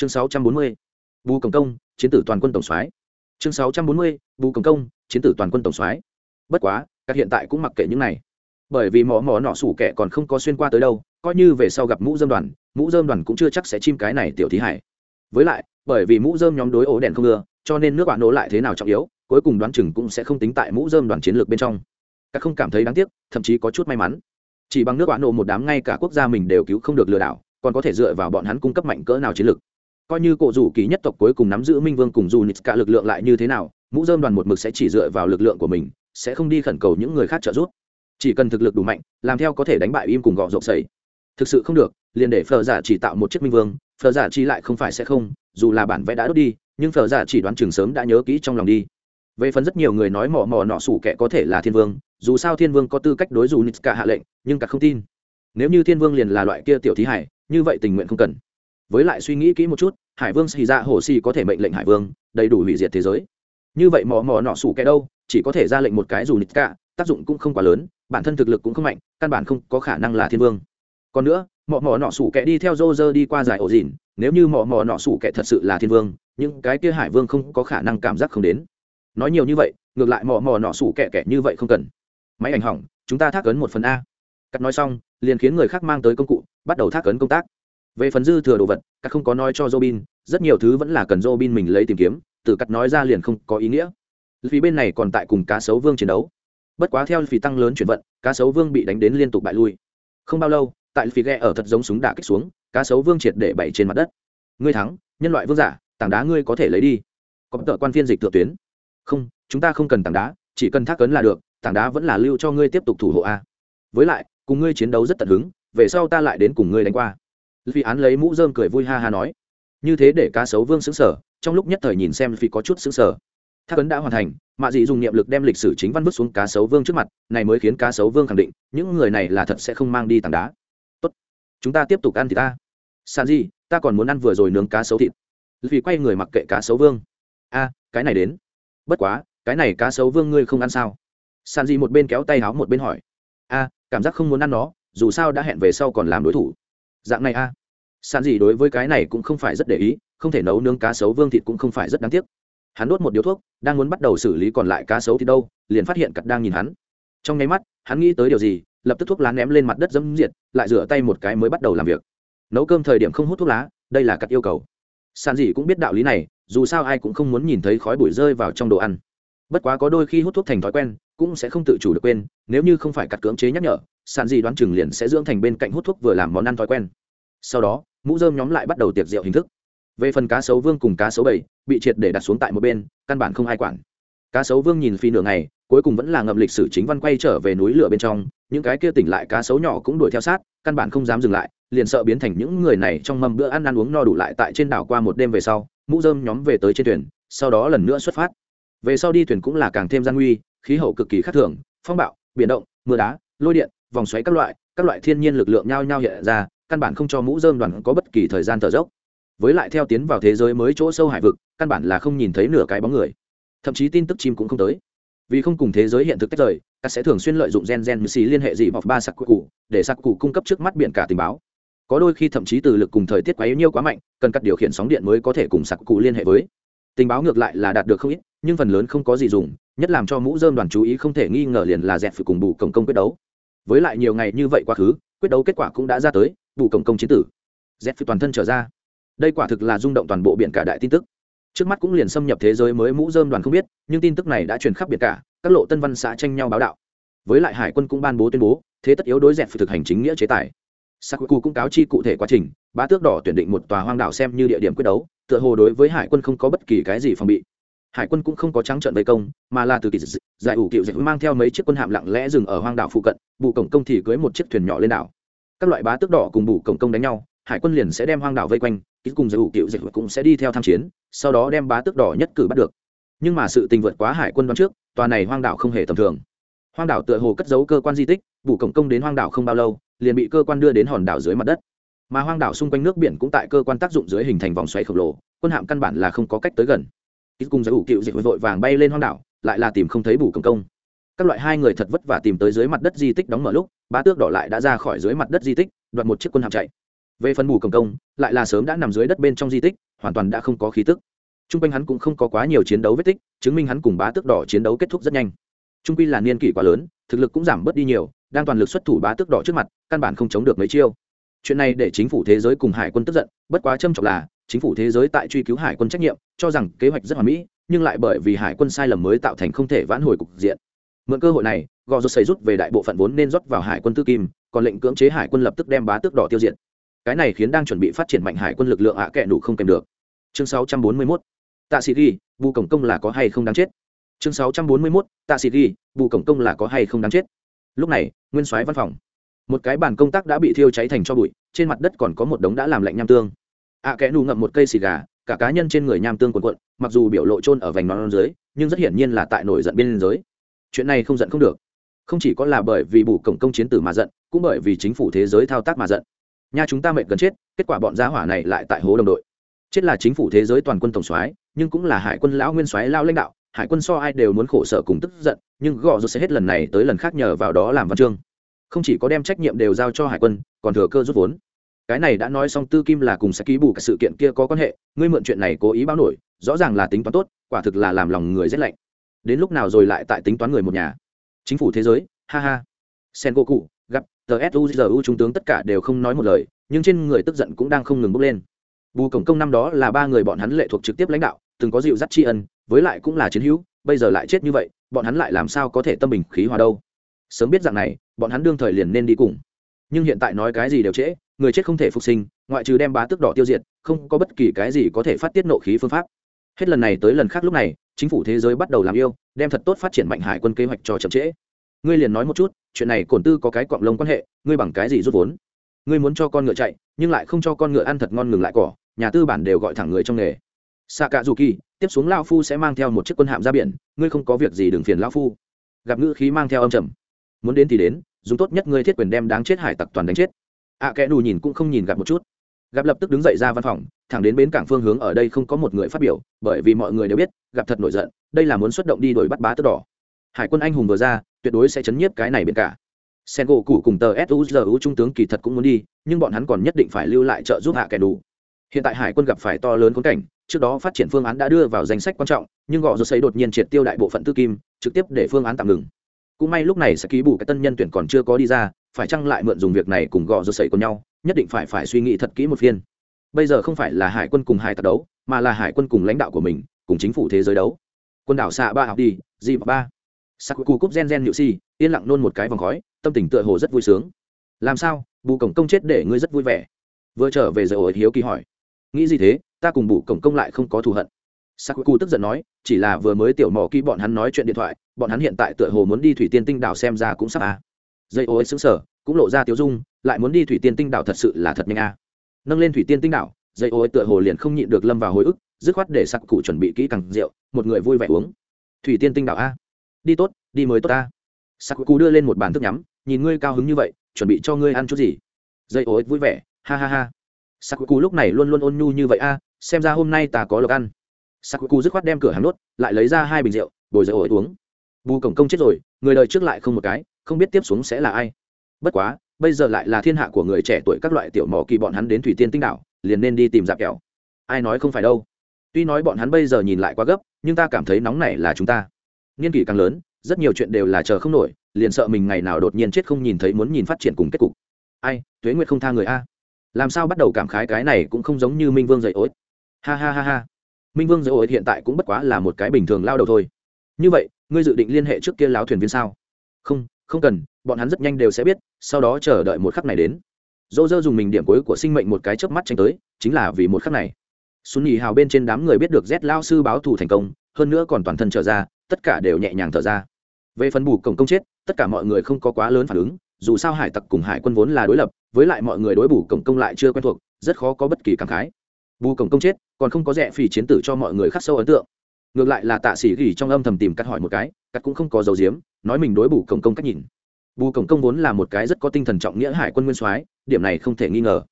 chương 640. bù cổng công, chiến tử toàn quân tổng soái. Chương 640. bù cổng công, chiến tử toàn quân tổng soái. Bất quá, các hiện tại cũng mặc kệ những này. Bởi vì mỏ mỏ nọ sủ kẻ còn không có xuyên qua tới đâu, coi như về sau gặp mũ dơm đoàn, mũ dơm đoàn cũng chưa chắc sẽ chim cái này tiểu thí hải. Với lại, bởi vì mũ dơm nhóm đối ổ đèn không ưa, cho nên nước bạn nổ lại thế nào trọng yếu, cuối cùng đoán chừng cũng sẽ không tính tại mũ dơm đoàn chiến lược bên trong. Các không cảm thấy đáng tiếc, thậm chí có chút may mắn. Chỉ bằng nước bạn nổ một đám ngay cả quốc gia mình đều cứu không được lừa đảo, còn có thể dựa vào bọn hắn cung cấp mạnh cỡ nào chiến lược coi như cổ rủ ký nhất tộc cuối cùng nắm giữ minh vương cùng dù nít cả lực lượng lại như thế nào, mũ dơm đoàn một mực sẽ chỉ dựa vào lực lượng của mình, sẽ không đi khẩn cầu những người khác trợ giúp. Chỉ cần thực lực đủ mạnh, làm theo có thể đánh bại im cùng gọ rộp sầy. Thực sự không được, liền để phờ giả chỉ tạo một chiếc minh vương phờ giả chi lại không phải sẽ không, dù là bản vẽ đã đốt đi, nhưng phờ giả chỉ đoán chừng sớm đã nhớ kỹ trong lòng đi. Về phần rất nhiều người nói mò mò nọ sủ kẻ có thể là thiên vương, dù sao thiên vương có tư cách đối dù cả hạ lệnh, nhưng cả không tin. Nếu như thiên vương liền là loại kia tiểu thí hải, như vậy tình nguyện không cần với lại suy nghĩ kỹ một chút, hải vương xì ra hồ xì có thể mệnh lệnh hải vương đầy đủ hủy diệt thế giới. Như vậy mò mò nọ sủ kẻ đâu, chỉ có thể ra lệnh một cái dù cả, tác dụng cũng không quá lớn, bản thân thực lực cũng không mạnh, căn bản không có khả năng là thiên vương. Còn nữa, mò mò nọ sủ kẻ đi theo rô rơ đi qua giải ổ dìn, nếu như mò mò nọ sủ kẻ thật sự là thiên vương, những cái kia hải vương không có khả năng cảm giác không đến. Nói nhiều như vậy, ngược lại mò mò nọ sủ kẻ kẻ như vậy không cần. Máy ảnh hỏng, chúng ta thác ấn một phần a. Cắt nói xong, liền khiến người khác mang tới công cụ, bắt đầu thác ấn công tác về phần dư thừa đồ vật các không có nói cho robin, rất nhiều thứ vẫn là cần robin mình lấy tìm kiếm, từ cắt nói ra liền không có ý nghĩa. Vì bên này còn tại cùng cá sấu vương chiến đấu. Bất quá theo phí tăng lớn chuyển vận, cá sấu vương bị đánh đến liên tục bại lui. Không bao lâu, tại phí ghe ở thật giống súng đả kích xuống, cá sấu vương triệt để bày trên mặt đất. Ngươi thắng, nhân loại vương giả, tảng đá ngươi có thể lấy đi. Có tợ quan phiên dịch thượng tuyến. Không, chúng ta không cần tảng đá, chỉ cần thác cấn là được, tảng đá vẫn là lưu cho ngươi tiếp tục thủ hộ a. Với lại, cùng ngươi chiến đấu rất tận hứng, về sau ta lại đến cùng ngươi đánh qua phi án lấy mũ dơm cười vui ha ha nói. Như thế để cá sấu vương xứng sở trong lúc nhất thời nhìn xem phi có chút xứng sở thác ấn đã hoàn thành, mạ dị dùng niệm lực đem lịch sử chính văn vứt xuống cá sấu vương trước mặt, này mới khiến cá sấu vương khẳng định, những người này là thật sẽ không mang đi tảng đá. Tốt, chúng ta tiếp tục ăn thì ta. Sàn gì ta còn muốn ăn vừa rồi nướng cá sấu thịt. Vì quay người mặc kệ cá sấu vương. A, cái này đến. Bất quá, cái này cá sấu vương ngươi không ăn sao? Sàn gì một bên kéo tay áo một bên hỏi. A, cảm giác không muốn ăn nó, dù sao đã hẹn về sau còn làm đối thủ dạng này a. Sàn gì đối với cái này cũng không phải rất để ý, không thể nấu nướng cá sấu vương thịt cũng không phải rất đáng tiếc. Hắn đốt một điếu thuốc, đang muốn bắt đầu xử lý còn lại cá sấu thì đâu, liền phát hiện cặt đang nhìn hắn. Trong nháy mắt, hắn nghĩ tới điều gì, lập tức thuốc lá ném lên mặt đất dẫm diệt, lại rửa tay một cái mới bắt đầu làm việc. Nấu cơm thời điểm không hút thuốc lá, đây là cặt yêu cầu. Sàn gì cũng biết đạo lý này, dù sao ai cũng không muốn nhìn thấy khói bụi rơi vào trong đồ ăn bất quá có đôi khi hút thuốc thành thói quen, cũng sẽ không tự chủ được quên, nếu như không phải cắt cưỡng chế nhắc nhở, sàn gì đoán chừng liền sẽ dưỡng thành bên cạnh hút thuốc vừa làm món ăn thói quen. Sau đó, mũ dơm nhóm lại bắt đầu tiệc rượu hình thức. Về phần cá sấu vương cùng cá sấu bảy bị triệt để đặt xuống tại một bên, căn bản không ai quản. Cá sấu vương nhìn phi nửa ngày, cuối cùng vẫn là ngậm lịch sử chính văn quay trở về núi lửa bên trong, những cái kia tỉnh lại cá sấu nhỏ cũng đuổi theo sát, căn bản không dám dừng lại, liền sợ biến thành những người này trong mâm bữa ăn ăn uống no đủ lại tại trên đảo qua một đêm về sau, mũ dơm nhóm về tới trên thuyền, sau đó lần nữa xuất phát về sau đi thuyền cũng là càng thêm gian nguy, khí hậu cực kỳ khắc thường, phong bạo, biển động, mưa đá, lôi điện, vòng xoáy các loại các loại thiên nhiên lực lượng nhao nhao hiện ra, căn bản không cho mũ dơm đoàn có bất kỳ thời gian thở dốc. Với lại theo tiến vào thế giới mới chỗ sâu hải vực, căn bản là không nhìn thấy nửa cái bóng người. Thậm chí tin tức chim cũng không tới. Vì không cùng thế giới hiện thực tách rời ta sẽ thường xuyên lợi dụng gen gen xì liên hệ dị vào ba sạc cụ, để sạc cụ cung cấp trước mắt biển cả tình báo. Có đôi khi thậm chí từ lực cùng thời tiết quá yếu nhiêu quá mạnh, cần cắt điều khiển sóng điện mới có thể cùng sạc cụ liên hệ với. Tình báo ngược lại là đạt được không ít nhưng phần lớn không có gì dùng, nhất làm cho mũ dơm đoàn chú ý không thể nghi ngờ liền là dẹp phải cùng bù cổng công quyết đấu. Với lại nhiều ngày như vậy quá khứ, quyết đấu kết quả cũng đã ra tới, bù cổng công chiến tử. Dẹp phải toàn thân trở ra. Đây quả thực là rung động toàn bộ biển cả đại tin tức. Trước mắt cũng liền xâm nhập thế giới mới mũ dơm đoàn không biết, nhưng tin tức này đã truyền khắp biển cả, các lộ tân văn xã tranh nhau báo đạo. Với lại hải quân cũng ban bố tuyên bố, thế tất yếu đối dẹp phải thực hành chính nghĩa chế tài. Sakuku cũng cáo chi cụ thể quá trình, bá tước đỏ tuyển định một tòa hoang đảo xem như địa điểm quyết đấu, tựa hồ đối với hải quân không có bất kỳ cái gì phòng bị hải quân cũng không có trắng trận vây công, mà là từ kỳ giải ủ cựu dịch mang theo mấy chiếc quân hạm lặng lẽ dừng ở hoang đảo phụ cận, bù cổng công thì cưới một chiếc thuyền nhỏ lên đảo. Các loại bá tước đỏ cùng bù cổng công đánh nhau, hải quân liền sẽ đem hoang đảo vây quanh ít cùng giải ủ cựu dịch cũng sẽ đi theo tham chiến, sau đó đem bá tước đỏ nhất cử bắt được. Nhưng mà sự tình vượt quá hải quân đoán trước, tòa này hoang đảo không hề tầm thường. Hoang đảo tựa hồ cất giấu cơ quan di tích, bù cổng công đến hoang đảo không bao lâu, liền bị cơ quan đưa đến hòn đảo dưới mặt đất. Mà hoang đảo xung quanh nước biển cũng tại cơ quan tác dụng dưới hình thành vòng xoáy khổng lồ, quân hạm căn bản là không có cách tới gần ít cùng giải ủ cựu dịch vội vàng bay lên hoang đảo, lại là tìm không thấy bù cầm công. Các loại hai người thật vất vả tìm tới dưới mặt đất di tích đóng mở lúc ba tước đỏ lại đã ra khỏi dưới mặt đất di tích, đoạt một chiếc quân hạm chạy. Về phần bù cầm công, lại là sớm đã nằm dưới đất bên trong di tích, hoàn toàn đã không có khí tức. T r u n g quanh hắn cũng không có quá nhiều chiến đấu vết tích, chứng minh hắn cùng bá tước đỏ chiến đấu kết thúc rất nhanh. Trung quy là niên kỷ quá lớn, thực lực cũng giảm bớt đi nhiều, đang toàn lực xuất thủ bá tước đỏ trước mặt, căn bản không chống được mấy chiêu. Chuyện này để chính phủ thế giới cùng hải quân tức giận, bất quá trâm trọng là chính phủ thế giới tại truy cứu hải quân trách nhiệm, cho rằng kế hoạch rất hoàn mỹ, nhưng lại bởi vì hải quân sai lầm mới tạo thành không thể vãn hồi cục diện. Mượn cơ hội này, gò rút xây rút về đại bộ phận vốn nên rót vào hải quân tư kim, còn lệnh cưỡng chế hải quân lập tức đem bá tước đỏ tiêu diệt. Cái này khiến đang chuẩn bị phát triển mạnh hải quân lực lượng ạ à kẹ đủ không kèm được. Chương 641 tạ sĩ ghi, bù cổng công là có hay không đáng chết? Chương 641 tạ sĩ ghi, bù cổng công là có hay không đáng chết? Lúc này, nguyên soái văn phòng. Một cái bàn công tác đã bị thiêu cháy thành cho bụi, trên mặt đất còn có một đống đã làm lạnh nham tương ạ à kẽ nù ngậm một cây xì gà, cả cá nhân trên người nham tương quần quận mặc dù biểu lộ trôn ở vành non dưới, nhưng rất hiển nhiên là tại nổi giận biên giới chuyện này không giận không được. Không chỉ có là bởi vì bù cổng công chiến tử mà giận, cũng bởi vì chính phủ thế giới thao tác mà giận. Nhà chúng ta mệt gần chết, kết quả bọn gia hỏa này lại tại hố đồng đội. Chết là chính phủ thế giới toàn quân tổng soái, nhưng cũng là hải quân lão nguyên soái lao lãnh đạo, hải quân so ai đều muốn khổ sở cùng tức giận, nhưng gò rút sẽ hết lần này tới lần khác nhờ vào đó làm văn chương. Không chỉ có đem trách nhiệm đều giao cho hải quân, còn thừa cơ rút vốn cái này đã nói xong tư kim là cùng sẽ ký bù cả sự kiện kia có quan hệ, ngươi mượn chuyện này cố ý báo nổi, rõ ràng là tính toán tốt, quả thực là làm lòng người rét lạnh. Đến lúc nào rồi lại tại tính toán người một nhà? Chính phủ thế giới, ha ha. Sen go cụ gặp tsuzu trung tướng tất cả đều không nói một lời, nhưng trên người tức giận cũng đang không ngừng bốc lên. Bù cổng công năm đó là ba người bọn hắn lệ thuộc trực tiếp lãnh đạo, từng có dịu dắt tri ân, với lại cũng là chiến hữu, bây giờ lại chết như vậy, bọn hắn lại làm sao có thể tâm bình khí hòa đâu? Sớm biết rằng này, bọn hắn đương thời liền nên đi cùng. Nhưng hiện tại nói cái gì đều trễ người chết không thể phục sinh, ngoại trừ đem bá tước đỏ tiêu diệt, không có bất kỳ cái gì có thể phát tiết nộ khí phương pháp. Hết lần này tới lần khác lúc này, chính phủ thế giới bắt đầu làm yêu, đem thật tốt phát triển mạnh hải quân kế hoạch cho chậm trễ. Ngươi liền nói một chút, chuyện này cổn tư có cái cọng lông quan hệ, ngươi bằng cái gì rút vốn? Ngươi muốn cho con ngựa chạy, nhưng lại không cho con ngựa ăn thật ngon ngừng lại cỏ, nhà tư bản đều gọi thẳng người trong nghề. Xạ cả dù kỳ tiếp xuống lao phu sẽ mang theo một chiếc quân hạm ra biển, ngươi không có việc gì đừng phiền lao phu. Gặp ngữ khí mang theo âm trầm. Muốn đến thì đến, dùng tốt nhất ngươi thiết quyền đem đáng chết hải tặc toàn đánh chết ạ à, kẽ nù nhìn cũng không nhìn gặp một chút. Gặp lập tức đứng dậy ra văn phòng thẳng đến bến cảng phương hướng ở đây không có một người phát biểu bởi vì mọi người đều biết gặp thật nổi giận đây là muốn xuất động đi đuổi bắt bá tước đỏ. Hải quân anh hùng vừa ra tuyệt đối sẽ chấn nhiếp cái này biển cả. Sen gỗ cũ cùng tờ suzu trung tướng kỳ thật cũng muốn đi nhưng bọn hắn còn nhất định phải lưu lại trợ giúp hạ kẻ đủ hiện tại hải quân gặp phải to lớn khốn cảnh trước đó phát triển phương án đã đưa vào danh sách quan trọng nhưng gọ rột xây đột nhiên triệt tiêu đại bộ phận tư kim trực tiếp để phương án tạm ngừng. Cũng may lúc này sẽ ký bù cái tân nhân tuyển còn chưa có đi ra phải chăng lại mượn dùng việc này cùng gò rô xây cùng nhau, nhất định phải phải suy nghĩ thật kỹ một phiên. Bây giờ không phải là hải quân cùng hải tặc đấu, mà là hải quân cùng lãnh đạo của mình, cùng chính phủ thế giới đấu. Quân đảo xạ ba học đi gì ba. Sakuku cúp gen gen nhự si, yên lặng nôn một cái vòng khói, tâm tình tựa hồ rất vui sướng. Làm sao? Bù cổng công chết để ngươi rất vui vẻ. Vừa trở về giờ ổi hiếu kỳ hỏi. Nghĩ gì thế? Ta cùng bù cổng công lại không có thù hận. Sakuku tức giận nói, chỉ là vừa mới tiểu mò kỹ bọn hắn nói chuyện điện thoại, bọn hắn hiện tại tựa hồ muốn đi thủy tiên tinh đảo xem ra cũng sắp à dây ối xứng sở, cũng lộ ra tiếu dung, lại muốn đi thủy tiên tinh đảo thật sự là thật nhanh à. nâng lên thủy tiên tinh đảo, dây ối tựa hồ liền không nhịn được lâm vào hồi ức, dứt khoát để sakuku chuẩn bị kỹ càng rượu, một người vui vẻ uống. Thủy tiên tinh đảo a. Đi tốt, đi mới tốt ta sakuku đưa lên một bàn thức nhắm, nhìn ngươi cao hứng như vậy, chuẩn bị cho ngươi ăn chút gì? Dây ối vui vẻ, ha ha ha. Sakuku lúc này luôn luôn ôn nhu như vậy a, xem ra hôm nay ta có lộc ăn. Sakuku dứt khoát đem cửa hàng nốt, lại lấy ra hai bình rượu, bồi dây ối uống. Bù cổng công chết rồi, người đời trước lại không một cái không biết tiếp xuống sẽ là ai. Bất quá, bây giờ lại là thiên hạ của người trẻ tuổi các loại tiểu mỏ kỳ bọn hắn đến thủy tiên tinh đảo, liền nên đi tìm dạp kẹo. Ai nói không phải đâu. Tuy nói bọn hắn bây giờ nhìn lại quá gấp, nhưng ta cảm thấy nóng này là chúng ta. Niên kỷ càng lớn, rất nhiều chuyện đều là chờ không nổi, liền sợ mình ngày nào đột nhiên chết không nhìn thấy muốn nhìn phát triển cùng kết cục. Ai, tuế nguyệt không tha người a. Làm sao bắt đầu cảm khái cái này cũng không giống như minh vương dạy ối. Ha ha ha ha. Minh vương dạy ối hiện tại cũng bất quá là một cái bình thường lao đầu thôi. Như vậy, ngươi dự định liên hệ trước kia láo thuyền viên sao? Không không cần, bọn hắn rất nhanh đều sẽ biết, sau đó chờ đợi một khắc này đến. Dô dơ dùng mình điểm cuối của sinh mệnh một cái chớp mắt tranh tới, chính là vì một khắc này. Xuân nhì hào bên trên đám người biết được z lao sư báo thù thành công, hơn nữa còn toàn thân trở ra, tất cả đều nhẹ nhàng thở ra. Về phần bù cổng công chết, tất cả mọi người không có quá lớn phản ứng, dù sao hải tặc cùng hải quân vốn là đối lập, với lại mọi người đối bù cổng công lại chưa quen thuộc, rất khó có bất kỳ cảm khái. Bù cổng công chết, còn không có rẻ phỉ chiến tử cho mọi người khắc sâu ấn tượng ngược lại là tạ sĩ gỉ trong âm thầm tìm cắt hỏi một cái, cắt cũng không có dấu diếm nói mình đối bù cổng công cách nhìn. Bù cổng công vốn là một cái rất có tinh thần trọng nghĩa hải quân nguyên soái, điểm này không thể nghi ngờ.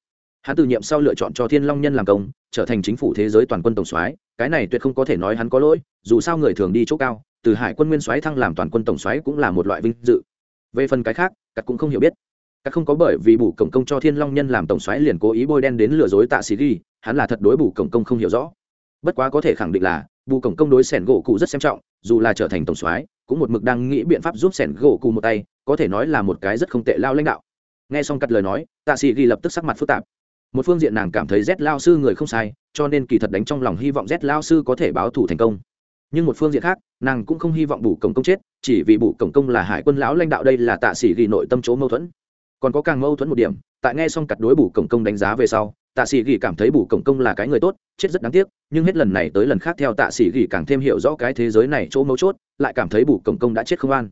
Hắn từ nhiệm sau lựa chọn cho thiên long nhân làm công, trở thành chính phủ thế giới toàn quân tổng soái, cái này tuyệt không có thể nói hắn có lỗi, dù sao người thường đi chỗ cao, từ hải quân nguyên soái thăng làm toàn quân tổng soái cũng là một loại vinh dự. Về phần cái khác, cắt cũng không hiểu biết. Cắt không có bởi vì bù cổng công cho thiên long nhân làm tổng soái liền cố ý bôi đen đến lừa dối tạ sĩ ghi hắn là thật đối bù cổng công không hiểu rõ. Bất quá có thể khẳng định là bù cổng công đối sẻn gỗ cụ rất xem trọng, dù là trở thành tổng soái, cũng một mực đang nghĩ biện pháp giúp sẻn gỗ cụ một tay, có thể nói là một cái rất không tệ lao lãnh đạo. Nghe xong cắt lời nói, tạ sĩ ghi lập tức sắc mặt phức tạp. Một phương diện nàng cảm thấy z lao sư người không sai, cho nên kỳ thật đánh trong lòng hy vọng z lao sư có thể báo thủ thành công. Nhưng một phương diện khác, nàng cũng không hy vọng bù cổng công chết, chỉ vì bù cổng công là hải quân lão lãnh đạo đây là tạ sĩ ghi nội tâm chỗ mâu thuẫn còn có càng mâu thuẫn một điểm, tại nghe xong cặt đối bù cổng công đánh giá về sau, tạ sĩ Gỉ cảm thấy bù cổng công là cái người tốt, chết rất đáng tiếc, nhưng hết lần này tới lần khác theo tạ sĩ Gỉ càng thêm hiểu rõ cái thế giới này chỗ mấu chốt, lại cảm thấy bù cổng công đã chết không an.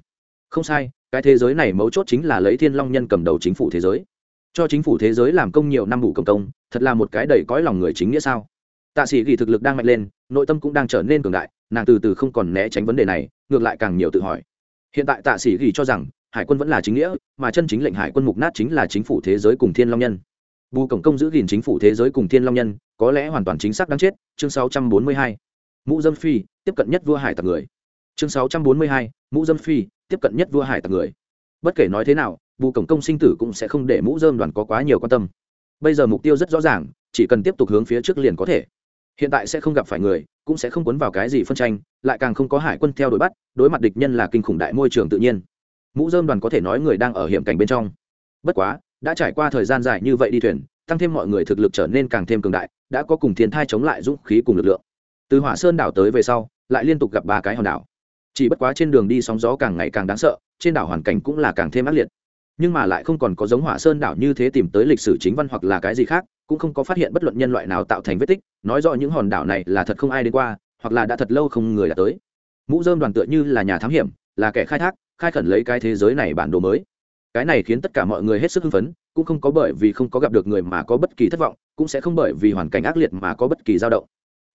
Không sai, cái thế giới này mấu chốt chính là lấy thiên long nhân cầm đầu chính phủ thế giới. Cho chính phủ thế giới làm công nhiều năm bù cổng công, thật là một cái đầy cõi lòng người chính nghĩa sao? Tạ sĩ Gỉ thực lực đang mạnh lên, nội tâm cũng đang trở nên cường đại, nàng từ từ không còn né tránh vấn đề này, ngược lại càng nhiều tự hỏi. Hiện tại tạ sĩ Gỉ cho rằng hải quân vẫn là chính nghĩa, mà chân chính lệnh hải quân mục nát chính là chính phủ thế giới cùng thiên long nhân. Bù cổng công giữ gìn chính phủ thế giới cùng thiên long nhân, có lẽ hoàn toàn chính xác đáng chết, chương 642. mũ dâm phi, tiếp cận nhất vua hải tặc người. Chương 642. mũ dâm phi, tiếp cận nhất vua hải tặc người. Bất kể nói thế nào, bù cổng công sinh tử cũng sẽ không để mũ dơm đoàn có quá nhiều quan tâm. Bây giờ mục tiêu rất rõ ràng, chỉ cần tiếp tục hướng phía trước liền có thể. Hiện tại sẽ không gặp phải người, cũng sẽ không cuốn vào cái gì phân tranh, lại càng không có hải quân theo đuổi bắt, đối mặt địch nhân là kinh khủng đại môi trường tự nhiên mũ dơm đoàn có thể nói người đang ở hiểm cảnh bên trong. Bất quá, đã trải qua thời gian dài như vậy đi thuyền, tăng thêm mọi người thực lực trở nên càng thêm cường đại, đã có cùng thiên thai chống lại dũng khí cùng lực lượng. Từ hỏa sơn đảo tới về sau, lại liên tục gặp ba cái hòn đảo. Chỉ bất quá trên đường đi sóng gió càng ngày càng đáng sợ, trên đảo hoàn cảnh cũng là càng thêm ác liệt. Nhưng mà lại không còn có giống hỏa sơn đảo như thế tìm tới lịch sử chính văn hoặc là cái gì khác, cũng không có phát hiện bất luận nhân loại nào tạo thành vết tích, nói rõ những hòn đảo này là thật không ai đến qua, hoặc là đã thật lâu không người đã tới. Mũ dơm đoàn tựa như là nhà thám hiểm, là kẻ khai thác khai khẩn lấy cái thế giới này bản đồ mới. Cái này khiến tất cả mọi người hết sức hưng phấn, cũng không có bởi vì không có gặp được người mà có bất kỳ thất vọng, cũng sẽ không bởi vì hoàn cảnh ác liệt mà có bất kỳ dao động.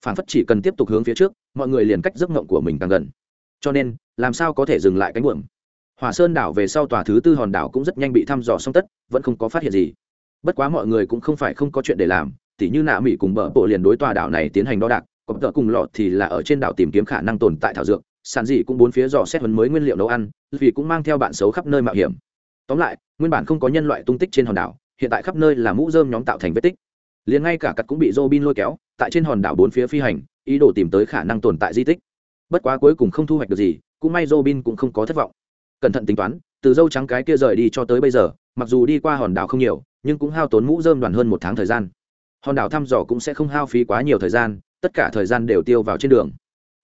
Phản phất chỉ cần tiếp tục hướng phía trước, mọi người liền cách giấc mộng của mình càng gần. Cho nên, làm sao có thể dừng lại cánh buồm? Hỏa sơn đảo về sau tòa thứ tư hòn đảo cũng rất nhanh bị thăm dò xong tất, vẫn không có phát hiện gì. Bất quá mọi người cũng không phải không có chuyện để làm, tỉ như nạ mỹ cùng bờ bộ liền đối tòa đảo này tiến hành đo đạc có tờ cùng lọt thì là ở trên đảo tìm kiếm khả năng tồn tại thảo dược sản dị cũng bốn phía dò xét huấn mới nguyên liệu nấu ăn, vì cũng mang theo bạn xấu khắp nơi mạo hiểm. Tóm lại, nguyên bản không có nhân loại tung tích trên hòn đảo, hiện tại khắp nơi là mũ dơm nhóm tạo thành vết tích. Liền ngay cả cặt cũng bị robin lôi kéo, tại trên hòn đảo bốn phía phi hành, ý đồ tìm tới khả năng tồn tại di tích. Bất quá cuối cùng không thu hoạch được gì, cũng may robin cũng không có thất vọng. Cẩn thận tính toán, từ dâu trắng cái kia rời đi cho tới bây giờ, mặc dù đi qua hòn đảo không nhiều, nhưng cũng hao tốn mũ dơm đoàn hơn một tháng thời gian. Hòn đảo thăm dò cũng sẽ không hao phí quá nhiều thời gian, tất cả thời gian đều tiêu vào trên đường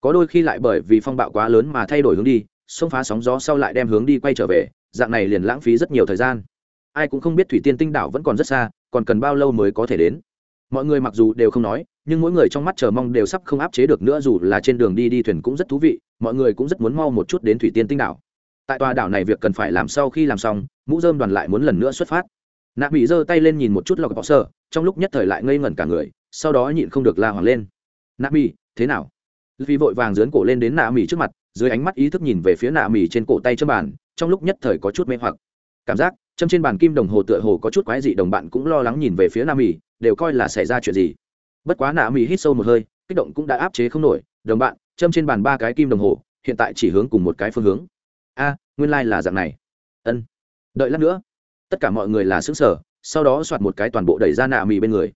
có đôi khi lại bởi vì phong bạo quá lớn mà thay đổi hướng đi, xông phá sóng gió sau lại đem hướng đi quay trở về, dạng này liền lãng phí rất nhiều thời gian. Ai cũng không biết thủy tiên tinh đảo vẫn còn rất xa, còn cần bao lâu mới có thể đến. Mọi người mặc dù đều không nói, nhưng mỗi người trong mắt chờ mong đều sắp không áp chế được nữa dù là trên đường đi đi thuyền cũng rất thú vị, mọi người cũng rất muốn mau một chút đến thủy tiên tinh đảo. Tại tòa đảo này việc cần phải làm sau khi làm xong, mũ dơm đoàn lại muốn lần nữa xuất phát. Nạ bị giơ tay lên nhìn một chút lọc bọ sơ, trong lúc nhất thời lại ngây ngẩn cả người, sau đó nhịn không được la hoàng lên. Nạ bị thế nào? Vì vội vàng dướn cổ lên đến nạ mì trước mặt, dưới ánh mắt ý thức nhìn về phía nạ mì trên cổ tay châm bàn, trong lúc nhất thời có chút mê hoặc. Cảm giác, châm trên bàn kim đồng hồ tựa hồ có chút quái dị, đồng bạn cũng lo lắng nhìn về phía nạ mì, đều coi là xảy ra chuyện gì. Bất quá nạ mì hít sâu một hơi, kích động cũng đã áp chế không nổi, đồng bạn, châm trên bàn ba cái kim đồng hồ, hiện tại chỉ hướng cùng một cái phương hướng. A, nguyên lai、like、là dạng này. Ân, đợi lát nữa. Tất cả mọi người là xứng sở sau đó soạt một cái toàn bộ đẩy ra nạ mì bên người.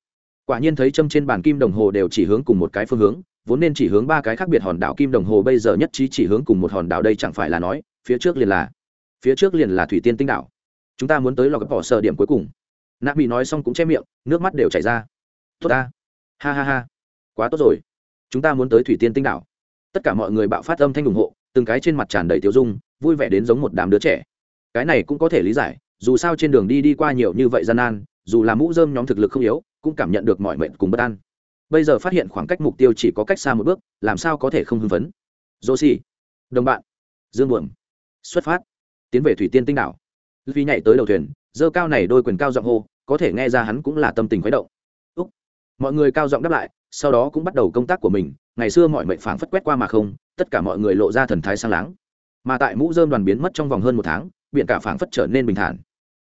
Quả nhiên thấy châm trên bàn kim đồng hồ đều chỉ hướng cùng một cái phương hướng vốn nên chỉ hướng ba cái khác biệt hòn đảo kim đồng hồ, bây giờ nhất trí chỉ hướng cùng một hòn đảo đây chẳng phải là nói, phía trước liền là, phía trước liền là thủy tiên tinh đảo. Chúng ta muốn tới lò gấp bỏ sở điểm cuối cùng. Nạ bị nói xong cũng che miệng, nước mắt đều chảy ra. Tốt ta. Ha ha ha. Quá tốt rồi. Chúng ta muốn tới thủy tiên tinh đảo. Tất cả mọi người bạo phát âm thanh ủng hộ, từng cái trên mặt tràn đầy tiêu dung, vui vẻ đến giống một đám đứa trẻ. Cái này cũng có thể lý giải, dù sao trên đường đi đi qua nhiều như vậy gian nan, dù là mũ dơm nhóm thực lực không yếu, cũng cảm nhận được mọi mệnh cùng bất an bây giờ phát hiện khoảng cách mục tiêu chỉ có cách xa một bước, làm sao có thể không hưng phấn? Dô xì đồng bạn. Dương buồm. Xuất phát. Tiến về thủy tiên tinh đảo. Vì nhảy tới đầu thuyền dơ cao này đôi quyền cao giọng hô, có thể nghe ra hắn cũng là tâm tình khuấy động. Úc. mọi người cao giọng đáp lại, sau đó cũng bắt đầu công tác của mình, ngày xưa mọi mệnh phảng phất quét qua mà không, tất cả mọi người lộ ra thần thái sang láng. Mà tại mũ dơm đoàn biến mất trong vòng hơn một tháng, biển cả phảng phất trở nên bình thản.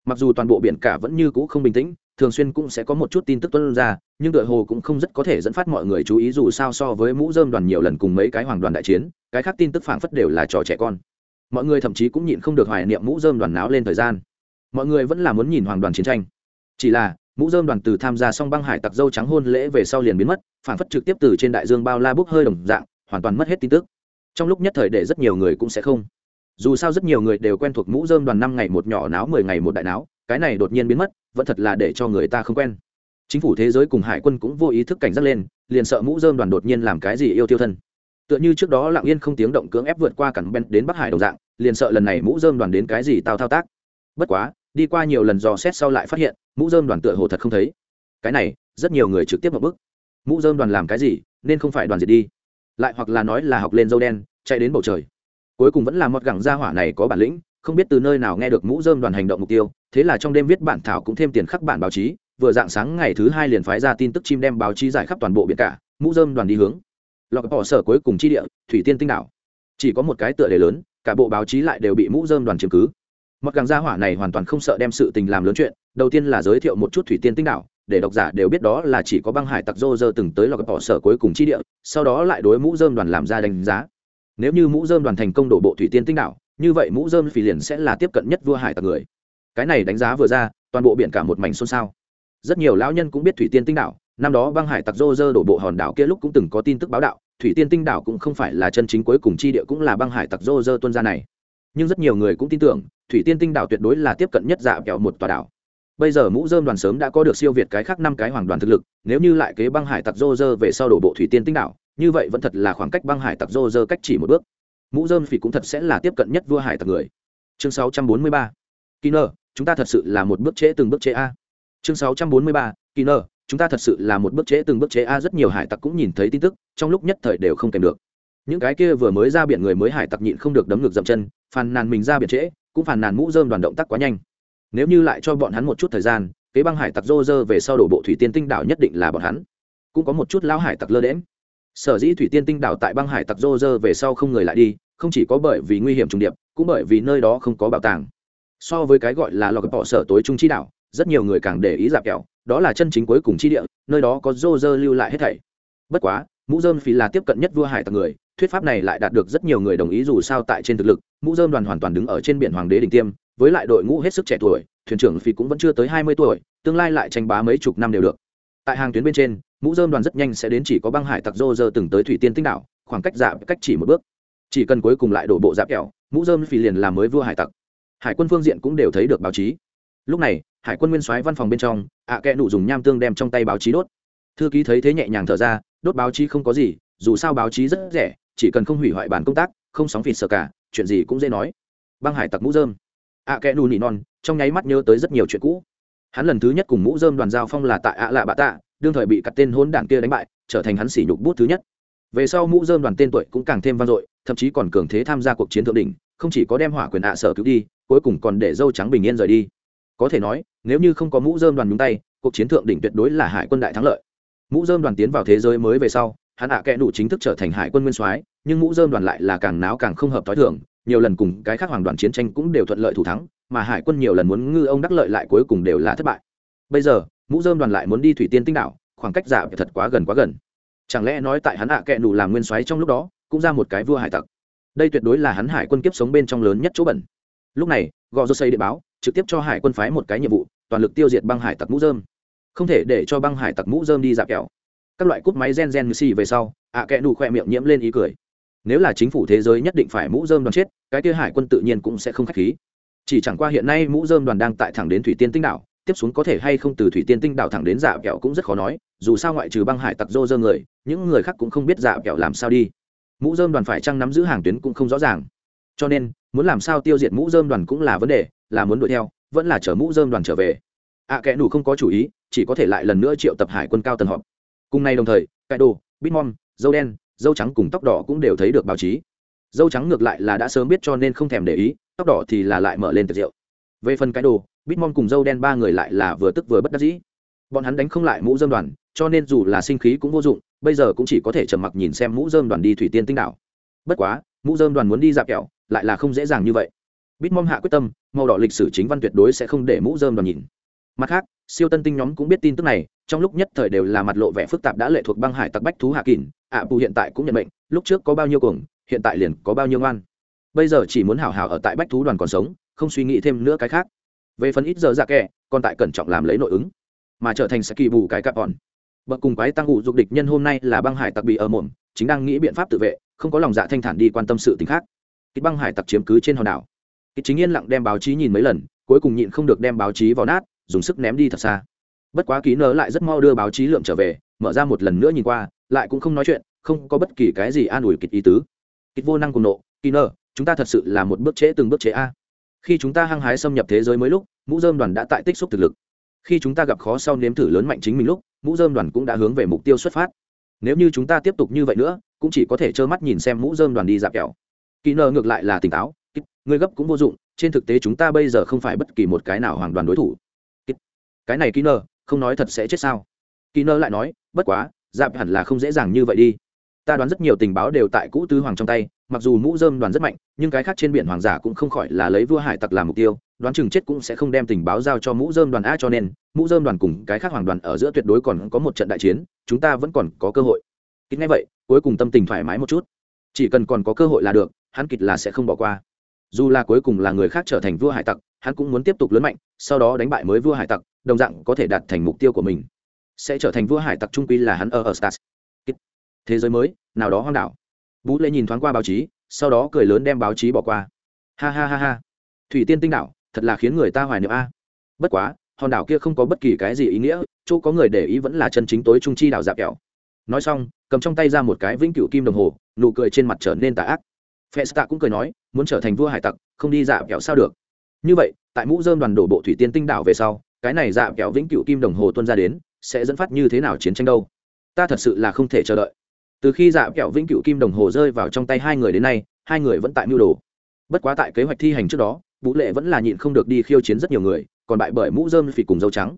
Mặc dù toàn bộ biển cả vẫn như cũ không bình tĩnh thường xuyên cũng sẽ có một chút tin tức tuân ra, nhưng đội hồ cũng không rất có thể dẫn phát mọi người chú ý dù sao so với mũ dơm đoàn nhiều lần cùng mấy cái hoàng đoàn đại chiến, cái khác tin tức phảng phất đều là trò trẻ con. Mọi người thậm chí cũng nhịn không được hoài niệm mũ dơm đoàn náo lên thời gian. Mọi người vẫn là muốn nhìn hoàng đoàn chiến tranh. Chỉ là, mũ dơm đoàn từ tham gia xong băng hải tặc dâu trắng hôn lễ về sau liền biến mất phản phất trực tiếp từ trên đại dương bao la bốc hơi đồng dạng, hoàn toàn mất hết tin tức. Trong lúc nhất thời để rất nhiều người cũng sẽ không. Dù sao rất nhiều người đều quen thuộc mũ dơm đoàn năm ngày một nhỏ náo, mười ngày một đại náo cái này đột nhiên biến mất, vẫn thật là để cho người ta không quen. Chính phủ thế giới cùng hải quân cũng vô ý thức cảnh giác lên, liền sợ mũ dơm đoàn đột nhiên làm cái gì yêu tiêu thân. Tựa như trước đó lặng yên không tiếng động cưỡng ép vượt qua cẳng ben đến bắc hải đồng dạng, liền sợ lần này mũ dơm đoàn đến cái gì tao thao tác. Bất quá, đi qua nhiều lần dò xét sau lại phát hiện, mũ dơm đoàn tựa hồ thật không thấy. Cái này, rất nhiều người trực tiếp một bức mũ dơm đoàn làm cái gì, nên không phải đoàn diệt đi. Lại hoặc là nói là học lên dâu đen, chạy đến bầu trời. Cuối cùng vẫn là một gẳng gia hỏa này có bản lĩnh, không biết từ nơi nào nghe được mũ dơm đoàn hành động mục tiêu thế là trong đêm viết bản thảo cũng thêm tiền khắc bản báo chí, vừa dạng sáng ngày thứ hai liền phái ra tin tức chim đem báo chí giải khắp toàn bộ biển cả, mũ dơm đoàn đi hướng. Lọc bỏ sở cuối cùng chi địa, thủy tiên tinh đảo. Chỉ có một cái tựa đề lớn, cả bộ báo chí lại đều bị mũ dơm đoàn chiếm cứ. Mặc càng gia hỏa này hoàn toàn không sợ đem sự tình làm lớn chuyện, đầu tiên là giới thiệu một chút thủy tiên tinh đảo, để độc giả đều biết đó là chỉ có băng hải tặc rô rơ từng tới lọc bỏ sở cuối cùng chi địa, sau đó lại đối mũ dơm đoàn làm ra đánh giá. Nếu như mũ dơm đoàn thành công đổ bộ thủy tiên tinh đảo, như vậy mũ dơm phì liền sẽ là tiếp cận nhất vua hải tặc người cái này đánh giá vừa ra, toàn bộ biển cả một mảnh xôn xao. Rất nhiều lão nhân cũng biết thủy tiên tinh đảo, năm đó băng hải tặc rô rơ đổ bộ hòn đảo kia lúc cũng từng có tin tức báo đạo, thủy tiên tinh đảo cũng không phải là chân chính cuối cùng chi địa cũng là băng hải tặc rô rơ tuân gia này. Nhưng rất nhiều người cũng tin tưởng, thủy tiên tinh đảo tuyệt đối là tiếp cận nhất dạ kẹo một tòa đảo. Bây giờ mũ dơm đoàn sớm đã có được siêu việt cái khác năm cái hoàng đoàn thực lực, nếu như lại kế băng hải tặc rô rơ về sau đổ bộ thủy tiên tinh đảo, như vậy vẫn thật là khoảng cách băng hải tặc rô rơ cách chỉ một bước. Mũ dơm phỉ cũng thật sẽ là tiếp cận nhất vua hải tặc người. Chương 643. kỳ nơ chúng ta thật sự là một bước trễ từng bước trễ a. Chương 643. kỳ nơ chúng ta thật sự là một bước trễ từng bước trễ a, rất nhiều hải tặc cũng nhìn thấy tin tức, trong lúc nhất thời đều không kèm được. Những cái kia vừa mới ra biển người mới hải tặc nhịn không được đấm ngược dậm chân, phàn nàn mình ra biển trễ, cũng phàn nàn mũ dơm đoàn động tác quá nhanh. Nếu như lại cho bọn hắn một chút thời gian, kế băng hải tặc rô rơ về sau đổ bộ thủy tiên tinh đảo nhất định là bọn hắn. Cũng có một chút lão hải tặc lơ đễm sở dĩ thủy tiên tinh đảo tại băng hải tặc rô rơ về sau không người lại đi, không chỉ có bởi vì nguy hiểm trùng điệp, cũng bởi vì nơi đó không có bảo tàng so với cái gọi là lọc bỏ sở tối trung chi đạo, rất nhiều người càng để ý dạp kẹo đó là chân chính cuối cùng chi địa nơi đó có rô rơ lưu lại hết thảy. Bất quá mũ dơm phí là tiếp cận nhất vua hải tặc người thuyết pháp này lại đạt được rất nhiều người đồng ý dù sao tại trên thực lực mũ dơm đoàn hoàn toàn đứng ở trên biển hoàng đế đình tiêm với lại đội ngũ hết sức trẻ tuổi thuyền trưởng phí cũng vẫn chưa tới hai mươi tuổi tương lai lại tranh bá mấy chục năm đều được. Tại hàng tuyến bên trên mũ dơm đoàn rất nhanh sẽ đến chỉ có băng hải tặc rô rơ từng tới thủy tiên tích đảo khoảng cách giảm cách chỉ một bước. Chỉ cần cuối cùng lại đổ bộ dạp kẹo mũ dơm phì liền làm mới vua hải tặc hải quân phương diện cũng đều thấy được báo chí. Lúc này, hải quân nguyên soái văn phòng bên trong, ạ à kẽ nụ dùng nham tương đem trong tay báo chí đốt. Thư ký thấy thế nhẹ nhàng thở ra, đốt báo chí không có gì, dù sao báo chí rất rẻ, chỉ cần không hủy hoại bản công tác, không sóng phịt sợ cả, chuyện gì cũng dễ nói. Băng hải tặc mũ dơm. Ạ à kẽ nụ nỉ non, trong nháy mắt nhớ tới rất nhiều chuyện cũ. Hắn lần thứ nhất cùng mũ dơm đoàn giao phong là tại ạ lạ bạ tạ, đương thời bị cặt tên hôn đảng kia đánh bại, trở thành hắn sỉ nhục bút thứ nhất. Về sau mũ dơm đoàn tên tuổi cũng càng thêm vang dội, thậm chí còn cường thế tham gia cuộc chiến thượng đỉnh, không chỉ có đem hỏa quyền ạ sở cứu đi cuối cùng còn để dâu trắng bình yên rời đi. Có thể nói, nếu như không có mũ dơm đoàn nhúng tay, cuộc chiến thượng đỉnh tuyệt đối là hải quân đại thắng lợi. Mũ dơm đoàn tiến vào thế giới mới về sau, hắn ạ kẽ đủ chính thức trở thành hải quân nguyên soái, nhưng mũ dơm đoàn lại là càng náo càng không hợp t h ó i thường, nhiều lần cùng cái khác hoàng đoàn chiến tranh cũng đều thuận lợi thủ thắng, mà hải quân nhiều lần muốn ngư ông đắc lợi lại cuối cùng đều là thất bại. Bây giờ, mũ dơm đoàn lại muốn đi thủy tiên tinh đảo, khoảng cách giả thật quá gần quá gần. Chẳng lẽ nói tại hắn ạ kẽ đủ làm nguyên soái trong lúc đó, cũng ra một cái vua hải tặc? Đây tuyệt đối là hắn hải quân kiếp sống bên trong lớn nhất chỗ bẩn lúc này, gò rô xây điện báo, trực tiếp cho hải quân phái một cái nhiệm vụ, toàn lực tiêu diệt băng hải tặc mũ dơm. Không thể để cho băng hải tặc mũ dơm đi dạp kẹo. Các loại cút máy gen gen như xì về sau, ạ à kẽ nụ khoe miệng nhiễm lên ý cười. Nếu là chính phủ thế giới nhất định phải mũ dơm đoàn chết, cái kia hải quân tự nhiên cũng sẽ không k h á c h khí. Chỉ chẳng qua hiện nay mũ dơm đoàn đang tại thẳng đến thủy tiên tinh đảo, tiếp xuống có thể hay không từ thủy tiên tinh đảo thẳng đến dạ kẹo cũng rất khó nói, dù sao ngoại trừ băng hải tặc dô dơ người, những người khác cũng không biết dạ kẹo làm sao đi. Mũ dơm đoàn phải chăng nắm giữ hàng tuyến cũng không rõ ràng cho nên muốn làm sao tiêu diệt mũ dơm đoàn cũng là vấn đề là muốn đuổi theo vẫn là chở mũ dơm đoàn trở về. Ạ à, kẽ nủ không có chủ ý chỉ có thể lại lần nữa triệu tập hải quân cao tần họp. Cùng ngày đồng thời cãi đồ bitmom dâu đen dâu trắng cùng tóc đỏ cũng đều thấy được báo chí. Dâu trắng ngược lại là đã sớm biết cho nên không thèm để ý tóc đỏ thì là lại mở lên tiệc rượu. Về phần cái đồ bitmom cùng dâu đen ba người lại là vừa tức vừa bất đắc dĩ. Bọn hắn đánh không lại mũ dơm đoàn cho nên dù là sinh khí cũng vô dụng bây giờ cũng chỉ có thể trầm mặc nhìn xem mũ dơm đoàn đi thủy tiên tinh đảo. Bất quá mũ dơm đoàn muốn đi dạp kẹo lại là không dễ dàng như vậy. Bitmom hạ quyết tâm màu đỏ lịch sử chính văn tuyệt đối sẽ không để mũ dơm đoàn nhìn. Mặt khác siêu tân tinh nhóm cũng biết tin tức này trong lúc nhất thời đều là mặt lộ vẻ phức tạp đã lệ thuộc băng hải tặc bách thú hạ kỳn ạ à, bù hiện tại cũng nhận bệnh lúc trước có bao nhiêu cuồng hiện tại liền có bao nhiêu ngoan. Bây giờ chỉ muốn hảo hảo ở tại bách thú đoàn còn sống không suy nghĩ thêm nữa cái khác. Về phần ít giờ dạ kẹ còn tại cẩn trọng làm lấy nội ứng. Mà trở thành sẽ kỳ bù cái cặp bọn bậc cùng quái tăng ngụ dục địch nhân hôm nay là băng hải tặc bị ở mồm chính đang nghĩ biện pháp tự vệ không có lòng dạ thanh thản đi quan tâm sự t khác kịch băng hải tặc chiếm cứ trên hòn đảo. Kịch chính yên lặng đem báo chí nhìn mấy lần, cuối cùng nhịn không được đem báo chí vào nát, dùng sức ném đi thật xa. Bất quá ký nở lại rất mau đưa báo chí lượm trở về, mở ra một lần nữa nhìn qua, lại cũng không nói chuyện, không có bất kỳ cái gì an ủi kịch ý tứ. Kịch vô năng cùng nộ, ký nở chúng ta thật sự là một bước trễ từng bước trễ a. Khi chúng ta hăng hái xâm nhập thế giới mới lúc, mũ dơm đoàn đã tại tích xúc thực lực. Khi chúng ta gặp khó sau nếm thử lớn mạnh chính mình lúc, mũ dơm đoàn cũng đã hướng về mục tiêu xuất phát. Nếu như chúng ta tiếp tục như vậy nữa, cũng chỉ có thể trơ mắt nhìn xem mũ dơm đoàn đi dạp kẹo kỳ nợ ngược lại là tỉnh táo người gấp cũng vô dụng, trên thực tế chúng ta bây giờ không phải bất kỳ một cái nào hoàn đoàn đối thủ. Cái này kỳ nợ không nói thật sẽ chết sao? Kỳ nợ lại nói, bất quá, dạp hẳn là không dễ dàng như vậy đi. Ta đoán rất nhiều tình báo đều tại cũ tứ hoàng trong tay, mặc dù mũ dơm đoàn rất mạnh, nhưng cái khác trên biển hoàng giả cũng không khỏi là lấy vua hải tặc làm mục tiêu, đoán chừng chết cũng sẽ không đem tình báo giao cho mũ dơm đoàn a cho nên, mũ dơm đoàn cùng cái khác hoàng đoàn ở giữa tuyệt đối còn có một trận đại chiến, chúng ta vẫn còn có cơ hội. Ít ngay vậy, cuối cùng tâm tình thoải mái một chút. Chỉ cần còn có cơ hội là được hắn kịch là sẽ không bỏ qua. Dù là cuối cùng là người khác trở thành vua hải tặc, hắn cũng muốn tiếp tục lớn mạnh, sau đó đánh bại mới vua hải tặc, đồng dạng có thể đạt thành mục tiêu của mình. Sẽ trở thành vua hải tặc trung quy là hắn ở ở stars thế giới mới, nào đó hoang đảo. Vũ lê nhìn thoáng qua báo chí, sau đó cười lớn đem báo chí bỏ qua. Ha ha ha ha. Thủy tiên tinh đảo, thật là khiến người ta hoài niệm a. Bất quá, hòn đảo kia không có bất kỳ cái gì ý nghĩa, chỗ có người để ý vẫn là chân chính tối trung chi đảo dạp kẹo. Nói xong, cầm trong tay ra một cái vĩnh cửu kim đồng hồ, nụ cười trên mặt trở nên tà ác festa cũng cười nói muốn trở thành vua hải tặc không đi dạ kẹo sao được? Như vậy tại mũ dơm đoàn đổ bộ thủy tiên tinh đảo về sau cái này dạ kẹo vĩnh cửu kim đồng hồ tuân ra đến sẽ dẫn phát như thế nào chiến tranh đâu? Ta thật sự là không thể chờ đợi. Từ khi dạ kẹo vĩnh cửu kim đồng hồ rơi vào trong tay hai người đến nay hai người vẫn tại mưu đồ. Bất quá tại kế hoạch thi hành trước đó vũ lệ vẫn là nhịn không được đi khiêu chiến rất nhiều người còn bại bởi mũ dơm phì cùng dâu trắng.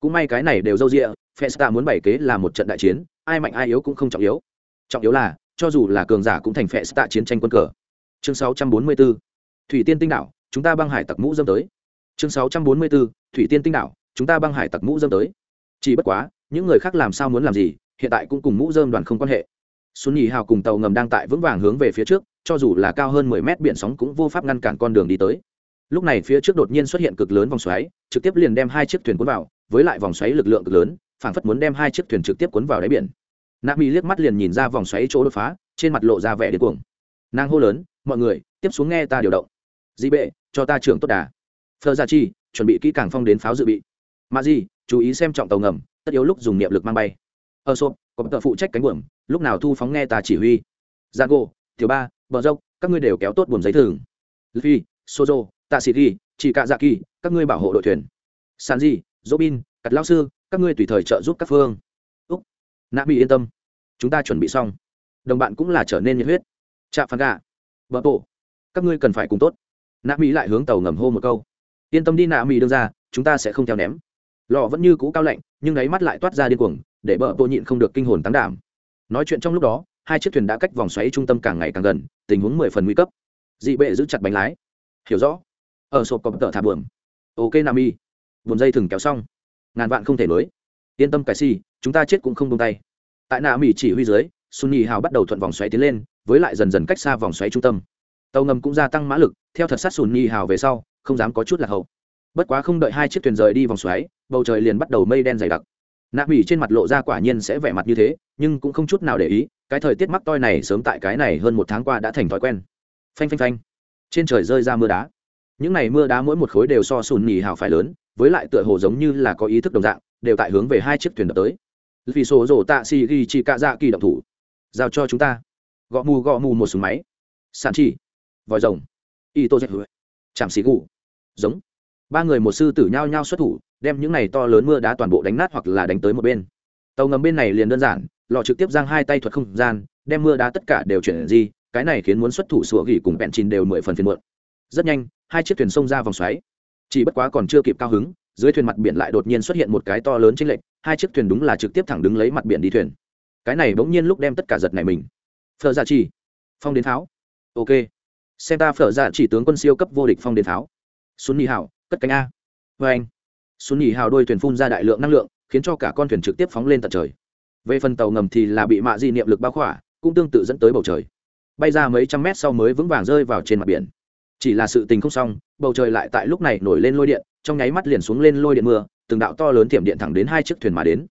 Cũng may cái này đều dâu dịa, festa muốn bày kế là một trận đại chiến ai mạnh ai yếu cũng không trọng yếu. Trọng yếu là cho dù là cường giả cũng thành festa chiến tranh quân cờ chương 644. thủy tiên tinh đảo, chúng ta băng hải tặc mũ dâm tới chương 644. thủy tiên tinh đảo, chúng ta băng hải tặc mũ dâm tới chỉ bất quá, những người khác làm sao muốn làm gì, hiện tại cũng cùng mũ dơm đoàn không quan hệ xuân nhì hào cùng tàu ngầm đang tại vững vàng hướng về phía trước, cho dù là cao hơn mười mét biển sóng cũng vô pháp ngăn cản con đường đi tới lúc này phía trước đột nhiên xuất hiện cực lớn vòng xoáy, trực tiếp liền đem hai chiếc thuyền cuốn vào, với lại vòng xoáy lực lượng cực lớn, phảng phất muốn đem hai chiếc thuyền trực tiếp cuốn vào đáy biển nạ mỹ liếc mắt liền nhìn ra vòng xoáy chỗ đột phá, trên mặt lộ ra vẻ điên cuồng. Nàng hô lớn, mọi người, tiếp xuống nghe ta điều động. Di bệ, cho ta trưởng tốt đà. Phơ gia chi, chuẩn bị kỹ càng phong đến pháo dự bị. Mà di chú ý xem trọng tàu ngầm, tất yếu lúc dùng niệm lực mang bay. Ờ Ở sộp có tờ phụ trách cánh buồm, lúc nào thu phóng nghe ta chỉ huy. Gia gô thiếu ba, bờ dốc, các ngươi đều kéo tốt buồm giấy thường luffy, sozo tạ sĩ ghi chị cạ dạ kỳ các ngươi bảo hộ đội thuyền. San di robin, cắt lao sư, các ngươi tùy thời trợ giúp các phương. Úc. Nạ bị yên tâm chúng ta chuẩn bị xong. Đồng bạn cũng là trở nên nhiệt huyết. Chạm phán gà. Vợ bộ các ngươi cần phải cùng tốt. Nạ mỹ lại hướng tàu ngầm hô một câu. Yên tâm đi, nạ mỹ đương ra, chúng ta sẽ không theo ném. Lò vẫn như cũ cao lạnh, nhưng đáy mắt lại toát ra điên cuồng, để bờ bộ nhịn không được kinh hồn tán đảm. Nói chuyện trong lúc đó, hai chiếc thuyền đã cách vòng xoáy trung tâm càng ngày càng gần, tình huống mười phần nguy cấp. Dị bệ giữ chặt bánh lái. Hiểu rõ. Ở sộp cọp tợ thả buồm. Ok nam y buồm dây thừng kéo xong. Ngàn vạn không thể nối. Yên tâm cái si, chúng ta chết cũng không tung tay tại nạ mỹ chỉ huy dưới sunni hào bắt đầu thuận vòng xoáy tiến lên, với lại dần dần cách xa vòng xoáy trung tâm. Tàu ngầm cũng gia tăng mã lực, theo thật sát sunni hào về sau, không dám có chút lạc hậu. Bất quá không đợi hai chiếc thuyền rời đi vòng xoáy, bầu trời liền bắt đầu mây đen dày đặc. Nạ mỹ trên mặt lộ ra quả nhiên sẽ vẻ mặt như thế, nhưng cũng không chút nào để ý, cái thời tiết mắc toi này sớm tại cái này hơn một tháng qua đã thành thói quen. Phanh phanh phanh. Trên trời rơi ra mưa đá. Những n à y mưa đá mỗi một khối đều so sùn nhì hào phải lớn, với lại tựa hồ giống như là có ý thức đồng dạng, đều tại hướng về hai chiếc thuyền đập tới vì số rổ tạ xì ghi chỉ cạ dạ kỳ động thủ. Giao cho chúng ta. Gõ mù gõ mù một súng máy. Sản chỉ. Vòi rồng. Y tô dẹp chạm xì gù. Giống. Ba người một sư tử nhao nhao xuất thủ, đem những này to lớn mưa đá toàn bộ đánh nát hoặc là đánh tới một bên. Tàu ngầm bên này liền đơn giản, lò trực tiếp giang hai tay thuật không gian, đem mưa đá tất cả đều chuyển di, cái này khiến muốn xuất thủ sủa gỉ cùng bẹn chìn đều mười phần phiền muộn. Rất nhanh, hai chiếc thuyền xông ra vòng xoáy. Chỉ bất quá còn chưa kịp cao hứng, dưới thuyền mặt biển lại đột nhiên xuất hiện một cái to lớn trên lệch hai chiếc thuyền đúng là trực tiếp thẳng đứng lấy mặt biển đi thuyền. Cái này bỗng nhiên lúc đem tất cả giật này mình. Phở ra chỉ. Phong đến tháo. Ok. Xem ta phở ra chỉ tướng quân siêu cấp vô địch phong đến tháo. Xuân nhị hào, cất cánh a. Vê anh. Xuân nhị hào đôi thuyền phun ra đại lượng năng lượng khiến cho cả con thuyền trực tiếp phóng lên tận trời. Về phần tàu ngầm thì là bị mạ di niệm lực bao khỏa cũng tương tự dẫn tới bầu trời. Bay ra mấy trăm mét sau mới vững vàng rơi vào trên mặt biển. Chỉ là sự tình không xong bầu trời lại tại lúc này nổi lên lôi điện trong nháy mắt liền xuống lên lôi điện mưa từng đạo to lớn tiệm điện thẳng đến hai chiếc thuyền mà đến.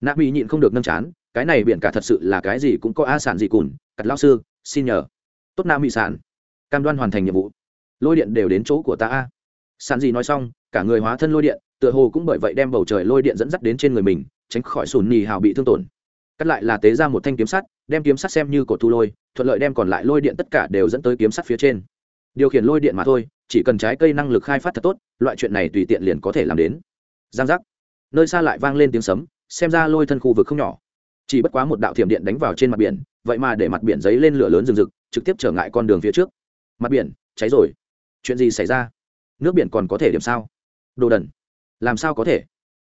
Nạ mỹ nhịn không được nâng chán, cái này biển cả thật sự là cái gì cũng có a sản gì cùn, cặt lao sư, xin nhờ. Tốt Nam mỹ sản. Cam đoan hoàn thành nhiệm vụ. Lôi điện đều đến chỗ của ta a. Sản gì nói xong, cả người hóa thân lôi điện, tựa hồ cũng bởi vậy đem bầu trời lôi điện dẫn dắt đến trên người mình, tránh khỏi sùn nhì hào bị thương tổn. Cắt lại là tế ra một thanh kiếm sắt, đem kiếm sắt xem như cột thu lôi, thuận lợi đem còn lại lôi điện tất cả đều dẫn tới kiếm sắt phía trên. Điều khiển lôi điện mà thôi, chỉ cần trái cây năng lực khai phát thật tốt, loại chuyện này tùy tiện liền có thể làm đến giang giác. Nơi xa lại vang lên tiếng sấm, xem ra lôi thân khu vực không nhỏ. Chỉ bất quá một đạo thiểm điện đánh vào trên mặt biển, vậy mà để mặt biển giấy lên lửa lớn rừng rực, trực tiếp trở ngại con đường phía trước. Mặt biển, cháy rồi. Chuyện gì xảy ra? Nước biển còn có thể điểm sao? Đồ đần. Làm sao có thể?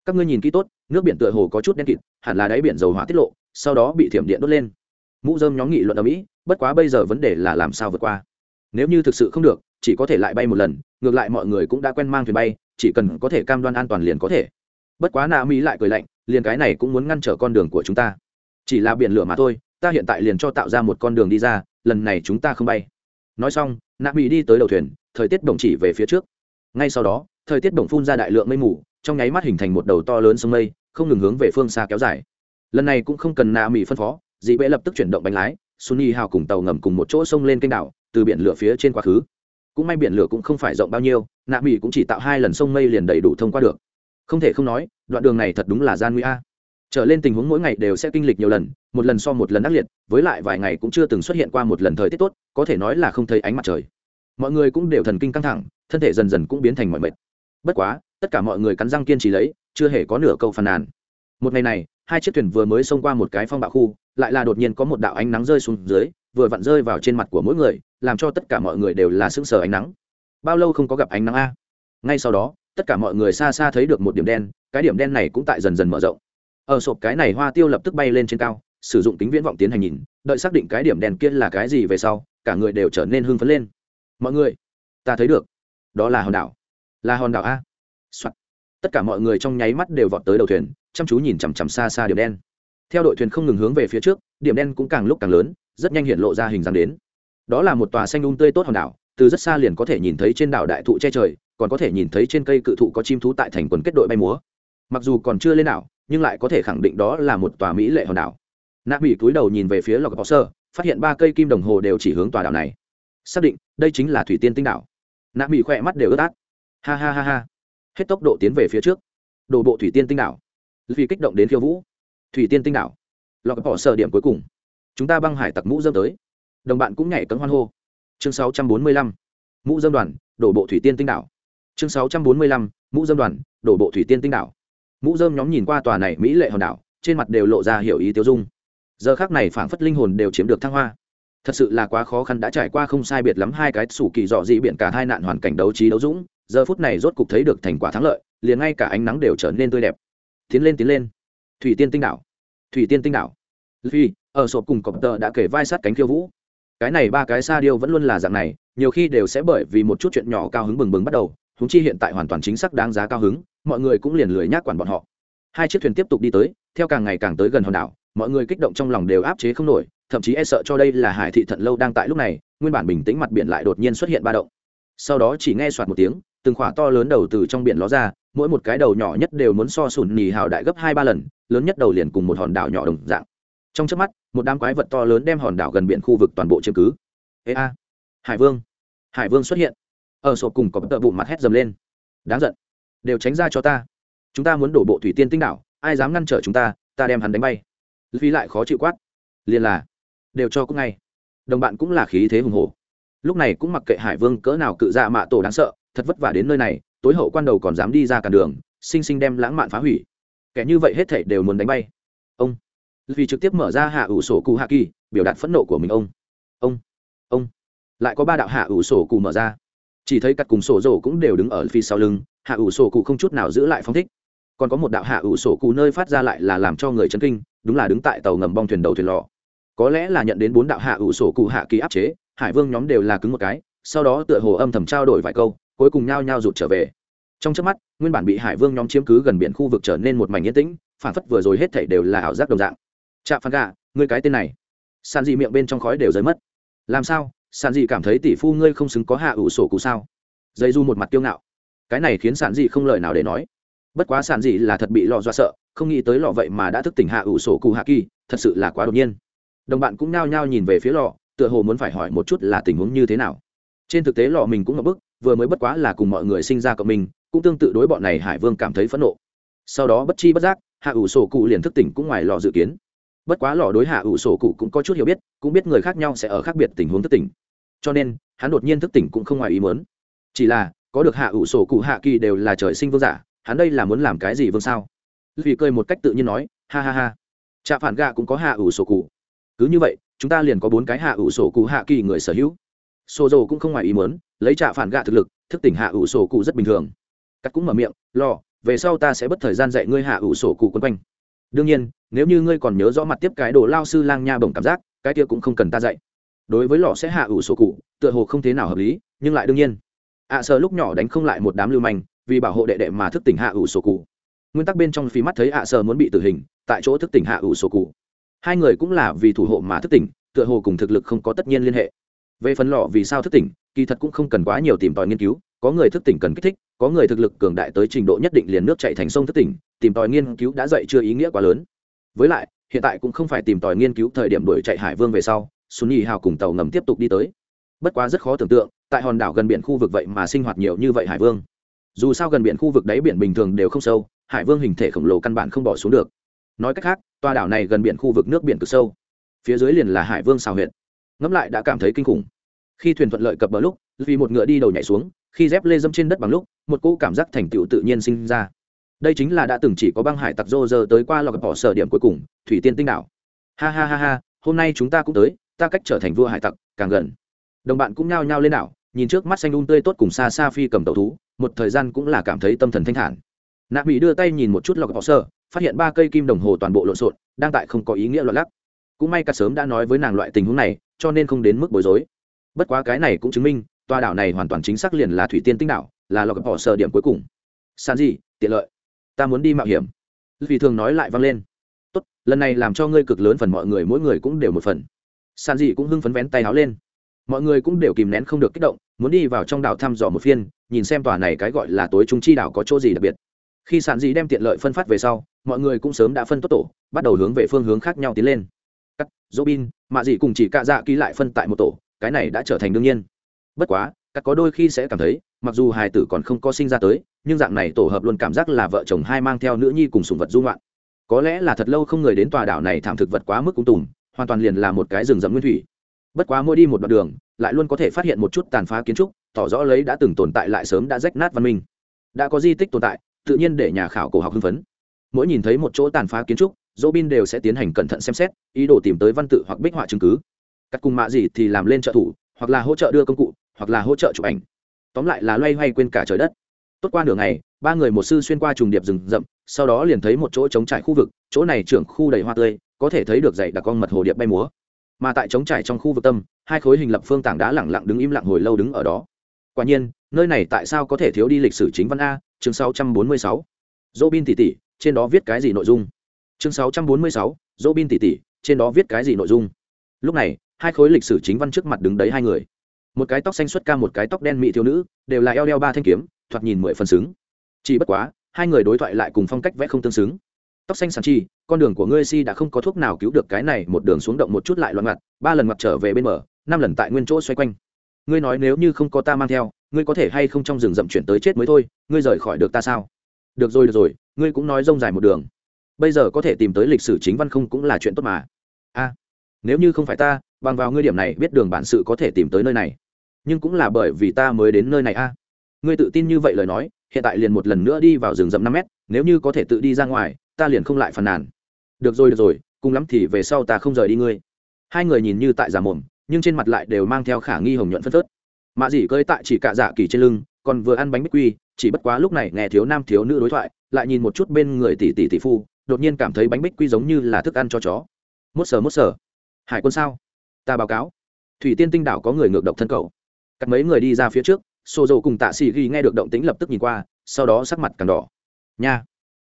Các ngươi nhìn kỹ tốt, nước biển tựa hồ có chút đen kịt, hẳn là đáy biển dầu hỏa tiết lộ, sau đó bị thiểm điện đốt lên. Mũ dơm nhóm nghị luận ở mỹ bất quá bây giờ vấn đề là làm sao vượt qua? Nếu như thực sự không được, chỉ có thể lại bay một lần, ngược lại mọi người cũng đã quen mang thuyền bay chỉ cần có thể cam đoan an toàn liền có thể. Bất quá nạ mỹ lại cười lạnh, liền cái này cũng muốn ngăn trở con đường của chúng ta. Chỉ là biển lửa mà thôi, ta hiện tại liền cho tạo ra một con đường đi ra, lần này chúng ta không bay. Nói xong nạ mỹ đi tới đầu thuyền, thời tiết đồng chỉ về phía trước. Ngay sau đó, thời tiết đồng phun ra đại lượng mây mù, trong nháy mắt hình thành một đầu to lớn sông mây, không ngừng hướng về phương xa kéo dài. Lần này cũng không cần nạ mỹ phân phó, dị bệ lập tức chuyển động bánh lái, sunny hào cùng tàu ngầm cùng một chỗ sông lên kênh đảo, từ biển lửa phía trên quá khứ cũng may biển lửa cũng không phải rộng bao nhiêu, nạ mỹ cũng chỉ tạo hai lần sông mây liền đầy đủ thông qua được. Không thể không nói, đoạn đường này thật đúng là gian nguy a. Trở lên tình huống mỗi ngày đều sẽ kinh lịch nhiều lần, một lần so một lần ác liệt, với lại vài ngày cũng chưa từng xuất hiện qua một lần thời tiết tốt, có thể nói là không thấy ánh mặt trời. Mọi người cũng đều thần kinh căng thẳng, thân thể dần dần cũng biến thành mọi mệt. Bất quá, tất cả mọi người cắn răng kiên trì lấy, chưa hề có nửa câu phàn nàn. Một ngày này, hai chiếc thuyền vừa mới xông qua một cái phong bạo khu, lại là đột nhiên có một đạo ánh nắng rơi xuống dưới vừa vặn rơi vào trên mặt của mỗi người, làm cho tất cả mọi người đều là sững sờ ánh nắng. Bao lâu không có gặp ánh nắng a? Ngay sau đó, tất cả mọi người xa xa thấy được một điểm đen, cái điểm đen này cũng tại dần dần mở rộng. Ở sộp cái này hoa tiêu lập tức bay lên trên cao, sử dụng tính viễn vọng tiến hành nhìn, đợi xác định cái điểm đen kia là cái gì về sau, cả người đều trở nên hưng phấn lên. Mọi người, ta thấy được, đó là hòn đảo. Là hòn đảo a、Soạn. tất cả mọi người trong nháy mắt đều vọt tới đầu thuyền, chăm chú nhìn chằm chằm xa xa điểm đen. Theo đội thuyền không ngừng hướng về phía trước điểm đen cũng càng lúc càng lớn, rất nhanh hiện lộ ra hình dáng đến. Đó là một tòa xanh um tươi tốt hòn đảo, từ rất xa liền có thể nhìn thấy trên đảo đại thụ che trời, còn có thể nhìn thấy trên cây cự thụ có chim thú tại thành quần kết đội bay múa. Mặc dù còn chưa lên đảo, nhưng lại có thể khẳng định đó là một tòa mỹ lệ hòn đảo. Nạ mỹ cúi đầu nhìn về phía lọc bọc sơ, phát hiện ba cây kim đồng hồ đều chỉ hướng tòa đảo này. Xác định, đây chính là thủy tiên tinh đảo. Nạ mỹ khỏe mắt đều ướt át. Ha ha ha ha. Hết tốc độ tiến về phía trước. Đổ bộ thủy tiên tinh đảo. Vì kích động đến khiêu vũ. Thủy tiên tinh đảo lọc bỏ sở điểm cuối cùng. Chúng ta băng hải tặc mũ dâm tới. Đồng bạn cũng nhảy cấm hoan hô. Chương 645. mũ dâm đoàn, đổ bộ thủy tiên tinh đảo. Chương 645. mũ dâm đoàn, đổ bộ thủy tiên tinh đảo. Mũ dơm nhóm nhìn qua tòa này mỹ lệ hòn đảo, trên mặt đều lộ ra hiểu ý tiêu dung. Giờ khác này phảng phất linh hồn đều chiếm được thăng hoa. Thật sự là quá khó khăn đã trải qua không sai biệt lắm hai cái sủ kỳ dọ dị biển cả hai nạn hoàn cảnh đấu trí đấu dũng, giờ phút này rốt cục thấy được thành quả thắng lợi, liền ngay cả ánh nắng đều trở nên tươi đẹp. Tiến lên tiến lên. Thủy tiên tinh đảo thủy tiên tinh đảo. Vì ở sộp cùng cọp tờ đã kể vai sát cánh khiêu vũ. Cái này ba cái sa điêu vẫn luôn là dạng này, nhiều khi đều sẽ bởi vì một chút chuyện nhỏ cao hứng bừng bừng bắt đầu húng chi hiện tại hoàn toàn chính xác đáng giá cao hứng, mọi người cũng liền lười nhác quản bọn họ. Hai chiếc thuyền tiếp tục đi tới, theo càng ngày càng tới gần hòn đảo, mọi người kích động trong lòng đều áp chế không nổi, thậm chí e sợ cho đây là hải thị thận lâu đang tại lúc này, nguyên bản bình tĩnh mặt biển lại đột nhiên xuất hiện ba động. Sau đó chỉ nghe soạt một tiếng, từng khỏa to lớn đầu từ trong biển ló ra mỗi một cái đầu nhỏ nhất đều muốn so sùn nì hào đại gấp hai ba lần, lớn nhất đầu liền cùng một hòn đảo nhỏ đồng dạng. Trong trước mắt, một đám quái vật to lớn đem hòn đảo gần biển khu vực toàn bộ chiếm cứ. Ê a! Hải vương! Hải vương xuất hiện. Ở sổ cùng có tợ bụng mặt hét dầm lên. Đáng giận. Đều tránh ra cho ta. Chúng ta muốn đổ bộ thủy tiên tinh đảo, ai dám ngăn trở chúng ta ta đem hắn đánh bay. Vì lại khó chịu quát. Liền là, đều cho cũng ngay. Đồng bạn cũng là khí thế hùng hồ lúc này cũng mặc kệ hải vương cỡ nào cự dạ mạ tổ đáng sợ, thật vất vả đến nơi này tối hậu quan đầu còn dám đi ra cản đường, sinh sinh đem lãng mạn phá hủy. Kẻ như vậy hết thảy đều muốn đánh bay. Ông. Vì trực tiếp mở ra hạ ủ sổ cụ hạ kỳ, biểu đạt phẫn nộ của mình ông. Ông. Ông. Lại có ba đạo hạ ủ sổ cụ mở ra. Chỉ thấy cắt cùng sổ rổ cũng đều đứng ở phía sau lưng, hạ ủ sổ cụ không chút nào giữ lại phong thích. Còn có một đạo hạ ủ sổ cụ nơi phát ra lại là làm cho người chấn kinh, đúng là đứng tại tàu ngầm bong thuyền đầu thuyền lò. Có lẽ là nhận đến bốn đạo hạ ủ sổ cụ hạ kỳ áp chế, hải vương nhóm đều là cứng một cái, sau đó tựa hồ âm thầm trao đổi vài câu cuối cùng nhao nhao rụt trở về. Trong trước mắt, nguyên bản bị hải vương nhóm chiếm cứ gần biển khu vực trở nên một mảnh yên tĩnh, phản phất vừa rồi hết thảy đều là ảo giác đồng dạng. Chạm phan gà ngươi cái tên này. Sàn dị miệng bên trong khói đều rơi mất. Làm sao? Sàn dị cảm thấy tỷ phu ngươi không xứng có hạ ủ sổ cụ sao? Dây du một mặt kiêu ngạo. Cái này khiến sàn dị không lời nào để nói. Bất quá sàn dị là thật bị lọ do sợ, không nghĩ tới lọ vậy mà đã thức tỉnh hạ ủ sổ cụ hạ kỳ, thật sự là quá đột nhiên. Đồng bạn cũng nao nhao nhìn về phía lọ tựa hồ muốn phải hỏi một chút là tình huống như thế nào. Trên thực tế lọ mình cũng ngập bức vừa mới bất quá là cùng mọi người sinh ra cộng mình cũng tương tự đối bọn này hải vương cảm thấy phẫn nộ. Sau đó bất chi bất giác, hạ ủ sổ cụ liền thức tỉnh cũng ngoài lò dự kiến. Bất quá lò đối hạ ủ sổ cụ cũng có chút hiểu biết, cũng biết người khác nhau sẽ ở khác biệt tình huống thức tỉnh. Cho nên, hắn đột nhiên thức tỉnh cũng không ngoài ý muốn. Chỉ là, có được hạ ủ sổ cụ hạ kỳ đều là trời sinh vương giả, hắn đây là muốn làm cái gì vương sao? Vì cười một cách tự nhiên nói, ha ha ha, trạ phản gạ cũng có hạ ủ sổ cụ. Cứ như vậy, chúng ta liền có bốn cái hạ ủ sổ cụ hạ kỳ người sở hữu. Sổ dầu cũng không ngoài ý muốn lấy trả phản gạ thực lực, thức tỉnh hạ ủ sổ cụ rất bình thường. Cắt cũng mở miệng lo về sau ta sẽ bất thời gian dạy ngươi hạ ủ sổ cụ quân quanh. Đương nhiên, nếu như ngươi còn nhớ rõ mặt tiếp cái đồ lao sư lang nha bổng cảm giác, cái kia cũng không cần ta dạy. Đối với lò sẽ hạ ủ sổ cụ, tựa hồ không thế nào hợp lý, nhưng lại đương nhiên. Ạ à sơ lúc nhỏ đánh không lại một đám lưu manh, vì bảo hộ đệ đệ mà thức tỉnh hạ ủ sổ cụ. Nguyên tắc bên trong phí mắt thấy ạ à sơ muốn bị tử hình, tại chỗ thức tỉnh hạ ủ sổ cụ. Hai người cũng là vì thủ hộ mà thức tỉnh, tựa hồ cùng thực lực không có tất nhiên liên hệ. Về phần lọ vì sao thức tỉnh kỳ thật cũng không cần quá nhiều tìm tòi nghiên cứu, có người thức tỉnh cần kích thích, có người thực lực cường đại tới trình độ nhất định liền nước chạy thành sông thức tỉnh, tìm tòi nghiên cứu đã dậy chưa ý nghĩa quá lớn. Với lại, hiện tại cũng không phải tìm tòi nghiên cứu thời điểm đuổi chạy hải vương về sau xuân Nhi hào cùng tàu ngầm tiếp tục đi tới. Bất quá rất khó tưởng tượng, tại hòn đảo gần biển khu vực vậy mà sinh hoạt nhiều như vậy hải vương. Dù sao gần biển khu vực đáy biển bình thường đều không sâu, hải vương hình thể khổng lồ căn bản không bỏ xuống được. Nói cách khác toa đảo này gần biển khu vực nước biển cực sâu. Phía dưới liền là hải vương xào huyện ngẫm lại đã cảm thấy kinh khủng khi thuyền thuận lợi cập bờ lúc, vì một ngựa đi đầu nhảy xuống, khi dép lê dâm trên đất bằng lúc, một cỗ cảm giác thành tựu tự nhiên sinh ra. Đây chính là đã từng chỉ có băng hải tặc rô rơ tới qua lọc bỏ sở điểm cuối cùng, thủy tiên tinh đảo. Ha ha ha ha, hôm nay chúng ta cũng tới, ta cách trở thành vua hải tặc, càng gần. Đồng bạn cũng nhao nhao lên đảo, nhìn trước mắt xanh un tươi tốt cùng xa xa phi cầm tàu thú, một thời gian cũng là cảm thấy tâm thần thanh thản. Nạp mỹ đưa tay nhìn một chút lọc bỏ sơ phát hiện ba cây kim đồng hồ toàn bộ lộn xộn, đang tại không có ý nghĩa loạn lắc. Cũng may cả sớm đã nói với nàng loại tình huống này, cho nên không đến mức bối rối bất quá cái này cũng chứng minh, tòa đảo này hoàn toàn chính xác liền là thủy tiên tinh đảo, là lọc bỏ sơ điểm cuối cùng. San gì tiện lợi. Ta muốn đi mạo hiểm. Vì thường nói lại vang lên. Tốt, lần này làm cho ngươi cực lớn phần mọi người mỗi người cũng đều một phần. San gì cũng hưng phấn vén tay áo lên. Mọi người cũng đều kìm nén không được kích động, muốn đi vào trong đảo thăm dò một phiên, nhìn xem tòa này cái gọi là tối trung chi đảo có chỗ gì đặc biệt. Khi sàn dị đem tiện lợi phân phát về sau, mọi người cũng sớm đã phân tốt tổ, bắt đầu hướng về phương hướng khác nhau tiến lên. Cắt dỗ bin mạ dị cùng chỉ cạ dạ ký lại phân tại một tổ cái này đã trở thành đương nhiên. Bất quá các có đôi khi sẽ cảm thấy mặc dù hài tử còn không có sinh ra tới nhưng dạng này tổ hợp luôn cảm giác là vợ chồng hai mang theo nữ nhi cùng sùng vật dung loạn có lẽ là thật lâu không người đến tòa đảo này thảm thực vật quá mức cung tùng, hoàn toàn liền là một cái rừng rậm nguyên thủy. Bất quá mỗi đi một đoạn đường lại luôn có thể phát hiện một chút tàn phá kiến trúc tỏ rõ lấy đã từng tồn tại lại sớm đã rách nát văn minh. Đã có di tích tồn tại tự nhiên để nhà khảo cổ học hưng phấn. Mỗi nhìn thấy một chỗ tàn phá kiến trúc dỗ bin đều sẽ tiến hành cẩn thận xem xét ý đồ tìm tới văn tự hoặc bích họa chứng cứ cắt cùng mạ gì thì làm lên trợ thủ, hoặc là hỗ trợ đưa công cụ, hoặc là hỗ trợ chụp ảnh. Tóm lại là loay hoay quên cả trời đất. Tốt qua nửa ngày, ba người một sư xuyên qua trùng điệp rừng rậm, sau đó liền thấy một chỗ trống trải khu vực, chỗ này trưởng khu đầy hoa tươi, có thể thấy được dậy đặc con mật hồ điệp bay múa. Mà tại trống trải trong khu vực tâm, hai khối hình lập phương tảng đá lẳng lặng đứng im lặng hồi lâu đứng ở đó. Quả nhiên, nơi này tại sao có thể thiếu đi lịch sử chính văn a, chương 646. dỗ bin tỷ tỷ trên đó viết cái gì nội dung? Chương 646. dỗ bin tỷ tỷ trên đó viết cái gì nội dung? Lúc này hai khối lịch sử chính văn trước mặt đứng đấy hai người. Một cái tóc xanh xuất ca một cái tóc đen mỹ thiếu nữ đều là eo đeo ba thanh kiếm thoạt nhìn mười phần xứng. Chỉ bất quá hai người đối thoại lại cùng phong cách vẽ không tương xứng. Tóc xanh sàn chi con đường của ngươi si đã không có thuốc nào cứu được cái này một đường xuống động một chút lại loạn mặt ba lần mặt trở về bên mở, năm lần tại nguyên chỗ xoay quanh. Ngươi nói nếu như không có ta mang theo ngươi có thể hay không trong rừng rậm chuyển tới chết mới thôi ngươi rời khỏi được ta sao? Được rồi được rồi ngươi cũng nói rông dài một đường. Bây giờ có thể tìm tới lịch sử chính văn không cũng là chuyện tốt mà. A nếu như không phải ta bằng vào ngươi điểm này biết đường bản sự có thể tìm tới nơi này. Nhưng cũng là bởi vì ta mới đến nơi này a. Ngươi tự tin như vậy lời nói, hiện tại liền một lần nữa đi vào rừng rậm năm mét, nếu như có thể tự đi ra ngoài, ta liền không lại phàn nàn. Được rồi được rồi, cùng lắm thì về sau ta không rời đi ngươi. Hai người nhìn như tại giả mồm, nhưng trên mặt lại đều mang theo khả nghi hồng nhuận phân phớt. Mạ dỉ cơi tại chỉ cạ dạ kỳ trên lưng, còn vừa ăn bánh bích quy, chỉ bất quá lúc này nghe thiếu nam thiếu nữ đối thoại, lại nhìn một chút bên người tỷ tỷ tỷ phu, đột nhiên cảm thấy bánh bích quy giống như là thức ăn cho chó. Mốt sờ mốt sờ. Hải quân sao? Ta báo cáo. Thủy tiên tinh đảo có người ngược độc thân cầu. Cắt mấy người đi ra phía trước xô dầu cùng tạ sĩ ghi nghe được động tĩnh lập tức nhìn qua, sau đó sắc mặt càng đỏ. Nha!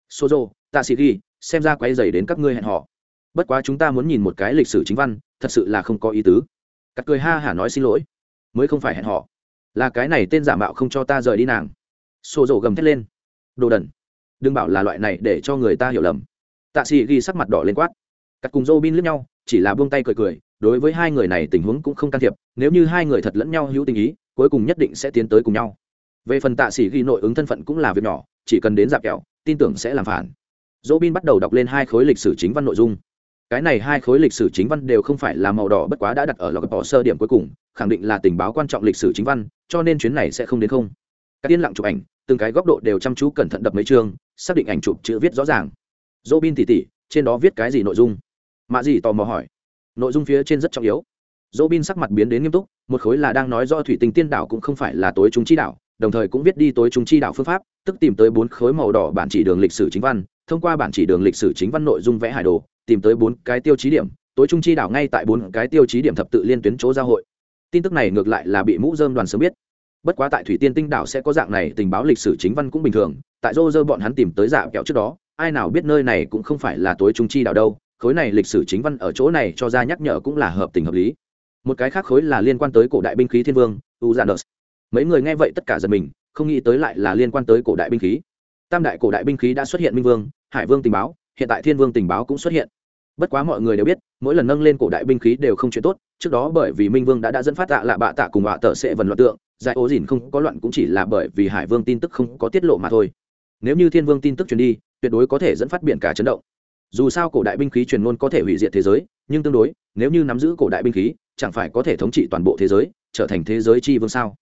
Xô dầu tạ sĩ ghi, xem ra quay dày đến các ngươi hẹn họ bất quá chúng ta muốn nhìn một cái lịch sử chính văn, thật sự là không có ý tứ. Cắt cười ha hả nói xin lỗi. Mới không phải hẹn họ là cái này tên giả mạo không cho ta rời đi nàng. Xô dầu gầm thét lên. Đồ đần. Đừng bảo là loại này để cho người ta hiểu lầm. Tạ sĩ ghi sắc mặt đỏ lên quát. Cắt cùng dô bin lướt nhau chỉ là buông tay cười cười, đối với hai người này tình huống cũng không can thiệp, nếu như hai người thật lẫn nhau hữu tình ý, cuối cùng nhất định sẽ tiến tới cùng nhau. Về phần tạ sĩ ghi nội ứng thân phận cũng là việc nhỏ, chỉ cần đến dạp kẹo, tin tưởng sẽ làm phản. Dỗ bin bắt đầu đọc lên hai khối lịch sử chính văn nội dung. Cái này hai khối lịch sử chính văn đều không phải là màu đỏ bất quá đã đặt ở lọc bỏ sơ điểm cuối cùng, khẳng định là tình báo quan trọng lịch sử chính văn, cho nên chuyến này sẽ không đến không. Các tiên lặng chụp ảnh, từng cái góc độ đều chăm chú cẩn thận đập mấy chương, xác định ảnh chụp chữ viết rõ ràng. Dỗ bin tỉ tỉ, trên đó viết cái gì nội dung? Mạ gì tò mò hỏi. Nội dung phía trên rất trọng yếu. Dỗ bin sắc mặt biến đến nghiêm túc, một khối là đang nói do thủy tinh tiên đảo cũng không phải là tối chúng chi đảo, đồng thời cũng viết đi tối chúng chi đảo phương pháp, tức tìm tới bốn khối màu đỏ bản chỉ đường lịch sử chính văn, thông qua bản chỉ đường lịch sử chính văn nội dung vẽ hải đồ, tìm tới bốn cái tiêu chí điểm, tối trung chi đảo ngay tại bốn cái tiêu chí điểm thập tự liên tuyến chỗ giao hội. Tin tức này ngược lại là bị mũ dơm đoàn sớm biết. Bất quá tại thủy tiên tinh đảo sẽ có dạng này tình báo lịch sử chính văn cũng bình thường, tại dô dơ bọn hắn tìm tới dạ kẹo trước đó, ai nào biết nơi này cũng không phải là tối trung chi đảo đâu khối này lịch sử chính văn ở chỗ này cho ra nhắc nhở cũng là hợp tình hợp lý. Một cái khác khối là liên quan tới cổ đại binh khí thiên vương, uzanus. Mấy người nghe vậy tất cả giật mình, không nghĩ tới lại là liên quan tới cổ đại binh khí. Tam đại cổ đại binh khí đã xuất hiện minh vương, hải vương tình báo, hiện tại thiên vương tình báo cũng xuất hiện. Bất quá mọi người đều biết, mỗi lần nâng lên cổ đại binh khí đều không chuyện tốt, trước đó bởi vì minh vương đã đã dẫn phát tạ lạ bạ tạ cùng họa tợ sẽ vần loạn tượng, giải ố dìn không có loạn cũng chỉ là bởi vì hải vương tin tức không có tiết lộ mà thôi. Nếu như thiên vương tin tức truyền đi, tuyệt đối có thể dẫn phát biển cả chấn động dù sao cổ đại binh khí truyền ngôn có thể hủy diệt thế giới, nhưng tương đối, nếu như nắm giữ cổ đại binh khí, chẳng phải có thể thống trị toàn bộ thế giới, trở thành thế giới tri vương sao?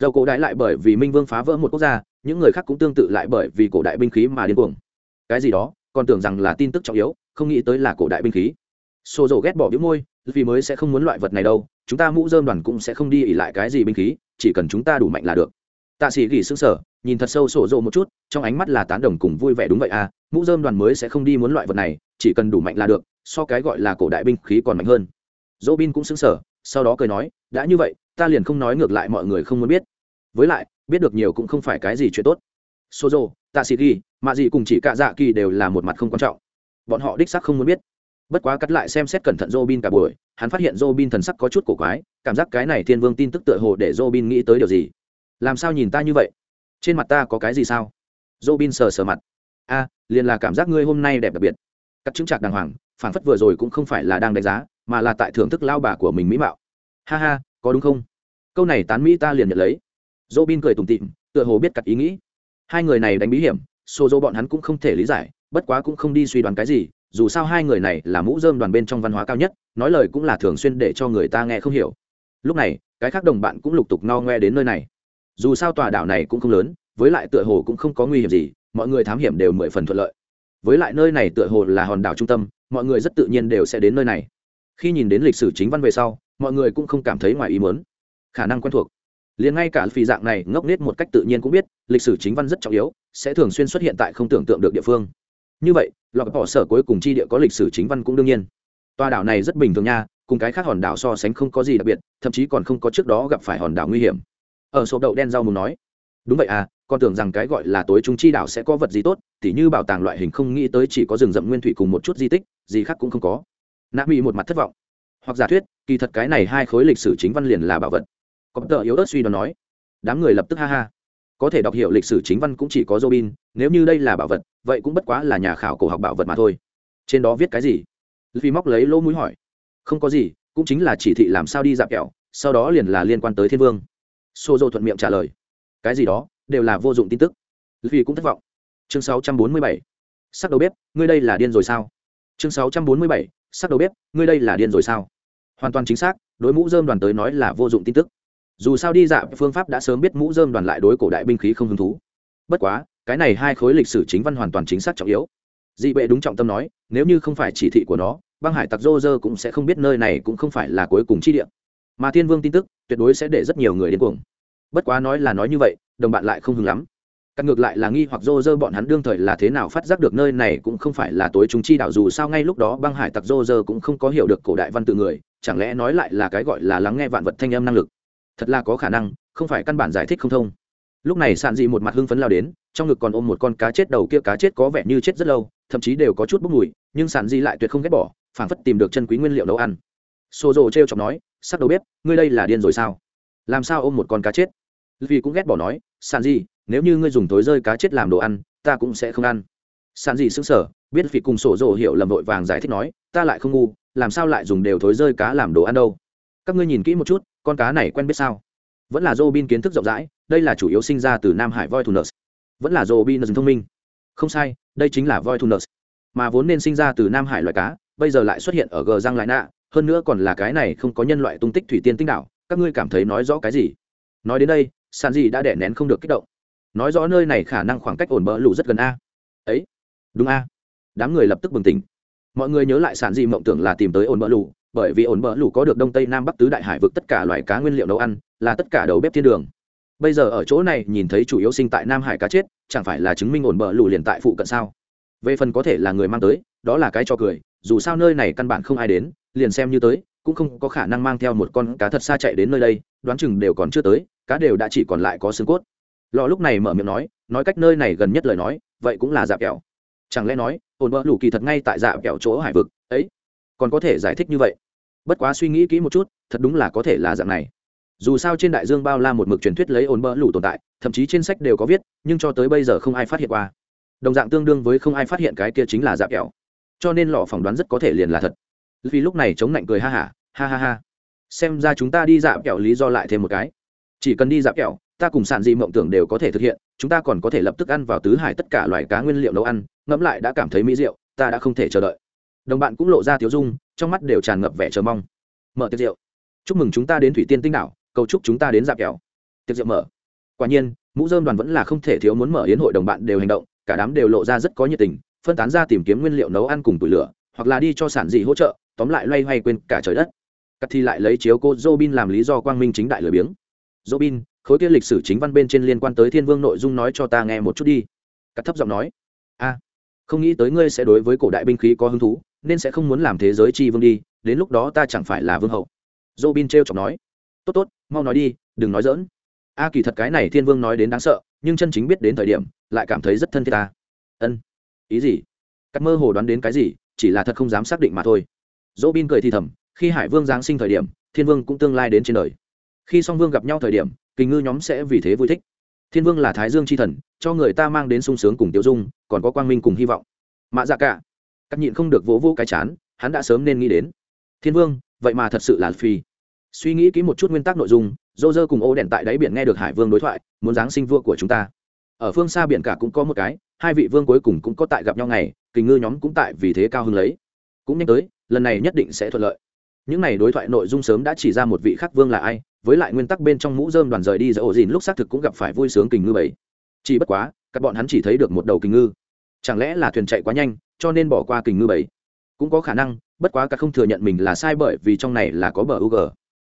Dầu cổ đại lại bởi vì minh vương phá vỡ một quốc gia, những người khác cũng tương tự lại bởi vì cổ đại binh khí mà điên cuồng. Cái gì đó, còn tưởng rằng là tin tức trọng yếu, không nghĩ tới là cổ đại binh khí. Xô dầu ghét bỏ biếu môi, vì mới sẽ không muốn loại vật này đâu, chúng ta mũ dơm đoàn cũng sẽ không đi ỉ lại cái gì binh khí, chỉ cần chúng ta đủ mạnh là được. Tạ sĩ gỉ xương sở nhìn thật sâu sổ rộ một chút, trong ánh mắt là tán đồng cùng vui vẻ đúng vậy à mũ dơm đoàn mới sẽ không đi muốn loại vật này chỉ cần đủ mạnh là được so cái gọi là cổ đại binh khí còn mạnh hơn dỗ bin cũng xứng sở sau đó cười nói đã như vậy ta liền không nói ngược lại mọi người không muốn biết với lại biết được nhiều cũng không phải cái gì chuyện tốt sozo tạ sĩ ghi mạ gì cùng chỉ cạ dạ kỳ đều là một mặt không quan trọng bọn họ đích sắc không muốn biết bất quá cắt lại xem xét cẩn thận Robin cả buổi, hắn phát hiện Robin thần sắc có chút cổ quái, cảm giác cái này Thiên Vương tin tức tựa hồ để Robin nghĩ tới điều gì. Làm sao nhìn ta như vậy? Trên mặt ta có cái gì sao? Robin sờ sờ mặt. A, liền là cảm giác ngươi hôm nay đẹp đặc biệt. Cắt chứng trạc đàng hoàng, phản phất vừa rồi cũng không phải là đang đánh giá, mà là tại thưởng thức lao bà của mình mỹ mạo. Ha ha, có đúng không? Câu này tán mỹ ta liền nhận lấy. Robin cười tủm tỉm, tựa hồ biết cắt ý nghĩ. Hai người này đánh bí hiểm, xô dỗ bọn hắn cũng không thể lý giải, bất quá cũng không đi suy đoán cái gì, dù sao hai người này là mũ dơm đoàn bên trong văn hóa cao nhất nói lời cũng là thường xuyên để cho người ta nghe không hiểu lúc này cái khác đồng bạn cũng lục tục no ngoe đến nơi này dù sao tòa đảo này cũng không lớn với lại tựa hồ cũng không có nguy hiểm gì mọi người thám hiểm đều mười phần thuận lợi. Với lại nơi này tựa hồ là hòn đảo trung tâm, mọi người rất tự nhiên đều sẽ đến nơi này. Khi nhìn đến lịch sử chính văn về sau, mọi người cũng không cảm thấy ngoài ý muốn. Khả năng quen thuộc. Liền ngay cả phi dạng này ngốc nết một cách tự nhiên cũng biết, lịch sử chính văn rất trọng yếu, sẽ thường xuyên xuất hiện tại không tưởng tượng được địa phương. Như vậy, lọc bỏ sở cuối cùng chi địa có lịch sử chính văn cũng đương nhiên. Tòa đảo này rất bình thường nha, cùng cái khác hòn đảo so sánh không có gì đặc biệt, thậm chí còn không có trước đó gặp phải hòn đảo nguy hiểm. Ở số đậu đen rau mù nói, đúng vậy à con tưởng rằng cái gọi là tối trung chi đảo sẽ có vật gì tốt thì như bảo tàng loại hình không nghĩ tới chỉ có rừng rậm nguyên thủy cùng một chút di tích, gì khác cũng không có. Nạ mỹ một mặt thất vọng. Hoặc giả thuyết, kỳ thật cái này hai khối lịch sử chính văn liền là bảo vật. Có tờ yếu ớt suy đoán nói, đám người lập tức ha ha. Có thể đọc hiểu lịch sử chính văn cũng chỉ có robin, nếu như đây là bảo vật, vậy cũng bất quá là nhà khảo cổ học bảo vật mà thôi. Trên đó viết cái gì? Vì móc lấy lỗ mũi hỏi. Không có gì, cũng chính là chỉ thị làm sao đi dạp kẹo, sau đó liền là liên quan tới thiên vương. Xô dô thuận miệng trả lời. Cái gì đó? Đều là vô dụng tin tức. Vì cũng thất vọng. Chương 647. sắc đầu bếp, ngươi đây là điên rồi sao? Chương 647. sắc đầu bếp, ngươi đây là điên rồi sao? Hoàn toàn chính xác, đối mũ dơm đoàn tới nói là vô dụng tin tức. Dù sao đi dạo phương pháp đã sớm biết mũ dơm đoàn lại đối cổ đại binh khí không hứng thú. Bất quá, cái này hai khối lịch sử chính văn hoàn toàn chính xác trọng yếu. Dị bệ đúng trọng tâm nói, nếu như không phải chỉ thị của nó, băng hải tặc rô dơ cũng sẽ không biết nơi này cũng không phải là cuối cùng chi địa. Mà thiên vương tin tức, tuyệt đối sẽ để rất nhiều người đến cuồng. Bất quá nói là nói như vậy đồng bạn lại không hứng lắm. Cắt ngược lại là nghi hoặc rô rơ bọn hắn đương thời là thế nào phát giác được nơi này cũng không phải là tối chúng chi đạo dù sao ngay lúc đó băng hải tặc rô rơ cũng không có hiểu được cổ đại văn tự người, chẳng lẽ nói lại là cái gọi là lắng nghe vạn vật thanh âm năng lực? Thật là có khả năng, không phải căn bản giải thích không thông. Lúc này sạn dị một mặt hưng phấn lao đến, trong ngực còn ôm một con cá chết đầu kia cá chết có vẻ như chết rất lâu, thậm chí đều có chút bốc mùi, nhưng sạn dị lại tuyệt không ghét bỏ phản phất tìm được chân quý nguyên liệu nấu ăn. Xô rộ t r chọc nói, sắc đầu bếp, ngươi đây là điên rồi sao? Làm sao ôm một con cá chết? Vì cũng ghét bỏ nói sàn gì nếu như ngươi dùng tối rơi cá chết làm đồ ăn ta cũng sẽ không ăn sàn gì sững sờ biết vì cùng sổ rồ hiểu lầm vội vàng giải thích nói ta lại không ngu làm sao lại dùng đều thối rơi cá làm đồ ăn đâu các ngươi nhìn kỹ một chút con cá này quen biết sao vẫn là Robin kiến thức rộng rãi, đây là chủ yếu sinh ra từ Nam Hải voi Thunus. Vẫn là Robin thông minh. Không sai, đây chính là voi Thunus. Mà vốn nên sinh ra từ Nam Hải loài cá, bây giờ lại xuất hiện ở gờ răng lại nạ, hơn nữa còn là cái này không có nhân loại tung tích thủy tiên tinh đảo, các ngươi cảm thấy nói rõ cái gì? Nói đến đây, San gì đã đè nén không được kích động. Nói rõ nơi này khả năng khoảng cách ổn bỡ lũ rất gần a. Ấy, đúng a. Đám người lập tức bừng tỉnh. Mọi người nhớ lại sản gì mộng tưởng là tìm tới ổn bỡ lũ, bởi vì ổn bỡ lũ có được đông tây nam bắc tứ đại hải vực tất cả loài cá nguyên liệu nấu ăn là tất cả đầu bếp thiên đường bây giờ ở chỗ này nhìn thấy chủ yếu sinh tại nam hải cá chết chẳng phải là chứng minh ổn bỡ lũ liền tại phụ cận sao về phần có thể là người mang tới đó là cái cho cười dù sao nơi này căn bản không ai đến liền xem như tới cũng không có khả năng mang theo một con cá thật xa chạy đến nơi đây đoán chừng đều còn chưa tới cá đều đã chỉ còn lại có xương cốt. Lò lúc này mở miệng nói nói cách nơi này gần nhất lời nói vậy cũng là dạ kẹo. Chẳng lẽ nói ổn bỡ lù kỳ thật ngay tại dạ kẹo chỗ hải vực ấy còn có thể giải thích như vậy? Bất quá suy nghĩ kỹ một chút thật đúng là có thể là dạng này. Dù sao trên đại dương bao la một mực truyền thuyết lấy ổn bỡ lù tồn tại thậm chí trên sách đều có viết nhưng cho tới bây giờ không ai phát hiện qua. Đồng dạng tương đương với không ai phát hiện cái kia chính là dạ kẹo. Cho nên lọ phỏng đoán rất có thể liền là thật. Vì lúc này chống lạnh cười ha hả ha, ha ha. Ha xem ra chúng ta đi dạ kẹo lý do lại thêm một cái chỉ cần đi dạp kẹo, ta cùng sản dị mộng tưởng đều có thể thực hiện, chúng ta còn có thể lập tức ăn vào tứ hải tất cả loài cá nguyên liệu nấu ăn, ngẫm lại đã cảm thấy mỹ rượu ta đã không thể chờ đợi. Đồng bạn cũng lộ ra tiếu dung, trong mắt đều tràn ngập vẻ chờ mong. Mở tiệc rượu. Chúc mừng chúng ta đến thủy tiên tinh đảo, cầu chúc chúng ta đến dạp kẹo. Tiệc rượu mở. Quả nhiên, mũ dơm đoàn vẫn là không thể thiếu muốn mở yến hội đồng bạn đều hành động, cả đám đều lộ ra rất có nhiệt tình, phân tán ra tìm kiếm nguyên liệu nấu ăn cùng tủi lửa, hoặc là đi cho sản dị hỗ trợ, tóm lại loay hoay quên cả trời đất. Cắt thi lại lấy chiếu cô Robin làm lý do quang minh chính đại lười biếng. Robin, khối kia lịch sử chính văn bên trên liên quan tới thiên vương nội dung nói cho ta nghe một chút đi. Cắt thấp giọng nói. A, không nghĩ tới ngươi sẽ đối với cổ đại binh khí có hứng thú, nên sẽ không muốn làm thế giới chi vương đi, đến lúc đó ta chẳng phải là vương hậu. Robin trêu chọc nói. Tốt tốt, mau nói đi, đừng nói dỡn a, kỳ thật cái này thiên vương nói đến đáng sợ, nhưng chân chính biết đến thời điểm, lại cảm thấy rất thân thiết ta. Ân. Ý gì? Cắt mơ hồ đoán đến cái gì, chỉ là thật không dám xác định mà thôi. Robin cười thì thầm, khi hải vương giáng sinh thời điểm, thiên vương cũng tương lai đến trên đời khi song vương gặp nhau thời điểm, kình ngư nhóm sẽ vì thế vui thích. Thiên vương là thái dương c h i thần, cho người ta mang đến sung sướng cùng tiêu dung, còn có quang minh cùng hy vọng. Mạ dạ cả. Cắt nhịn không được vỗ vỗ cái chán, hắn đã sớm nên nghĩ đến. Thiên vương, vậy mà thật sự là phi. Suy nghĩ kỹ một chút nguyên tắc nội dung dô dơ cùng ô đèn tại đáy biển nghe được hải vương đối thoại, muốn giáng sinh vua của chúng ta. Ở phương xa biển cả cũng có một cái, hai vị vương cuối cùng cũng có tại gặp nhau ngày, kình ngư nhóm cũng tại vì thế cao hứng lấy. Cũng nhanh tới, lần này nhất định sẽ thuận lợi. Những này đối thoại nội dung sớm đã chỉ ra một vị khắc vương là ai với lại nguyên tắc bên trong mũ dơm đoàn rời đi giữa ổ dìn lúc xác thực cũng gặp phải vui sướng kình ngư bảy chỉ bất quá các bọn hắn chỉ thấy được một đầu kình ngư. Chẳng lẽ là thuyền chạy quá nhanh, cho nên bỏ qua kình ngư bảy cũng có khả năng, bất quá cả không thừa nhận mình là sai bởi vì trong này là có bờ u g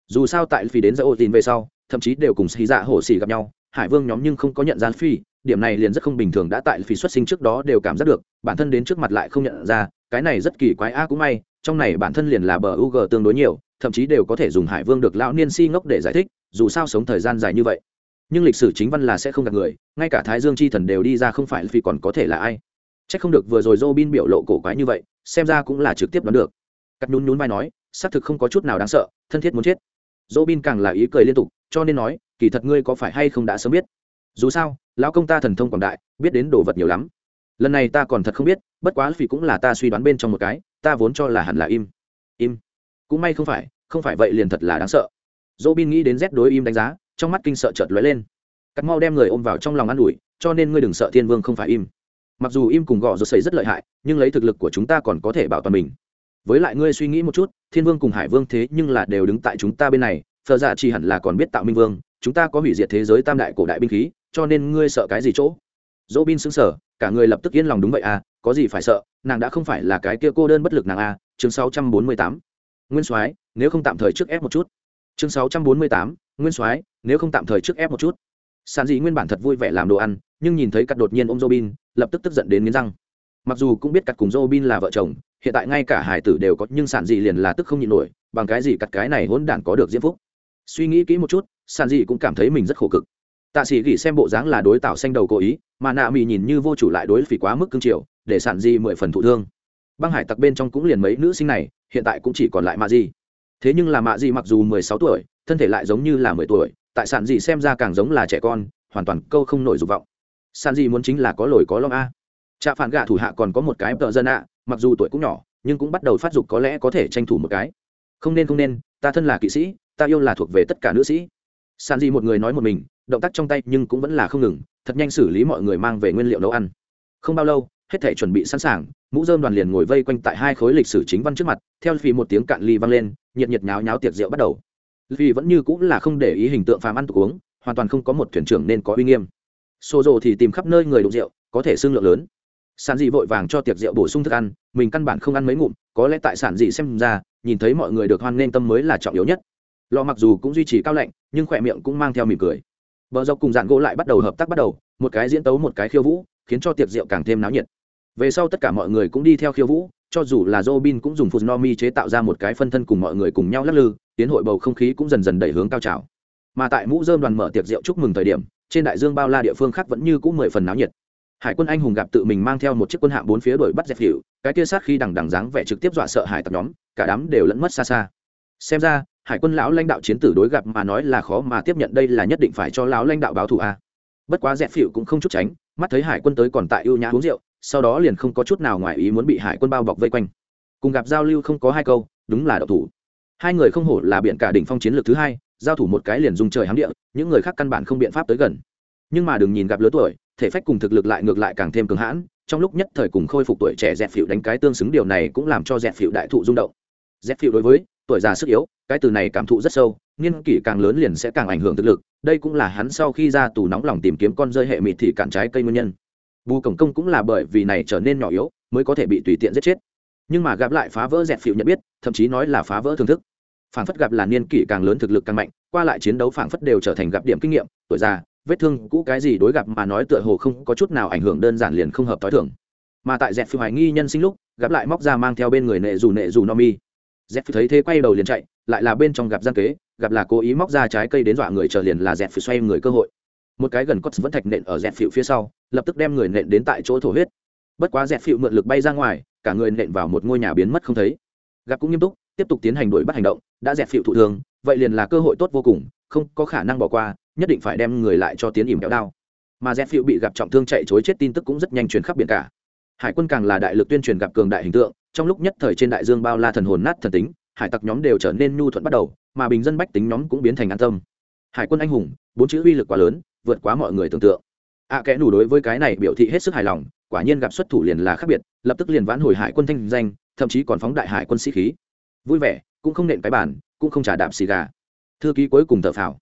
dù sao tại phi đến giữa ổ tin về sau, thậm chí đều cùng xì dạ hổ xì gặp nhau, hải vương nhóm nhưng không có nhận ra phi, điểm này liền rất không bình thường đã tại phi xuất sinh trước đó đều cảm giác được, bản thân đến trước mặt lại không nhận ra, cái này rất kỳ quái, a à cũng may trong này bản thân liền là bờ u g tương đối nhiều, thậm chí đều có thể dùng hải vương được lão niên si ngốc để giải thích, dù sao sống thời gian dài như vậy. Nhưng lịch sử chính văn là sẽ không gặp người, ngay cả thái dương chi thần đều đi ra không phải vì còn có thể là ai. C h ắ c không được vừa rồi Robin biểu lộ cổ quái như vậy, xem ra cũng là trực tiếp đoán được. Cắt nhún nhún vai nói, xác thực không có chút nào đáng sợ, thân thiết muốn chết. Robin càng là ý cười liên tục, cho nên nói, kỳ thật ngươi có phải hay không đã sớm biết. Dù sao, lão công ta thần thông quảng đại, biết đến đồ vật nhiều lắm. Lần này ta còn thật không biết, bất quá vì cũng là ta suy đoán bên trong một cái ta vốn cho là hẳn là im. Im? Cũng may không phải không phải vậy liền thật là đáng sợ. Dỗ bin nghĩ đến rét đối im đánh giá, trong mắt kinh sợ chợt lóe lên. Cắt mau đem người ôm vào trong lòng ă n ủi, cho nên ngươi đừng sợ thiên vương không phải im. Mặc dù im cùng gõ rột xây rất lợi hại, nhưng lấy thực lực của chúng ta còn có thể bảo toàn mình. Với lại ngươi suy nghĩ một chút, thiên vương cùng hải vương thế nhưng là đều đứng tại chúng ta bên này thờ ra dạ chỉ hẳn là còn biết tạo minh vương, chúng ta có hủy diệt thế giới tam đại cổ đại binh khí, cho nên ngươi sợ cái gì chỗ? Dỗ bin xứng sở cả người lập tức yên lòng đúng vậy à có gì phải sợ, nàng đã không phải là cái kia cô đơn bất lực nàng a chương sáu trăm bốn mươi tám. Nguyên soái, nếu không tạm thời trước ép một chút. Chương sáu trăm bốn mươi tám, nguyên soái, nếu không tạm thời trước ép một chút. Sàn dị nguyên bản thật vui vẻ làm đồ ăn, nhưng nhìn thấy cắt đột nhiên ôm robin, lập tức tức giận đến nghiến răng. Mặc dù cũng biết cắt cùng robin là vợ chồng, hiện tại ngay cả hải tử đều có, nhưng sản dị liền là tức không nhịn nổi, bằng cái gì cắt cái này hỗn đản có được diễm phúc. Suy nghĩ kỹ một chút sản dị cũng cảm thấy mình rất khổ cực tạ sĩ gỉ xem bộ dáng là đối tạo xanh đầu cố ý, mà nạ mỹ nhìn như vô chủ lại đối phỉ quá mức cương triều để sản di mười phần thụ thương. Băng hải tặc bên trong cũng liền mấy nữ sinh này, hiện tại cũng chỉ còn lại mạ di. Thế nhưng là mạ di mặc dù mười sáu tuổi, thân thể lại giống như là mười tuổi, tại sản di xem ra càng giống là trẻ con, hoàn toàn câu không nổi dục vọng. Sản di muốn chính là có lồi có lom a. Trạ phản gạ thủ hạ còn có một cái tợ dân ạ, mặc dù tuổi cũng nhỏ, nhưng cũng bắt đầu phát dục có lẽ có thể tranh thủ một cái. Không nên không nên, ta thân là kỵ sĩ, ta yêu là thuộc về tất cả nữ sĩ. Sản di một người nói một mình động tác trong tay nhưng cũng vẫn là không ngừng, thật nhanh xử lý mọi người mang về nguyên liệu nấu ăn. Không bao lâu, hết thể chuẩn bị sẵn sàng, mũ dơm đoàn liền ngồi vây quanh tại hai khối lịch sử chính văn trước mặt, theo phì một tiếng cạn ly vang lên, nhiệt nhiệt nháo nháo tiệc rượu bắt đầu. Vì vẫn như cũng là không để ý hình tượng phàm ăn tục uống, hoàn toàn không có một thuyền trưởng nên có uy nghiêm. Xô rộ thì tìm khắp nơi người đụng rượu, có thể xương lượng lớn. Sản dị vội vàng cho tiệc rượu bổ sung thức ăn, mình căn bản không ăn mấy ngụm, có lẽ tại sản dị xem ra, nhìn thấy mọi người được hoan nghênh tâm mới là trọng yếu nhất. Lò mặc dù cũng duy trì cao lạnh, nhưng khỏe miệng cũng mang theo mỉm cười bờ dọc cùng dạn gỗ lại bắt đầu hợp tác bắt đầu một cái diễn tấu một cái khiêu vũ khiến cho tiệc rượu càng thêm náo nhiệt về sau tất cả mọi người cũng đi theo khiêu vũ cho dù là Robin cũng dùng Funomi chế tạo ra một cái phân thân cùng mọi người cùng nhau lắc lư, tiến hội bầu không khí cũng dần dần đẩy hướng cao trào. Mà tại mũ rơm đoàn mở tiệc rượu chúc mừng thời điểm, trên đại dương bao la địa phương khác vẫn như cũ mười phần náo nhiệt. Hải quân anh hùng gặp tự mình mang theo một chiếc quân hạm bốn phía đuổi bắt dẹp hiệu, cái kia sát khi đằng đằng dáng vẻ trực tiếp dọa sợ hải tặc nhóm, cả đám đều lẫn mất xa xa. Xem ra, hải quân lão lãnh đạo chiến tử đối gặp mà nói là khó mà tiếp nhận đây là nhất định phải cho lão lãnh đạo báo thù a. Bất quá dẹp phịu cũng không chút tránh, mắt thấy hải quân tới còn tại ưu nhã uống rượu, sau đó liền không có chút nào ngoài ý muốn bị hải quân bao bọc vây quanh. Cùng gặp giao lưu không có hai câu đúng là đậu thủ. Hai người không hổ là biện cả đỉnh phong chiến lược thứ hai giao thủ một cái liền dùng trời hám địa những người khác căn bản không biện pháp tới gần. Nhưng mà đừng nhìn gặp lứa tuổi thể phách cùng thực lực lại ngược lại càng thêm cường hãn trong lúc nhất thời cùng khôi phục tuổi trẻ dẹp phịu đánh cái tương xứng điều này cũng làm cho dẹp phịu đại thụ rung động. Dẹp phịu đối với tuổi già sức yếu, cái từ này cảm thụ rất sâu niên kỷ càng lớn liền sẽ càng ảnh hưởng thực lực, đây cũng là hắn sau khi ra tù nóng lòng tìm kiếm con rơi hệ mịt thì cản trái cây nguyên nhân. Bù cổng công cũng là bởi vì này trở nên nhỏ yếu, mới có thể bị tùy tiện giết chết. Nhưng mà gặp lại phá vỡ dẹt phịu nhận biết, thậm chí nói là phá vỡ thưởng thức. Phảng phất gặp là niên kỷ càng lớn thực lực càng mạnh, qua lại chiến đấu phảng phất đều trở thành gặp điểm kinh nghiệm, tuổi già, vết thương, cũ cái gì đối gặp mà nói tựa hồ không có chút nào ảnh hưởng đơn giản liền không hợp t h i thường. Mà tại dẹt phịu hoài nghi nhân sinh lúc, gặp lại móc ra mang theo bên người nệ dù nệ dù no mi dẹp thấy thế quay đầu liền chạy, lại là bên trong gặp gian kế, gặp là cố ý móc ra trái cây đến dọa người chờ liền là dẹp phịu xoay người cơ hội. Một cái gần cốt vẫn thạch nện ở dẹp phịu phía sau, lập tức đem người nện đến tại chỗ thổ huyết. Bất quá dẹp phịu mượn lực bay ra ngoài, cả người nện vào một ngôi nhà biến mất không thấy. Gặp cũng nghiêm túc, tiếp tục tiến hành đuổi bắt hành động, đã dẹp phịu thụ thường vậy liền là cơ hội tốt vô cùng, không có khả năng bỏ qua, nhất định phải đem người lại cho tiến ỉm kéo đao. Mà dẹp phịu bị gặp trọng thương chạy chối chết tin tức cũng rất nhanh truyền khắp biển cả. Hải quân càng là đại lực tuyên truyền gặp cường đại hình tượng trong lúc nhất thời trên đại dương bao la thần hồn nát thần tính hải tặc nhóm đều trở nên nhu thuận bắt đầu mà bình dân bách tính nhóm cũng biến thành an tâm. Hải quân anh hùng bốn chữ uy lực quá lớn vượt quá mọi người tưởng tượng. Ạ à, kẽ nủ đối với cái này biểu thị hết sức hài lòng quả nhiên gặp xuất thủ liền là khác biệt lập tức liền vãn hồi hải quân thanh danh thậm chí còn phóng đại hải quân sĩ khí. Vui vẻ cũng không nện cái bàn cũng không trả đạp xì gà. Thư ký cuối cùng thở phào.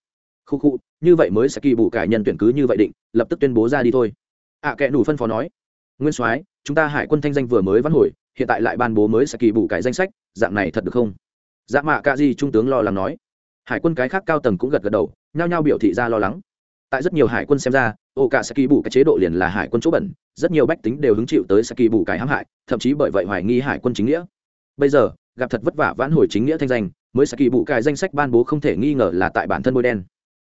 Khu khu như vậy mới sẽ kỳ bù cải nhân tuyển cứ như vậy định lập tức tuyên bố ra đi thôi. Ạ à, kẽ nủ phân phó nói. Nguyên soái chúng ta hải quân thanh danh vừa mới vãn hồi hiện tại lại ban bố mới sẽ kỳ bù cải danh sách dạng này thật được không? Dạ mạ cạ di trung tướng lo lắng nói. Hải quân cái khác cao tầng cũng gật gật đầu nhao nhao biểu thị ra lo lắng. Tại rất nhiều hải quân xem ra ô cả saki bù cái chế độ liền là hải quân chỗ bẩn rất nhiều bách tính đều hứng chịu tới saki bù cái hãm hại thậm chí bởi vậy hoài nghi hải quân chính nghĩa. Bây giờ gặp thật vất vả vãn hồi chính nghĩa thanh danh mới saki bù cái danh sách ban bố không thể nghi ngờ là tại bản thân bôi đen.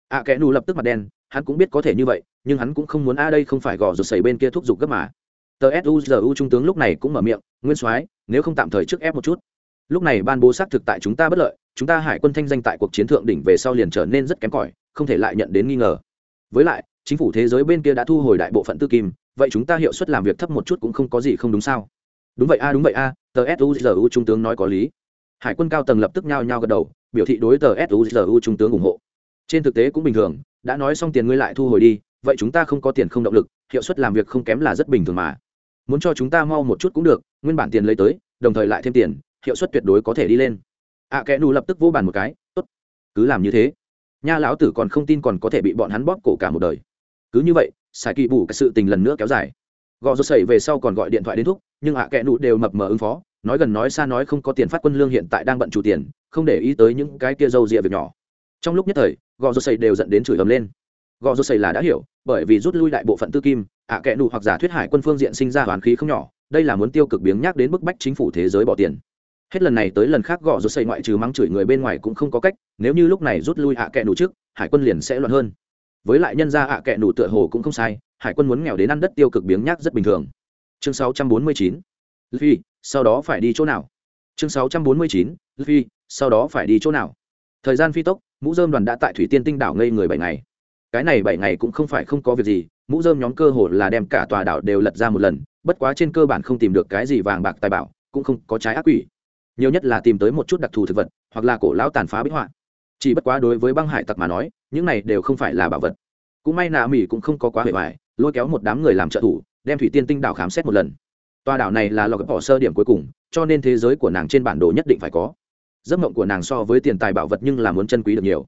A à, kẽ nù lập tức mặt đen hắn cũng biết có thể như vậy nhưng hắn cũng không muốn a đây không phải gò rụt sẩy bên kia thúc giục gấp mà tờ suzu trung tướng lúc này cũng mở miệng, nguyên soái, nếu không tạm thời trước ép một chút. Lúc này ban bố xác thực tại chúng ta bất lợi, chúng ta hải quân thanh danh tại cuộc chiến thượng đỉnh về sau liền trở nên rất kém cỏi, không thể lại nhận đến nghi ngờ. Với lại, chính phủ thế giới bên kia đã thu hồi đại bộ phận tư kim, vậy chúng ta hiệu suất làm việc thấp một chút cũng không có gì không đúng sao? Đúng vậy a, đúng vậy a, tờ suzu trung tướng nói có lý. Hải quân cao tầng lập tức nhao nhao gật đầu, biểu thị đối tờ suzu trung tướng ủng hộ. Trên thực tế cũng bình thường, đã nói xong tiền ngươi lại thu hồi đi, vậy chúng ta không có tiền không động lực, hiệu suất làm việc không kém là rất bình thường mà muốn cho chúng ta mau một chút cũng được nguyên bản tiền lấy tới đồng thời lại thêm tiền hiệu suất tuyệt đối có thể đi lên. Ạ à, kẽ nù lập tức vô bàn một cái tốt cứ làm như thế. Nha lão tử còn không tin còn có thể bị bọn hắn bóp cổ cả một đời. Cứ như vậy xài kỳ bù cái sự tình lần nữa kéo dài. Gò rột sẩy về sau còn gọi điện thoại đến thúc nhưng ạ à kẽ nụ đều mập mờ ứng phó nói gần nói xa nói không có tiền phát quân lương hiện tại đang bận chủ tiền không để ý tới những cái kia râu rịa việc nhỏ. Trong lúc nhất thời gò rột sẩy đều dẫn đến chửi ấm lên gò rô xây là đã hiểu bởi vì rút lui đại bộ phận tư kim ạ à kẽ nụ hoặc giả thuyết hải quân phương diện sinh ra hoàn khí không nhỏ đây là muốn tiêu cực biếng nhắc đến bức bách chính phủ thế giới bỏ tiền. Hết lần này tới lần khác gõ rô xây ngoại trừ mắng chửi người bên ngoài cũng không có cách nếu như lúc này rút lui ạ à kẹ nụ trước hải quân liền sẽ loạn hơn. Với lại nhân ra ạ à kẹ nụ tựa hồ cũng không sai hải quân muốn nghèo đến ăn đất tiêu cực biếng nhắc rất bình thường. Chương 649 Luffy, sau đó phải đi chỗ nào? Chương 649 Luffy, sau đó phải đi chỗ nào? Thời gian phi tốc mũ dơm đoàn đã tại thủy tiên tinh đảo ngây người bảy ngày cái này bảy ngày cũng không phải không có việc gì, mũ dơm nhóm cơ hồ là đem cả tòa đảo đều lật ra một lần, bất quá trên cơ bản không tìm được cái gì vàng bạc tài bảo, cũng không có trái ác quỷ. Nhiều nhất là tìm tới một chút đặc thù thực vật, hoặc là cổ lão tàn phá bích họa. Chỉ bất quá đối với băng hải tặc mà nói, những này đều không phải là bảo vật. Cũng may nà mỹ cũng không có quá hệ hoại lôi kéo một đám người làm trợ thủ, đem thủy tiên tinh đảo khám xét một lần. Tòa đảo này là lò bỏ sơ điểm cuối cùng, cho nên thế giới của nàng trên bản đồ nhất định phải có. Giấc mộng của nàng so với tiền tài bảo vật nhưng là muốn chân quý được nhiều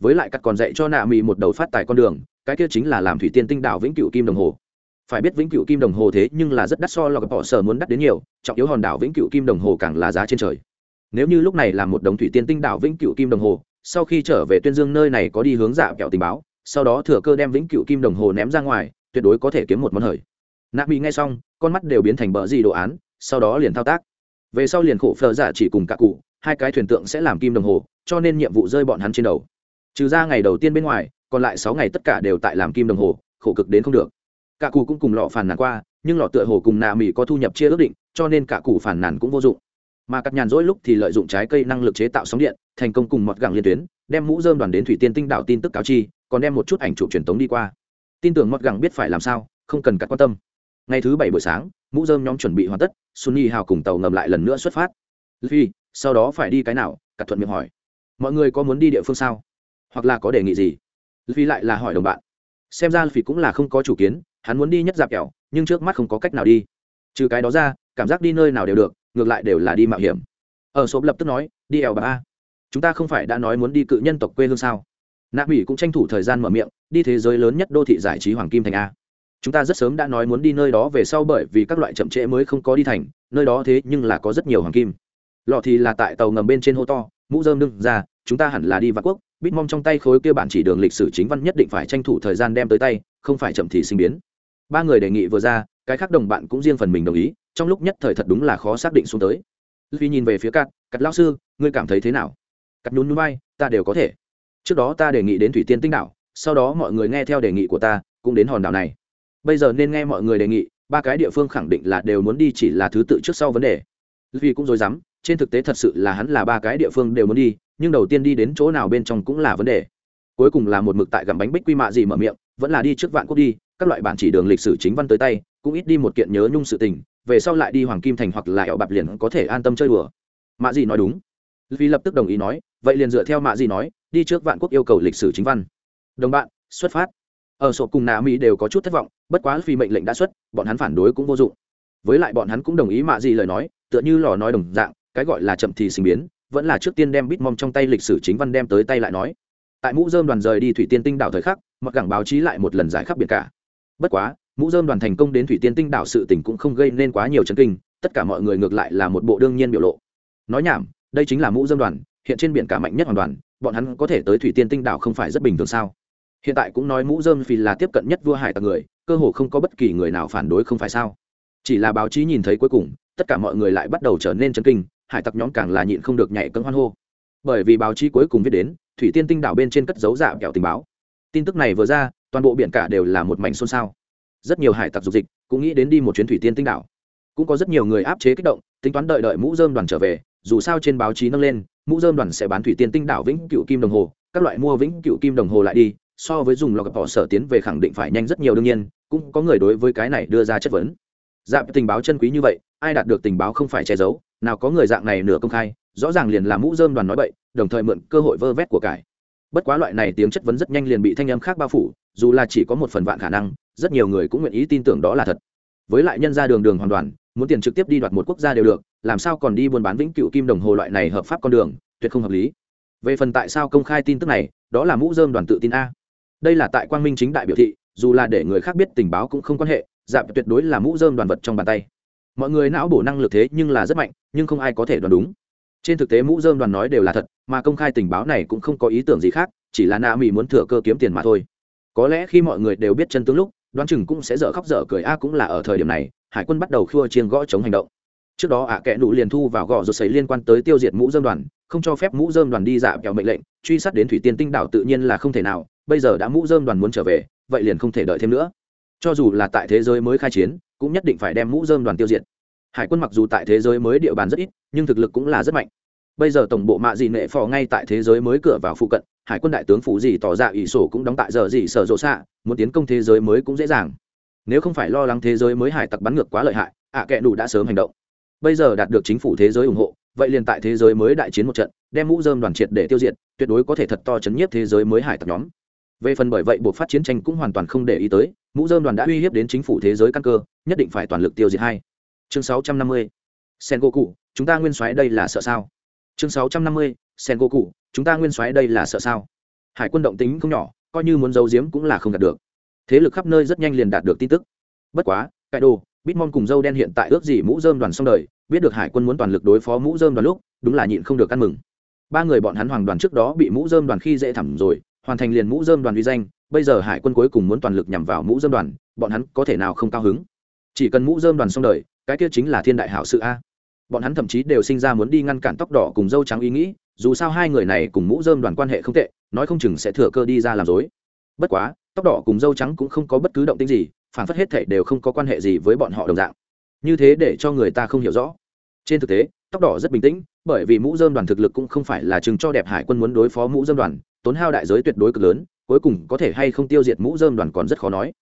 với lại cắt còn dạy cho nạ mỹ một đầu phát tài con đường, cái kia chính là làm thủy tiên tinh đảo vĩnh cửu kim đồng hồ. Phải biết vĩnh cửu kim đồng hồ thế nhưng là rất đắt so lò gặp bỏ sở muốn đắt đến nhiều, trọng yếu hòn đảo vĩnh cửu kim đồng hồ càng là giá trên trời. Nếu như lúc này là một đồng thủy tiên tinh đảo vĩnh cửu kim đồng hồ, sau khi trở về tuyên dương nơi này có đi hướng dạ kẹo tình báo, sau đó thừa cơ đem vĩnh cửu kim đồng hồ ném ra ngoài, tuyệt đối có thể kiếm một món hời. Nạ mỹ nghe xong, con mắt đều biến thành bờ gì đồ án, sau đó liền thao tác. Về sau liền khổ phờ giả chỉ cùng cả cụ, hai cái thuyền tượng sẽ làm kim đồng hồ, cho nên nhiệm vụ rơi bọn hắn trên đầu trừ ra ngày đầu tiên bên ngoài, còn lại sáu ngày tất cả đều tại làm kim đồng hồ, khổ cực đến không được. Cả cụ cũng cùng lọ phản nàn qua, nhưng lọ tựa hồ cùng nạ mỹ có thu nhập chia ước định, cho nên cả cụ phản nàn cũng vô dụng. Mà cắt nhàn rỗi lúc thì lợi dụng trái cây năng lực chế tạo sóng điện, thành công cùng mọt gẳng liên tuyến, đem mũ dơm đoàn đến thủy tiên tinh đảo tin tức cáo chi, còn đem một chút ảnh chụp truyền tống đi qua. Tin tưởng mọt gẳng biết phải làm sao, không cần cắt quan tâm. Ngày thứ bảy buổi sáng, mũ dơm nhóm chuẩn bị hoàn tất, sunny hào cùng tàu ngầm lại lần nữa xuất phát. Phi sau đó phải đi cái nào? Cắt thuận miệng hỏi. Mọi người có muốn đi địa phương sao? Hoặc là có đề nghị gì? Vì lại là hỏi đồng bạn. Xem ra phi cũng là không có chủ kiến, hắn muốn đi nhất dạp kẹo, nhưng trước mắt không có cách nào đi. Trừ cái đó ra, cảm giác đi nơi nào đều được, ngược lại đều là đi mạo hiểm. Ở sộp lập tức nói, đi ẻo bà a chúng ta không phải đã nói muốn đi cự nhân tộc quê hương sao? Nạ mỹ cũng tranh thủ thời gian mở miệng, đi thế giới lớn nhất đô thị giải trí hoàng kim thành a. Chúng ta rất sớm đã nói muốn đi nơi đó về sau bởi vì các loại chậm trễ mới không có đi thành, nơi đó thế nhưng là có rất nhiều hoàng kim. Lọ thì là tại tàu ngầm bên trên hô to, mũ dơm đương ra, chúng ta hẳn là đi vạn quốc bít mong trong tay khối kia bản chỉ đường lịch sử chính văn nhất định phải tranh thủ thời gian đem tới tay, không phải chậm thì sinh biến. Ba người đề nghị vừa ra, cái khác đồng bạn cũng riêng phần mình đồng ý, trong lúc nhất thời thật đúng là khó xác định xuống tới. Vì nhìn về phía cắt cắt lao sư, ngươi cảm thấy thế nào? Cắt nhún núi bay ta đều có thể. Trước đó ta đề nghị đến thủy tiên tinh đảo, sau đó mọi người nghe theo đề nghị của ta, cũng đến hòn đảo này. Bây giờ nên nghe mọi người đề nghị, ba cái địa phương khẳng định là đều muốn đi chỉ là thứ tự trước sau vấn đề. Vì cũng dối dám trên thực tế thật sự là hắn là ba cái địa phương đều muốn đi, nhưng đầu tiên đi đến chỗ nào bên trong cũng là vấn đề. Cuối cùng là một mực tại gặm bánh bích quy mạ gì mở miệng, vẫn là đi trước vạn quốc đi, các loại bản chỉ đường lịch sử chính văn tới tay, cũng ít đi một kiện nhớ nhung sự tình, về sau lại đi hoàng kim thành hoặc là ẻo bạp liền có thể an tâm chơi đùa. Mạ gì nói đúng. Vì lập tức đồng ý nói, vậy liền dựa theo mạ gì nói, đi trước vạn quốc yêu cầu lịch sử chính văn. Đồng bạn, xuất phát. Ở sổ cùng nạ mỹ đều có chút thất vọng, bất quá vì mệnh lệnh đã xuất, bọn hắn phản đối cũng vô dụng. Với lại bọn hắn cũng đồng ý mạ gì lời nói, tựa như lò nói đồng dạng cái gọi là chậm thì sinh biến, vẫn là trước tiên đem bít mong trong tay lịch sử chính văn đem tới tay lại nói. Tại mũ dơm đoàn rời đi thủy tiên tinh đảo thời khắc, mặc cảng báo chí lại một lần giải khắp biệt cả. Bất quá, mũ dơm đoàn thành công đến thủy tiên tinh đảo sự tình cũng không gây nên quá nhiều chấn kinh, tất cả mọi người ngược lại là một bộ đương nhiên biểu lộ. Nói nhảm, đây chính là mũ dơm đoàn, hiện trên biển cả mạnh nhất hoàn toàn bọn hắn có thể tới thủy tiên tinh đảo không phải rất bình thường sao? Hiện tại cũng nói mũ dơm vì là tiếp cận nhất vua hải tặc người, cơ hồ không có bất kỳ người nào phản đối không phải sao? Chỉ là báo chí nhìn thấy cuối cùng, tất cả mọi người lại bắt đầu trở nên chấn kinh hải tặc nhóm càng là nhịn không được nhảy cấm hoan hô. Bởi vì báo chí cuối cùng viết đến, thủy tiên tinh đảo bên trên cất dấu dạ kẹo tình báo. Tin tức này vừa ra, toàn bộ biển cả đều là một mảnh xôn xao. Rất nhiều hải tặc dục dịch cũng nghĩ đến đi một chuyến thủy tiên tinh đảo. Cũng có rất nhiều người áp chế kích động, tính toán đợi đợi mũ dơm đoàn trở về, dù sao trên báo chí nâng lên, mũ dơm đoàn sẽ bán thủy tiên tinh đảo vĩnh cựu kim đồng hồ, các loại mua vĩnh cựu kim đồng hồ lại đi, so với dùng lọc bỏ sở tiến về khẳng định phải nhanh rất nhiều đương nhiên, cũng có người đối với cái này đưa ra chất vấn dạ tình báo chân quý như vậy, ai đạt được tình báo không phải che giấu, nào có người dạng này nửa công khai, rõ ràng liền là mũ dơm đoàn nói bậy, đồng thời mượn cơ hội vơ vét của cải. Bất quá loại này tiếng chất vấn rất nhanh liền bị thanh âm khác bao phủ, dù là chỉ có một phần vạn khả năng, rất nhiều người cũng nguyện ý tin tưởng đó là thật. Với lại nhân ra đường đường hoàn toàn, muốn tiền trực tiếp đi đoạt một quốc gia đều được, làm sao còn đi buôn bán vĩnh cựu kim đồng hồ loại này hợp pháp con đường, tuyệt không hợp lý. Về phần tại sao công khai tin tức này, đó là mũ dơm đoàn tự tin a. Đây là tại quang minh chính đại biểu thị, dù là để người khác biết tình báo cũng không quan hệ dạp tuyệt đối là mũ dơm đoàn vật trong bàn tay. Mọi người não bổ năng lực thế nhưng là rất mạnh, nhưng không ai có thể đoán đúng. Trên thực tế mũ dơm đoàn nói đều là thật, mà công khai tình báo này cũng không có ý tưởng gì khác, chỉ là na mỹ muốn thừa cơ kiếm tiền mà thôi. Có lẽ khi mọi người đều biết chân tướng lúc, đoán chừng cũng sẽ dở khóc dở cười, a, cũng là ở thời điểm này, hải quân bắt đầu khua chiên gõ chống hành động. Trước đó ạ à kẽ nụ liền thu vào gõ rột xấy liên quan tới tiêu diệt mũ dơm đoàn, không cho phép mũ dơm đoàn đi dạ kẹo mệnh lệnh, truy sát đến thủy tiên tinh đảo tự nhiên là không thể nào, bây giờ đã mũ dơm đoàn muốn trở về, vậy liền không thể đợi thêm nữa cho dù là tại thế giới mới khai chiến, cũng nhất định phải đem mũ dơm đoàn tiêu diệt. Hải quân mặc dù tại thế giới mới địa bàn rất ít, nhưng thực lực cũng là rất mạnh. Bây giờ tổng bộ mạ dị nệ phò ngay tại thế giới mới cửa vào phụ cận, hải quân đại tướng phủ gì tỏ ra ỷ sổ cũng đóng tại giờ gì sở rộ xạ, muốn tiến công thế giới mới cũng dễ dàng. Nếu không phải lo lắng thế giới mới hải tặc bắn ngược quá lợi hại, ạ kệ đủ đã sớm hành động. Bây giờ đạt được chính phủ thế giới ủng hộ, vậy liền tại thế giới mới đại chiến một trận, đem mũ dơm đoàn triệt để tiêu diệt, tuyệt đối có thể thật to chấn nhiếp thế giới mới hải tặc nhóm về phần bởi vậy buộc phát chiến tranh cũng hoàn toàn không để ý tới, mũ dơm đoàn đã uy hiếp đến chính phủ thế giới căn cơ, nhất định phải toàn lực tiêu diệt hai. Chương sáu trăm năm mươi sen go cụ chúng ta nguyên soái đây là sợ sao? Chương sáu trăm năm mươi sen go cụ chúng ta nguyên soái đây là sợ sao? Hải quân động tính không nhỏ, coi như muốn giấu giếm cũng là không đạt được. Thế lực khắp nơi rất nhanh liền đạt được tin tức. Bất quá cải đồ, bitmon cùng dâu đen hiện tại ước gì mũ dơm đoàn xong đời, biết được hải quân muốn toàn lực đối phó mũ dơm đoàn lúc, đúng là nhịn không được ăn mừng. Ba người bọn hắn hoàng đoàn trước đó bị mũ dơm đoàn khi dễ thẳm rồi hoàn thành liền mũ dơm đoàn uy danh, bây giờ hải quân cuối cùng muốn toàn lực nhằm vào mũ dơm đoàn, bọn hắn có thể nào không cao hứng? Chỉ cần mũ dơm đoàn xong đời, cái kia chính là thiên đại hảo sự a. Bọn hắn thậm chí đều sinh ra muốn đi ngăn cản tóc đỏ cùng dâu trắng ý nghĩ, dù sao hai người này cùng mũ dơm đoàn quan hệ không tệ, nói không chừng sẽ thừa cơ đi ra làm dối bất quá, tóc đỏ cùng dâu trắng cũng không có bất cứ động tính gì, phản phất hết thảy đều không có quan hệ gì với bọn họ đồng dạng. Như thế để cho người ta không hiểu rõ. Trên thực tế, tóc đỏ rất bình tĩnh, bởi vì mũ dơm đoàn thực lực cũng không phải là chừng cho đẹp hải quân muốn đối phó mũ dơm đoàn tốn hao đại giới tuyệt đối cực lớn, cuối cùng có thể hay không tiêu diệt mũ dơm đoàn còn rất khó nói.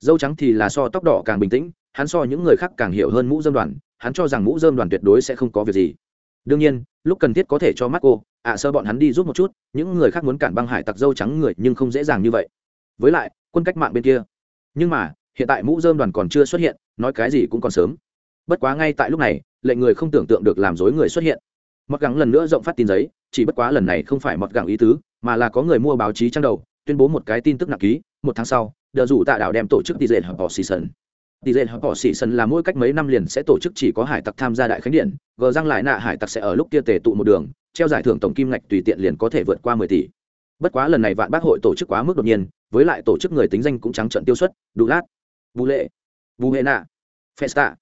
Dâu trắng thì là so tóc đỏ càng bình tĩnh, hắn so những người khác càng hiểu hơn mũ dơm đoàn, hắn cho rằng mũ dơm đoàn tuyệt đối sẽ không có việc gì. Đương nhiên, lúc cần thiết có thể cho mắt cô ạ sơ bọn hắn đi giúp một chút, những người khác muốn cản băng hải tặc dâu trắng người nhưng không dễ dàng như vậy. Với lại, quân cách mạng bên kia. Nhưng mà, hiện tại mũ dơm đoàn còn chưa xuất hiện, nói cái gì cũng còn sớm. Bất quá ngay tại lúc này, lệnh người không tưởng tượng được làm dối người xuất hiện. Mặc gắng lần nữa rộng phát tin giấy chỉ bất quá lần này không phải mọt gặng ý tứ, mà là có người mua báo chí trang đầu, tuyên bố một cái tin tức nặng ký, một tháng sau, đờ rủ tạ đảo đem tổ chức tỷ dện hợp bỏ xì sần tỷ dện hợp bỏ xì sần là mỗi cách mấy năm liền sẽ tổ chức chỉ có hải tặc tham gia đại khánh điện gờ răng lại nạ hải tặc sẽ ở lúc kia tề tụ một đường, treo giải thưởng tổng kim ngạch tùy tiện liền có thể vượt qua mười tỷ. Bất quá lần này vạn bác hội tổ chức quá mức đột nhiên, với lại tổ chức người tính danh cũng trắng trận tiêu xuất đủ lát vũ lệ vũ hệ nạ festa.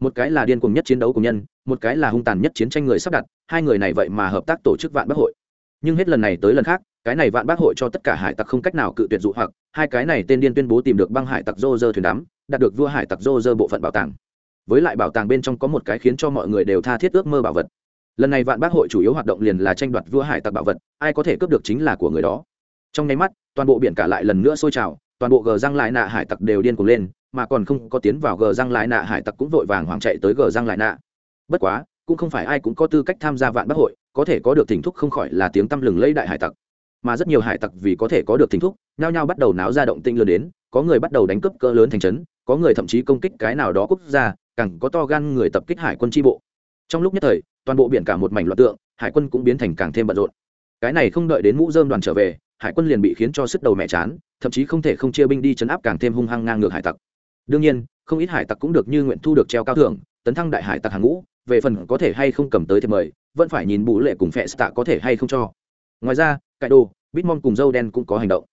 Một cái là điên cuồng nhất chiến đấu của nhân một cái là hung tàn nhất chiến tranh người sắp đặt, hai người này vậy mà hợp tác tổ chức vạn bác hội. Nhưng hết lần này tới lần khác, cái này vạn bác hội cho tất cả hải tặc không cách nào cự tuyệt dụ hoặc, hai cái này tên điên tuyên bố tìm được băng hải tặc dô dơ thuyền đắm, đạt được vua hải tặc dô dơ bộ phận bảo tàng. Với lại bảo tàng bên trong có một cái khiến cho mọi người đều tha thiết ước mơ bảo vật. Lần này vạn bác hội chủ yếu hoạt động liền là tranh đoạt vua hải tặc bảo vật, ai có thể cướp được chính là của người đó. Trong nháy mắt, toàn bộ biển cả lại lần nữa sôi trào, toàn bộ gờ răng lại nạ hải tặc đều điên cuồng lên, mà còn không có tiến vào gờ răng lại nạ hải tặc cũng vội vàng hoảng chạy tới gờ răng lại nạ bất quá, cũng không phải ai cũng có tư cách tham gia vạn bác hội, có thể có được thỉnh thúc không khỏi là tiếng tăm lừng lấy đại hải tặc. Mà rất nhiều hải tặc vì có thể có được thỉnh thúc, nhao nhao bắt đầu náo ra động tinh lớn đến, có người bắt đầu đánh cướp cỡ lớn thành trấn, có người thậm chí công kích cái nào đó quốc gia, càng có to gan người tập kích hải quân tri bộ. Trong lúc nhất thời, toàn bộ biển cả một mảnh loạt tượng, hải quân cũng biến thành càng thêm bận rộn. Cái này không đợi đến mũ dơm đoàn trở về, hải quân liền bị khiến cho sức đầu mẹ chán, thậm chí không thể không chia binh đi chấn áp càng thêm hung hăng ngang ngược hải tặc. Đương nhiên, không ít hải tặc cũng được như nguyện thu được treo cao thưởng, tấn thăng đại hải tặc hàng ngũ về phần có thể hay không cầm tới thì mời, vẫn phải nhìn bù lệ cùng phệ tạ có thể hay không cho. Ngoài ra cải đồ, bitmon cùng dâu đen cũng có hành động.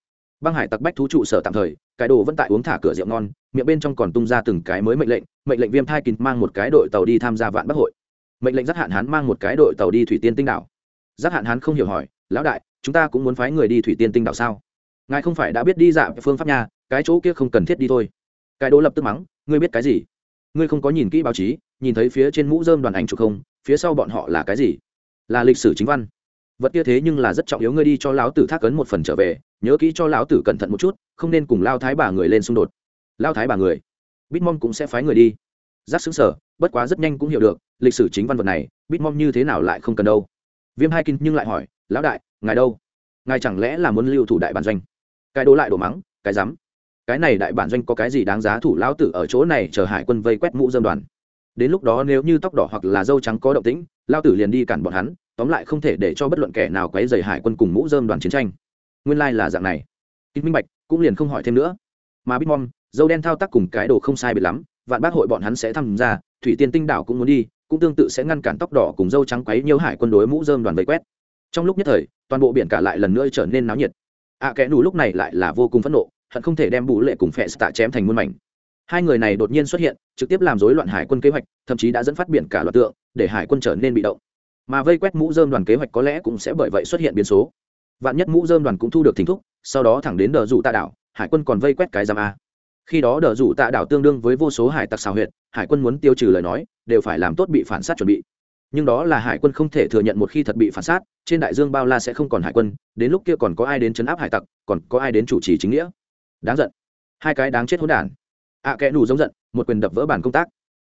Băng hải tặc bách thú trụ sở tạm thời cải đồ vẫn tại uống thả cửa rượu ngon, miệng bên trong còn tung ra từng cái mới mệnh lệnh mệnh lệnh viêm thai kín mang một cái đội tàu đi tham gia vạn bắc hội. Mệnh lệnh giác hạn hán mang một cái đội tàu đi thủy tiên tinh đảo. Giác hạn hán không hiểu hỏi, lão đại, chúng ta cũng muốn phái người đi thủy tiên tinh đảo sao? Ngài không phải đã biết đi dạo phương pháp nhà cái chỗ kia không cần thiết đi thôi. Cái đồ lập tức mắng, ngươi biết cái gì? Ngươi không có nhìn kỹ báo chí nhìn thấy phía trên mũ dơm đoàn ảnh chụp không, phía sau bọn họ là cái gì? Là lịch sử chính văn. Vật kia thế nhưng là rất trọng yếu, ngươi đi cho lão tử thác cấn một phần trở về, nhớ kỹ cho lão tử cẩn thận một chút, không nên cùng lao thái bà người lên xung đột. Lao thái bà người. Bitmom cũng sẽ phái người đi. Giác xứng sở, bất quá rất nhanh cũng hiểu được, lịch sử chính văn vật này, bitmom như thế nào lại không cần đâu. Viêm hai kinh nhưng lại hỏi, lão đại, ngài đâu? Ngài chẳng lẽ là muốn lưu thủ đại bản doanh? Cái đố lại đổ mắng, cái dám cái này đại bản doanh có cái gì đáng giá thủ lão tử ở chỗ này chờ hải quân vây quét mũ dâm đoàn? Đến lúc đó nếu như tóc đỏ hoặc là dâu trắng có động tĩnh lao tử liền đi cản bọn hắn tóm lại không thể để cho bất luận kẻ nào quấy dày hải quân cùng mũ dơm đoàn chiến tranh. Nguyên lai、like、là dạng này. Ít minh bạch cũng liền không hỏi thêm nữa. Mà bitmom dâu đen thao tác cùng cái đồ không sai biệt lắm vạn bác hội bọn hắn sẽ tham gia thủy tiên tinh đảo cũng muốn đi cũng tương tự sẽ ngăn cản tóc đỏ cùng dâu trắng quấy nhiều hải quân đối mũ dơm đoàn vây quét. Trong lúc nhất thời toàn bộ biển cả lại lần nữa trở nên náo nhiệt. Ạ à, kẽ nù lúc này lại là vô cùng phẫn nộ hận không thể đem bù lệ cùng phẹ tạ chém thành muôn mảnh hai người này đột nhiên xuất hiện, trực tiếp làm rối loạn hải quân kế hoạch, thậm chí đã dẫn phát biển cả loạt tượng, để hải quân trở nên bị động. Mà vây quét mũ dơm đoàn kế hoạch có lẽ cũng sẽ bởi vậy xuất hiện biến số. Vạn nhất mũ dơm đoàn cũng thu được thỉnh thúc, sau đó thẳng đến đờ rủ tạ đảo, hải quân còn vây quét cái giam a. Khi đó đờ rủ tạ đảo tương đương với vô số hải tặc xào huyệt, hải quân muốn tiêu trừ lời nói, đều phải làm tốt bị phản sát chuẩn bị. Nhưng đó là hải quân không thể thừa nhận một khi thật bị phản sát, trên đại dương bao la sẽ không còn hải quân, đến lúc kia còn có ai đến chấn áp hải tặc, còn có ai đến chủ trì chính nghĩa. Đáng giận. Hai cái đáng chết hỗn đản ạ kẽ nủ giống giận một quyền đập vỡ bản công tác.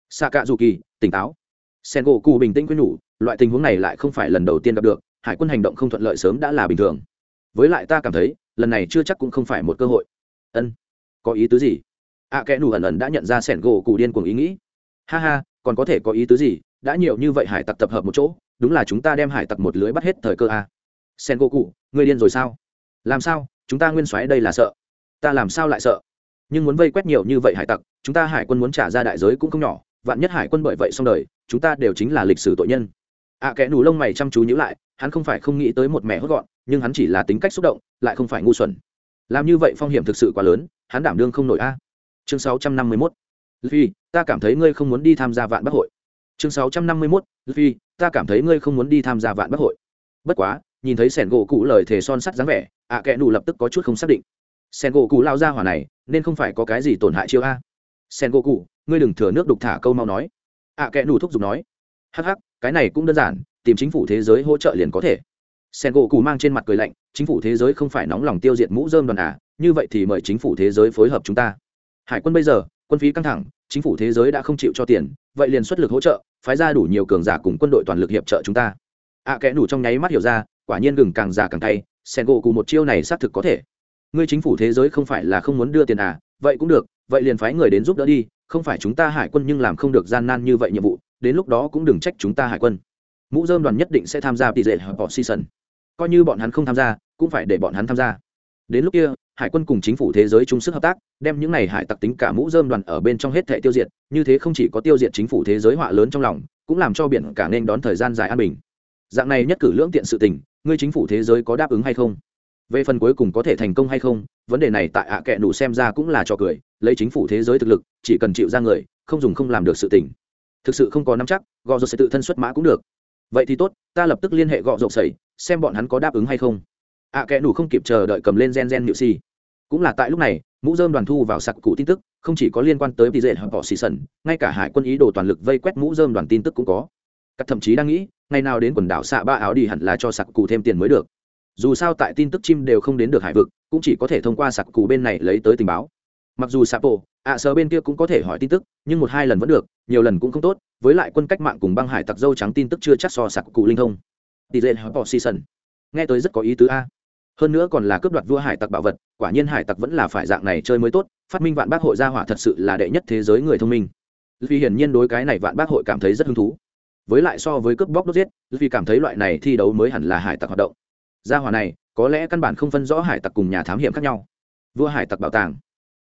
Xạ cạ dù kỳ tỉnh táo. Sen gỗ Cù bình tĩnh quyết nhủ loại tình huống này lại không phải lần đầu tiên gặp được hải quân hành động không thuận lợi sớm đã là bình thường. Với lại ta cảm thấy lần này chưa chắc cũng không phải một cơ hội. Ân có ý tứ gì? Ạ à, kẽ nù ẩn ẩn đã nhận ra sẻn gỗ cụ điên cuồng ý nghĩ. Ha ha còn có thể có ý tứ gì? Đã nhiều như vậy hải tặc tập hợp một chỗ đúng là chúng ta đem hải tặc một lưới bắt hết thời cơ à? a sen gỗ cụ người điên rồi sao? Làm sao? Chúng ta nguyên soái đây là sợ. Ta làm sao lại sợ? Nhưng muốn vây quét nhiều như vậy hải tặc chúng ta hải quân muốn trả ra đại giới cũng không nhỏ vạn nhất hải quân bởi vậy xong đời chúng ta đều chính là lịch sử tội nhân. Ạ à, kẽ nủ lông mày chăm chú nhữ lại hắn không phải không nghĩ tới một mẻ hốt gọn nhưng hắn chỉ là tính cách xúc động lại không phải ngu xuẩn. Làm như vậy phong hiểm thực sự quá lớn hắn đảm đương không nổi a. Chương sáu trăm năm mươi mốt phi ta cảm thấy ngươi không muốn đi tham gia vạn bắc hội. Chương sáu trăm năm mươi mốt phi ta cảm thấy ngươi không muốn đi tham gia vạn bắc hội. Bất quá nhìn thấy sẻn gỗ cụ lời thề son sắt dáng vẻ ạ à kẽ nủ lập tức có chút không xác định sen gỗ cụ lao ra hỏa này nên không phải có cái gì tổn hại chiêu a. Sen gỗ cụ ngươi đừng thừa nước đục thả câu mau nói. Ạ à, kẽ nủ thúc giục nói. Hắc hắc cái này cũng đơn giản tìm chính phủ thế giới hỗ trợ liền có thể. Sen gỗ cụ mang trên mặt cười lạnh chính phủ thế giới không phải nóng lòng tiêu diệt mũ dơm đoàn à như vậy thì mời chính phủ thế giới phối hợp chúng ta. Hải quân bây giờ quân phí căng thẳng chính phủ thế giới đã không chịu cho tiền vậy liền xuất lực hỗ trợ phái ra đủ nhiều cường giả cùng quân đội toàn lực hiệp trợ chúng ta. Ạ à, kẽ nủ trong nháy mắt hiểu ra quả nhiên gừng càng già càng tay sen gỗ cụ một chiêu này xác thực có thể ngươi chính phủ thế giới không phải là không muốn đưa tiền à vậy cũng được, vậy liền phái người đến giúp đỡ đi, không phải chúng ta hải quân nhưng làm không được gian nan như vậy nhiệm vụ, đến lúc đó cũng đừng trách chúng ta hải quân. Mũ dơm đoàn nhất định sẽ tham gia tỷ lệ họ season. Coi như bọn hắn không tham gia, cũng phải để bọn hắn tham gia. Đến lúc kia, hải quân cùng chính phủ thế giới chung sức hợp tác, đem những này hải tặc tính cả mũ dơm đoàn ở bên trong hết thệ tiêu diệt, như thế không chỉ có tiêu diệt chính phủ thế giới họa lớn trong lòng, cũng làm cho biển cả nên đón thời gian dài an bình. Dạng này nhất cử lưỡng tiện sự tình, ngươi chính phủ thế giới có đáp ứng hay không? Về phần cuối cùng có thể thành công hay không, vấn đề này tại ạ à kệ nụ xem ra cũng là trò cười, lấy chính phủ thế giới thực lực, chỉ cần chịu ra người, không dùng không làm được sự tình. Thực sự không có nắm chắc, gò rột sẽ tự thân xuất mã cũng được. Vậy thì tốt, ta lập tức liên hệ gọ rột sẩy, xem bọn hắn có đáp ứng hay không. Ạ à kệ nụ không kịp chờ đợi cầm lên gen gen nhự si. Cũng là tại lúc này, mũ dơm đoàn thu vào sặc cụ tin tức, không chỉ có liên quan tới tỷ dệ họ xì sần, ngay cả hải quân ý đồ toàn lực vây quét mũ dơm đoàn tin tức cũng có. Các thậm chí đang nghĩ, ngày nào đến quần đảo xạ ba áo đi hẳn là cho sặc cụ thêm tiền mới được dù sao tại tin tức chim đều không đến được hải vực, cũng chỉ có thể thông qua sạc cụ bên này lấy tới tình báo. Mặc dù sapo, ạ à sờ bên kia cũng có thể hỏi tin tức, nhưng một hai lần vẫn được, nhiều lần cũng không tốt, với lại quân cách mạng cùng băng hải tặc dâu trắng tin tức chưa chắc so sạc cụ linh thông. Tỷ lệ hỏi bỏ season nghe tới rất có ý tứ a. Hơn nữa còn là cướp đoạt vua hải tặc bảo vật, quả nhiên hải tặc vẫn là phải dạng này chơi mới tốt, phát minh vạn bác hội gia hỏa thật sự là đệ nhất thế giới người thông minh. Vì hiển nhiên đối cái này vạn bác hội cảm thấy rất hứng thú. Với lại so với cướp bóc đốt giết vì cảm thấy loại này thi đấu mới hẳn là hải tặc hoạt động gia hỏa này, có lẽ căn bản không phân rõ hải tặc cùng nhà thám hiểm khác nhau. Vua hải tặc bảo tàng.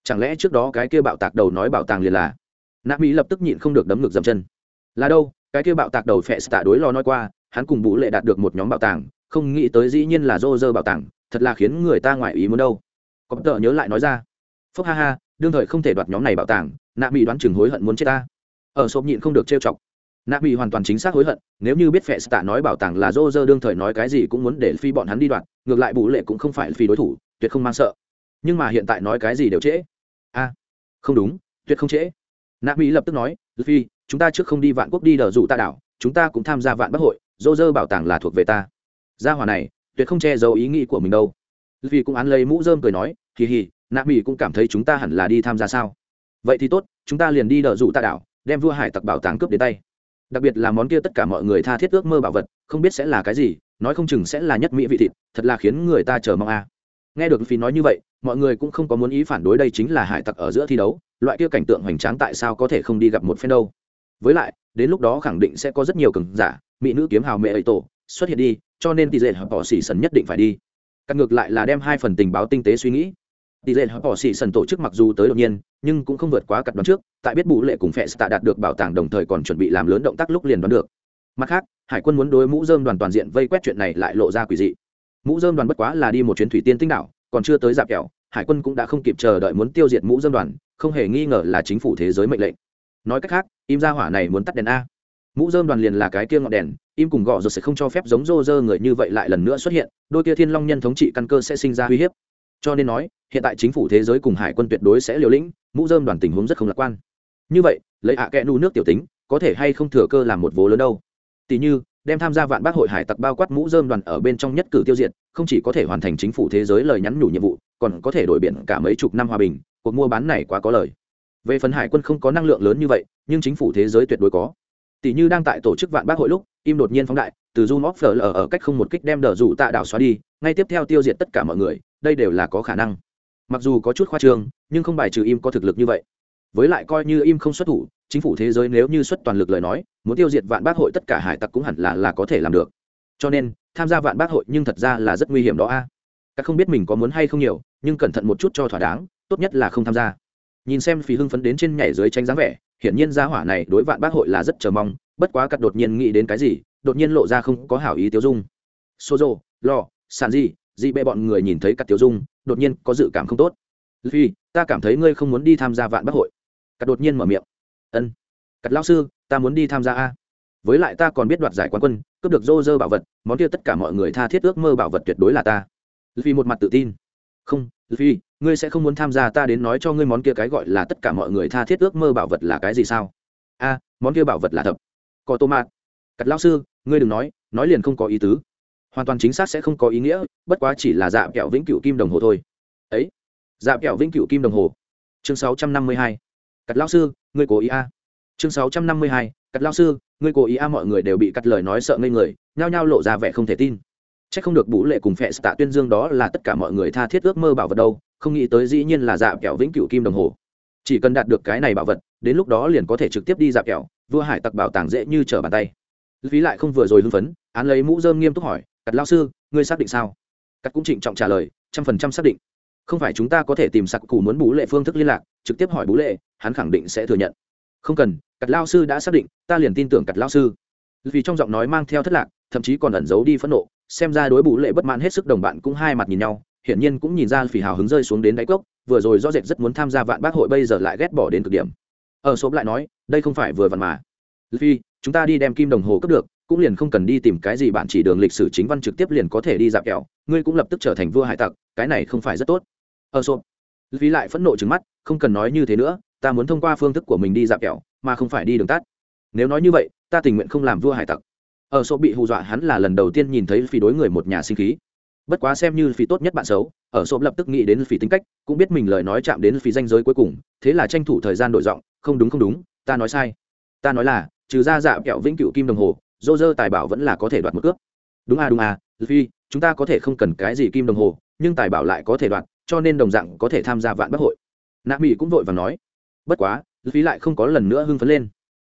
Chẳng lẽ trước đó cái kia bạo tạc đầu nói bảo tàng liền là? Nạ mỹ lập tức nhịn không được đấm ngược dầm chân. Là đâu? Cái kia bạo tạc đầu phệ tạ đối lo nói qua, hắn cùng bú lệ đạt được một nhóm bảo tàng, không nghĩ tới dĩ nhiên là dô dơ bảo tàng, thật là khiến người ta ngoại ý muốn đâu. Có tợ nhớ lại nói ra. Phúc ha ha, đương thời không thể đoạt nhóm này bảo tàng nạ mỹ đoán chừng hối hận muốn chết ta. Ở sộp nhịn không được trêu chọc nạ bị hoàn toàn chính xác hối hận, nếu như biết phệ tạ nói bảo tàng là dô dơ đương thời nói cái gì cũng muốn để phi bọn hắn đi đoạt ngược lại bù lệ cũng không phải phi đối thủ, tuyệt không mang sợ. Nhưng mà hiện tại nói cái gì đều trễ. A, không đúng, tuyệt không trễ. Nạ mỹ lập tức nói, phi, chúng ta trước không đi vạn quốc đi đờ rủ ta đảo, chúng ta cũng tham gia vạn bắc hội, dô dơ bảo tàng là thuộc về ta. Gia hòa này, tuyệt không che giấu ý nghĩ của mình đâu. Phi cũng án lấy mũ rơm cười nói, kỳ hì nạ mỹ cũng cảm thấy chúng ta hẳn là đi tham gia sao? Vậy thì tốt, chúng ta liền đi đờ rủ ta đảo, đem vua hải tặc bảo tàng cướp đến tay đặc biệt là món kia tất cả mọi người tha thiết ước mơ bảo vật, không biết sẽ là cái gì, nói không chừng sẽ là nhất mỹ vị thịt, thật là khiến người ta chờ mong a. Nghe được phi nói như vậy, mọi người cũng không có muốn ý phản đối đây chính là hải tặc ở giữa thi đấu, loại kia cảnh tượng hoành tráng tại sao có thể không đi gặp một phen đâu. Với lại, đến lúc đó khẳng định sẽ có rất nhiều cường giả, mỹ nữ kiếm hào mẹ ấy tổ, xuất hiện đi, cho nên tỷ lệ họ xỉ sần nhất định phải đi. Cắt ngược lại là đem hai phần tình báo tinh tế suy nghĩ tỷ lệ họ bỏ xỉ sần tổ chức mặc dù tới đột nhiên, nhưng cũng không vượt quá cặt đoán trước, tại biết bù lệ cùng phệ tạ đạt được bảo tàng đồng thời còn chuẩn bị làm lớn động tác lúc liền đoán được. Mặt khác, hải quân muốn đối mũ dơm đoàn toàn diện vây quét chuyện này lại lộ ra quỷ dị. Mũ dơm đoàn bất quá là đi một chuyến thủy tiên tinh đảo, còn chưa tới dạp kẹo, hải quân cũng đã không kịp chờ đợi muốn tiêu diệt mũ dơm đoàn, không hề nghi ngờ là chính phủ thế giới mệnh lệnh. Nói cách khác, im ra hỏa này muốn tắt đèn a. Mũ dơm đoàn liền là cái kia ngọn đèn, im cùng gọ rồi sẽ không cho phép giống rô rơ người như vậy lại lần nữa xuất hiện, đôi kia thiên long nhân thống trị căn cơ sẽ sinh ra uy hiếp cho nên nói, hiện tại chính phủ thế giới cùng hải quân tuyệt đối sẽ liều lĩnh, mũ dơm đoàn tình huống rất không lạc quan. Như vậy, lấy ạ à kẽ nu nước tiểu tính, có thể hay không thừa cơ làm một vố lớn đâu? Tỷ như, đem tham gia vạn bác hội hải tặc bao quát mũ dơm đoàn ở bên trong nhất cử tiêu diệt, không chỉ có thể hoàn thành chính phủ thế giới lời nhắn nhủ nhiệm vụ, còn có thể đổi biển cả mấy chục năm hòa bình, cuộc mua bán này quá có lời. Về phần hải quân không có năng lượng lớn như vậy, nhưng chính phủ thế giới tuyệt đối có. Tỷ như đang tại tổ chức vạn bác hội lúc, im đột nhiên phóng đại từ zoom off lở ở cách không một kích đem đờ rủ tạ đảo xóa đi, ngay tiếp theo tiêu diệt tất cả mọi người, đây đều là có khả năng. Mặc dù có chút khoa trương, nhưng không bài trừ im có thực lực như vậy. Với lại coi như im không xuất thủ, chính phủ thế giới nếu như xuất toàn lực lời nói, muốn tiêu diệt vạn bác hội tất cả hải tặc cũng hẳn là là có thể làm được. Cho nên, tham gia vạn bác hội nhưng thật ra là rất nguy hiểm đó a. Các không biết mình có muốn hay không nhiều, nhưng cẩn thận một chút cho thỏa đáng, tốt nhất là không tham gia. Nhìn xem phí hưng phấn đến trên nhảy dưới tranh dáng vẻ, hiển nhiên gia hỏa này đối vạn bác hội là rất chờ mong, bất quá cắt đột nhiên nghĩ đến cái gì đột nhiên lộ ra không có hảo ý tiêu dung. Xô rô lò sàn gì dị bệ bọn người nhìn thấy cắt tiêu dung, đột nhiên có dự cảm không tốt. Phi ta cảm thấy ngươi không muốn đi tham gia vạn bác hội. Cắt đột nhiên mở miệng. Ân. Cắt lao sư, ta muốn đi tham gia a. Với lại ta còn biết đoạt giải quán quân, cướp được rô rơ bảo vật, món kia tất cả mọi người tha thiết ước mơ bảo vật tuyệt đối là ta. Phi một mặt tự tin. Không phi ngươi sẽ không muốn tham gia, ta đến nói cho ngươi món kia cái gọi là tất cả mọi người tha thiết ước mơ bảo vật là cái gì sao? A, món kia bảo vật là thập. Có tô mạt. Cắt lao sư ngươi đừng nói nói liền không có ý tứ. Hoàn toàn chính xác sẽ không có ý nghĩa, bất quá chỉ là dạ kẹo vĩnh cửu kim đồng hồ thôi. Ấy dạ kẹo vĩnh cửu kim đồng hồ. Chương sáu trăm năm mươi hai. Cắt lao sư, ngươi cố ý a. Chương sáu trăm năm mươi hai. Cắt lao sư, ngươi cố ý a, mọi người đều bị cắt lời nói sợ ngây người, nhao nhao lộ ra vẻ không thể tin. C h ắ c không được bú lệ cùng phẹ tạ tuyên dương đó là tất cả mọi người tha thiết ước mơ bảo vật đâu, không nghĩ tới dĩ nhiên là dạ kẹo vĩnh cửu kim đồng hồ. Chỉ cần đạt được cái này bảo vật, đến lúc đó liền có thể trực tiếp đi dạ kẹo, vua hải tặc bảo tàng dễ như trở bàn tay phí lại không vừa rồi hưng phấn, án lấy mũ dơm nghiêm túc hỏi cắt lao sư, ngươi xác định sao? Cắt cũng trịnh trọng trả lời, trăm phần trăm xác định. Không phải chúng ta có thể tìm sặc cụ muốn bú lệ phương thức liên lạc, trực tiếp hỏi bú lệ, hắn khẳng định sẽ thừa nhận. Không cần cắt lao sư đã xác định, ta liền tin tưởng cắt lao sư. Vì trong giọng nói mang theo thất lạc, thậm chí còn ẩn giấu đi phẫn nộ, xem ra đối bú lệ bất mãn hết sức đồng bạn cũng hai mặt nhìn nhau, hiển nhiên cũng nhìn ra phỉ hào hứng rơi xuống đến đáy cốc, vừa rồi do rệt rất muốn tham gia vạn bác hội, bây giờ lại ghét bỏ đến cực điểm. Ở số lại nói, đây không phải vừa vặn mà. Phi chúng ta đi đem kim đồng hồ cướp được, cũng liền không cần đi tìm cái gì bạn chỉ đường lịch sử chính văn trực tiếp liền có thể đi dạp kẹo, ngươi cũng lập tức trở thành vua hải tặc, cái này không phải rất tốt. Ở số vì lại phẫn nộ trừng mắt, không cần nói như thế nữa, ta muốn thông qua phương thức của mình đi dạp kẹo, mà không phải đi đường tắt. Nếu nói như vậy, ta tình nguyện không làm vua hải tặc. Ờ, ở số bị hù dọa hắn là lần đầu tiên nhìn thấy phi đối người một nhà sinh khí. Bất quá xem như phi tốt nhất bạn xấu ờ, ở số lập tức nghĩ đến phi tính cách, cũng biết mình lời nói chạm đến phi danh giới cuối cùng, thế là tranh thủ thời gian đổi giọng, không đúng không đúng, ta nói sai. Ta nói là trừ ra dạ kẹo vĩnh cựu kim đồng hồ, dô dơ tài bảo vẫn là có thể đoạt một cướp đúng à đúng à phi chúng ta có thể không cần cái gì kim đồng hồ, nhưng tài bảo lại có thể đoạt, cho nên đồng dạng có thể tham gia vạn bất hội. Nạ mỹ cũng vội và nói. Bất quá phí lại không có lần nữa hưng phấn lên.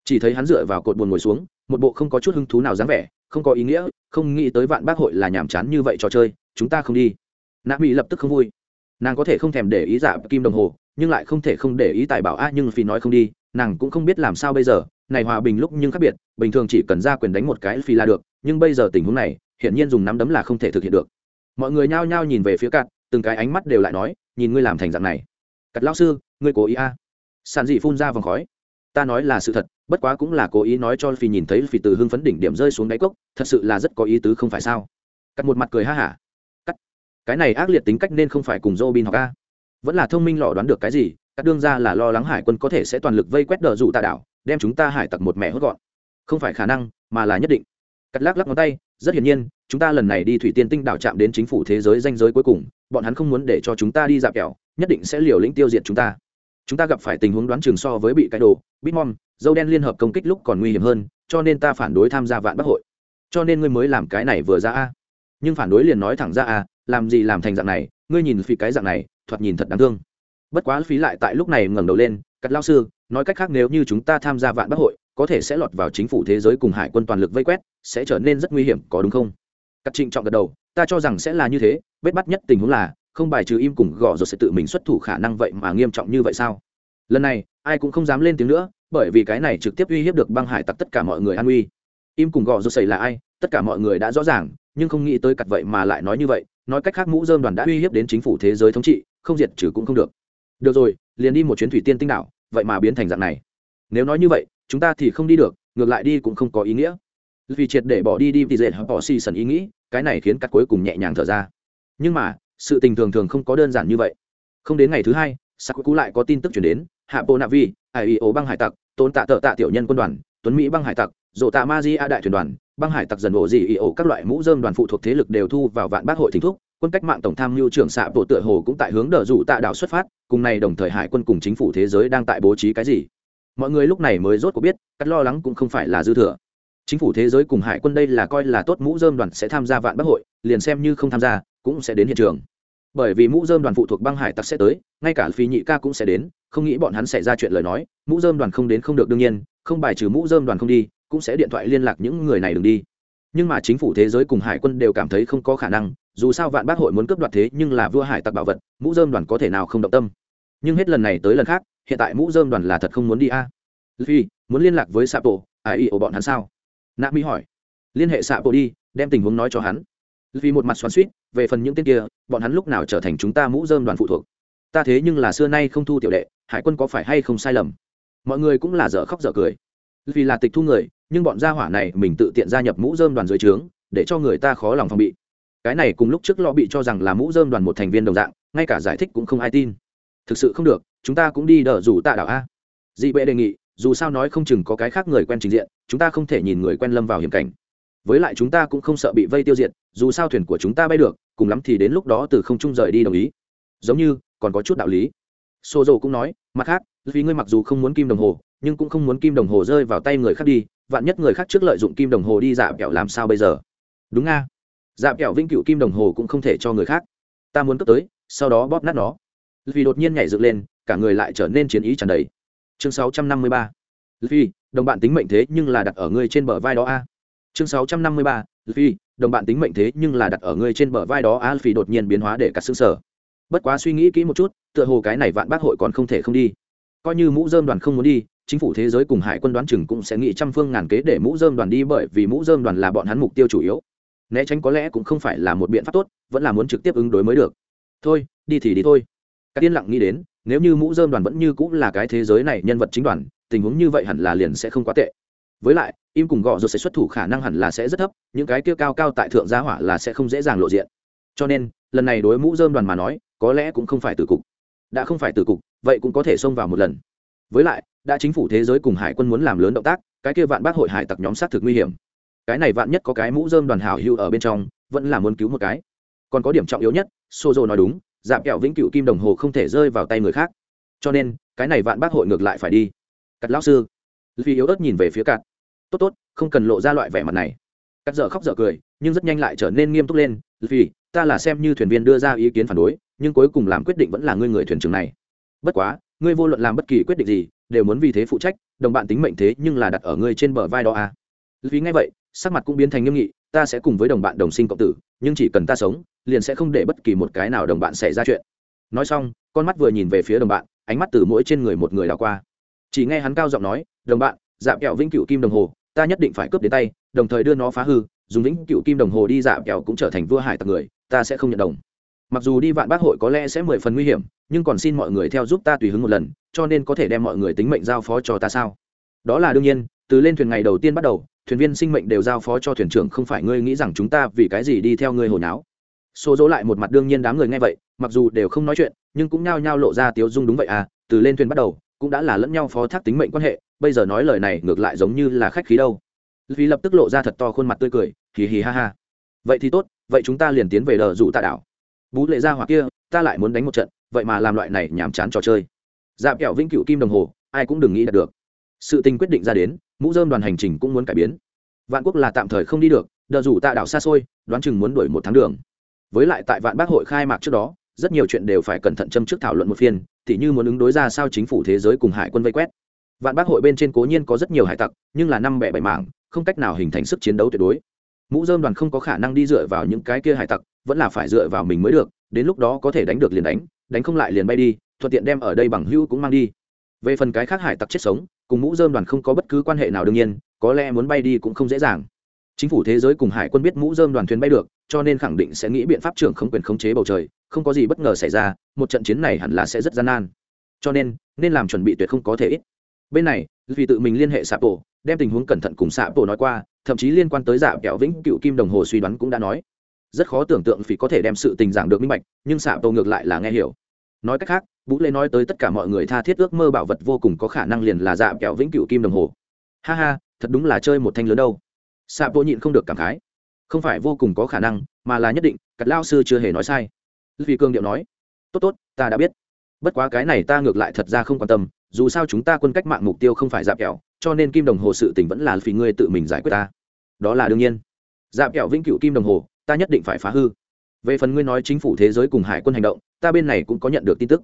Chỉ thấy hắn dựa vào cột buồn ngồi xuống, một bộ không có chút hứng thú nào dáng vẻ, không có ý nghĩa, không nghĩ tới vạn bác hội là nhàm chán như vậy trò chơi, chúng ta không đi. Nạ mỹ lập tức không vui. Nàng có thể không thèm để ý giả kim đồng hồ, nhưng lại không thể không để ý tài bảo. A nhưng phi nói không đi, nàng cũng không biết làm sao bây giờ này hòa bình lúc nhưng khác biệt, bình thường chỉ cần ra quyền đánh một cái phi là được, nhưng bây giờ tình huống này, hiển nhiên dùng nắm đấm là không thể thực hiện được. Mọi người nhao nhao nhìn về phía cạn từng cái ánh mắt đều lại nói, nhìn ngươi làm thành dạng này. Cát lão sư, ngươi cố ý a. À. sàn dị phun ra vòng khói. Ta nói là sự thật, bất quá cũng là cố ý nói cho phi nhìn thấy phi từ hưng phấn đỉnh điểm rơi xuống đáy cốc, thật sự là rất có ý tứ không phải sao? Cắt một mặt cười ha hả. Cắt cái này ác liệt tính cách nên không phải cùng Robin học a. Vẫn là thông minh lọ đoán được cái gì các đương ra là lo lắng hải quân có thể sẽ toàn lực vây quét đờ rủ tạ đảo, đem chúng ta hải tặc một mẹ hốt gọn. Không phải khả năng, mà là nhất định. Cắt lắc lắc ngón tay, rất hiển nhiên, chúng ta lần này đi thủy tiên tinh đảo chạm đến chính phủ thế giới danh giới cuối cùng, bọn hắn không muốn để cho chúng ta đi dạp kẹo, nhất định sẽ liều lĩnh tiêu diệt chúng ta. Chúng ta gặp phải tình huống đoán chừng so với bị cái đồ, bitmom, dâu đen liên hợp công kích lúc còn nguy hiểm hơn, cho nên ta phản đối tham gia vạn bắc hội. Cho nên ngươi mới làm cái này vừa ra a. Nhưng phản đối liền nói thẳng ra a, làm gì làm thành dạng này, ngươi nhìn phì cái dạng này, thoạt nhìn thật đáng thương bất quá phí lại tại lúc này ngẩng đầu lên, cắt lao sư, nói cách khác nếu như chúng ta tham gia vạn bắc hội, có thể sẽ lọt vào chính phủ thế giới cùng hải quân toàn lực vây quét, sẽ trở nên rất nguy hiểm, có đúng không? Cắt trịnh trọng gật đầu, ta cho rằng sẽ là như thế, bết bắt nhất tình huống là, không bài trừ im cùng gõ rồi sẽ tự mình xuất thủ khả năng vậy mà nghiêm trọng như vậy sao? Lần này, ai cũng không dám lên tiếng nữa, bởi vì cái này trực tiếp uy hiếp được băng hải tặc tất cả mọi người an uy im cùng gò rồi xảy là ai, tất cả mọi người đã rõ ràng, nhưng không nghĩ tới cặt vậy mà lại nói như vậy, nói cách khác mũ dơm đoàn đã uy hiếp đến chính phủ thế giới thống trị, không diệt trừ cũng không được được rồi, liền đi một chuyến thủy tiên tinh đảo, vậy mà biến thành dạng này. Nếu nói như vậy, chúng ta thì không đi được, ngược lại đi cũng không có ý nghĩa. Vì triệt để bỏ đi đi thì dễ bỏ xì sần ý nghĩ, cái này khiến cắt cuối cùng nhẹ nhàng thở ra. Nhưng mà, sự tình thường thường không có đơn giản như vậy. Không đến ngày thứ hai sắc cú lại có tin tức chuyển đến. Hạ bộ nạ vi ai ý ố băng hải tặc, tôn tạ tợ tạ tiểu nhân quân đoàn, tuấn mỹ băng hải tặc dỗ tạ ma di a đại thuyền đoàn, băng hải tặc dần ổ dị ỉ ổ các loại mũ dơm đoàn phụ thuộc thế lực đều thu vào vạn bác hội thỉnh thúc quân cách mạng tổng tham mưu trưởng xạ bộ tựa hồ cũng tại hướng đờ dụ tạ đảo xuất phát, cùng này đồng thời hải quân cùng chính phủ thế giới đang tại bố trí cái gì? Mọi người lúc này mới rốt cuộc biết, cắt lo lắng cũng không phải là dư thừa. Chính phủ thế giới cùng hải quân đây là coi là tốt mũ dơm đoàn sẽ tham gia vạn bắc hội, liền xem như không tham gia, cũng sẽ đến hiện trường. Bởi vì mũ dơm đoàn phụ thuộc băng hải tặc sẽ tới, ngay cả phi nhị ca cũng sẽ đến, không nghĩ bọn hắn sẽ ra chuyện lời nói, mũ dơm đoàn không đến không được đương nhiên, không bài trừ mũ dơm đoàn không đi, cũng sẽ điện thoại liên lạc những người này đừng đi nhưng mà chính phủ thế giới cùng hải quân đều cảm thấy không có khả năng, dù sao vạn bác hội muốn cướp đoạt thế nhưng là vua hải tặc bảo vật, mũ dơm đoàn có thể nào không động tâm. Nhưng hết lần này tới lần khác, hiện tại mũ dơm đoàn là thật không muốn đi a. À. muốn liên lạc với sapo, ai ý ổ bọn hắn sao? Nạ mỹ hỏi. Liên hệ sapo đi, đem tình huống nói cho hắn. Vì một mặt xoắn suýt về phần những tên kia, bọn hắn lúc nào trở thành chúng ta mũ dơm đoàn phụ thuộc? Ta thế nhưng là xưa nay không thu tiểu đệ, hải quân có phải hay không sai lầm? Mọi người cũng là dở khóc dở cười. Vì là tịch thu người nhưng bọn gia hỏa này mình tự tiện gia nhập mũ dơm đoàn dưới trướng, để cho người ta khó lòng phòng bị. Cái này cùng lúc trước lo bị cho rằng là mũ dơm đoàn một thành viên đồng dạng, ngay cả giải thích cũng không ai tin. Thực sự không được, chúng ta cũng đi đỡ rủ tạ đảo a. Dị bệ đề nghị, dù sao nói không chừng có cái khác người quen trình diện, chúng ta không thể nhìn người quen lâm vào hiểm cảnh. Với lại chúng ta cũng không sợ bị vây tiêu diệt, dù sao thuyền của chúng ta bay được, cùng lắm thì đến lúc đó từ không trung rời đi đồng ý. Giống như, còn có chút đạo lý. Xô dầu cũng nói, mặt khác, vì ngươi mặc dù không muốn kim đồng hồ nhưng cũng không muốn kim đồng hồ rơi vào tay người khác đi vạn nhất người khác trước lợi dụng kim đồng hồ đi dạ kẹo làm sao bây giờ? Đúng nga. Dạ kẹo vĩnh cựu kim đồng hồ cũng không thể cho người khác. Ta muốn cấp tới sau đó bóp nát nó. Vì đột nhiên nhảy dựng lên cả người lại trở nên chiến ý tràn đầy. Chương 653. Luffy, đồng bạn tính mệnh thế nhưng là đặt ở ngươi trên bờ vai đó a. Chương 653. Luffy, đồng bạn tính mệnh thế nhưng là đặt ở ngươi trên bờ vai đó a. Luffy đột nhiên biến hóa để cả xương sở. Bất quá suy nghĩ kỹ một chút tựa hồ cái này vạn bác hội còn không thể không đi. Coi như mũ dơm đoàn không muốn đi chính phủ thế giới cùng hải quân đoán chừng cũng sẽ nghĩ trăm phương ngàn kế để mũ dơm đoàn đi bởi vì mũ dơm đoàn là bọn hắn mục tiêu chủ yếu. Né tránh có lẽ cũng không phải là một biện pháp tốt, vẫn là muốn trực tiếp ứng đối mới được. Thôi, đi thì đi thôi. Các tiên lặng nghĩ đến, nếu như mũ dơm đoàn vẫn như cũng là cái thế giới này nhân vật chính đoàn, tình huống như vậy hẳn là liền sẽ không quá tệ. Với lại, im cùng gọ rồi sẽ xuất thủ khả năng hẳn là sẽ rất thấp, những cái kia cao cao tại thượng gia hỏa là sẽ không dễ dàng lộ diện. Cho nên, lần này đối mũ dơm đoàn mà nói, có lẽ cũng không phải từ cục. Đã không phải từ cục, vậy cũng có thể xông vào một lần. Với lại đã chính phủ thế giới cùng hải quân muốn làm lớn động tác, cái kia vạn bác hội hải tặc nhóm sát thực nguy hiểm. Cái này vạn nhất có cái mũ dơm đoàn hảo hưu ở bên trong, vẫn là muốn cứu một cái. Còn có điểm trọng yếu nhất xô dô nói đúng giảm kẹo vĩnh cựu kim đồng hồ không thể rơi vào tay người khác. Cho nên, cái này vạn bác hội ngược lại phải đi. Cắt lão sư. Vì yếu ớt nhìn về phía cạn tốt tốt, không cần lộ ra loại vẻ mặt này. Cắt dở khóc dở cười, nhưng rất nhanh lại trở nên nghiêm túc lên. Vì ta là xem như thuyền viên đưa ra ý kiến phản đối, nhưng cuối cùng làm quyết định vẫn là ngươi người thuyền trưởng này. Bất quá ngươi vô luận làm bất kỳ quyết định gì, đều muốn vì thế phụ trách, đồng bạn tính mệnh thế nhưng là đặt ở ngươi trên bờ vai đó à. Vì ngay vậy, sắc mặt cũng biến thành nghiêm nghị, ta sẽ cùng với đồng bạn đồng sinh cộng tử, nhưng chỉ cần ta sống, liền sẽ không để bất kỳ một cái nào đồng bạn xảy ra chuyện. Nói xong, con mắt vừa nhìn về phía đồng bạn, ánh mắt từ mỗi trên người một người đào qua. Chỉ nghe hắn cao giọng nói, đồng bạn dạo kẹo vĩnh cựu kim đồng hồ, ta nhất định phải cướp đến tay, đồng thời đưa nó phá hư, dùng vĩnh cựu kim đồng hồ đi dạo kẹo cũng trở thành vua hải tặc người, ta sẽ không nhận đồng. Mặc dù đi vạn bác hội có lẽ sẽ mười phần nguy hiểm nhưng còn xin mọi người theo giúp ta tùy hứng một lần, cho nên có thể đem mọi người tính mệnh giao phó cho ta sao? Đó là đương nhiên, từ lên thuyền ngày đầu tiên bắt đầu, thuyền viên sinh mệnh đều giao phó cho thuyền trưởng, không phải ngươi nghĩ rằng chúng ta vì cái gì đi theo ngươi hồi náo. Xô dỗ lại một mặt đương nhiên đám người nghe vậy, mặc dù đều không nói chuyện, nhưng cũng nhao nhao lộ ra tiếu dung đúng vậy à từ lên thuyền bắt đầu, cũng đã là lẫn nhau phó thác tính mệnh quan hệ, bây giờ nói lời này ngược lại giống như là khách khí đâu. Vì lập tức lộ ra thật to khuôn mặt tươi cười, hì hì ha ha. Vậy thì tốt, vậy chúng ta liền tiến về đờ rủ tạ đảo. Bú lệ ra hoặc kia, ta lại muốn đánh một trận vậy mà làm loại này nhàm chán trò chơi. Dạ kẹo vĩnh cựu kim đồng hồ, ai cũng đừng nghĩ đạt được. Sự tình quyết định ra đến, mũ dơm đoàn hành trình cũng muốn cải biến. Vạn quốc là tạm thời không đi được đờ rủ tạ đảo xa xôi, đoán chừng muốn đuổi một tháng đường. Với lại tại vạn bác hội khai mạc trước đó, rất nhiều chuyện đều phải cẩn thận châm trước thảo luận một phiên thì như muốn ứng đối ra sao chính phủ thế giới cùng hải quân vây quét. Vạn bác hội bên trên cố nhiên có rất nhiều hải tặc, nhưng là năm bẻ bảy mảng, không cách nào hình thành sức chiến đấu tuyệt đối. Mũ dơm đoàn không có khả năng đi dựa vào những cái kia hải tặc, vẫn là phải dựa vào mình mới được, đến lúc đó có thể đánh được liền đánh đánh không lại liền bay đi, thuận tiện đem ở đây bằng hữu cũng mang đi. Về phần cái khác hải tặc chết sống, cùng mũ dơm đoàn không có bất cứ quan hệ nào đương nhiên, có lẽ muốn bay đi cũng không dễ dàng. Chính phủ thế giới cùng hải quân biết mũ dơm đoàn thuyền bay được, cho nên khẳng định sẽ nghĩ biện pháp trưởng không quyền khống chế bầu trời, không có gì bất ngờ xảy ra, một trận chiến này hẳn là sẽ rất gian nan. Cho nên nên làm chuẩn bị tuyệt không có thể ít. Bên này, vì tự mình liên hệ sạp bộ đem tình huống cẩn thận cùng sạp bộ nói qua, thậm chí liên quan tới giả kẹo vĩnh cựu kim đồng hồ suy đoán cũng đã nói rất khó tưởng tượng phỉ có thể đem sự tình giảng được minh bạch, nhưng xạ tổ ngược lại là nghe hiểu. Nói cách khác, vũ lê nói tới tất cả mọi người tha thiết ước mơ bảo vật vô cùng có khả năng liền là dạ kẹo vĩnh cựu kim đồng hồ. Ha ha, thật đúng là chơi một thanh lớn đâu. Xạ tổ nhịn không được cảm khái. Không phải vô cùng có khả năng, mà là nhất định, cắt lao sư chưa hề nói sai. Vì cương điệu nói, tốt tốt, ta đã biết. Bất quá cái này ta ngược lại thật ra không quan tâm, dù sao chúng ta quân cách mạng mục tiêu không phải dạp kẹo, cho nên kim đồng hồ sự tình vẫn là vì ngươi tự mình giải quyết ta. Đó là đương nhiên. Dạp kẹo vĩnh cửu kim đồng hồ ta nhất định phải phá hư. Về phần ngươi nói chính phủ thế giới cùng hải quân hành động, ta bên này cũng có nhận được tin tức.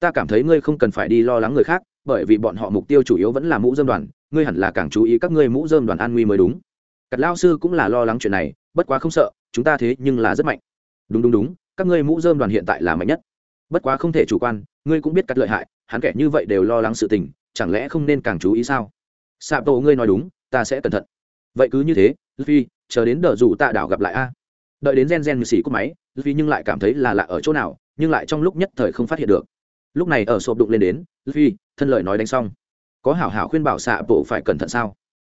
Ta cảm thấy ngươi không cần phải đi lo lắng người khác, bởi vì bọn họ mục tiêu chủ yếu vẫn là mũ dơm đoàn, ngươi hẳn là càng chú ý các ngươi mũ dơm đoàn an nguy mới đúng. Cặt lao sư cũng là lo lắng chuyện này, bất quá không sợ, chúng ta thế nhưng là rất mạnh. Đúng đúng đúng, các ngươi mũ dơm đoàn hiện tại là mạnh nhất. Bất quá không thể chủ quan, ngươi cũng biết cắt lợi hại, hắn kẻ như vậy đều lo lắng sự tình, chẳng lẽ không nên càng chú ý sao? Sạp tổ ngươi nói đúng, ta sẽ cẩn thận. Vậy cứ như thế phi chờ đến đợt rủ tạ đảo gặp lại a đợi đến gen gen như xì cúp máy vì nhưng lại cảm thấy là lạ ở chỗ nào, nhưng lại trong lúc nhất thời không phát hiện được. Lúc này ở sộp đụng lên đến vì thân lợi nói đánh xong. Có hảo hảo khuyên bảo xạ bộ phải cẩn thận sao?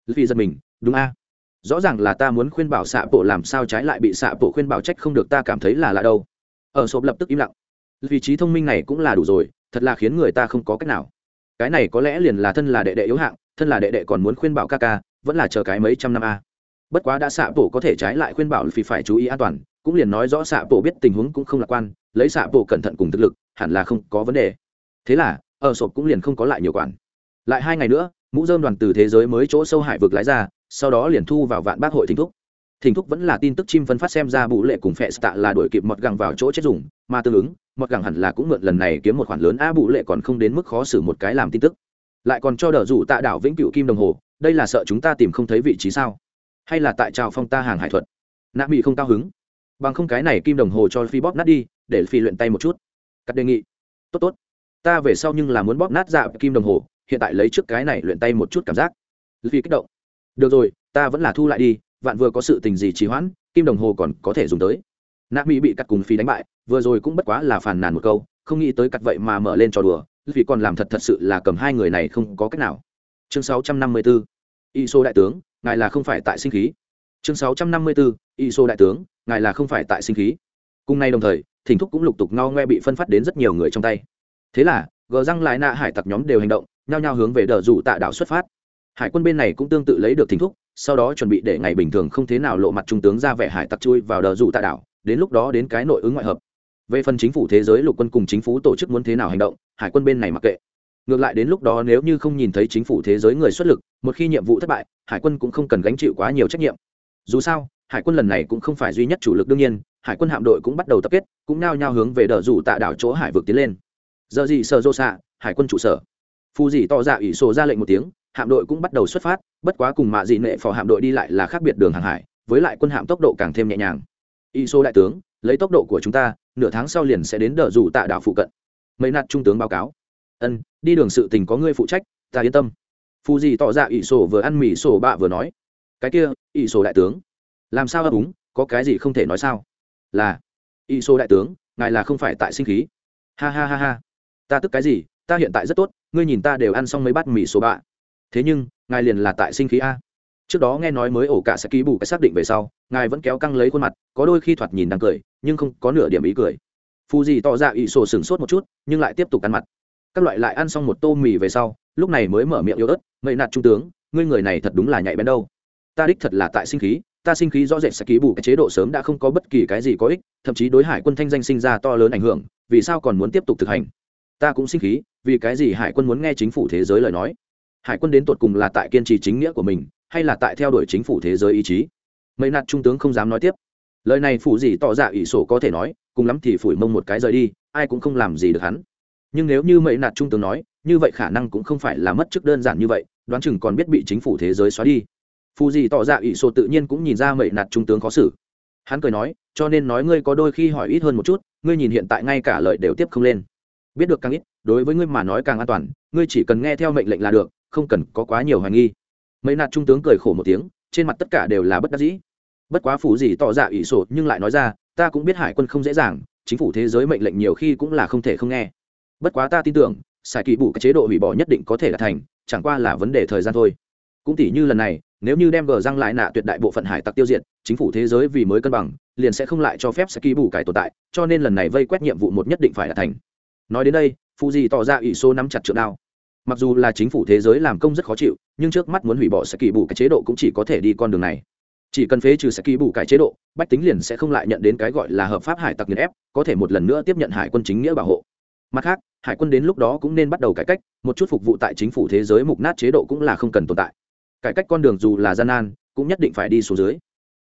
Vì giật mình, đúng a. Rõ ràng là ta muốn khuyên bảo xạ bộ làm sao trái lại bị xạ bộ khuyên bảo trách không được ta cảm thấy là lạ đâu. Ở sộp lập tức im lặng. Vị trí thông minh này cũng là đủ rồi, thật là khiến người ta không có cách nào. Cái này có lẽ liền là thân là đệ đệ yếu hạng, thân là đệ đệ còn muốn khuyên bảo ca ca, vẫn là chờ cái mấy trăm năm a bất quá đã xạ bộ có thể trái lại khuyên bảo vì phải chú ý an toàn, cũng liền nói rõ xạ bộ biết tình huống cũng không lạc quan, lấy xạ bộ cẩn thận cùng thực lực, hẳn là không có vấn đề. Thế là, ở sộp cũng liền không có lại nhiều quản. Lại hai ngày nữa, mũ dơm đoàn từ thế giới mới chỗ sâu hải vực lái ra, sau đó liền thu vào vạn bác hội thỉnh thúc. Thỉnh thúc vẫn là tin tức chim phân phát xem ra bụ lệ cùng phệ tạ là đổi kịp mọt gẳng vào chỗ chết dùng, mà tương ứng, mọt gẳng hẳn là cũng mượn lần này kiếm một khoản lớn a bụ lệ còn không đến mức khó xử một cái làm tin tức. Lại còn cho đỡ rủ tạ đảo vĩnh cựu kim đồng hồ, đây là sợ chúng ta tìm không thấy vị trí sao? Hay là tại trào phong ta hàng hải thuật? Nạ mỹ không cao hứng. Bằng không cái này kim đồng hồ cho phi bóp nát đi, để phi luyện tay một chút. Cắt đề nghị. Tốt tốt. Ta về sau nhưng là muốn bóp nát dạ kim đồng hồ, hiện tại lấy trước cái này luyện tay một chút cảm giác. Phi kích động. Được rồi, ta vẫn là thu lại đi, vạn vừa có sự tình gì trì hoãn, kim đồng hồ còn có thể dùng tới. Nạ mỹ bị cắt cùng phi đánh bại, vừa rồi cũng bất quá là phàn nàn một câu, không nghĩ tới cắt vậy mà mở lên trò đùa vì còn làm thật thật sự là cầm hai người này không có cách nào. Chương 654 iso đại tướng, ngài là không phải tại sinh khí. Chương 654 iso đại tướng, ngài là không phải tại sinh khí. Cùng nay đồng thời, thỉnh thúc cũng lục tục ngao ngoe bị phân phát đến rất nhiều người trong tay. Thế là, gờ răng lại nạ hải tặc nhóm đều hành động, nhao nhao hướng về đờ rủ tạ đảo xuất phát. Hải quân bên này cũng tương tự lấy được thỉnh thúc, sau đó chuẩn bị để ngày bình thường không thế nào lộ mặt trung tướng ra vẻ hải tặc chui vào đờ rủ tạ đảo, đến lúc đó đến cái nội ứng ngoại hợp. Về phần chính phủ thế giới, lục quân cùng chính phủ tổ chức muốn thế nào hành động, hải quân bên này mặc kệ ngược lại đến lúc đó nếu như không nhìn thấy chính phủ thế giới người xuất lực, một khi nhiệm vụ thất bại, hải quân cũng không cần gánh chịu quá nhiều trách nhiệm. Dù sao, hải quân lần này cũng không phải duy nhất chủ lực đương nhiên, hải quân hạm đội cũng bắt đầu tập kết, cũng nao nhao hướng về đờ rủ tạ đảo chỗ hải vực tiến lên. Giờ gì sợ rô xạ, hải quân trụ sở. Phù dì tỏ dạ ủy sổ ra lệnh một tiếng, hạm đội cũng bắt đầu xuất phát, bất quá cùng mạ dị nệ phò hạm đội đi lại là khác biệt đường hàng hải, với lại quân hạm tốc độ càng thêm nhẹ nhàng. Y số đại tướng, lấy tốc độ của chúng ta, nửa tháng sau liền sẽ đến đờ rủ tạ đảo phụ cận. Mấy nạt trung tướng báo cáo ân, đi đường sự tình có ngươi phụ trách, ta yên tâm. Phù dì tỏ ra ỷ sổ vừa ăn mì sổ bạ vừa nói. Cái kia, ỷ sổ đại tướng. Làm sao ấp úng, có cái gì không thể nói sao? Là, ỷ sổ đại tướng, ngài là không phải tại sinh khí. Ha ha ha ha. Ta tức cái gì, ta hiện tại rất tốt, ngươi nhìn ta đều ăn xong mấy bát mì sổ bạ. Thế nhưng, ngài liền là tại sinh khí a. Trước đó nghe nói mới ổ cả sẽ ký bù cái xác định về sau, ngài vẫn kéo căng lấy khuôn mặt, có đôi khi thoạt nhìn đang cười, nhưng không có nửa điểm ý cười. Phù dì tỏ ra ỷ sổ sửng sốt một chút, nhưng lại tiếp tục ăn mặt các loại lại ăn xong một tô mì về sau, lúc này mới mở miệng yếu ớt mậy nạt trung tướng, ngươi người này thật đúng là nhạy bén đâu. Ta đích thật là tại sinh khí, ta sinh khí rõ rệt sẽ ký bù, cái chế độ sớm đã không có bất kỳ cái gì có ích, thậm chí đối hải quân thanh danh sinh ra to lớn ảnh hưởng, vì sao còn muốn tiếp tục thực hành? Ta cũng sinh khí, vì cái gì hải quân muốn nghe chính phủ thế giới lời nói? Hải quân đến tột cùng là tại kiên trì chính nghĩa của mình, hay là tại theo đuổi chính phủ thế giới ý chí? Mấy nạt trung tướng không dám nói tiếp. Lời này phủ gì tỏ ra ỷ sổ có thể nói, cùng lắm thì phủi mông một cái rời đi, ai cũng không làm gì được hắn nhưng nếu như mậy nạt trung tướng nói, như vậy khả năng cũng không phải là mất chức đơn giản như vậy, đoán chừng còn biết bị chính phủ thế giới xóa đi. Phù gì tỏ ra ỷ sổ tự nhiên cũng nhìn ra mậy nạt trung tướng khó xử. Hắn cười nói, cho nên nói ngươi có đôi khi hỏi ít hơn một chút, ngươi nhìn hiện tại ngay cả lời đều tiếp không lên. Biết được càng ít, đối với ngươi mà nói càng an toàn, ngươi chỉ cần nghe theo mệnh lệnh là được, không cần có quá nhiều hoài nghi. Mấy nạt trung tướng cười khổ một tiếng, trên mặt tất cả đều là bất đắc dĩ. Bất quá phủ gì tỏ dạ ỷ sổ, nhưng lại nói ra, ta cũng biết hải quân không dễ dàng, chính phủ thế giới mệnh lệnh nhiều khi cũng là không thể không nghe bất quá ta tin tưởng xài kỳ bụ cái chế độ hủy bỏ nhất định có thể là thành, chẳng qua là vấn đề thời gian thôi. Cũng tỷ như lần này, nếu như đem gờ răng lại nạ tuyệt đại bộ phận hải tặc tiêu diệt, chính phủ thế giới vì mới cân bằng, liền sẽ không lại cho phép sẽ ký bù cải tồn tại, cho nên lần này vây quét nhiệm vụ một nhất định phải là thành. Nói đến đây phụ di tỏ ra ỷ số nắm chặt trượng đao. Mặc dù là chính phủ thế giới làm công rất khó chịu, nhưng trước mắt muốn hủy bỏ sẽ kỳ bù cái chế độ cũng chỉ có thể đi con đường này. Chỉ cần phế trừ sẽ kỳ bù cải chế độ, bách tính liền sẽ không lại nhận đến cái gọi là hợp pháp hải tặc nghiền ép, có thể một lần nữa tiếp nhận hải quân chính nghĩa bảo hộ mặt khác, hải quân đến lúc đó cũng nên bắt đầu cải cách, một chút phục vụ tại chính phủ thế giới mục nát chế độ cũng là không cần tồn tại. Cải cách con đường dù là gian nan, cũng nhất định phải đi xuống dưới.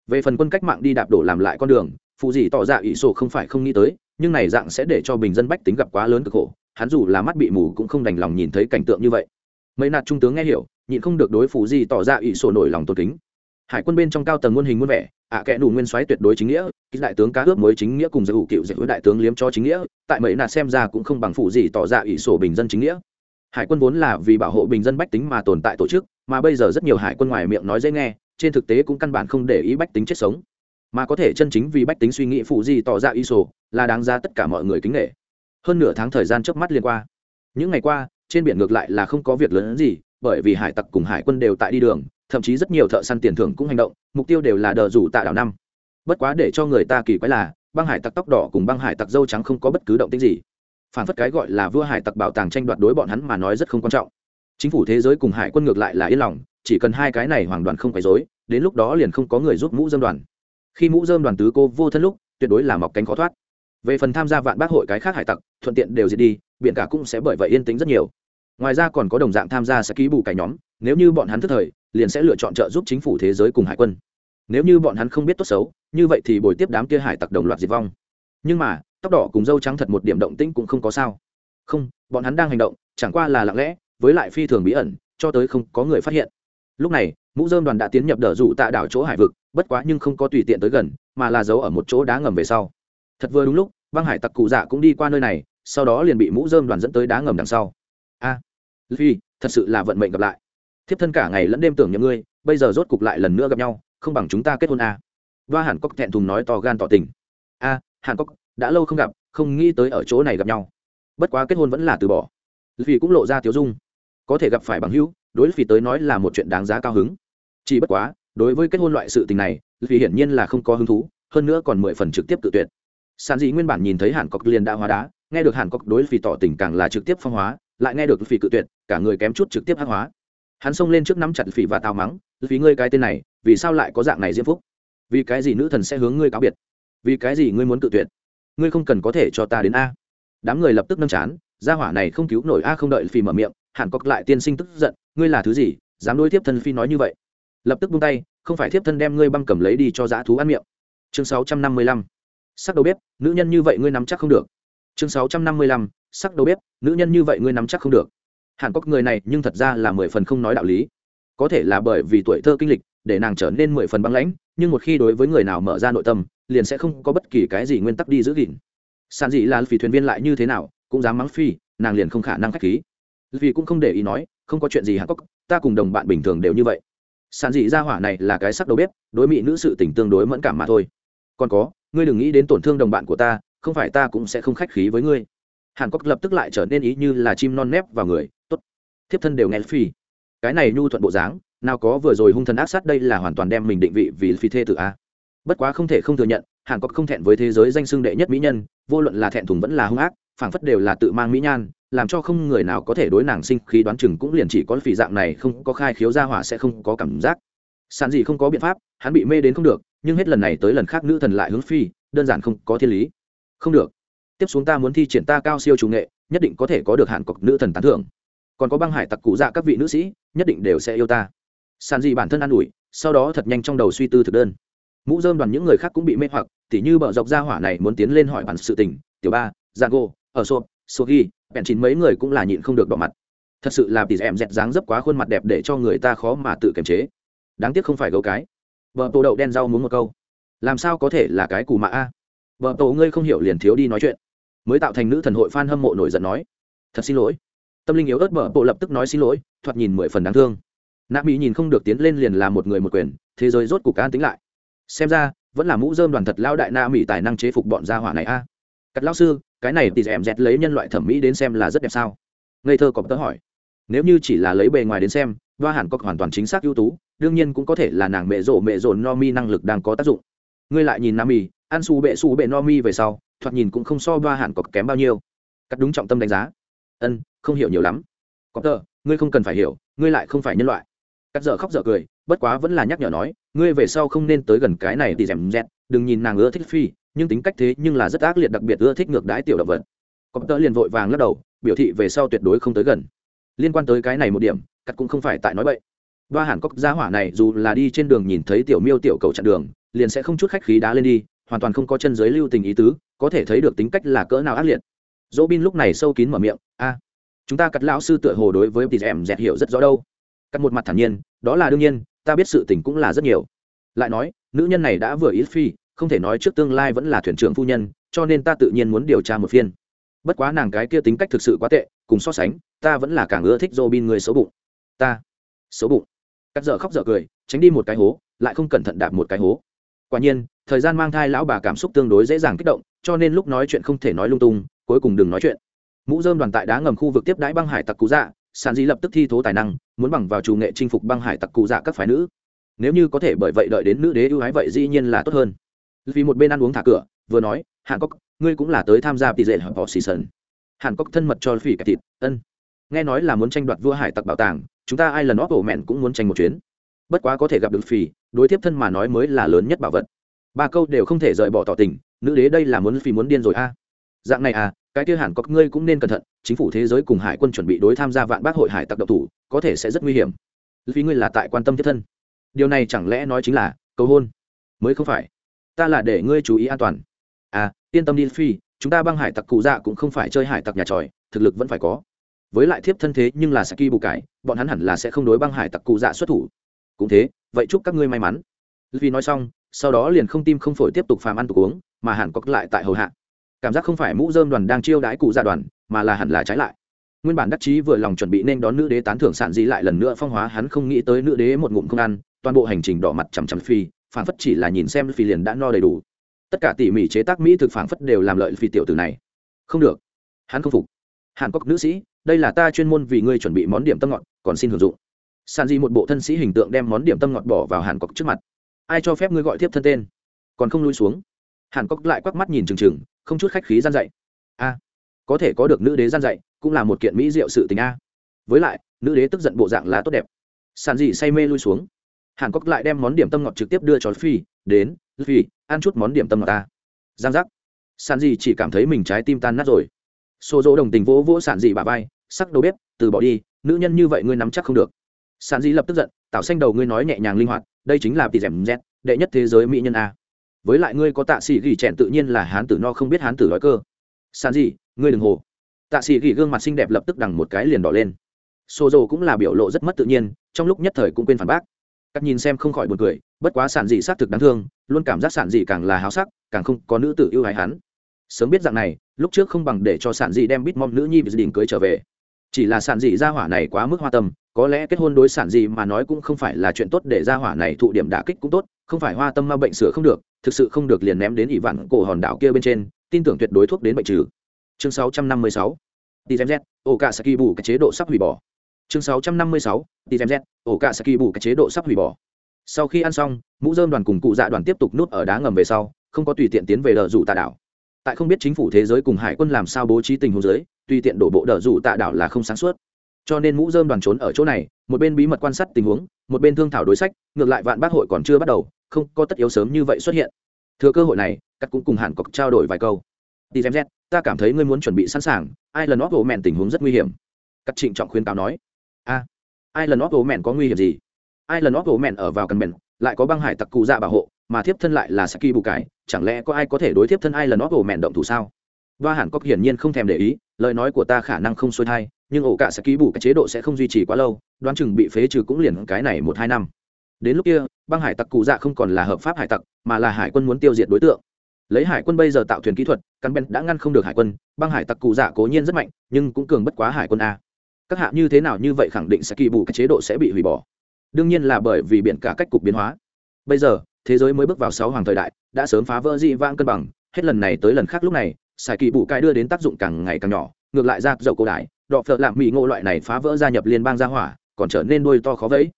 Về phần quân cách mạng đi đạp đổ làm lại con đường, phụ gì tỏ ra ỷ sổ không phải không nghĩ tới, nhưng này dạng sẽ để cho bình dân bách tính gặp quá lớn cực khổ, hắn dù là mắt bị mù cũng không đành lòng nhìn thấy cảnh tượng như vậy. Mấy nạt trung tướng nghe hiểu, nhịn không được đối phụ gì tỏ ra ỷ sổ nổi lòng tột kính. Hải quân bên trong cao tầng muôn hình muôn vẻ ạ à kẽ đủ nguyên soái tuyệt đối chính nghĩa, ký đại tướng cá ướp mới chính nghĩa cùng giải hữu cựu giải hữu đại tướng liếm cho chính nghĩa, tại mấy nạt xem ra cũng không bằng phụ gì tỏ ra ỷ sổ bình dân chính nghĩa. Hải quân vốn là vì bảo hộ bình dân bách tính mà tồn tại tổ chức, mà bây giờ rất nhiều hải quân ngoài miệng nói dễ nghe, trên thực tế cũng căn bản không để ý bách tính chết sống. Mà có thể chân chính vì bách tính suy nghĩ phụ gì tỏ ra ỷ sổ, là đáng ra tất cả mọi người kính nghệ hơn nửa tháng thời gian trước mắt liên qua. Những ngày qua, trên biển ngược lại là không có việc lớn gì, bởi vì hải tặc cùng hải quân đều tại đi đường thậm chí rất nhiều thợ săn tiền thưởng cũng hành động, mục tiêu đều là đờ rủ tạ đảo năm. Bất quá để cho người ta kỳ quái là, băng hải tặc tóc đỏ cùng băng hải tặc dâu trắng không có bất cứ động tích gì. Phản phất cái gọi là vua hải tặc bảo tàng tranh đoạt đối bọn hắn mà nói rất không quan trọng. Chính phủ thế giới cùng hải quân ngược lại là yên lòng, chỉ cần hai cái này hoàng đoàn không phải dối đến lúc đó liền không có người giúp mũ dâm đoàn. Khi mũ dơm đoàn tứ cô vô thân lúc, tuyệt đối là mọc cánh khó thoát. Về phần tham gia vạn bác hội cái khác hải tặc, thuận tiện đều diệt đi, biển cả cũng sẽ bởi vậy yên tĩnh rất nhiều. Ngoài ra còn có đồng dạng tham gia sẽ ký bù cái nhóm, nếu như bọn hắn thức thời liền sẽ lựa chọn trợ giúp chính phủ thế giới cùng hải quân. Nếu như bọn hắn không biết tốt xấu như vậy thì bồi tiếp đám kia hải tặc đồng loạt diệt vong. Nhưng mà tóc đỏ cùng dâu trắng thật một điểm động tĩnh cũng không có sao. Không bọn hắn đang hành động chẳng qua là lặng lẽ với lại phi thường bí ẩn cho tới không có người phát hiện. Lúc này mũ dơm đoàn đã tiến nhập đờ dụ tạ đảo chỗ hải vực bất quá nhưng không có tùy tiện tới gần mà là giấu ở một chỗ đá ngầm về sau. Thật vừa đúng lúc băng hải tặc cụ dạ cũng đi qua nơi này sau đó liền bị mũ dơm đoàn dẫn tới đá ngầm đằng sau. A à, phi thật sự là vận mệnh gặp lại thiếp thân cả ngày lẫn đêm tưởng nhầm ngươi bây giờ rốt cục lại lần nữa gặp nhau không bằng chúng ta kết hôn a. À. đoa hàn cốc thẹn thùng nói to gan tỏ tình. A à, hàn cốc đã lâu không gặp không nghĩ tới ở chỗ này gặp nhau. Bất quá kết hôn vẫn là từ bỏ. Vì cũng lộ ra tiếu dung. Có thể gặp phải bằng hữu đối với tới nói là một chuyện đáng giá cao hứng. Chỉ bất quá đối với kết hôn loại sự tình này vì hiển nhiên là không có hứng thú hơn nữa còn mười phần trực tiếp tự tuyệt. Sàn dị nguyên bản nhìn thấy hàn cọc liền đã hóa đá nghe được hàn cọc đối vì tỏ tình càng là trực tiếp phong hóa lại nghe được vì cự tuyệt cả người kém chút trực tiếp hắc hóa hắn xông lên trước nắm chặt phỉ và tào mắng vì ngươi cái tên này, vì sao lại có dạng này diễm phúc? Vì cái gì nữ thần sẽ hướng ngươi cáo biệt? Vì cái gì ngươi muốn tự tuyệt? Ngươi không cần có thể cho ta đến a. Đám người lập tức nâng chán, gia hỏa này không cứu nổi a, không đợi phỉ mở miệng, hẳn cọc lại tiên sinh tức giận, ngươi là thứ gì, dám đối tiếp thân phi nói như vậy? Lập tức buông tay, không phải thiếp thân đem ngươi băng cầm lấy đi cho dã thú ăn miệng. Chương sáu trăm năm mươi lăm, sắc đầu bếp, nữ nhân như vậy ngươi nắm chắc không được. Chương sáu trăm năm mươi lăm, sắc đầu bếp, nữ nhân như vậy ngươi nắm chắc không được hàn cốc người này nhưng thật ra là mười phần không nói đạo lý. Có thể là bởi vì tuổi thơ kinh lịch, để nàng trở nên mười phần băng lãnh, nhưng một khi đối với người nào mở ra nội tâm, liền sẽ không có bất kỳ cái gì nguyên tắc đi giữ gìn. Sàn dị là phi thuyền viên lại như thế nào, cũng dám mắng phi nàng liền không khả năng k h á c h khí. Vì cũng không để ý nói, không có chuyện gì hàn cốc ta cùng đồng bạn bình thường đều như vậy. Sản dị ra hỏa này là cái sắc đầu bếp, đối mỹ nữ sự tình tương đối mẫn cảm mà thôi. Còn có, ngươi đừng nghĩ đến tổn thương đồng bạn của ta, không phải ta cũng sẽ không khách khí với ngươi. Hàn cốc lập tức lại trở nên ý như là chim non nép vào người thiếp thân đều nghe phi. Cái này nhu thuận bộ dáng, nào có vừa rồi hung thần ác sát đây là hoàn toàn đem mình định vị vì phi thê tử a. Bất quá không thể không thừa nhận hàn cọc không thẹn với thế giới danh xưng đệ nhất mỹ nhân, vô luận là thẹn thùng vẫn là hung ác, phảng phất đều là tự mang mỹ nhan, làm cho không người nào có thể đối nàng sinh khí đoán chừng cũng liền chỉ có phỉ dạng này không có khai khiếu ra hỏa sẽ không có cảm giác. Sàn gì không có biện pháp, hắn bị mê đến không được, nhưng hết lần này tới lần khác nữ thần lại hướng phi, đơn giản không có thiên lý. Không được. Tiếp xuống ta muốn thi triển ta cao siêu chủ nghệ, nhất định có thể có được hạn cọc nữ thần tán thưởng còn có băng hải tặc cụ dạ các vị nữ sĩ, nhất định đều sẽ yêu ta. Sàn dị bản thân an ủi, sau đó thật nhanh trong đầu suy tư thực đơn. Mũ dơm đoàn những người khác cũng bị mê hoặc, tỉ như bờ dọc ra hỏa này muốn tiến lên hỏi bản sự tình, tiểu ba giang ở sộp số ghi bèn chín mấy người cũng là nhịn không được đỏ mặt. Thật sự là tỉ em dẹt dáng dấp quá khuôn mặt đẹp để cho người ta khó mà tự kiềm chế. Đáng tiếc không phải gấu cái. Vợ tổ đậu đen rau muốn một câu. Làm sao có thể là cái cù mạ a? Vợ tổ ngươi không hiểu liền thiếu đi nói chuyện. Mới tạo thành nữ thần hội f hâm mộ nổi giận nói. Thật xin lỗi tâm linh yếu ớt mở bộ lập tức nói xin lỗi, thoạt nhìn mười phần đáng thương. Nạ mỹ nhìn không được tiến lên liền là một người một quyền, thế giới rốt cục an tính lại. Xem ra, vẫn là mũ dơm đoàn thật lao đại na mỹ tài năng chế phục bọn gia hỏa này a. À. cắt lao sư, cái này thì dẻm dẹt lấy nhân loại thẩm mỹ đến xem là rất đẹp sao? Ngây thơ có tớ hỏi. Nếu như chỉ là lấy bề ngoài đến xem đoa hẳn có hoàn toàn chính xác ưu tú, đương nhiên cũng có thể là nàng mẹ rộ mẹ rộ no mi năng lực đang có tác dụng. Ngươi lại nhìn nam mì ăn xù bệ xù bệ no mi về sau, thoạt nhìn cũng không so đoa hẳn có kém bao nhiêu. Cắt đúng trọng tâm đánh giá ân, không hiểu nhiều lắm. Có tờ, ngươi không cần phải hiểu, ngươi lại không phải nhân loại. Cắt dở khóc dở cười, bất quá vẫn là nhắc nhở nói, ngươi về sau không nên tới gần cái này thì dèm dẹt, đừng nhìn nàng ưa thích phi, nhưng tính cách thế nhưng là rất ác liệt đặc biệt ưa thích ngược đái tiểu động vật. Có tờ liền vội vàng lắc đầu, biểu thị về sau tuyệt đối không tới gần. Liên quan tới cái này một điểm, cắt cũng không phải tại nói bậy. Ba hẳn cóc gia hỏa này dù là đi trên đường nhìn thấy tiểu miêu tiểu cầu chặn đường, liền sẽ không chút khách khí đá lên đi, hoàn toàn không có chân giới lưu tình ý tứ, có thể thấy được tính cách là cỡ nào ác liệt dỗ bin lúc này sâu kín mở miệng, a, chúng ta cắt lão sư tựa hồ đối với tỷ em dẹt hiểu rất rõ đâu. Cắt một mặt thản nhiên, đó là đương nhiên, ta biết sự tình cũng là rất nhiều. Lại nói, nữ nhân này đã vừa ý phi, không thể nói trước tương lai vẫn là thuyền trưởng phu nhân, cho nên ta tự nhiên muốn điều tra một phiên. Bất quá nàng cái kia tính cách thực sự quá tệ, cùng so sánh, ta vẫn là càng ưa thích Robin bin người xấu bụng. Ta, xấu bụng? Cắt dở khóc dở cười, tránh đi một cái hố, lại không cẩn thận đạp một cái hố. Quả nhiên, thời gian mang thai lão bà cảm xúc tương đối dễ dàng kích động, cho nên lúc nói chuyện không thể nói lung tung cuối cùng đừng nói chuyện. Mũ dơm đoàn tại đá ngầm khu vực tiếp đãi băng hải tặc cụ dạ sàn di lập tức thi thố tài năng, muốn bằng vào chủ nghệ chinh phục băng hải tặc cụ dạ các phái nữ. Nếu như có thể bởi vậy đợi đến nữ đế ưu ái vậy dĩ nhiên là tốt hơn. Vì một bên ăn uống thả cửa, vừa nói, hàn cốc ngươi cũng là tới tham gia tỷ dệ họ xì sần hàn cốc thân mật cho phỉ cả thịt, ân, nghe nói là muốn tranh đoạt vua hải tặc bảo tàng, chúng ta ai lần óp ổ mẹn cũng muốn tranh một chuyến. Bất quá có thể gặp được phỉ, đối tiếp thân mà nói mới là lớn nhất bảo vật. Ba câu đều không thể rời bỏ tỏ tình, nữ đế đây là muốn phỉ muốn điên rồi a dạng này à cái kia hẳn có ngươi cũng nên cẩn thận, chính phủ thế giới cùng hải quân chuẩn bị đối tham gia vạn bác hội hải tặc độc thủ, có thể sẽ rất nguy hiểm. Vì ngươi là tại quan tâm tiếp thân. Điều này chẳng lẽ nói chính là cầu hôn? Mới không phải. Ta là để ngươi chú ý an toàn. À yên tâm đi, phi, chúng ta băng hải tặc cụ dạ cũng không phải chơi hải tặc nhà tròi, thực lực vẫn phải có. Với lại thiếp thân thế nhưng là saki bù cải, bọn hắn hẳn là sẽ không đối băng hải tặc cụ dạ xuất thủ. Cũng thế, vậy chúc các ngươi may mắn. Vì nói xong, sau đó liền không tim không phổi tiếp tục phàm ăn tục uống, mà hẳn cọc lại tại hầu hạ cảm giác không phải mũ dơm đoàn đang chiêu đái cụ gia đoàn, mà là hẳn là trái lại. Nguyên bản đắc chí vừa lòng chuẩn bị nên đón nữ đế tán thưởng sản di lại lần nữa phong hóa, hắn không nghĩ tới nữ đế một ngụm không ăn, toàn bộ hành trình đỏ mặt chằm chằm phi phản phất chỉ là nhìn xem phi liền đã no đầy đủ. Tất cả tỉ mỉ chế tác mỹ thực phản phất đều làm lợi phi tiểu từ này. Không được. Hắn không phục. Hàn cốc nữ sĩ, đây là ta chuyên môn vì ngươi chuẩn bị món điểm tâm ngọt, còn xin hưởng dụng. Sàn di một bộ thân sĩ hình tượng đem món điểm tâm ngọt bỏ vào hàn cốc trước mặt. Ai cho phép ngươi gọi tiếp thân tên? Còn không lui xuống hàn cốc lại quắc mắt nhìn trừng trừng không chút khách khí gian dạy. A, có thể có được nữ đế gian dạy, cũng là một kiện mỹ diệu sự tình a. Với lại, nữ đế tức giận bộ dạng là tốt đẹp. Sàn dị say mê lui xuống. Hàn cốc lại đem món điểm tâm ngọt trực tiếp đưa cho phi, đến, phi, ăn chút món điểm tâm ngọt ta. Giang giác. Sàn dị chỉ cảm thấy mình trái tim tan nát rồi. Xô dỗ đồng tình vỗ vỗ Sàn dị bà vai, sắc đầu bếp, từ bỏ đi, nữ nhân như vậy ngươi nắm chắc không được. Sàn dị lập tức giận tạo xanh đầu ngươi nói nhẹ nhàng linh hoạt, đây chính là tỷ rèm z, đệ nhất thế giới mỹ nhân a với lại ngươi có tạ sĩ gỉ trẻn tự nhiên là hán tử no không biết hán tử đói cơ. Sản dị ngươi đừng hồ. Tạ sĩ gỉ gương mặt xinh đẹp lập tức đằng một cái liền đỏ lên. Xô dầu cũng là biểu lộ rất mất tự nhiên, trong lúc nhất thời cũng quên phản bác. Các nhìn xem không khỏi buồn cười, bất quá sản dị xác thực đáng thương, luôn cảm giác sản dị càng là háo sắc, càng không có nữ tử yêu hái hắn. Sớm biết dạng này, lúc trước không bằng để cho sản dị đem bít mong nữ nhi bị đình cưới trở về. Chỉ là sản dị gia hỏa này quá mức hoa tâm, có lẽ kết hôn đối sản dị mà nói cũng không phải là chuyện tốt để gia hỏa này thụ điểm đả kích cũng tốt, không phải hoa tâm ma bệnh sửa không được thực sự không được liền ném đến ỷ vạn cổ hòn đảo kia bên trên tin tưởng tuyệt đối thuốc đến bệnh trừ chương 656 TMZ, Okasaki bù cái chế độ sắp hủy bỏ. Chương 656, TMZ, Okasaki bù cái chế độ sắp hủy bỏ. Sau khi ăn xong, mũ dơm đoàn cùng cụ dạ đoàn tiếp tục nút ở đá ngầm về sau, không có tùy tiện tiến về đờ rủ tạ đảo tại không biết chính phủ thế giới cùng hải quân làm sao bố trí tình huống giới tùy tiện đổ bộ đỡ rủ tạ đảo là không sáng suốt cho nên mũ dơm đoàn trốn ở chỗ này một bên bí mật quan sát tình huống một bên thương thảo đối sách ngược lại vạn bác hội còn chưa bắt đầu không có tất yếu sớm như vậy xuất hiện. Thừa cơ hội này cắt cũng cùng hàn cọc trao đổi vài câu. Đi xem xét, ta cảm thấy ngươi muốn chuẩn bị sẵn sàng ai lần óp ổ mẹn tình huống rất nguy hiểm. Cắt trịnh trọng khuyên cáo nói. A ai lần óp ổ mẹn có nguy hiểm gì? Ai lần óp ổ mẹn ở vào cần mẹn lại có băng hải tặc cụ dạ bảo hộ mà thiếp thân lại là saki bù cải chẳng lẽ có ai có thể đối thiếp thân ai lần óp ổ mẹn động thủ sao? Và Hàn Cốc hiển nhiên không thèm để ý, lời nói của ta khả năng không xuôi thai, nhưng ổ cả Saki bù cái chế độ sẽ không duy trì quá lâu, đoán chừng bị phế trừ cũng liền cái này một hai năm. Đến lúc kia, băng hải tặc cụ dạ không còn là hợp pháp hải tặc, mà là hải quân muốn tiêu diệt đối tượng. Lấy hải quân bây giờ tạo thuyền kỹ thuật, căn bên đã ngăn không được hải quân, băng hải tặc cụ dạ cố nhiên rất mạnh, nhưng cũng cường bất quá hải quân a. Các hạ như thế nào như vậy khẳng định Saki bù cái chế độ sẽ bị hủy bỏ? Đương nhiên là bởi vì biển cả cách cục biến hóa. Bây giờ, thế giới mới bước vào sáu hoàng thời đại đã sớm phá vỡ dị vãng cân bằng hết lần này tới lần khác lúc này xài kỳ bù cái đưa đến tác dụng càng ngày càng nhỏ ngược lại ra dầu cổ đại đọ phợ lạm mỹ ngộ loại này phá vỡ gia nhập liên bang gia hỏa còn trở nên đuôi to khó vẫy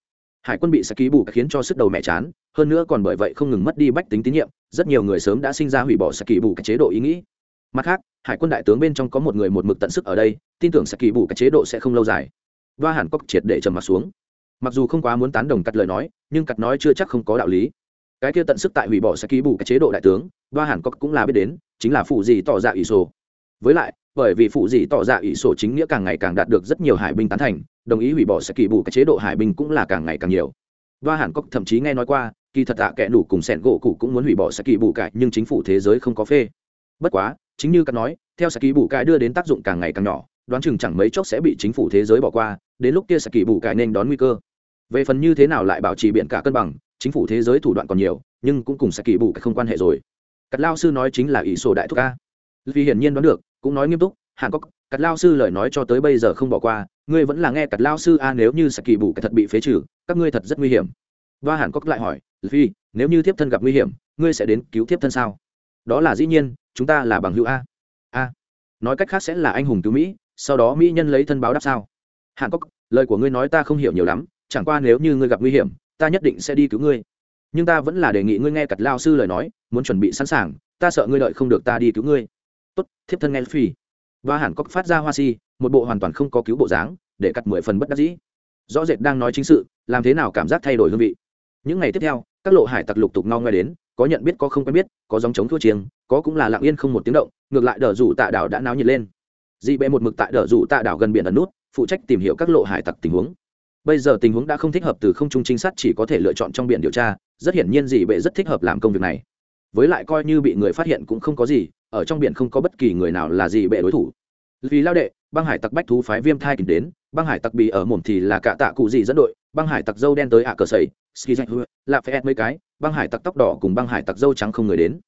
hải quân bị xài ký bù khiến cho sức đầu mẹ chán, hơn nữa còn bởi vậy không ngừng mất đi bách tính tín nhiệm, rất nhiều người sớm đã sinh ra hủy bỏ xài kỳ bụ chế độ ý nghĩ. Mặt khác, hải quân đại tướng bên trong có một người một mực tận sức ở đây, tin tưởng xài kỳ bụ chế độ sẽ không lâu dài. Và hàn cốc triệt để trầm mặt xuống. Mặc dù không quá muốn tán đồng cắt lời nói, nhưng cắt nói chưa chắc không có đạo lý. Cái kia tận sức tại hủy bỏ sẽ ký bù cái chế độ đại tướng, và hẳn Cốc cũng là biết đến, chính là phụ gì tỏ dạ ra ủy sổ. Với lại, bởi vì phụ gì tỏ ra ỷ sổ chính nghĩa càng ngày càng đạt được rất nhiều hải binh tán thành đồng ý hủy bỏ sẽ kỳ bù cái chế độ hải binh cũng là càng ngày càng nhiều. Và hàn có thậm chí nghe nói qua, kỳ thật tạ kẽ đủ cùng sẻn gỗ cụ cũng muốn hủy bỏ sẽ kỳ bù cải, nhưng chính phủ thế giới không có phê. Bất quá, chính như các nói, theo sẽ kỳ bù cải đưa đến tác dụng càng ngày càng nhỏ, đoán chừng chẳng mấy chốc sẽ bị chính phủ thế giới bỏ qua, đến lúc kia sẽ kỳ bù cải nên đón nguy cơ. Về phần như thế nào lại bảo trì biện cả cân bằng, chính phủ thế giới thủ đoạn còn nhiều, nhưng cũng cùng sẽ kỳ bù cải không quan hệ rồi. Cắt lao sư nói chính là ý sổ đại thúc ca vì hiển nhiên đoán được, cũng nói nghiêm túc, hàn cốc cắt lao sư lời nói cho tới bây giờ không bỏ qua ngươi vẫn là nghe cật lao sư a, nếu như sẽ kỳ bù cái thật bị phế trừ, các ngươi thật rất nguy hiểm. Và hàn cốc lại hỏi, phi, nếu như thiếp thân gặp nguy hiểm, ngươi sẽ đến cứu thiếp thân sao? Đó là dĩ nhiên, chúng ta là bằng hữu a. A, nói cách khác sẽ là anh hùng cứu mỹ, sau đó mỹ nhân lấy thân báo đáp sao? Hàn cốc, lời của ngươi nói ta không hiểu nhiều lắm, chẳng qua nếu như ngươi gặp nguy hiểm, ta nhất định sẽ đi cứu ngươi. Nhưng ta vẫn là đề nghị ngươi nghe cặt lao sư lời nói, muốn chuẩn bị sẵn sàng, ta sợ ngươi đợi không được ta đi cứu ngươi. Tốt, thiếp thân nghe, phi. Và hàn cốc phát ra hoa si một bộ hoàn toàn không có cứu bộ dáng, để cắt mười phần bất đắc dĩ. Rõ rệt đang nói chính sự, làm thế nào cảm giác thay đổi hương vị. Những ngày tiếp theo, các lộ hải tặc lục tục no ngoe đến, có nhận biết, có không quen biết, có dòng chống thua chiêng, có cũng là lặng yên không một tiếng động, ngược lại đờ rủ tạ đảo đã náo nhiệt lên. Dị bệ một mực tại đờ rủ tạ đảo gần biển ẩn nút, phụ trách tìm hiểu các lộ hải tặc tình huống. Bây giờ tình huống đã không thích hợp từ không trung trinh sát chỉ có thể lựa chọn trong biển điều tra, rất hiển nhiên dị bệ rất thích hợp làm công việc này. Với lại coi như bị người phát hiện cũng không có gì, ở trong biển không có bất kỳ người nào là dị bệ đối thủ. Vì lao đệ băng hải tặc bách thú phái viêm thai kịp đến, băng hải tặc bị ở mồm thì là cả tạ cụ gì dẫn đội, băng hải tặc dâu đen tới ạ cờ sầy ski dạch hư lạ phải mấy cái, băng hải tặc tóc đỏ cùng băng hải tặc dâu trắng không người đến.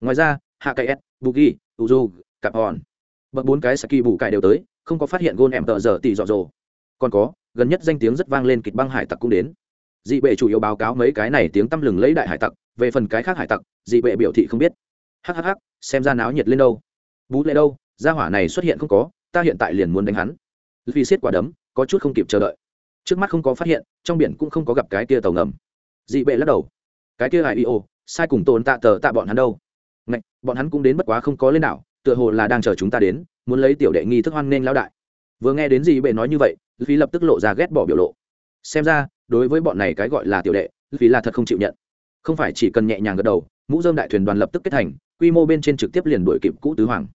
Ngoài ra, hạ cây s bugi, uzu cặp hòn. Bậc bốn cái saki bù cải đều tới, không có phát hiện gôn em tờ giờ tỷ dọ dồ. Còn có, gần nhất danh tiếng rất vang lên kịch băng hải tặc cũng đến. Dị bệ chủ yếu báo cáo mấy cái này tiếng tăm lừng lấy đại hải tặc, về phần cái khác hải tặc, dị bệ biểu thị không biết. Hhh xem ra náo nhiệt lên đâu. Bú lệ đâu, gia hỏa này xuất hiện không có ta hiện tại liền muốn đánh hắn. Vì xiết quả đấm có chút không kịp chờ đợi. Trước mắt không có phát hiện trong biển cũng không có gặp cái kia tàu ngầm. Dị bệ lắc đầu. Cái kia hải io sai cùng tồn tạ tờ tạ bọn hắn đâu? Ngạch, bọn hắn cũng đến bất quá không có lên đảo tựa hồ là đang chờ chúng ta đến muốn lấy tiểu đệ nghi thức hoan nghênh lão đại. Vừa nghe đến dị bệ nói như vậy phí lập tức lộ ra ghét bỏ biểu lộ. Xem ra đối với bọn này cái gọi là tiểu đệ phí là thật không chịu nhận. Không phải chỉ cần nhẹ nhàng gật đầu mũ dơm đại thuyền đoàn lập tức kết thành quy mô bên trên trực tiếp liền đuổi kịp cũ tứ hoàng.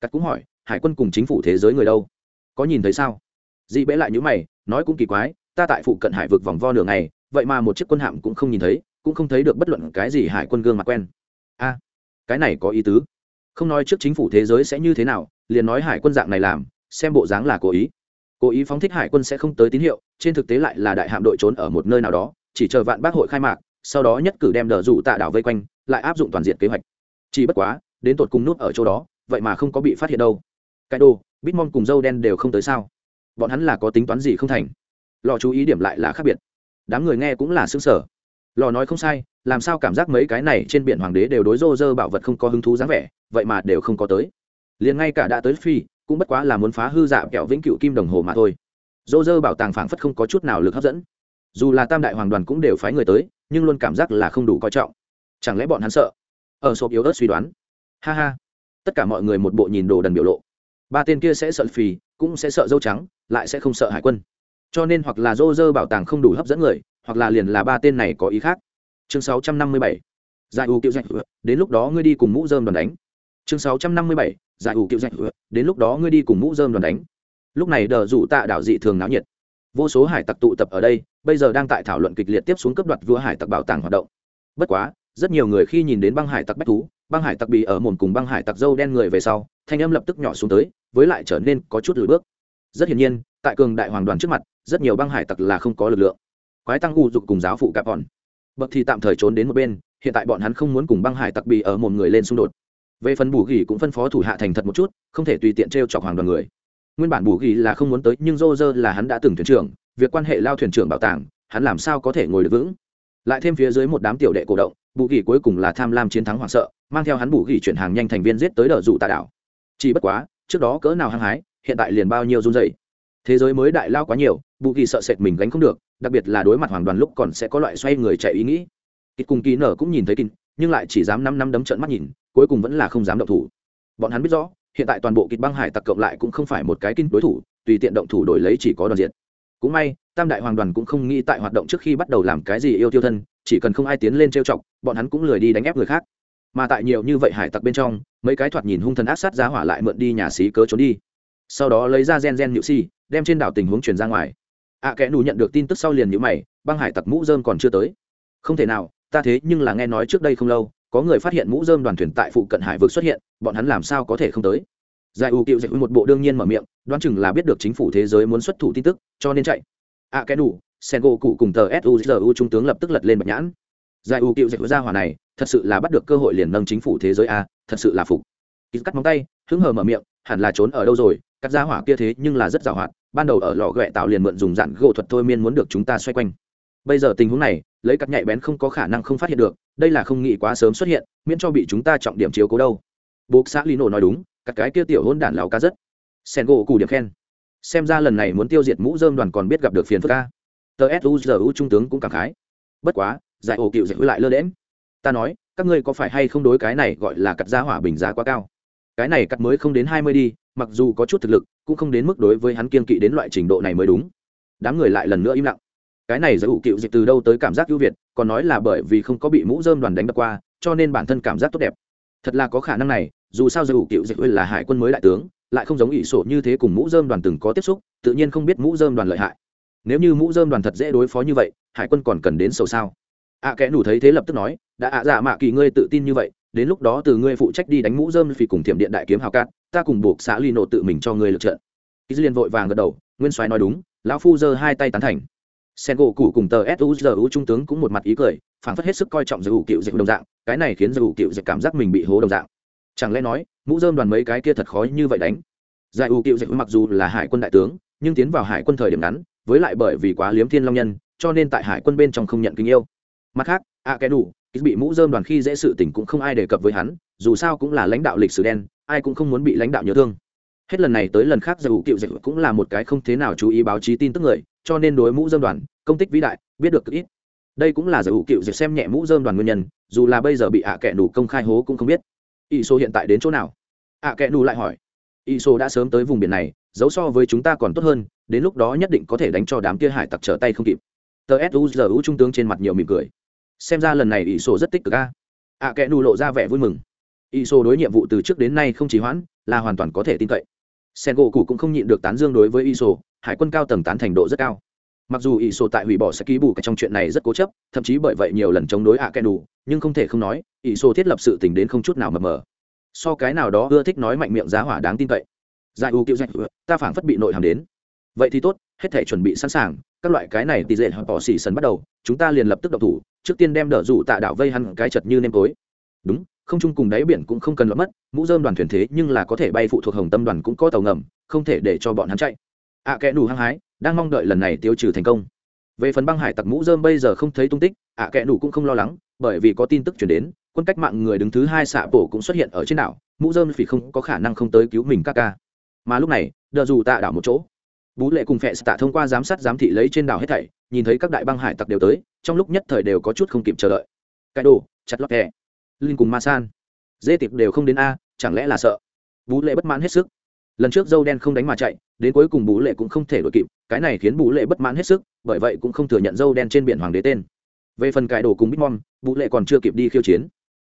Cắt cũng hỏi hải quân cùng chính phủ thế giới người đâu? Có nhìn thấy sao? Dị bẽ lại những mày, nói cũng kỳ quái, ta tại phụ cận hải vực vòng vo nửa ngày, vậy mà một chiếc quân hạm cũng không nhìn thấy, cũng không thấy được bất luận cái gì hải quân gương mặt quen. A, cái này có ý tứ. Không nói trước chính phủ thế giới sẽ như thế nào, liền nói hải quân dạng này làm, xem bộ dáng là cố ý. Cố ý phóng thích hải quân sẽ không tới tín hiệu, trên thực tế lại là đại hạm đội trốn ở một nơi nào đó, chỉ chờ vạn bác hội khai mạc, sau đó nhất cử đem đờ rủ tạ đảo vây quanh, lại áp dụng toàn diện kế hoạch. Chỉ bất quá, đến tột cùng nút ở chỗ đó, vậy mà không có bị phát hiện đâu cái đồ bitmon cùng dâu đen đều không tới sao? Bọn hắn là có tính toán gì không thành? Lò chú ý điểm lại là khác biệt. Đám người nghe cũng là xứng sở lò nói không sai, làm sao cảm giác mấy cái này trên biển hoàng đế đều đối rô rơ bảo vật không có hứng thú dáng vẻ, vậy mà đều không có tới. Liền ngay cả đã tới phi, cũng bất quá là muốn phá hư dạ kẹo vĩnh cựu kim đồng hồ mà thôi. Rô rơ bảo tàng phảng phất không có chút nào lực hấp dẫn. Dù là tam đại hoàng đoàn cũng đều phái người tới, nhưng luôn cảm giác là không đủ coi trọng. Chẳng lẽ bọn hắn sợ? Ở sộp yếu ớt suy đoán. Ha ha. Tất cả mọi người một bộ nhìn đồ đần biểu lộ ba tên kia sẽ sợ phì, cũng sẽ sợ dâu trắng, lại sẽ không sợ hải quân cho nên hoặc là dô dơ bảo tàng không đủ hấp dẫn người, hoặc là liền là ba tên này có ý khác chương 657. giải ủ kiệu dạch đến lúc đó ngươi đi cùng mũ dơm đoàn đánh chương 657. giải ủ kiệu dạch đến lúc đó ngươi đi cùng mũ dơm đoàn đánh lúc này đờ rủ tạ đảo dị thường náo nhiệt vô số hải tặc tụ tập ở đây, bây giờ đang tại thảo luận kịch liệt tiếp xuống cấp đoạt vua hải tặc bảo tàng hoạt động bất quá, rất nhiều người khi nhìn đến băng hải tặc bách thú băng hải tặc bị ở mồm cùng băng hải tặc dâu đen người về sau, thanh âm lập tức nhỏ xuống tới, với lại trở nên có chút lùi bước. Rất hiển nhiên, tại cường đại hoàng đoàn trước mặt, rất nhiều băng hải tặc là không có lực lượng. Quái tăng u dục cùng giáo phụ cạp hòn bậc thì tạm thời trốn đến một bên, hiện tại bọn hắn không muốn cùng băng hải tặc bị ở một người lên xung đột. Về phần bù ghi cũng phân phó thủ hạ thành thật một chút, không thể tùy tiện t r e o chọc hoàng đoàn người. Nguyên bản bù ghi là không muốn tới, nhưng dô dơ là hắn đã từng thuyền trưởng, việc quan hệ lao thuyền trưởng bảo tàng, hắn làm sao có thể ngồi được vững? Lại thêm phía dưới một đám tiểu đệ cổ động bù gỉ cuối cùng là tham lam chiến thắng hoảng sợ, mang theo hắn bù gỉ chuyển hàng nhanh thành viên giết tới đờ dụ tạ đảo. Chỉ bất quá, trước đó cỡ nào hăng hái, hiện tại liền bao nhiêu run dày thế giới mới đại lao quá nhiều, bù kỳ sợ sệt mình gánh không được, đặc biệt là đối mặt hoàng đoàn lúc còn sẽ có loại xoay người chạy ý nghĩ. Kịch cùng kỳ nở cũng nhìn thấy kín nhưng lại chỉ dám năm năm đấm trận mắt nhìn, cuối cùng vẫn là không dám động thủ. Bọn hắn biết rõ, hiện tại toàn bộ kịch băng hải tặc cộng lại cũng không phải một cái kinh đối thủ, tùy tiện động thủ đổi lấy chỉ có đoàn diện. Cũng may, tam đại hoàng đoàn cũng không nghĩ tại hoạt động trước khi bắt đầu làm cái gì yêu tiêu thân, chỉ cần không ai tiến lên trêu chọc bọn hắn cũng lười đi đánh ép người khác. Mà tại nhiều như vậy hải tặc bên trong mấy cái thoạt nhìn hung thần ác sát giá hỏa lại mượn đi nhà xí cớ trốn đi. Sau đó lấy ra gen gen nhự si đem trên đảo tình huống truyền ra ngoài. Ạ à, kẽ nù nhận được tin tức sau liền nhữ mày băng hải tặc mũ dơm còn chưa tới. Không thể nào ta thế nhưng là nghe nói trước đây không lâu có người phát hiện mũ dơm đoàn thuyền tại phụ cận hải vực xuất hiện bọn hắn làm sao có thể không tới? Giải ưu cựu dạy một bộ đương nhiên mở miệng đoán chừng là biết được chính phủ thế giới muốn xuất thủ tin tức cho nên chạy. Ạ à, kẽ nù sen gỗ cụ cùng tờ suzu trung tướng lập tức lật lên bạch nhãn giải ưu cựu dạy ra hỏa này, thật sự là bắt được cơ hội liền nâng chính phủ thế giới a, thật sự là phục. Ít cắt móng tay, hứng hờ mở miệng, hẳn là trốn ở đâu rồi? Cắt ra hỏa kia thế nhưng là rất giàu hoạt, ban đầu ở lò ghẹ tạo liền mượn dùng dạn gỗ thuật thôi miên muốn được chúng ta xoay quanh. Bây giờ tình huống này, lấy cắt nhạy bén không có khả năng không phát hiện được, đây là không nghĩ quá sớm xuất hiện, miễn cho bị chúng ta trọng điểm chiếu cố đâu. Buộc xã lino nói đúng các cái kia tiểu hôn đản lão ca rất. Sen gỗ cù điểm khen. Xem ra lần này muốn tiêu diệt mũ dơm đoàn còn biết gặp được phiền phức ca tờ suzu trung tướng cũng cảm khái. Bất quá giải ổ cựu giải lại lơ đễm. Ta nói, các ngươi có phải hay không đối cái này gọi là cắt giá hỏa bình giá quá cao? Cái này cắt mới không đến hai mươi đi, mặc dù có chút thực lực, cũng không đến mức đối với hắn kiên kỵ đến loại trình độ này mới đúng. Đám người lại lần nữa im lặng. Cái này giải ủ cựu dịch từ đâu tới cảm giác ưu việt, còn nói là bởi vì không có bị mũ dơm đoàn đánh đập qua, cho nên bản thân cảm giác tốt đẹp. Thật là có khả năng này, dù sao giải ủ cựu dịch là hải quân mới đại tướng, lại không giống ỷ sổ như thế cùng mũ dơm đoàn từng có tiếp xúc, tự nhiên không biết mũ dơm đoàn lợi hại. Nếu như mũ dơm đoàn thật dễ đối phó như vậy, hải quân còn cần đến sầu sao? Ạ à, kẽ nủ thấy thế lập tức nói đã ạ à dạ mạ kỳ ngươi tự tin như vậy đến lúc đó từ ngươi phụ trách đi đánh mũ dơm phì cùng thiểm điện đại kiếm hào cát ta cùng buộc xã ly nộ tự mình cho ngươi lượt trận. Ký liên vội vàng gật đầu nguyên soái nói đúng lão phu giơ hai tay tán thành. Sen gỗ cụ cùng tờ suzu trung tướng cũng một mặt ý cười phảng phất hết sức coi trọng giải ủ cựu dịch đồng dạng cái này khiến giải ủ cựu dịch cảm giác mình bị hố đồng dạng. Chẳng lẽ nói mũ dơm đoàn mấy cái kia thật khó như vậy đánh? Giải ủ cựu dịch mặc dù là hải quân đại tướng nhưng tiến vào hải quân thời điểm ngắn với lại bởi vì quá liếm thiên long nhân cho nên tại hải quân bên trong không nhận kính yêu mặt khác, a kẻ đủ đủ bị mũ dơm đoàn khi dễ sự tình cũng không ai đề cập với hắn, dù sao cũng là lãnh đạo lịch sử đen, ai cũng không muốn bị lãnh đạo nhớ thương. Hết lần này tới lần khác giải hữu cựu dịch cũng là một cái không thế nào chú ý báo chí tin tức người, cho nên đối mũ dơm đoàn, công tích vĩ đại, biết được cực ít. Đây cũng là giải hữu cựu dịch xem nhẹ mũ dơm đoàn nguyên nhân, dù là bây giờ bị ạ à kẻ đủ công khai hố cũng không biết. Ỷ số hiện tại đến chỗ nào? Ạ à kẻ đủ lại hỏi. Ỷ số đã sớm tới vùng biển này, dấu so với chúng ta còn tốt hơn, đến lúc đó nhất định có thể đánh cho đám kia hải tặc trở tay không kịp. Tờ suzu trung tướng trên mặt nhiều mỉm cười xem ra lần này ỷ sổ rất tích cực a. À, ạ kẽ nụ lộ ra vẻ vui mừng. Ỷ sổ đối nhiệm vụ từ trước đến nay không chỉ hoãn, là hoàn toàn có thể tin cậy. Sen gỗ cụ cũng không nhịn được tán dương đối với ỷ sổ, hải quân cao tầng tán thành độ rất cao. Mặc dù ỷ sổ tại hủy bỏ sẽ ký bù trong chuyện này rất cố chấp, thậm chí bởi vậy nhiều lần chống đối à, ạ kẽ nụ nhưng không thể không nói, ỷ sổ thiết lập sự tình đến không chút nào mập mờ. So cái nào đó ưa thích nói mạnh miệng giá hỏa đáng tin cậy. Giải u kiệu dạch ta phảng phất bị nội hàm đến. Vậy thì tốt, hết thể chuẩn bị sẵn sàng các loại cái này tỷ lệ họ bỏ xỉ sần bắt đầu chúng ta liền lập tức độc thủ trước tiên đem đỡ rủ tạ đảo vây hẳn cái chật như nêm tối. Đúng không chung cùng đáy biển cũng không cần lọt mất mũ dơm đoàn thuyền thế nhưng là có thể bay phụ thuộc hồng tâm đoàn cũng có tàu ngầm không thể để cho bọn hắn chạy. Ạ à, kẽ đủ hăng hái đang mong đợi lần này tiêu trừ thành công. Về phần băng hải tặc mũ dơm bây giờ không thấy tung tích ạ à, kẽ đủ cũng không lo lắng bởi vì có tin tức chuyển đến quân cách mạng người đứng thứ hai xạ bổ cũng xuất hiện ở trên đảo mũ dơm vì không có khả năng không tới cứu mình các ca. Mà lúc này đờ dù tạ đảo một chỗ bú lệ cùng phệ tạ thông qua giám sát giám thị lấy trên đảo hết thảy, nhìn thấy các đại băng hải tặc đều tới, trong lúc nhất thời đều có chút không kịp chờ đợi. Cái đồ, chặt lót hè. Linh cùng ma san. Dê tiệp đều không đến a, chẳng lẽ là sợ? Bú lệ bất mãn hết sức. Lần trước dâu đen không đánh mà chạy, đến cuối cùng bú lệ cũng không thể đuổi kịp, cái này khiến bú lệ bất mãn hết sức, bởi vậy cũng không thừa nhận dâu đen trên biển hoàng đế tên. Về phần cải đồ cùng bitmom bú lệ còn chưa kịp đi khiêu chiến.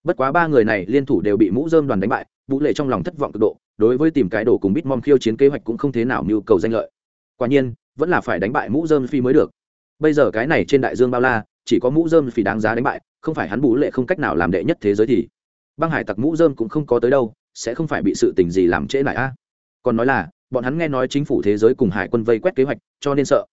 Bất quá ba người này liên thủ đều bị mũ dơm đoàn đánh bại, bú lệ trong lòng thất vọng cực độ, đối với tìm cái đồ cùng bitmom khiêu chiến kế hoạch cũng không thế nào mưu cầu danh lợi quả nhiên, vẫn là phải đánh bại mũ dơm phi mới được. Bây giờ cái này trên đại dương bao la, chỉ có mũ dơm phi đáng giá đánh bại, không phải hắn bú lệ không cách nào làm đệ nhất thế giới thì. Băng hải tặc mũ dơm cũng không có tới đâu, sẽ không phải bị sự tình gì làm trễ lại a. Còn nói là, bọn hắn nghe nói chính phủ thế giới cùng hải quân vây quét kế hoạch, cho nên sợ.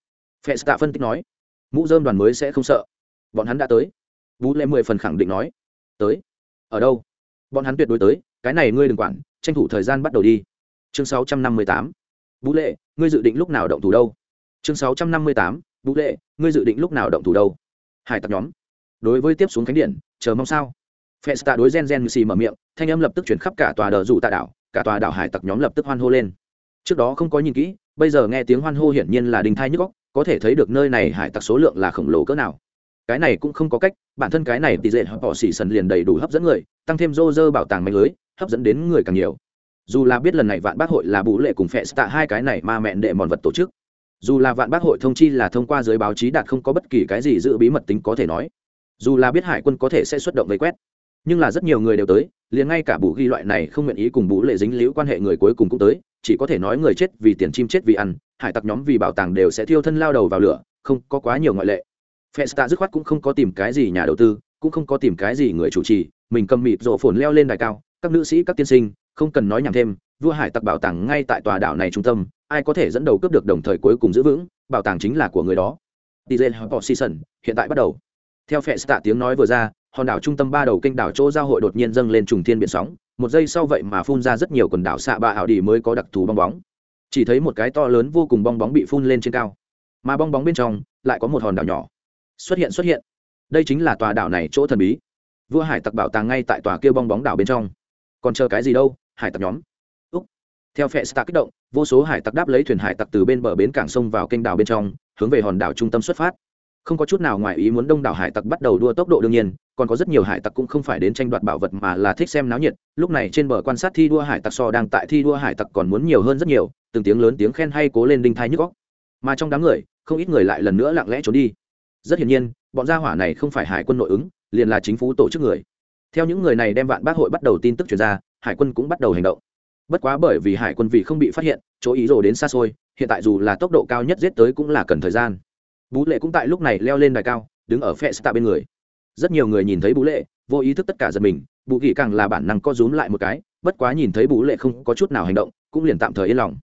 Phe tạ phân tích nói, mũ dơm đoàn mới sẽ không sợ. Bọn hắn đã tới. Bú lệ mười phần khẳng định nói, tới. Ở đâu? Bọn hắn tuyệt đối tới, cái này ngươi đừng quản, tranh thủ thời gian bắt đầu đi. Chương sáu trăm năm mươi tám. Vũ lệ ngươi dự định lúc nào động thủ đâu? Chương sáu trăm năm mươi tám vũ lệ ngươi dự định lúc nào động thủ đâu? Hải tặc nhóm. Đối với tiếp xuống khánh điện chờ mong sao? Festa đối gen gen xì mở miệng, thanh âm lập tức chuyển khắp cả tòa đờ dụ tạ đảo, cả tòa đảo hải tặc nhóm lập tức hoan hô lên. Trước đó không có nhìn kỹ, bây giờ nghe tiếng hoan hô hiển nhiên là đình thai nhức óc, có thể thấy được nơi này hải tặc số lượng là khổng lồ cỡ nào. Cái này cũng không có cách, bản thân cái này tỷ lệ họ xỉ sần liền đầy đủ hấp dẫn người, tăng thêm rô rơ bảo tàng manh lưới, hấp dẫn đến người càng nhiều dù là biết lần này vạn bác hội là bù lệ cùng phệ tạ hai cái này mà mẹn đệ mòn vật tổ chức, dù là vạn bác hội thông chi là thông qua giới báo chí đạt không có bất kỳ cái gì giữ bí mật tính có thể nói, dù là biết hải quân có thể sẽ xuất động vây quét, nhưng là rất nhiều người đều tới, liền ngay cả bù ghi loại này không nguyện ý cùng bù lệ dính liễu quan hệ người cuối cùng cũng tới, chỉ có thể nói người chết vì tiền chim chết vì ăn, hải tặc nhóm vì bảo tàng đều sẽ thiêu thân lao đầu vào lửa, không có quá nhiều ngoại lệ. Festa dứt khoát cũng không có tìm cái gì nhà đầu tư, cũng không có tìm cái gì người chủ trì, mình cầm mịt rộ phồn leo lên đài cao, các nữ sĩ, các tiên sinh không cần nói nhảm thêm vua hải tặc bảo tàng ngay tại tòa đảo này trung tâm ai có thể dẫn đầu cướp được đồng thời cuối cùng giữ vững bảo tàng chính là của người đó Dizen Hot Season hiện tại bắt đầu. Theo phệ tạ tiếng nói vừa ra, hòn đảo trung tâm ba đầu kênh đảo chỗ giao hội đột nhiên dâng lên trùng thiên biển sóng, một giây sau vậy mà phun ra rất nhiều quần đảo xạ bạ ảo đi mới có đặc thù bong bóng. Chỉ thấy một cái to lớn vô cùng bong bóng bị phun lên trên cao, mà bong bóng bên trong lại có một hòn đảo nhỏ. Xuất hiện xuất hiện. Đây chính là tòa đảo này chỗ thần bí. Vua hải tặc bảo tàng ngay tại tòa kia bong bóng đảo bên trong. Còn chờ cái gì đâu, hải tặc nhóm. Úc. Theo phe tạ kích động, vô số hải tặc đáp lấy thuyền hải tặc từ bên bờ bến cảng sông vào kênh đảo bên trong, hướng về hòn đảo trung tâm xuất phát. Không có chút nào ngoài ý muốn đông đảo hải tặc bắt đầu đua tốc độ đương nhiên còn có rất nhiều hải tặc cũng không phải đến tranh đoạt bảo vật mà là thích xem náo nhiệt. Lúc này trên bờ quan sát thi đua hải tặc so đang tại thi đua hải tặc còn muốn nhiều hơn rất nhiều từng tiếng lớn tiếng khen hay cố lên đinh thai nhức góc mà trong đám người không ít người lại lần nữa lặng lẽ trốn đi. Rất hiển nhiên bọn gia hỏa này không phải hải quân nội ứng liền là chính phủ tổ chức người. Theo những người này đem vạn bác hội bắt đầu tin tức chuyển ra hải quân cũng bắt đầu hành động. Bất quá bởi vì hải quân vì không bị phát hiện, chỗ ý rồ đến xa xôi, hiện tại dù là tốc độ cao nhất giết tới cũng là cần thời gian. Bú lệ cũng tại lúc này leo lên đài cao, đứng ở phe stạ bên người. Rất nhiều người nhìn thấy bú lệ, vô ý thức tất cả giật mình bù kỳ càng là bản năng co rúm lại một cái, bất quá nhìn thấy bú lệ không có chút nào hành động, cũng liền tạm thời yên lòng.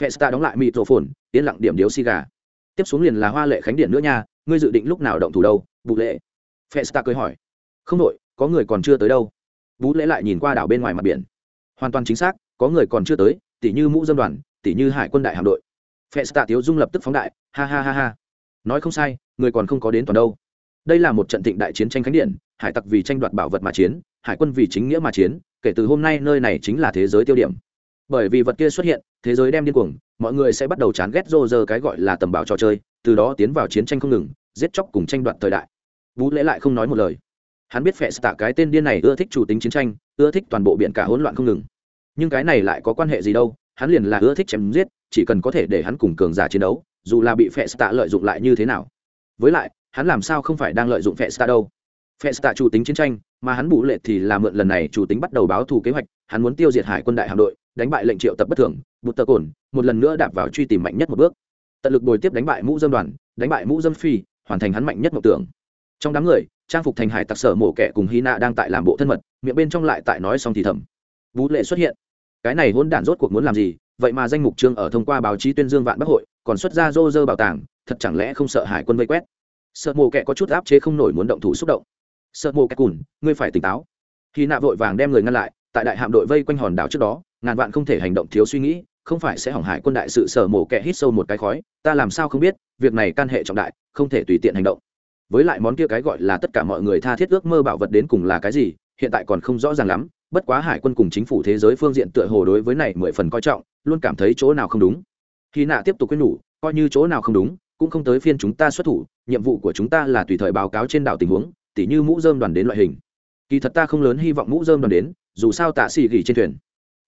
Phe stạ đóng lại mịt rổ phồn yên lặng điểm điếu xì gà. Tiếp xuống liền là hoa lệ khánh điện nữa nha, ngươi dự định lúc nào động thủ đâu bù lệ? Phe stạ cười hỏi. Không đội có người còn chưa tới đâu. Vũ lễ lại nhìn qua đảo bên ngoài mặt biển. Hoàn toàn chính xác, có người còn chưa tới, tỉ như mũ dân đoàn, tỉ như hải quân đại hạm đội. Phe stạ tiếu dung lập tức phóng đại, ha ha ha ha. Nói không sai, người còn không có đến toàn đâu. Đây là một trận thịnh đại chiến tranh khánh điện, hải tặc vì tranh đoạt bảo vật mà chiến, hải quân vì chính nghĩa mà chiến, kể từ hôm nay nơi này chính là thế giới tiêu điểm. Bởi vì vật kia xuất hiện, thế giới đem điên cuồng, mọi người sẽ bắt đầu chán ghét rô rơ cái gọi là tầm bảo trò chơi, từ đó tiến vào chiến tranh không ngừng, giết chóc cùng tranh đoạt thời đại. Vũ lễ lại không nói một lời hắn biết phệ tạ cái tên điên này ưa thích chủ tính chiến tranh, ưa thích toàn bộ biển cả hỗn loạn không ngừng. Nhưng cái này lại có quan hệ gì đâu, hắn liền là ưa thích chém giết, chỉ cần có thể để hắn cùng cường giả chiến đấu, dù là bị phe stạ lợi dụng lại như thế nào. Với lại, hắn làm sao không phải đang lợi dụng phe stạ đâu? Phe stạ chủ tính chiến tranh, mà hắn bù lệ thì là mượn lần này chủ tính bắt đầu báo thù kế hoạch, hắn muốn tiêu diệt hải quân đại hạm đội, đánh bại lệnh triệu tập bất thường, bụt tơ cồn, một lần nữa đạp vào truy tìm mạnh nhất một bước. Tận lực bồi tiếp đánh bại mũ dâm đoàn, đánh bại mũ dâm phi, hoàn thành hắn mạnh nhất mộng tưởng. Trong đám người trang phục thành hải tặc sở mổ kẻ cùng hy nạ đang tại làm bộ thân mật, miệng bên trong lại tại nói xong thì thầm. Vũ lệ xuất hiện. Cái này hôn đản rốt cuộc muốn làm gì? Vậy mà danh mục trương ở thông qua báo chí tuyên dương vạn bắc hội, còn xuất ra rô rơ bảo tàng, thật chẳng lẽ không sợ hải quân vây quét? Sợ mổ kẹ có chút áp chế không nổi muốn động thủ xúc động. Sợ mổ kẹ cùn, ngươi phải tỉnh táo. Hy nạ vội vàng đem người ngăn lại, tại đại hạm đội vây quanh hòn đảo trước đó, ngàn vạn không thể hành động thiếu suy nghĩ, không phải sẽ hỏng hải quân đại sự sở mổ kẹ hít sâu một cái khói, ta làm sao không biết, việc này can hệ trọng đại, không thể tùy tiện hành động với lại món kia cái gọi là tất cả mọi người tha thiết ước mơ bảo vật đến cùng là cái gì, hiện tại còn không rõ ràng lắm, bất quá hải quân cùng chính phủ thế giới phương diện tựa hồ đối với này mười phần coi trọng, luôn cảm thấy chỗ nào không đúng. Khi nạ tiếp tục quyết nhủ, coi như chỗ nào không đúng, cũng không tới phiên chúng ta xuất thủ, nhiệm vụ của chúng ta là tùy thời báo cáo trên đảo tình huống, tỉ như mũ dơm đoàn đến loại hình. Kỳ thật ta không lớn hy vọng mũ dơm đoàn đến, dù sao tạ xỉ gỉ trên thuyền.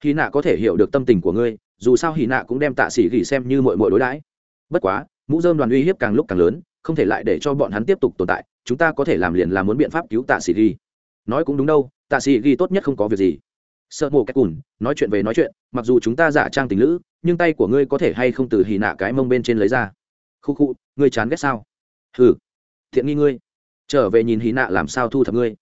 Hy nạ có thể hiểu được tâm tình của ngươi, dù sao hy nạ cũng đem tạ xỉ gỉ xem như mội mội đối đãi. Bất quá, mũ dơm đoàn uy hiếp càng lúc càng lớn không thể lại để cho bọn hắn tiếp tục tồn tại, chúng ta có thể làm liền là muốn biện pháp cứu tạ sĩ ghi. Nói cũng đúng đâu, tạ sĩ ghi tốt nhất không có việc gì. Sợ mộ cách cùn, nói chuyện về nói chuyện, mặc dù chúng ta giả trang tình lữ, nhưng tay của ngươi có thể hay không từ hì nạ cái mông bên trên lấy ra? Khu khu, ngươi chán ghét sao? Ừ thiện nghi ngươi. Trở về nhìn hì nạ làm sao thu thập ngươi.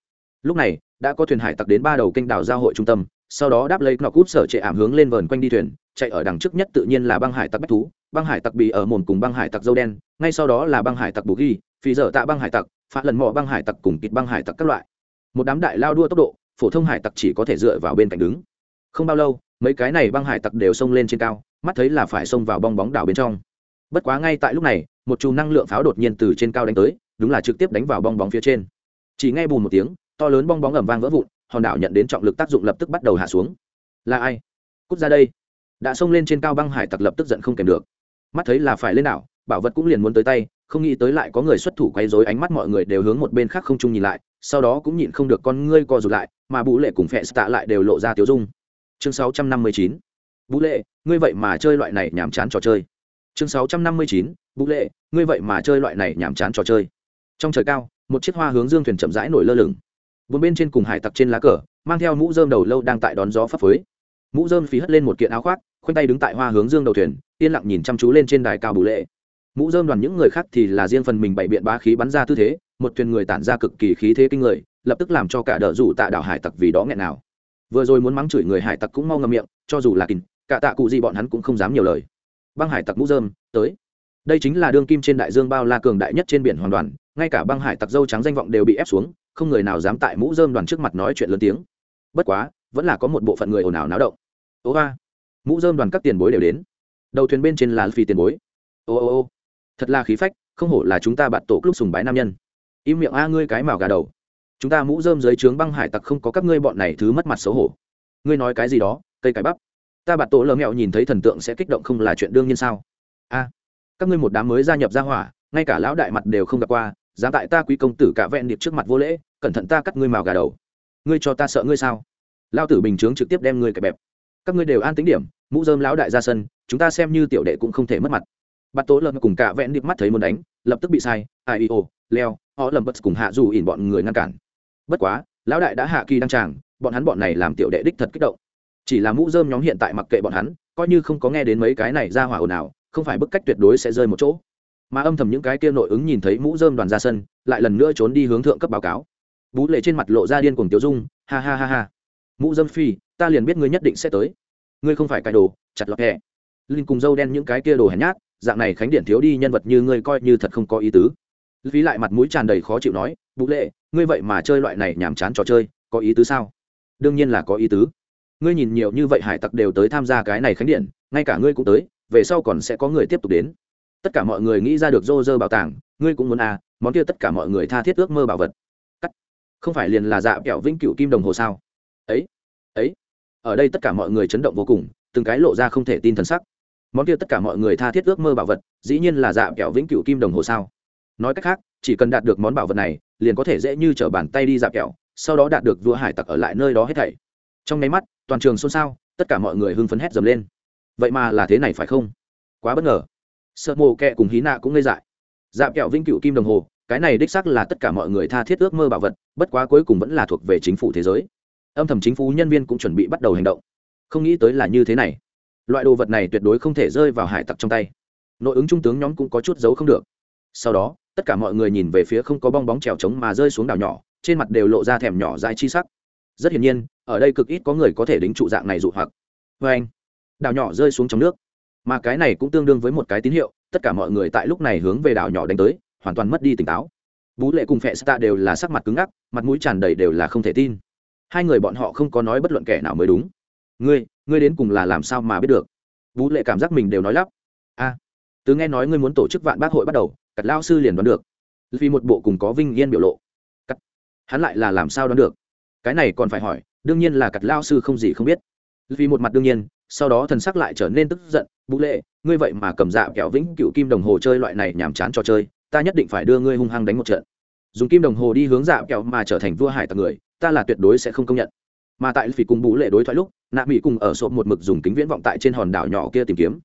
Lúc này, đã có thuyền hải tặc đến ba đầu kênh đảo giao hội trung tâm, sau đó đáp lấy nọ cút sở trệ ảm hướng lên vờn quanh đi thuyền, chạy ở đằng trước nhất tự nhiên là băng hải tặc bách thú băng hải tặc bị ở mồn cùng băng hải tặc dâu đen, ngay sau đó là băng hải tặc bù ghi, phì dở tạ băng hải tặc, phá lần mò băng hải tặc cùng kịt băng hải tặc các loại. Một đám đại lao đua tốc độ, phổ thông hải tặc chỉ có thể dựa vào bên cạnh đứng. Không bao lâu, mấy cái này băng hải tặc đều xông lên trên cao, mắt thấy là phải xông vào bong bóng đảo bên trong. Bất quá ngay tại lúc này, một chùm năng lượng pháo đột nhiên từ trên cao đánh tới, đúng là trực tiếp đánh vào bong bóng phía trên. Chỉ nghe bùn một tiếng, to lớn bong bóng ẩm vang vỡ vụn, hòn đảo nhận đến trọng lực tác dụng lập tức bắt đầu hạ xuống. Là ai? Cút ra đây. Đã xông lên trên cao băng hải tặc lập tức giận không kèm được mắt thấy là phải lên đảo, bảo vật cũng liền muốn tới tay, không nghĩ tới lại có người xuất thủ quay dối ánh mắt mọi người đều hướng một bên khác không chung nhìn lại, sau đó cũng nhịn không được con ngươi co rụt lại, mà bú lệ cùng phẹ tạ lại đều lộ ra tiếu dung. Chương sáu trăm năm mươi chín, bú lệ, ngươi vậy mà chơi loại này nhàm chán trò chơi. Chương sáu trăm năm mươi chín vũ lệ, ngươi vậy mà chơi loại này nhàm chán trò chơi. Trong trời cao, một chiếc hoa hướng dương thuyền chậm rãi nổi lơ lửng. Bốn bên trên cùng hải tặc trên lá cờ, mang theo mũ dơm đầu lâu đang tại đón gió phấp phới mũ dơm phí hất lên một kiện áo khoác khoanh tay đứng tại hoa hướng dương đầu thuyền yên lặng nhìn chăm chú lên trên đài cao bù lệ. Mũ dơm đoàn những người khác thì là riêng phần mình bày biện bá khí bắn ra tư thế một thuyền người tản ra cực kỳ khí thế kinh người lập tức làm cho cả đỡ rủ tạ đảo hải tặc vì đó nghẹn nào. Vừa rồi muốn mắng chửi người hải tặc cũng mau ngậm miệng cho dù là kín, cả tạ cụ gì bọn hắn cũng không dám nhiều lời. Băng hải tặc mũ dơm tới. Đây chính là đương kim trên đại dương bao la cường đại nhất trên biển hoàn toàn ngay cả băng hải tặc dâu trắng danh vọng đều bị ép xuống không người nào dám tại mũ dơm đoàn trước mặt nói chuyện lớn tiếng. Bất quá vẫn là có một bộ phận người ồn ào náo động. Ô hoa mũ dơm đoàn các tiền bối đều đến. Đầu thuyền bên trên là phi tiền bối. Ô ô ô, thật là khí phách, không hổ là chúng ta bạn tổ lúc sùng bái nam nhân. Im miệng a ngươi cái mào gà đầu. Chúng ta mũ dơm dưới trướng băng hải tặc không có các ngươi bọn này thứ mất mặt xấu hổ. Ngươi nói cái gì đó, cây cái bắp. Ta bạn tổ lờ mẹo nhìn thấy thần tượng sẽ kích động không là chuyện đương nhiên sao? A, các ngươi một đám mới gia nhập gia hỏa, ngay cả lão đại mặt đều không gặp qua, dám tại ta quý công tử cả vẹn điệp trước mặt vô lễ, cẩn thận ta cắt ngươi màu gà đầu. Ngươi cho ta sợ ngươi sao? Lao tử bình chướng trực tiếp đem ngươi kẹp bẹp. Các ngươi đều an tính điểm, mũ dơm lão đại ra sân, chúng ta xem như tiểu đệ cũng không thể mất mặt. Bắt tố lợn cùng cả vẹn điệp mắt thấy muốn đánh, lập tức bị sai, ai io leo, họ lầm bất cùng hạ dù ỉn bọn người ngăn cản. Bất quá, lão đại đã hạ kỳ đăng tràng, bọn hắn bọn này làm tiểu đệ đích thật kích động. Chỉ là mũ dơm nhóm hiện tại mặc kệ bọn hắn, coi như không có nghe đến mấy cái này ra hỏa ồn ào, không phải bức cách tuyệt đối sẽ rơi một chỗ. Mà âm thầm những cái kia nội ứng nhìn thấy mũ dơm đoàn ra sân, lại lần nữa trốn đi hướng thượng cấp báo cáo. Bú lệ trên mặt lộ ra điên cùng tiêu dung, ha ha ha ha mũ dâm phi, ta liền biết ngươi nhất định sẽ tới. Ngươi không phải cài đồ, chặt lọt hẹ linh cùng dâu đen những cái kia đồ hèn nhát, dạng này khánh điện thiếu đi nhân vật như ngươi coi như thật không có ý tứ. Phí lại mặt mũi tràn đầy khó chịu nói vũ lệ, ngươi vậy mà chơi loại này nhàm chán trò chơi, có ý tứ sao? Đương nhiên là có ý tứ. Ngươi nhìn nhiều như vậy hải tặc đều tới tham gia cái này khánh điện, ngay cả ngươi cũng tới, về sau còn sẽ có người tiếp tục đến. Tất cả mọi người nghĩ ra được rô rơ bảo tàng, ngươi cũng muốn à món kia tất cả mọi người tha thiết ước mơ bảo vật. Cắt. Không phải liền là dạ kẹo vĩnh cửu kim đồng hồ sao? Ấy ấy. Ở đây tất cả mọi người chấn động vô cùng, từng cái lộ ra không thể tin thần sắc. Món kia tất cả mọi người tha thiết ước mơ bảo vật, dĩ nhiên là dạ kẹo vĩnh cửu kim đồng hồ sao? Nói cách khác, chỉ cần đạt được món bảo vật này, liền có thể dễ như t r ở bàn tay đi dạ kẹo, sau đó đạt được vua hải tặc ở lại nơi đó hết thảy. Trong nháy mắt, toàn trường xôn xao, tất cả mọi người hưng phấn hét dầm lên. Vậy mà là thế này phải không? Quá bất ngờ. Sợ mồ kẹ cùng hí nạ cũng ngây dại. Dạp kẹo vĩnh cựu kim đồng hồ, cái này đích xác là tất cả mọi người tha thiết ước mơ bảo vật, bất quá cuối cùng vẫn là thuộc về chính phủ thế giới âm thầm chính phủ nhân viên cũng chuẩn bị bắt đầu hành động. Không nghĩ tới là như thế này. Loại đồ vật này tuyệt đối không thể rơi vào hải tặc trong tay. Nội ứng trung tướng nhóm cũng có chút giấu không được. Sau đó, tất cả mọi người nhìn về phía không có bong bóng trèo trống mà rơi xuống đảo nhỏ, trên mặt đều lộ ra thèm nhỏ dai chi sắc. Rất hiển nhiên, ở đây cực ít có người có thể đính trụ dạng này dụ hoặc. Vê anh, đảo nhỏ rơi xuống trong nước. Mà cái này cũng tương đương với một cái tín hiệu, tất cả mọi người tại lúc này hướng về đảo nhỏ đánh tới, hoàn toàn mất đi tỉnh táo. Bú lệ cùng phẹ sta đều là sắc mặt cứng ngắc, mặt mũi tràn đầy đều là không thể tin hai người bọn họ không có nói bất luận kẻ nào mới đúng. Ngươi ngươi đến cùng là làm sao mà biết được? Vũ lệ cảm giác mình đều nói lắp. A à, nghe nói ngươi muốn tổ chức vạn bác hội bắt đầu cặt lao sư liền đoán được. Vì một bộ cùng có vinh yên biểu lộ. Cắt. Hắn lại là làm sao đoán được? Cái này còn phải hỏi đương nhiên là cặt lao sư không gì không biết. Vì một mặt đương nhiên sau đó thần sắc lại trở nên tức giận. Vũ lệ ngươi vậy mà cầm dạ kẹo vĩnh cựu kim đồng hồ chơi loại này nhàm chán trò chơi ta nhất định phải đưa ngươi hung hăng đánh một trận. Dùng kim đồng hồ đi hướng dạ kẹo mà trở thành vua hải tặc người ta là tuyệt đối sẽ không công nhận. Mà tại phỉ cùng bú lệ đối thoại lúc, nạ mỹ cùng ở sộp một mực dùng kính viễn vọng tại trên hòn đảo nhỏ kia tìm kiếm.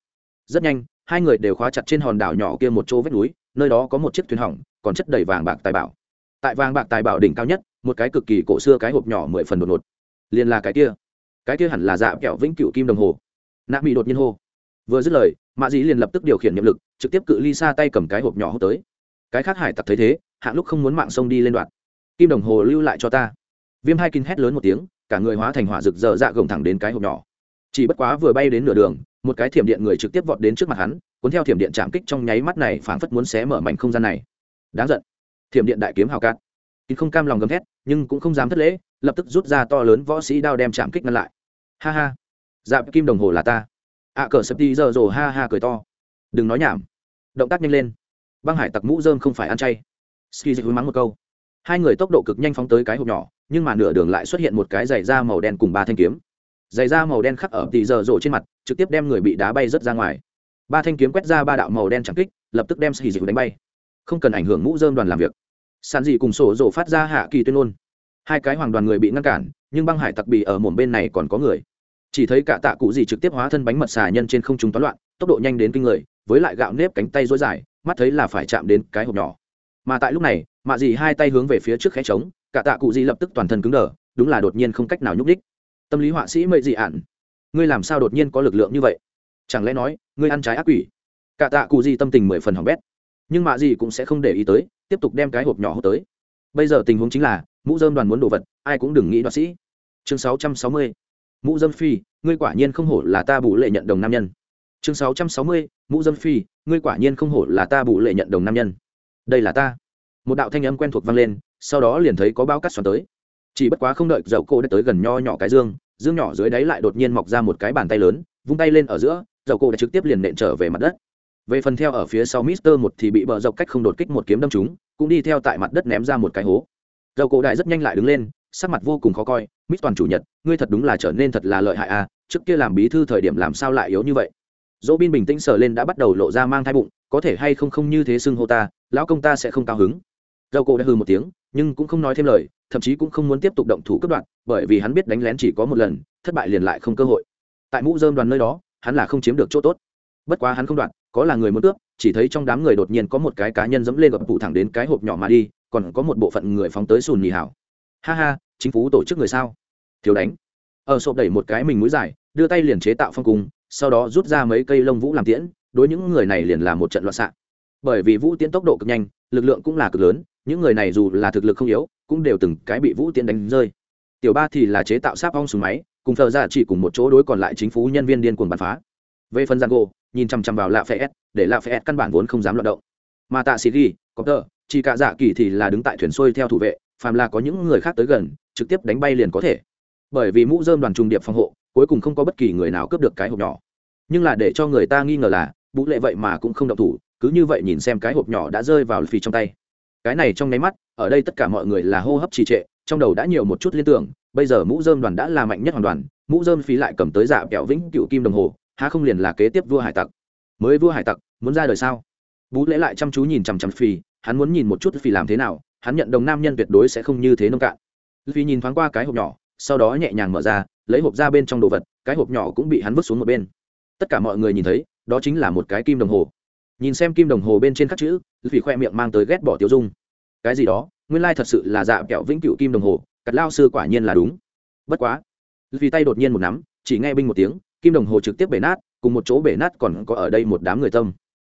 Rất nhanh, hai người đều khóa chặt trên hòn đảo nhỏ kia một chỗ vách núi, nơi đó có một chiếc thuyền hỏng, còn chất đầy vàng bạc tài bảo. Tại vàng bạc tài bảo đỉnh cao nhất, một cái cực kỳ cổ xưa cái hộp nhỏ mười phần đột ngột. Liền là cái kia. Cái kia hẳn là dạ kẹo vĩnh cựu kim đồng hồ. Nạ mỹ đột nhiên hô. Vừa dứt lời, mạ dĩ liền lập tức điều khiển nhiệm lực, trực tiếp cự ly xa tay cầm cái hộp nhỏ hốt tới. Cái khác hải tặc thấy thế hạ lúc không muốn mạng sông đi lên đoạn. Kim đồng hồ lưu lại cho ta viêm hai kinh hét lớn một tiếng, cả người hóa thành hỏa rực rỡ dạ gồng thẳng đến cái hộp nhỏ. Chỉ bất quá vừa bay đến nửa đường, một cái thiểm điện người trực tiếp vọt đến trước mặt hắn, cuốn theo thiểm điện chạm kích trong nháy mắt này phảng phất muốn xé mở mảnh không gian này. Đáng giận. Thiểm điện đại kiếm hào cát. Kín không cam lòng gầm thét, nhưng cũng không dám thất lễ, lập tức rút ra to lớn võ sĩ đao đem chạm kích ngăn lại. Ha ha. Dạ kim đồng hồ là ta. Ạ cờ sập đi giờ rồ ha ha cười to. Đừng nói nhảm. Động tác nhanh lên. Băng hải tặc mũ dơm không phải ăn chay. Ski dịch hối mắng một câu. Hai người tốc độ cực nhanh phóng tới cái hộp nhỏ nhưng mà nửa đường lại xuất hiện một cái giày da màu đen cùng ba thanh kiếm. Giày da màu đen khắc ở tỷ giờ rộ trên mặt, trực tiếp đem người bị đá bay rớt ra ngoài. Ba thanh kiếm quét ra ba đạo màu đen chẳng kích, lập tức đem ski dịu đánh bay. Không cần ảnh hưởng mũ dơm đoàn làm việc. Sàn dị cùng sổ rộ phát ra hạ kỳ tuyên ngôn. Hai cái hoàng đoàn người bị ngăn cản, nhưng băng hải tặc bị ở mồm bên này còn có người. Chỉ thấy cả tạ cụ gì trực tiếp hóa thân bánh mật xà nhân trên không trung toán loạn, tốc độ nhanh đến kinh người, với lại gạo nếp cánh tay dối dài, mắt thấy là phải chạm đến cái hộp nhỏ. Mà tại lúc này, mạ dì hai tay hướng về phía trước khẽ trống cả tạ cụ di lập tức toàn thân cứng đờ, đúng là đột nhiên không cách nào nhúc đích tâm lý họa sĩ mệ dị ạn ngươi làm sao đột nhiên có lực lượng như vậy? Chẳng lẽ nói, ngươi ăn trái ác quỷ? Cả tạ cụ di tâm tình mười phần hỏng bét. Nhưng mạ gì cũng sẽ không để ý tới, tiếp tục đem cái hộp nhỏ hốt tới. Bây giờ tình huống chính là, mũ dơm đoàn muốn đồ vật, ai cũng đừng nghĩ đoạt sĩ. Chương sáu trăm sáu mươi. Mũ dâm phi, ngươi quả nhiên không hổ là ta bù lệ nhận đồng nam nhân. Chương sáu trăm sáu mươi. Mũ dâm phi, ngươi quả nhiên không hổ là ta bù lệ nhận đồng nam nhân. Đây là ta. Một đạo thanh âm quen thuộc vang lên sau đó liền thấy có bao cắt xoắn tới. Chỉ bất quá không đợi dậu cô đã tới gần nho nhỏ cái dương dương nhỏ dưới đáy lại đột nhiên mọc ra một cái bàn tay lớn, vung tay lên ở giữa dậu cô đã trực tiếp liền nện trở về mặt đất. Về phần theo ở phía sau mister một thì bị bờ dọc cách không đột kích một kiếm đâm trúng, cũng đi theo tại mặt đất ném ra một cái hố. Dậu cô đại rất nhanh lại đứng lên, sắc mặt vô cùng khó coi mít toàn chủ nhật, ngươi thật đúng là trở nên thật là lợi hại à trước kia làm bí thư thời điểm làm sao lại yếu như vậy? Dỗ bin bình tĩnh sờ lên đã bắt đầu lộ ra mang thai bụng, có thể hay không không như thế xưng hô ta, lão công ta sẽ không cao hứng. Dầu cổ đã hư một tiếng nhưng cũng không nói thêm lời, thậm chí cũng không muốn tiếp tục động thủ cướp đoạn bởi vì hắn biết đánh lén chỉ có một lần, thất bại liền lại không cơ hội. Tại mũ dơm đoàn nơi đó, hắn là không chiếm được chỗ tốt. Bất quá hắn không đoạn có là người muốn cướp, chỉ thấy trong đám người đột nhiên có một cái cá nhân dẫm lên gập cụ thẳng đến cái hộp nhỏ mà đi, còn có một bộ phận người phóng tới sùn nhì hảo. Ha ha, chính phủ tổ chức người sao? Thiếu đánh. Ở sộp đẩy một cái mình mũi dài, đưa tay liền chế tạo phong cung sau đó rút ra mấy cây lông vũ làm tiễn, đối những người này liền là một trận loạn xạ. Bởi vì vũ tiễn tốc độ cực nhanh, lực lượng cũng là cực lớn những người này dù là thực lực không yếu, cũng đều từng cái bị vũ tiễn đánh rơi. Tiểu ba thì là chế tạo sáp ong súng máy, cùng thợ ra chỉ cùng một chỗ đối còn lại chính phủ nhân viên điên cuồng bắn phá. Về phần giang gỗ nhìn chằm chằm vào lạ phe s, để lạ phe s căn bản vốn không dám loạt động. Mà tạ sĩ ghi có tờ chỉ cả dạ kỳ thì là đứng tại thuyền xuôi theo thủ vệ, phàm là có những người khác tới gần, trực tiếp đánh bay liền có thể. Bởi vì mũ dơm đoàn trung điệp phòng hộ, cuối cùng không có bất kỳ người nào cướp được cái hộp nhỏ. Nhưng là để cho người ta nghi ngờ là vũ lệ vậy mà cũng không động thủ, cứ như vậy nhìn xem cái hộp nhỏ đã rơi vào phi trong tay cái này trong nháy mắt, ở đây tất cả mọi người là hô hấp trì trệ, trong đầu đã nhiều một chút liên tưởng, bây giờ mũ dơm đoàn đã là mạnh nhất hoàn đoàn mũ dơm phí lại cầm tới giả kẹo vĩnh cựu kim đồng hồ, há không liền là kế tiếp vua hải tặc? Mới vua hải tặc, muốn ra đời sao? Bú lễ lại chăm chú nhìn chằm chằm phi hắn muốn nhìn một chút phi làm thế nào, hắn nhận đồng nam nhân tuyệt đối sẽ không như thế nông cạn. Phi nhìn thoáng qua cái hộp nhỏ, sau đó nhẹ nhàng mở ra, lấy hộp ra bên trong đồ vật, cái hộp nhỏ cũng bị hắn vứt xuống một bên. Tất cả mọi người nhìn thấy, đó chính là một cái kim đồng hồ nhìn xem kim đồng hồ bên trên các chữ, vì khoe miệng mang tới ghét bỏ tiêu dung. Cái gì đó, nguyên lai thật sự là dạ kẹo vĩnh cựu kim đồng hồ cặt lao sư quả nhiên là đúng. Bất quá, vì tay đột nhiên một nắm, chỉ nghe binh một tiếng, kim đồng hồ trực tiếp bể nát, cùng một chỗ bể nát còn có ở đây một đám người tâm.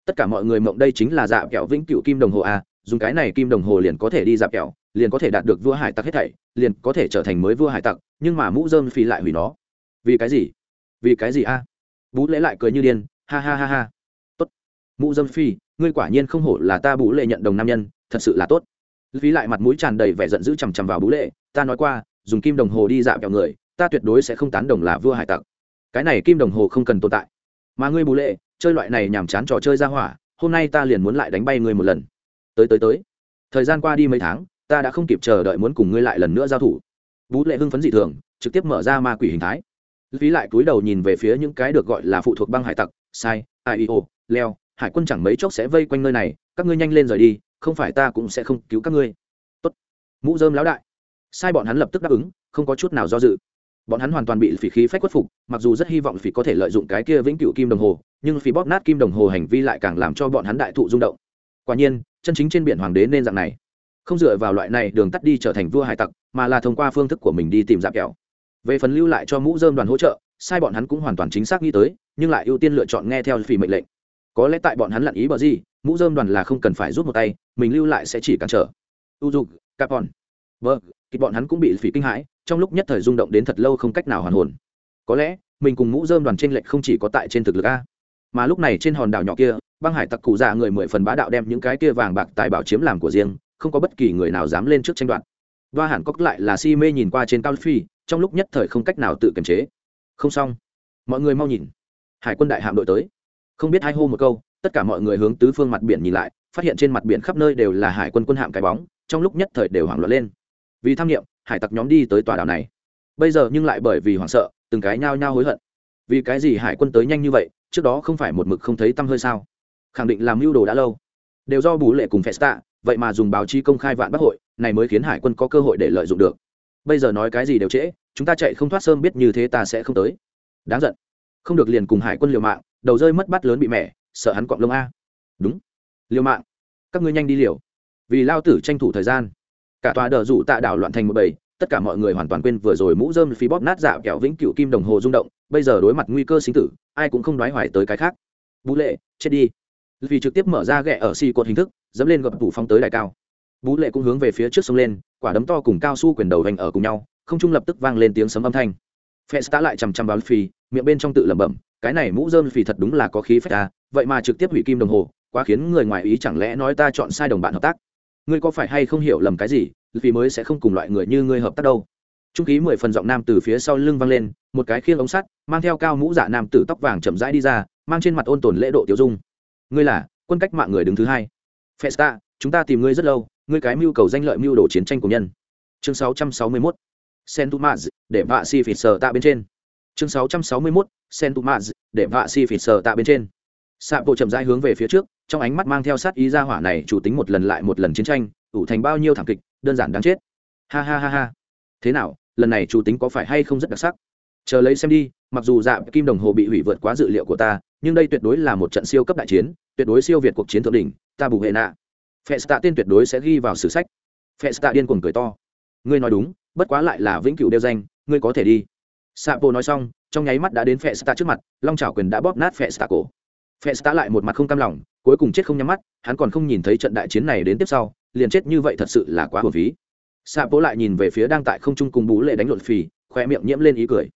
Tất cả mọi người mộng đây chính là dạ kẹo vĩnh cựu kim đồng hồ a dùng cái này kim đồng hồ liền có thể đi dạp kẹo, liền có thể đạt được vua hải tặc hết thảy, liền có thể trở thành mới vua hải tặc, nhưng mà mũ dơm phi lại hủy nó. Vì cái gì? Vì cái gì a? À? bú lễ lại cười như điên, ha ha ha ha. Mụ Dâm phi, ngươi quả nhiên không hổ là ta bú lệ nhận đồng nam nhân, thật sự là tốt. Phí lại mặt mũi tràn đầy vẻ giận dữ chằm chằm vào bú lệ, ta nói qua, dùng kim đồng hồ đi dạo kẹo người, ta tuyệt đối sẽ không tán đồng là vua hải tặc. Cái này kim đồng hồ không cần tồn tại. Mà ngươi bú lệ, chơi loại này nhàm chán trò chơi ra hỏa, hôm nay ta liền muốn lại đánh bay ngươi một lần. Tới tới tới. Thời gian qua đi mấy tháng, ta đã không kịp chờ đợi muốn cùng ngươi lại lần nữa giao thủ. Bú lệ hưng phấn dị thường, trực tiếp mở ra ma quỷ hình thái. Phí lại cúi đầu nhìn về phía những cái được gọi là phụ thuộc băng hải tặc, sai ieo leo hải quân chẳng mấy chốc sẽ vây quanh nơi này, các ngươi nhanh lên rời đi, không phải ta cũng sẽ không cứu các ngươi. Tốt. Mũ dơm lão đại. Sai bọn hắn lập tức đáp ứng, không có chút nào do dự. Bọn hắn hoàn toàn bị phỉ khí phách khuất phục, mặc dù rất hy vọng phỉ có thể lợi dụng cái kia vĩnh cửu kim đồng hồ, nhưng phỉ bóp nát kim đồng hồ hành vi lại càng làm cho bọn hắn đại thụ rung động. Quả nhiên, chân chính trên biển hoàng đế nên dạng này. Không dựa vào loại này đường tắt đi trở thành vua hải tặc, mà là thông qua phương thức của mình đi tìm dạp kẹo. Về phần lưu lại cho mũ dơm đoàn hỗ trợ, sai bọn hắn cũng hoàn toàn chính xác nghĩ tới, nhưng lại ưu tiên lựa chọn nghe theo phỉ mệnh lệnh có lẽ tại bọn hắn lặn ý bờ gì, mũ dơm đoàn là không cần phải rút một tay, mình lưu lại sẽ chỉ cản trở. U dục capon vâng kịp bọn hắn cũng bị phỉ kinh hãi, trong lúc nhất thời rung động đến thật lâu không cách nào hoàn hồn. Có lẽ, mình cùng mũ dơm đoàn tranh lệch không chỉ có tại trên thực lực a. Mà lúc này trên hòn đảo nhỏ kia, băng hải tặc cụ già người mười phần bá đạo đem những cái kia vàng bạc tài bảo chiếm làm của riêng, không có bất kỳ người nào dám lên trước tranh đoạt. Và hẳn cóc lại là si mê nhìn qua trên cao phi, trong lúc nhất thời không cách nào tự kiềm chế. Không xong. Mọi người mau nhìn. Hải quân đại hạm đội tới không biết hai hô một câu, tất cả mọi người hướng tứ phương mặt biển nhìn lại, phát hiện trên mặt biển khắp nơi đều là hải quân quân hạm cái bóng, trong lúc nhất thời đều hoảng loạn lên. Vì tham nghiệm hải tặc nhóm đi tới tòa đảo này. Bây giờ nhưng lại bởi vì hoảng sợ, từng cái nhao nhao hối hận. Vì cái gì hải quân tới nhanh như vậy, trước đó không phải một mực không thấy tăm hơi sao? Khẳng định làm mưu đồ đã lâu. Đều do bù lệ cùng festa, vậy mà dùng báo chí công khai vạn bắc hội, này mới khiến hải quân có cơ hội để lợi dụng được. Bây giờ nói cái gì đều trễ, chúng ta chạy không thoát sơm biết như thế ta sẽ không tới. Đáng giận không được liền cùng hải quân liều mạng, đầu rơi mất bắt lớn bị mẻ sợ hắn cọng lông a. Đúng. Liều mạng. Các ngươi nhanh đi liều. Vì lao tử tranh thủ thời gian. Cả tòa đờ rủ tạ đảo loạn thành một bầy, tất cả mọi người hoàn toàn quên vừa rồi mũ rơm phí bóp nát dạo kẹo vĩnh cựu kim đồng hồ rung động, bây giờ đối mặt nguy cơ sinh tử, ai cũng không đoái hoài tới cái khác. Bú lệ, chết đi. Vì trực tiếp mở ra ghẹ ở xì cột hình thức, dẫm lên gập tủ phong tới đại cao. Bú lệ cũng hướng về phía trước sông lên, quả đấm to cùng cao su quyền đầu hành ở cùng nhau, không trung lập tức vang lên tiếng sấm âm thanh. Phe stá lại chằm chằm vào phi miệng bên trong tự lẩm bẩm, cái này mũ dơm phì thật đúng là có khí phách ta vậy mà trực tiếp hủy kim đồng hồ, quá khiến người ngoài ý chẳng lẽ nói ta chọn sai đồng bạn hợp tác? Ngươi có phải hay không hiểu lầm cái gì vì mới sẽ không cùng loại người như ngươi hợp tác đâu. Trung khí mười phần giọng nam từ phía sau lưng vang lên, một cái khiêng ống sắt, mang theo cao mũ dạ nam tử tóc vàng chậm rãi đi ra, mang trên mặt ôn tồn lễ độ tiêu dung. Ngươi là quân cách mạng người đứng thứ hai. Festa, chúng ta tìm ngươi rất lâu, ngươi cái mưu cầu danh lợi mưu đồ chiến tranh của nhân. Chương 661 Sentumaz để vạ si phì sờ tạ bên trên chương 661 Sentumaz để vạ si phỉ sờ tạ bên trên Sạ bộ chậm rãi hướng về phía trước, trong ánh mắt mang theo sát ý ra hỏa này chủ tính một lần lại một lần chiến tranh, ủ thành bao nhiêu thảm kịch, đơn giản đáng chết. Ha ha ha ha. Thế nào, lần này chủ tính có phải hay không rất đặc sắc? Chờ lấy xem đi, mặc dù dạ kim đồng hồ bị hủy vượt quá dự liệu của ta, nhưng đây tuyệt đối là một trận siêu cấp đại chiến, tuyệt đối siêu việt cuộc chiến thượng đỉnh, ta bù hệ nạ. Festa tên tuyệt đối sẽ ghi vào sử sách. Festa điên cuồng cười to. Ngươi nói đúng, bất quá lại là vĩnh cửu đeo danh, ngươi có thể đi. Sapo nói xong, trong nháy mắt đã đến phe Sta trước mặt, long chảo quyền đã bóp nát phe Sta cổ Phe Sta lại một mặt không cam lòng, cuối cùng chết không nhắm mắt, hắn còn không nhìn thấy trận đại chiến này đến tiếp sau, liền chết như vậy thật sự là quá hồn phí. Sạ lại nhìn về phía đang tại không trung cùng Bú Lệ đánh lộn phì, khoe miệng nhiễm lên ý cười.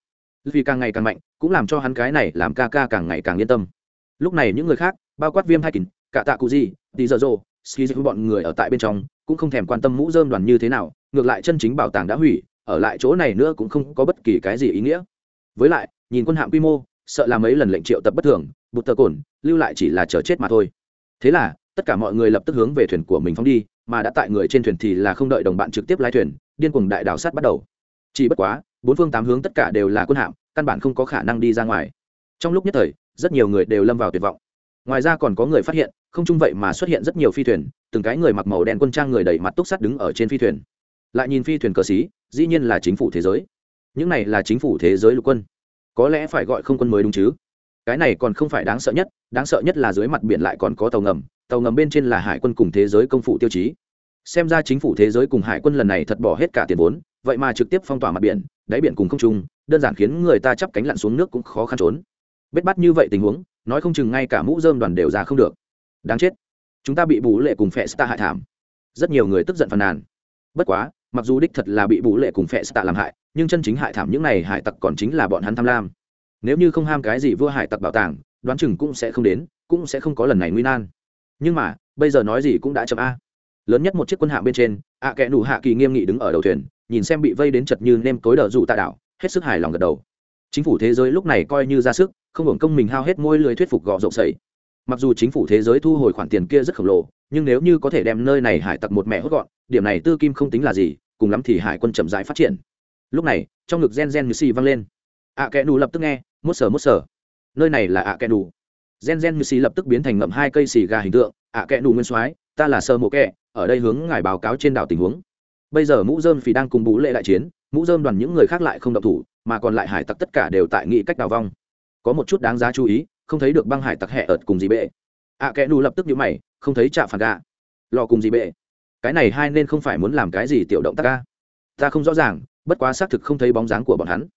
Vì càng ngày càng mạnh, cũng làm cho hắn cái này làm ca ca càng ngày càng yên tâm. Lúc này những người khác, bao quát Viêm Hai kín, cả Tạ Cụ Gì, Tỷ Giờ Rồ, Ski bọn người ở tại bên trong, cũng không thèm quan tâm mũ rơm đoàn như thế nào, ngược lại chân chính bảo tàng đã hủy, ở lại chỗ này nữa cũng không có bất kỳ cái gì ý nghĩa. Với lại, nhìn quân hạm quy mô, sợ là mấy lần lệnh triệu tập bất thường, bụt tờ cồn lưu lại chỉ là chờ chết mà thôi. Thế là tất cả mọi người lập tức hướng về thuyền của mình phóng đi mà đã tại người trên thuyền thì là không đợi đồng bạn trực tiếp lái thuyền điên cuồng đại đảo sát bắt đầu. Chỉ bất quá bốn phương tám hướng tất cả đều là quân hạm căn bản không có khả năng đi ra ngoài. Trong lúc nhất thời rất nhiều người đều lâm vào tuyệt vọng. Ngoài ra còn có người phát hiện không chung vậy mà xuất hiện rất nhiều phi thuyền từng cái người mặc màu đen quân trang người đầy mặt túc sắt đứng ở trên phi thuyền lại nhìn phi thuyền cờ xí, dĩ nhiên là chính phủ thế giới. Những này là chính phủ thế giới lục quân. Có lẽ phải gọi không quân mới đúng chứ? Cái này còn không phải đáng sợ nhất, đáng sợ nhất là dưới mặt biển lại còn có tàu ngầm tàu ngầm bên trên là hải quân cùng thế giới công phụ tiêu chí. Xem ra chính phủ thế giới cùng hải quân lần này thật bỏ hết cả tiền vốn, vậy mà trực tiếp phong tỏa mặt biển, đáy biển cùng không trung, đơn giản khiến người ta chắp cánh lặn xuống nước cũng khó khăn trốn. Bết bắt như vậy tình huống, nói không chừng ngay cả mũ dơm đoàn đều ra không được. Đáng chết. Chúng ta bị bù lệ cùng phệ sta hại thảm. Rất nhiều người tức giận phàn nàn. Bất quá mặc dù đích thật là bị bù lệ cùng phệ sta làm hại, nhưng chân chính hại thảm những này hải tặc còn chính là bọn hắn tham lam. Nếu như không ham cái gì vua hải tặc bảo tàng, đoán chừng cũng sẽ không đến, cũng sẽ không có lần này nguy nan. Nhưng mà, bây giờ nói gì cũng đã chậm a. Lớn nhất một chiếc quân hạm bên trên, ạ à kẽ nủ hạ kỳ nghiêm nghị đứng ở đầu thuyền, nhìn xem bị vây đến chật như nêm tối đờ dù tạ đảo, hết sức hài lòng gật đầu. Chính phủ thế giới lúc này coi như ra sức, không hưởng công mình hao hết môi lưới thuyết phục gọ rộng sậy mặc dù chính phủ thế giới thu hồi khoản tiền kia rất khổng lồ, nhưng nếu như có thể đem nơi này hải tặc một mẹ hốt gọn, điểm này tư kim không tính là gì, cùng lắm thì hải quân chậm rãi phát triển. Lúc này, trong ngực gen gen như xì vang lên. Ạ à kẽ nù lập tức nghe, mốt sờ mốt sờ. Nơi này là ạ kẽ nù. Gen gen như xì lập tức biến thành ngậm hai cây xì gà hình tượng. Ạ kẽ nù nguyên soái, ta là sơ mộ kẹ ở đây hướng ngài báo cáo trên đảo tình huống. Bây giờ mũ dơm phì đang cùng bú lệ đại chiến, mũ dơm đoàn những người khác lại không độc thủ, mà còn lại hải tặc tất cả đều tại nghị cách đào vong. Có một chút đáng giá chú ý không thấy được băng hải tặc hẹ ợt cùng gì bệ. À, ạ kẽ nù lập tức nhũ mày, không thấy chạ phản gà lò cùng gì bệ. Cái này hai nên không phải muốn làm cái gì tiểu động tác ca ta không rõ ràng, bất quá xác thực không thấy bóng dáng của bọn hắn.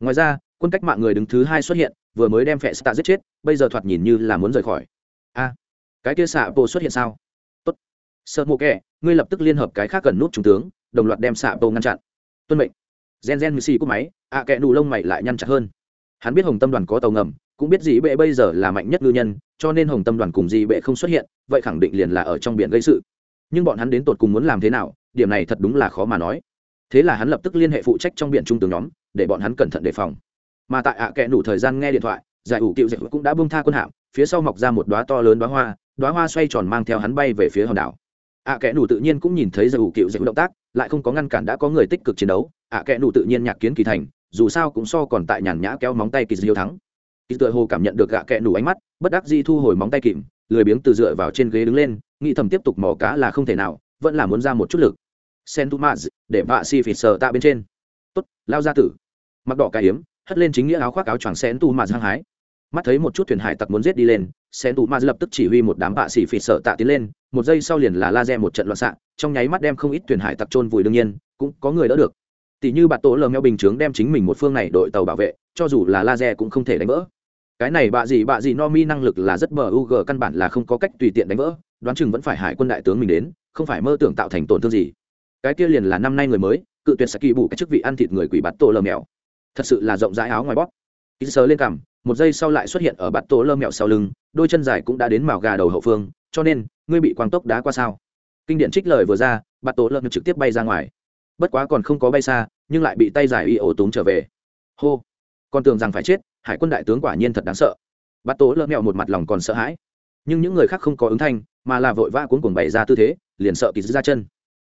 Ngoài ra, quân cách mạng người đứng thứ hai xuất hiện, vừa mới đem phệ tạ giết chết, bây giờ thoạt nhìn như là muốn rời khỏi. A, cái kia xạ bộ xuất hiện sao? Tốt. Sợ mộ kẻ, ngươi lập tức liên hợp cái khác cần nút trung tướng, đồng loạt đem xạ bộ ngăn chặn. Tuân mệnh. Gen gen mười xì cúp máy ạ à kẽ nù lông mày lại nhăn chặt hơn. Hắn biết hồng tâm đoàn có tàu ngầm cũng biết dĩ bệ bây giờ là mạnh nhất ngư nhân, cho nên hồng tâm đoàn cùng dĩ bệ không xuất hiện, vậy khẳng định liền là ở trong biển gây sự. Nhưng bọn hắn đến tột cùng muốn làm thế nào, điểm này thật đúng là khó mà nói. Thế là hắn lập tức liên hệ phụ trách trong biển trung tướng nhóm, để bọn hắn cẩn thận đề phòng. Mà tại ạ à kẽ đủ thời gian nghe điện thoại, giải ủ cựu dịch cũng đã bông tha quân hạm, phía sau mọc ra một đoá to lớn đoá hoa đoá hoa xoay tròn mang theo hắn bay về phía hòn đảo. Ạ à kẽ đủ tự nhiên cũng nhìn thấy giải ủ cựu dịch động tác, lại không có ngăn cản đã có người tích cực chiến đấu, ạ à kẽ đủ tự nhiên nhạc kiến kỳ thành, dù sao cũng so còn tại nhàn nhã kéo móng tay kỳ diêu thắng kỳ tựa hồ cảm nhận được gạ kẹ đủ ánh mắt, bất đắc di thu hồi móng tay kìm, lười biếng từ dựa vào trên ghế đứng lên, nghĩ thầm tiếp tục mò cá là không thể nào, vẫn là muốn ra một chút lực. Sen tu maz để vạ si phịt sờ tạ bên trên. Tốt, lao ra tử. Mặc đỏ cái hiếm hất lên chính nghĩa áo khoác áo choàng sen tu maz hăng hái. Mắt thấy một chút thuyền hải tặc muốn giết đi lên, sen tụ ma lập tức chỉ huy một đám vạ xỉ phì sợ tạ tiến lên, một giây sau liền là laser một trận loạn xạ, trong nháy mắt đem không ít thuyền hải tặc trôn vùi đương nhiên, cũng có người đỡ được. Tỷ như bạn tổ lờ meo bình chướng đem chính mình một phương này đội tàu bảo vệ, cho dù là laser cũng không thể đánh vỡ cái này bạ gì bạ gì no mi năng lực là rất bờ u g căn bản là không có cách tùy tiện đánh vỡ. Đoán chừng vẫn phải hải quân đại tướng mình đến, không phải mơ tưởng tạo thành tổn thương gì. Cái kia liền là năm nay người mới, cự tuyệt sẽ kỳ bù cái chức vị ăn thịt người quỷ bạt tổ lờ mèo. Thật sự là rộng rãi áo ngoài bóp. Ít sờ lên cằm, một giây sau lại xuất hiện ở bạt tổ lơ mèo sau lưng, đôi chân dài cũng đã đến màu gà đầu hậu phương, cho nên, ngươi bị quang tốc đá qua sao? Kinh điển trích lời vừa ra, bạt tổ lơ trực tiếp bay ra ngoài. Bất quá còn không có bay xa, nhưng lại bị tay giải y ổ túng trở về. Hô! Con tưởng rằng phải chết hải quân đại tướng quả nhiên thật đáng sợ. Bát Tố lơ mẹo một mặt lòng còn sợ hãi. Nhưng những người khác không có ứng thanh, mà là vội vã cuốn cuồng bày ra tư thế, liền sợ kỳ ra chân.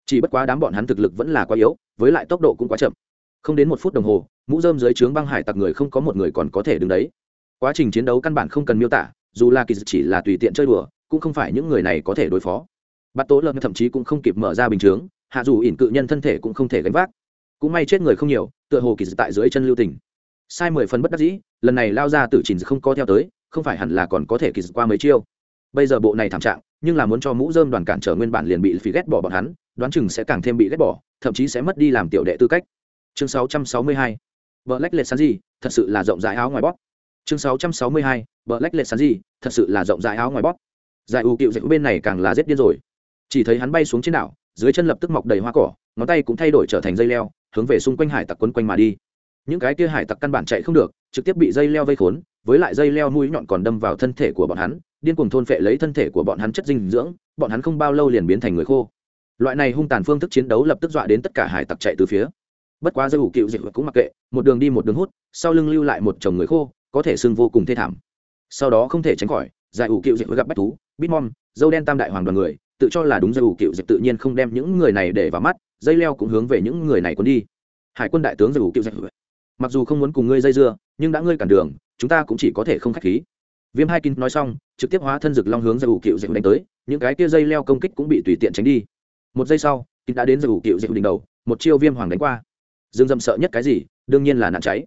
Chỉ bất quá đám bọn hắn thực lực vẫn là quá yếu, với lại tốc độ cũng quá chậm. Không đến một phút đồng hồ, mũ dơm dưới trướng băng hải tặc người không có một người còn có thể đứng đấy. Quá trình chiến đấu căn bản không cần miêu tả, dù là kỳ chỉ là tùy tiện chơi đùa, cũng không phải những người này có thể đối phó. Bắt tố lợn thậm chí cũng không kịp mở ra bình chướng, hạ dù ỉn cự nhân thân thể cũng không thể gánh vác. Cũng may chết người không nhiều, tựa hồ kỳ tại dưới chân lưu tỉnh sai mười phần bất đắc dĩ lần này lao ra tử trình không có theo tới, không phải hẳn là còn có thể kỳ qua mấy chiêu bây giờ bộ này thảm trạng, nhưng là muốn cho mũ dơm đoàn cản trở nguyên bản liền bị phí ghét bỏ bọn hắn, đoán chừng sẽ càng thêm bị ghét bỏ, thậm chí sẽ mất đi làm tiểu đệ tư cách chương 662. vợ lách lệ sán gì, thật sự là rộng rãi áo ngoài bóp chương 662. vợ lách lệ sán gì, thật sự là rộng rãi áo ngoài bóp giải u cựu dạy bên này càng là rét điên rồi chỉ thấy hắn bay xuống trên đảo, dưới chân lập tức mọc đầy hoa cỏ, ngón tay cũng thay đổi trở thành dây leo, hướng về xung quanh hải tặc quấn quanh mà đi những cái kia hải tặc căn bản chạy không được trực tiếp bị dây leo vây khốn, với lại dây leo mũi nhọn còn đâm vào thân thể của bọn hắn, điên cuồng thôn phệ lấy thân thể của bọn hắn chất dinh dưỡng, bọn hắn không bao lâu liền biến thành người khô. Loại này hung tàn phương thức chiến đấu lập tức dọa đến tất cả hải tặc chạy từ phía. Bất quá dây ủ cựu dịch cũng mặc kệ, một đường đi một đường hút, sau lưng lưu lại một chồng người khô, có thể sưng vô cùng thê thảm. Sau đó không thể tránh khỏi giải ủ cựu dịch gặp bách thú bitmom dâu đen tam đại hoàng đoàn người, tự cho là đúng dây ủ cựu dịch tự nhiên không đem những người này để vào mắt, dây leo cũng hướng về những người này cuốn đi. Hải quân đại tướng dây ủ cựu dịch, mặc dù không muốn cùng ngươi dây dưa nhưng đã ngươi cản đường, chúng ta cũng chỉ có thể không khách khí. Viêm hai kinh nói xong, trực tiếp hóa thân rực long hướng ra ủ kiệu dịch đánh tới, những cái kia dây leo công kích cũng bị tùy tiện tránh đi. Một giây sau kinh đã đến ra ủ kiệu dịch đỉnh đầu, một chiêu viêm hoàng đánh qua. Dương dâm sợ nhất cái gì? Đương nhiên là nạn cháy.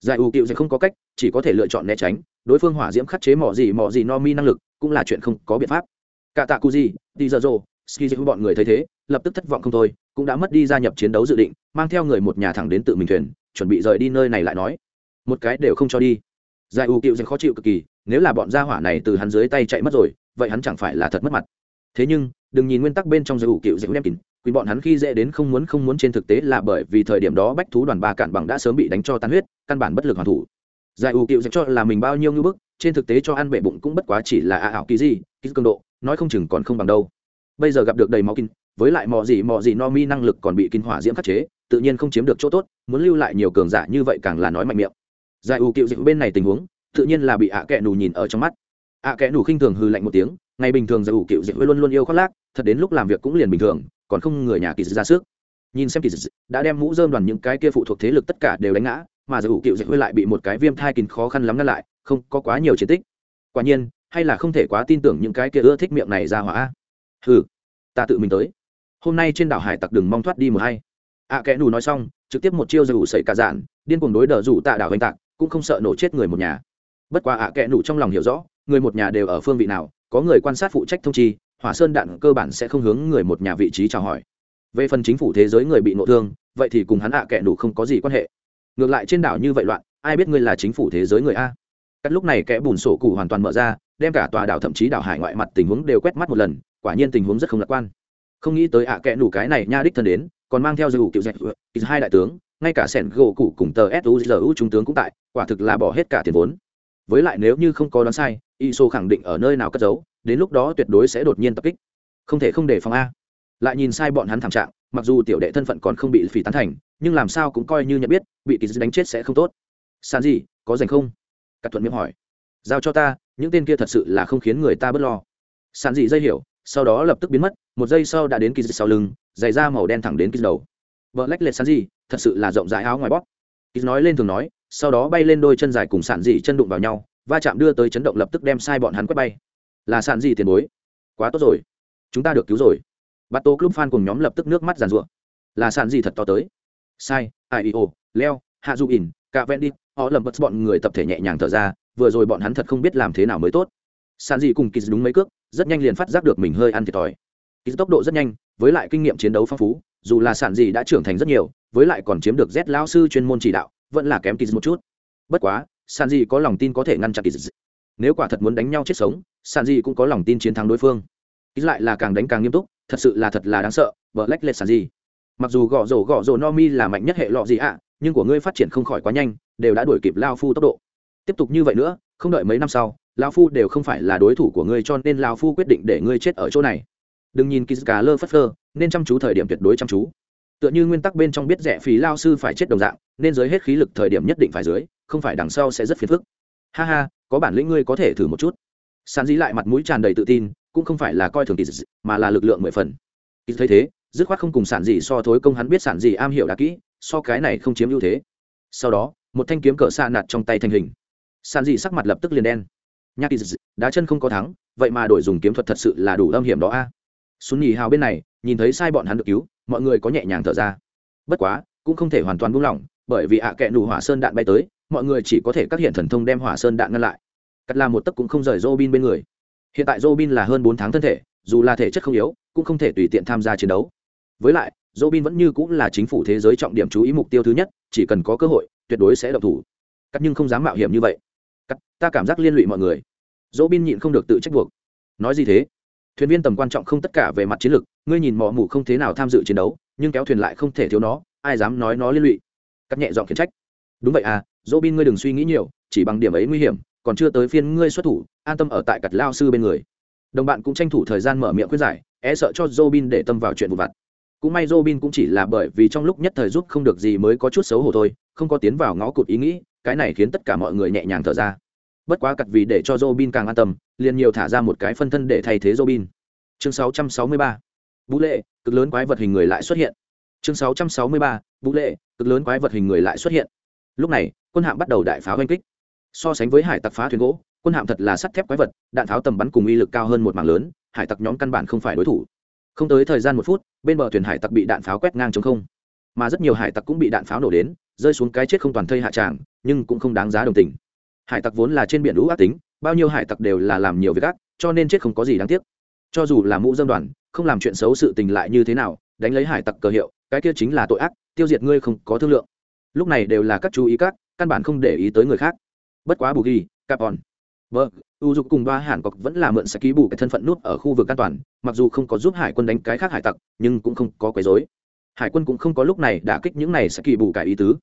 Giải ủ kiệu dịch không có cách, chỉ có thể lựa chọn né tránh, đối phương hỏa diễm khắc chế mỏ gì mỏ gì no mi năng lực, cũng là chuyện không có biện pháp. Cả tạ cu gì đi giờ rồ ski dịch bọn người thấy thế, lập tức thất vọng không thôi, cũng đã mất đi gia nhập chiến đấu dự định, mang theo người một nhà thẳng đến tự mình thuyền, chuẩn bị rời đi nơi này lại nói một cái đều không cho đi. Giải u cựu dành khó chịu cực kỳ nếu là bọn gia hỏa này từ hắn dưới tay chạy mất rồi vậy hắn chẳng phải là thật mất mặt. Thế nhưng đừng nhìn nguyên tắc bên trong giải u cựu dành đem kín quý bọn hắn khi dễ đến không muốn không muốn trên thực tế là bởi vì thời điểm đó bách thú đoàn ba cản bằng đã sớm bị đánh cho tan huyết căn bản bất lực hoàn thủ. Giải u cựu dành cho là mình bao nhiêu ngưỡng bức trên thực tế cho ăn bể bụng cũng bất quá chỉ là ả ảo kỳ gì ký cường độ nói không chừng còn không bằng đâu. Bây giờ gặp được đầy máu kín, với lại mò gì mò gì no mi năng lực còn bị kinh hỏa diễm khắc chế tự nhiên không chiếm được chỗ tốt muốn lưu lại nhiều cường giả như vậy càng là nói mạnh miệng giải ủ cựu dịch bên này tình huống, tự nhiên là bị ạ kẽ nù nhìn ở trong mắt. Ạ kẽ nù khinh thường hư lạnh một tiếng, ngày bình thường giải ủ cựu dịch luôn luôn yêu khoác lác, thật đến lúc làm việc cũng liền bình thường, còn không người nhà kỳ ra sức. Nhìn xem kỳ đã đem mũ dơm đoàn những cái kia phụ thuộc thế lực tất cả đều đánh ngã, mà giải ủ cựu dịch lại bị một cái viêm thai kín khó khăn lắm ngăn lại, không có quá nhiều chiến tích. Quả nhiên, hay là không thể quá tin tưởng những cái kia ưa thích miệng này ra hỏa. Hừ, ta tự mình tới. Hôm nay trên đảo hải tặc đừng mong thoát đi một hay. Ạ kẽ nù nói xong, trực tiếp một chiêu dù sẩy cả dạn, điên cuồng đối đờ rủ tạ đảo hành tạc cũng không sợ nổ chết người một nhà. Bất quá ạ kẽ nù trong lòng hiểu rõ, người một nhà đều ở phương vị nào, có người quan sát phụ trách thông chi, hỏa sơn đạn cơ bản sẽ không hướng người một nhà vị trí chào hỏi. Về phần chính phủ thế giới người bị nộ thương, vậy thì cùng hắn ạ kẽ nù không có gì quan hệ. Ngược lại trên đảo như vậy loạn, ai biết ngươi là chính phủ thế giới người a? Cắt lúc này kẽ bùn sổ cụ hoàn toàn mở ra, đem cả tòa đảo thậm chí đảo hải ngoại mặt tình huống đều quét mắt một lần, quả nhiên tình huống rất không lạc quan. Không nghĩ tới ạ kẽ nù cái này nha đích thân đến, còn mang theo dù kiểu dạch hai đại tướng ngay cả sẻn gỗ cụ cùng tờ suzu trung tướng cũng tại, quả thực là bỏ hết cả tiền vốn. Với lại nếu như không có đoán sai, iso khẳng định ở nơi nào cất giấu, đến lúc đó tuyệt đối sẽ đột nhiên tập kích. Không thể không để phòng a. Lại nhìn sai bọn hắn thảm trạng, mặc dù tiểu đệ thân phận còn không bị phỉ tán thành, nhưng làm sao cũng coi như nhận biết, bị kỳ đánh chết sẽ không tốt. Sàn gì có dành không? Cắt thuận miệng hỏi. Giao cho ta, những tên kia thật sự là không khiến người ta bớt lo. Sàn gì dây hiểu, sau đó lập tức biến mất, một giây sau đã đến kỳ sau lưng, giày da màu đen thẳng đến kỳ đầu. Vợ lách lệch sàn gì thật sự là rộng rãi áo ngoài bóp. Ít nói lên thường nói, sau đó bay lên đôi chân dài cùng sàn dị chân đụng vào nhau, va chạm đưa tới chấn động lập tức đem sai bọn hắn quét bay. Là sàn dị tiền bối. Quá tốt rồi. Chúng ta được cứu rồi. Bắt tô club fan cùng nhóm lập tức nước mắt giàn ruộng là sàn dị thật to tới. Sai ieo leo, hạ du in cả ven đi, họ lầm bật bọn người tập thể nhẹ nhàng thở ra, vừa rồi bọn hắn thật không biết làm thế nào mới tốt. Sàn dị cùng kỳ đúng mấy cước, rất nhanh liền phát giác được mình hơi ăn thiệt thòi. Kỳ tốc độ rất nhanh, với lại kinh nghiệm chiến đấu phong phú, dù là sản dị đã trưởng thành rất nhiều với lại còn chiếm được z lão sư chuyên môn chỉ đạo, vẫn là kém kỳ một chút. Bất quá San dị có lòng tin có thể ngăn chặn kỳ nếu quả thật muốn đánh nhau chết sống San dị cũng có lòng tin chiến thắng đối phương. Kiz lại là càng đánh càng nghiêm túc, thật sự là thật là đáng sợ, vợ lách lệch dị mặc dù gõ rổ gõ rổ Nomi là mạnh nhất hệ lọ gì ạ, nhưng của ngươi phát triển không khỏi quá nhanh, đều đã đuổi kịp lao phu tốc độ. Tiếp tục như vậy nữa, không đợi mấy năm sau, lao phu đều không phải là đối thủ của ngươi cho nên lao phu quyết định để ngươi chết ở chỗ này. Đừng nhìn ký cả lơ phất phơ, nên chăm chú thời điểm tuyệt đối chăm chú tựa như nguyên tắc bên trong biết rẻ phí lao sư phải chết đồng dạng, nên giới hết khí lực thời điểm nhất định phải dưới không phải đằng sau sẽ rất phiền phức. Ha ha, có bản lĩnh ngươi có thể thử một chút. Sàn dí lại mặt mũi tràn đầy tự tin, cũng không phải là coi thường kỳ mà là lực lượng mười phần. Kỳ thấy thế, dứt khoát không cùng sản dị so thối công hắn biết sản dị am hiểu đã kỹ, so cái này không chiếm ưu thế. Sau đó, một thanh kiếm cỡ xa nạt trong tay thành hình. Sản dị sắc mặt lập tức liền đen. Nhạc kỳ đá chân không có thắng, vậy mà đổi dùng kiếm thuật thật sự là đủ âm hiểm đó a. À. nhì hào bên này, nhìn thấy sai bọn hắn được cứu mọi người có nhẹ nhàng thở ra. Bất quá, cũng không thể hoàn toàn buông lỏng, bởi vì ạ à kẹ nù hỏa sơn đạn bay tới, mọi người chỉ có thể các hiện thần thông đem hỏa sơn đạn ngăn lại. Cắt làm một tấc cũng không rời Robin bên người. Hiện tại Robin là hơn bốn tháng thân thể, dù là thể chất không yếu, cũng không thể tùy tiện tham gia chiến đấu. Với lại, Robin vẫn như cũng là chính phủ thế giới trọng điểm chú ý mục tiêu thứ nhất, chỉ cần có cơ hội, tuyệt đối sẽ độc thủ. Cắt nhưng không dám mạo hiểm như vậy. Cắt, ta cảm giác liên lụy mọi người. Robin nhịn không được tự trách buộc. Nói gì thế? Thuyền viên tầm quan trọng không tất cả về mặt chiến lược ngươi nhìn mỏ mù không thế nào tham dự chiến đấu nhưng kéo thuyền lại không thể thiếu nó ai dám nói nó liên lụy? Cắt nhẹ dọn khiển trách. Đúng vậy à Robin ngươi đừng suy nghĩ nhiều chỉ bằng điểm ấy nguy hiểm còn chưa tới phiên ngươi xuất thủ an tâm ở tại cặt lao sư bên người. Đồng bạn cũng tranh thủ thời gian mở miệng khuyên giải e sợ cho Robin để tâm vào chuyện vụ vặt. Cũng may Robin cũng chỉ là bởi vì trong lúc nhất thời giúp không được gì mới có chút xấu hổ thôi, không có tiến vào ngõ cụt ý nghĩ, cái này khiến tất cả mọi người nhẹ nhàng thở ra. Bất quá cật vì để cho Robin càng an tâm, liền nhiều thả ra một cái phân thân để thay thế Robin. Chương 663. Vũ lệ, cực lớn quái vật hình người lại xuất hiện. Chương 663. Vũ lệ, cực lớn quái vật hình người lại xuất hiện. Lúc này, quân hạm bắt đầu đại pháo oanh kích. So sánh với hải tặc phá thuyền gỗ, quân hạm thật là sắt thép quái vật, đạn tháo tầm bắn cùng uy lực cao hơn một mảng lớn, hải tặc nhóm căn bản không phải đối thủ không tới thời gian một phút bên bờ thuyền hải tặc bị đạn pháo quét ngang trống không mà rất nhiều hải tặc cũng bị đạn pháo nổ đến rơi xuống cái chết không toàn thây hạ trạng, nhưng cũng không đáng giá đồng tình hải tặc vốn là trên biển lũ ác tính bao nhiêu hải tặc đều là làm nhiều việc ác, cho nên chết không có gì đáng tiếc. Cho dù là mũ dân đoàn, không làm chuyện xấu sự tình lại như thế nào, đánh lấy hải tặc cờ hiệu, cái kia chính là tội ác, tiêu diệt ngươi không có thương lượng. Lúc này đều là các chú ý các, căn bản không để ý tới người khác. Bất quá bù ghi capon vâng u dục cùng ba hàn cọc vẫn là mượn sẽ ký bù cái thân phận nút ở khu vực an toàn, mặc dù không có giúp hải quân đánh cái khác hải tặc, nhưng cũng không có quấy dối hải quân cũng không có lúc này đã kích những này sẽ kỳ bù cải ý tứ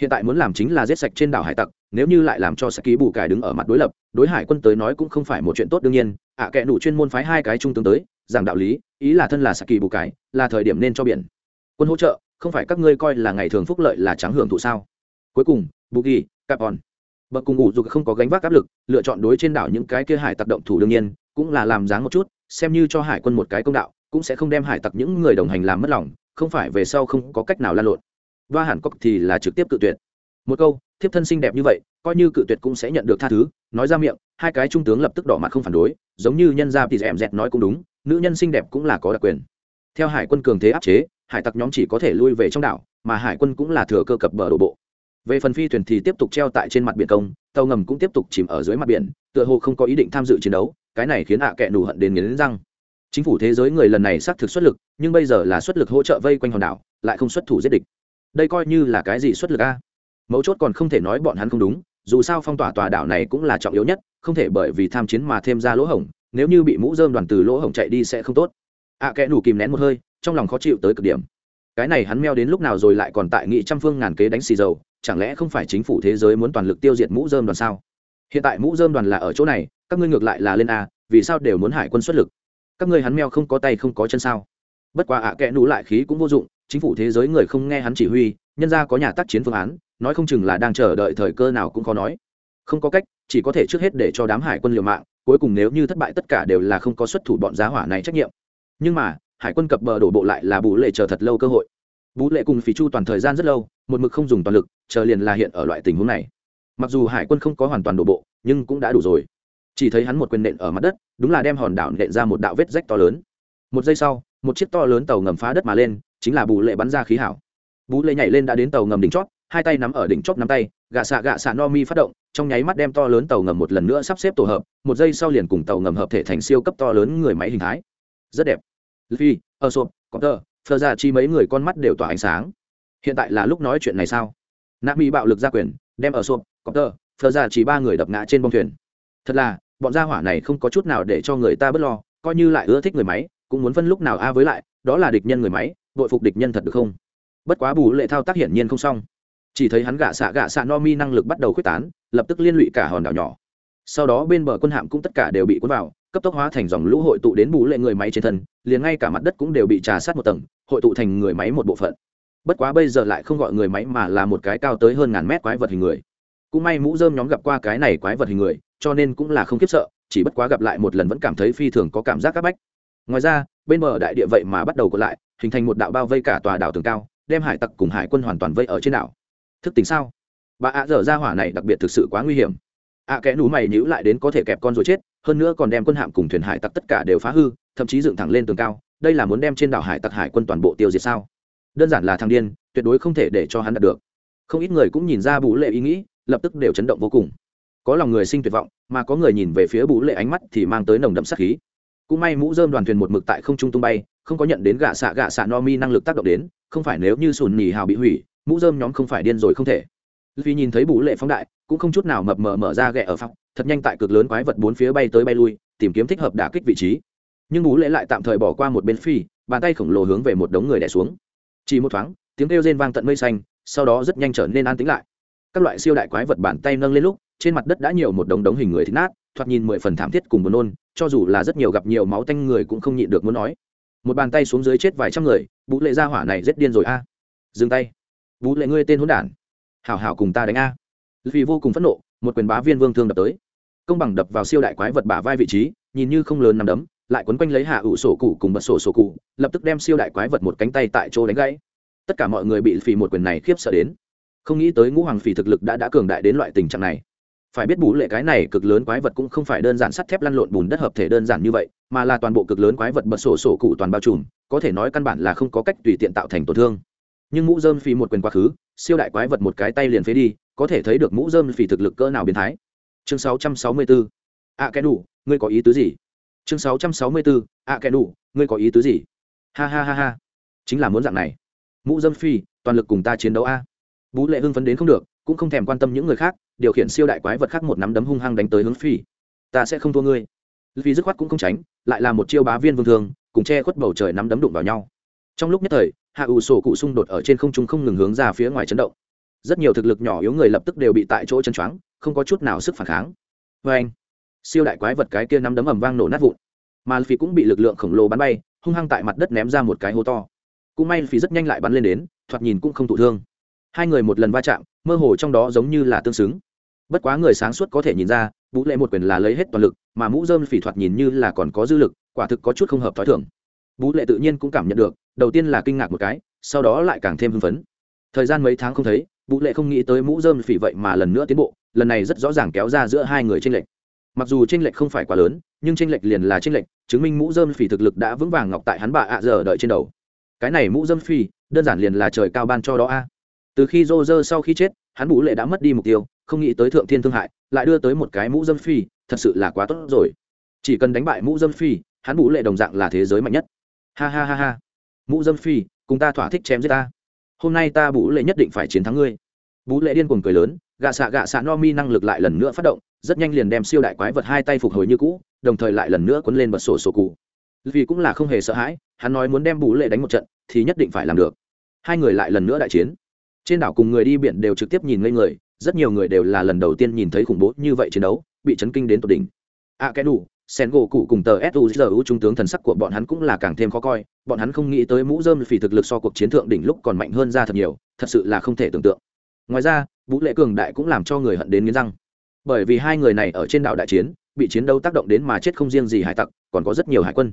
hiện tại muốn làm chính là giết sạch trên đảo hải tặc nếu như lại làm cho sẽ ký bù cải đứng ở mặt đối lập đối hải quân tới nói cũng không phải một chuyện tốt đương nhiên. Ạ à, kệ đủ chuyên môn phái hai cái trung tướng tới giảng đạo lý ý là thân là sẽ kỳ bù cải là thời điểm nên cho biển. Quân hỗ trợ không phải các ngươi coi là ngày thường phúc lợi là trắng hưởng thụ sao? Cuối cùng bù ghi capon bậc cùng ngủ dù không có gánh vác áp lực lựa chọn đối trên đảo những cái kia hải tặc động thủ đương nhiên cũng là làm dáng một chút xem như cho hải quân một cái công đạo cũng sẽ không đem hải tặc những người đồng hành làm mất lòng không phải về sau không có cách nào lan lộn và hàn cốc thì là trực tiếp cự tuyệt. Một câu, thiếp thân xinh đẹp như vậy, coi như cự tuyệt cũng sẽ nhận được tha thứ. Nói ra miệng, hai cái trung tướng lập tức đỏ mặt không phản đối, giống như nhân gia thì dẻm dẹt nói cũng đúng, nữ nhân xinh đẹp cũng là có đặc quyền. Theo hải quân cường thế áp chế, hải tặc nhóm chỉ có thể lui về trong đảo, mà hải quân cũng là thừa cơ cập bờ đổ bộ. Về phần phi thuyền thì tiếp tục treo tại trên mặt biển công, tàu ngầm cũng tiếp tục chìm ở dưới mặt biển, tựa hồ không có ý định tham dự chiến đấu, cái này khiến hạ à kệ nủ hận đến nghiến răng. Chính phủ thế giới người lần này xác thực xuất lực, nhưng bây giờ là xuất lực hỗ trợ vây quanh hòn đảo, lại không xuất thủ giết địch đây coi như là cái gì xuất lực a? Mấu chốt còn không thể nói bọn hắn không đúng dù sao phong tỏa tòa đảo này cũng là trọng yếu nhất không thể bởi vì tham chiến mà thêm ra lỗ hổng nếu như bị mũ dơm đoàn từ lỗ hổng chạy đi sẽ không tốt. Ạ à, kẽ nủ kìm nén một hơi trong lòng khó chịu tới cực điểm. Cái này hắn meo đến lúc nào rồi lại còn tại nghị trăm phương ngàn kế đánh xì dầu chẳng lẽ không phải chính phủ thế giới muốn toàn lực tiêu diệt mũ dơm đoàn sao? Hiện tại mũ dơm đoàn là ở chỗ này các ngươi ngược lại là lên a vì sao đều muốn hải quân xuất lực? Các ngươi hắn meo không có tay không có chân sao? Bất quá ạ à kẽ nú lại khí cũng vô dụng chính phủ thế giới người không nghe hắn chỉ huy, nhân ra có nhà tác chiến phương án, nói không chừng là đang chờ đợi thời cơ nào cũng khó nói. Không có cách, chỉ có thể trước hết để cho đám hải quân liều mạng, cuối cùng nếu như thất bại tất cả đều là không có xuất thủ bọn giá hỏa này trách nhiệm. Nhưng mà, hải quân cập bờ đổ bộ lại là bù lệ chờ thật lâu cơ hội. Bú lệ cùng phí chu toàn thời gian rất lâu, một mực không dùng toàn lực, chờ liền là hiện ở loại tình huống này. Mặc dù hải quân không có hoàn toàn đổ bộ, nhưng cũng đã đủ rồi. Chỉ thấy hắn một quyền nện ở mặt đất, đúng là đem hòn đảo nện ra một đạo vết rách to lớn. Một giây sau, một chiếc to lớn tàu ngầm phá đất mà lên chính là bù lệ bắn ra khí hảo. Bú lệ nhảy lên đã đến tàu ngầm đỉnh chót hai tay nắm ở đỉnh chót nắm tay, gạ xạ gạ xạ no mi phát động, trong nháy mắt đem to lớn tàu ngầm một lần nữa sắp xếp tổ hợp, một giây sau liền cùng tàu ngầm hợp thể thành siêu cấp to lớn người máy hình thái. Rất đẹp. Phi ơ sộp có tờ phờ ra chi mấy người con mắt đều tỏa ánh sáng. Hiện tại là lúc nói chuyện này sao? Nạ mỹ bạo lực ra quyền, đem ở sộp có tờ phờ ra chỉ ba người đập ngã trên bông thuyền. Thật là, bọn gia hỏa này không có chút nào để cho người ta bớt lo, coi như lại ưa thích người máy, cũng muốn phân lúc nào a với lại, đó là địch nhân người máy đội phục địch nhân thật được không? Bất quá bù lệ thao tác hiển nhiên không xong. Chỉ thấy hắn gạ xạ gạ xạ no mi năng lực bắt đầu k h u ế c tán, lập tức liên lụy cả hòn đảo nhỏ. Sau đó bên bờ quân hạm cũng tất cả đều bị cuốn vào, cấp tốc hóa thành dòng lũ hội tụ đến bù lệ người máy trên thân, liền ngay cả mặt đất cũng đều bị trà sát một tầng, hội tụ thành người máy một bộ phận. Bất quá bây giờ lại không gọi người máy mà là một cái cao tới hơn ngàn mét quái vật hình người. Cũng may mũ dơm nhóm gặp qua cái này quái vật hình người, cho nên cũng là không khiếp sợ, chỉ bất quá gặp lại một lần vẫn cảm thấy phi thường có cảm giác áp bách. Ngoài ra, bên bờ đại địa vậy mà bắt đầu còn lại hình thành một đạo bao vây cả tòa đảo tường cao, đem hải tặc cùng hải quân hoàn toàn vây ở trên đảo. Thức tính sao? Bà ạ dở ra hỏa này đặc biệt thực sự quá nguy hiểm. Ạ kẽ nú mày nhữ lại đến có thể kẹp con rồi chết, hơn nữa còn đem quân hạm cùng thuyền hải tặc tất cả đều phá hư, thậm chí dựng thẳng lên tường cao, đây là muốn đem trên đảo hải tặc hải quân toàn bộ tiêu diệt sao? Đơn giản là thằng điên, tuyệt đối không thể để cho hắn đạt được. Không ít người cũng nhìn ra bú lệ ý nghĩ, lập tức đều chấn động vô cùng. Có lòng người sinh tuyệt vọng, mà có người nhìn về phía bú lệ ánh mắt thì mang tới nồng đậm sát khí. Cũng may mũ dơm đoàn thuyền một mực tại không trung tung bay không có nhận đến gạ xạ gạ xạ no mi năng lực tác động đến, không phải nếu như sùn nhì hào bị hủy, mũ dơm nhóm không phải điên rồi không thể. Vì nhìn thấy bú lệ phóng đại, cũng không chút nào mập mờ mở ra ghẹ ở phòng thật nhanh tại cực lớn quái vật bốn phía bay tới bay lui, tìm kiếm thích hợp đả kích vị trí. Nhưng bú lệ lại tạm thời bỏ qua một bên phi, bàn tay khổng lồ hướng về một đống người đẻ xuống. Chỉ một thoáng, tiếng kêu rên vang tận mây xanh, sau đó rất nhanh trở nên an tĩnh lại. Các loại siêu đại quái vật bàn tay nâng lên lúc, trên mặt đất đã nhiều một đống đống hình người thít nát, thoạt nhìn mười phần thảm thiết cùng buồn nôn, cho dù là rất nhiều gặp nhiều máu tanh người cũng không nhịn được muốn nói một bàn tay xuống dưới chết vài trăm người vũ lệ gia hỏa này rất điên rồi a. Dừng tay. Vũ lệ ngươi tên hỗn đản. Hảo hảo cùng ta đánh a. Vì vô cùng phẫn nộ, một quyền bá viên vương thương đập tới. Công bằng đập vào siêu đại quái vật bả vai vị trí, nhìn như không lớn nằm đấm, lại quấn quanh lấy hạ ủ sổ cụ cùng bật sổ sổ cụ, lập tức đem siêu đại quái vật một cánh tay tại chỗ đánh gãy. Tất cả mọi người bị phì một quyền này khiếp sợ đến. Không nghĩ tới ngũ hoàng phì thực lực đã đã cường đại đến loại tình trạng này phải biết bù lệ cái này cực lớn quái vật cũng không phải đơn giản sắt thép lăn lộn bùn đất hợp thể đơn giản như vậy, mà là toàn bộ cực lớn quái vật bật sổ sổ cụ toàn bao trùm, có thể nói căn bản là không có cách tùy tiện tạo thành tổn thương. Nhưng mũ dơm phì một quyền quá khứ, siêu đại quái vật một cái tay liền phế đi, có thể thấy được mũ dơm phì thực lực cỡ nào biến thái. Chương 664. ạ à, kẻ đủ ngươi có ý tứ gì? Chương 664. ạ à, kẻ đủ ngươi có ý tứ gì? Ha ha ha ha. Chính là muốn dạng này. Mũ dơm phi toàn lực cùng ta chiến đấu a. Bú lệ hưng phấn đến không được, cũng không thèm quan tâm những người khác điều khiển siêu đại quái vật khác một nắm đấm hung hăng đánh tới hướng phi. Ta sẽ không thua ngươi. Vì dứt khoát cũng không tránh, lại là một chiêu bá viên vương thường cùng che khuất bầu trời nắm đấm đụng vào nhau. Trong lúc nhất thời, hạ ủ sổ cụ xung đột ở trên không trung không ngừng hướng ra phía ngoài chấn động. Rất nhiều thực lực nhỏ yếu người lập tức đều bị tại chỗ chân choáng, không có chút nào sức phản kháng. Vê anh, siêu đại quái vật cái kia nắm đấm ầm vang nổ nát vụn. Mà phi cũng bị lực lượng khổng lồ bắn bay, hung hăng tại mặt đất ném ra một cái hố to. Cũng may phi rất nhanh lại bắn lên đến, thoạt nhìn cũng không thụ thương. Hai người một lần va chạm, mơ hồ trong đó giống như là tương xứng bất quá người sáng suốt có thể nhìn ra, vũ lệ một quyền là lấy hết toàn lực, mà mũ dơm phỉ thoạt nhìn như là còn có dư lực, quả thực có chút không hợp t h ó i thưởng vũ lệ tự nhiên cũng cảm nhận được, đầu tiên là kinh ngạc một cái, sau đó lại càng thêm hưng phấn. Thời gian mấy tháng không thấy, vũ lệ không nghĩ tới mũ dơm phỉ vậy mà lần nữa tiến bộ, lần này rất rõ ràng kéo ra giữa hai người tranh lệch. Mặc dù tranh lệch không phải quá lớn, nhưng tranh lệch liền là tranh lệch, chứng minh mũ dơm phỉ thực lực đã vững vàng ngọc tại hắn bà ạ giờ đợi trên đầu. Cái này mũ dơm phỉ, đơn giản liền là trời cao ban cho đó a. Từ khi rô rơ sau khi chết, hắn vũ lệ đã mất đi mục tiêu không nghĩ tới thượng thiên thương hại, lại đưa tới một cái mũ dâm phi, thật sự là quá tốt rồi. Chỉ cần đánh bại mũ dâm phi, hắn vũ lệ đồng dạng là thế giới mạnh nhất. Ha ha ha ha. Mũ dâm phi, cùng ta thỏa thích chém giết ta. Hôm nay ta bú lệ nhất định phải chiến thắng ngươi. Bú lệ điên cuồng cười lớn, gạ xạ gạ xạ no mi năng lực lại lần nữa phát động, rất nhanh liền đem siêu đại quái vật hai tay phục hồi như cũ, đồng thời lại lần nữa quấn lên bật sổ sổ cụ. Vì cũng là không hề sợ hãi, hắn nói muốn đem bú lệ đánh một trận, thì nhất định phải làm được. Hai người lại lần nữa đại chiến. Trên đảo cùng người đi biển đều trực tiếp nhìn ngây người rất nhiều người đều là lần đầu tiên nhìn thấy khủng bố như vậy chiến đấu, bị chấn kinh đến tột đỉnh. A cái đủ, sen gỗ cụ cùng tờ suzu trung tướng thần sắc của bọn hắn cũng là càng thêm khó coi, bọn hắn không nghĩ tới mũ dơm phỉ thực lực so cuộc chiến thượng đỉnh lúc còn mạnh hơn ra thật nhiều, thật sự là không thể tưởng tượng. Ngoài ra, vũ lệ cường đại cũng làm cho người hận đến nghiến răng. Bởi vì hai người này ở trên đảo đại chiến, bị chiến đấu tác động đến mà chết không riêng gì hải tặc, còn có rất nhiều hải quân.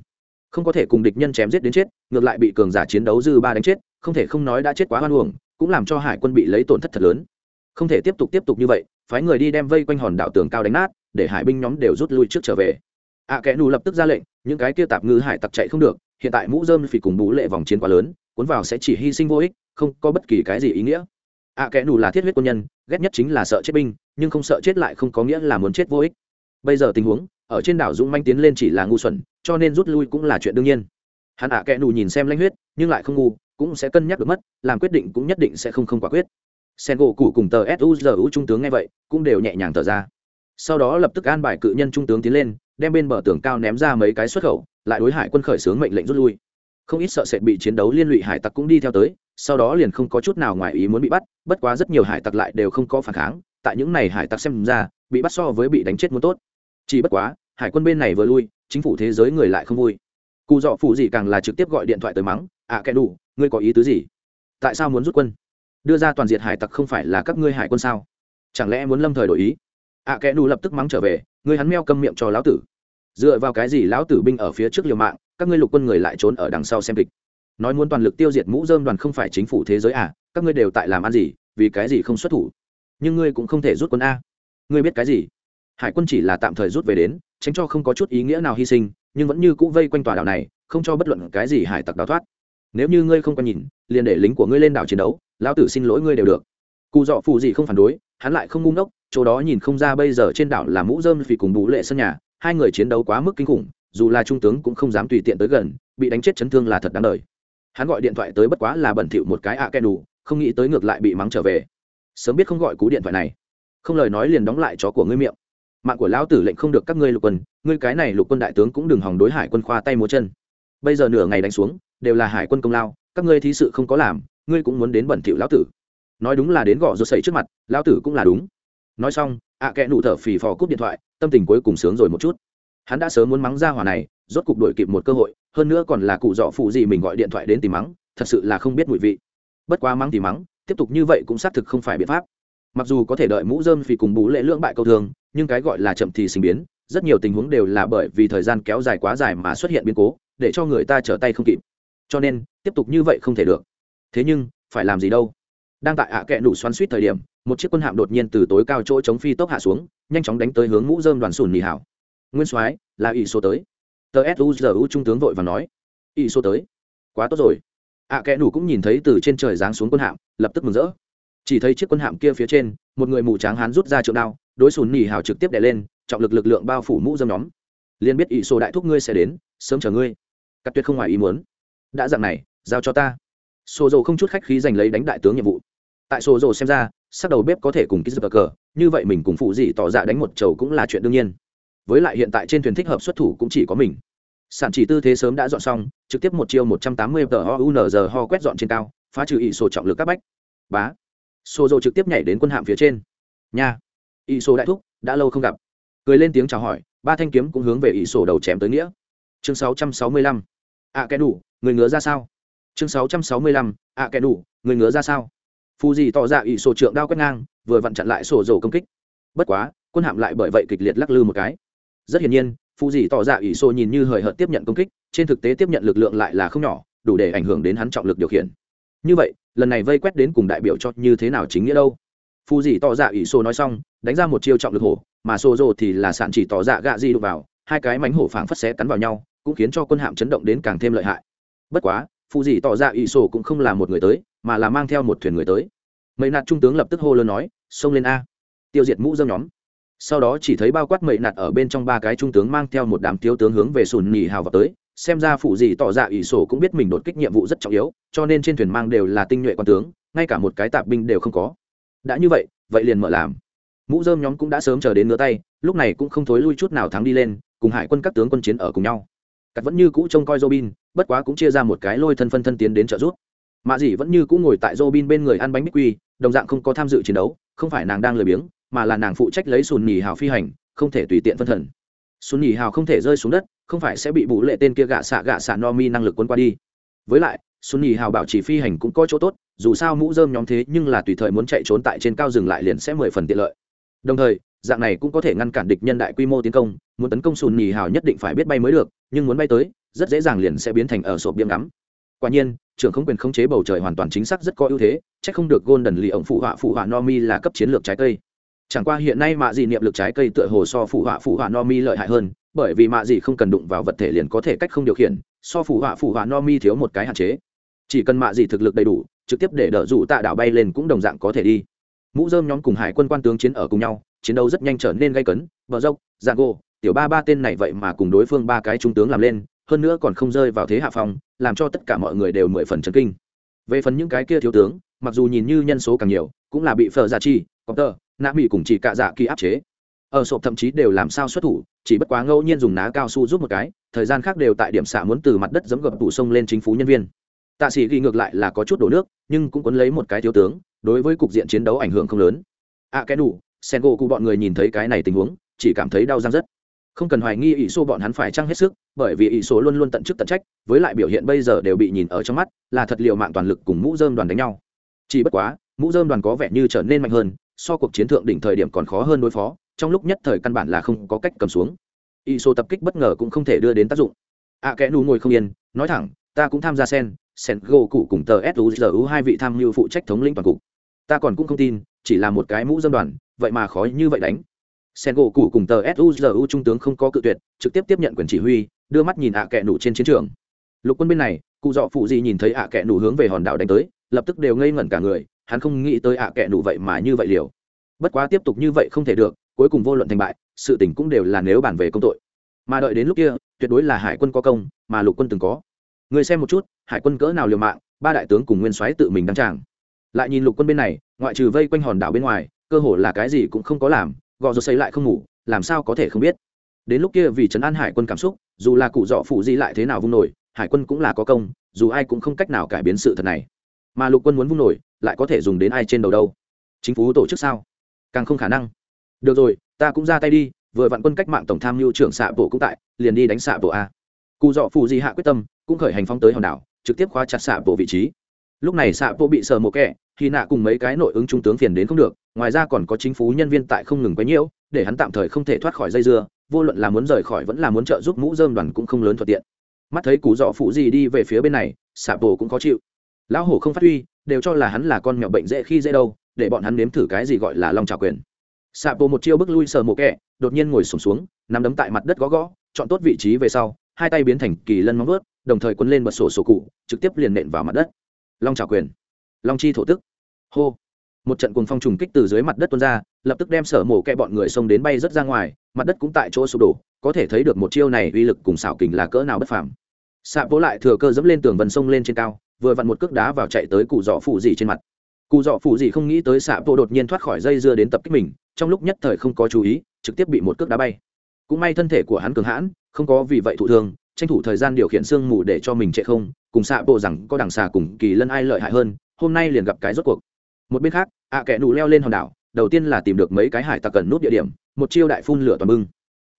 Không có thể cùng địch nhân chém giết đến chết, ngược lại bị cường giả chiến đấu dư ba đánh chết, không thể không nói đã chết quá hoan uổng, cũng làm cho hải quân bị lấy tổn thất thật lớn không thể tiếp tục tiếp tục như vậy phái người đi đem vây quanh hòn đảo tường cao đánh nát để hải binh nhóm đều rút lui trước trở về. Ạ à, kẽ nù lập tức ra lệnh những cái kia tạp ngư hải tặc chạy không được hiện tại mũ dơm phì cùng bú lệ vòng chiến quá lớn cuốn vào sẽ chỉ hy sinh vô ích không có bất kỳ cái gì ý nghĩa. Ạ kẽ nù là thiết huyết quân nhân ghét nhất chính là sợ chết binh nhưng không sợ chết lại không có nghĩa là muốn chết vô ích. Bây giờ tình huống ở trên đảo dũng manh tiến lên chỉ là ngu xuẩn cho nên rút lui cũng là chuyện đương nhiên. Hắn ạ kẽ nù nhìn xem lanh huyết nhưng lại không ngu cũng sẽ cân nhắc được mất làm quyết định cũng nhất định sẽ không không quả quyết sen gỗ cụ cùng tờ suzu trung tướng nghe vậy cũng đều nhẹ nhàng thở ra. Sau đó lập tức an bài cự nhân trung tướng tiến lên đem bên bờ tường cao ném ra mấy cái xuất khẩu lại đối hải quân khởi xướng mệnh lệnh rút lui. Không ít sợ sệt bị chiến đấu liên lụy hải tặc cũng đi theo tới sau đó liền không có chút nào ngoài ý muốn bị bắt bất quá rất nhiều hải tặc lại đều không có phản kháng tại những này hải tặc xem ra bị bắt so với bị đánh chết muốn tốt. Chỉ bất quá hải quân bên này vừa lui chính phủ thế giới người lại không vui. Cụ dọ phụ gì càng là trực tiếp gọi điện thoại tới mắng ạ à, kẻ đủ ngươi có ý tứ gì? Tại sao muốn rút quân? Đưa ra toàn diện hải tặc không phải là các ngươi hải quân sao? Chẳng lẽ muốn lâm thời đổi ý? Ạ à, kẻ lập tức mắng trở về ngươi hắn meo câm miệng cho lão tử. Dựa vào cái gì lão tử binh ở phía trước liều mạng các ngươi lục quân người lại trốn ở đằng sau xem kịch? Nói muốn toàn lực tiêu diệt mũ dơm đoàn không phải chính phủ thế giới à các ngươi đều tại làm ăn gì vì cái gì không xuất thủ? Nhưng ngươi cũng không thể rút quân a. Ngươi biết cái gì? Hải quân chỉ là tạm thời rút về đến tránh cho không có chút ý nghĩa nào hy sinh nhưng vẫn như cũ vây quanh tòa đảo này không cho bất luận cái gì hải tặc đào thoát. Nếu như ngươi không có nhìn liền để lính của ngươi lên đảo chiến đấu lão tử xin lỗi ngươi đều được. Cụ dọ phụ gì không phản đối, hắn lại không ngu ngốc, chỗ đó nhìn không ra bây giờ trên đảo là mũ dơm vì cùng bú lệ sân nhà, hai người chiến đấu quá mức kinh khủng, dù là trung tướng cũng không dám tùy tiện tới gần, bị đánh chết chấn thương là thật đáng đời. Hắn gọi điện thoại tới bất quá là bẩn thỉu một cái ạ à kẻ đủ, không nghĩ tới ngược lại bị mắng trở về. Sớm biết không gọi cú điện thoại này. Không lời nói liền đóng lại chó của ngươi miệng. Mạng của lão tử lệnh không được các ngươi lục quân, ngươi cái này lục quân đại tướng cũng đừng hòng đối hải quân khoa tay múa chân. Bây giờ nửa ngày đánh xuống, đều là hải quân công lao, các ngươi thí sự không có làm ngươi cũng muốn đến bẩn thỉu lão tử. Nói đúng là đến gõ rột sẩy trước mặt, lão tử cũng là đúng. Nói xong, ạ à kẽ nụ thở phì phò cúp điện thoại, tâm tình cuối cùng sướng rồi một chút. Hắn đã sớm muốn mắng ra hỏa này, rốt cục đổi kịp một cơ hội, hơn nữa còn là cụ dọ phụ gì mình gọi điện thoại đến tìm mắng, thật sự là không biết mùi vị. Bất quá mắng thì mắng, tiếp tục như vậy cũng xác thực không phải biện pháp. Mặc dù có thể đợi mũ dơm vì cùng bú lệ lưỡng bại câu thường, nhưng cái gọi là chậm thì sinh biến, rất nhiều tình huống đều là bởi vì thời gian kéo dài quá dài mà xuất hiện biến cố, để cho người ta trở tay không kịp. Cho nên, tiếp tục như vậy không thể được thế nhưng phải làm gì đâu? Đang tại ạ kệ nủ xoắn suýt thời điểm một chiếc quân hạm đột nhiên từ tối cao chỗ chống phi tốc hạ xuống nhanh chóng đánh tới hướng mũ dơm đoàn sùn nỉ hảo. Nguyên soái là ỷ số tới. Tờ suzu trung tướng vội và nói. Ỷ số tới. Quá tốt rồi. Ạ à, kẽ nủ cũng nhìn thấy từ trên trời giáng xuống quân hạm lập tức mừng rỡ. Chỉ thấy chiếc quân hạm kia phía trên một người mù tráng hán rút ra trượng đao đối sùn nỉ hào trực tiếp đè lên trọng lực lực lượng bao phủ mũ dâm nhóm. Liền biết ỷ số đại thúc ngươi sẽ đến sớm chờ ngươi. Cắt tuyệt không ngoài ý muốn. Đã dặn này giao cho ta sổ dầu không chút khách khí giành lấy đánh đại tướng nhiệm vụ. Tại sổ dầu xem ra, sắc đầu bếp có thể cùng ký dập cờ như vậy mình cùng phụ gì tỏ ra đánh một chầu cũng là chuyện đương nhiên. Với lại hiện tại trên thuyền thích hợp xuất thủ cũng chỉ có mình. Sản chỉ tư thế sớm đã dọn xong, trực tiếp một chiêu một trăm tám mươi tờ ho unz ho quét dọn trên cao, phá trừ ỷ sổ trọng lực các bách. Bá. Sổ dầu trực tiếp nhảy đến quân hạm phía trên. Nha. Ỷ sổ đại thúc, đã lâu không gặp. Cười lên tiếng chào hỏi, ba thanh kiếm cũng hướng về ỷ sổ đầu chém tới nghĩa. Chương sáu trăm sáu mươi lăm. Ạ kẻ đủ, người ngứa ra sao? Chương sáu trăm sáu mươi lăm, ạ kẻ đủ người ngứa ra sao? Phù gì tỏ ra ỷ sổ trượng đao quét ngang, vừa vặn chặn lại sổ dầu công kích. Bất quá, quân hạm lại bởi vậy kịch liệt lắc lư một cái. Rất hiển nhiên phù dì tỏ ra ỷ sổ nhìn như hời hợt tiếp nhận công kích, trên thực tế tiếp nhận lực lượng lại là không nhỏ, đủ để ảnh hưởng đến hắn trọng lực điều khiển. Như vậy, lần này vây quét đến cùng đại biểu cho như thế nào chính nghĩa đâu? Phù dì tỏ ra ỷ sổ nói xong, đánh ra một chiêu trọng lực hổ, mà sổ dầu thì là sạn chỉ tỏ ra gạ di đục vào, hai cái mánh hổ phảng phất xé cắn vào nhau, cũng khiến cho quân hạm chấn động đến càng thêm lợi hại. Bất quá phụ dị tỏ ra ỷ sổ cũng không là một người tới, mà là mang theo một thuyền người tới. Mấy nạt trung tướng lập tức hô lớn nói, xông lên a. Tiêu diệt mũ dâm nhóm. Sau đó chỉ thấy bao quát mậy nạt ở bên trong ba cái trung tướng mang theo một đám thiếu tướng hướng về sùn nhì hào vào tới, xem ra phụ gì tỏ ra ỷ sổ cũng biết mình đột kích nhiệm vụ rất trọng yếu, cho nên trên thuyền mang đều là tinh nhuệ quan tướng, ngay cả một cái tạp binh đều không có. Đã như vậy vậy liền mở làm. Mũ dơm nhóm cũng đã sớm chờ đến ngứa tay, lúc này cũng không thối lui chút nào thắng đi lên, cùng hải quân các tướng quân chiến ở cùng nhau. Cắt vẫn như cũ trông coi robin bất quá cũng chia ra một cái lôi thân phân thân tiến đến trợ giúp. Mạ dĩ vẫn như cũ ngồi tại robin bên người ăn bánh bích quy, đồng dạng không có tham dự chiến đấu, không phải nàng đang lười biếng, mà là nàng phụ trách lấy sùn nhì hào phi hành, không thể tùy tiện phân thần. Sùn nhì hào không thể rơi xuống đất, không phải sẽ bị bù lệ tên kia gạ xạ gạ xạ no mi năng lực quân qua đi. Với lại, sùn nhì hào bảo trì phi hành cũng có chỗ tốt, dù sao mũ dơm nhóm thế nhưng là tùy thời muốn chạy trốn tại trên cao dừng lại liền sẽ mười phần tiện lợi. Đồng thời, dạng này cũng có thể ngăn cản địch nhân đại quy mô tiến công, muốn tấn công sùn nhì hào nhất định phải biết bay mới được, nhưng muốn bay tới rất dễ dàng liền sẽ biến thành ở sộp biếm ngắm. Quả nhiên, trưởng không quyền khống chế bầu trời hoàn toàn chính xác rất có ưu thế, chắc không được golden lì ổng phụ họa phụ họa no mi là cấp chiến lược trái cây. Chẳng qua hiện nay mạ dị niệm lực trái cây tựa hồ so phụ họa phụ họa no mi lợi hại hơn, bởi vì mạ dị không cần đụng vào vật thể liền có thể cách không điều khiển, so phụ họa phụ họa no mi thiếu một cái hạn chế. Chỉ cần mạ dị thực lực đầy đủ, trực tiếp để đỡ dụ tạ đảo bay lên cũng đồng dạng có thể đi. Mũ dơm nhóm cùng hải quân quan tướng chiến ở cùng nhau, chiến đấu rất nhanh trở nên gây cấn, bờ dốc dạng tiểu ba ba tên này vậy mà cùng đối phương ba cái trung tướng làm lên hơn nữa còn không rơi vào thế hạ phong làm cho tất cả mọi người đều mười phần chấn kinh. Về phần những cái kia thiếu tướng mặc dù nhìn như nhân số càng nhiều cũng là bị phờ giả dạ chi có tờ nạ mỹ cùng chỉ cạ dạ kỳ áp chế. Ở sộp thậm chí đều làm sao xuất thủ chỉ bất quá ngẫu nhiên dùng ná cao su giúp một cái thời gian khác đều tại điểm xạ muốn từ mặt đất giấm gập tủ sông lên chính phủ nhân viên. Tạ sĩ ghi ngược lại là có chút đổ nước nhưng cũng quấn lấy một cái thiếu tướng đối với cục diện chiến đấu ảnh hưởng không lớn. A à, cái đủ sen gỗ cụ bọn người nhìn thấy cái này tình huống chỉ cảm thấy đau răng rất không cần hoài nghi ỷ số bọn hắn phải trăng hết sức bởi vì ỷ số luôn luôn tận chức tận trách với lại biểu hiện bây giờ đều bị nhìn ở trong mắt là thật liệu mạng toàn lực cùng mũ dơm đoàn đánh nhau. Chỉ bất quá mũ dơm đoàn có vẻ như trở nên mạnh hơn so cuộc chiến thượng đỉnh thời điểm còn khó hơn đối phó trong lúc nhất thời căn bản là không có cách cầm xuống. Ỷ số tập kích bất ngờ cũng không thể đưa đến tác dụng. A à, kẽ nù ngồi không yên nói thẳng ta cũng tham gia sen sen go cụ cùng tờ suzu hai vị tham mưu phụ trách thống lĩnh toàn cục. Ta còn cũng không tin chỉ là một cái mũ dơm đoàn vậy mà khó như vậy đánh sen gỗ cụ cùng tờ suzu trung tướng không có cự tuyệt, trực tiếp tiếp nhận quyền chỉ huy, đưa mắt nhìn ạ à kẹ nụ trên chiến trường. Lục quân bên này, cụ dọ phụ gì nhìn thấy ạ à kẹ nụ hướng về hòn đảo đánh tới, lập tức đều ngây ngẩn cả người, hắn không nghĩ tới ạ à kẹ nụ vậy mà như vậy liều. Bất quá tiếp tục như vậy không thể được, cuối cùng vô luận thành bại, sự tình cũng đều là nếu bàn về công tội. Mà đợi đến lúc kia, tuyệt đối là hải quân có công, mà lục quân từng có. Người xem một chút, hải quân cỡ nào liều mạng, ba đại tướng cùng nguyên soái tự mình đăng tràng. Lại nhìn lục quân bên này, ngoại trừ vây quanh hòn đảo bên ngoài, cơ hồ là cái gì cũng không có làm gò rột xây lại không ngủ, làm sao có thể không biết? Đến lúc kia vì trấn an hải quân cảm xúc, dù là cụ dọ phụ di lại thế nào vung nổi, hải quân cũng là có công, dù ai cũng không cách nào cải biến sự thật này. Mà lục quân muốn vung nổi, lại có thể dùng đến ai trên đầu đâu? Chính phủ tổ chức sao? Càng không khả năng. Được rồi, ta cũng ra tay đi, vừa vặn quân cách mạng tổng tham mưu trưởng xạ bộ cũng tại, liền đi đánh xạ bộ a. Cụ dọ phụ di hạ quyết tâm, cũng khởi hành phong tới hòn đảo, trực tiếp khóa chặt xạ bộ vị trí. Lúc này xạ bộ bị sờ một kẹ hy nạ cùng mấy cái nội ứng trung tướng phiền đến không được ngoài ra còn có chính phủ nhân viên tại không ngừng quấy nhiễu để hắn tạm thời không thể thoát khỏi dây dưa vô luận là muốn rời khỏi vẫn là muốn trợ giúp mũ dơm đoàn cũng không lớn thuận tiện. Mắt thấy cú dọ phụ gì đi về phía bên này xạ bộ cũng khó chịu. Lão hổ không phát huy đều cho là hắn là con mèo bệnh dễ khi dễ đâu để bọn hắn nếm thử cái gì gọi là long trả quyền. Xạ bộ một chiêu bước lui sờ một kẹ đột nhiên ngồi sùng xuống, xuống nằm đấm tại mặt đất gõ gõ chọn tốt vị trí về sau hai tay biến thành kỳ lân móng vớt đồng thời quấn lên bật sổ sổ cụ trực tiếp liền nện vào mặt đất. Long trả quyền. Long chi thổ tức hô. Một trận cuồng phong trùng kích từ dưới mặt đất tuôn ra, lập tức đem sở mổ kẹ bọn người xông đến bay rất ra ngoài, mặt đất cũng tại chỗ sụp đổ, có thể thấy được một chiêu này uy lực cùng xảo kình là cỡ nào bất phàm. Xạ vỗ lại thừa cơ dẫm lên tường vần sông lên trên cao, vừa vặn một cước đá vào chạy tới cụ dọ phụ dị trên mặt. Cụ dọ phụ dị không nghĩ tới xạ vỗ đột nhiên thoát khỏi dây dưa đến tập kích mình, trong lúc nhất thời không có chú ý, trực tiếp bị một cước đá bay. Cũng may thân thể của hắn cường hãn, không có vì vậy thụ thương, tranh thủ thời gian điều khiển sương mù để cho mình chạy không, cùng xạ bộ rằng có đằng xà cùng kỳ lân ai lợi hại hơn, hôm nay liền gặp cái rốt cuộc một bên khác, ạ à kẻ nụ leo lên hòn đảo, đầu tiên là tìm được mấy cái hải tặc cần nút địa điểm, một chiêu đại phun lửa toàn bưng.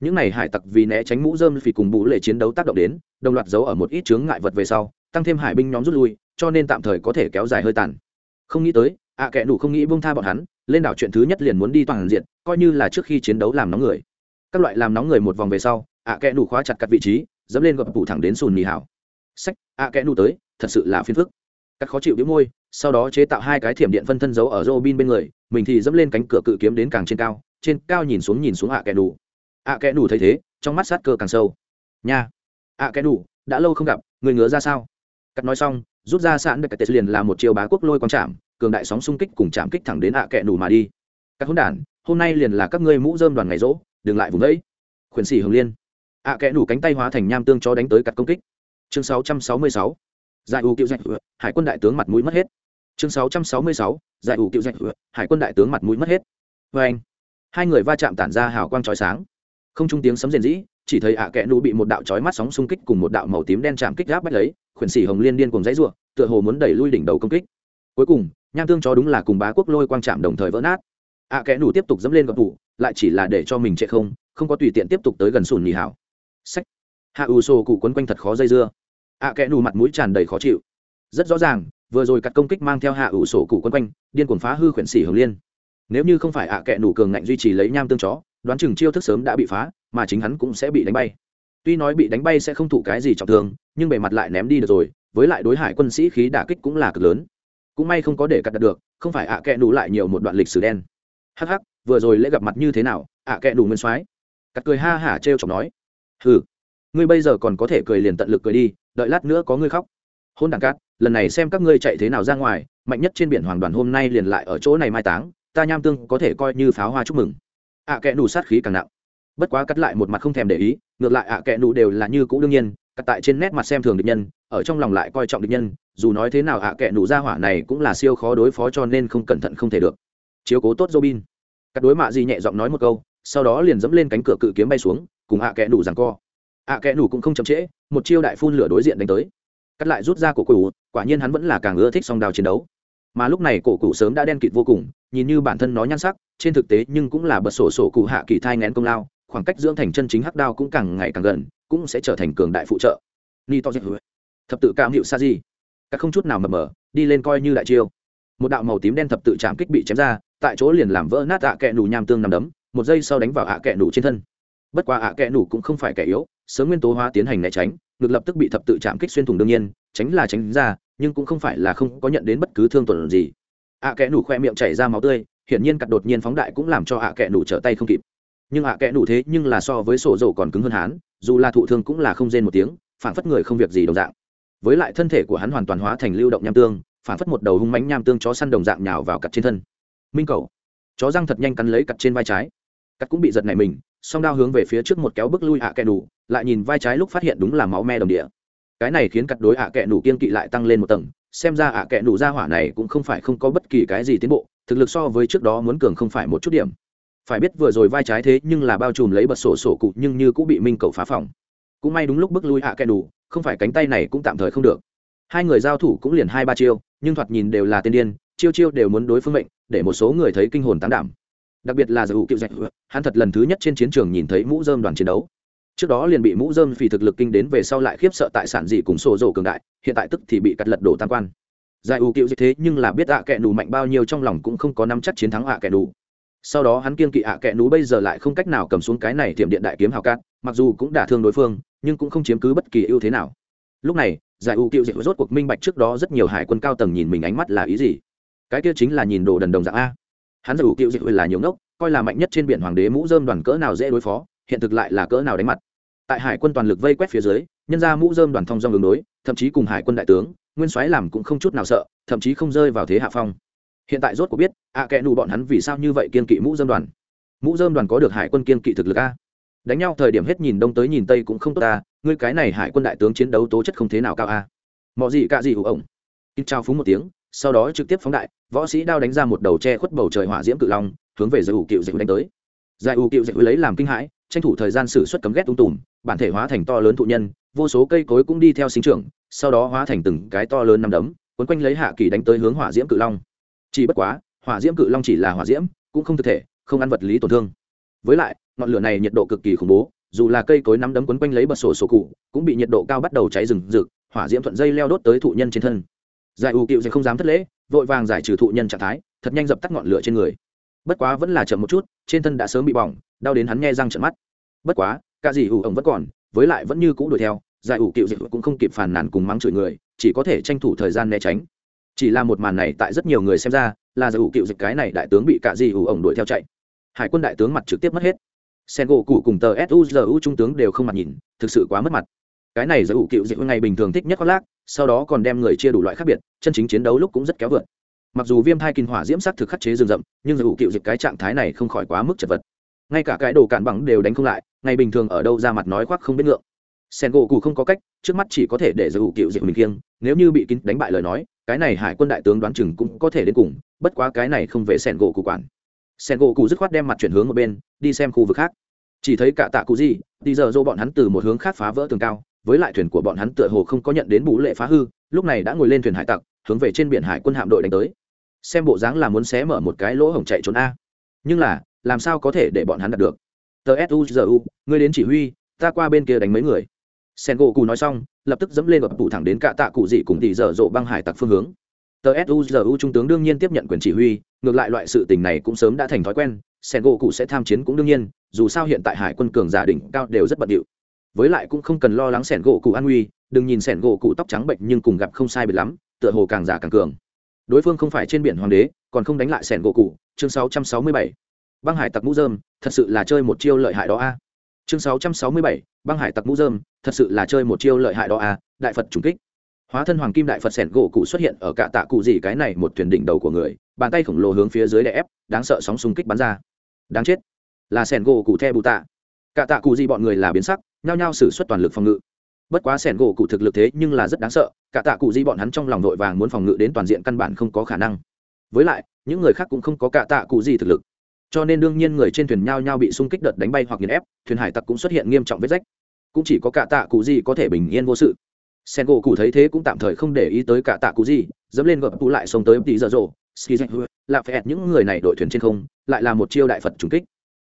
Những này hải tặc vì né tránh mũ dơm vì cùng bú lệ chiến đấu tác động đến, đồng loạt giấu ở một ít chướng ngại vật về sau, tăng thêm hải binh nhóm rút lui, cho nên tạm thời có thể kéo dài hơi tàn. Không nghĩ tới, ạ à kẻ nụ không nghĩ bông tha bọn hắn, lên đảo chuyện thứ nhất liền muốn đi toàn diện, coi như là trước khi chiến đấu làm nóng người. Các loại làm nóng người một vòng về sau, ạ à kẽ nụ khóa chặt cắt vị trí, dẫm lên gập tủ thẳng đến sùn nhì hảo. Sách ạ kẻ kẽ nụ tới, thật sự là phiền phức cắt khó chịu đĩu môi sau đó chế tạo hai cái thiểm điện phân thân giấu ở Robin bên người, mình thì dẫm lên cánh cửa cự kiếm đến càng trên cao, trên cao nhìn xuống nhìn xuống ạ kẻ đủ. ạ kẻ đủ thấy thế, trong mắt sát cơ càng sâu. Nha, ạ kẻ đủ, đã lâu không gặp, người ngứa ra sao? Cắt nói xong, rút ra sẵn được cái liền là một chiêu bá quốc lôi quang chạm, cường đại sóng xung kích cùng chạm kích thẳng đến ạ kẻ đủ mà đi. Các hỗn đản, hôm nay liền là các ngươi mũ rơm đoàn ngày rỗ, đừng lại vùng ấy. Khuyển sĩ hồng liên. ạ kẻ đủ cánh tay hóa thành nham tương cho đánh tới cắt công kích. Chương 666 giải ủ cựu dạch hải quân đại tướng mặt mũi mất hết. Chương 666, giải ủ cựu dạch hải quân đại tướng mặt mũi mất hết. Vê anh hai người va chạm tản ra hào quang chói sáng. Không trung tiếng sấm rền rĩ chỉ thấy ạ à kẽ nụ bị một đạo chói mắt sóng xung kích cùng một đạo màu tím đen chạm kích gáp bắt lấy khuyển sĩ hồng liên điên cùng dãy ruộng tựa hồ muốn đẩy lui đỉnh đầu công kích. Cuối cùng nham tương chó đúng là cùng bá quốc lôi quang chạm đồng thời vỡ nát. Ạ à kẽ nụ tiếp tục dẫm lên gập tủ lại chỉ là để cho mình chạy không không có tùy tiện tiếp tục tới gần sùn nhì hảo sách hạ ù sô cụ quấn quanh thật khó dây dưa ạ kẽ nù mặt mũi tràn đầy khó chịu. Rất rõ ràng, vừa rồi cắt công kích mang theo hạ ủ sổ cụ quân quanh, điên cuồng phá hư khuyển xỉ hồng liên. Nếu như không phải ạ kẽ nù cường ngạnh duy trì lấy nham tương chó, đoán chừng chiêu thức sớm đã bị phá, mà chính hắn cũng sẽ bị đánh bay. Tuy nói bị đánh bay sẽ không thụ cái gì trọng thương, nhưng bề mặt lại ném đi được rồi, với lại đối hải quân sĩ khí đả kích cũng là cực lớn. Cũng may không có để cắt đặt được, không phải ạ kẽ nù lại nhiều một đoạn lịch sử đen. Hắc hắc, vừa rồi lễ gặp mặt như thế nào, ạ kẽ nù nguyên soái? Cắt cười ha hả trêu chọc nói. Hừ, ngươi bây giờ còn có thể cười liền tận lực cười đi đợi lát nữa có ngươi khóc. Hôn đàn cát, lần này xem các ngươi chạy thế nào ra ngoài, mạnh nhất trên biển hoàng đoàn hôm nay liền lại ở chỗ này mai táng, ta nham tương có thể coi như pháo hoa chúc mừng. Ạ kẽ nù sát khí càng nặng. Bất quá cắt lại một mặt không thèm để ý, ngược lại ạ kẽ nù đều là như cũ đương nhiên, cắt tại trên nét mặt xem thường địch nhân, ở trong lòng lại coi trọng địch nhân, dù nói thế nào ạ kẽ nù ra hỏa này cũng là siêu khó đối phó cho nên không cẩn thận không thể được. Chiếu cố tốt robin. Cắt đối mạ gì nhẹ giọng nói một câu, sau đó liền dẫm lên cánh cửa cự kiếm bay xuống, cùng ạ kẽ nù rằng co ạ kẽ nủ cũng không chậm trễ, một chiêu đại phun lửa đối diện đánh tới. Cắt lại rút ra cổ cụ quả nhiên hắn vẫn là càng ưa thích song đào chiến đấu. Mà lúc này cổ cụ sớm đã đen kịt vô cùng, nhìn như bản thân nó nhan sắc, trên thực tế nhưng cũng là bật sổ sổ cụ hạ kỳ thai ngén công lao, khoảng cách dưỡng thành chân chính hắc đao cũng càng ngày càng gần, cũng sẽ trở thành cường đại phụ trợ. Ni to thập tự cao hiệu sa di. Các không chút nào mập mờ, đi lên coi như đại chiêu. Một đạo màu tím đen thập tự chạm kích bị chém ra, tại chỗ liền làm vỡ nát ạ kẹ nủ nham tương nằm đấm, một giây sau đánh vào ạ kẹ nủ trên thân. Bất qua ạ kẹ nủ cũng không phải kẻ yếu sớm nguyên tố hóa tiến hành né tránh, ngực lập tức bị thập tự chạm kích xuyên thủng đương nhiên, tránh là tránh ra, nhưng cũng không phải là không có nhận đến bất cứ thương tổn gì. Ạ kẽ nủ khoe miệng chảy ra máu tươi, hiển nhiên cặp đột nhiên phóng đại cũng làm cho ạ kẽ nủ trở tay không kịp. Nhưng ạ kẽ nủ thế nhưng là so với sổ dầu còn cứng hơn hắn, dù là thụ thương cũng là không rên một tiếng, phản phất người không việc gì đồng dạng. Với lại thân thể của hắn hoàn toàn hóa thành lưu động nham tương, phản phất một đầu hung mánh nham tương chó săn đồng dạng nhào vào cặp trên thân. Minh cầu, chó răng thật nhanh cắn lấy cặp trên vai trái. Cặt cũng bị giật nảy mình song đao hướng về phía trước một kéo bước lui ạ kẹ nủ lại nhìn vai trái lúc phát hiện đúng là máu me đồng địa. Cái này khiến cặt đối ạ kẹ nủ kiên kỵ lại tăng lên một tầng, xem ra ạ kẹ nủ ra hỏa này cũng không phải không có bất kỳ cái gì tiến bộ, thực lực so với trước đó muốn cường không phải một chút điểm. Phải biết vừa rồi vai trái thế nhưng là bao trùm lấy bật sổ sổ cụ nhưng như cũng bị minh cầu phá phòng. Cũng may đúng lúc bước lui ạ kẹ nủ không phải cánh tay này cũng tạm thời không được. Hai người giao thủ cũng liền hai ba chiêu, nhưng thoạt nhìn đều là tiên điên, chiêu chiêu đều muốn đối phương mệnh, để một số người thấy kinh hồn tán đảm đặc biệt là giải hữu cựu dạch, hắn thật lần thứ nhất trên chiến trường nhìn thấy mũ dơm đoàn chiến đấu. Trước đó liền bị mũ dơm vì thực lực kinh đến về sau lại khiếp sợ tại sản dị cùng sổ rổ cường đại, hiện tại tức thì bị cắt lật đổ tam quan. Giải hữu cựu thế nhưng là biết ạ à kẹ nù mạnh bao nhiêu trong lòng cũng không có nắm chắc chiến thắng ạ à kẹ nù. Sau đó hắn kiên kỵ ạ à kẹ nú bây giờ lại không cách nào cầm xuống cái này thiểm điện đại kiếm hào cát, mặc dù cũng đả thương đối phương, nhưng cũng không chiếm cứ bất kỳ ưu thế nào. Lúc này, giải u cựu dịch rốt cuộc minh bạch trước đó rất nhiều hải quân cao tầng nhìn mình ánh mắt là ý gì. Cái kia chính là nhìn đồ đần đồng dạng a hắn dù ủ cựu dịch là nhiều ngốc, coi là mạnh nhất trên biển hoàng đế mũ dơm đoàn cỡ nào dễ đối phó, hiện thực lại là cỡ nào đánh mặt. Tại hải quân toàn lực vây quét phía dưới, nhân ra mũ dơm đoàn thông do đường đối, thậm chí cùng hải quân đại tướng, nguyên soái làm cũng không chút nào sợ, thậm chí không rơi vào thế hạ phong. Hiện tại rốt cuộc biết, ạ à kẽ nụ bọn hắn vì sao như vậy kiên kỵ mũ dơm đoàn. Mũ dơm đoàn có được hải quân kiên kỵ thực lực a? Đánh nhau thời điểm hết nhìn đông tới nhìn tây cũng không tốt ta ngươi cái này hải quân đại tướng chiến đấu tố chất không thế nào cao a. Mọi gì cả gì ủ ổng. Ít trao phúng một tiếng, sau đó trực tiếp phóng đại võ sĩ đao đánh ra một đầu che khuất bầu trời hỏa diễm cự long, hướng về giải ủ cựu dịch đánh tới. Giải ủ cựu dịch lấy làm kinh hãi, tranh thủ thời gian xử suất cấm ghét tung tùm, bản thể hóa thành to lớn thụ nhân, vô số cây cối cũng đi theo sinh trưởng, sau đó hóa thành từng cái to lớn nằm đấm quấn quanh lấy hạ kỳ đánh tới hướng hỏa diễm cự long. Chỉ bất quá, hỏa diễm cự long chỉ là hỏa diễm, cũng không thực thể, không ăn vật lý tổn thương. Với lại, ngọn lửa này nhiệt độ cực kỳ khủng bố, dù là cây cối nắm đấm quấn quanh lấy bật sổ sổ cụ, cũng bị nhiệt độ cao bắt đầu cháy rừng rực, hỏa diễm thuận dây leo đốt tới thụ nhân trên thân giải ủ cựu sẽ không dám thất lễ, vội vàng giải trừ thụ nhân trạng thái, thật nhanh dập tắt ngọn lửa trên người. Bất quá vẫn là chậm một chút, trên thân đã sớm bị bỏng, đau đến hắn nghe răng trận mắt. Bất quá, cả dì ủ ổng vẫn còn, với lại vẫn như cũ đuổi theo, giải ủ cựu dịch cũng không kịp phàn nàn cùng mắng chửi người, chỉ có thể tranh thủ thời gian né tránh. Chỉ là một màn này tại rất nhiều người xem ra, là giải ủ cựu dịch cái này đại tướng bị cả dì ủ ổng đuổi theo chạy. Hải quân đại tướng mặt trực tiếp mất hết. Sen gỗ cụ cùng tờ suzu trung tướng đều không mặt nhìn, thực sự quá mất mặt. Cái này giải ủ cựu dịch ngày bình thường thích nhất khoác lác sau đó còn đem người chia đủ loại khác biệt, chân chính chiến đấu lúc cũng rất kéo vượt. Mặc dù viêm thai kinh hỏa diễm sắc thực khắc chế rừng rậm, nhưng dù ủ cựu dịch cái trạng thái này không khỏi quá mức chật vật. Ngay cả cái đồ cản bằng đều đánh không lại, ngày bình thường ở đâu ra mặt nói khoác không biết ngượng. Sen gỗ cụ không có cách, trước mắt chỉ có thể để dù ủ cựu dịch mình kiêng, nếu như bị kín đánh bại lời nói, cái này hải quân đại tướng đoán chừng cũng có thể đến cùng, bất quá cái này không về sen gỗ cụ quản. Sen gỗ cụ dứt khoát đem mặt chuyển hướng một bên, đi xem khu vực khác. Chỉ thấy cả tạ cụ gì, đi giờ dô bọn hắn từ một hướng khác phá vỡ tường cao với lại thuyền của bọn hắn tựa hồ không có nhận đến bú lệ phá hư, lúc này đã ngồi lên thuyền hải tặc, hướng về trên biển hải quân hạm đội đánh tới. Xem bộ dáng là muốn xé mở một cái lỗ hổng chạy trốn a. Nhưng là, làm sao có thể để bọn hắn đạt được? Tờ suzu ngươi đến chỉ huy, ta qua bên kia đánh mấy người. Sen gỗ cụ nói xong, lập tức dẫm lên và phụ thẳng đến cả tạ cụ dị cùng tỷ dở dộ băng hải tặc phương hướng. Tờ suzu trung tướng đương nhiên tiếp nhận quyền chỉ huy, ngược lại loại sự tình này cũng sớm đã thành thói quen sen gỗ cụ sẽ tham chiến cũng đương nhiên, dù sao hiện tại hải quân cường giả đỉnh cao đều rất bận điệu với lại cũng không cần lo lắng sẻn gỗ cụ an nguy đừng nhìn sẻn gỗ cụ tóc trắng bệnh nhưng cùng gặp không sai biệt lắm tựa hồ càng già càng cường. Đối phương không phải trên biển hoàng đế còn không đánh lại sẻn gỗ cụ chương 667. băng hải tặc mũ dơm thật sự là chơi một chiêu lợi hại đó a. Chương 667, băng hải tặc mũ dơm thật sự là chơi một chiêu lợi hại đó a đại phật trùng kích. Hóa thân hoàng kim đại phật sẻn gỗ cụ xuất hiện ở cả tạ cụ gì cái này một thuyền đỉnh đầu của người bàn tay khổng lồ hướng phía dưới đè ép đáng sợ sóng xung kích bắn ra. Đáng chết. Là sẻn gỗ cụ the bù tạ cả tạ cụ gì bọn người là biến sắc nhao nhao xử suất toàn lực phòng ngự. Bất quá sẻn gỗ cụ thực lực thế nhưng là rất đáng sợ cả tạ cụ Di bọn hắn trong lòng vội vàng muốn phòng ngự đến toàn diện căn bản không có khả năng. Với lại những người khác cũng không có cả tạ cụ Di thực lực. Cho nên đương nhiên người trên thuyền nhao nhao bị xung kích đợt đánh bay hoặc nghiền ép thuyền hải tặc cũng xuất hiện nghiêm trọng vết rách. Cũng chỉ có cả tạ cụ Di có thể bình yên vô sự. Sẻn gỗ cụ thấy thế cũng tạm thời không để ý tới cả tạ cụ Di, dẫm lên gập cụ lại xông tới tí giờ rộ ski danh là phải những người này đội thuyền trên không lại là một chiêu đại phật trùng kích.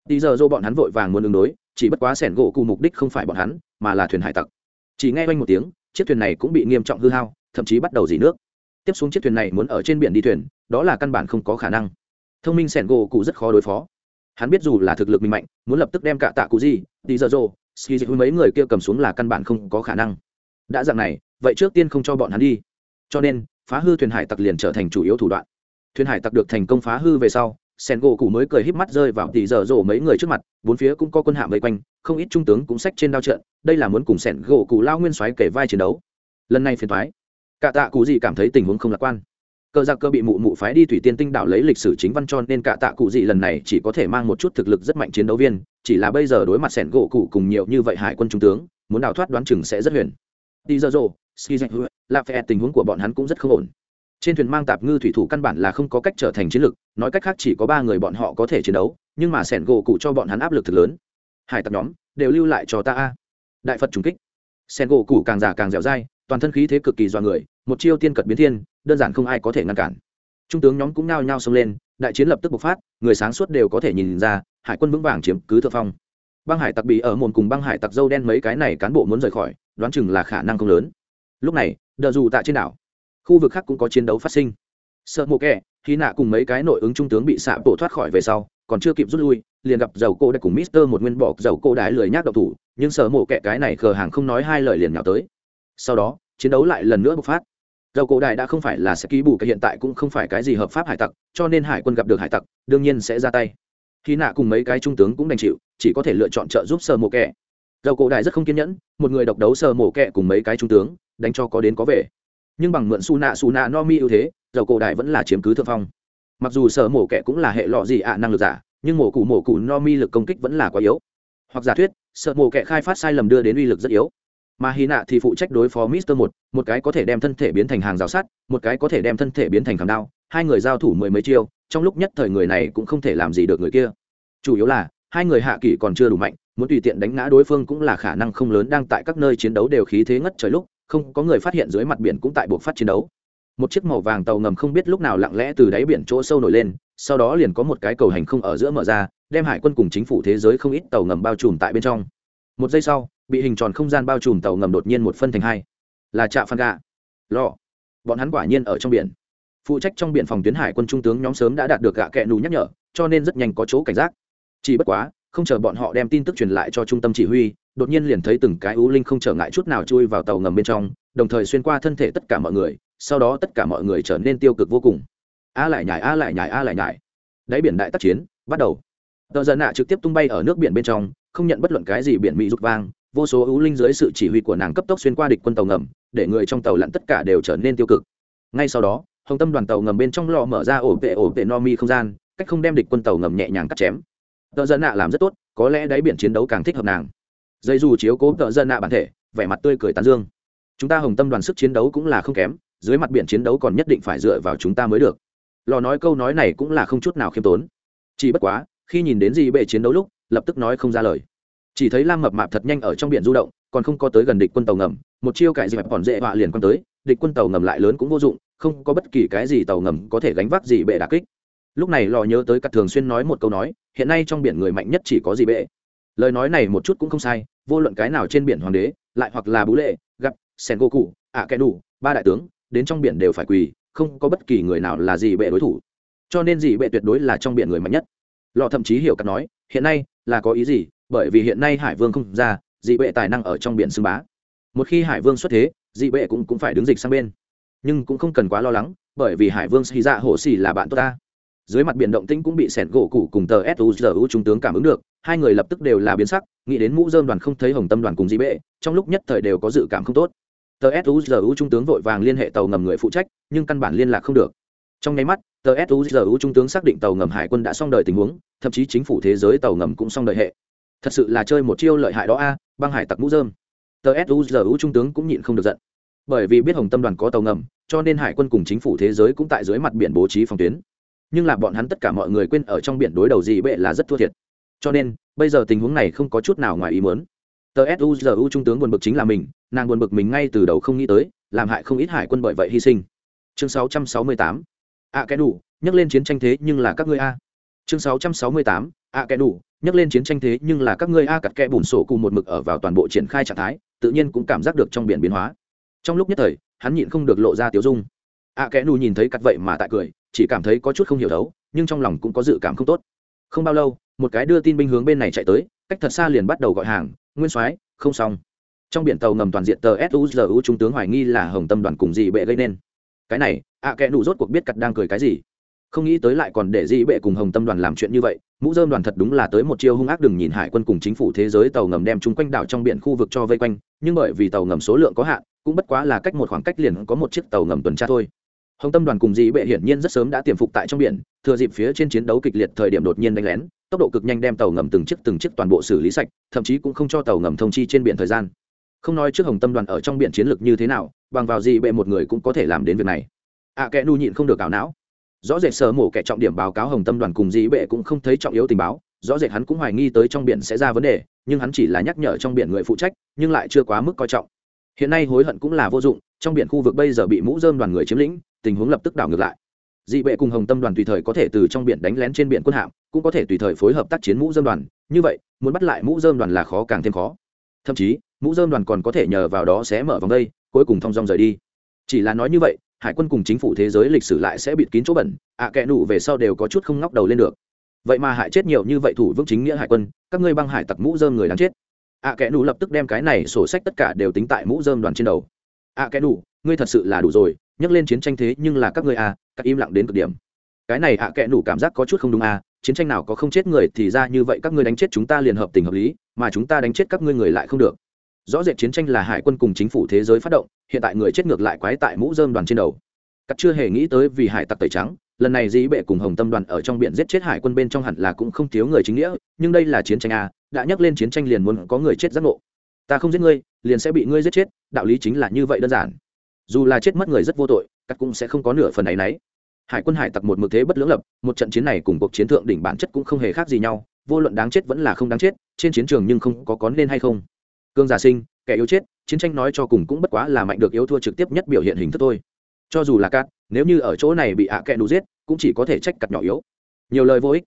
Tí giờ rộ bọn hắn vội vàng muốn ứng đối chỉ bất quá sẻn gỗ cụ mục đích không phải bọn hắn, mà là thuyền hải tặc. Chỉ nghe quanh một tiếng, chiếc thuyền này cũng bị nghiêm trọng hư hao, thậm chí bắt đầu dỉ nước. Tiếp xuống chiếc thuyền này muốn ở trên biển đi thuyền, đó là căn bản không có khả năng. Thông minh sẻn gỗ cụ rất khó đối phó. Hắn biết dù là thực lực mình mạnh, muốn lập tức đem cả tạ cụ gì đi giờ rộ ski dịch mấy người kia cầm xuống là căn bản không có khả năng. Đã dạng này, vậy trước tiên không cho bọn hắn đi. Cho nên, phá hư thuyền hải tặc liền trở thành chủ yếu thủ đoạn. Thuyền hải tặc được thành công phá hư về sau sen gỗ cụ mới cười híp mắt rơi vào tỷ giờ dỗ mấy người trước mặt, bốn phía cũng có quân hạ vây quanh, không ít trung tướng cũng sách trên đao trận đây là muốn cùng sen gỗ cụ lao nguyên soái kể vai chiến đấu. Lần này phiền thoái cả tạ cụ gì cảm thấy tình huống không lạc quan. Cờ giặc cơ bị mụ mụ phái đi thủy tiên tinh đảo lấy lịch sử chính văn cho nên cả tạ cụ gì lần này chỉ có thể mang một chút thực lực rất mạnh chiến đấu viên, chỉ là bây giờ đối mặt sẻn gỗ cụ cùng nhiều như vậy hải quân trung tướng, muốn đào thoát đoán chừng sẽ rất huyền. Đi giờ rồ ski dạch là phe tình huống của bọn hắn cũng rất không ổn trên thuyền mang tạp ngư thủy thủ căn bản là không có cách trở thành chiến lược, nói cách khác chỉ có ba người bọn họ có thể chiến đấu, nhưng mà sẻn gỗ cụ cho bọn hắn áp lực thực lớn. Hải tặc nhóm, đều lưu lại cho ta a. Đại phật trùng kích. Sẻn gỗ cụ càng già càng dẻo dai, toàn thân khí thế cực kỳ dọa người, một chiêu tiên cật biến thiên, đơn giản không ai có thể ngăn cản. Trung tướng nhóm cũng nao nhao xông lên, đại chiến lập tức bộc phát, người sáng suốt đều có thể nhìn ra, hải quân vững vàng chiếm cứ thượng phong. Băng hải tặc bị ở mồn cùng băng hải tặc dâu đen mấy cái này cán bộ muốn rời khỏi, đoán chừng là khả năng không lớn. Lúc này, đờ dù tại trên đảo khu vực khác cũng có chiến đấu phát sinh. Sợ mộ kẹ khi nạ cùng mấy cái nội ứng trung tướng bị xạ bộ thoát khỏi về sau, còn chưa kịp rút lui, liền gặp dầu cô đã cùng mister một nguyên bỏ dầu cô đái lười nhác độc thủ, nhưng sợ mộ kẹ cái này khờ hàng không nói hai lời liền nhào tới. Sau đó, chiến đấu lại lần nữa bộc phát. Dầu cổ đại đã không phải là sẽ ký bù cái hiện tại cũng không phải cái gì hợp pháp hải tặc, cho nên hải quân gặp được hải tặc, đương nhiên sẽ ra tay. Khi nạ cùng mấy cái trung tướng cũng đành chịu, chỉ có thể lựa chọn trợ giúp sơ mộ kẹ dầu cổ đại rất không kiên nhẫn, một người độc đấu sơ mộ kẹ cùng mấy cái trung tướng, đánh cho có đến có về nhưng bằng mượn su nạ su nạ no mi ưu thế, dầu cổ đại vẫn là chiếm cứ thượng phong. Mặc dù sở mổ kẹ cũng là hệ lọ gì ạ, năng lực giả, nhưng mổ cụ mổ cụ no mi lực công kích vẫn là quá yếu. Hoặc giả thuyết sợ mổ kẹ khai phát sai lầm đưa đến uy lực rất yếu. Mà hy nạ thì phụ trách đối phó mister một một cái có thể đem thân thể biến thành hàng rào sắt, một cái có thể đem thân thể biến thành khảm đao, hai người giao thủ mười mấy chiêu, trong lúc nhất thời người này cũng không thể làm gì được người kia. Chủ yếu là, hai người hạ kỷ còn chưa đủ mạnh, muốn tùy tiện đánh ngã đối phương cũng là khả năng không lớn, đang tại các nơi chiến đấu đều khí thế ngất trời lúc không có người phát hiện dưới mặt biển cũng tại buộc phát chiến đấu. Một chiếc màu vàng tàu ngầm không biết lúc nào lặng lẽ từ đáy biển chỗ sâu nổi lên, sau đó liền có một cái cầu hành không ở giữa mở ra, đem hải quân cùng chính phủ thế giới không ít tàu ngầm bao trùm tại bên trong. Một giây sau, bị hình tròn không gian bao trùm tàu ngầm đột nhiên một phân thành hai. Là trạ phan gà lò. Bọn hắn quả nhiên ở trong biển. Phụ trách trong biển phòng tuyến hải quân trung tướng nhóm sớm đã đạt được gạ kẹ nù nhắc nhở, cho nên rất nhanh có chỗ cảnh giác. Chỉ bất quá, không chờ bọn họ đem tin tức truyền lại cho trung tâm chỉ huy đột nhiên liền thấy từng cái ú linh không trở ngại chút nào chui vào tàu ngầm bên trong, đồng thời xuyên qua thân thể tất cả mọi người, sau đó tất cả mọi người trở nên tiêu cực vô cùng. A lại nhải a lại nhải a lại nhải đáy biển đại tác chiến, bắt đầu. Tờ giận nạ trực tiếp tung bay ở nước biển bên trong, không nhận bất luận cái gì biển mỹ rút vang, vô số ưu linh dưới sự chỉ huy của nàng cấp tốc xuyên qua địch quân tàu ngầm, để người trong tàu lặn tất cả đều trở nên tiêu cực. Ngay sau đó, hồng tâm đoàn tàu ngầm bên trong lò mở ra ổ vệ ổ vệ no mi không gian, cách không đem địch quân tàu ngầm nhẹ nhàng cắt chém. Tờ giận nạ làm rất tốt, có lẽ đáy biển chiến đấu càng thích hợp nàng dây dù chiếu cố tợ dân nạ bản thể, vẻ mặt tươi cười tán dương. Chúng ta hồng tâm đoàn sức chiến đấu cũng là không kém, dưới mặt biển chiến đấu còn nhất định phải dựa vào chúng ta mới được. Lò nói câu nói này cũng là không chút nào khiêm tốn. Chỉ bất quá, khi nhìn đến gì bệ chiến đấu lúc, lập tức nói không ra lời. Chỉ thấy lam mập mạp thật nhanh ở trong biển du động, còn không có tới gần địch quân tàu ngầm, một chiêu cải dịp còn dễ họa liền quăng tới, địch quân tàu ngầm lại lớn cũng vô dụng, không có bất kỳ cái gì tàu ngầm có thể gánh vác gì bệ đà kích. Lúc này lò nhớ tới cắt thường xuyên nói một câu nói, hiện nay trong biển người mạnh nhất chỉ có gì bệ lời nói này một chút cũng không sai vô luận cái nào trên biển hoàng đế lại hoặc là bú lệ gặp sen gỗ cụ ạ kẻ đủ ba đại tướng đến trong biển đều phải quỳ không có bất kỳ người nào là gì bệ đối thủ. Cho nên gì bệ tuyệt đối là trong biển người mạnh nhất. Lọ thậm chí hiểu cắt nói hiện nay là có ý gì bởi vì hiện nay hải vương không ra dị bệ tài năng ở trong biển xưng bá. Một khi hải vương xuất thế dị bệ cũng, cũng phải đứng dịch sang bên. Nhưng cũng không cần quá lo lắng bởi vì hải vương xì dạ hồ xì là bạn tốt ta. Dưới mặt biển động tĩnh cũng bị sẻn gỗ cụ cùng tờ suzu trung tướng cảm ứng được hai người lập tức đều là biến sắc, nghĩ đến mũ dơm đoàn không thấy hồng tâm đoàn cùng dĩ bệ, trong lúc nhất thời đều có dự cảm không tốt. Tờ suzu trung tướng vội vàng liên hệ tàu ngầm người phụ trách, nhưng căn bản liên lạc không được. Trong nháy mắt, tờ suzu trung tướng xác định tàu ngầm hải quân đã xong đời tình huống, thậm chí chính phủ thế giới tàu ngầm cũng xong đời hệ. Thật sự là chơi một chiêu lợi hại đó a, băng hải tặc mũ dơm tờ suzu trung tướng cũng nhịn không được giận. Bởi vì biết hồng tâm đoàn có tàu ngầm, cho nên hải quân cùng chính phủ thế giới cũng tại dưới mặt biển bố trí phòng tuyến. Nhưng là bọn hắn tất cả mọi người quên ở trong biển đối đầu gì bệ là rất thua thiệt cho nên, bây giờ tình huống này không có chút nào ngoài ý muốn tờ suzu trung tướng buồn bực chính là mình, nàng buồn bực mình ngay từ đầu không nghĩ tới, làm hại không ít hải quân bởi vậy hy sinh chương 668. ạ kẻ đủ, nhắc lên chiến tranh thế nhưng là các ngươi a chương 668. ạ kẻ đủ, nhắc lên chiến tranh thế nhưng là các ngươi a cặt kẽ bùn sổ cùng một mực ở vào toàn bộ triển khai trạng thái, tự nhiên cũng cảm giác được trong biển biến hóa trong lúc nhất thời, hắn nhịn không được lộ ra tiếu dung ạ kẽ đủ nhìn thấy cặt vậy mà tại cười, chỉ cảm thấy có chút không hiểu đấu, nhưng trong lòng cũng có dự cảm không tốt không bao lâu một cái đưa tin binh hướng bên này chạy tới, cách thật xa liền bắt đầu gọi hàng, nguyên soái, không xong. Trong biển tàu ngầm toàn diện tờ suzu trung tướng hoài nghi là hồng tâm đoàn cùng dị bệ gây nên. Cái này, ạ à kẽ nụ rốt cuộc biết cặt đang cười cái gì. Không nghĩ tới lại còn để dị bệ cùng hồng tâm đoàn làm chuyện như vậy, mũ dơm đoàn thật đúng là tới một chiêu hung ác đừng nhìn hải quân cùng chính phủ thế giới tàu ngầm đem chung quanh đảo trong biển khu vực cho vây quanh, nhưng bởi vì tàu ngầm số lượng có hạn, cũng bất quá là cách một khoảng cách liền có một chiếc tàu ngầm tuần tra thôi. Hồng tâm đoàn cùng dị bệ hiển nhiên rất sớm đã tiềm phục tại trong biển, thừa dịp phía trên chiến đấu kịch liệt thời điểm đột nhiên đánh lén tốc độ cực nhanh đem tàu ngầm từng chiếc từng chiếc toàn bộ xử lý sạch thậm chí cũng không cho tàu ngầm thông chi trên biển thời gian. Không nói trước hồng tâm đoàn ở trong biển chiến lược như thế nào bằng vào gì bệ một người cũng có thể làm đến việc này. Ạ à, kẽ nu nhịn không được ảo não. Rõ rệt sở mổ kẻ trọng điểm báo cáo hồng tâm đoàn cùng dĩ bệ cũng không thấy trọng yếu tình báo rõ rệt hắn cũng hoài nghi tới trong biển sẽ ra vấn đề nhưng hắn chỉ là nhắc nhở trong biển người phụ trách nhưng lại chưa quá mức coi trọng. Hiện nay hối hận cũng là vô dụng trong biển khu vực bây giờ bị mũ dơm đoàn người chiếm lĩnh tình huống lập tức đảo ngược lại. Dị bệ cùng hồng tâm đoàn tùy thời có thể từ trong biển đánh lén trên biển quân hạm cũng có thể tùy thời phối hợp tác chiến mũ dơm đoàn. Như vậy muốn bắt lại mũ dơm đoàn là khó càng thêm khó. Thậm chí mũ dơm đoàn còn có thể nhờ vào đó sẽ mở vòng đây cuối cùng thong dong rời đi. Chỉ là nói như vậy hải quân cùng chính phủ thế giới lịch sử lại sẽ bịt kín chỗ bẩn ạ à, kẽ nụ về sau đều có chút không ngóc đầu lên được. Vậy mà hại chết nhiều như vậy thủ vững chính nghĩa hải quân các ngươi băng hải tặc mũ dơm người đáng chết. Ạ à, kẽ nụ lập tức đem cái này sổ sách tất cả đều tính tại mũ dơm đoàn trên đầu. Ạ à, kẽ nụ ngươi thật sự là đủ rồi nhắc lên chiến tranh thế nhưng là các ngươi à các im lặng đến cực điểm. Cái này ạ kẽ nụ cảm giác có chút không đúng à chiến tranh nào có không chết người thì ra như vậy các ngươi đánh chết chúng ta liền hợp tình hợp lý, mà chúng ta đánh chết các ngươi người lại không được. Rõ rệt chiến tranh là hải quân cùng chính phủ thế giới phát động, hiện tại người chết ngược lại quái tại mũ dơm đoàn trên đầu. Cắt chưa hề nghĩ tới vì hải tặc tẩy trắng, lần này dĩ bệ cùng hồng tâm đoàn ở trong biển giết chết hải quân bên trong hẳn là cũng không thiếu người chính nghĩa, nhưng đây là chiến tranh à đã nhắc lên chiến tranh liền muốn có người chết giác ngộ. Ta không giết ngươi, liền sẽ bị ngươi giết chết, đạo lý chính là như vậy đơn giản. Dù là chết mất người rất vô tội cắt cũng sẽ không có nửa phần ấ y n ấ y hải quân hải tặc một mực thế bất lưỡng lập, một trận chiến này cùng cuộc chiến thượng đỉnh bản chất cũng không hề khác gì nhau, vô luận đáng chết vẫn là không đáng chết, trên chiến trường nhưng không có có nên hay không. Cương giả sinh, kẻ yếu chết, chiến tranh nói cho cùng cũng bất quá là mạnh được yếu thua trực tiếp nhất biểu hiện hình thức thôi. Cho dù là cát, nếu như ở chỗ này bị ạ à kẹ đủ giết, cũng chỉ có thể trách cặt nhỏ yếu. Nhiều lời vô ích.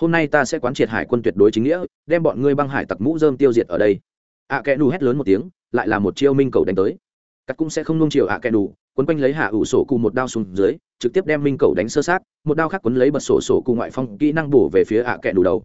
Hôm nay ta sẽ quán triệt hải quân tuyệt đối chính nghĩa, đem bọn ngươi băng hải tặc mũ dơm tiêu diệt ở đây. ạ à kẹ đủ hét lớn một tiếng, lại là một chiêu minh cầu đánh tới. Cắt cũng sẽ không nung chiều ạ à kẹ đủ quấn quanh lấy hạ ủ sổ cụ một đao xuống dưới, trực tiếp đem minh cầu đánh sơ sát, một đao khác quấn lấy bật sổ sổ cụ ngoại phong, kỹ năng bổ về phía ạ kẹ đủ đầu.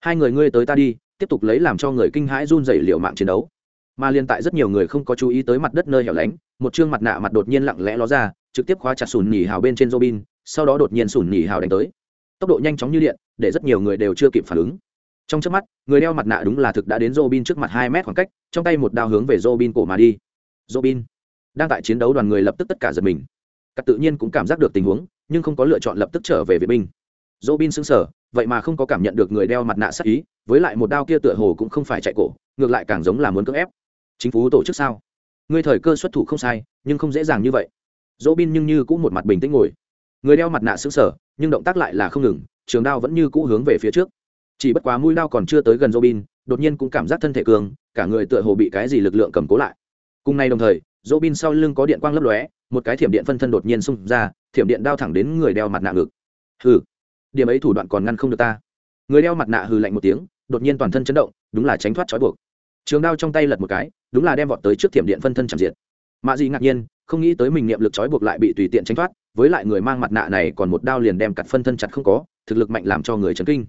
Hai người ngươi tới ta đi, tiếp tục lấy làm cho người kinh hãi run dày liệu mạng chiến đấu. Mà liên tại rất nhiều người không có chú ý tới mặt đất nơi hẻo lánh, một chương mặt nạ mặt đột nhiên lặng lẽ ló ra, trực tiếp khóa chặt sùn nhì hào bên trên robin, sau đó đột nhiên sùn nhì hào đánh tới. Tốc độ nhanh chóng như điện, để rất nhiều người đều chưa kịp phản ứng. Trong trước mắt, người đeo mặt nạ đúng là thực đã đến robin trước mặt hai mét khoảng cách, trong tay một đao hướng về robin cổ mà đi. Robin đang tại chiến đấu đoàn người lập tức tất cả giật mình. Các tự nhiên cũng cảm giác được tình huống, nhưng không có lựa chọn lập tức trở về viện binh. Bin sững sờ, vậy mà không có cảm nhận được người đeo mặt nạ sắc ý, với lại một đao kia tựa hồ cũng không phải chạy cổ, ngược lại càng giống là muốn cưỡng ép. Chính phủ tổ chức sao? Ngươi thời cơ xuất thủ không sai, nhưng không dễ dàng như vậy. Dỗ bin nhưng như cũng một mặt bình tĩnh ngồi. Người đeo mặt nạ xứng sở nhưng động tác lại là không ngừng, trường đao vẫn như cũ hướng về phía trước. Chỉ bất quá mũi đao còn chưa tới gần dỗ bin, đột nhiên cũng cảm giác thân thể cường, cả người tựa hồ bị cái gì lực lượng cầm cố lại. Cùng nay đồng thời dỗ bin sau lưng có điện quang lấp lóe, một cái thiểm điện phân thân đột nhiên xung ra, thiểm điện đao thẳng đến người đeo mặt nạ ngực. Hừ, điểm ấy thủ đoạn còn ngăn không được ta. Người đeo mặt nạ hừ lạnh một tiếng, đột nhiên toàn thân chấn động, đúng là tránh thoát trói buộc. Trường đao trong tay lật một cái, đúng là đem vọt tới trước thiểm điện phân thân chạm diệt. Mạ dị ngạc nhiên, không nghĩ tới mình niệm lực trói buộc lại bị tùy tiện tránh thoát, với lại người mang mặt nạ này còn một đao liền đem cặt phân thân chặt không có, thực lực mạnh làm cho người chấn kinh.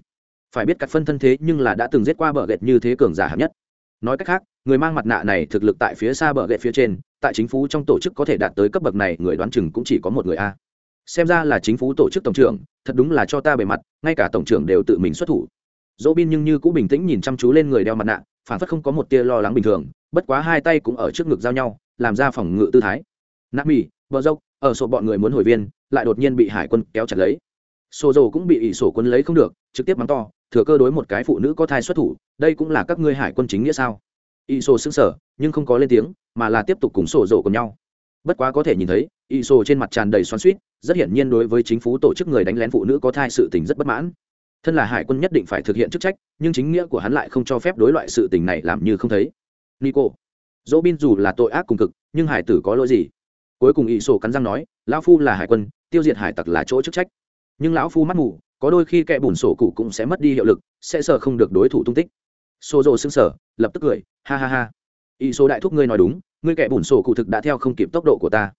Phải biết cặt phân thân thế nhưng là đã từng giết qua bờ gệt như thế cường giả hạng nhất. Nói cách khác, người mang mặt nạ này thực lực tại phía xa bờ gậy phía trên tại chính phủ trong tổ chức có thể đạt tới cấp bậc này, người đoán chừng cũng chỉ có một người a. Xem ra là chính phủ tổ chức tổng trưởng, thật đúng là cho ta bề mặt, ngay cả tổng trưởng đều tự mình xuất thủ. Dỗ bin nhưng như cũng bình tĩnh nhìn chăm chú lên người đeo mặt nạ, phản phất không có một tia lo lắng bình thường, bất quá hai tay cũng ở trước ngực giao nhau, làm ra phòng ngự tư thái. Nạp mì vợ dốc ở sổ bọn người muốn hồi viên, lại đột nhiên bị hải quân kéo chặt lấy. Sổ dầu cũng bị ỷ sổ quân lấy không được, trực tiếp mắng to, thừa cơ đối một cái phụ nữ có thai xuất thủ, đây cũng là các ngươi hải quân chính nghĩa sao? Ỷ sổ xứng sở nhưng không có lên tiếng, mà là tiếp tục cùng sổ dầu cùng nhau. Bất quá có thể nhìn thấy, Y sổ trên mặt tràn đầy xoắn suýt rất hiển nhiên đối với chính phủ tổ chức người đánh lén phụ nữ có thai sự tình rất bất mãn. Thân là hải quân nhất định phải thực hiện chức trách, nhưng chính nghĩa của hắn lại không cho phép đối loại sự tình này làm như không thấy. Nico, dỗ bin dù là tội ác cùng cực, nhưng hải tử có lỗi gì? Cuối cùng Y sổ cắn răng nói, lão phu là hải quân, tiêu diệt hải tặc là chỗ chức trách. Nhưng lão phu mắt mù, có đôi khi kẻ bùn sổ cụ cũng sẽ mất đi hiệu lực, sẽ sợ không được đối thủ tung tích. Xô rộ xưng sở lập tức cười, ha ha ha ý số đại thúc ngươi nói đúng, ngươi kẻ bùn sổ cụ thực đã theo không kịp tốc độ của ta.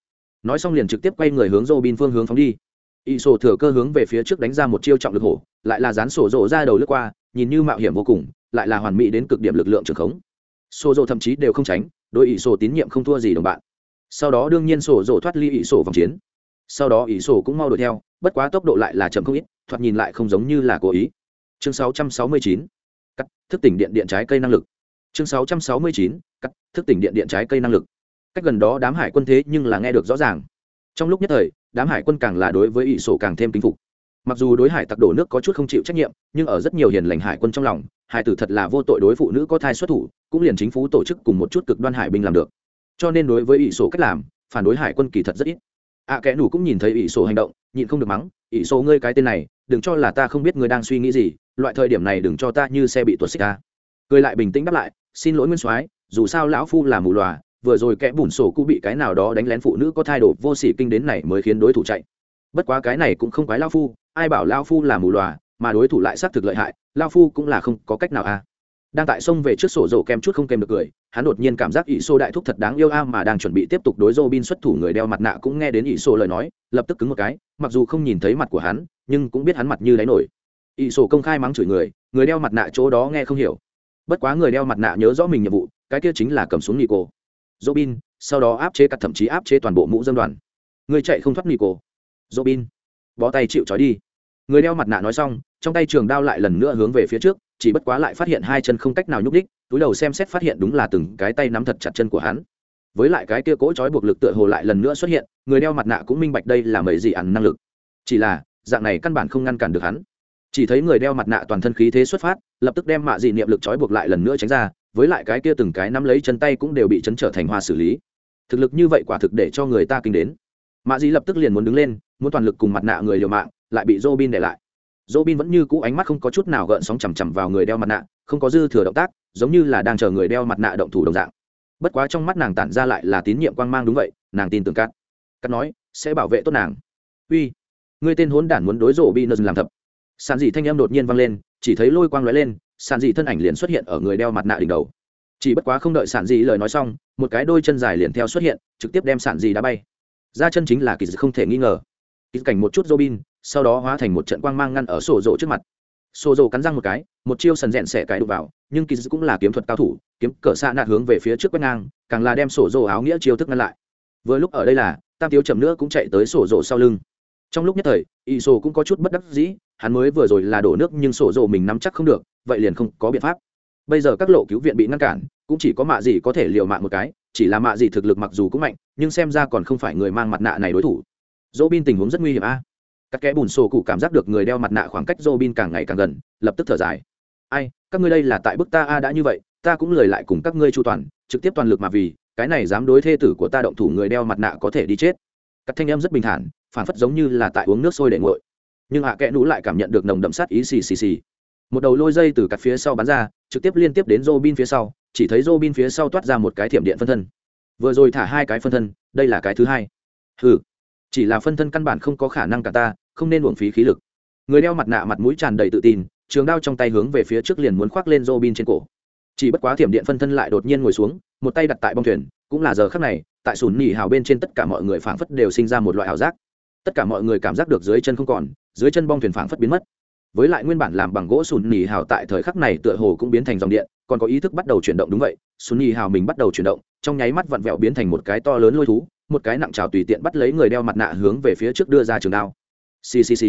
Nói xong liền trực tiếp quay người hướng dô bin phương hướng phóng đi. Ý sổ thừa cơ hướng về phía trước đánh ra một chiêu trọng lực hổ, lại là dán sổ rộ ra đầu lướt qua, nhìn như mạo hiểm vô cùng, lại là hoàn mỹ đến cực điểm lực lượng trường khống. Sổ rộ thậm chí đều không tránh, đôi ý sổ tín nhiệm không thua gì đồng bạn. Sau đó đương nhiên sổ rộ thoát ly ý sổ vòng chiến. Sau đó ý sổ cũng mau đuổi theo, bất quá tốc độ lại là chậm không ít, thoạt nhìn lại không giống như là cố ý. Chương 669. cắt, thức tỉnh điện điện trái cây năng lực. Chương 669 cắt thức tỉnh điện điện trái cây năng lực. Cách gần đó đám hải quân thế nhưng là nghe được rõ ràng. Trong lúc nhất thời đám hải quân càng là đối với ỷ sổ càng thêm kính phục. Mặc dù đối hải tặc đổ nước có chút không chịu trách nhiệm nhưng ở rất nhiều hiền lành hải quân trong lòng hải tử thật là vô tội đối phụ nữ có thai xuất thủ cũng liền chính phủ tổ chức cùng một chút cực đoan hải binh làm được. Cho nên đối với ỷ sổ cách làm phản đối hải quân kỳ thật rất ít. Ạ à, kẽ nủ cũng nhìn thấy ỷ sổ hành động nhịn không được mắng ỷ sổ ngươi cái tên này đừng cho là ta không biết ngươi đang suy nghĩ gì loại thời điểm này đừng cho ta như xe bị tuột xích ta cười lại bình tĩnh đáp lại xin lỗi nguyên soái dù sao lão phu là mù lòa vừa rồi kẽ bùn sổ cũng bị cái nào đó đánh lén phụ nữ có thái độ vô sỉ kinh đến này mới khiến đối thủ chạy. Bất quá cái này cũng không quái lão phu, ai bảo lão phu là mù lòa mà đối thủ lại xác thực lợi hại, lão phu cũng là không có cách nào a à. Đang tại sông về trước sổ rổ kem chút không kèm được cười, hắn đột nhiên cảm giác ỷ xô đại thúc thật đáng yêu a mà đang chuẩn bị tiếp tục đối dô bin xuất thủ người đeo mặt nạ cũng nghe đến ỷ xô lời nói, lập tức cứng một cái, mặc dù không nhìn thấy mặt của hắn, nhưng cũng biết hắn mặt như đáy nổi. Ỷ xô công khai mắng chửi người người đeo mặt nạ chỗ đó nghe không hiểu. Bất quá người đeo mặt nạ nhớ rõ mình nhiệm vụ cái kia chính là cầm xuống nico. Robin. sau đó áp chế cặt thậm chí áp chế toàn bộ mũ dân đoàn. Người chạy không thoát nico. Robin. bó tay chịu trói đi. Người đeo mặt nạ nói xong, trong tay trường đao lại lần nữa hướng về phía trước, chỉ bất quá lại phát hiện hai chân không cách nào nhúc đích túi đầu xem xét phát hiện đúng là từng cái tay nắm thật chặt chân của hắn. Với lại cái kia cỗ trói buộc lực tựa hồ lại lần nữa xuất hiện, người đeo mặt nạ cũng minh bạch đây là mấy gì ăn năng lực. Chỉ là, dạng này căn bản không ngăn cản được hắn. Chỉ thấy người đeo mặt nạ toàn thân khí thế xuất phát, lập tức đem mạ dị niệm lực trói buộc lại lần nữa tránh ra với lại cái kia từng cái nắm lấy chân tay cũng đều bị chấn trở thành hoa xử lý thực lực như vậy quả thực để cho người ta kinh đến mạ dĩ lập tức liền muốn đứng lên muốn toàn lực cùng mặt nạ người liều mạng lại bị Robin để lại. Robin vẫn như cũ ánh mắt không có chút nào gợn sóng chằm chằm vào người đeo mặt nạ, không có dư thừa động tác, giống như là đang chờ người đeo mặt nạ động thủ đồng dạng. Bất quá trong mắt nàng tản ra lại là tín nhiệm quang mang đúng vậy, nàng tin tưởng cát. Cát nói, sẽ bảo vệ tốt nàng. Uy, ngươi tên hốn đản muốn đối Robin làm thập. Sàn dị thanh em đột nhiên vang lên, chỉ thấy lôi quang lóe lên, sàn dị thân ảnh liền xuất hiện ở người đeo mặt nạ đỉnh đầu. Chỉ bất quá không đợi sàn dị lời nói xong, một cái đôi chân dài liền theo xuất hiện, trực tiếp đem sàn dị đá bay. Ra chân chính là kỳ dị không thể nghi ngờ. Kỳ cảnh một chút Robin, sau đó hóa thành một trận quang mang ngăn ở sổ rộ trước mặt sổ rộ cắn răng một cái một chiêu sần rẽn xẻ cái đục vào nhưng kỳ dị cũng là kiếm thuật cao thủ kiếm cỡ xa nạt hướng về phía trước quét ngang càng là đem sổ rộ áo nghĩa chiêu thức ngăn lại vừa lúc ở đây là tam tiếu chậm nữa cũng chạy tới sổ rộ sau lưng trong lúc nhất thời y sổ cũng có chút bất đắc dĩ hắn mới vừa rồi là đổ nước nhưng sổ rộ mình nắm chắc không được vậy liền không có biện pháp bây giờ các lộ cứu viện bị ngăn cản cũng chỉ có mạ gì có thể liều mạng một cái chỉ là mạ gì thực lực mặc dù cũng mạnh nhưng xem ra còn không phải người mang mặt nạ này đối thủ dỗ bin tình huống rất nguy hiểm a các kẽ bùn sổ cụ cảm giác được người đeo mặt nạ khoảng cách Robin càng ngày càng gần, lập tức thở dài. "Ai, các ngươi đây là tại bức ta a đã như vậy, ta cũng lời lại cùng các ngươi chu toàn, trực tiếp toàn lực mà vì, cái này dám đối thê tử của ta động thủ người đeo mặt nạ có thể đi chết." Các thanh em rất bình thản, phản phất giống như là tại uống nước sôi để nguội. Nhưng hạ kẽ nũ lại cảm nhận được nồng đậm sát ý xì xì xì. Một đầu lôi dây từ cắt phía sau bắn ra, trực tiếp liên tiếp đến Robin phía sau, chỉ thấy Robin phía sau toát ra một cái thiểm điện phân thân. Vừa rồi thả hai cái phân thân, đây là cái thứ hai. Hừ, chỉ là phân thân căn bản không có khả năng cả ta không nên uổng phí khí lực người đeo mặt nạ mặt mũi tràn đầy tự tin trường đao trong tay hướng về phía trước liền muốn khoác lên Robin trên cổ chỉ bất quá thiểm điện phân thân lại đột nhiên ngồi xuống một tay đặt tại bong thuyền cũng là giờ khắc này tại sùn nỉ hào bên trên tất cả mọi người phảng phất đều sinh ra một loại ảo giác tất cả mọi người cảm giác được dưới chân không còn dưới chân bong thuyền phảng phất biến mất với lại nguyên bản làm bằng gỗ sùn nỉ hào tại thời khắc này tựa hồ cũng biến thành dòng điện, còn có ý thức bắt đầu chuyển động đúng vậy, sùn nỉ hào mình bắt đầu chuyển động, trong nháy mắt vặn vẹo biến thành một cái to lớn lôi thú, một cái nặng trào tùy tiện bắt lấy người đeo mặt nạ hướng về phía trước đưa ra trường đao. Ccc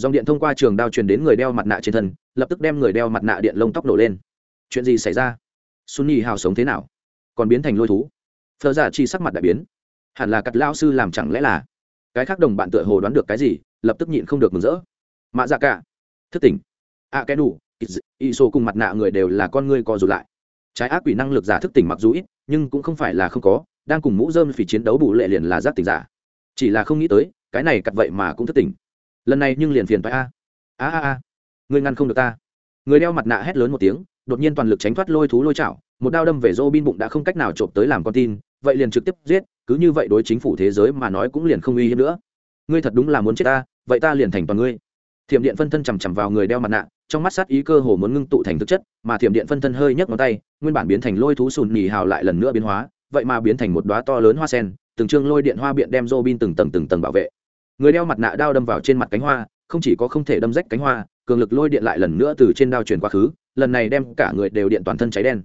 dòng điện thông qua trường đao truyền đến người đeo mặt nạ trên thân, lập tức đem người đeo mặt nạ điện lông tóc nổ lên. Chuyện gì xảy ra? Sunny hào sống thế nào? Còn biến thành lôi thú? Phờ giả chi sắc mặt đại biến. Hẳn là cắt lao sư làm chẳng lẽ là? Cái khác đồng bạn tựa hồ đoán được cái gì, lập tức nhịn không được mừng rỡ. Mạ dạ cả thức tỉnh. A à, cái đủ. Y sô cùng mặt nạ người đều là con người co rụt lại. Trái ác quỷ năng lực giả thức tỉnh mặc dù ít nhưng cũng không phải là không có đang cùng mũ dơm phỉ chiến đấu bù lệ liền là giác tỉnh giả. Chỉ là không nghĩ tới cái này cặt vậy mà cũng thức tỉnh. Lần này nhưng liền phiền phải a. A a a. Người ngăn không được ta. Người đeo mặt nạ hét lớn một tiếng đột nhiên toàn lực tránh thoát lôi thú lôi chảo một đao đâm về dô bin bụng đã không cách nào trộm tới làm con tin vậy liền trực tiếp giết cứ như vậy đối chính phủ thế giới mà nói cũng liền không uy hiếp nữa. Ngươi thật đúng là muốn chết ta vậy ta liền thành toàn ngươi thiểm điện phân thân chằm chằm vào người đeo mặt nạ, trong mắt sát ý cơ hồ muốn ngưng tụ thành thực chất, mà thiểm điện phân thân hơi nhấc ngón tay, nguyên bản biến thành lôi thú sùn nhì hào lại lần nữa biến hóa, vậy mà biến thành một đoá to lớn hoa sen, từng trương lôi điện hoa biện đem dô bin từng tầng từng tầng bảo vệ. Người đeo mặt nạ đao đâm vào trên mặt cánh hoa, không chỉ có không thể đâm rách cánh hoa, cường lực lôi điện lại lần nữa từ trên đao truyền quá khứ, lần này đem cả người đều điện toàn thân cháy đen.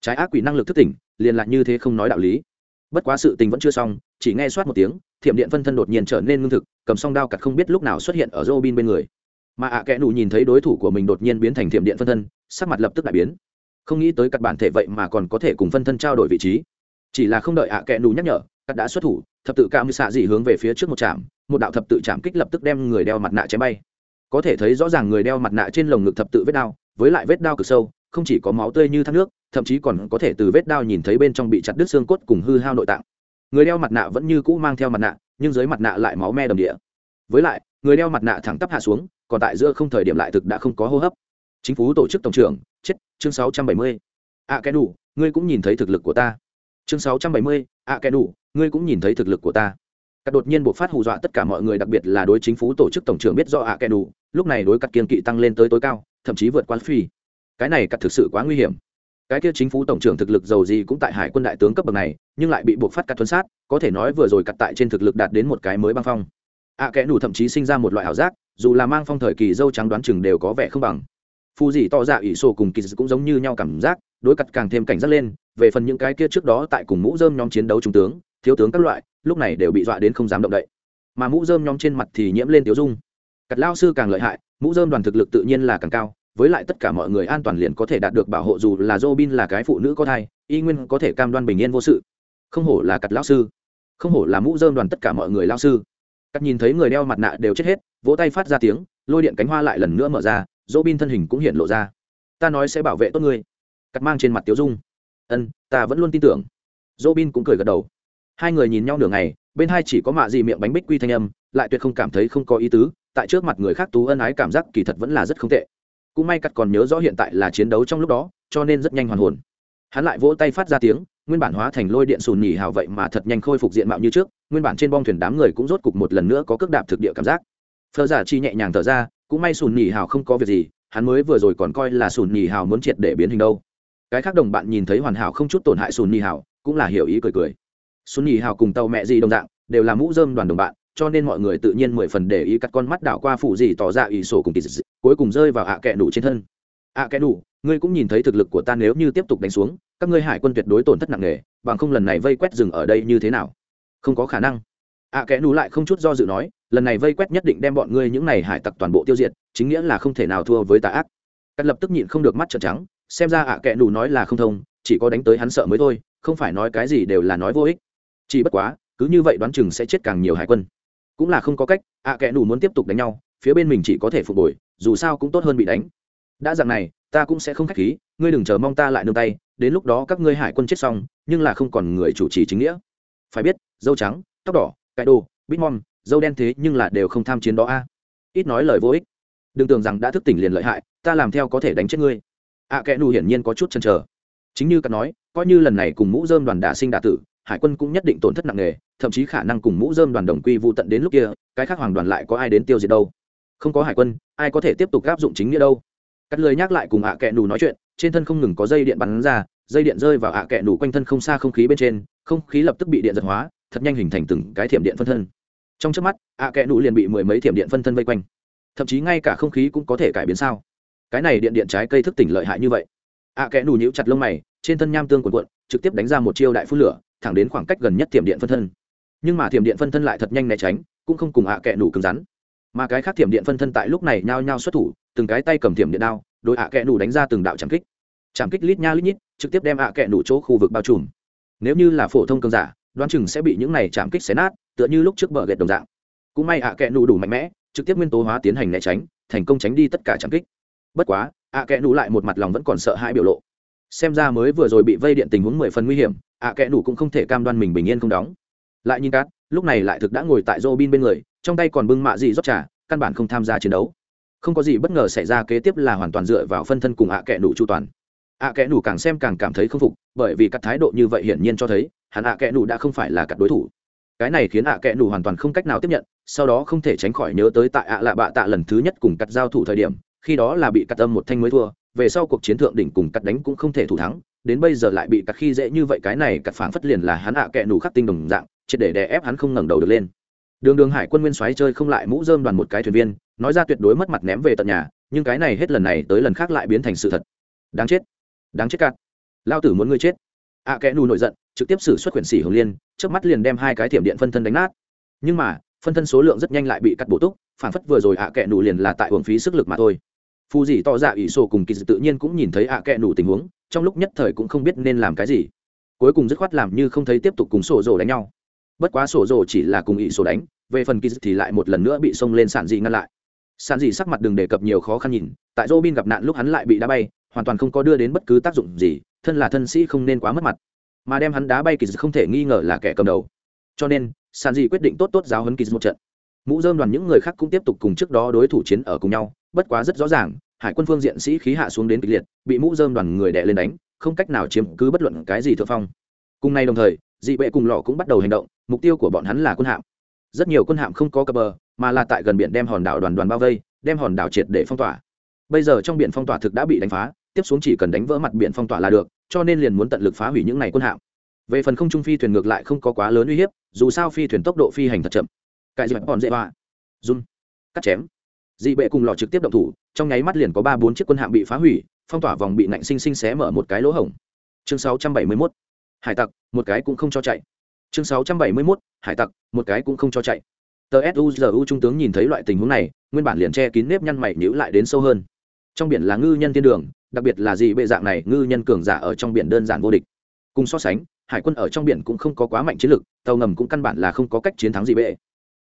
Trái ác quỷ năng lực thức tỉnh, liền lại như thế không nói đạo lý. Bất quá sự tình vẫn chưa xong, chỉ nghe soát một tiếng, thiểm điện phân thân đột nhiên trở nên ngưng thực, cầm song đao cặt không biết lúc nào xuất hiện ở Robin bên người mà ạ à kẽ nụ nhìn thấy đối thủ của mình đột nhiên biến thành thiểm điện phân thân, sắc mặt lập tức đại biến. Không nghĩ tới các bản thể vậy mà còn có thể cùng phân thân trao đổi vị trí. Chỉ là không đợi ạ à kẽ nụ nhắc nhở, cắt đã xuất thủ, thập tự cảm như xạ dị hướng về phía trước một trạm, một đạo thập tự chạm kích lập tức đem người đeo mặt nạ chém bay. Có thể thấy rõ ràng người đeo mặt nạ trên lồng ngực thập tự vết đao, với lại vết đao cực sâu, không chỉ có máu tươi như thác nước, thậm chí còn có thể từ vết đao nhìn thấy bên trong bị chặt đứt xương cốt cùng hư hao nội tạng. Người đeo mặt nạ vẫn như cũ mang theo mặt nạ, nhưng dưới mặt nạ lại máu me đầm địa. Với lại, người đeo mặt nạ thẳng tắp hạ xuống còn tại giữa không thời điểm lại thực đã không có hô hấp chính phủ tổ chức tổng trưởng chết chương 670. ạ à, kẻ đủ ngươi cũng nhìn thấy thực lực của ta chương 670, ạ à, kẻ đủ ngươi cũng nhìn thấy thực lực của ta Cắt đột nhiên buộc phát hù dọa tất cả mọi người đặc biệt là đối chính phủ tổ chức tổng trưởng biết do ạ à, kẻ đủ, lúc này đối cắt kiên kỵ tăng lên tới tối cao, thậm chí vượt qua phi. Cái này cắt thực sự quá nguy hiểm. Cái kia chính phủ tổng trưởng thực lực giàu gì cũng tại hải quân đại tướng cấp bậc này, nhưng lại bị buộc phát cắt thuấn sát, có thể nói vừa rồi cắt tại trên thực lực đạt đến một cái mới băng phong ạ kẻ nủ thậm chí sinh ra một loại ảo giác, dù là mang phong thời kỳ dâu trắng đoán chừng đều có vẻ không bằng. Phù gì to dạ ủy sổ cùng kỳ cũng giống như nhau cảm giác, đối cặt càng thêm cảnh giác lên, về phần những cái kia trước đó tại cùng mũ dơm nhóm chiến đấu trung tướng, thiếu tướng các loại lúc này đều bị dọa đến không dám động đậy mà mũ dơm nhóm trên mặt thì nhiễm lên tiếu dung cặt lao sư càng lợi hại mũ dơm đoàn thực lực tự nhiên là càng cao với lại tất cả mọi người an toàn liền có thể đạt được bảo hộ dù là Robin là cái phụ nữ có thai, y nguyên có thể cam đoan bình yên vô sự. Không hổ là cặt lão sư, không hổ là mũ dơm đoàn tất cả mọi người lao sư. Cắt nhìn thấy người đeo mặt nạ đều chết hết, vỗ tay phát ra tiếng, lôi điện cánh hoa lại lần nữa mở ra, Robin thân hình cũng hiện lộ ra. Ta nói sẽ bảo vệ tốt ngươi. Cắt mang trên mặt tiếu dung. Ân, ta vẫn luôn tin tưởng. Robin cũng cười gật đầu hai người nhìn nhau nửa ngày bên hai chỉ có mạ gì miệng bánh bích quy thanh âm lại tuyệt không cảm thấy không có ý tứ tại trước mặt người khác tú ân ái cảm giác kỳ thật vẫn là rất không tệ cũng may cắt còn nhớ rõ hiện tại là chiến đấu trong lúc đó cho nên rất nhanh hoàn hồn hắn lại vỗ tay phát ra tiếng nguyên bản hóa thành lôi điện sùn nhỉ hào vậy mà thật nhanh khôi phục diện mạo như trước nguyên bản trên bong thuyền đám người cũng rốt cục một lần nữa có cước đạp thực địa cảm giác. Phờ giả chi nhẹ nhàng thở ra, cũng may sùn nhì hào không có việc gì, hắn mới vừa rồi còn coi là sùn nhì hào muốn triệt để biến hình đâu. Cái khác đồng bạn nhìn thấy hoàn hảo không chút tổn hại sùn nhì hào, cũng là hiểu ý cười cười. Sùn nhì hào cùng tàu mẹ gì đồng dạng, đều là mũ dơm đoàn đồng bạn, cho nên mọi người tự nhiên mười phần để ý cắt con mắt đảo qua phụ gì tỏ ra ỷ sổ cùng kỳ dị, cuối cùng rơi vào ạ à kẹ đủ trên thân. Ạ à kẹ đủ ngươi cũng nhìn thấy thực lực của ta nếu như tiếp tục đánh xuống, các ngươi hải quân tuyệt đối tổn thất nặng nề, bằng không lần này vây quét rừng ở đây như thế nào? Không có khả năng. Ạ à kẽ nú lại không chút do dự nói lần này vây quét nhất định đem bọn ngươi những này hải tặc toàn bộ tiêu diệt chính nghĩa là không thể nào thua với tà ác. Cắt lập tức nhịn không được mắt trợn trắng xem ra à, ạ kẽ nú nói là không thông chỉ có đánh tới hắn sợ mới thôi không phải nói cái gì đều là nói vô ích. Chỉ bất quá cứ như vậy đoán chừng sẽ chết càng nhiều hải quân. Cũng là không có cách ạ à, kẻ muốn tiếp tục đánh nhau phía bên mình chỉ có thể phục hồi dù sao cũng tốt hơn bị đánh. Đã dạng này ta cũng sẽ không k h á c h khí ngươi đừng chờ mong ta lại nương tay đến lúc đó các ngươi hải quân chết xong nhưng là không còn người chủ trì chính nghĩa. Phải biết dâu trắng tóc đỏ cải đồ bitmom dâu đen thế nhưng là đều không tham chiến đó a. Ít nói lời vô ích. Đừng tưởng rằng đã thức tỉnh liền lợi hại ta làm theo có thể đánh chết ngươi. Ạ à, kẽ nù hiển nhiên có chút chăn trở chính như cắt nói coi như lần này cùng mũ dơm đoàn đả sinh đả tử hải quân cũng nhất định tổn thất nặng nề thậm chí khả năng cùng mũ dơm đoàn đồng quy vụ tận đến lúc kia cái khác hoàng đoàn lại có ai đến tiêu diệt đâu. Không có hải quân ai có thể tiếp tục áp dụng chính nghĩa đâu. Cắt lời nhắc lại cùng ạ à kẹ nù nói chuyện trên thân không ngừng có dây điện bắn ra dây điện rơi vào ạ à kẹ nù quanh thân không xa không khí bên trên không khí lập tức bị điện giật hóa thật nhanh hình thành từng cái thiểm điện phân thân. Trong trước mắt ạ à kẹ nù liền bị mười mấy thiểm điện phân thân vây quanh. Thậm chí ngay cả không khí cũng có thể cải biến sao? Cái này điện điện trái cây thức tỉnh lợi hại như vậy. Ạ kẽ nụ nhíu chặt lông mày, trên thân nham tương cuộn cuộn, trực tiếp đánh ra một chiêu đại phun lửa, thẳng đến khoảng cách gần nhất thiểm điện phân thân. Nhưng mà thiểm điện phân thân lại thật nhanh né tránh, cũng không cùng ạ kẹ nụ cứng rắn. Mà cái khác thiểm điện phân thân tại lúc này nhao nhao xuất thủ, từng cái tay cầm thiểm điện đao đội ạ kẹ nụ đánh ra từng đạo trảm kích. Trảm kích lít nha lít nhít, trực tiếp đem ạ kẹ nụ chỗ khu vực bao trùm. Nếu như là phổ thông cường giả đoán chừng sẽ bị những này chạm kích xé nát, tựa như lúc trước bờ gệt đồng dạng. Cũng may ạ à kẽ nụ đủ mạnh mẽ, trực tiếp nguyên tố hóa tiến hành né tránh, thành công tránh đi tất cả chạm kích. Bất quá, ạ à kẽ nụ lại một mặt lòng vẫn còn sợ hãi biểu lộ. Xem ra mới vừa rồi bị vây điện tình huống mười phần nguy hiểm, ạ à kẽ nụ cũng không thể cam đoan mình bình yên không đóng. Lại nhìn cát, lúc này lại thực đã ngồi tại robin bên người, trong tay còn bưng mạ gì rót trà, căn bản không tham gia chiến đấu. Không có gì bất ngờ xảy ra kế tiếp là hoàn toàn dựa vào phân thân cùng ạ à kẽ nụ chu toàn ạ à kẽ nủ càng xem càng cảm thấy không phục, bởi vì các thái độ như vậy hiển nhiên cho thấy, hắn ạ kẽ nủ đã không phải là cặp đối thủ. Cái này khiến ạ kẽ nủ hoàn toàn không cách nào tiếp nhận, sau đó không thể tránh khỏi nhớ tới tại ạ lạ bạ tạ lần thứ nhất cùng cặp giao thủ thời điểm, khi đó là bị cặp tâm một thanh mới thua, về sau cuộc chiến thượng đỉnh cùng cặp đánh cũng không thể thủ thắng, đến bây giờ lại bị cặp khi dễ như vậy cái này cặp phảng phất liền là hắn ạ kẽ nủ khắc tinh đồng dạng, triệt để đè ép hắn không ngẩng đầu được lên. Đường đường hải quân nguyên soái chơi không lại mũ dơm đoàn một cái thuyền viên, nói ra tuyệt đối mất mặt ném về tận nhà, nhưng cái này hết lần này tới lần khác lại biến thành sự thật. Đáng chết đáng chết cạn lao tử muốn ngươi chết. Ạ kẽ nù nổi giận, trực tiếp xử xuất quyển xỉ hồng liên, trước mắt liền đem hai cái thiểm điện phân thân đánh nát. Nhưng mà, phân thân số lượng rất nhanh lại bị cắt bổ túc, phản phất vừa rồi ạ kẽ nù liền là tại hưởng phí sức lực mà thôi. Phù dì To dạ ỷ sổ cùng kỳ dự tự nhiên cũng nhìn thấy ạ kẽ nù tình huống, trong lúc nhất thời cũng không biết nên làm cái gì. Cuối cùng dứt khoát làm như không thấy tiếp tục cùng sổ rồ đánh nhau. Bất quá sổ rồ chỉ là cùng ỷ sổ đánh, về phần kỳ dự thì lại một lần nữa bị xông lên sản dị ngăn lại. Sản dị sắc mặt đừng đề cập nhiều khó khăn nhìn, tại dô bin gặp nạn lúc hắn lại bị đá bay hoàn toàn không có đưa đến bất cứ tác dụng gì, thân là thân sĩ không nên quá mất mặt. Mà đem hắn đá bay kỳ không thể nghi ngờ là kẻ cầm đầu. Cho nên sàn dị quyết định tốt tốt giáo hấn kỳ một trận. Mũ dơm đoàn những người khác cũng tiếp tục cùng trước đó đối thủ chiến ở cùng nhau, bất quá rất rõ ràng, hải quân phương diện sĩ khí hạ xuống đến kịch liệt, bị mũ dơm đoàn người đè lên đánh, không cách nào chiếm cứ bất luận cái gì thượng phong. Cùng ngày đồng thời, dị bệ cùng lọ cũng bắt đầu hành động, mục tiêu của bọn hắn là quân hạm. Rất nhiều quân hạm không có cập bờ, mà là tại gần biển đem hòn đảo đoàn đoàn bao vây, đem hòn đảo triệt để phong tỏa. Bây giờ trong biển phong tỏa thực đã bị đánh phá tiếp xuống chỉ cần đánh vỡ mặt biển phong tỏa là được, cho nên liền muốn tận lực phá hủy những này quân hạm. Về phần không trung phi thuyền ngược lại không có quá lớn uy hiếp, dù sao phi thuyền tốc độ phi hành thật chậm. Cải dịp còn dễ hoa run. Cắt chém. Dị bệ cùng lò trực tiếp động thủ, trong nháy mắt liền có ba bốn chiếc quân hạm bị phá hủy, phong tỏa vòng bị nạnh sinh sinh xé mở một cái lỗ hổng. Chương 671. hải tặc, một cái cũng không cho chạy. Chương 671. hải tặc, một cái cũng không cho chạy. Tờ suzu trung tướng nhìn thấy loại tình huống này, nguyên bản liền che kín nếp nhăn mày nhữ lại đến sâu hơn trong biển là ngư nhân thiên đường, đặc biệt là gì bệ dạng này, ngư nhân cường giả ở trong biển đơn giản vô địch. Cùng so sánh, hải quân ở trong biển cũng không có quá mạnh chiến lực tàu ngầm cũng căn bản là không có cách chiến thắng gì bệ.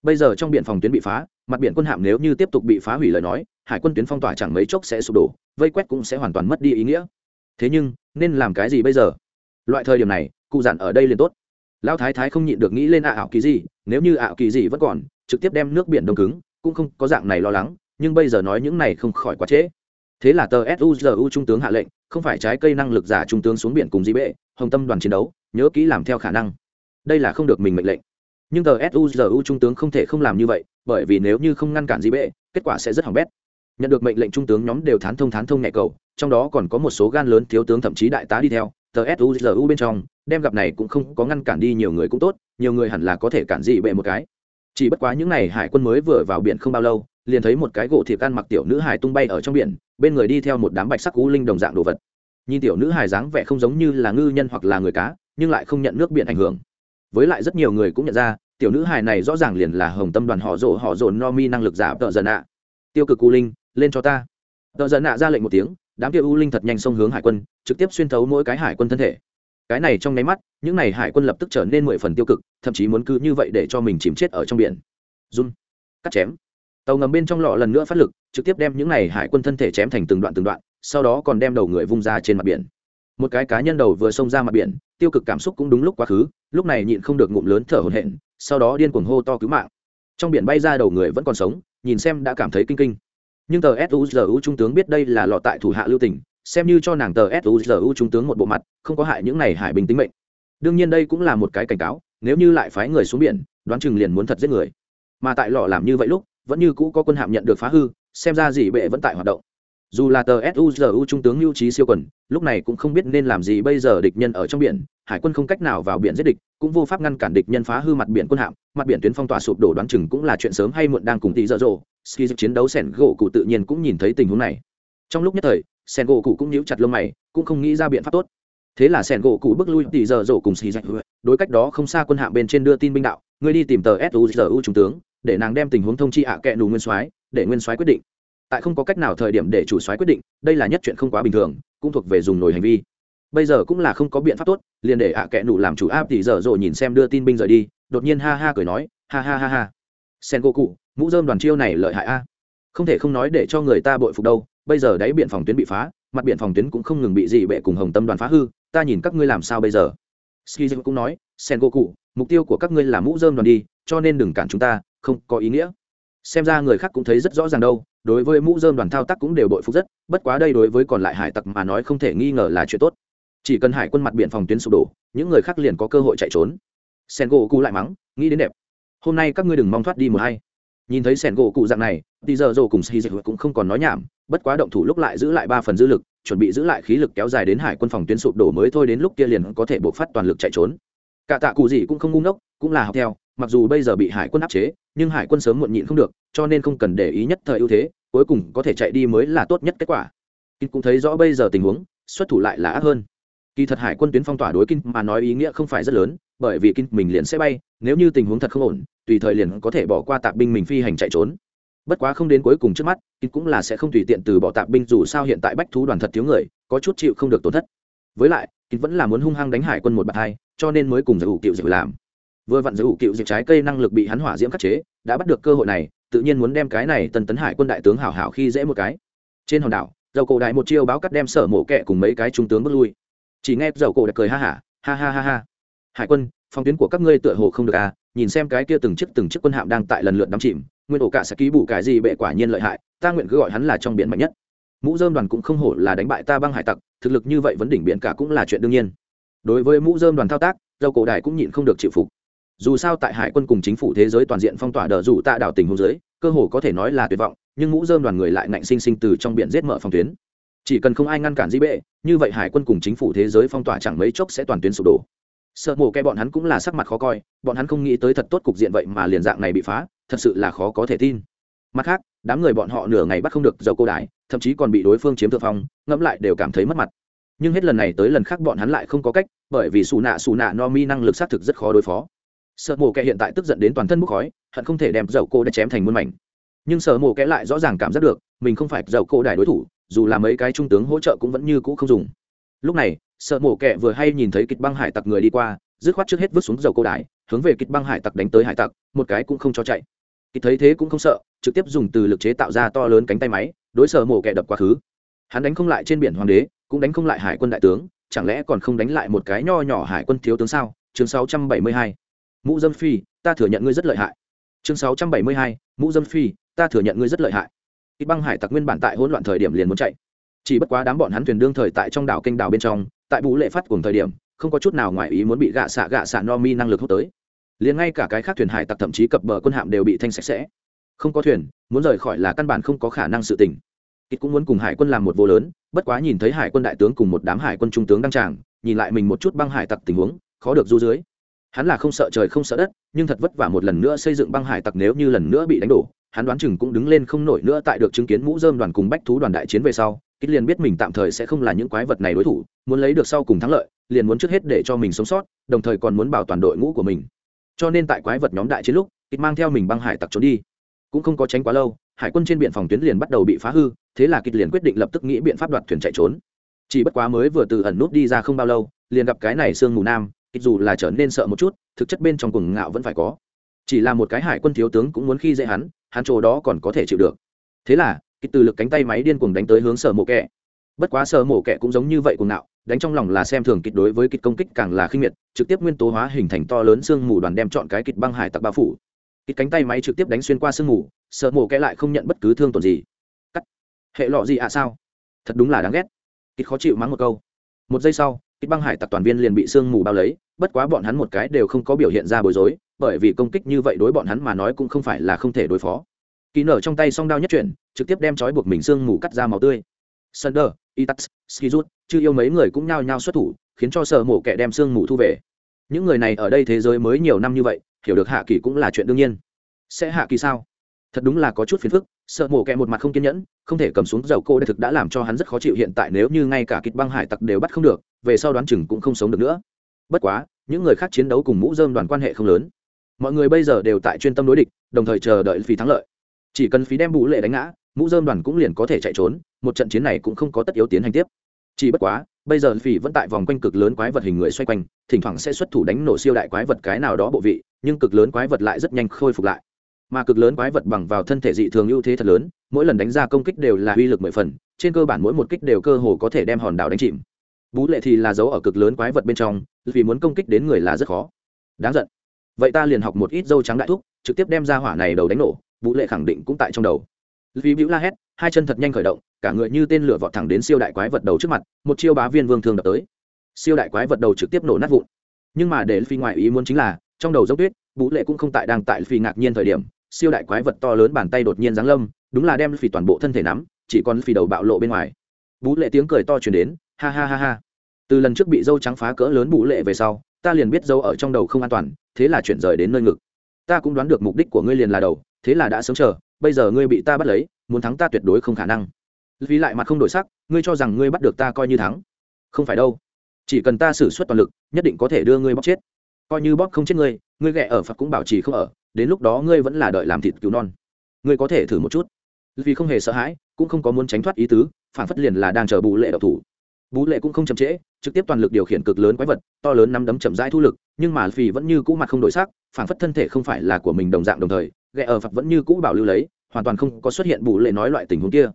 Bây giờ trong biển phòng tuyến bị phá, mặt biển quân hạm nếu như tiếp tục bị phá hủy lời nói, hải quân tuyến phong tỏa chẳng mấy chốc sẽ sụp đổ, vây quét cũng sẽ hoàn toàn mất đi ý nghĩa. Thế nhưng, nên làm cái gì bây giờ? Loại thời điểm này, cụ dặn ở đây liền tốt. Lão thái thái không nhịn được nghĩ lên ạ ảo kỳ gì, nếu như ảo kỳ gì vẫn còn, trực tiếp đem nước biển đông cứng, cũng không có dạng này lo lắng, nhưng bây giờ nói những này không khỏi quá trễ thế là tờ suzu trung tướng hạ lệnh, không phải trái cây năng lực giả trung tướng xuống biển cùng di bệ, hồng tâm đoàn chiến đấu, nhớ kỹ làm theo khả năng. Đây là không được mình mệnh lệnh. Nhưng tờ suzu trung tướng không thể không làm như vậy, bởi vì nếu như không ngăn cản di bệ, kết quả sẽ rất hỏng bét. Nhận được mệnh lệnh trung tướng nhóm đều thán thông thán thông nhẹ cầu, trong đó còn có một số gan lớn thiếu tướng thậm chí đại tá đi theo, tờ suzu bên trong, đem gặp này cũng không có ngăn cản đi nhiều người cũng tốt, nhiều người hẳn là có thể cản dị bệ một cái. Chỉ bất quá những n à y hải quân mới vừa vào biển không bao lâu liền thấy một cái gỗ thiệp ăn mặc tiểu nữ hải tung bay ở trong biển, bên người đi theo một đám bạch sắc cú linh đồng dạng đồ vật. Nhìn tiểu nữ hải dáng vẻ không giống như là ngư nhân hoặc là người cá, nhưng lại không nhận nước biển ảnh hưởng. Với lại rất nhiều người cũng nhận ra, tiểu nữ hải này rõ ràng liền là hồng tâm đoàn họ rộ, họ dồn no mi năng lực giả tợ dần ạ. Tiêu cực u linh, lên cho ta. Tợ dần ạ ra lệnh một tiếng, đám tiêu u linh thật nhanh xông hướng hải quân, trực tiếp xuyên thấu mỗi cái hải quân thân thể. Cái này trong nháy mắt, những n à y hải quân lập tức trở nên mười phần tiêu cực, thậm chí muốn cứ như vậy để cho mình chìm chết ở trong biển. Run. Cắt chém tàu ngầm bên trong lọ lần nữa phát lực, trực tiếp đem những n à y hải quân thân thể chém thành từng đoạn từng đoạn, sau đó còn đem đầu người vung ra trên mặt biển. Một cái cá nhân đầu vừa xông ra mặt biển, tiêu cực cảm xúc cũng đúng lúc quá khứ, lúc này nhịn không được ngụm lớn thở hồn hển, sau đó điên cuồng hô to cứu mạng. Trong biển bay ra đầu người vẫn còn sống, nhìn xem đã cảm thấy kinh kinh. Nhưng tờ suzu trung tướng biết đây là lọ tại thủ hạ lưu tỉnh xem như cho nàng tờ suzu trung tướng một bộ mặt, không có hại những này hải bình tính mệnh. Đương nhiên đây cũng là một cái cảnh cáo, nếu như lại phái người xuống biển, đoán chừng liền muốn thật giết người. Mà tại lọ làm như vậy lúc vẫn như cũ có quân hạm nhận được phá hư, xem ra gì bệ vẫn tại hoạt động. Dù là tờ suzu trung tướng lưu trí siêu quần, lúc này cũng không biết nên làm gì bây giờ địch nhân ở trong biển, hải quân không cách nào vào biển giết địch, cũng vô pháp ngăn cản địch nhân phá hư mặt biển quân hạm, mặt biển tuyến phong tỏa sụp đổ đoán chừng cũng là chuyện sớm hay muộn đang cùng tí dở dộ ski chiến đấu sẻn gỗ cụ tự nhiên cũng nhìn thấy tình huống này. Trong lúc nhất thời sẻn gỗ cụ cũng nhíu chặt lông mày, cũng không nghĩ ra biện pháp tốt. Thế là sẻn gỗ cụ bước lui tí dở dộ cùng xì đối cách đó không xa quân hạm bên trên đưa tin binh đạo Ngươi đi tìm tờ suzu trung tướng, để nàng đem tình huống thông chi ạ à kẹ nù nguyên soái, để nguyên soái quyết định. Tại không có cách nào thời điểm để chủ soái quyết định, đây là nhất chuyện không quá bình thường, cũng thuộc về dùng nổi hành vi. Bây giờ cũng là không có biện pháp tốt, liền để ạ kệ nụ làm chủ áp thì giờ rồi nhìn xem đưa tin binh rời đi, đột nhiên ha ha cười nói, ha ha ha ha. Sen cô cụ mũ dơm đoàn chiêu này lợi hại a. Không thể không nói để cho người ta bội phục đâu, bây giờ đáy biện phòng tuyến bị phá, mặt biển phòng tuyến cũng không ngừng bị dị bệ cùng hồng tâm đoàn phá hư, ta nhìn các ngươi làm sao bây giờ. Ski cũng nói, sen cô cụ mục tiêu của các ngươi là mũ dơm đoàn đi, cho nên đừng cản chúng ta, không có ý nghĩa. Xem ra người khác cũng thấy rất rõ ràng đâu, đối với mũ dơm đoàn thao tác cũng đều bội phục rất, bất quá đây đối với còn lại hải tặc mà nói không thể nghi ngờ là chuyện tốt. Chỉ cần hải quân mặt biển phòng tuyến sụp đổ, những người khác liền có cơ hội chạy trốn. Sen gỗ cụ lại mắng, nghĩ đến đẹp. Hôm nay các ngươi đừng mong thoát đi một hay nhìn thấy sẻn gỗ cụ dạng này, thì giờ rồ cùng xì dịch cũng không còn nói nhảm, bất quá động thủ lúc lại giữ lại ba phần dư lực, chuẩn bị giữ lại khí lực kéo dài đến hải quân phòng tuyến sụp đổ mới thôi đến lúc kia liền có thể buộc phát toàn lực chạy trốn cả tạ cụ gì cũng không ngu ngốc, cũng là học theo, mặc dù bây giờ bị hải quân áp chế, nhưng hải quân sớm muộn nhịn không được, cho nên không cần để ý nhất thời ưu thế, cuối cùng có thể chạy đi mới là tốt nhất kết quả. Kinh cũng thấy rõ bây giờ tình huống, xuất thủ lại là ác hơn. Kỳ thật hải quân tuyến phong tỏa đối kinh mà nói ý nghĩa không phải rất lớn, bởi vì kinh mình liền sẽ bay, nếu như tình huống thật không ổn, tùy thời liền có thể bỏ qua tạp binh mình phi hành chạy trốn. Bất quá không đến cuối cùng trước mắt, kinh cũng là sẽ không tùy tiện từ bỏ tạp binh dù sao hiện tại bách thú đoàn thật thiếu người, có chút chịu không được tổn thất. Với lại kín vẫn là muốn hung hăng đánh hải quân một bạt hai, cho nên mới cùng giải ủ cựu dịch làm. Vừa vặn giải ủ cựu dịch trái cây năng lực bị hắn hỏa diễm khắc chế, đã bắt được cơ hội này, tự nhiên muốn đem cái này tần tấn hải quân đại tướng hảo hảo khi dễ một cái. Trên hòn đảo, dầu cổ đại một chiêu báo cắt đem sở mổ kẹ cùng mấy cái trung tướng bước lui. Chỉ nghe dầu cổ đã cười ha hả ha ha ha ha. Hải quân phòng tuyến của các ngươi tựa hồ không được à nhìn xem cái kia từng chiếc từng chiếc quân hạm đang tại lần lượt đắm chìm, nguyên ổ cả sẽ ký bù cái gì bệ quả nhiên lợi hại, ta nguyện cứ gọi hắn là trong biển mạnh nhất mũ dơm đoàn cũng không hổ là đánh bại ta băng hải tặc, thực lực như vậy vẫn đỉnh biển cả cũng là chuyện đương nhiên. Đối với mũ dơm đoàn thao tác, dâu cổ Đài cũng nhịn không được chịu phục. Dù sao tại hải quân cùng chính phủ thế giới toàn diện phong tỏa đờ rủ tạ đảo tình hôn giới cơ hồ có thể nói là tuyệt vọng, nhưng mũ dơm đoàn người lại ngạnh sinh sinh từ trong biển giết mở phòng tuyến. Chỉ cần không ai ngăn cản di bệ, như vậy hải quân cùng chính phủ thế giới phong tỏa chẳng mấy chốc sẽ toàn tuyến sụp đổ. Sợ mổ kẻ bọn hắn cũng là sắc mặt khó coi, bọn hắn không nghĩ tới thật tốt cục diện vậy mà liền dạng này bị phá, thật sự là khó có thể tin. Mặt khác đám người bọn họ nửa ngày bắt không được dầu cô đái, thậm chí còn bị đối phương chiếm thượng phong, ngẫm lại đều cảm thấy mất mặt. Nhưng hết lần này tới lần khác bọn hắn lại không có cách, bởi vì xù nạ xù nạ no mi năng lực xác thực rất khó đối phó. Sợ mổ kẹ hiện tại tức giận đến toàn thân bốc khói, hận không thể đem dầu cô đã chém thành muôn mảnh. Nhưng sợ mổ kẹ lại rõ ràng cảm giác được, mình không phải dầu cô đài đối thủ, dù là mấy cái trung tướng hỗ trợ cũng vẫn như cũ không dùng. Lúc này, sợ mổ kẹ vừa hay nhìn thấy kịch băng hải tặc người đi qua, dứt khoát trước hết vứt xuống dầu cô đài hướng về kịch băng hải tặc đánh tới hải tặc, một cái cũng không cho chạy. Kịch thấy thế cũng không sợ trực tiếp dùng từ lực chế tạo ra to lớn cánh tay máy đối sở mổ kẻ đập quá khứ. Hắn đánh không lại trên biển hoàng đế cũng đánh không lại hải quân đại tướng chẳng lẽ còn không đánh lại một cái nho nhỏ hải quân thiếu tướng sao? Chương 672. mũ dâm phi ta thừa nhận ngươi rất lợi hại. Chương 672, mũ dâm phi ta thừa nhận ngươi rất lợi hại. Ít băng hải tặc nguyên bản tại hỗn loạn thời điểm liền muốn chạy. Chỉ bất quá đám bọn hắn thuyền đương thời tại trong đảo kênh đảo bên trong tại vũ lệ phát cùng thời điểm không có chút nào ngoài ý muốn bị gạ xạ gạ xạ no mi năng lực hút tới. Liền ngay cả cái khác thuyền hải tặc thậm chí cập bờ quân hạm đều bị thanh sạch sẽ không có thuyền, muốn rời khỏi là căn bản không có khả năng sự tình. Kịch cũng muốn cùng hải quân làm một vô lớn, bất quá nhìn thấy hải quân đại tướng cùng một đám hải quân trung tướng đăng tràng, nhìn lại mình một chút băng hải tặc tình huống, khó được du dưới. Hắn là không sợ trời không sợ đất, nhưng thật vất vả một lần nữa xây dựng băng hải tặc nếu như lần nữa bị đánh đổ, hắn đoán chừng cũng đứng lên không nổi nữa tại được chứng kiến mũ dơm đoàn cùng bách thú đoàn đại chiến về sau kích liền biết mình tạm thời sẽ không là những quái vật này đối thủ, muốn lấy được sau cùng thắng lợi, liền muốn trước hết để cho mình sống sót, đồng thời còn muốn bảo toàn đội ngũ của mình. Cho nên tại quái vật nhóm đại chiến lúc kích mang theo mình băng hải tặc trốn đi cũng không có tránh quá lâu, hải quân trên biển phòng tuyến liền bắt đầu bị phá hư, thế là kịch liền quyết định lập tức nghĩ biện pháp đoạt thuyền chạy trốn. Chỉ bất quá mới vừa từ ẩn nút đi ra không bao lâu, liền gặp cái này sương mù nam kịch dù là trở nên sợ một chút, thực chất bên trong cuồng ngạo vẫn phải có. Chỉ là một cái hải quân thiếu tướng cũng muốn khi dễ hắn hắn chỗ đó còn có thể chịu được. Thế là kịch từ lực cánh tay máy điên cuồng đánh tới hướng sở mộ kẹ. Bất quá sở mộ kẹ cũng giống như vậy cuồng ngạo, đánh trong lòng là xem thường kịch đối với kịch công kích càng là khinh miệt, trực tiếp nguyên tố hóa hình thành to lớn sương mù đoàn đem chọn cái kịch băng hải tặc bao phủ ít cánh tay máy trực tiếp đánh xuyên qua sương mù, sợ mổ kẽ lại không nhận bất cứ thương tổn gì. Cắt. Hệ lọ gì ạ à sao? Thật đúng là đáng ghét. Ít khó chịu mắng một câu. Một giây sau, ít băng hải tặc toàn viên liền bị sương mù bao lấy, bất quá bọn hắn một cái đều không có biểu hiện ra bối rối, bởi vì công kích như vậy đối bọn hắn mà nói cũng không phải là không thể đối phó. Kỳ nở trong tay song đao nhất chuyển, trực tiếp đem trói buộc mình sương mù cắt ra màu tươi. Sunder, itats, skizut chứ yêu mấy người cũng nhao nhao xuất thủ, khiến cho sợ mổ kẻ đem sương mù thu về. Những người này ở đây thế giới mới nhiều năm như vậy hiểu được hạ kỳ cũng là chuyện đương nhiên. Sẽ hạ kỳ sao? Thật đúng là có chút phiền phức, sợ mổ kẹ một mặt không kiên nhẫn, không thể cầm xuống dầu cô đây thực đã làm cho hắn rất khó chịu hiện tại nếu như ngay cả kịch băng hải tặc đều bắt không được, về sau đoán chừng cũng không sống được nữa. Bất quá, những người khác chiến đấu cùng mũ dơm đoàn quan hệ không lớn. Mọi người bây giờ đều tại chuyên tâm đối địch, đồng thời chờ đợi phí thắng lợi. Chỉ cần phí đem bú lệ đánh ngã, mũ dơm đoàn cũng liền có thể chạy trốn, một trận chiến này cũng không có tất yếu tiến hành tiếp. Chỉ bất quá bây giờ phỉ vẫn tại vòng quanh cực lớn quái vật hình người xoay quanh, thỉnh thoảng sẽ xuất thủ đánh nổ siêu đại quái vật cái nào đó bộ vị, nhưng cực lớn quái vật lại rất nhanh khôi phục lại. Mà cực lớn quái vật bằng vào thân thể dị thường ưu thế thật lớn, mỗi lần đánh ra công kích đều là uy lực mười phần, trên cơ bản mỗi một kích đều cơ hồ có thể đem hòn đảo đánh chìm. Bú lệ thì là dấu ở cực lớn quái vật bên trong, vì muốn công kích đến người là rất khó. Đáng giận. Vậy ta liền học một ít dâu trắng đại thúc, trực tiếp đem ra hỏa này đầu đánh nổ, bú lệ khẳng định cũng tại trong đầu vì bĩu la hét, hai chân thật nhanh khởi động, cả người như tên lửa vọt thẳng đến siêu đại quái vật đầu trước mặt, một chiêu bá viên vương thương đập tới. Siêu đại quái vật đầu trực tiếp nổ nát vụn. Nhưng mà để phi ngoại ý muốn chính là, trong đầu dốc tuyết vũ lệ cũng không tại đang tại phi ngạc nhiên thời điểm, siêu đại quái vật to lớn bàn tay đột nhiên giáng lâm, đúng là đem phi toàn bộ thân thể nắm, chỉ còn phi đầu bạo lộ bên ngoài. Vũ lệ tiếng cười to chuyển đến, ha ha ha ha. Từ lần trước bị dâu trắng phá cỡ lớn vũ lệ về sau, ta liền biết dâu ở trong đầu không an toàn, thế là chuyển rời đến nơi ngực. Ta cũng đoán được mục đích của ngươi liền là đầu, thế là đã sớm chờ bây giờ ngươi bị ta bắt lấy, muốn thắng ta tuyệt đối không khả năng. Vì lại mặt không đổi sắc, ngươi cho rằng ngươi bắt được ta coi như thắng. Không phải đâu. Chỉ cần ta xử suất toàn lực, nhất định có thể đưa ngươi bóc chết. Coi như bóp không chết ngươi ngươi ghẹ ở phật cũng bảo trì không ở, đến lúc đó ngươi vẫn là đợi làm thịt cứu non. Ngươi có thể thử một chút. Vì không hề sợ hãi, cũng không có muốn tránh thoát ý tứ, phản phất liền là đang chờ bù lệ độc thủ. Bú lệ cũng không chậm trễ, trực tiếp toàn lực điều khiển cực lớn quái vật, to lớn nắm đấm chậm rãi thu lực, nhưng mà vì vẫn như cũ mặt không đổi sắc, phản phất thân thể không phải là của mình đồng dạng đồng thời ghẹ ở phật vẫn như cũ bảo lưu lấy, hoàn toàn không có xuất hiện bù lệ nói loại tình huống kia.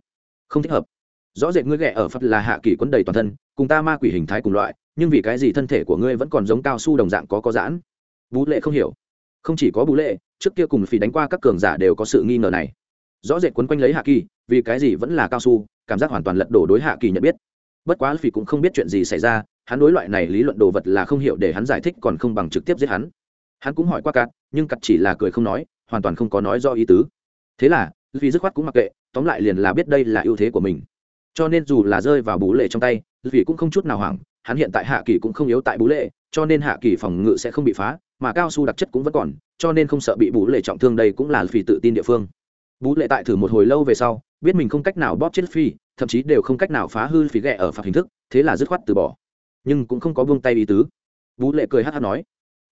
Không thích hợp. Rõ rệt ngươi ghẹ ở phật là hạ kỳ quấn đầy toàn thân, cùng ta ma quỷ hình thái cùng loại, nhưng vì cái gì thân thể của ngươi vẫn còn giống cao su đồng dạng có có giãn? Bú lệ không hiểu. Không chỉ có bú lệ, trước kia cùng phỉ đánh qua các cường giả đều có sự nghi ngờ này. Rõ rệt quấn quanh lấy hạ kỳ vì cái gì vẫn là cao su, cảm giác hoàn toàn lật đổ đối hạ kỳ nhận biết. Bất quá phỉ cũng không biết chuyện gì xảy ra, hắn đối loại này lý luận đồ vật là không hiểu để hắn giải thích còn không bằng trực tiếp giết hắn. Hắn cũng hỏi qua cắt nhưng cắt chỉ là cười không nói hoàn toàn không có nói do ý tứ. Thế là vì dứt khoát cũng mặc kệ, tóm lại liền là biết đây là ưu thế của mình. Cho nên dù là rơi vào bú lệ trong tay vì cũng không chút nào hoảng, hắn hiện tại hạ kỳ cũng không yếu tại bú lệ, cho nên hạ kỳ phòng ngự sẽ không bị phá, mà cao su đặc chất cũng vẫn còn, cho nên không sợ bị bú lệ trọng thương đây cũng là vì tự tin địa phương. Bú lệ tại thử một hồi lâu về sau, biết mình không cách nào bóp chết phi thậm chí đều không cách nào phá hư phí ghẹ ở phạt hình thức, thế là dứt khoát từ bỏ. Nhưng cũng không có buông tay ý tứ. Bú lệ cười hát hát nói,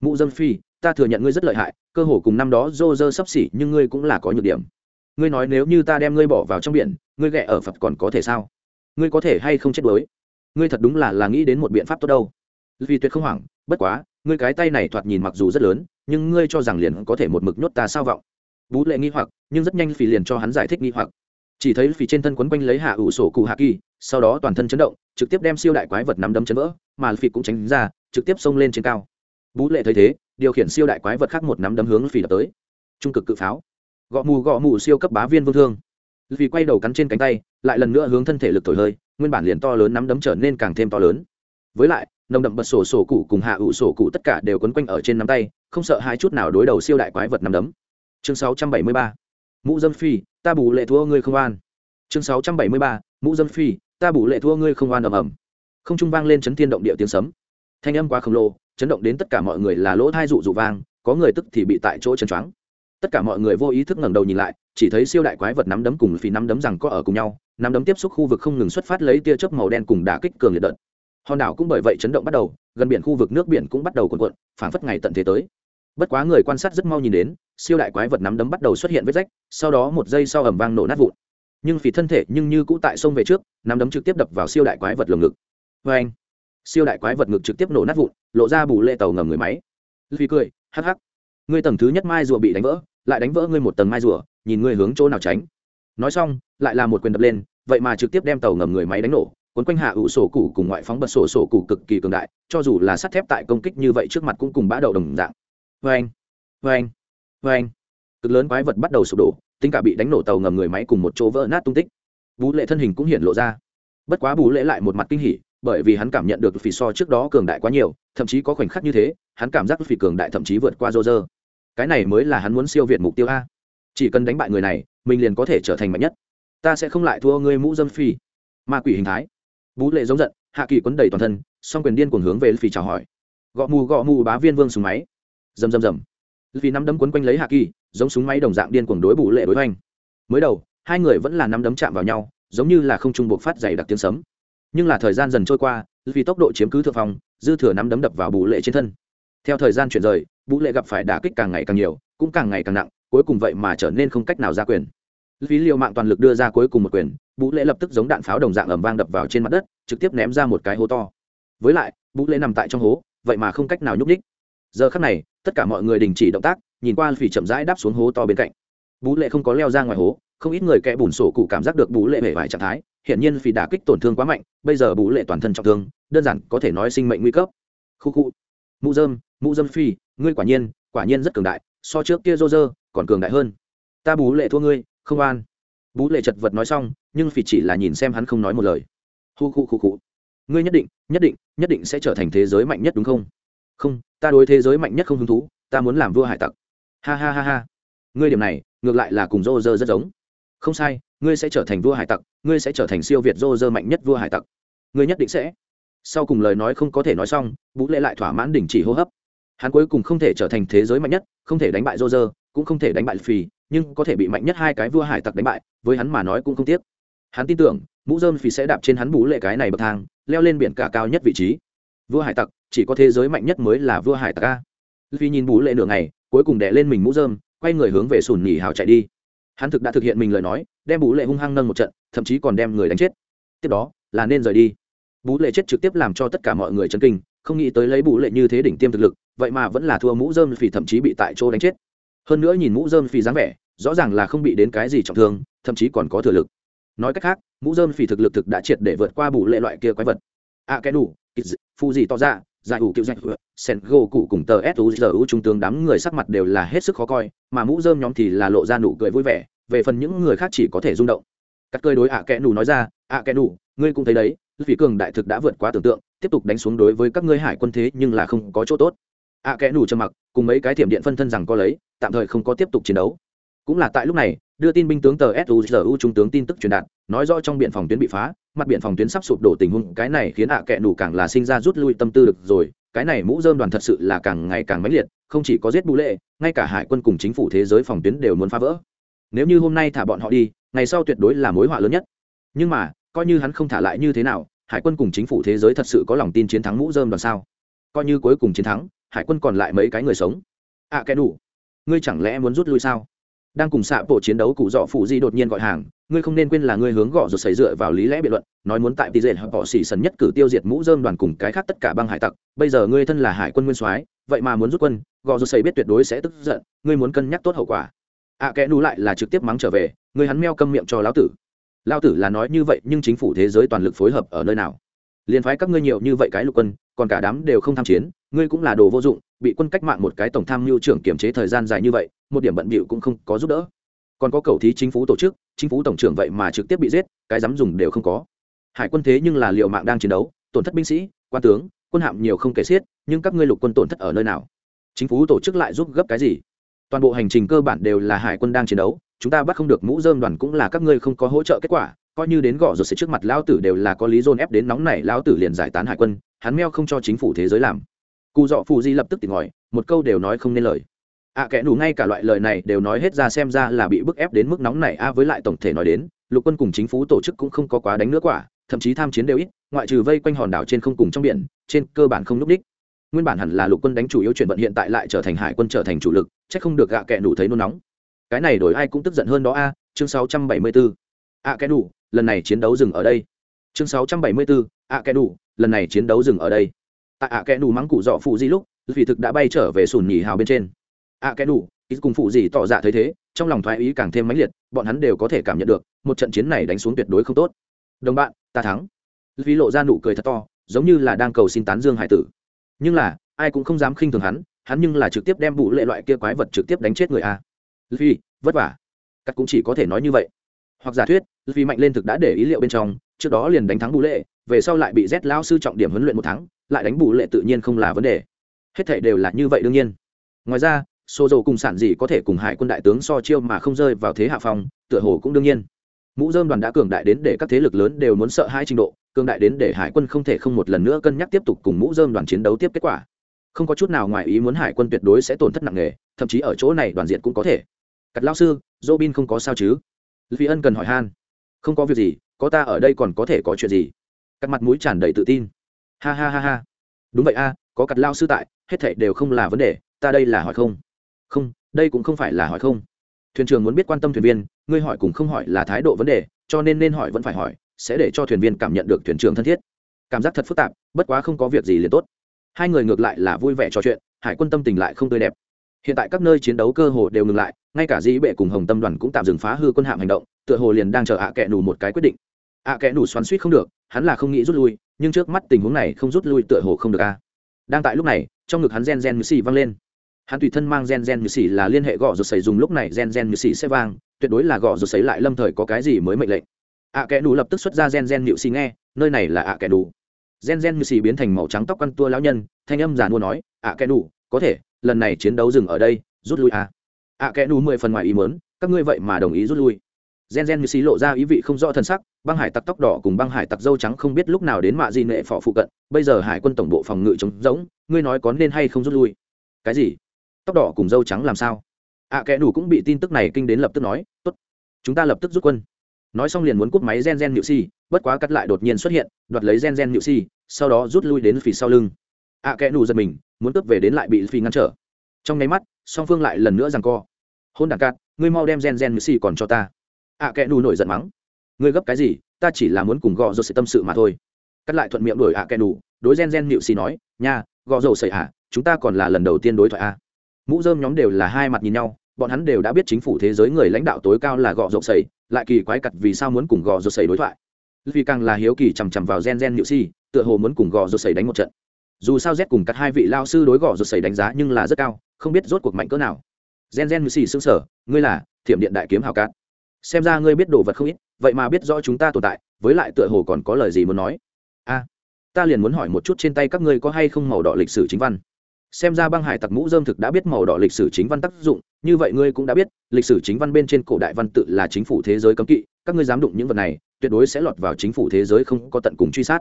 mụ dâm phi ta thừa nhận ngươi rất lợi hại, cơ hồ cùng năm đó dô dơ sắp xỉ, nhưng ngươi cũng là có nhược điểm. Ngươi nói nếu như ta đem ngươi bỏ vào trong biển, ngươi ghẹ ở phật còn có thể sao? Ngươi có thể hay không chết đuối? Ngươi thật đúng là là nghĩ đến một biện pháp tốt đâu. Vì tuyệt không hoảng, bất quá, ngươi cái tay này thoạt nhìn mặc dù rất lớn, nhưng ngươi cho rằng liền có thể một mực nhốt ta sao vọng? Bú lệ nghi hoặc, nhưng rất nhanh phì liền cho hắn giải thích nghi hoặc. Chỉ thấy phì trên thân quấn quanh lấy hạ ủ sổ cụ hạ kỳ, sau đó toàn thân chấn động, trực tiếp đem siêu đại quái vật nắm đấm chấn vỡ, mà phì cũng tránh ra, trực tiếp xông lên trên cao. Bú lệ thấy thế điều khiển siêu đại quái vật khác một nắm đấm hướng phì đập tới. Trung cực cự pháo. Gõ mù gõ mù siêu cấp bá viên vương thương. Vì quay đầu cắn trên cánh tay, lại lần nữa hướng thân thể lực thổi hơi, nguyên bản liền to lớn nắm đấm trở nên càng thêm to lớn. Với lại, nồng đậm bật sổ sổ cụ cùng hạ ủ sổ cụ tất cả đều quấn quanh ở trên nắm tay, không sợ hai chút nào đối đầu siêu đại quái vật nắm đấm. Chương 673. mũ dâm phi, ta bù lệ thua ngươi không an. Chương 673. mũ dâm phi, ta bù lệ thua ngươi không an ầm ầm. Không trung vang lên chấn thiên động địa tiếng sấm. Thanh âm quá khổng lồ chấn động đến tất cả mọi người là lỗ thai rụ rụ vang, có người tức thì bị tại chỗ chân choáng. Tất cả mọi người vô ý thức ngẩng đầu nhìn lại, chỉ thấy siêu đại quái vật nắm đấm cùng phi nắm đấm rằng có ở cùng nhau, nắm đấm tiếp xúc khu vực không ngừng xuất phát lấy tia chớp màu đen cùng đả kích cường liệt đợt. Hòn đảo cũng bởi vậy chấn động bắt đầu, gần biển khu vực nước biển cũng bắt đầu cuộn cuộn, phảng phất ngày tận thế tới. Bất quá người quan sát rất mau nhìn đến, siêu đại quái vật nắm đấm bắt đầu xuất hiện vết rách, sau đó một giây sau ầm vang nổ nát vụn. Nhưng phi thân thể nhưng như cũ tại sông về trước, nắm đấm trực tiếp đập vào siêu đại quái vật lồng ngực. Vê anh siêu đại quái vật ngực trực tiếp nổ nát vụn, lộ ra bù lệ tàu ngầm người máy. Phi cười, hắc hắc, ngươi tầng thứ nhất mai rùa bị đánh vỡ, lại đánh vỡ ngươi một tầng mai rùa, nhìn ngươi hướng chỗ nào tránh. Nói xong, lại là một quyền đập lên, vậy mà trực tiếp đem tàu ngầm người máy đánh nổ, cuốn quanh hạ ủ sổ cụ cùng ngoại phóng bật sổ sổ cụ cực kỳ cường đại, cho dù là sắt thép tại công kích như vậy trước mặt cũng cùng bã đậu đồng dạng. Vê anh vê anh vê anh cực lớn quái vật bắt đầu sụp đổ, tính cả bị đánh nổ tàu ngầm người máy cùng một chỗ vỡ nát tung tích. Bú lệ thân hình cũng hiện lộ ra. Bất quá bú lệ lại một mặt kinh hỉ bởi vì hắn cảm nhận được phỉ so trước đó cường đại quá nhiều, thậm chí có khoảnh khắc như thế, hắn cảm giác phỉ cường đại thậm chí vượt qua dô dơ cái này mới là hắn muốn siêu việt mục tiêu a. Chỉ cần đánh bại người này, mình liền có thể trở thành mạnh nhất. Ta sẽ không lại thua ngươi mũ dâm phi ma quỷ hình thái. Bú lệ giống giận, hạ kỳ quấn đầy toàn thân, song quyền điên cuồng hướng về phi chào hỏi. Gõ mù gõ mù bá viên vương súng máy. Rầm rầm rầm. Vì nắm đấm quấn quanh lấy hạ kỳ, giống súng máy đồng dạng điên cuồng đối bú lệ đối hoành. Mới đầu, hai người vẫn là nắm đấm chạm vào nhau, giống như là không trung buộc phát dày đặc tiếng sấm nhưng là thời gian dần trôi qua, vì tốc độ chiếm cứ thượng phòng dư thừa nắm đấm đập vào bù lệ trên thân. Theo thời gian chuyển rời, bù lệ gặp phải đả kích càng ngày càng nhiều, cũng càng ngày càng nặng, cuối cùng vậy mà trở nên không cách nào ra quyền. Phí liều mạng toàn lực đưa ra cuối cùng một quyền vũ lệ lập tức giống đạn pháo đồng dạng ẩm vang đập vào trên mặt đất, trực tiếp ném ra một cái hố to. Với lại vũ lệ nằm tại trong hố, vậy mà không cách nào nhúc ních giờ khắc này, tất cả mọi người đình chỉ động tác, nhìn qua phỉ chậm rãi đáp xuống hố to bên cạnh. Bú lệ không có leo ra ngoài hố không ít người kẻ bùn sổ cụ cảm giác được bú lệ hề vải trạng thái, hiển nhiên vì đả kích tổn thương quá mạnh, bây giờ bú lệ toàn thân trọng thương, đơn giản có thể nói sinh mệnh nguy cấp. Khu khu. Mũ dơm mũ dơm phi, ngươi quả nhiên quả nhiên rất cường đại, so trước kia rô rơ còn cường đại hơn. Ta bú lệ thua ngươi, không an bú lệ chật vật nói xong, nhưng phỉ chỉ là nhìn xem hắn không nói một lời. Hu khu khu khu. Ngươi nhất định nhất định nhất định sẽ trở thành thế giới mạnh nhất đúng không? Không, ta đối thế giới mạnh nhất không hứng thú, ta muốn làm vua hải tặc. Ha ha ha ha. Ngươi điểm này, ngược lại là cùng rô rơ rất giống không sai, ngươi sẽ trở thành vua hải tặc, ngươi sẽ trở thành siêu việt dô dơ mạnh nhất vua hải tặc. Ngươi nhất định sẽ. Sau cùng lời nói không có thể nói xong vũ lệ lại thỏa mãn đình chỉ hô hấp. Hắn cuối cùng không thể trở thành thế giới mạnh nhất, không thể đánh bại dô dơ cũng không thể đánh bại phì nhưng có thể bị mạnh nhất hai cái vua hải tặc đánh bại, với hắn mà nói cũng không tiếc. Hắn tin tưởng, mũ dơm phì sẽ đạp trên hắn bú lệ cái này bậc thang, leo lên biển cả cao nhất vị trí. Vua hải tặc, chỉ có thế giới mạnh nhất mới là vua hải tặc a. Vì nhìn bú lệ nửa ngày, cuối cùng đẻ lên mình mũ dơm quay người hướng về sùn nhỉ hào chạy đi hắn thực đã thực hiện mình lời nói, đem bú lệ hung hăng nâng một trận, thậm chí còn đem người đánh chết. Tiếp đó, là nên rời đi. Bú lệ chết trực tiếp làm cho tất cả mọi người chấn kinh, không nghĩ tới lấy bú lệ như thế đỉnh tiêm thực lực, vậy mà vẫn là thua mũ dơm phì thậm chí bị tại chỗ đánh chết. Hơn nữa nhìn mũ dơm phì dáng vẻ, rõ ràng là không bị đến cái gì trọng thương, thậm chí còn có thừa lực. Nói cách khác, mũ dơm phì thực lực thực đã triệt để vượt qua bù lệ loại kia quái vật. A cái đủ phu gì to ra giải ủ cựu dạch sen gỗ cụ cùng tờ suzu trung tướng đám người sắc mặt đều là hết sức khó coi, mà mũ dơm nhóm thì là lộ ra nụ cười vui vẻ, về phần những người khác chỉ có thể rung động. Cắt cơi đối ạ à kẽ nù nói ra, ạ à kẽ nù, ngươi cũng thấy đấy vì cường đại thực đã vượt quá tưởng tượng, tiếp tục đánh xuống đối với các ngươi hải quân thế nhưng là không có chỗ tốt. ạ à kẽ nù trầm mặc, cùng mấy cái thiểm điện phân thân rằng có lấy, tạm thời không có tiếp tục chiến đấu cũng là tại lúc này đưa tin binh tướng tờ suzu trung tướng tin tức truyền đạt nói rõ trong biện phòng tuyến bị phá mặt biện phòng tuyến sắp sụp đổ tình huống cái này khiến ạ à kẽ càng là sinh ra rút lui tâm tư được rồi cái này mũ dơm đoàn thật sự là càng ngày càng mãnh liệt không chỉ có giết bù lệ ngay cả hải quân cùng chính phủ thế giới phòng tuyến đều muốn phá vỡ. Nếu như hôm nay thả bọn họ đi ngày sau tuyệt đối là mối họa lớn nhất. Nhưng mà coi như hắn không thả lại như thế nào hải quân cùng chính phủ thế giới thật sự có lòng tin chiến thắng mũ dơm đoàn sao? Coi như cuối cùng chiến thắng hải quân còn lại mấy cái người sống. Ạ à, đủ ngươi chẳng lẽ muốn rút lui sao? Đang cùng xạ bộ chiến đấu cụ dọ phụ di đột nhiên gọi hàng ngươi không nên quên là ngươi hướng gõ rột xảy dựa vào lý lẽ biện luận nói muốn tại tỷ dệ họ xỉ sần nhất cử tiêu diệt mũ dơm đoàn cùng cái khác tất cả băng hải tặc bây giờ ngươi thân là hải quân nguyên soái vậy mà muốn rút quân gõ rột xảy biết tuyệt đối sẽ tức giận ngươi muốn cân nhắc tốt hậu quả. Ạ à, kẽ nú lại là trực tiếp mắng trở về ngươi hắn meo câm miệng cho lão tử. Lão tử là nói như vậy nhưng chính phủ thế giới toàn lực phối hợp ở nơi nào? Liền phái các ngươi nhiều như vậy cái lục quân, còn cả đám đều không tham chiến, ngươi cũng là đồ vô dụng, bị quân cách mạng một cái tổng tham mưu trưởng kiểm chế thời gian dài như vậy, một điểm bận bịu cũng không có giúp đỡ. Còn có cầu thí chính phủ tổ chức, chính phủ tổng trưởng vậy mà trực tiếp bị giết, cái dám dùng đều không có. Hải quân thế nhưng là liệu mạng đang chiến đấu, tổn thất binh sĩ, quan tướng, quân hạm nhiều không kể xiết, nhưng các ngươi lục quân tổn thất ở nơi nào? Chính phủ tổ chức lại giúp gấp cái gì? Toàn bộ hành trình cơ bản đều là hải quân đang chiến đấu, chúng ta bắt không được mũ dơm đoàn cũng là các ngươi không có hỗ trợ kết quả coi như đến gõ rồi sẽ trước mặt Lão tử đều là có lý dồn ép đến nóng này Lão tử liền giải tán hải quân hắn meo không cho chính phủ thế giới làm. Cụ dọ phù di lập tức tỉnh ngòi một câu đều nói không nên lời. Ạ à, kẻ đủ ngay cả loại lời này đều nói hết ra xem ra là bị bức ép đến mức nóng này a với lại tổng thể nói đến lục quân cùng chính phủ tổ chức cũng không có quá đánh nữa quả thậm chí tham chiến đều ít ngoại trừ vây quanh hòn đảo trên không cùng trong biển trên cơ bản không núp đích. Nguyên bản hẳn là lục quân đánh chủ yếu chuyển vận hiện tại lại trở thành hải quân trở thành chủ lực c h ắ c không được gạ kẻ đủ thấy nôn nóng. Cái này đổi ai cũng tức giận hơn đó a chương 674. ạ à, kẻ đủ lần này chiến đấu dừng ở đây. Chương 674, ạ kẻ đủ lần này chiến đấu dừng ở đây. Tại ạ kẻ đủ mắng cụ dọ phụ di lúc vì thực đã bay trở về sùn nhì hào bên trên. Ạ kẻ đủ ít cùng phụ gì tỏ dạ thấy thế trong lòng thoái ý càng thêm mãnh liệt bọn hắn đều có thể cảm nhận được một trận chiến này đánh xuống tuyệt đối không tốt. Đồng bạn ta thắng. Vì lộ ra nụ cười thật to giống như là đang cầu xin tán dương hải tử. Nhưng là ai cũng không dám khinh thường hắn hắn nhưng là trực tiếp đem bụ lệ loại kia quái vật trực tiếp đánh chết người a. Vì vất vả. Cắt cũng chỉ có thể nói như vậy. Hoặc giả thuyết vì mạnh lên thực đã để ý liệu bên trong trước đó liền đánh thắng bù lệ về sau lại bị z lao sư trọng điểm huấn luyện một tháng lại đánh bù lệ tự nhiên không là vấn đề. Hết thảy đều là như vậy đương nhiên. Ngoài ra xô dầu cùng sản gì có thể cùng hải quân đại tướng so chiêu mà không rơi vào thế hạ phòng, tựa hồ cũng đương nhiên. Mũ dơm đoàn đã cường đại đến để các thế lực lớn đều muốn sợ hai trình độ cường đại đến để hải quân không thể không một lần nữa cân nhắc tiếp tục cùng mũ dơm đoàn chiến đấu tiếp kết quả. Không có chút nào ngoài ý muốn hải quân tuyệt đối sẽ tổn thất nặng nề thậm chí ở chỗ này đoàn diện cũng có thể. Cắt lao sư dô bin không có sao chứ? Vì ân cần hỏi han không có việc gì, có ta ở đây còn có thể có chuyện gì? Cắt mặt mũi tràn đầy tự tin. Ha ha ha ha. Đúng vậy a, có cặt lao sư tại, hết thảy đều không là vấn đề, ta đây là hỏi không? Không, đây cũng không phải là hỏi không. Thuyền trưởng muốn biết quan tâm thuyền viên, ngươi hỏi cùng không hỏi là thái độ vấn đề, cho nên nên hỏi vẫn phải hỏi, sẽ để cho thuyền viên cảm nhận được thuyền trưởng thân thiết. Cảm giác thật phức tạp, bất quá không có việc gì liền tốt. Hai người ngược lại là vui vẻ trò chuyện, hải quân tâm tình lại không tươi đẹp. Hiện tại các nơi chiến đấu cơ hồ đều ngừng lại, ngay cả dĩ bệ cùng hồng tâm đoàn cũng tạm dừng phá hư quân hạm hành động tựa hồ liền đang chờ ạ à kẹ nủ một cái quyết định. ạ à kẹ nủ xoắn suýt không được, hắn là không nghĩ rút lui, nhưng trước mắt tình huống này không rút lui tựa hồ không được a. Đang tại lúc này, trong ngực hắn gen gen như xì vang lên. Hắn tùy thân mang gen gen như xì là liên hệ gõ rồi xảy dùng lúc này gen gen như xì sẽ vang, tuyệt đối là gõ rồi xảy lại lâm thời có cái gì mới mệnh lệnh. Ạ kẽ đủ lập tức xuất ra gen gen nhự xì nghe, nơi này là ạ kẽ đủ gen gen như xì biến thành màu trắng tóc căn tua lão nhân, thanh âm giàn mua nói, ạ kẽ đủ có thể, lần này chiến đấu dừng ở đây, rút lui a. ạ kẽ đủ mười phần ngoài ý mớn các ngươi vậy mà đồng ý rút lui gen gen như xí lộ ra ý vị không rõ thân sắc băng hải tặc tóc đỏ cùng băng hải tặc dâu trắng không biết lúc nào đến mạ di nệ phỏ phụ cận bây giờ hải quân tổng bộ phòng ngự trống rỗng ngươi nói có nên hay không rút lui? Cái gì? Tóc đỏ cùng dâu trắng làm sao? Ạ à, kẽ đủ cũng bị tin tức này kinh đến lập tức nói tốt chúng ta lập tức rút quân. Nói xong liền muốn cúp máy gen gen nhự si bất quá cắt lại đột nhiên xuất hiện đoạt lấy gen gen nhự si sau đó rút lui đến phía sau lưng. Ạ à, kẽ đủ giật mình muốn cướp về đến lại bị phi ngăn trở. Trong nháy mắt song phương lại lần nữa rằng co. Hôn đàn cát ngươi mau đem gen gen nhự si còn cho ta ạ à, kẽ nù nổi giận mắng. Ngươi gấp cái gì ta chỉ là muốn cùng gò dầu Sợi tâm sự mà thôi. Cắt lại thuận miệng đổi ạ à kẽ nù đối gen gen nịu si nói nha gò dầu Sợi ạ chúng ta còn là lần đầu tiên đối thoại a. Mũ dơm nhóm đều là hai mặt nhìn nhau bọn hắn đều đã biết chính phủ thế giới người lãnh đạo tối cao là gò dầu Sợi, lại kỳ quái cặt vì sao muốn cùng gò dầu Sợi đối thoại. Vì càng là hiếu kỳ chằm chằm vào gen gen nịu si tựa hồ muốn cùng gò dầu Sợi đánh một trận. Dù sao z cùng các hai vị lao sư đối gò dầu Sợi đánh giá nhưng là rất cao không biết rốt cuộc mạnh cỡ nào. Gen gen nịu si xương sở ngươi là thiểm điện đại kiếm hào cát xem ra ngươi biết đồ vật không ít, vậy mà biết rõ chúng ta tồn tại, với lại tựa hồ còn có lời gì muốn nói. A, ta liền muốn hỏi một chút trên tay các ngươi có hay không màu đỏ lịch sử chính văn? Xem ra băng hải tặc mũ dơm thực đã biết màu đỏ lịch sử chính văn tác dụng, như vậy ngươi cũng đã biết, lịch sử chính văn bên trên cổ đại văn tự là chính phủ thế giới cấm kỵ, các ngươi dám đụng những vật này, tuyệt đối sẽ lọt vào chính phủ thế giới không có tận cùng truy sát.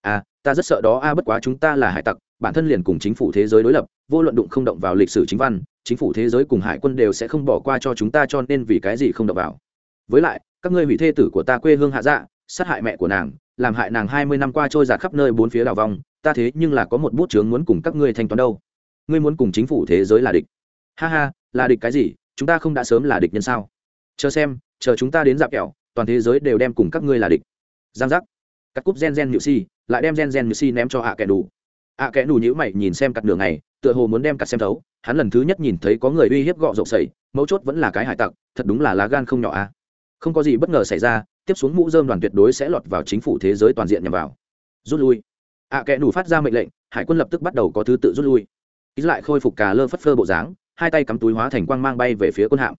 À ta rất sợ đó, a, bất quá chúng ta là hải tặc, bản thân liền cùng chính phủ thế giới đối lập, vô luận đụng không động vào lịch sử chính văn, chính phủ thế giới cùng hải quân đều sẽ không bỏ qua cho chúng ta cho nên vì cái gì không động vào với lại, các ngươi hủy thê tử của ta quê hương hạ dạ sát hại mẹ của nàng, làm hại nàng hai mươi năm qua trôi giạt khắp nơi bốn phía đào vòng, ta thế nhưng là có một bút chướng muốn cùng các ngươi thanh toán đâu. Ngươi muốn cùng chính phủ thế giới là địch. Ha ha, là địch cái gì? Chúng ta không đã sớm là địch nhân sao? Chờ xem, chờ chúng ta đến dạp kẹo, toàn thế giới đều đem cùng các ngươi là địch. Giang giác. Cắt cúp gen gen nhự si, lại đem gen gen nhự si ném cho ạ kẻ đủ ạ kẻ đủ nhữ mày nhìn xem cắt đường này tựa hồ muốn đem cắt xem thấu. Hắn lần thứ nhất nhìn thấy có người uy hiếp gọ rộng sậy, mấu chốt vẫn là cái hải tặc, thật đúng là lá gan không nhỏ à không có gì bất ngờ xảy ra, tiếp xuống mũ dơm đoàn tuyệt đối sẽ lọt vào chính phủ thế giới toàn diện nhằm vào. Rút lui. Ạ kẽ đủ phát ra mệnh lệnh, hải quân lập tức bắt đầu có thứ tự rút lui. Ý lại khôi phục cà lơ phất phơ bộ dáng, hai tay cắm túi hóa thành quang mang bay về phía quân hạm.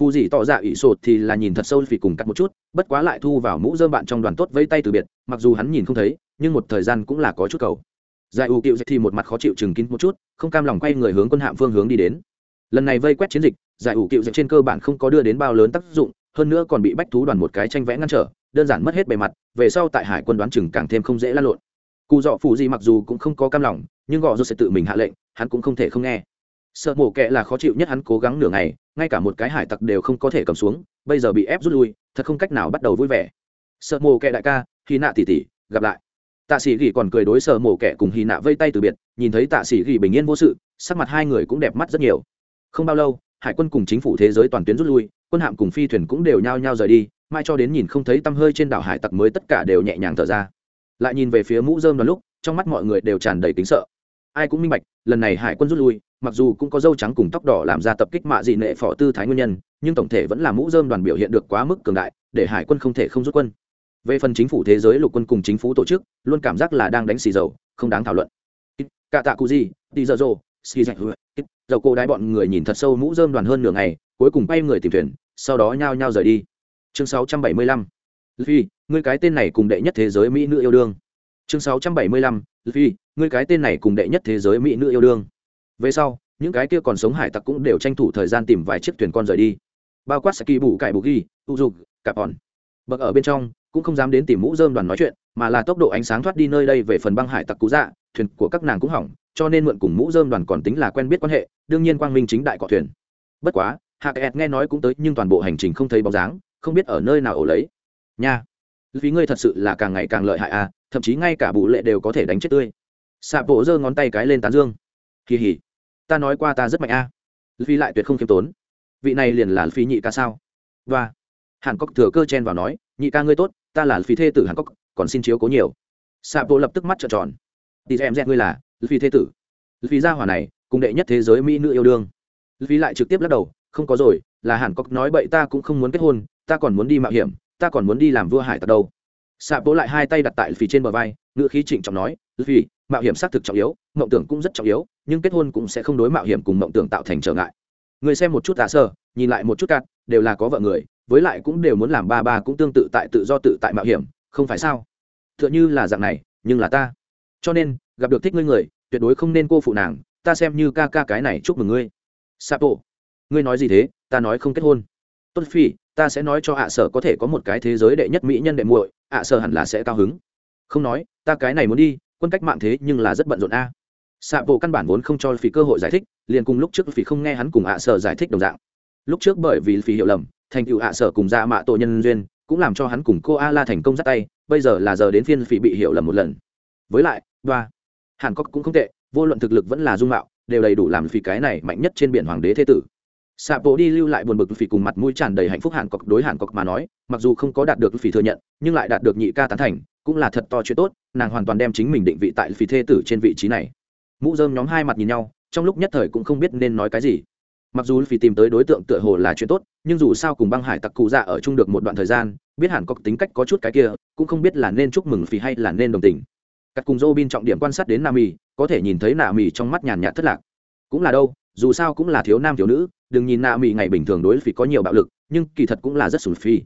Phù dì tỏ ra ỷ sột thì là nhìn thật sâu vì cùng cắt một chút, bất quá lại thu vào mũ dơm bạn trong đoàn tốt vây tay từ biệt, mặc dù hắn nhìn không thấy, nhưng một thời gian cũng là có chút cầu. Giải ưu cựu thì một mặt khó chịu chừng kín một chút, không cam lòng quay người hướng quân hạm phương hướng đi đến. Lần này vây quét chiến dịch, giải ủ cựu trên cơ bản không có đưa đến bao lớn tác dụng hơn nữa còn bị bách thú đoàn một cái tranh vẽ ngăn trở, đơn giản mất hết bề mặt, về sau tại hải quân đoán chừng càng thêm không dễ lan lộn. Cụ dọ phụ gì mặc dù cũng không có cam lòng, nhưng gò rút sẽ tự mình hạ lệnh, hắn cũng không thể không nghe. Sợ mổ kệ là khó chịu nhất hắn cố gắng nửa ngày, ngay cả một cái hải tặc đều không có thể cầm xuống, bây giờ bị ép rút lui, thật không cách nào bắt đầu vui vẻ. Sợ mổ kệ đại ca hy nạ tỉ tỉ gặp lại. Tạ sĩ ghi còn cười đối sợ mổ kệ cùng hy nạ vây tay từ biệt, nhìn thấy tạ sĩ ghi bình yên vô sự, sắc mặt hai người cũng đẹp mắt rất nhiều. Không bao lâu, hải quân cùng chính phủ thế giới toàn tuyến rút lui quân hạm cùng phi thuyền cũng đều nhao nhao rời đi, mai cho đến nhìn không thấy tăm hơi trên đảo hải tặc mới tất cả đều nhẹ nhàng thở ra. Lại nhìn về phía mũ dơm đoàn lúc, trong mắt mọi người đều tràn đầy tính sợ. Ai cũng minh bạch, lần này hải quân rút lui, mặc dù cũng có dâu trắng cùng tóc đỏ làm ra tập kích mạ dị nệ phỏ tư thái nguyên nhân, nhưng tổng thể vẫn là mũ dơm đoàn biểu hiện được quá mức cường đại, để hải quân không thể không rút quân. Về phần chính phủ thế giới, lục quân cùng chính phủ tổ chức, luôn cảm giác là đang đánh xì dầu, không đáng thảo luận. Cả tạ cụ gì đi giờ rồ xì dạch dầu cô đái bọn người nhìn thật sâu mũ dơm đoàn hơn nửa ngày, cuối cùng bay người tìm thuyền sau đó nhao nhao rời đi. Chương 675 Luffy, ngươi cái tên này cùng đệ nhất thế giới mỹ nữ yêu đương. Chương 675 Luffy, ngươi cái tên này cùng đệ nhất thế giới mỹ nữ yêu đương. Về sau những cái kia còn sống hải tặc cũng đều tranh thủ thời gian tìm vài chiếc thuyền con rời đi. Bao quát saki bù cải bù ghi u dục cạp bọn bậc ở bên trong cũng không dám đến tìm mũ dơm đoàn nói chuyện mà là tốc độ ánh sáng thoát đi nơi đây về phần băng hải tặc cú dạ thuyền của các nàng cũng hỏng cho nên mượn cùng mũ dơm đoàn còn tính là quen biết quan hệ đương nhiên quang minh chính đại cọ thuyền. Bất quá hạ kẹt nghe nói cũng tới, nhưng toàn bộ hành trình không thấy bóng dáng, không biết ở nơi nào ổ lấy. Nha, vì ngươi thật sự là càng ngày càng lợi hại à thậm chí ngay cả bụ lệ đều có thể đánh chết tươi. Xạ bộ giơ ngón tay cái lên tán dương. Kỳ hỉ, ta nói qua ta rất mạnh a à. lại tuyệt không khiêm tốn. Vị này liền là phi nhị ca sao? Và, hàn cốc thừa cơ chen vào nói, nhị ca ngươi tốt, ta là phi thê tử hàn cốc, còn xin chiếu cố nhiều. Xạ bộ lập tức mắt trợn tròn. Đi em dẹt ngươi là phi thê tử. Phi gia hỏa này, cùng đệ nhất thế giới mỹ nữ yêu đương. Phi lại trực tiếp lắc đầu không có rồi, là hàn cốc nói bậy ta cũng không muốn kết hôn, ta còn muốn đi mạo hiểm, ta còn muốn đi làm vua hải tặc đâu. Xạ bố lại hai tay đặt tại phì trên bờ vai ngựa khí trịnh trọng nói vì mạo hiểm xác thực trọng yếu, mộng tưởng cũng rất trọng yếu, nhưng kết hôn cũng sẽ không đối mạo hiểm cùng mộng tưởng tạo thành trở ngại. Người xem một chút tạ sơ, nhìn lại một chút cạn đều là có vợ người, với lại cũng đều muốn làm ba ba cũng tương tự tại tự do tự tại mạo hiểm, không phải sao? T h ư ợ n h ư là dạng này, nhưng là ta. Cho nên, gặp được thích ngươi người, tuyệt đối không nên cô phụ nàng, ta xem như ca ca cái này chúc mừng ngươi. Sapo ngươi nói gì thế, ta nói không kết hôn. Tốt phi, ta sẽ nói cho ạ sở có thể có một cái thế giới đệ nhất mỹ nhân đệ muội, ạ sở hẳn là sẽ cao hứng. Không nói, ta cái này muốn đi, quân cách mạng thế nhưng là rất bận rộn a. Xạ bộ căn bản vốn không cho phi cơ hội giải thích, liền cùng lúc trước phi không nghe hắn cùng ạ sở giải thích đồng dạng. Lúc trước bởi vì phi hiểu lầm, thành tựu ạ sở cùng ra mạ tổ nhân duyên, cũng làm cho hắn cùng cô a la thành công dắt tay, bây giờ là giờ đến phiên phi bị hiểu lầm một lần. Với lại ba hàn cốc cũng không tệ, vô luận thực lực vẫn là dung mạo, đều đầy đủ làm phi cái này mạnh nhất trên biển hoàng đế thế tử xạ bộ đi lưu lại buồn bực vì cùng mặt mũi tràn đầy hạnh phúc hàn cọc đối hàn cọc mà nói, mặc dù không có đạt được phí thừa nhận, nhưng lại đạt được nhị ca tán thành, cũng là thật to chuyện tốt, nàng hoàn toàn đem chính mình định vị tại phí thê tử trên vị trí này. Mũ dơm nhóm hai mặt nhìn nhau, trong lúc nhất thời cũng không biết nên nói cái gì. Mặc dù phí tìm tới đối tượng tựa hồ là chuyện tốt, nhưng dù sao cùng băng hải tặc cụ dạ ở chung được một đoạn thời gian, biết hẳn có tính cách có chút cái kia, cũng không biết là nên chúc mừng phí hay là nên đồng tình. Các cùng dô bin trọng điểm quan sát đến nam mì, có thể nhìn thấy nạ mì trong mắt nhàn nhạt thất lạc. Cũng là đâu, dù sao cũng là thiếu nam thiếu nữ đừng nhìn nạ mỹ ngày bình thường đối phi có nhiều bạo lực, nhưng kỳ thật cũng là rất sùn phi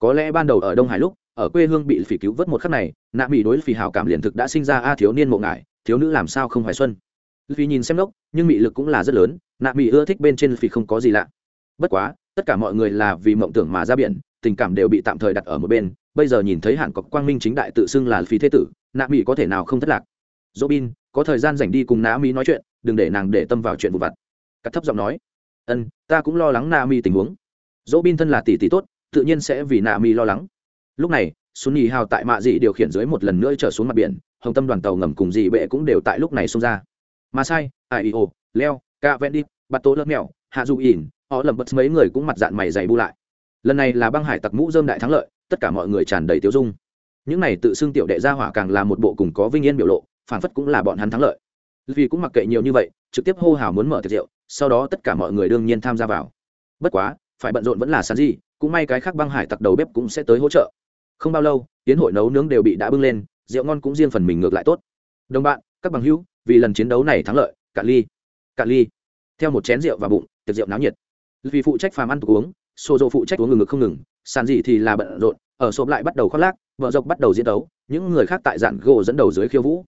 có lẽ ban đầu ở đông hải lúc, ở quê hương bị phỉ cứu vớt một khắc này, nạ mỹ đối phỉ hào cảm liền thực đã sinh ra, a, thiếu niên mộ ngại thiếu nữ làm sao không hoài xuân? Phi nhìn xem lốc nhưng mị lực cũng là rất lớn, nạ mỹ ưa thích bên trên phi không có gì lạ. Bất quá, tất cả mọi người là vì mộng tưởng mà ra biển, tình cảm đều bị tạm thời đặt ở một bên, bây giờ nhìn thấy hẳn cọc quang minh chính đại tự xưng là phi thế tử, nạ mỹ có thể nào không thất lạc? Dỗ bin có thời gian dành đi cùng nạ mỹ nói chuyện, đừng để nàng để tâm vào chuyện vụ vặt. Cắt thấp giọng nói ân, ta cũng lo lắng na mi tình huống. Dỗ bin thân là tỷ tỷ tốt, tự nhiên sẽ vì na mi lo lắng. Lúc này xuân nhì hào tại mạ dị điều khiển dưới một lần nữa trở xuống mặt biển, hồng tâm đoàn tàu ngầm cùng dị bệ cũng đều tại lúc này xông ra. Mà sai, ai ô leo ca ven đi bắt tố lớp mèo hạ dù ỉn, họ lầm bật mấy người cũng mặt dạng mày dày bu lại. Lần này là băng hải tặc mũ dơm đại thắng lợi, tất cả mọi người tràn đầy tiêu dung. Những này tự xưng tiểu đệ gia hỏa càng là một bộ cùng có vinh yên biểu lộ phản phất cũng là bọn hắn thắng lợi. Vì cũng mặc kệ nhiều như vậy, trực tiếp hô hào muốn mở tiệc rượu sau đó tất cả mọi người đương nhiên tham gia vào. Bất quá, phải bận rộn vẫn là sàn gì cũng may cái khác băng hải tặc đầu bếp cũng sẽ tới hỗ trợ. Không bao lâu, tiến hội nấu nướng đều bị đã bưng lên, rượu ngon cũng riêng phần mình ngược lại tốt. Đồng bạn, các bằng hữu, vì lần chiến đấu này thắng lợi, cạn ly cạn ly. Theo một chén rượu và bụng, tiệc rượu náo nhiệt. Vì phụ trách phàm ăn tục uống xô dô phụ trách uống ngừng ngực không ngừng sàn gì thì là bận rộn, ở xốp lại bắt đầu khoác lác, vợ dọc bắt đầu diễn đấu, những người khác tại dạn gỗ dẫn đầu dưới khiêu vũ.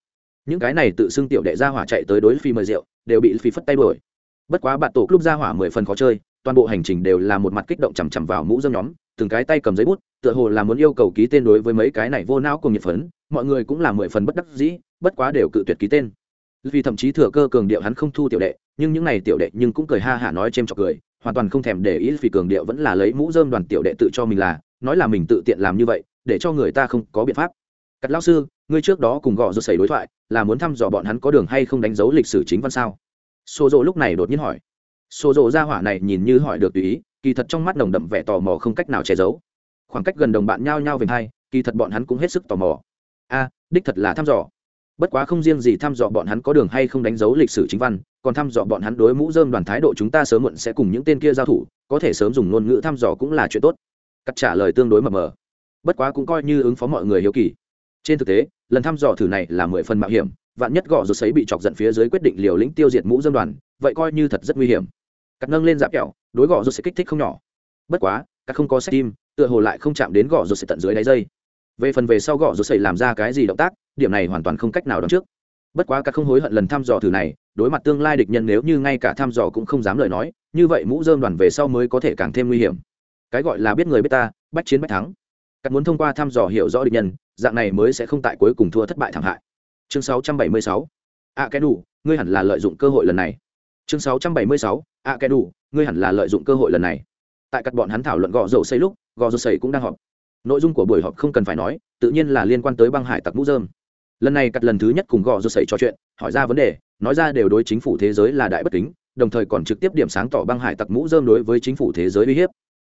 Những cái này tự xưng tiểu đệ ra hỏa chạy tới đối phi mời rượu, đều bị phi phất tay đuổi bất quá bạn tổ club ra hỏa mười phần khó chơi, toàn bộ hành trình đều là một mặt kích động chằm chằm vào mũ dâm nhóm, từng cái tay cầm giấy bút, tựa hồ là muốn yêu cầu ký tên đối với mấy cái này vô não cùng nhiệt phấn, mọi người cũng là mười phần bất đắc dĩ, bất quá đều cự tuyệt ký tên. Vì thậm chí thừa cơ cường điệu hắn không thu tiểu đệ, nhưng những n à y tiểu đệ nhưng cũng cười ha hả nói c h ê m cười, hoàn toàn không thèm để ý vì cường điệu vẫn là lấy mũ dơm đoàn tiểu đệ tự cho mình là, nói là mình tự tiện làm như vậy, để cho người ta không có biện pháp. Cắt lao sư, ngươi trước đó cùng gõ rột xảy đối thoại, là muốn thăm dò bọn hắn có đường hay không đánh dấu lịch sử chính văn sao? Xô rộ lúc này đột nhiên hỏi. Xô rộ ra hỏa này nhìn như hỏi được tùy ý, kỳ thật trong mắt nồng đậm vẻ tò mò không cách nào che giấu. Khoảng cách gần đồng bạn nhao nhao về hai, kỳ thật bọn hắn cũng hết sức tò mò. A, đích thật là thăm dò. Bất quá không riêng gì thăm dò bọn hắn có đường hay không đánh dấu lịch sử chính văn, còn thăm dò bọn hắn đối mũ dơm đoàn thái độ chúng ta sớm muộn sẽ cùng những tên kia giao thủ, có thể sớm dùng ngôn ngữ thăm dò cũng là chuyện tốt. Cắt trả lời tương đối mờ mờ. Bất quá cũng coi như ứng phó mọi người hiếu kỳ. Trên thực tế, lần thăm dò thử này là mười phần mạo hiểm vạn nhất gõ rột sấy bị chọc giận phía dưới quyết định liều lĩnh tiêu diệt mũ dơm đoàn, vậy coi như thật rất nguy hiểm. Cắt nâng lên dạp kẹo, đối gõ rột sẽ kích thích không nhỏ. Bất quá, cắt không có xét tim, tựa hồ lại không chạm đến gõ rột sẽ tận dưới đáy dây. Về phần về sau gõ rột sấy làm ra cái gì động tác, điểm này hoàn toàn không cách nào đón trước. Bất quá cắt không hối hận lần thăm dò thử này, đối mặt tương lai địch nhân nếu như ngay cả thăm dò cũng không dám lời nói, như vậy mũ dơm đoàn về sau mới có thể càng thêm nguy hiểm. Cái gọi là biết người biết ta, bách chiến bách thắng. Cắt muốn thông qua thăm dò hiểu rõ địch nhân, dạng này mới sẽ không tại cuối cùng thua thất bại thảm hại chương 676 ạ à, kẻ đủ, ngươi hẳn là lợi dụng cơ hội lần này. Chương 676 ạ à, kẻ đủ, ngươi hẳn là lợi dụng cơ hội lần này. Tại các bọn hắn thảo luận gò dầu xây lúc, gò dầu xây cũng đang họp. Nội dung của buổi họp không cần phải nói, tự nhiên là liên quan tới băng hải tặc mũ dơm lần này cắt lần thứ nhất cùng gò dầu xây trò chuyện, hỏi ra vấn đề, nói ra đều đối chính phủ thế giới là đại bất kính, đồng thời còn trực tiếp điểm sáng tỏ băng hải tặc mũ dơm đối với chính phủ thế giới uy hiếp.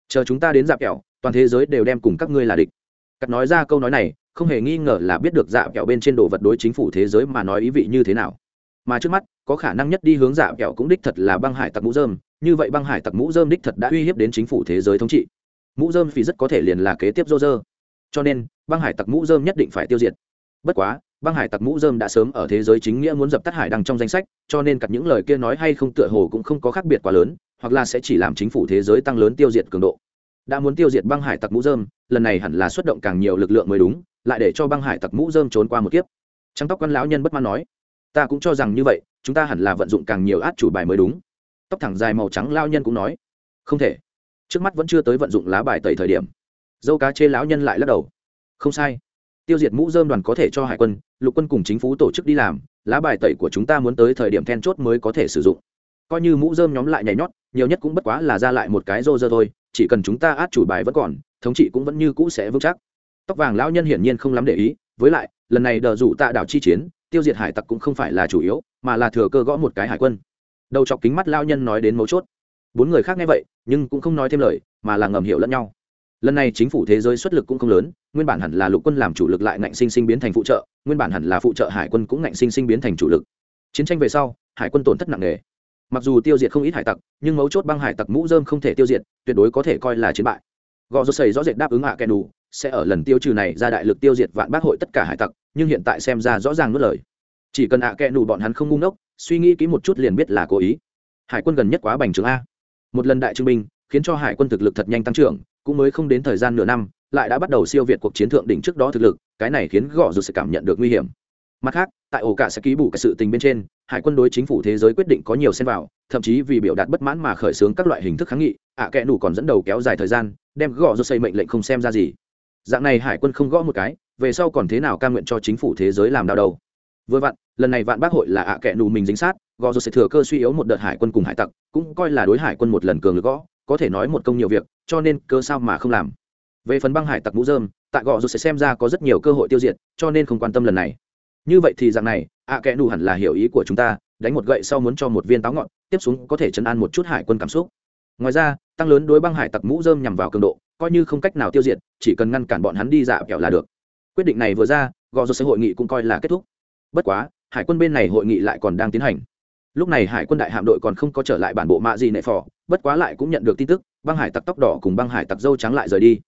Chờ chúng ta đến dạp kẹo, toàn thế giới đều đem cùng các ngươi là địch. Cắt nói ra câu nói này không hề nghi ngờ là biết được dạ kẹo bên trên đồ vật đối chính phủ thế giới mà nói ý vị như thế nào. Mà trước mắt, có khả năng nhất đi hướng dạ kẹo cũng đích thật là băng hải tặc mũ dơm như vậy băng hải tặc mũ dơm đích thật đã uy hiếp đến chính phủ thế giới thống trị. Mũ dơm vì rất có thể liền là kế tiếp rô rơ. Cho nên, băng hải tặc mũ dơm nhất định phải tiêu diệt. Bất quá, băng hải tặc mũ dơm đã sớm ở thế giới chính nghĩa muốn dập tắt hải đăng trong danh sách, cho nên cặp những lời kia nói hay không tựa hồ cũng không có khác biệt quá lớn, hoặc là sẽ chỉ làm chính phủ thế giới tăng lớn tiêu diệt cường độ. Đã muốn tiêu diệt băng hải tặc mũ dơm lần này hẳn là xuất động càng nhiều lực lượng mới đúng lại để cho băng hải tặc mũ dơm trốn qua một kiếp. Trắng tóc quan lão nhân bất mãn nói, ta cũng cho rằng như vậy, chúng ta hẳn là vận dụng càng nhiều át chủ bài mới đúng. Tóc thẳng dài màu trắng lao nhân cũng nói, không thể. Trước mắt vẫn chưa tới vận dụng lá bài tẩy thời điểm. Dâu cá chê lão nhân lại lắc đầu, không sai. Tiêu diệt mũ dơm đoàn có thể cho hải quân, lục quân cùng chính phủ tổ chức đi làm, lá bài tẩy của chúng ta muốn tới thời điểm then chốt mới có thể sử dụng. Coi như mũ dơm nhóm lại nhảy nhót, nhiều nhất cũng bất quá là ra lại một cái rô rơ thôi, chỉ cần chúng ta át chủ bài vẫn còn, thống trị cũng vẫn như cũ sẽ vững chắc tóc vàng lão nhân hiển nhiên không lắm để ý, với lại, lần này đờ rủ tạ đảo chi chiến, tiêu diệt hải tặc cũng không phải là chủ yếu, mà là thừa cơ gõ một cái hải quân. Đầu chọc kính mắt lao nhân nói đến mấu chốt. Bốn người khác nghe vậy, nhưng cũng không nói thêm lời, mà là ngầm hiểu lẫn nhau. Lần này chính phủ thế giới xuất lực cũng không lớn, nguyên bản hẳn là lục quân làm chủ lực lại ngạnh sinh sinh biến thành phụ trợ, nguyên bản hẳn là phụ trợ hải quân cũng ngạnh sinh sinh biến thành chủ lực. Chiến tranh về sau, hải quân tổn thất nặng nề. Mặc dù tiêu diệt không ít hải tặc, nhưng mấu chốt băng hải tặc mũ dơm không thể tiêu diệt, tuyệt đối có thể coi là chiến bại. Gò rô xây rõ rệt đáp ứng hạ à kẻ đủ sẽ ở lần tiêu trừ này ra đại lực tiêu diệt vạn bác hội tất cả hải tặc, nhưng hiện tại xem ra rõ ràng nuốt lời. Chỉ cần ạ à kẻ bọn hắn không ngu ngốc, suy nghĩ kỹ một chút liền biết là cố ý. Hải quân gần nhất quá bành trướng a. Một lần đại trưng binh, khiến cho hải quân thực lực thật nhanh tăng trưởng, cũng mới không đến thời gian nửa năm, lại đã bắt đầu siêu việt cuộc chiến thượng đỉnh trước đó thực lực, cái này khiến gõ rụt sẽ cảm nhận được nguy hiểm. Mặt khác, tại ổ cả sẽ ký bù cái sự tình bên trên, hải quân đối chính phủ thế giới quyết định có nhiều xen vào, thậm chí vì biểu đạt bất mãn mà khởi xướng các loại hình thức kháng nghị, ạ à kẽ nủ còn dẫn đầu kéo dài thời gian, đem gõ rụt xây mệnh lệnh không xem ra gì dạng này hải quân không gõ một cái, về sau còn thế nào ca nguyện cho chính phủ thế giới làm đau đầu vừa vặn, lần này vạn bác hội là ạ à kẽ mình dính sát gõ rồi sẽ thừa cơ suy yếu một đợt hải quân cùng hải tặc, cũng coi là đối hải quân một lần cường lực gõ, có thể nói một công nhiều việc, cho nên cơ sao mà không làm. Về phần băng hải tặc mũ dơm tại gò rồi sẽ xem ra có rất nhiều cơ hội tiêu diệt, cho nên không quan tâm lần này. Như vậy thì dạng này, ạ à kẽ nù hẳn là hiểu ý của chúng ta, đánh một gậy sau muốn cho một viên táo ngọn, tiếp xuống có thể chấn an một chút hải quân cảm xúc. Ngoài ra, tăng lớn đối băng hải tặc mũ dơm nhằm vào cường độ coi như không cách nào tiêu diệt chỉ cần ngăn cản bọn hắn đi dạ kẹo là được. Quyết định này vừa ra gò rút sẽ hội nghị cũng coi là kết thúc. Bất quá hải quân bên này hội nghị lại còn đang tiến hành. Lúc này hải quân đại hạm đội còn không có trở lại bản bộ mạ gì nệ phò bất quá lại cũng nhận được tin tức băng hải tặc tóc đỏ cùng băng hải tặc dâu trắng lại rời đi.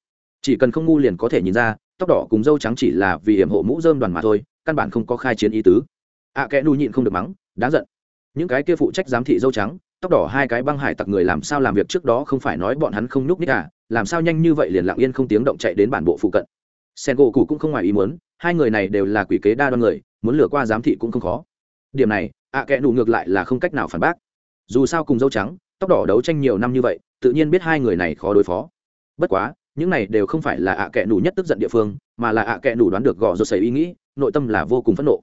Chỉ cần không ngu liền có thể nhìn ra tóc đỏ cùng dâu trắng chỉ là vì hiểm hộ mũ dơm đoàn mà thôi căn bản không có khai chiến ý tứ. Ạ à, kẽ nu nhịn không được mắng đáng giận. Những cái kia phụ trách giám thị dâu trắng tóc đỏ hai cái băng hải tặc người làm sao làm việc trước đó không phải nói bọn hắn không nhúc ních à làm sao nhanh như vậy liền lặng yên không tiếng động chạy đến bản bộ phụ cận. Sen gỗ cụ cũng không ngoài ý muốn hai người này đều là quỷ kế đa đoan người muốn lừa qua giám thị cũng không khó. Điểm này ạ à, kẽ nụ ngược lại là không cách nào phản bác. Dù sao cùng dâu trắng tóc đỏ đấu tranh nhiều năm như vậy tự nhiên biết hai người này khó đối phó. Bất quá những này đều không phải là ạ à kẽ nụ nhất tức giận địa phương mà là ạ à kẽ nụ đoán được gò rồi xảy ý nghĩ nội tâm là vô cùng phẫn nộ.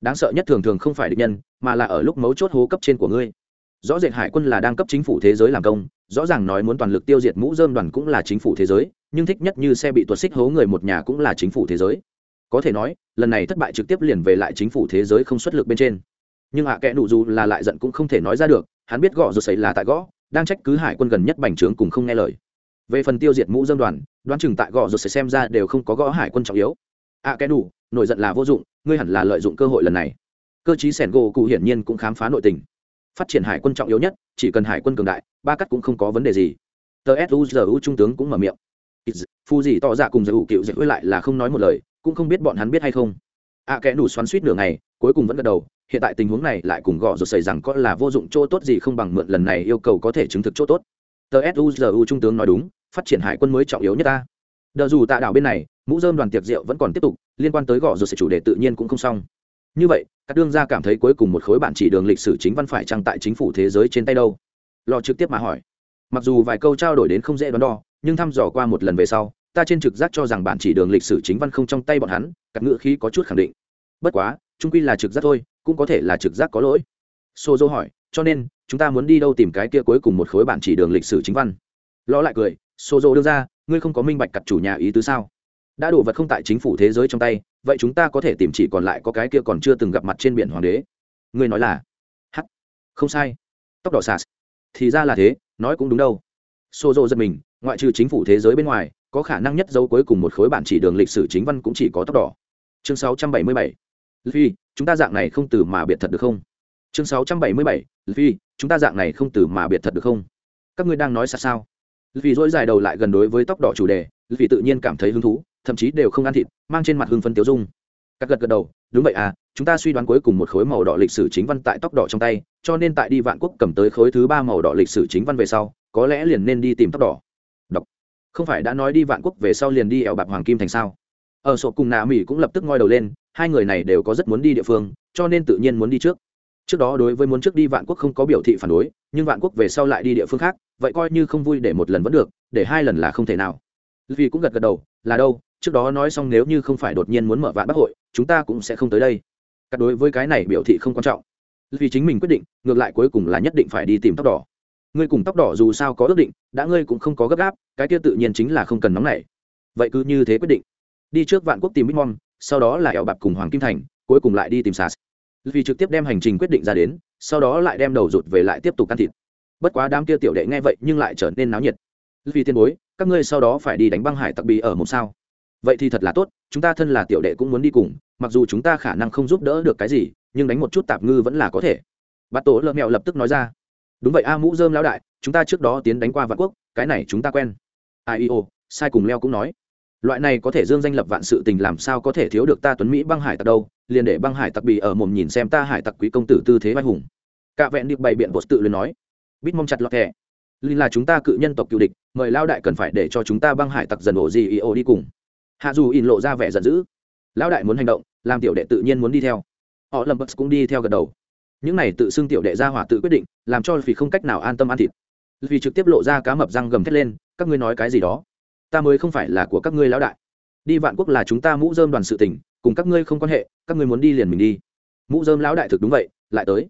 Đáng sợ nhất thường thường không phải địch nhân mà là ở lúc mấu chốt hố cấp trên của ngươi rõ rệt hải quân là đang cấp chính phủ thế giới làm công, rõ ràng nói muốn toàn lực tiêu diệt mũ dơm đoàn cũng là chính phủ thế giới, nhưng thích nhất như xe bị tuột xích hố người một nhà cũng là chính phủ thế giới. Có thể nói, lần này thất bại trực tiếp liền về lại chính phủ thế giới không xuất lực bên trên. Nhưng hạ à kẽ nụ dù là lại giận cũng không thể nói ra được, hắn biết gõ rồi xảy là tại gõ, đang trách cứ hải quân gần nhất bành trướng cùng không nghe lời. Về phần tiêu diệt mũ dâm đoàn, đoán chừng tại gõ rồi xảy xem ra đều không có gõ hải quân trọng yếu. Ạ kẽ nụ, nổi giận là vô dụng, ngươi hẳn là lợi dụng cơ hội lần này. Cơ chí sẻn gỗ cụ hiển nhiên cũng khám phá nội tình phát triển hải quân trọng yếu nhất, chỉ cần hải quân cường đại, ba cắt cũng không có vấn đề gì. Tờ suzu trung tướng cũng mở miệng. Phu gì tỏ ra cùng giới hữu cựu giải lại là không nói một lời, cũng không biết bọn hắn biết hay không. Ạ kẽ đủ xoắn suýt nửa ngày, cuối cùng vẫn gật đầu, hiện tại tình huống này lại cùng gõ rồi xảy rằng có là vô dụng chỗ tốt gì không bằng mượn lần này yêu cầu có thể chứng thực chỗ tốt. Tờ suzu trung tướng nói đúng, phát triển hải quân mới trọng yếu nhất ta. Đờ dù tạ đảo bên này, mũ dơm đoàn tiệc rượu vẫn còn tiếp tục, liên quan tới gõ rồi sẽ chủ đề tự nhiên cũng không xong như vậy, các đương gia cảm thấy cuối cùng một khối bản chỉ đường lịch sử chính văn phải trăng tại chính phủ thế giới trên tay đâu? Lò trực tiếp mà hỏi. Mặc dù vài câu trao đổi đến không dễ đoán đo, nhưng thăm dò qua một lần về sau, ta trên trực giác cho rằng bản chỉ đường lịch sử chính văn không trong tay bọn hắn các ngữ khí có chút khẳng định. Bất quá, trung quy là trực giác thôi, cũng có thể là trực giác có lỗi. Xô dô hỏi, cho nên, chúng ta muốn đi đâu tìm cái kia cuối cùng một khối bản chỉ đường lịch sử chính văn? Lo lại cười xô dô đưa ra, ngươi không có minh bạch cặt chủ nhà ý tứ sao? Đã đồ vật không tại chính phủ thế giới trong tay, vậy chúng ta có thể tìm chỉ còn lại có cái kia còn chưa từng gặp mặt trên biển hoàng đế. Ngươi nói là? H không sai. Tóc đỏ sạt thì ra là thế, nói cũng đúng đâu. Xô dô giật mình, ngoại trừ chính phủ thế giới bên ngoài, có khả năng nhất dấu cuối cùng một khối bản chỉ đường lịch sử chính văn cũng chỉ có tóc đỏ. Chương 677. luffy, chúng ta dạng này không từ mà biệt thật được không? Chương 677. luffy, chúng ta dạng này không từ mà biệt thật được không? Các ngươi đang nói sao sao? Vì dỗi dài đầu lại gần đối với tóc đỏ chủ đề vì tự nhiên cảm thấy hứng thú thậm chí đều không ăn thịt, mang trên mặt hưng phân tiêu dung. Các gật gật đầu, đúng vậy à chúng ta suy đoán cuối cùng một khối màu đỏ lịch sử chính văn tại tóc đỏ trong tay, cho nên tại đi vạn quốc cầm tới khối thứ ba màu đỏ lịch sử chính văn về sau, có lẽ liền nên đi tìm tóc đỏ. Đọc. Không phải đã nói đi vạn quốc về sau liền đi ẻo bạc hoàng kim thành sao? Ở sổ cùng nà mỹ cũng lập tức ngoi đầu lên, hai người này đều có rất muốn đi địa phương, cho nên tự nhiên muốn đi trước. Trước đó đối với muốn trước đi vạn quốc không có biểu thị phản đối, nhưng vạn quốc về sau lại đi địa phương khác, vậy coi như không vui để một lần vẫn được, để hai lần là không thể nào. Vì cũng gật gật đầu, là đâu trước đó nói xong nếu như không phải đột nhiên muốn mở vạn bắc hội, chúng ta cũng sẽ không tới đây. Cắt đối với cái này biểu thị không quan trọng. Vì chính mình quyết định, ngược lại cuối cùng là nhất định phải đi tìm tóc đỏ. Ngươi cùng tóc đỏ dù sao có ước định, đã ngươi cũng không có gấp gáp, cái kia tự nhiên chính là không cần nóng nảy. Vậy cứ như thế quyết định. Đi trước vạn quốc tìm bitmom sau đó là ẻo bạc cùng hoàng kim thành, cuối cùng lại đi tìm sas. Vì trực tiếp đem hành trình quyết định ra đến, sau đó lại đem đầu rụt về lại tiếp tục can thịt. Bất quá đám kia tiểu đệ nghe vậy nhưng lại trở nên náo nhiệt. Vì tiền bối, các ngươi sau đó phải đi đánh băng hải tặc bì ở một sao vậy thì thật là tốt, chúng ta thân là tiểu đệ cũng muốn đi cùng, mặc dù chúng ta khả năng không giúp đỡ được cái gì, nhưng đánh một chút tạp ngư vẫn là có thể. Bát tổ lợn mẹo lập tức nói ra. Đúng vậy a mũ dơm lão đại, chúng ta trước đó tiến đánh qua vạn quốc, cái này chúng ta quen. Ai ô sai cùng leo cũng nói. Loại này có thể dương danh lập vạn sự tình làm sao có thể thiếu được ta tuấn mỹ băng hải tặc đâu, liền để băng hải tặc bì ở mồm nhìn xem ta hải tặc quý công tử tư thế vai hùng. Cả vẹn điệp bày biện bột tự lên nói. Bít mong chặt lọt thẻ. Linh là chúng ta cự nhân tộc cựu địch, mời lao đại cần phải để cho chúng ta băng hải tặc dần ổ gì ý ô đi cùng hạ dù in lộ ra vẻ giận dữ. Lão đại muốn hành động, làm tiểu đệ tự nhiên muốn đi theo. Họ lâm bất cũng đi theo gật đầu. Những này tự xưng tiểu đệ ra hỏa tự quyết định, làm cho vì không cách nào an tâm ăn thịt. Vì trực tiếp lộ ra cá mập răng gầm thét lên, các ngươi nói cái gì đó? Ta mới không phải là của các ngươi lão đại. Đi vạn quốc là chúng ta mũ dơm đoàn sự tỉnh cùng các ngươi không quan hệ, các ngươi muốn đi liền mình đi. Mũ dơm lão đại thực đúng vậy, lại tới.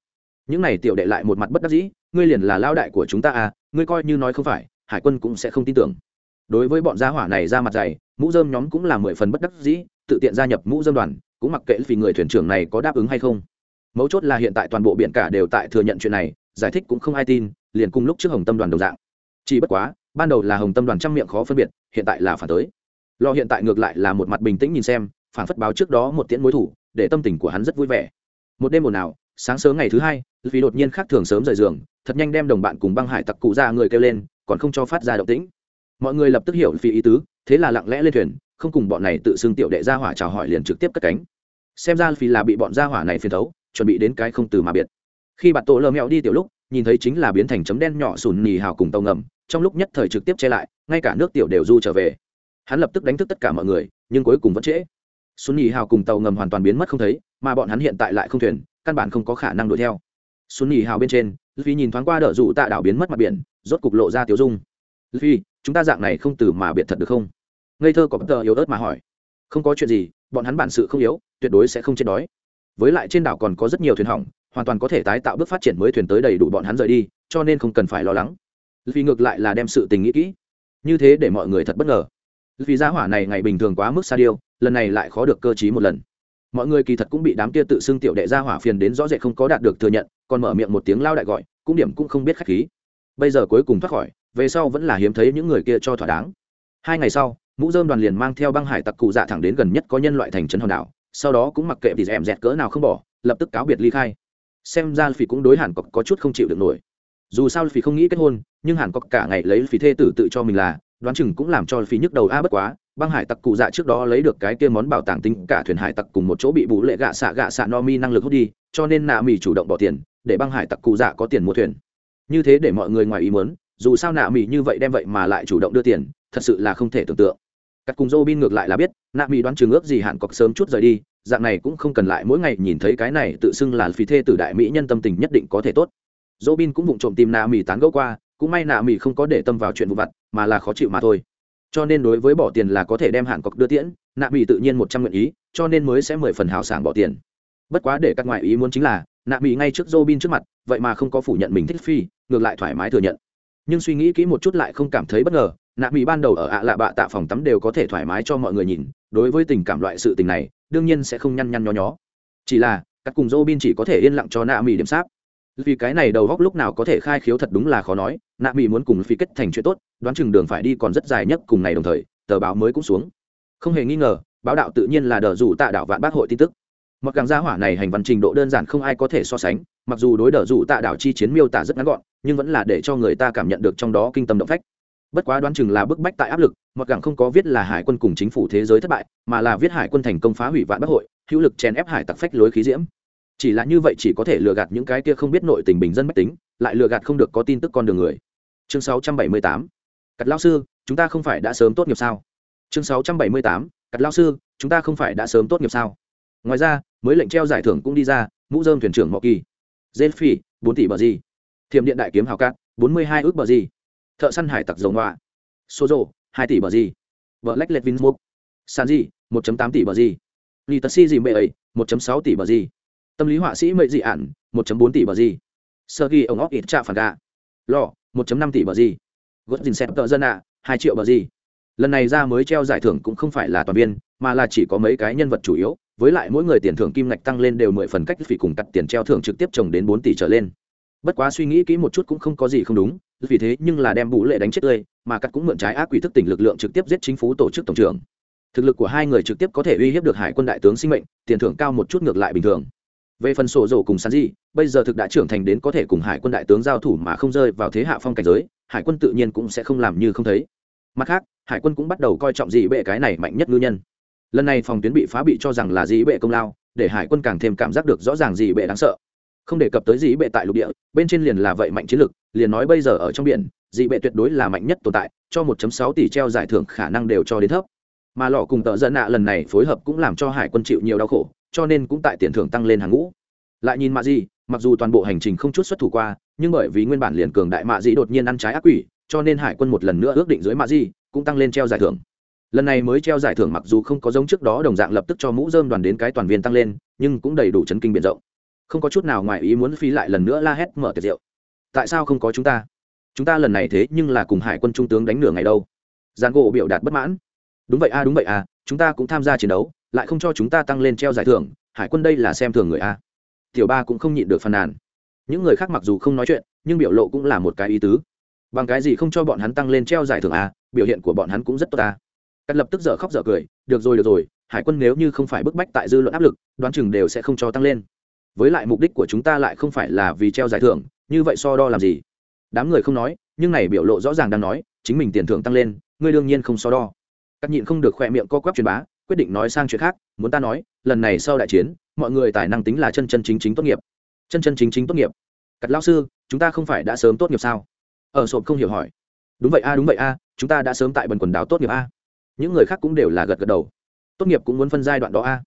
Những này tiểu đệ lại một mặt bất đắc dĩ, ngươi liền là lão đại của chúng ta à ngươi coi như nói không phải, hải quân cũng sẽ không tin tưởng. Đối với bọn gia hỏa này ra mặt dày mũ dơm nhóm cũng là mười phần bất đắc dĩ, tự tiện gia nhập mũ dơm đoàn, cũng mặc kệ vì người thuyền trưởng này có đáp ứng hay không. Mấu chốt là hiện tại toàn bộ biển cả đều tại thừa nhận chuyện này, giải thích cũng không ai tin, liền cùng lúc trước hồng tâm đoàn đồng dạng. Chỉ bất quá, ban đầu là hồng tâm đoàn trăm miệng khó phân biệt, hiện tại là phản tới. Lo hiện tại ngược lại là một mặt bình tĩnh nhìn xem, phản phất báo trước đó một tiễn mối thủ, để tâm tình của hắn rất vui vẻ. Một đêm một nào sáng sớm ngày thứ hai, vì đột nhiên khác thường sớm rời giường, thật nhanh đem đồng bạn cùng băng hải tặc cụ ra người kêu lên, còn không cho phát ra động tĩnh. Mọi người lập tức hiểu vì ý tứ thế là lặng lẽ lên thuyền, không cùng bọn này tự xưng tiểu đệ gia hỏa chào hỏi liền trực tiếp cất cánh. Xem ra vì là bị bọn gia hỏa này phiền thấu, chuẩn bị đến cái không từ mà biệt. Khi bạn tổ lơ mẹo đi tiểu lúc, nhìn thấy chính là biến thành chấm đen nhỏ sùn nì hào cùng tàu ngầm, trong lúc nhất thời trực tiếp che lại, ngay cả nước tiểu đều du trở về. Hắn lập tức đánh thức tất cả mọi người, nhưng cuối cùng vẫn trễ. Sùn nhì hào cùng tàu ngầm hoàn toàn biến mất không thấy, mà bọn hắn hiện tại lại không thuyền, căn bản không có khả năng đuổi theo. Sùn nhì hào bên trên vì nhìn thoáng qua đỡ dụ tạ đảo biến mất mặt biển, rốt cục lộ ra tiểu dung vì chúng ta dạng này không từ mà biệt thật được không? Ngây thơ có tờ yếu ớt mà hỏi. Không có chuyện gì, bọn hắn bản sự không yếu, tuyệt đối sẽ không chết đói. Với lại trên đảo còn có rất nhiều thuyền hỏng, hoàn toàn có thể tái tạo bước phát triển mới thuyền tới đầy đủ bọn hắn rời đi, cho nên không cần phải lo lắng. Vì ngược lại là đem sự tình nghĩ kỹ. Như thế để mọi người thật bất ngờ. Vì gia hỏa này ngày bình thường quá mức xa điêu, lần này lại khó được cơ t một lần. Mọi người kỳ thật cũng bị đám kia tự xưng tiểu đệ gia hỏa phiền đến rõ rệt không có đạt được thừa nhận, còn mở miệng một tiếng lao đại gọi, cũng điểm cũng không biết khách khí. Bây giờ cuối cùng thoát khỏi về sau vẫn là hiếm thấy những người kia cho thỏa đáng. Hai ngày sau, mũ dơm đoàn liền mang theo băng hải tặc cụ dạ thẳng đến gần nhất có nhân loại thành trấn hòn đảo, sau đó cũng mặc kệ thì em dẹt cỡ nào không bỏ, lập tức cáo biệt ly khai. Xem ra phỉ cũng đối hàn cọc có chút không chịu được nổi. Dù sao phỉ không nghĩ kết hôn, nhưng hàn cọc cả ngày lấy phỉ thê tử tự cho mình là, đoán chừng cũng làm cho phỉ nhức đầu a bất quá, băng hải tặc cụ dạ trước đó lấy được cái kia món bảo tàng tính, cả thuyền hải tặc cùng một chỗ bị bù lệ gạ xạ gạ xạ no mi năng lực hút đi, cho nên nạ mì chủ động bỏ tiền, để băng hải tặc cụ dạ có tiền mua thuyền. Như thế để mọi người ngoài ý muốn dù sao nạ mỹ như vậy đem vậy mà lại chủ động đưa tiền thật sự là không thể tưởng tượng các cùng Robin ngược lại là biết, Nạ mỹ đoán chừng ước gì hạn cọc sớm chút rời đi, dạng này cũng không cần lại mỗi ngày nhìn thấy cái này tự xưng là phi thê tử đại mỹ nhân tâm tình nhất định có thể tốt. Robin cũng vụng trộm tìm Nạ mỹ tán gẫu qua, cũng may Nạ mỹ không có để tâm vào chuyện vụ vặt, mà là khó chịu mà thôi. Cho nên đối với bỏ tiền là có thể đem hạn cọc đưa tiễn, Nạ mỹ tự nhiên một trăm nguyện ý, cho nên mới sẽ mười phần hào sảng bỏ tiền. Bất quá để các ngoại ý muốn chính là, Nạ mỹ ngay trước Robin trước mặt, vậy mà không có phủ nhận mình thích phi, ngược lại thoải mái thừa nhận. Nhưng suy nghĩ kỹ một chút lại không cảm thấy bất ngờ, nạ mỹ ban đầu ở ạ lạ bạ tạ phòng tắm đều có thể thoải mái cho mọi người nhìn đối với tình cảm loại sự tình này đương nhiên sẽ không nhăn nhăn nho nhó. Chỉ là các cùng dô bin chỉ có thể yên lặng cho nạ mỹ điểm sáp. Vì cái này đầu góc lúc nào có thể khai khiếu thật đúng là khó nói nạ mỹ muốn cùng phi kết thành chuyện tốt đoán chừng đường phải đi còn rất dài nhất cùng ngày đồng thời tờ báo mới cũng xuống. Không hề nghi ngờ báo đạo tự nhiên là đờ rủ tạ đạo vạn bác hội tin tức. Mặc càng gia hỏa này hành văn trình độ đơn giản không ai có thể so sánh mặc dù đối đờ rủ tạ đạo chi chiến miêu tả rất ngắn gọn nhưng vẫn là để cho người ta cảm nhận được trong đó kinh tâm động phách. Bất quá đoán chừng là bức bách tại áp lực mặc càng không có viết là hải quân cùng chính phủ thế giới thất bại mà là viết hải quân thành công phá hủy vạn bắc hội hữu lực chèn ép hải tặc phách lối khí diễm. Chỉ là như vậy chỉ có thể lừa gạt những cái kia không biết nội tình bình dân mách tính lại lừa gạt không được có tin tức con đường người. Chương 678 cắt lao sư chúng ta không phải đã sớm tốt nghiệp sao? Chương 678 cắt lao sư chúng ta không phải đã sớm tốt nghiệp sao? Ngoài ra mới lệnh treo giải thưởng cũng đi ra mũ dơm thuyền trưởng mọ kỳ. Dê phỉ, bốn tỷ bờ gì? Thiểm điện đại kiếm hào cát, bốn mươi hai ước bờ gì. Thợ săn hải tặc dầu ngoạ số rộ hai tỷ bờ gì. Vợ lách lệch vinsmok san gì, một tám tỷ bờ gì. Lì tật si gì mệ ấy, một sáu tỷ bờ gì. Tâm lý họa sĩ mệ dị ản, một bốn tỷ bờ gì. Sơ ghi ông óc ít trạ phản gà. Lò, một năm tỷ bờ gì. Gót dình xẹp tợ dân ạ hai triệu bờ gì. Lần này ra mới treo giải thưởng cũng không phải là toàn viên, mà là chỉ có mấy cái nhân vật chủ yếu, với lại mỗi người tiền thưởng kim ngạch tăng lên đều mười phần cách phỉ cùng cắt tiền treo thưởng trực tiếp trồng đến bốn tỷ trở lên bất quá suy nghĩ kỹ một chút cũng không có gì không đúng, vì thế nhưng là đem bù lệ đánh chết tươi, mà cắt cũng mượn trái ác quỷ thức tỉnh lực lượng trực tiếp giết chính phủ tổ chức tổng trưởng. Thực lực của hai người trực tiếp có thể uy hiếp được hải quân đại tướng sinh mệnh, tiền thưởng cao một chút ngược lại bình thường. Về phần sổ rổ cùng sán di bây giờ thực đã trưởng thành đến có thể cùng hải quân đại tướng giao thủ mà không rơi vào thế hạ phong cảnh giới, hải quân tự nhiên cũng sẽ không làm như không thấy. Mặt khác, hải quân cũng bắt đầu coi trọng dị bệ cái này mạnh nhất ngư nhân. Lần này phòng tuyến bị phá bị cho rằng là dị bệ công lao, để hải quân càng thêm cảm giác được rõ ràng dị bệ đáng sợ không đề cập tới dĩ bệ tại lục địa, bên trên liền là vậy mạnh chiến lực liền nói bây giờ ở trong biển, dị bệ tuyệt đối là mạnh nhất tồn tại, cho 1.6 tỷ treo giải thưởng khả năng đều cho đến thấp. Mà lọ cùng tợ dẫn nạ lần này phối hợp cũng làm cho hải quân chịu nhiều đau khổ, cho nên cũng tại tiền thưởng tăng lên hàng ngũ. Lại nhìn mạ dị, mặc dù toàn bộ hành trình không chút xuất thủ qua, nhưng bởi vì nguyên bản liền cường đại mạ dị đột nhiên ăn trái ác quỷ, cho nên hải quân một lần nữa ước định dưới mạ dị, cũng tăng lên treo giải thưởng. Lần này mới treo giải thưởng mặc dù không có giống trước đó đồng dạng lập tức cho mũ dơm đoàn đến cái toàn viên tăng lên, nhưng cũng đầy đủ chấn kinh biển rộng không có chút nào ngoài ý muốn phí lại lần nữa la hét mở tiệc rượu. Tại sao không có chúng ta? Chúng ta lần này thế nhưng là cùng hải quân trung tướng đánh nửa ngày đâu. Giàn gỗ biểu đạt bất mãn. Đúng vậy a, đúng vậy a, chúng ta cũng tham gia chiến đấu, lại không cho chúng ta tăng lên treo giải thưởng, hải quân đây là xem thường người a. Tiểu ba cũng không nhịn được phàn nàn. Những người khác mặc dù không nói chuyện, nhưng biểu lộ cũng là một cái ý tứ. Bằng cái gì không cho bọn hắn tăng lên treo giải thưởng a, biểu hiện của bọn hắn cũng rất tốt ta cắt lập tức dở khóc dở cười, được rồi được rồi, hải quân nếu như không phải bức bách tại dư luận áp lực, đoán chừng đều sẽ không cho tăng lên với lại mục đích của chúng ta lại không phải là vì treo giải thưởng, như vậy so đo làm gì? Đám người không nói, nhưng này biểu lộ rõ ràng đang nói, chính mình tiền thưởng tăng lên, ngươi đương nhiên không so đo. Các nhịn không được khoe miệng co quắp truyền bá, quyết định nói sang chuyện khác, muốn ta nói, lần này sau đại chiến, mọi người tài năng tính là chân chân chính chính tốt nghiệp. Chân chân chính chính tốt nghiệp. Cắt lao sư, chúng ta không phải đã sớm tốt nghiệp sao? Ở sộp không hiểu hỏi. Đúng vậy a, đúng vậy a, chúng ta đã sớm tại bần quần đảo tốt nghiệp a. Những người khác cũng đều là gật gật đầu. Tốt nghiệp cũng muốn phân giai đoạn đó a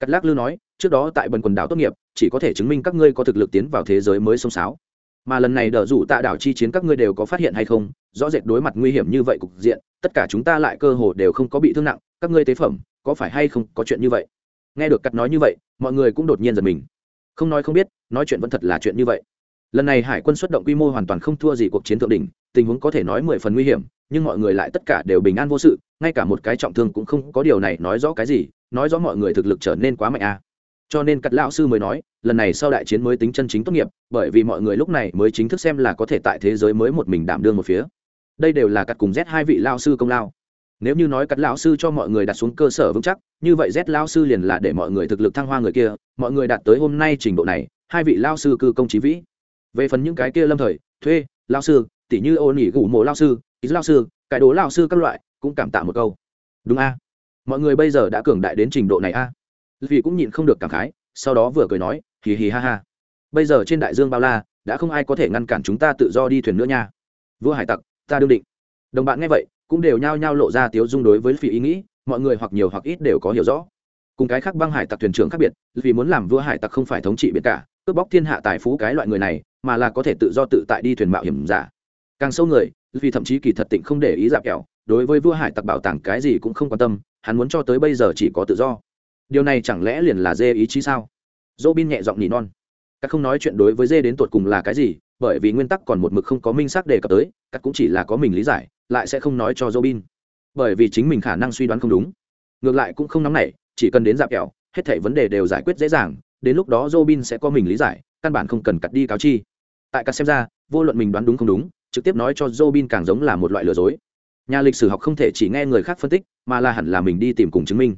cắt lác lư nói, trước đó tại bần quần đảo tốt nghiệp, chỉ có thể chứng minh các ngươi có thực lực tiến vào thế giới mới sông sáo mà lần này đỡ rủ tạ đảo chi chiến các ngươi đều có phát hiện hay không, rõ rệt đối mặt nguy hiểm như vậy cục diện, tất cả chúng ta lại cơ hồ đều không có bị thương nặng, các ngươi tế phẩm, có phải hay không có chuyện như vậy? Nghe được cắt nói như vậy, mọi người cũng đột nhiên giật mình. Không nói không biết, nói chuyện vẫn thật là chuyện như vậy. Lần này hải quân xuất động quy mô hoàn toàn không thua gì cuộc chiến thượng đỉnh, tình huống có thể nói mười phần nguy hiểm, nhưng mọi người lại tất cả đều bình an vô sự, ngay cả một cái trọng thương cũng không có điều này nói rõ cái gì nói rõ mọi người thực lực trở nên quá mạnh a à. cho nên cắt lão sư mới nói, lần này sau đại chiến mới tính chân chính tốt nghiệp, bởi vì mọi người lúc này mới chính thức xem là có thể tại thế giới mới một mình đảm đương một phía. Đây đều là cắt cùng z hai vị lao sư công lao. Nếu như nói cắt lão sư cho mọi người đặt xuống cơ sở vững chắc, như vậy z lao sư liền là để mọi người thực lực thăng hoa người kia, mọi người đạt tới hôm nay trình độ này, hai vị lao sư cư công trí vĩ. Về phần những cái kia lâm thời, thuê lao sư, tỷ như ô nỉ gủ mộ lao sư ý lao sư, cải đồ lao sư các loại, cũng cảm tạ một câu. Đúng a? Mọi người bây giờ đã cường đại đến trình độ này a. Vì cũng nhịn không được cảm khái, sau đó vừa cười nói, hì hì ha ha. Bây giờ trên đại dương bao la, đã không ai có thể ngăn cản chúng ta tự do đi thuyền nữa nha. Vua hải tặc, ta đương định. Đồng bạn nghe vậy, cũng đều nhao nhao lộ ra tiếu dung đối với phi ý nghĩ, mọi người hoặc nhiều hoặc ít đều có hiểu rõ. Cùng cái khác băng hải tặc thuyền trưởng khác biệt, vì muốn làm vua hải tặc không phải thống trị biệt cả, cướp bóc thiên hạ tài phú cái loại người này, mà là có thể tự do tự tại đi thuyền mạo hiểm giả. Càng sâu người, vì thậm chí kỳ thật tịnh không để ý dạp kẹo, đối với vua hải tặc bảo tàng cái gì cũng không quan tâm hắn muốn cho tới bây giờ chỉ có tự do. Điều này chẳng lẽ liền là dê ý chí sao? Dỗ bin nhẹ giọng nỉ non. Các không nói chuyện đối với dê đến tột cùng là cái gì bởi vì nguyên tắc còn một mực không có minh xác đề cập tới các cũng chỉ là có mình lý giải lại sẽ không nói cho dỗ bin bởi vì chính mình khả năng suy đoán không đúng. Ngược lại cũng không nóng nảy chỉ cần đến dạp kẹo hết thảy vấn đề đều giải quyết dễ dàng đến lúc đó Robin sẽ có mình lý giải, căn bản không cần cắt đi cáo chi. Tại các xem ra, vô luận mình đoán đúng không đúng, trực tiếp nói cho Robin càng giống là một loại lừa dối nhà lịch sử học không thể chỉ nghe người khác phân tích, mà là hẳn là mình đi tìm cùng chứng minh.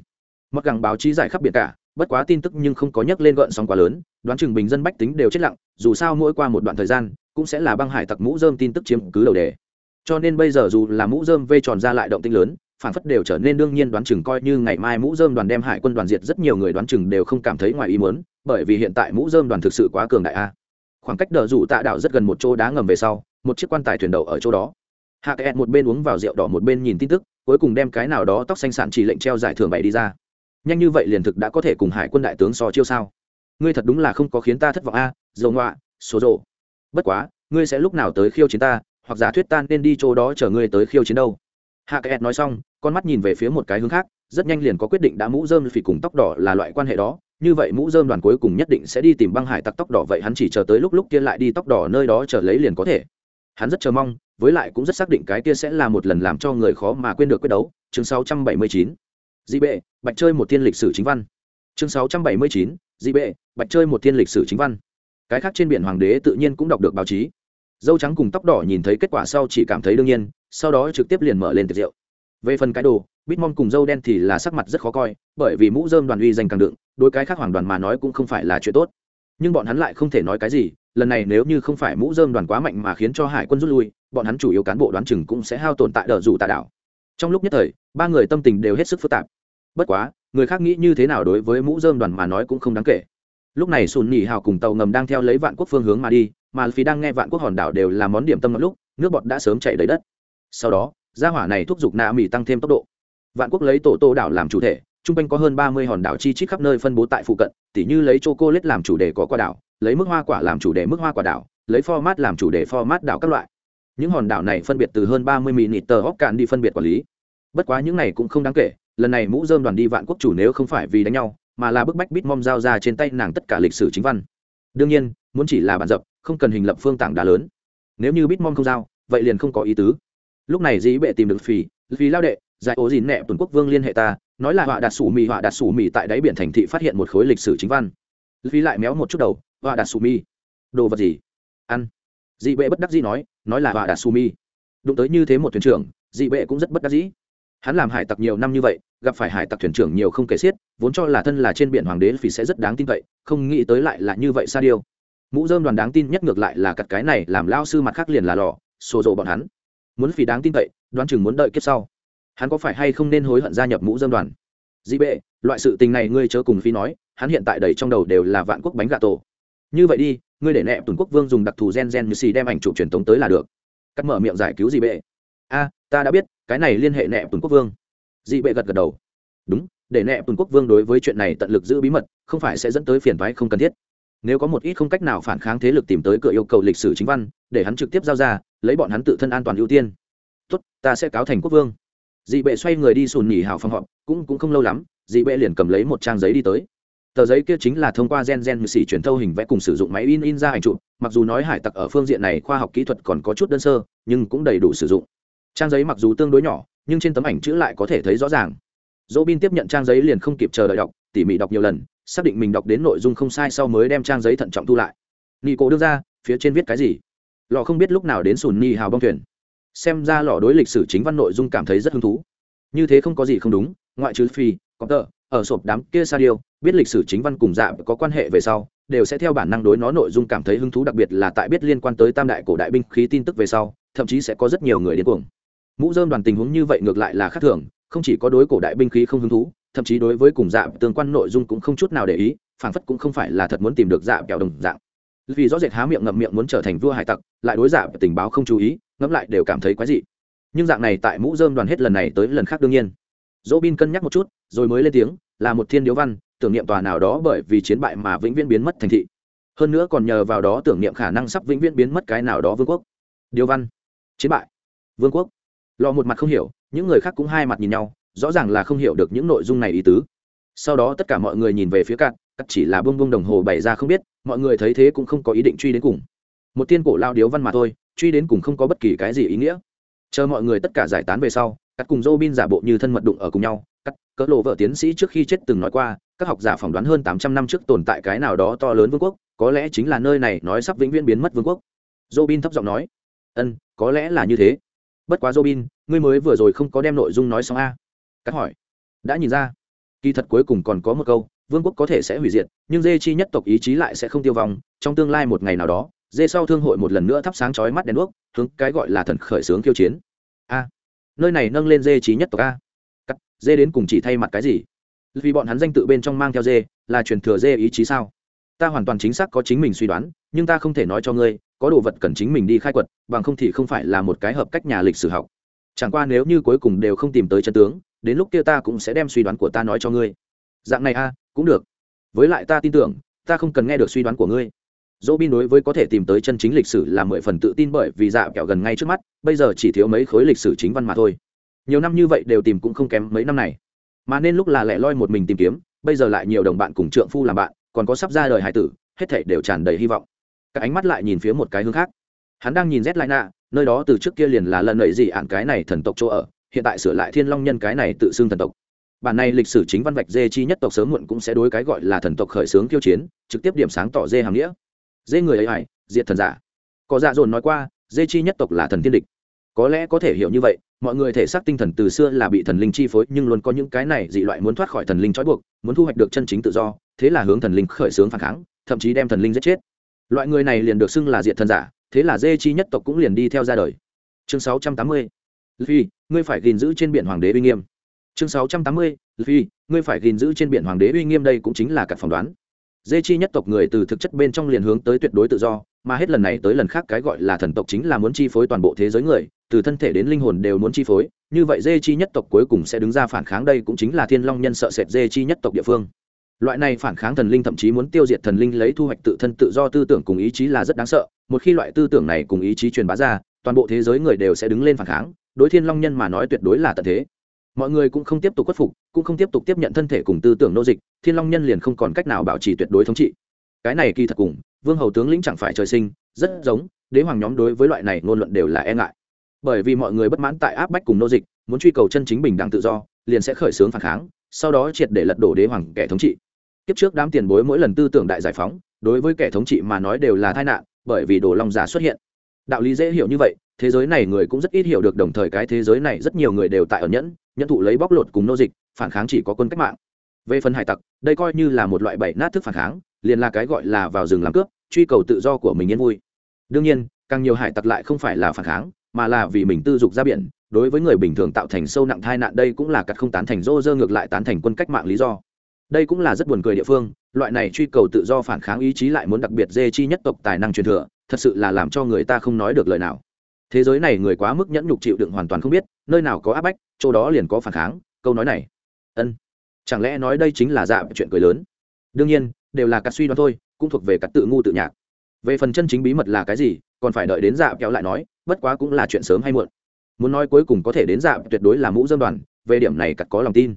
Mặc gẳng báo chí giải khắp biệt cả, bất quá tin tức nhưng không có nhắc lên gợn sóng quá lớn, đoán chừng bình dân bách tính đều chết lặng, dù sao mỗi qua một đoạn thời gian, cũng sẽ là băng hải tặc mũ dơm tin tức chiếm cứ đầu đề. Cho nên bây giờ dù là mũ dơm vây tròn ra lại động tinh lớn, phản phất đều trở nên đương nhiên đoán chừng coi như ngày mai mũ dơm đoàn đem hải quân đoàn diệt, rất nhiều người đoán chừng đều không cảm thấy ngoài ý muốn, bởi vì hiện tại mũ dơm đoàn thực sự quá cường đại a. Khoảng cách đờ rủ tạ đảo rất gần một chỗ đá ngầm về sau, một chiếc quan tài thuyền đậu ở chỗ đó hạ kẹt một bên uống vào rượu đỏ một bên nhìn tin tức, cuối cùng đem cái nào đó tóc xanh sản chỉ lệnh treo giải thưởng bày đi ra. Nhanh như vậy liền thực đã có thể cùng hải quân đại tướng so chiêu sao? Ngươi thật đúng là không có khiến ta thất vọng a à? dầu ngoạ số rộ. Bất quá, ngươi sẽ lúc nào tới khiêu chiến ta, hoặc giả thuyết tan nên đi chỗ đó chờ ngươi tới khiêu chiến đâu? Hạ kẹt nói xong, con mắt nhìn về phía một cái hướng khác, rất nhanh liền có quyết định đã mũ dơm phỉ cùng tóc đỏ là loại quan hệ đó. Như vậy mũ dơm đoàn cuối cùng nhất định sẽ đi tìm băng hải tặc tóc đỏ, vậy hắn chỉ chờ tới lúc lúc kia lại đi tóc đỏ nơi đó chờ lấy liền có thể. Hắn rất chờ mong với lại cũng rất xác định cái kia sẽ là một lần làm cho người khó mà quên được quyết đấu chương 679. dị bệ, bạch chơi một thiên lịch sử chính văn chương 679. dị bệ, bạch chơi một thiên lịch sử chính văn cái khác trên biển hoàng đế tự nhiên cũng đọc được báo chí dâu trắng cùng tóc đỏ nhìn thấy kết quả sau chỉ cảm thấy đương nhiên, sau đó trực tiếp liền mở lên tiệc rượu về phần cái đồ bitmon cùng dâu đen thì là sắc mặt rất khó coi, bởi vì mũ dơm đoàn uy danh càng đựng đôi cái khác hoàng đoàn mà nói cũng không phải là chuyện tốt nhưng bọn hắn lại không thể nói cái gì, lần này nếu như không phải mũ dơm đoàn quá mạnh mà khiến cho hải quân rút lui bọn hắn chủ yếu cán bộ đoán chừng cũng sẽ hao tồn tại đờ rủ tạ đảo trong lúc nhất thời, ba người tâm tình đều hết sức phức tạp. Bất quá, người khác nghĩ như thế nào đối với mũ dơm đoàn mà nói cũng không đáng kể. Lúc này sùn nhì hào cùng tàu ngầm đang theo lấy vạn quốc phương hướng mà đi, mà phí đang nghe vạn quốc hòn đảo đều là món điểm tâm lúc, nước bọt đã sớm chạy đầy đất. Sau đó, gia hỏa này thúc giục nạ mỹ tăng thêm tốc độ. Vạn quốc lấy tổ tô đảo làm chủ thể, trung quanh có hơn ba mươi hòn đảo chi chít khắp nơi phân bố tại phụ cận, tỉ như lấy choco lết làm chủ đề có quả đảo, lấy mức hoa quả làm chủ đề mức hoa quả đảo, lấy format làm chủ đề format đảo các loại những hòn đảo này phân biệt từ hơn ba mươi ml tờ hóc cạn đi phân biệt quản lý. Bất quá những này cũng không đáng kể, lần này mũ dơm đoàn đi vạn quốc chủ nếu không phải vì đánh nhau, mà là bức bách bít mom giao ra trên tay nàng tất cả lịch sử chính văn. Đương nhiên, muốn chỉ là bản dập, không cần hình lập phương tảng đá lớn. Nếu như bít mom không giao, vậy liền không có ý tứ. Lúc này dĩ bệ tìm được phì phì lao đệ, giải ố dìn nẹ, tuần quốc vương liên hệ ta, nói là họa đạt sủ mì, họa đạt sủ mì tại đáy biển thành thị phát hiện một khối lịch sử chính văn. Phí lại méo một chút đầu, họa đạt sủ mì. Đồ vật gì? Ăn dị bệ bất đắc dĩ nói nói là họa đạt sumi đụng tới như thế một thuyền trưởng, dị bệ cũng rất bất đắc dĩ. Hắn làm hải tặc nhiều năm như vậy, gặp phải hải tặc thuyền trưởng nhiều không kể xiết, vốn cho là thân là trên biển hoàng đế vì sẽ rất đáng tin cậy, không nghĩ tới lại là như vậy sa điêu. Mũ dơm đoàn đáng tin nhất ngược lại là cặt cái này, làm lao sư mặt khác liền là lò xô rộ bọn hắn. Muốn phì đáng tin cậy, đoán chừng muốn đợi kiếp sau. Hắn có phải hay không nên hối hận gia nhập mũ dơm đoàn? Dị bệ, loại sự tình này ngươi chớ cùng phi nói, hắn hiện tại đầy trong đầu đều là vạn quốc bánh gà tổ. Như vậy đi ngươi để nẹ tuần quốc vương dùng đặc thù gen gen như xì đem ảnh chụp truyền thống tới là được. Cắt mở miệng giải cứu dị bệ. A, ta đã biết, cái này liên hệ nẹ tuần quốc vương. Dị bệ gật gật đầu. Đúng, để nẹ tuần quốc vương đối với chuyện này tận lực giữ bí mật, không phải sẽ dẫn tới phiền thoái không cần thiết. Nếu có một ít không cách nào phản kháng thế lực tìm tới cửa yêu cầu lịch sử chính văn, để hắn trực tiếp giao ra, lấy bọn hắn tự thân an toàn ưu tiên. Tốt, ta sẽ cáo thành quốc vương. Dị bệ xoay người đi sùn nhỉ hào phòng họp, cũng cũng không lâu lắm, dị bệ liền cầm lấy một trang giấy đi tới tờ giấy kia chính là thông qua gen gen như xỉ truyền thâu hình vẽ cùng sử dụng máy in in ra ảnh chụp, mặc dù nói hải tặc ở phương diện này khoa học kỹ thuật còn có chút đơn sơ, nhưng cũng đầy đủ sử dụng. Trang giấy mặc dù tương đối nhỏ, nhưng trên tấm ảnh chữ lại có thể thấy rõ ràng. Dỗ bin tiếp nhận trang giấy liền không kịp chờ đợi đọc, tỉ mỉ đọc nhiều lần, xác định mình đọc đến nội dung không sai sau mới đem trang giấy thận trọng thu lại. Nị cổ đưa ra, phía trên viết cái gì? Lò không biết lúc nào đến sùn ni hào bong thuyền. Xem ra lò đối lịch sử chính văn nội dung cảm thấy rất hứng thú. Như thế không có gì không đúng, ngoại trừ phi có tờ, ở sộp đám kia sa điêu biết lịch sử chính văn cùng dạ có quan hệ về sau, đều sẽ theo bản năng đối nó nội dung cảm thấy hứng thú, đặc biệt là tại biết liên quan tới tam đại cổ đại binh khí tin tức về sau, thậm chí sẽ có rất nhiều người điên cuồng. Mũ dơm đoàn tình huống như vậy ngược lại là khác thường, không chỉ có đối cổ đại binh khí không hứng thú, thậm chí đối với cùng dạ tương quan nội dung cũng không chút nào để ý phản phất cũng không phải là thật muốn tìm được dạ kẹo đồng dạng. Vì rõ rệt há miệng ngậm miệng muốn trở thành vua hải tặc, lại đối dạ tình báo không chú ý, ngẫm lại đều cảm thấy quái dị. Nhưng dạng này tại mũ dơm đoàn hết lần này tới lần khác đương nhiên. Dỗ bin cân nhắc một chút, rồi mới lên tiếng, là một thiên điếu văn tưởng niệm tòa nào đó bởi vì chiến bại mà vĩnh viễn biến mất thành thị. Hơn nữa còn nhờ vào đó tưởng niệm khả năng sắp vĩnh viễn biến mất cái nào đó vương quốc. Điếu văn. Chiến bại. Vương quốc. Lò một mặt không hiểu, những người khác cũng hai mặt nhìn nhau, rõ ràng là không hiểu được những nội dung này ý tứ. Sau đó tất cả mọi người nhìn về phía cạn cắt chỉ là bông bông đồng hồ bày ra không biết, mọi người thấy thế cũng không có ý định truy đến cùng. Một tiên cổ lao điếu văn mà thôi, truy đến cùng không có bất kỳ cái gì ý nghĩa. Chờ mọi người tất cả giải tán về sau cắt cùng Robin giả bộ như thân mật đụng ở cùng nhau, cắt, cỡ lộ vợ tiến sĩ trước khi chết từng nói qua, các học giả phỏng đoán hơn tám trăm năm trước tồn tại cái nào đó to lớn vương quốc, có lẽ chính là nơi này nói sắp vĩnh viễn biến mất vương quốc. Robin thấp giọng nói, ân, có lẽ là như thế. Bất quá robin, ngươi mới vừa rồi không có đem nội dung nói xong a. Cắt hỏi, đã nhìn ra. Kỳ thật cuối cùng còn có một câu, vương quốc có thể sẽ hủy diệt, nhưng dê chi nhất tộc ý chí lại sẽ không tiêu vong, trong tương lai một ngày nào đó, dê sau thương hội một lần nữa thắp sáng chói mắt đèn đuốc, hướng cái gọi là thần khởi sướng khiêu chiến. A nơi này nâng lên dê trí nhất tộc a. Cắt, dê đến cùng chỉ thay mặt cái gì? Vì bọn hắn danh tự bên trong mang theo dê, là truyền thừa dê ý chí sao? Ta hoàn toàn chính xác có chính mình suy đoán, nhưng ta không thể nói cho ngươi, có đồ vật cần chính mình đi khai quật, bằng không thì không phải là một cái hợp cách nhà lịch sử học. Chẳng qua nếu như cuối cùng đều không tìm tới chân tướng, đến lúc kia ta cũng sẽ đem suy đoán của ta nói cho ngươi. Dạng này a, cũng được. Với lại ta tin tưởng, ta không cần nghe được suy đoán của ngươi dỗ bin đối với có thể tìm tới chân chính lịch sử là mười phần tự tin bởi vì dạ kẹo gần ngay trước mắt, bây giờ chỉ thiếu mấy khối lịch sử chính văn mà thôi. Nhiều năm như vậy đều tìm cũng không kém mấy năm này. Mà nên lúc là lẻ loi một mình tìm kiếm, bây giờ lại nhiều đồng bạn cùng trượng phu làm bạn, còn có sắp ra đời hải tử, hết thảy đều tràn đầy hy vọng. Các ánh mắt lại nhìn phía một cái hướng khác. Hắn đang nhìn rét lại nạ nơi đó từ trước kia liền là lần nảy gì ạn cái này thần tộc chỗ ở, hiện tại sửa lại thiên long nhân cái này tự xưng thần tộc. Bản này lịch sử chính văn vạch dê chi nhất tộc sớm muộn cũng sẽ đối cái gọi là thần tộc khởi xướng kiêu chiến, trực tiếp điểm sáng tỏ dê hàm nghĩa dê người ấy hải diệt thần giả có dạ dồn nói qua, dê chi nhất tộc là thần thiên địch có lẽ có thể hiểu như vậy, mọi người thể xác tinh thần từ xưa là bị thần linh chi phối, nhưng luôn có những cái này dị loại muốn thoát khỏi thần linh trói buộc, muốn thu hoạch được chân chính tự do, thế là hướng thần linh khởi xướng phản kháng, thậm chí đem thần linh giết chết loại người này liền được xưng là diệt thần giả, thế là dê chi nhất tộc cũng liền đi theo ra đời chương 680. phi ngươi phải gìn giữ trên biển hoàng đế uy nghiêm chương 680. phi ngươi phải gìn giữ trên biển hoàng đế uy nghiêm đây cũng chính là cả phỏng đoán dê chi nhất tộc người từ thực chất bên trong liền hướng tới tuyệt đối tự do, mà hết lần này tới lần khác cái gọi là thần tộc chính là muốn chi phối toàn bộ thế giới người, từ thân thể đến linh hồn đều muốn chi phối, như vậy dê chi nhất tộc cuối cùng sẽ đứng ra phản kháng đây cũng chính là thiên long nhân sợ sệt dê chi nhất tộc địa phương. Loại này phản kháng thần linh thậm chí muốn tiêu diệt thần linh lấy thu hoạch tự thân tự do tư tưởng cùng ý chí là rất đáng sợ, một khi loại tư tưởng này cùng ý chí truyền bá ra, toàn bộ thế giới người đều sẽ đứng lên phản kháng, đối thiên long nhân mà nói tuyệt đối là tận thế mọi người cũng không tiếp tục khuất phục, cũng không tiếp tục tiếp nhận thân thể cùng tư tưởng nô dịch, thiên long nhân liền không còn cách nào bảo trì tuyệt đối thống trị. Cái này kỳ thật cùng, vương hầu tướng lĩnh chẳng phải trời sinh, rất giống, đế hoàng nhóm đối với loại này ngôn luận đều là e ngại. Bởi vì mọi người bất mãn tại áp bách cùng nô dịch, muốn truy cầu chân chính bình đẳng tự do, liền sẽ khởi xướng phản kháng, sau đó triệt để lật đổ đế hoàng kẻ thống trị. Kiếp trước đám tiền bối mỗi lần tư tưởng đại giải phóng, đối với kẻ thống trị mà nói đều là tai nạn, bởi vì đồ long giả xuất hiện. Đạo lý dễ hiểu như vậy thế giới này người cũng rất ít hiểu được đồng thời cái thế giới này rất nhiều người đều tại ở nhẫn nhẫn thụ lấy bóc lột cùng nô dịch, phản kháng chỉ có quân cách mạng. Về phần hải tặc, đây coi như là một loại bảy nát thức phản kháng, liền là cái gọi là vào rừng làm cướp, truy cầu tự do của mình yên vui. Đương nhiên, càng nhiều hải tặc lại không phải là phản kháng, mà là vì mình tư dục ra biển, đối với người bình thường tạo thành sâu nặng tai nạn đây cũng là cắt không tán thành rô rơ ngược lại tán thành quân cách mạng lý do. Đây cũng là rất buồn cười địa phương, loại này truy cầu tự do phản kháng ý chí lại muốn đặc biệt dê chi nhất tộc tài năng truyền thừa, thật sự là làm cho người ta không nói được lời nào thế giới này người quá mức nhẫn nhục chịu đựng hoàn toàn không biết, nơi nào có áp bách, chỗ đó liền có phản kháng, câu nói này. Ân. Chẳng lẽ nói đây chính là dạ chuyện cười lớn? Đương nhiên, đều là cắt suy đoán thôi, cũng thuộc về cắt tự ngu tự nhạc. Về phần chân chính bí mật là cái gì, còn phải đợi đến dạ kéo lại nói, bất quá cũng là chuyện sớm hay muộn. Muốn nói cuối cùng có thể đến dạ tuyệt đối là mũ dân đoàn, về điểm này cắt có lòng tin.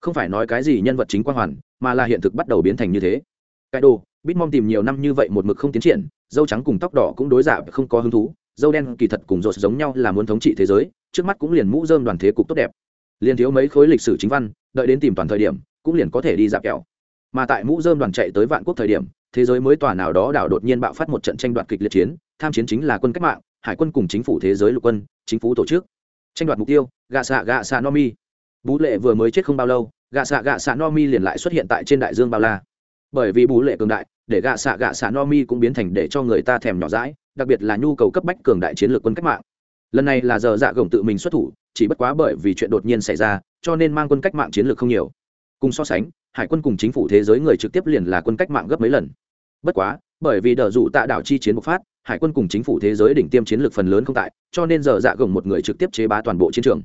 Không phải nói cái gì nhân vật chính quan hoàn, mà là hiện thực bắt đầu biến thành như thế. Cái đồ, bitmom tìm nhiều năm như vậy một mực không tiến triển, dâu trắng cùng tóc đỏ cũng đối dạ không có hứng thú dâu đen kỳ thật cùng rột giống nhau là muốn thống trị thế giới, trước mắt cũng liền mũ dơm đoàn thế cục tốt đẹp. Liền thiếu mấy khối lịch sử chính văn, đợi đến tìm toàn thời điểm, cũng liền có thể đi dạp kẹo. Mà tại mũ dơm đoàn chạy tới vạn quốc thời điểm, thế giới mới tòa nào đó đảo đột nhiên bạo phát một trận tranh đoạt kịch liệt chiến, tham chiến chính là quân cách mạng, hải quân cùng chính phủ thế giới lục quân, chính phủ tổ chức. Tranh đoạt mục tiêu, gạ xạ gạ xạ no mi. Bú lệ vừa mới chết không bao lâu, gạ xạ gạ xạ no mi liền lại xuất hiện tại trên đại dương bao la. Bởi vì bú lệ cường đại, để gạ xạ gạ xạ no mi cũng biến thành để cho người ta thèm nhỏ rãi đặc biệt là nhu cầu cấp bách cường đại chiến lược quân cách mạng. Lần này là giờ dạ gồng tự mình xuất thủ, chỉ bất quá bởi vì chuyện đột nhiên xảy ra, cho nên mang quân cách mạng chiến lược không nhiều. Cùng so sánh, hải quân cùng chính phủ thế giới người trực tiếp liền là quân cách mạng gấp mấy lần. Bất quá, bởi vì đờ dụ tạ đảo chi chiến bộc phát, hải quân cùng chính phủ thế giới đỉnh tiêm chiến lược phần lớn không tại, cho nên giờ dạ gồng một người trực tiếp chế bá toàn bộ chiến trường.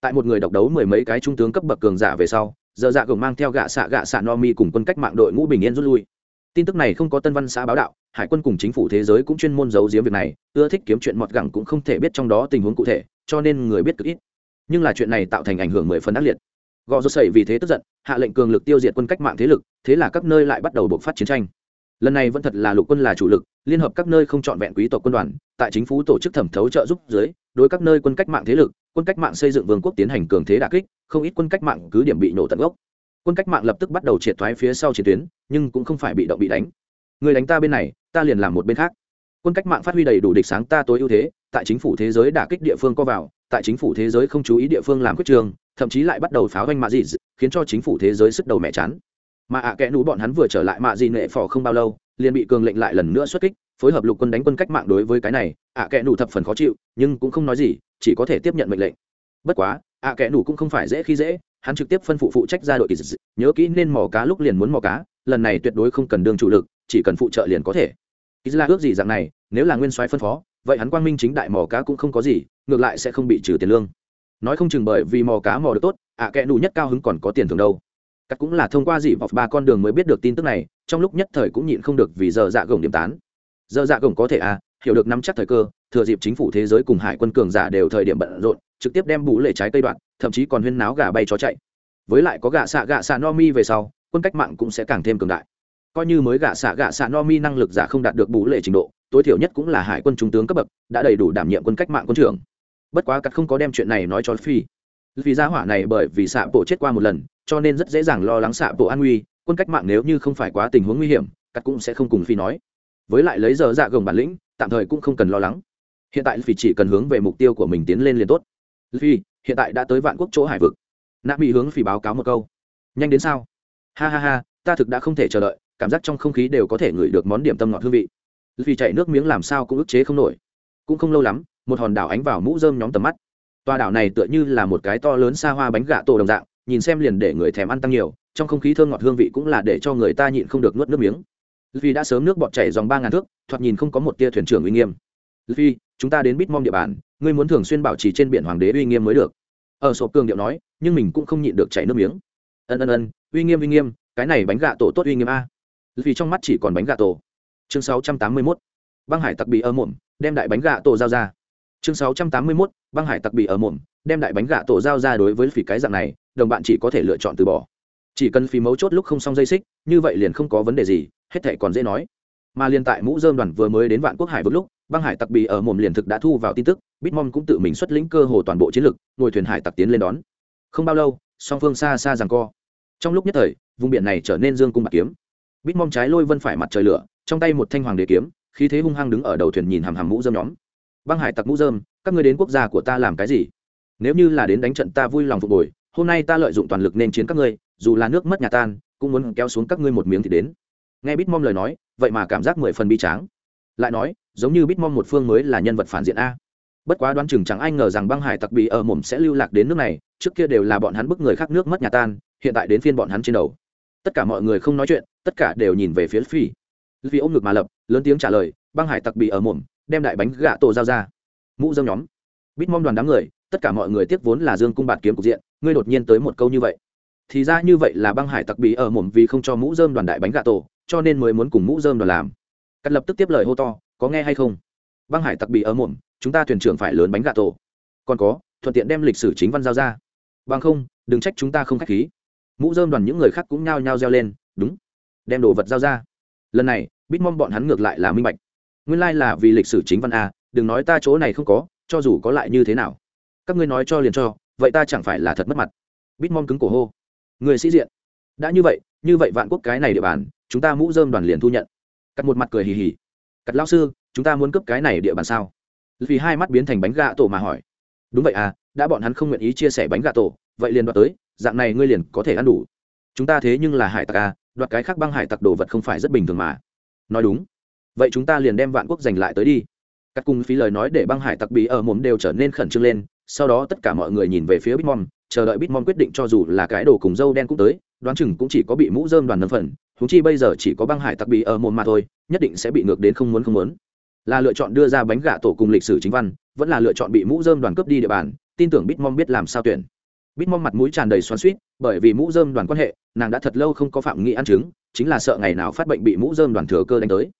Tại một người độc đấu mười mấy cái trung tướng cấp bậc cường giả về sau, giờ dạ gồng mang theo gạ xạ gạ xạ no mi cùng quân cách mạng đội ngũ bình yên rút lui. Tin tức này không có tân văn xã báo đạo hải quân cùng chính phủ thế giới cũng chuyên môn giấu giếm việc này, ưa thích kiếm chuyện mọt gẳng cũng không thể biết trong đó tình huống cụ thể, cho nên người biết cực ít. Nhưng là chuyện này tạo thành ảnh hưởng mười phần ác liệt. Gò rô sẩy vì thế tức giận, hạ lệnh cường lực tiêu diệt quân cách mạng thế lực, thế là các nơi lại bắt đầu bộc phát chiến tranh. Lần này vẫn thật là lục quân là chủ lực, liên hợp các nơi không chọn vẹn quý tộc quân đoàn, tại chính phủ tổ chức thẩm thấu trợ giúp dưới, đối các nơi quân cách mạng thế lực, quân cách mạng xây dựng vương quốc tiến hành cường thế đà kích, không ít quân cách mạng cứ điểm bị nổ tận gốc. Quân cách mạng lập tức bắt đầu triệt thoái phía sau chiến tuyến, nhưng cũng không phải bị động bị đánh người đánh ta bên này, ta liền làm một bên khác. Quân cách mạng phát huy đầy đủ địch sáng ta tối ưu thế, tại chính phủ thế giới đả kích địa phương co vào, tại chính phủ thế giới không chú ý địa phương làm quyết trường, thậm chí lại bắt đầu pháo doanh mạ dị khiến cho chính phủ thế giới sức đầu mẹ chán. Mà ạ à kẽ nú bọn hắn vừa trở lại mạ dị nệ phò không bao lâu, liền bị cường lệnh lại lần nữa xuất kích, phối hợp lục quân đánh quân cách mạng đối với cái này, ạ à kẽ nú thập phần khó chịu, nhưng cũng không nói gì, chỉ có thể tiếp nhận mệnh lệnh. Bất quá, ạ à kẽ nú cũng không phải dễ khi dễ, hắn trực tiếp phân phụ phụ trách ra đội kỳ dị nhớ kỹ nên mò cá lúc liền muốn mò cá, lần này tuyệt đối không cần đương chủ lực chỉ cần phụ trợ liền có thể. Isla là ước gì dạng này, nếu là nguyên soái phân phó, vậy hắn quang minh chính đại mò cá cũng không có gì, ngược lại sẽ không bị trừ tiền lương. Nói không chừng bởi vì mò cá mò được tốt, ạ à kẽ đủ nhất cao hứng còn có tiền thưởng đâu. Cắt cũng là thông qua dị vọc ba con đường mới biết được tin tức này, trong lúc nhất thời cũng nhịn không được vì giờ dạ gồng điểm tán. Giờ dạ gồng có thể à hiểu được nắm chắc thời cơ, thừa dịp chính phủ thế giới cùng hải quân cường giả đều thời điểm bận rộn, trực tiếp đem bù lệ trái cây đoạn, thậm chí còn huyên náo gà bay chó chạy. Với lại có gà xạ gà xạ no mi về sau, quân cách mạng cũng sẽ càng thêm cường đại coi như mới gạ xạ gạ xạ no mi năng lực giả không đạt được bù lệ trình độ, tối thiểu nhất cũng là hải quân trung tướng cấp bậc, đã đầy đủ đảm nhiệm quân cách mạng quân trưởng. Bất quá cắt không có đem chuyện này nói cho phi. Vì gia hỏa này bởi vì xạ bộ chết qua một lần, cho nên rất dễ dàng lo lắng xạ bộ an nguy, quân cách mạng nếu như không phải quá tình huống nguy hiểm, cắt cũng sẽ không cùng phi nói. Với lại lấy giờ dạ gồng bản lĩnh, tạm thời cũng không cần lo lắng. Hiện tại phi chỉ cần hướng về mục tiêu của mình tiến lên liền tốt. Phi, hiện tại đã tới vạn quốc chỗ hải vực. Nạp bị hướng phi báo cáo một câu. Nhanh đến sao? Ha ha ha, ta thực đã không thể chờ đợi cảm giác trong không khí đều có thể ngửi được món điểm tâm ngọt hương vị. Vì chạy nước miếng làm sao cũng ức chế không nổi. Cũng không lâu lắm, một hòn đảo ánh vào mũ rơm nhóm tầm mắt. Toa đảo này tựa như là một cái to lớn xa hoa bánh gà tổ đồng dạng, nhìn xem liền để người thèm ăn tăng nhiều, trong không khí thơm ngọt hương vị cũng là để cho người ta nhịn không được nuốt nước miếng. Vì đã sớm nước bọt chảy dòng ba ngàn thước, thoạt nhìn không có một tia thuyền trưởng uy nghiêm. Vì, chúng ta đến bitmom địa bàn, ngươi muốn thường xuyên bảo trì trên biển hoàng đế uy nghiêm mới được. Ở sổ cường điệu nói, nhưng mình cũng không nhịn được chảy nước miếng. Ân ân ân, uy nghiêm uy nghiêm, cái này bánh gà tổ tốt uy nghiêm a vì trong mắt chỉ còn bánh gà tổ. Chương 681. băng hải tặc bị ở mồm đem đại bánh gà tổ giao ra. Chương 681. băng hải tặc bị ở mồm đem đại bánh gà tổ giao ra đối với phỉ cái dạng này, đồng bạn chỉ có thể lựa chọn từ bỏ. Chỉ cần phí mấu chốt lúc không xong dây xích, như vậy liền không có vấn đề gì, hết thể còn dễ nói. Mà liên tại mũ dơm đoàn vừa mới đến vạn quốc hải vực lúc, băng hải tặc bị ở mồm liền thực đã thu vào tin tức, bitmom cũng tự mình xuất lĩnh cơ hồ toàn bộ chiến lực ngồi thuyền hải tặc tiến lên đón. Không bao lâu, song phương xa xa rằng co. Trong lúc nhất thời, vùng biển này trở nên dương cung bạc kiếm bitmom trái lôi vân phải mặt trời lửa, trong tay một thanh hoàng đế kiếm, khí thế hung hăng đứng ở đầu thuyền nhìn hàm hàm mũ dơm nhóm. Băng hải tặc mũ dơm, các ngươi đến quốc gia của ta làm cái gì? Nếu như là đến đánh trận ta vui lòng phục hồi, hôm nay ta lợi dụng toàn lực nên chiến các ngươi, dù là nước mất nhà tan, cũng muốn kéo xuống các ngươi một miếng thì đến. Nghe bitmom lời nói, vậy mà cảm giác mười phần bi tráng. Lại nói, giống như bitmom một phương mới là nhân vật phản diện a. Bất quá đoán chừng chẳng ai ngờ rằng băng hải tặc bị ở mồm sẽ lưu lạc đến nước này, trước kia đều là bọn hắn bức người khác nước mất nhà tan, hiện tại đến phiên bọn hắn trên đầu tất cả mọi người không nói chuyện, tất cả đều nhìn về phía phi vì ôm ngực mà lập, lớn tiếng trả lời, băng hải tặc bị ở mồm, đem đại bánh gạ tổ giao ra. Mũ dâm nhóm. Bít mong đoàn đám người, tất cả mọi người tiếc vốn là dương cung bạt kiếm cục diện, ngươi đột nhiên tới một câu như vậy. Thì ra như vậy là băng hải tặc bị ở mồm vì không cho mũ dơm đoàn đại bánh gạ tổ, cho nên mới muốn cùng mũ dơm đoàn làm. Cắt lập tức tiếp lời hô to, có nghe hay không? Băng hải tặc bị ở mồm, chúng ta thuyền trưởng phải lớn bánh gạ tổ. Còn có, thuận tiện đem lịch sử chính văn giao ra. Bằng không, đừng trách chúng ta không k h á c h khí mũ dơm đoàn những người khác cũng nhao nhao reo lên, đúng, đem đồ vật giao ra. Lần này, bitmom bọn hắn ngược lại là minh bạch. Nguyên lai、like、là vì lịch sử chính văn a, đừng nói ta chỗ này không có, cho dù có lại như thế nào. Các ngươi nói cho liền cho, vậy ta chẳng phải là thật mất mặt. Bitmom cứng cổ hô, người sĩ diện, đã như vậy như vậy vạn quốc cái này địa bàn, chúng ta mũ dơm đoàn liền thu nhận. Cắt một mặt cười hì hì, cắt lao sư, chúng ta muốn cướp cái này địa bàn sao? Vì hai mắt biến thành bánh gà tổ mà hỏi, đúng vậy à đã bọn hắn không nguyện ý chia sẻ bánh gà tổ, vậy liền đoạt tới dạng này ngươi liền có thể ăn đủ. Chúng ta thế nhưng là hải tặc à đoạt cái khác băng hải tặc đồ vật không phải rất bình thường mà. Nói đúng. Vậy chúng ta liền đem vạn quốc giành lại tới đi. Các cung phí lời nói để băng hải tặc bí ở mồm đều trở nên khẩn trương lên, sau đó tất cả mọi người nhìn về phía bitmom, chờ đợi bitmom quyết định cho dù là cái đồ cùng dâu đen cũng tới, đoán chừng cũng chỉ có bị mũ dơm đoàn nâng phần thú chi bây giờ chỉ có băng hải tặc bí ở mồm mà thôi, nhất định sẽ bị ngược đến không muốn không muốn. Là lựa chọn đưa ra bánh gà tổ cùng lịch sử chính văn, vẫn là lựa chọn bị mũ dơm đoàn cướp đi địa bàn, tin tưởng bitmom biết làm sao tuyển bitmom mặt mũi tràn đầy xoắn suýt bởi vì mũ dơm đoàn quan hệ, nàng đã thật lâu không có phạm nghị ăn chứng chính là sợ ngày nào phát bệnh bị mũ dơm đoàn thừa cơ đánh tới.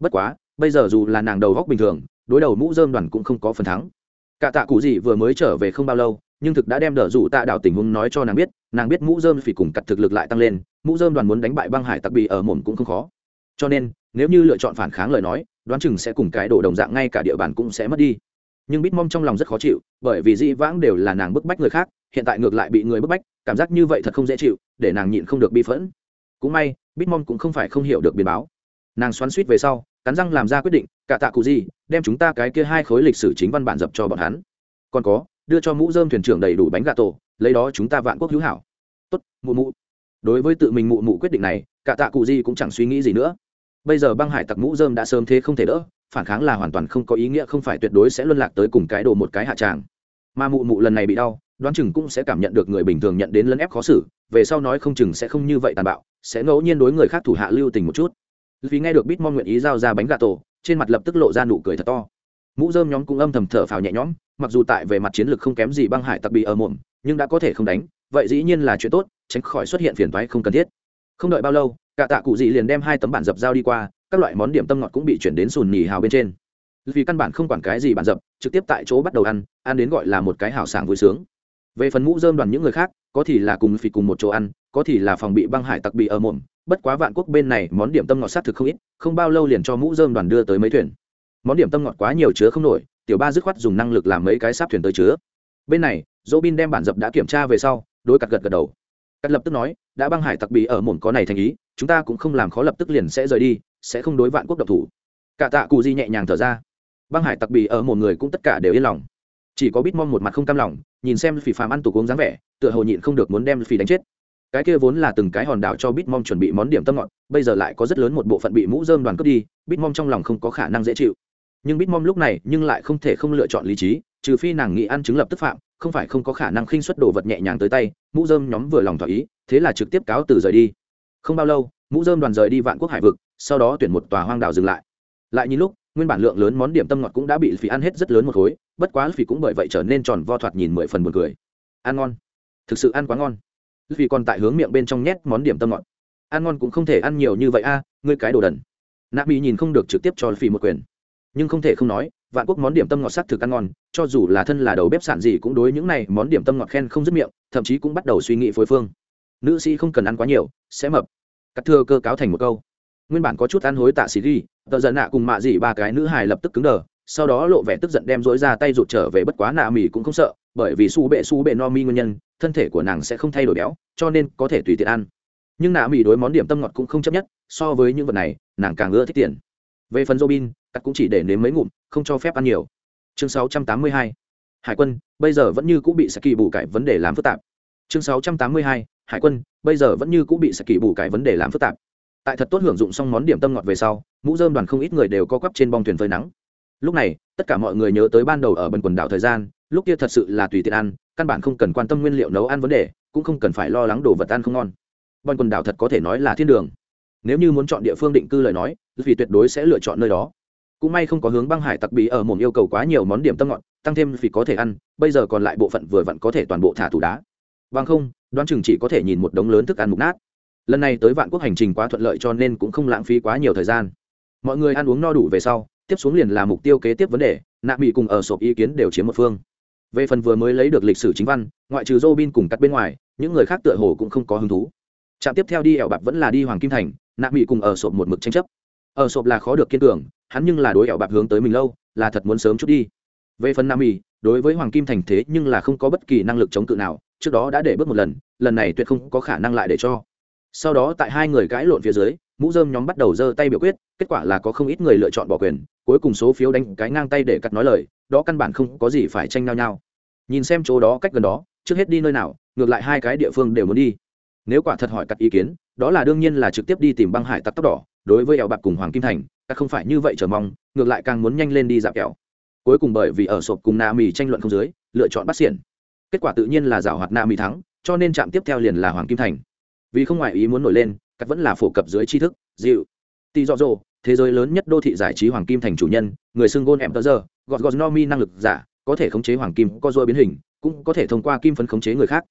Bất quá, bây giờ dù là nàng đầu góc bình thường, đối đầu mũ dơm đoàn cũng không có phần thắng. Cả tạ cụ gì vừa mới trở về không bao lâu, nhưng thực đã đem đỡ rủ tạ đảo tình huống nói cho nàng biết nàng biết mũ dơm phỉ cùng cặt thực lực lại tăng lên, mũ dơm đoàn muốn đánh bại băng hải tặc bị ở mồm cũng không khó. Cho nên, nếu như lựa chọn phản kháng lời nói, đoán chừng sẽ cùng cái đổ đồng dạng ngay cả địa bàn cũng sẽ mất đi. Nhưng bít mong trong lòng rất khó chịu, bởi vì dĩ vãng đều là nàng bức bách người khác hiện tại ngược lại bị người bức bách, cảm giác như vậy thật không dễ chịu, để nàng nhịn không được bi phẫn. Cũng may bitmom cũng không phải không hiểu được biến báo. Nàng xoắn suýt về sau, cắn răng làm ra quyết định, cả tạ cụ gì, đem chúng ta cái kia hai khối lịch sử chính văn bản dập cho bọn hắn. Còn có, đưa cho mũ dơm thuyền trưởng đầy đủ bánh gà tổ, lấy đó chúng ta vạn quốc hữu hảo. Tốt, mụ mụ. Đối với tự mình mụ mụ quyết định này, cả tạ cụ di cũng chẳng suy nghĩ gì nữa. Bây giờ băng hải tặc mũ dơm đã sớm thế không thể đỡ, phản kháng là hoàn toàn không có ý nghĩa, không phải tuyệt đối sẽ luân lạc tới cùng cái đồ một cái hạ tràng. Mà mụ mụ lần này bị đau đoán chừng cũng sẽ cảm nhận được người bình thường nhận đến lấn ép khó xử, về sau nói không chừng sẽ không như vậy tàn bạo, sẽ ngẫu nhiên đối người khác thủ hạ lưu tình một chút. Vì nghe được bitmon nguyện ý giao ra bánh gà tổ, trên mặt lập tức lộ ra nụ cười thật to. Mũ dơm nhóm cũng âm thầm thở phào nhẹ nhõm, mặc dù tại về mặt chiến lược không kém gì băng hải tặc bị ở mồm nhưng đã có thể không đánh, vậy dĩ nhiên là chuyện tốt, tránh khỏi xuất hiện phiền toái không cần thiết. Không đợi bao lâu, cả tạ cụ dị liền đem hai tấm bản dập giao đi qua, các loại món điểm tâm ngọt cũng bị chuyển đến sùn nhì hào bên trên. Vì căn bản không quản cái gì bản dập, trực tiếp tại chỗ bắt đầu ăn ăn đến gọi là một cái hào sảng vui sướng về phần mũ dơm đoàn những người khác, có thì là cùng phì cùng một chỗ ăn, có thì là phòng bị băng hải tặc bị ở mồm. Bất quá vạn quốc bên này món điểm tâm ngọt sát thực không ít, không bao lâu liền cho mũ dơm đoàn đưa tới mấy thuyền. Món điểm tâm ngọt quá nhiều chứa không nổi, tiểu ba dứt khoát dùng năng lực làm mấy cái sáp thuyền tới chứa. Bên này dỗ bin đem bản dập đã kiểm tra về sau, đối cặt gật gật đầu. Cắt lập tức nói, đã băng hải tặc bị ở mồm có này thành ý, chúng ta cũng không làm khó lập tức liền sẽ rời đi, sẽ không đối vạn quốc độc thủ. Cả tạ cụ di nhẹ nhàng thở ra. Băng hải tặc bị ở một người cũng tất cả đều yên lòng. Chỉ có bít mong một mặt không cam lòng nhìn xem phỉ phàm ăn tục uống dáng vẻ, tựa hồ nhịn không được muốn đem phỉ đánh chết. Cái kia vốn là từng cái hòn đảo cho bít mong chuẩn bị món điểm tâm ngọt, bây giờ lại có rất lớn một bộ phận bị mũ dơm đoàn cướp đi bít mong trong lòng không có khả năng dễ chịu. Nhưng bít mong lúc này nhưng lại không thể không lựa chọn lý trí, trừ phi nàng nghĩ ăn chứng lập tức phạm, không phải không có khả năng khinh xuất đồ vật nhẹ nhàng tới tay, mũ dơm nhóm vừa lòng thỏa ý, thế là trực tiếp cáo từ rời đi. Không bao lâu, mũ dơm đoàn rời đi vạn quốc hải vực, sau đó tuyển một tòa hoang đảo dừng lại. Lại nhìn lúc, nguyên bản lượng lớn món điểm tâm ngọt cũng đã bị phỉ ăn hết rất lớn một khối bất quá vì cũng bởi vậy trở nên tròn vo thoạt nhìn mười phần buồn cười. Ăn ngon. Thực sự ăn quá ngon. Vì còn tại hướng miệng bên trong nhét món điểm tâm ngọt. Ăn ngon cũng không thể ăn nhiều như vậy a à, ngươi cái đồ đần. Nạp bị nhìn không được trực tiếp cho phỉ một quyền. Nhưng không thể không nói, vạn quốc món điểm tâm ngọt sắc thực ăn ngon, cho dù là thân là đầu bếp sản gì cũng đối những này món điểm tâm ngọt khen không dứt miệng, thậm chí cũng bắt đầu suy nghĩ phối phương. Nữ sĩ không cần ăn quá nhiều, sẽ mập. Cắt thưa cơ cáo thành một câu. Nguyên bản có chút ăn hối tạ xì ghi tợ giận nạ cùng mạ dị ba cái nữ hài lập tức cứng đờ sau đó lộ vẻ tức giận đem dối ra tay rụt trở về bất quá nạ mì cũng không sợ, bởi vì su bệ su bệ no mi nguyên nhân, thân thể của nàng sẽ không thay đổi béo, cho nên có thể tùy tiện ăn. Nhưng nạ mì đối món điểm tâm ngọt cũng không chấp nhất, so với những vật này, nàng càng ưa thích tiền. Về phần robin, cắt cũng chỉ để nếm mấy ngụm, không cho phép ăn nhiều. Chương 682 hải quân, bây giờ vẫn như cũng bị saki bù cải vấn đề làm phức tạp. Chương 682 hải quân, bây giờ vẫn như cũng bị saki bù cải vấn đề làm phức tạp. Tại thật tốt hưởng dụng xong món điểm tâm ngọt về sau, mũ dơm đoàn không ít người đều co quắp trên bong thuyền phơi nắng lúc này, tất cả mọi người nhớ tới ban đầu ở bần quần đảo thời gian, lúc kia thật sự là tùy tiện ăn, căn bản không cần quan tâm nguyên liệu nấu ăn vấn đề, cũng không cần phải lo lắng đồ vật ăn không ngon. Bần quần đảo thật có thể nói là thiên đường. Nếu như muốn chọn địa phương định cư lời nói, vì tuyệt đối sẽ lựa chọn nơi đó. Cũng may không có hướng băng hải tặc bí ở một yêu cầu quá nhiều món điểm tâm ngọt, tăng thêm vì có thể ăn, bây giờ còn lại bộ phận vừa vặn có thể toàn bộ thả tủ đá. Bằng không, đoán chừng chỉ có thể nhìn một đống lớn thức ăn mục nát. Lần này tới vạn quốc hành trình quá thuận lợi cho nên cũng không lãng phí quá nhiều thời gian. Mọi người ăn uống no đủ về sau tiếp xuống liền là mục tiêu kế tiếp vấn đề, nạ mỹ cùng ở sộp ý kiến đều chiếm một phương. Về phần vừa mới lấy được lịch sử chính văn, ngoại trừ robin cùng cắt bên ngoài, những người khác tựa hồ cũng không có hứng thú. Trạm tiếp theo đi ẻo bạc vẫn là đi hoàng kim thành, nạ mỹ cùng ở sộp một mực tranh chấp. Ở sộp là khó được kiên cường, hắn nhưng là đối ẻo bạc hướng tới mình lâu, là thật muốn sớm chút đi. Về phần nam mỹ đối với hoàng kim thành thế nhưng là không có bất kỳ năng lực chống cự nào, trước đó đã để bước một lần lần này tuyệt không có khả năng lại để cho sau đó tại hai người cãi lộn phía dưới, mũ dơm nhóm bắt đầu giơ tay biểu quyết, kết quả là có không ít người lựa chọn bỏ quyền, cuối cùng số phiếu đánh cái ngang tay để cắt nói lời, đó căn bản không có gì phải tranh nhau nhau. Nhìn xem chỗ đó cách gần đó, trước hết đi nơi nào, ngược lại hai cái địa phương đều muốn đi. Nếu quả thật hỏi cắt ý kiến, đó là đương nhiên là trực tiếp đi tìm băng hải tặc tóc đỏ, đối với ẻo bạc cùng hoàng kim thành các không phải như vậy chờ mong, ngược lại càng muốn nhanh lên đi dạp kẹo. Cuối cùng bởi vì ở sộp cùng na mì tranh luận không dưới, lựa chọn bắt xiển. Kết quả tự nhiên là giảo hoạt na mì thắng, cho nên chạm tiếp theo liền là hoàng kim thành vì không ngoại ý muốn nổi lên cắt vẫn là phổ cập dưới tri thức dịu. Tỳ dọ dỗ, thế giới lớn nhất đô thị giải trí hoàng kim thành chủ nhân người xưng gôn em tơ giờ gọt gọt no mi năng lực giả có thể khống chế hoàng kim co dôi biến hình cũng có thể thông qua kim phấn khống chế người khác.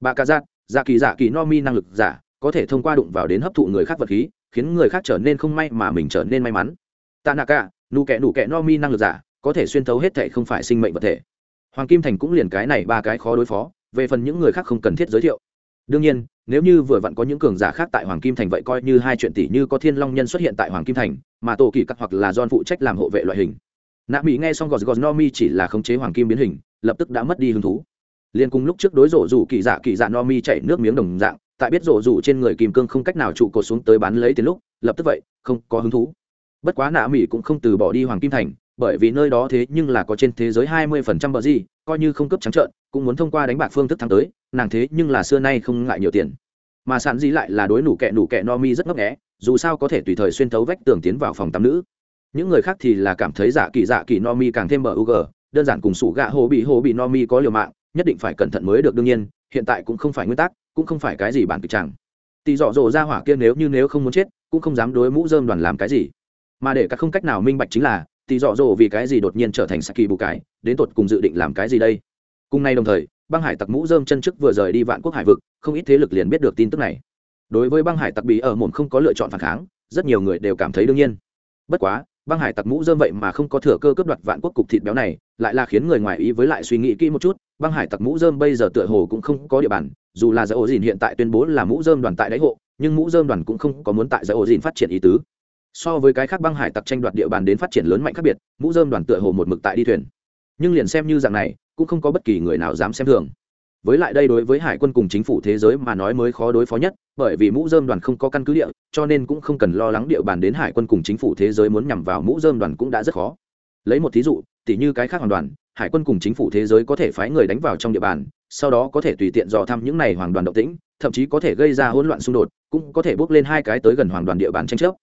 Bà ca giác dạ kỳ dạ kỳ no mi năng lực giả có thể thông qua đụng vào đến hấp thụ người khác vật khí khiến người khác trở nên không may mà mình trở nên may mắn. Tạ nạ cả nụ kẹ nụ kẹ no mi năng lực giả có thể xuyên thấu hết thể không phải sinh mệnh vật thể. Hoàng kim thành cũng liền cái này ba cái khó đối phó về phần những người khác không cần thiết giới thiệu đương nhiên, nếu như vừa vặn có những cường giả khác tại hoàng kim thành vậy coi như hai chuyện tỷ như có thiên long nhân xuất hiện tại hoàng kim thành, mà tổ kỳ cắt hoặc là don phụ trách làm hộ vệ loại hình. Nạ mỹ nghe xong gọt gọt no mi chỉ là khống chế hoàng kim biến hình, lập tức đã mất đi hứng thú. Liên cùng lúc trước đối rổ rủ kỳ giả kỳ dạ giả no mi chạy nước miếng đồng dạng, tại biết rổ rủ trên người kim cương không cách nào trụ cột xuống tới bán lấy tiền lúc, lập tức vậy, không có hứng thú. Bất quá nạ mỹ cũng không từ bỏ đi hoàng kim thành, bởi vì nơi đó thế nhưng là có trên thế giới hai mươi phần trăm bờ gì, coi như không cấp trắng trợn, cũng muốn thông qua đánh bạc phương thức thắng tới nàng thế nhưng là xưa nay không ngại nhiều tiền. Mà sản dĩ lại là đối nủ kẹ nủ kẹ no mi rất ngấp nghẽ dù sao có thể tùy thời xuyên thấu vách tường tiến vào phòng tắm nữ. Những người khác thì là cảm thấy giả kỳ giả kỳ no mi càng thêm bờ u g đơn giản cùng sủ gạ hồ bị hồ bị no mi có liều mạng, nhất định phải cẩn thận mới được đương nhiên, hiện tại cũng không phải nguyên tắc, cũng không phải cái gì bản kịch chẳng. Tỳ dọ dỗ ra hỏa kia nếu như nếu không muốn chết, cũng không dám đối mũ dơm đoàn làm cái gì. Mà để các không cách nào minh bạch chính là tỳ dọ dỗ vì cái gì đột nhiên trở thành saki bù cái đến tột cùng dự định làm cái gì đây? Cùng nay đồng thời băng hải tặc mũ dơm chân chức vừa rời đi vạn quốc hải vực, không ít thế lực liền biết được tin tức này. Đối với băng hải tặc bị ở mồm không có lựa chọn phản kháng, rất nhiều người đều cảm thấy đương nhiên. Bất quá, băng hải tặc mũ dơm vậy mà không có thừa cơ cướp đoạt vạn quốc cục thịt béo này, lại là khiến người ngoài ý với lại suy nghĩ kỹ một chút, băng hải tặc mũ dơm bây giờ tựa hồ cũng không có địa bàn, dù là giải ổ dìn hiện tại tuyên bố là mũ dơm đoàn tại đáy hộ, nhưng mũ dơm đoàn cũng không có muốn tại giải ổ dìn phát triển ý tứ. So với cái khác băng hải tặc tranh đoạt địa bàn đến phát triển lớn mạnh khác biệt, mũ dơm đoàn tựa hồ một mực tại đi thuyền. Nhưng liền xem như dạng này cũng không có bất kỳ người nào dám xem thường. Với lại đây đối với hải quân cùng chính phủ thế giới mà nói mới khó đối phó nhất, bởi vì mũ dơm đoàn không có căn cứ địa, cho nên cũng không cần lo lắng địa bàn đến hải quân cùng chính phủ thế giới muốn nhằm vào mũ dơm đoàn cũng đã rất khó. Lấy một thí dụ, tỉ như cái khác hoàn đoàn, hải quân cùng chính phủ thế giới có thể phái người đánh vào trong địa bàn, sau đó có thể tùy tiện dò thăm những này hoàng đoàn động tĩnh, thậm chí có thể gây ra hỗn loạn xung đột, cũng có thể bước lên hai cái tới gần hoàng đoàn địa bàn tranh chấp.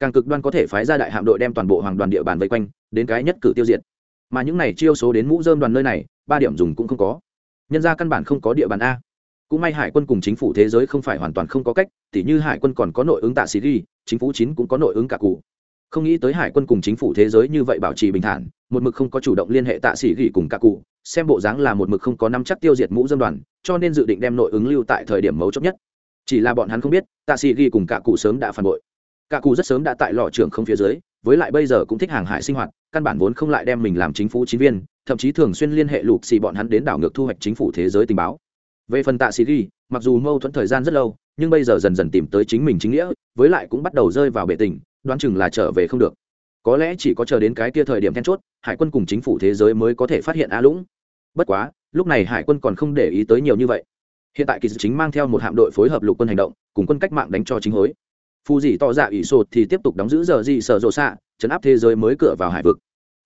Càng cực đoan có thể phái ra đại hạm đội đem toàn bộ hoàng đoàn địa bàn vây quanh, đến cái nhất cử tiêu diệt mà những này chiêu số đến mũ dơm đoàn nơi này, ba điểm dùng cũng không có. Nhân ra căn bản không có địa bàn a. Cũng may hải quân cùng chính phủ thế giới không phải hoàn toàn không có cách, tỉ như hải quân còn có nội ứng tạ sĩ ghi chính phủ chín cũng có nội ứng cả cụ. Không nghĩ tới hải quân cùng chính phủ thế giới như vậy bảo trì bình thản, một mực không có chủ động liên hệ tạ sĩ ghi cùng cả cụ, xem bộ dáng là một mực không có nắm chắc tiêu diệt mũ dân đoàn, cho nên dự định đem nội ứng lưu tại thời điểm mấu chốt nhất. Chỉ là bọn hắn không biết, tạ sĩ ghi cùng cả cụ sớm đã phản bội. Cả cụ rất sớm đã tại lò trưởng không phía dưới với lại bây giờ cũng thích hàng hải sinh hoạt, căn bản vốn không lại đem mình làm chính phủ chính viên, thậm chí thường xuyên liên hệ lục xì bọn hắn đến đảo ngược thu hoạch chính phủ thế giới tình báo. Về phần tạ sĩ ghi, mặc dù mâu thuẫn thời gian rất lâu, nhưng bây giờ dần dần tìm tới chính mình chính nghĩa, với lại cũng bắt đầu rơi vào bệ tình, đoán chừng là trở về không được. Có lẽ chỉ có chờ đến cái kia thời điểm then chốt, hải quân cùng chính phủ thế giới mới có thể phát hiện a lũng. Bất quá, lúc này hải quân còn không để ý tới nhiều như vậy. Hiện tại kỳ dự chính mang theo một hạm đội phối hợp lục quân hành động, cùng quân cách mạng đánh cho chính hối phù dì tỏ dạ ỷ sột thì tiếp tục đóng giữ giờ gì sợ rộ xạ, chấn áp thế giới mới cửa vào hải vực.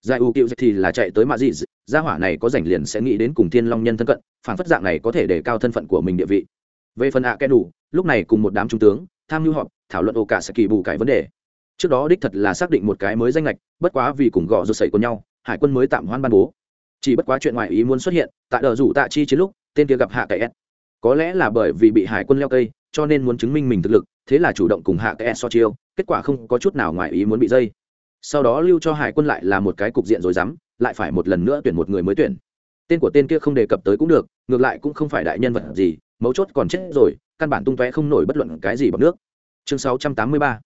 Giải u cựu thì là chạy tới mạ dị gia hỏa này có rảnh liền sẽ nghĩ đến cùng thiên long nhân thân cận phản phất dạng này có thể để cao thân phận của mình địa vị. Về phần ạ à kẽ đủ lúc này cùng một đám trung tướng, tham mưu họp, thảo luận ô cả sẽ kỳ bù cái vấn đề. Trước đó đích thật là xác định một cái mới danh lệch bất quá vì cùng gọ rột sẩy của nhau, hải quân mới tạm hoãn ban bố. Chỉ bất quá chuyện ngoại ý muốn xuất hiện, tại đờ rủ tạ chi chiến lúc, tên kia gặp hạ cái s. Có lẽ là bởi vì bị hải quân leo cây cho nên muốn chứng minh mình thực lực thế là chủ động cùng hạ kẽ so chiêu kết quả không có chút nào ngoại ý muốn bị dây sau đó lưu cho hải quân lại là một cái cục diện rồi dám lại phải một lần nữa tuyển một người mới tuyển tên của tên kia không đề cập tới cũng được ngược lại cũng không phải đại nhân vật gì mấu chốt còn chết rồi căn bản tung tóe không nổi bất luận cái gì bằng nước chương 683.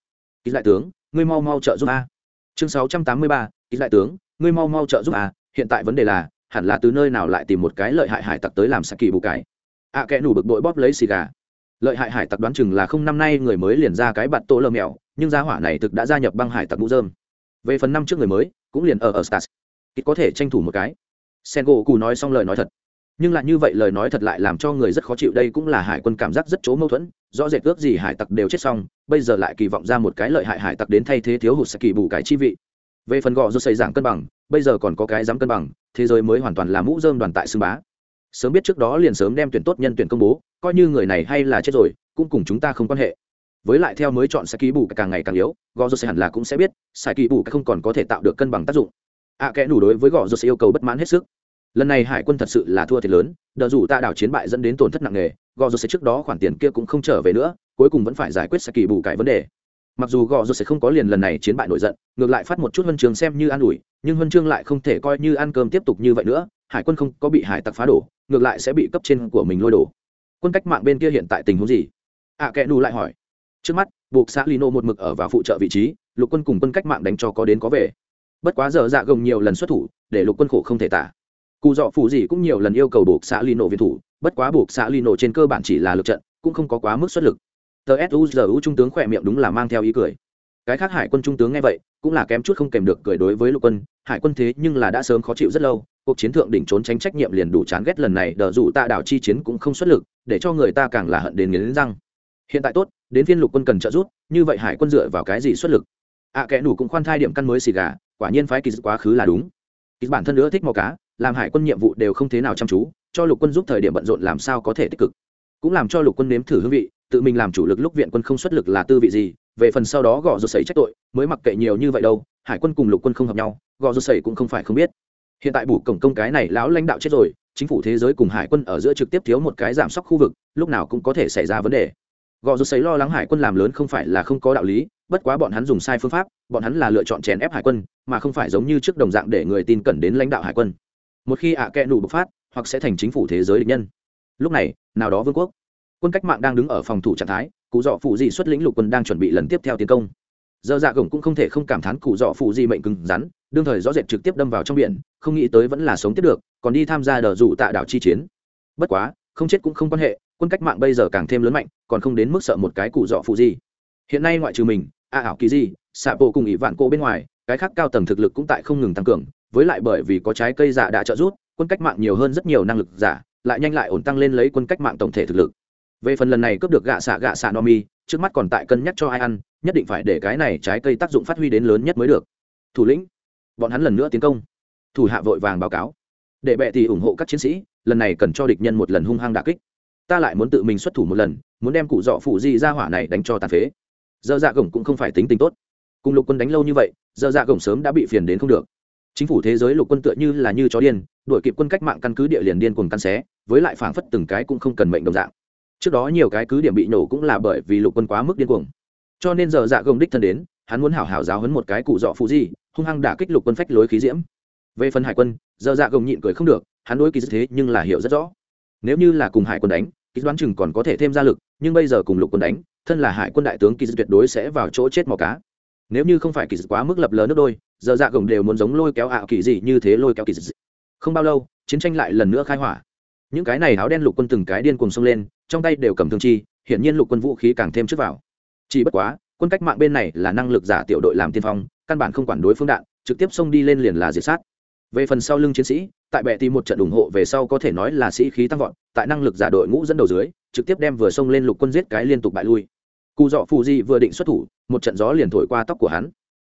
ký lại tướng ngươi mau mau trợ giúp a chương 683. ký lại tướng ngươi mau mau trợ giúp a hiện tại vấn đề là hẳn là từ nơi nào lại tìm một cái lợi hại hải tặc tới làm saki bù cải ạ à, kẽ nủ bực bội bóp lấy xì gà lợi hại hải tặc đoán chừng là không năm nay người mới liền ra cái bạt tổ lơ mèo nhưng gia hỏa này thực đã gia nhập băng hải tặc mũ dơm về phần năm trước người mới, cũng liền ở ở stars. Ít có thể tranh thủ một cái. Sen gỗ cù nói xong lời nói thật. Nhưng lại như vậy lời nói thật lại làm cho người rất khó chịu, đây cũng là hải quân cảm giác rất chỗ mâu thuẫn. Rõ rệt ước gì hải tặc đều chết xong, bây giờ lại kỳ vọng ra một cái lợi hại hải tặc đến thay thế thiếu hụt sẽ kỳ bù cái chi vị. Về phần gọ do xây giảng cân bằng, bây giờ còn có cái dám cân bằng, thế giới mới hoàn toàn là mũ dơm đoàn tại xưng bá sớm biết trước đó liền sớm đem tuyển tốt nhân tuyển công bố, coi như người này hay là chết rồi, cũng cùng chúng ta không quan hệ. Với lại theo mới chọn sẽ ký bù càng ngày càng yếu, gò rô hẳn là cũng sẽ biết sai ký bù không còn có thể tạo được cân bằng tác dụng. À, Ạ kẽ đủ đối với gò rô yêu cầu bất mãn hết sức. Lần này hải quân thật sự là thua thiệt lớn, đờ dù ta đảo chiến bại dẫn đến tổn thất nặng nề, gò rô trước đó khoản tiền kia cũng không trở về nữa, cuối cùng vẫn phải giải quyết sai kỳ bù cải vấn đề. Mặc dù gò dô sẽ không có liền lần này chiến bại nổi giận, ngược lại phát một chút huân trường xem như an ủi, nhưng huân chương lại không thể coi như ăn cơm tiếp tục như vậy nữa hải quân không có bị hải tặc phá đổ ngược lại sẽ bị cấp trên của mình lôi đổ. Quân cách mạng bên kia hiện tại tình huống gì? Ạ à, kẽ nù lại hỏi. Trước mắt buộc xã lino một mực ở vào phụ trợ vị trí lục quân cùng quân cách mạng đánh cho có đến có về. Bất quá giờ dạ gồng nhiều lần xuất thủ để lục quân khổ không thể tả. Cụ dọ phủ gì cũng nhiều lần yêu cầu buộc xã lino viên thủ bất quá buộc xã lino trên cơ bản chỉ là lực trận cũng không có quá mức xuất lực. Tờ suzu trung tướng khỏe miệng đúng là mang theo ý cười cái khác hải quân trung tướng nghe vậy cũng là kém chút không kèm được cười đối với lục quân. Hải quân thế nhưng là đã sớm khó chịu rất lâu cuộc chiến thượng đỉnh trốn tránh trách nhiệm liền đủ chán ghét lần này đờ dù tạ đảo chi chiến cũng không xuất lực để cho người ta càng là hận đến nghiến răng. Hiện tại tốt đến phiên lục quân cần trợ giúp như vậy hải quân dựa vào cái gì xuất lực? Ạ à, kẽ đủ cũng khoan thai điểm căn mới xì gà quả nhiên phái kỳ dự quá khứ là đúng. Kỳ bản thân nữa thích màu cá làm hải quân nhiệm vụ đều không thế nào chăm chú cho lục quân giúp thời điểm bận rộn làm sao có thể tích cực. Cũng làm cho lục quân nếm thử hương vị tự mình làm chủ lực lúc viện quân không xuất lực là tư vị gì về phần sau đó gõ rột sẩy trách tội, mới mặc kệ nhiều như vậy đâu, hải quân cùng lục quân không hợp nhau, gò rột sẩy cũng không phải không biết. Hiện tại bù cổng công cái này lão lãnh đạo chết rồi, chính phủ thế giới cùng hải quân ở giữa trực tiếp thiếu một cái giảm sóc khu vực, lúc nào cũng có thể xảy ra vấn đề. Gò rút sẩy lo lắng hải quân làm lớn không phải là không có đạo lý, bất quá bọn hắn dùng sai phương pháp, bọn hắn là lựa chọn chèn ép hải quân, mà không phải giống như trước đồng dạng để người tin cẩn đến lãnh đạo hải quân. Một khi ạ à kẽ nụ bộc phát, hoặc sẽ thành chính phủ thế giới địch nhân. Lúc này, nào đó vương quốc, quân cách mạng đang đứng ở phòng thủ trạng thái cụ dọ phụ di xuất lĩnh lục quân đang chuẩn bị lần tiếp theo tiến công. Giờ dạ gồng cũng không thể không cảm thán cụ dọ phụ di mệnh cứng rắn, đương thời rõ rệt trực tiếp đâm vào trong biển, không nghĩ tới vẫn là sống tiếp được, còn đi tham gia đờ rủ tạ đảo chi chiến. Bất quá, không chết cũng không quan hệ, quân cách mạng bây giờ càng thêm lớn mạnh, còn không đến mức sợ một cái cụ dọ phụ di. Hiện nay ngoại trừ mình, a ảo kỳ di xạ bộ cùng ỷ vạn cô bên ngoài, cái khác cao tầng thực lực cũng tại không ngừng tăng cường, với lại bởi vì có trái cây giả đã trợ giúp, quân cách mạng nhiều hơn rất nhiều năng lực giả, lại nhanh lại ổn tăng lên lấy quân cách mạng tổng thể thực lực về phần lần này cướp được gạ xạ gạ xạ no mi, trước mắt còn tại cân nhắc cho ai ăn, nhất định phải để cái này trái cây tác dụng phát huy đến lớn nhất mới được. Thủ lĩnh, bọn hắn lần nữa tiến công. Thủ hạ vội vàng báo cáo. Để bệ thì ủng hộ các chiến sĩ, lần này cần cho địch nhân một lần hung hăng đà kích. Ta lại muốn tự mình xuất thủ một lần, muốn đem cụ dọ phụ di ra hỏa này đánh cho tàn phế. Dơ dạ gồng cũng không phải tính tình tốt. Cùng lục quân đánh lâu như vậy dơ dạ gồng sớm đã bị phiền đến không được. Chính phủ thế giới lục quân tựa như là như chó điên, đuổi kịp quân cách mạng căn cứ địa liền điên cùng căn xé, với lại phảng phất từng cái cũng không cần mệnh đồng dạng trước đó nhiều cái cứ điểm bị nổ cũng là bởi vì lục quân quá mức điên cuồng. Cho nên giờ dạ gồng đích thân đến, hắn muốn hảo hảo giáo hấn một cái cụ dọ phụ di, hung hăng đả kích lục quân phách lối khí diễm. Về phần hải quân, giờ dạ gồng nhịn cười không được, hắn đối kỳ dứt thế nhưng là hiểu rất rõ. Nếu như là cùng hải quân đánh, kỳ đoán chừng còn có thể thêm ra lực, nhưng bây giờ cùng lục quân đánh, thân là hải quân đại tướng kỳ dứt tuyệt đối sẽ vào chỗ chết mò cá. Nếu như không phải kỳ dứt quá mức lập lờ nước đôi, giờ dạ gồng đều muốn giống lôi kéo ảo kỳ gì như thế lôi kéo kỳ dứt không bao lâu, chiến tranh lại lần nữa khai hỏa. Những cái này áo đen lục quân từng cái điên cuồng xông lên trong tay đều cầm thương chi, hiển nhiên lục quân vũ khí càng thêm trước vào. Chỉ bất quá, quân cách mạng bên này là năng lực giả tiểu đội làm tiên phong, căn bản không quản đối phương đạn, trực tiếp xông đi lên liền là diệt sát. Về phần sau lưng chiến sĩ, tại bệ tìm một trận ủng hộ về sau có thể nói là sĩ khí tăng vọt, tại năng lực giả đội ngũ dẫn đầu dưới, trực tiếp đem vừa xông lên lục quân giết cái liên tục bại lui. Cụ dọ phù di vừa định xuất thủ, một trận gió liền thổi qua tóc của hắn.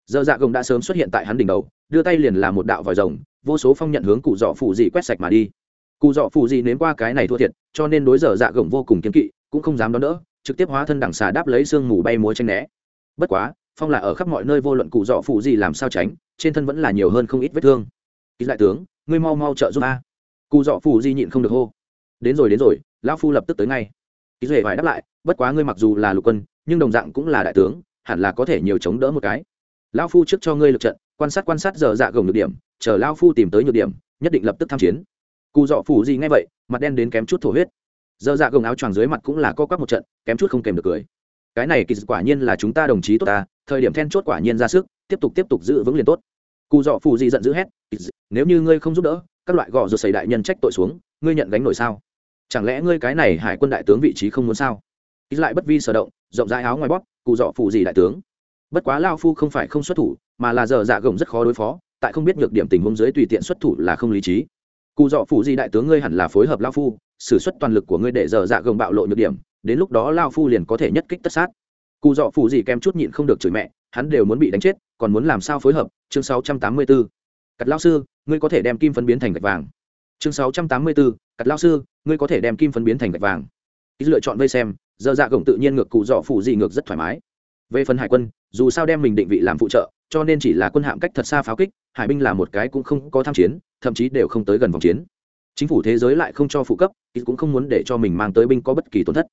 Giờ dạ gồng đã sớm xuất hiện tại hắn đỉnh đầu, đưa tay liền là một đạo vòi rồng, vô số phong nhận hướng cụ dọ phù di quét sạch mà đi cụ dọ phù Dị nếm qua cái này thua thiệt, cho nên đối giờ dạ gồng vô cùng kiếm kỵ, cũng không dám đón đỡ, trực tiếp hóa thân đằng xà đáp lấy sương mù bay múa tranh né. Bất quá, phong là ở khắp mọi nơi vô luận cụ dọ phù Dị làm sao tránh, trên thân vẫn là nhiều hơn không ít vết thương. Ký đại tướng, ngươi mau mau trợ giúp a cụ dọ phù Dị nhịn không được hô. Đến rồi đến rồi, lão phu lập tức tới ngay. Ký duệ phải đáp lại, bất quá ngươi mặc dù là lục quân, nhưng đồng dạng cũng là đại tướng, hẳn là có thể nhiều chống đỡ một cái. Lão phu trước cho ngươi lực trận, quan sát quan sát giờ dạ gồng nhược điểm, chờ lão phu tìm tới nhược điểm, nhất định lập tức tham chiến cụ dọ phủ gì ngay vậy, mặt đen đến kém chút thổ huyết. Dơ dạ gồng áo choàng dưới mặt cũng là co quắp một trận, kém chút không kèm được cười. Cái này kỳ quả nhiên là chúng ta đồng chí tốt ta, thời điểm then chốt quả nhiên ra sức, tiếp tục tiếp tục giữ vững liền tốt. Cụ dọ phủ gì giận dữ hét nếu như ngươi không giúp đỡ, các loại gò rồi xảy đại nhân trách tội xuống, ngươi nhận gánh nổi sao? Chẳng lẽ ngươi cái này hải quân đại tướng vị trí không muốn sao? Ít lại bất vi sở động, rộng rãi áo ngoài bóp cụ dọ phủ gì đại tướng. Bất quá lao phu không phải không xuất thủ, mà là giờ dạ gồng rất khó đối phó, tại không biết nhược điểm tình huống dưới tùy tiện xuất thủ là không lý trí cụ dọ phụ gì đại tướng ngươi hẳn là phối hợp lao phu sử xuất toàn lực của ngươi để dở dạ gồng bạo lộ nhược điểm, đến lúc đó lao phu liền có thể nhất kích tất sát. Cụ dọ phụ gì kem chút nhịn không được chửi mẹ, hắn đều muốn bị đánh chết, còn muốn làm sao phối hợp? Chương 684. cặt lao sư, ngươi có thể đem kim phân biến thành gạch vàng. Chương 684. cặt lao sư, ngươi có thể đem kim phân biến thành gạch vàng. Ý lựa chọn vây xem dở dạ gồng tự nhiên ngược cụ dọ phụ gì ngược rất thoải mái. Về phần hải quân, dù sao đem mình định vị làm phụ trợ cho nên chỉ là quân hạm cách thật xa pháo kích, hải binh là một cái cũng không có tham chiến, thậm chí đều không tới gần vòng chiến. Chính phủ thế giới lại không cho phụ cấp ít cũng không muốn để cho mình mang tới binh có bất kỳ tổn thất.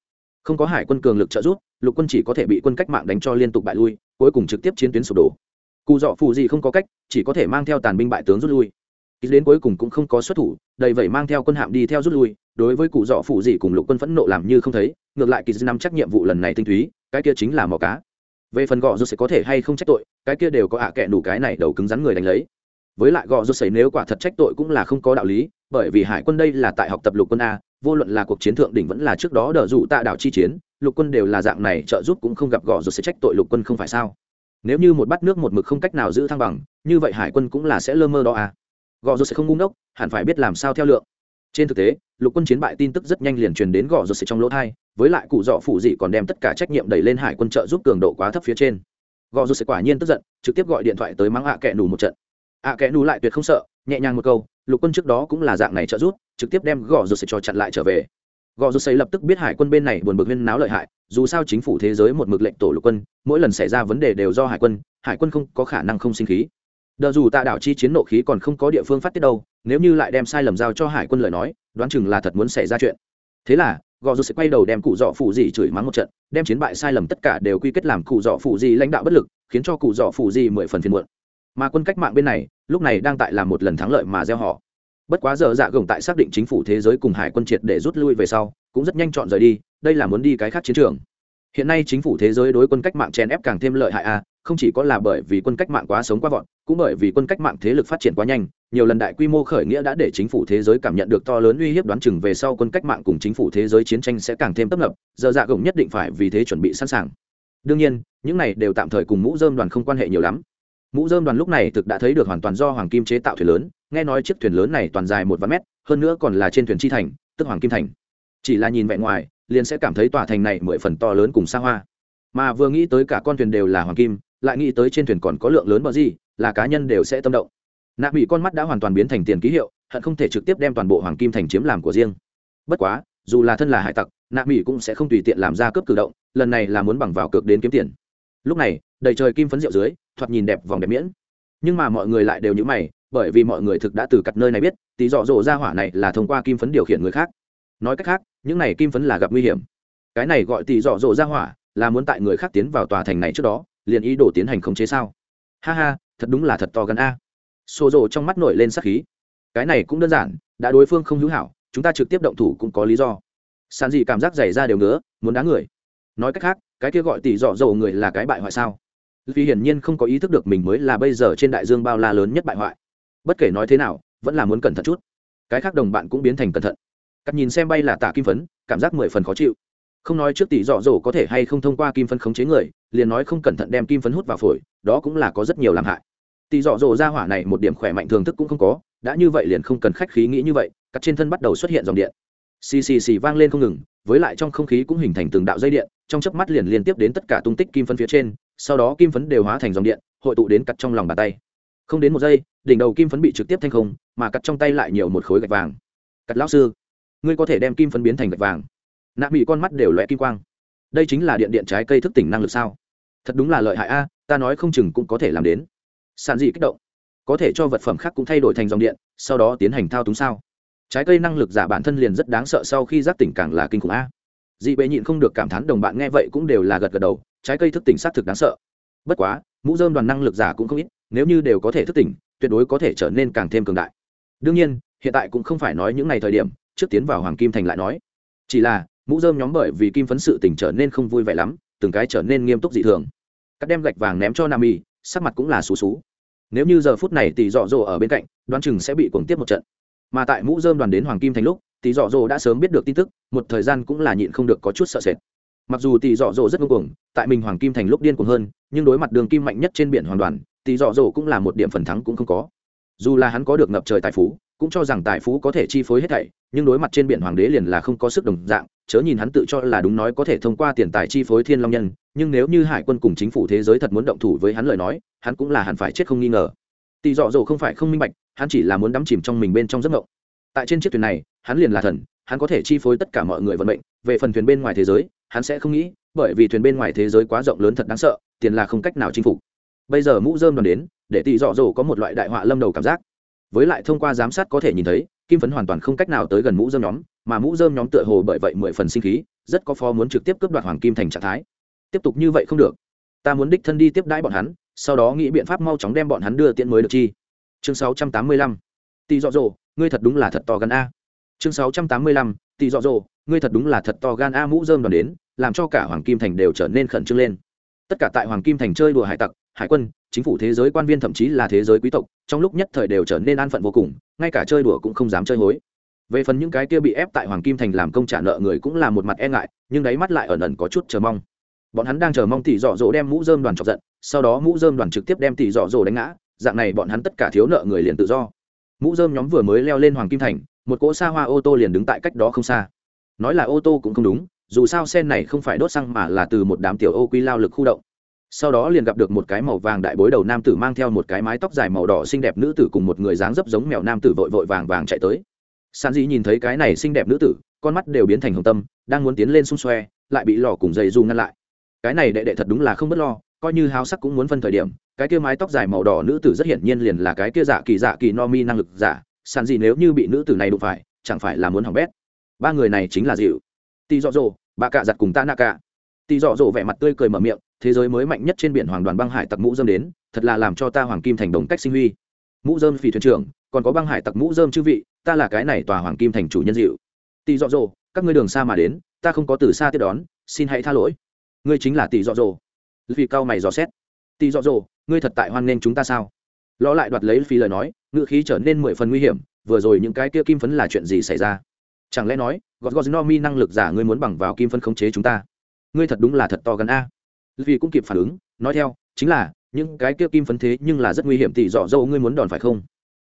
Không có hải quân cường lực trợ giúp, lục quân chỉ có thể bị quân cách mạng đánh cho liên tục bại lui, cuối cùng trực tiếp chiến tuyến sụp đổ. Cụ dọ phù gì không có cách, chỉ có thể mang theo tàn binh bại tướng rút lui. Ít đến cuối cùng cũng không có xuất thủ, đầy vậy mang theo quân hạm đi theo rút lui, đối với cụ dọ phù gì cùng lục quân phẫn nộ làm như không thấy, ngược lại kỳ dư năm chắc nhiệm vụ lần này tinh túy, cái kia chính là mò cá về phần gọ rút sẽ có thể hay không trách tội, cái kia đều có ạ à kệ đủ cái này đầu cứng rắn người đánh lấy. Với lại gọ rút sấy nếu quả thật trách tội cũng là không có đạo lý, bởi vì hải quân đây là tại học tập lục quân a, vô luận là cuộc chiến thượng đỉnh vẫn là trước đó đỡ dụ tạ đảo chi chiến, lục quân đều là dạng này, trợ giúp cũng không gặp gò rút sẽ trách tội lục quân không phải sao? Nếu như một bát nước một mực không cách nào giữ thăng bằng, như vậy hải quân cũng là sẽ lơ mơ đó à? Gò rút sẽ không ngung đốc hẳn phải biết làm sao theo lượng. Trên thực tế, lục quân chiến bại tin tức rất nhanh liền truyền đến gò rút sẽ trong lỗ thai với lại cụ dọ phụ dị còn đem tất cả trách nhiệm đẩy lên hải quân trợ giúp cường độ quá thấp phía trên. Gò dù sẽ quả nhiên tức giận, trực tiếp gọi điện thoại tới mắng ạ à kẹ nù một trận. Ạ à kẹ nù lại tuyệt không sợ, nhẹ nhàng một câu, lục quân trước đó cũng là dạng này trợ giúp, trực tiếp đem gò rột cho chặn lại trở về. Gò dù xây lập tức biết hải quân bên này buồn bực huyên náo lợi hại, dù sao chính phủ thế giới một mực lệnh tổ lục quân, mỗi lần xảy ra vấn đề đều do hải quân hải quân không có khả năng không sinh khí. Đờ dù tạ đảo chi chiến nộ khí còn không có địa phương phát tiết đâu, nếu như lại đem sai lầm giao cho hải quân lời nói, đoán chừng là thật muốn xảy ra chuyện. Thế là gò dù sẽ quay đầu đem cụ dọ phụ gì chửi mắng một trận, đem chiến bại sai lầm tất cả đều quy kết làm cụ dọ phụ gì lãnh đạo bất lực, khiến cho cụ dọ phụ gì mười phần phiền muộn. Mà quân cách mạng bên này, lúc này đang tại làm một lần thắng lợi mà gieo họ. Bất quá giờ dạ gồng tại xác định chính phủ thế giới cùng hải quân triệt để rút lui về sau, cũng rất nhanh chọn rời đi, đây là muốn đi cái khác chiến trường. Hiện nay chính phủ thế giới đối quân cách mạng chèn ép càng thêm lợi hại a, không chỉ có là bởi vì quân cách mạng quá sống quá vọn cũng bởi vì quân cách mạng thế lực phát triển quá nhanh nhiều lần đại quy mô khởi nghĩa đã để chính phủ thế giới cảm nhận được to lớn uy hiếp đoán chừng về sau quân cách mạng cùng chính phủ thế giới chiến tranh sẽ càng thêm tấp nập, giờ dạ gồng nhất định phải vì thế chuẩn bị sẵn sàng. Đương nhiên, những này đều tạm thời cùng mũ dơm đoàn không quan hệ nhiều lắm. Mũ dơm đoàn lúc này thực đã thấy được hoàn toàn do hoàng kim chế tạo thuyền lớn, nghe nói chiếc thuyền lớn này toàn dài một vạn mét, hơn nữa còn là trên thuyền chi thành, tức hoàng kim thành. Chỉ là nhìn vẻ ngoài, liền sẽ cảm thấy tòa thành này mười phần to lớn cùng xa hoa. Mà vừa nghĩ tới cả con thuyền đều là hoàng kim, lại nghĩ tới trên thuyền còn có lượng lớn bờ gì, là cá nhân đều sẽ tâm động nạ bị con mắt đã hoàn toàn biến thành tiền ký hiệu, hận không thể trực tiếp đem toàn bộ hoàng kim thành chiếm làm của riêng. Bất quá, dù là thân là hải tặc, nạ bị cũng sẽ không tùy tiện làm ra cướp cử động, lần này là muốn bằng vào cực đến kiếm tiền. Lúc này, đầy trời kim phấn rượu dưới, thoạt nhìn đẹp vòng đẹp miễn. Nhưng mà mọi người lại đều nhữ mày, bởi vì mọi người thực đã từ cặt nơi này biết, tí dọ dỗ ra hỏa này là thông qua kim phấn điều khiển người khác. Nói cách khác, những này kim phấn là gặp nguy hiểm. Cái này gọi tỷ dọ dỗ ra hỏa, là muốn tại người khác tiến vào tòa thành này trước đó, liền ý đồ tiến hành khống chế sao? Ha ha, thật đúng là thật to gần a xô rộ trong mắt nổi lên sắc khí. Cái này cũng đơn giản, đã đối phương không hữu hảo, chúng ta trực tiếp động thủ cũng có lý do. Sàn dị cảm giác dày ra đều ngứa, muốn đá người. Nói cách khác, cái kia gọi tỷ dọ dỗ người là cái bại hoại sao? Vì hiển nhiên không có ý thức được mình mới là bây giờ trên đại dương bao la lớn nhất bại hoại. Bất kể nói thế nào, vẫn là muốn cẩn thận chút. Cái khác đồng bạn cũng biến thành cẩn thận. Cắt nhìn xem bay là tạ kim phấn, cảm giác mười phần khó chịu. Không nói trước tỷ dọ dỗ có thể hay không thông qua kim phấn khống chế người, liền nói không cẩn thận đem kim phấn hút vào phổi, đó cũng là có rất nhiều làm hại tỳ dọ dỗ ra hỏa này một điểm khỏe mạnh thường thức cũng không có, đã như vậy liền không cần khách khí nghĩ như vậy, cắt trên thân bắt đầu xuất hiện dòng điện. Xì xì xì vang lên không ngừng, với lại trong không khí cũng hình thành từng đạo dây điện, trong chớp mắt liền liên tiếp đến tất cả tung tích kim phấn phía trên, sau đó kim phấn đều hóa thành dòng điện, hội tụ đến cắt trong lòng bàn tay. Không đến một giây, đỉnh đầu kim phấn bị trực tiếp thanh không, mà cắt trong tay lại nhiều một khối gạch vàng. Cắt lão sư, ngươi có thể đem kim phấn biến thành gạch vàng. Nạ bị con mắt đều loẹ kim quang. Đây chính là điện điện trái cây thức tỉnh năng lực sao? Thật đúng là lợi hại a, ta nói không chừng cũng có thể làm đến sản dị kích động. Có thể cho vật phẩm khác cũng thay đổi thành dòng điện, sau đó tiến hành thao túng sao? Trái cây năng lực giả bản thân liền rất đáng sợ sau khi giác tỉnh càng là kinh khủng a. Dị bệ nhịn không được cảm thán đồng bạn nghe vậy cũng đều là gật gật đầu, trái cây thức tỉnh xác thực đáng sợ. Bất quá, mũ dơm đoàn năng lực giả cũng không ít, nếu như đều có thể thức tỉnh, tuyệt đối có thể trở nên càng thêm cường đại. Đương nhiên, hiện tại cũng không phải nói những ngày thời điểm, trước tiến vào hoàng kim thành lại nói. Chỉ là, mũ dơm nhóm bởi vì kim phấn sự tỉnh trở nên không vui vẻ lắm, từng cái trở nên nghiêm túc dị thường. Cắt đem gạch vàng ném cho nam y sắc mặt cũng là xú xú. Nếu như giờ phút này tỷ dọ dỗ ở bên cạnh, đoán chừng sẽ bị cuồng tiếp một trận. Mà tại mũ dơm đoàn đến hoàng kim thành lúc, tỷ dọ dỗ đã sớm biết được tin tức, một thời gian cũng là nhịn không được có chút sợ sệt. Mặc dù tỷ dọ dỗ rất ngưng cuồng, tại mình hoàng kim thành lúc điên cuồng hơn, nhưng đối mặt đường kim mạnh nhất trên biển hoàn đoàn, tỷ dọ dỗ cũng là một điểm phần thắng cũng không có. Dù là hắn có được ngập trời tài phú cũng cho rằng tài phú có thể chi phối hết thảy, nhưng đối mặt trên biển hoàng đế liền là không có sức đồng dạng, chớ nhìn hắn tự cho là đúng nói có thể thông qua tiền tài chi phối thiên long nhân, nhưng nếu như hải quân cùng chính phủ thế giới thật muốn động thủ với hắn lời nói, hắn cũng là hẳn phải chết không nghi ngờ. Tỷ dọ dỗ không phải không minh bạch, hắn chỉ là muốn đắm chìm trong mình bên trong giấc mộng. Tại trên chiếc thuyền này, hắn liền là thần, hắn có thể chi phối tất cả mọi người vận mệnh, về phần thuyền bên ngoài thế giới, hắn sẽ không nghĩ, bởi vì thuyền bên ngoài thế giới quá rộng lớn thật đáng sợ, tiền là không cách nào chinh phục. Bây giờ mũ dơm đoàn đến, để tỷ dọ dỗ có một loại đại họa lâm đầu cảm giác với lại thông qua giám sát có thể nhìn thấy, kim phấn hoàn toàn không cách nào tới gần mũ dơm nhóm, mà mũ dơm nhóm tựa hồ bởi vậy mười phần sinh khí, rất có phó muốn trực tiếp cướp đoạt hoàng kim thành trạng thái. Tiếp tục như vậy không được. Ta muốn đích thân đi tiếp đãi bọn hắn, sau đó nghĩ biện pháp mau chóng đem bọn hắn đưa tiễn mới được chi. Chương sáu trăm tám mươi lăm. Tỷ dọ dỗ, ngươi thật đúng là thật to gan a. Chương sáu trăm tám mươi lăm. Tỷ dọ dỗ, ngươi thật đúng là thật to gan a, mũ dơm đoàn đến, làm cho cả hoàng kim thành đều trở nên khẩn trương lên. Tất cả tại hoàng kim thành chơi đùa hải tặc, hải quân chính phủ thế giới quan viên thậm chí là thế giới quý tộc, trong lúc nhất thời đều trở nên an phận vô cùng, ngay cả chơi đùa cũng không dám chơi hối. Về phần những cái kia bị ép tại hoàng kim thành làm công trả nợ người cũng là một mặt e ngại, nhưng đáy mắt lại ẩn ẩn có chút chờ mong. Bọn hắn đang chờ mong tỷ dọ dỗ đem mũ dơm đoàn chọc giận, sau đó mũ dơm đoàn trực tiếp đem tỷ dọ dỗ đánh ngã, dạng này bọn hắn tất cả thiếu nợ người liền tự do. Mũ dơm nhóm vừa mới leo lên hoàng kim thành, một cỗ xa hoa ô tô liền đứng tại cách đó không xa. Nói là ô tô cũng không đúng, dù sao sen này không phải đốt xăng mà là từ một đám tiểu ô quy lao lực khu động sau đó liền gặp được một cái màu vàng đại bối đầu nam tử mang theo một cái mái tóc dài màu đỏ xinh đẹp nữ tử cùng một người dáng dấp giống mèo nam tử vội vội vàng vàng chạy tới. San dĩ nhìn thấy cái này xinh đẹp nữ tử, con mắt đều biến thành hồng tâm, đang muốn tiến lên xung xoe, lại bị lò cùng dây du ngăn lại. Cái này đệ đệ thật đúng là không b ấ t lo, coi như háo sắc cũng muốn phân thời điểm, cái kia mái tóc dài màu đỏ nữ tử rất hiển nhiên liền là cái kia giả kỳ giả kỳ no mi năng lực giả. Sàn dĩ nếu như bị nữ tử này đụng phải, chẳng phải là muốn hỏng bét. Ba người này chính là dịu tì dọ dỗ, bà cạ giặt cùng ta nạ cạ tì dọ dỗ vẻ mặt tươi cười mở miệng thế giới mới mạnh nhất trên biển hoàng đoàn băng hải tặc mũ dơm đến, thật là làm cho ta hoàng kim thành đồng cách sinh huy. Mũ dơm phì thuyền trưởng, còn có băng hải tặc mũ dơm chư vị, ta là cái này tòa hoàng kim thành chủ nhân dịu. Tỳ dọ dỗ, các ngươi đường xa mà đến, ta không có từ xa tiếp đón, xin hãy tha lỗi. Ngươi chính là tỷ dọ dỗ. Vì cao mày dò xét. Tỷ dọ dỗ, ngươi thật tại hoan nghênh chúng ta sao? Lo lại đoạt lấy phi lời nói, ngữ khí trở nên mười phần nguy hiểm, vừa rồi những cái kia kim phấn là chuyện gì xảy ra? Chẳng lẽ nói gọt gọt no mi năng lực giả ngươi muốn bằng vào kim phấn khống chế chúng ta? Ngươi thật đúng là thật to gần a vì cũng kịp phản ứng, nói theo, chính là, những cái kia kim phấn thế nhưng là rất nguy hiểm, tỷ dọ dâu ngươi muốn đòn phải không?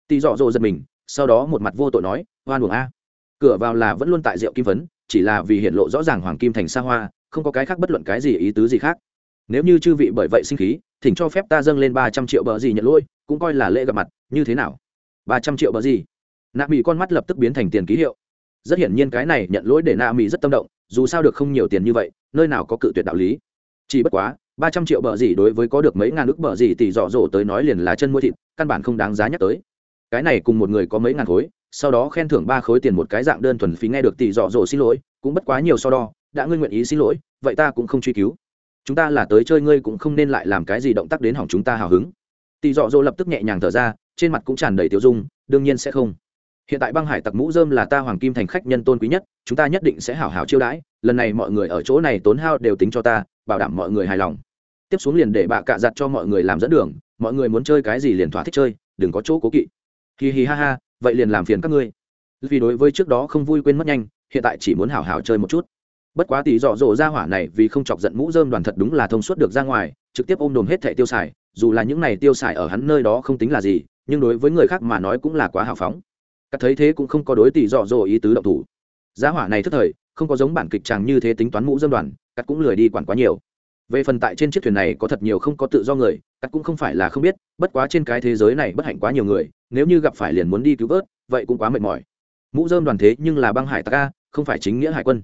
Tỷ dọ dâu giật mình, sau đó một mặt vô tội nói, oan uổng a. Cửa vào là vẫn luôn tại rượu kim phấn, chỉ là vì hiện lộ rõ ràng hoàng kim thành xa hoa, không có cái khác bất luận cái gì ý tứ gì khác. Nếu như chư vị bởi vậy sinh khí, thỉnh cho phép ta dâng lên ba trăm triệu bờ gì nhận lỗi, cũng coi là lễ gặp mặt, như thế nào? Ba trăm triệu bờ gì? Nạ mỹ con mắt lập tức biến thành tiền ký hiệu. Rất hiển nhiên cái này nhận lỗi để nạ mỹ rất tâm động, dù sao được không nhiều tiền như vậy, nơi nào có cự tuyệt đạo lý chỉ bất quá, ba trăm triệu bờ gì đối với có được mấy ngàn ước bờ gì thì dọ dỗ tới nói liền là chân mua thịt, căn bản không đáng giá nhắc tới. Cái này cùng một người có mấy ngàn khối, sau đó khen thưởng ba khối tiền một cái dạng đơn thuần phí nghe được tỷ dọ dỗ xin lỗi, cũng bất quá nhiều so đo, đã ngươi nguyện ý xin lỗi, vậy ta cũng không truy cứu. Chúng ta là tới chơi ngươi cũng không nên lại làm cái gì động tác đến hỏng chúng ta hào hứng. Tỷ dọ dỗ lập tức nhẹ nhàng thở ra, trên mặt cũng tràn đầy tiêu dung, đương nhiên sẽ không. Hiện tại băng hải tặc mũ dơm là ta hoàng kim thành khách nhân tôn quý nhất, chúng ta nhất định sẽ hảo hảo chiêu đãi, lần này mọi người ở chỗ này tốn hao đều tính cho ta bảo đảm mọi người hài lòng. Tiếp xuống liền để bạ cạ giặt cho mọi người làm dẫn đường, mọi người muốn chơi cái gì liền thỏa thích chơi, đừng có chỗ cố kỵ. Hì hì ha ha, vậy liền làm phiền các ngươi. Vì đối với trước đó không vui quên mất nhanh, hiện tại chỉ muốn hào hào chơi một chút. Bất quá tỷ dọ dỗ ra hỏa này vì không chọc giận mũ dơm đoàn thật đúng là thông suốt được ra ngoài, trực tiếp ôm đồm hết thẻ tiêu xài, dù là những này tiêu xài ở hắn nơi đó không tính là gì, nhưng đối với người khác mà nói cũng là quá hào phóng. Các thấy thế cũng không có đối tỷ dọ dỗ ý tứ động thủ. Giá hỏa này thức thời, không có giống bản kịch chàng như thế tính toán mũ dơm đoàn cắt cũng lười đi quản quá nhiều. Về phần tại trên chiếc thuyền này có thật nhiều không có tự do người, cắt cũng không phải là không biết, bất quá trên cái thế giới này bất hạnh quá nhiều người, nếu như gặp phải liền muốn đi cứu vớt, vậy cũng quá mệt mỏi. Mũ dơm đoàn thế nhưng là băng hải tặc a, không phải chính nghĩa hải quân.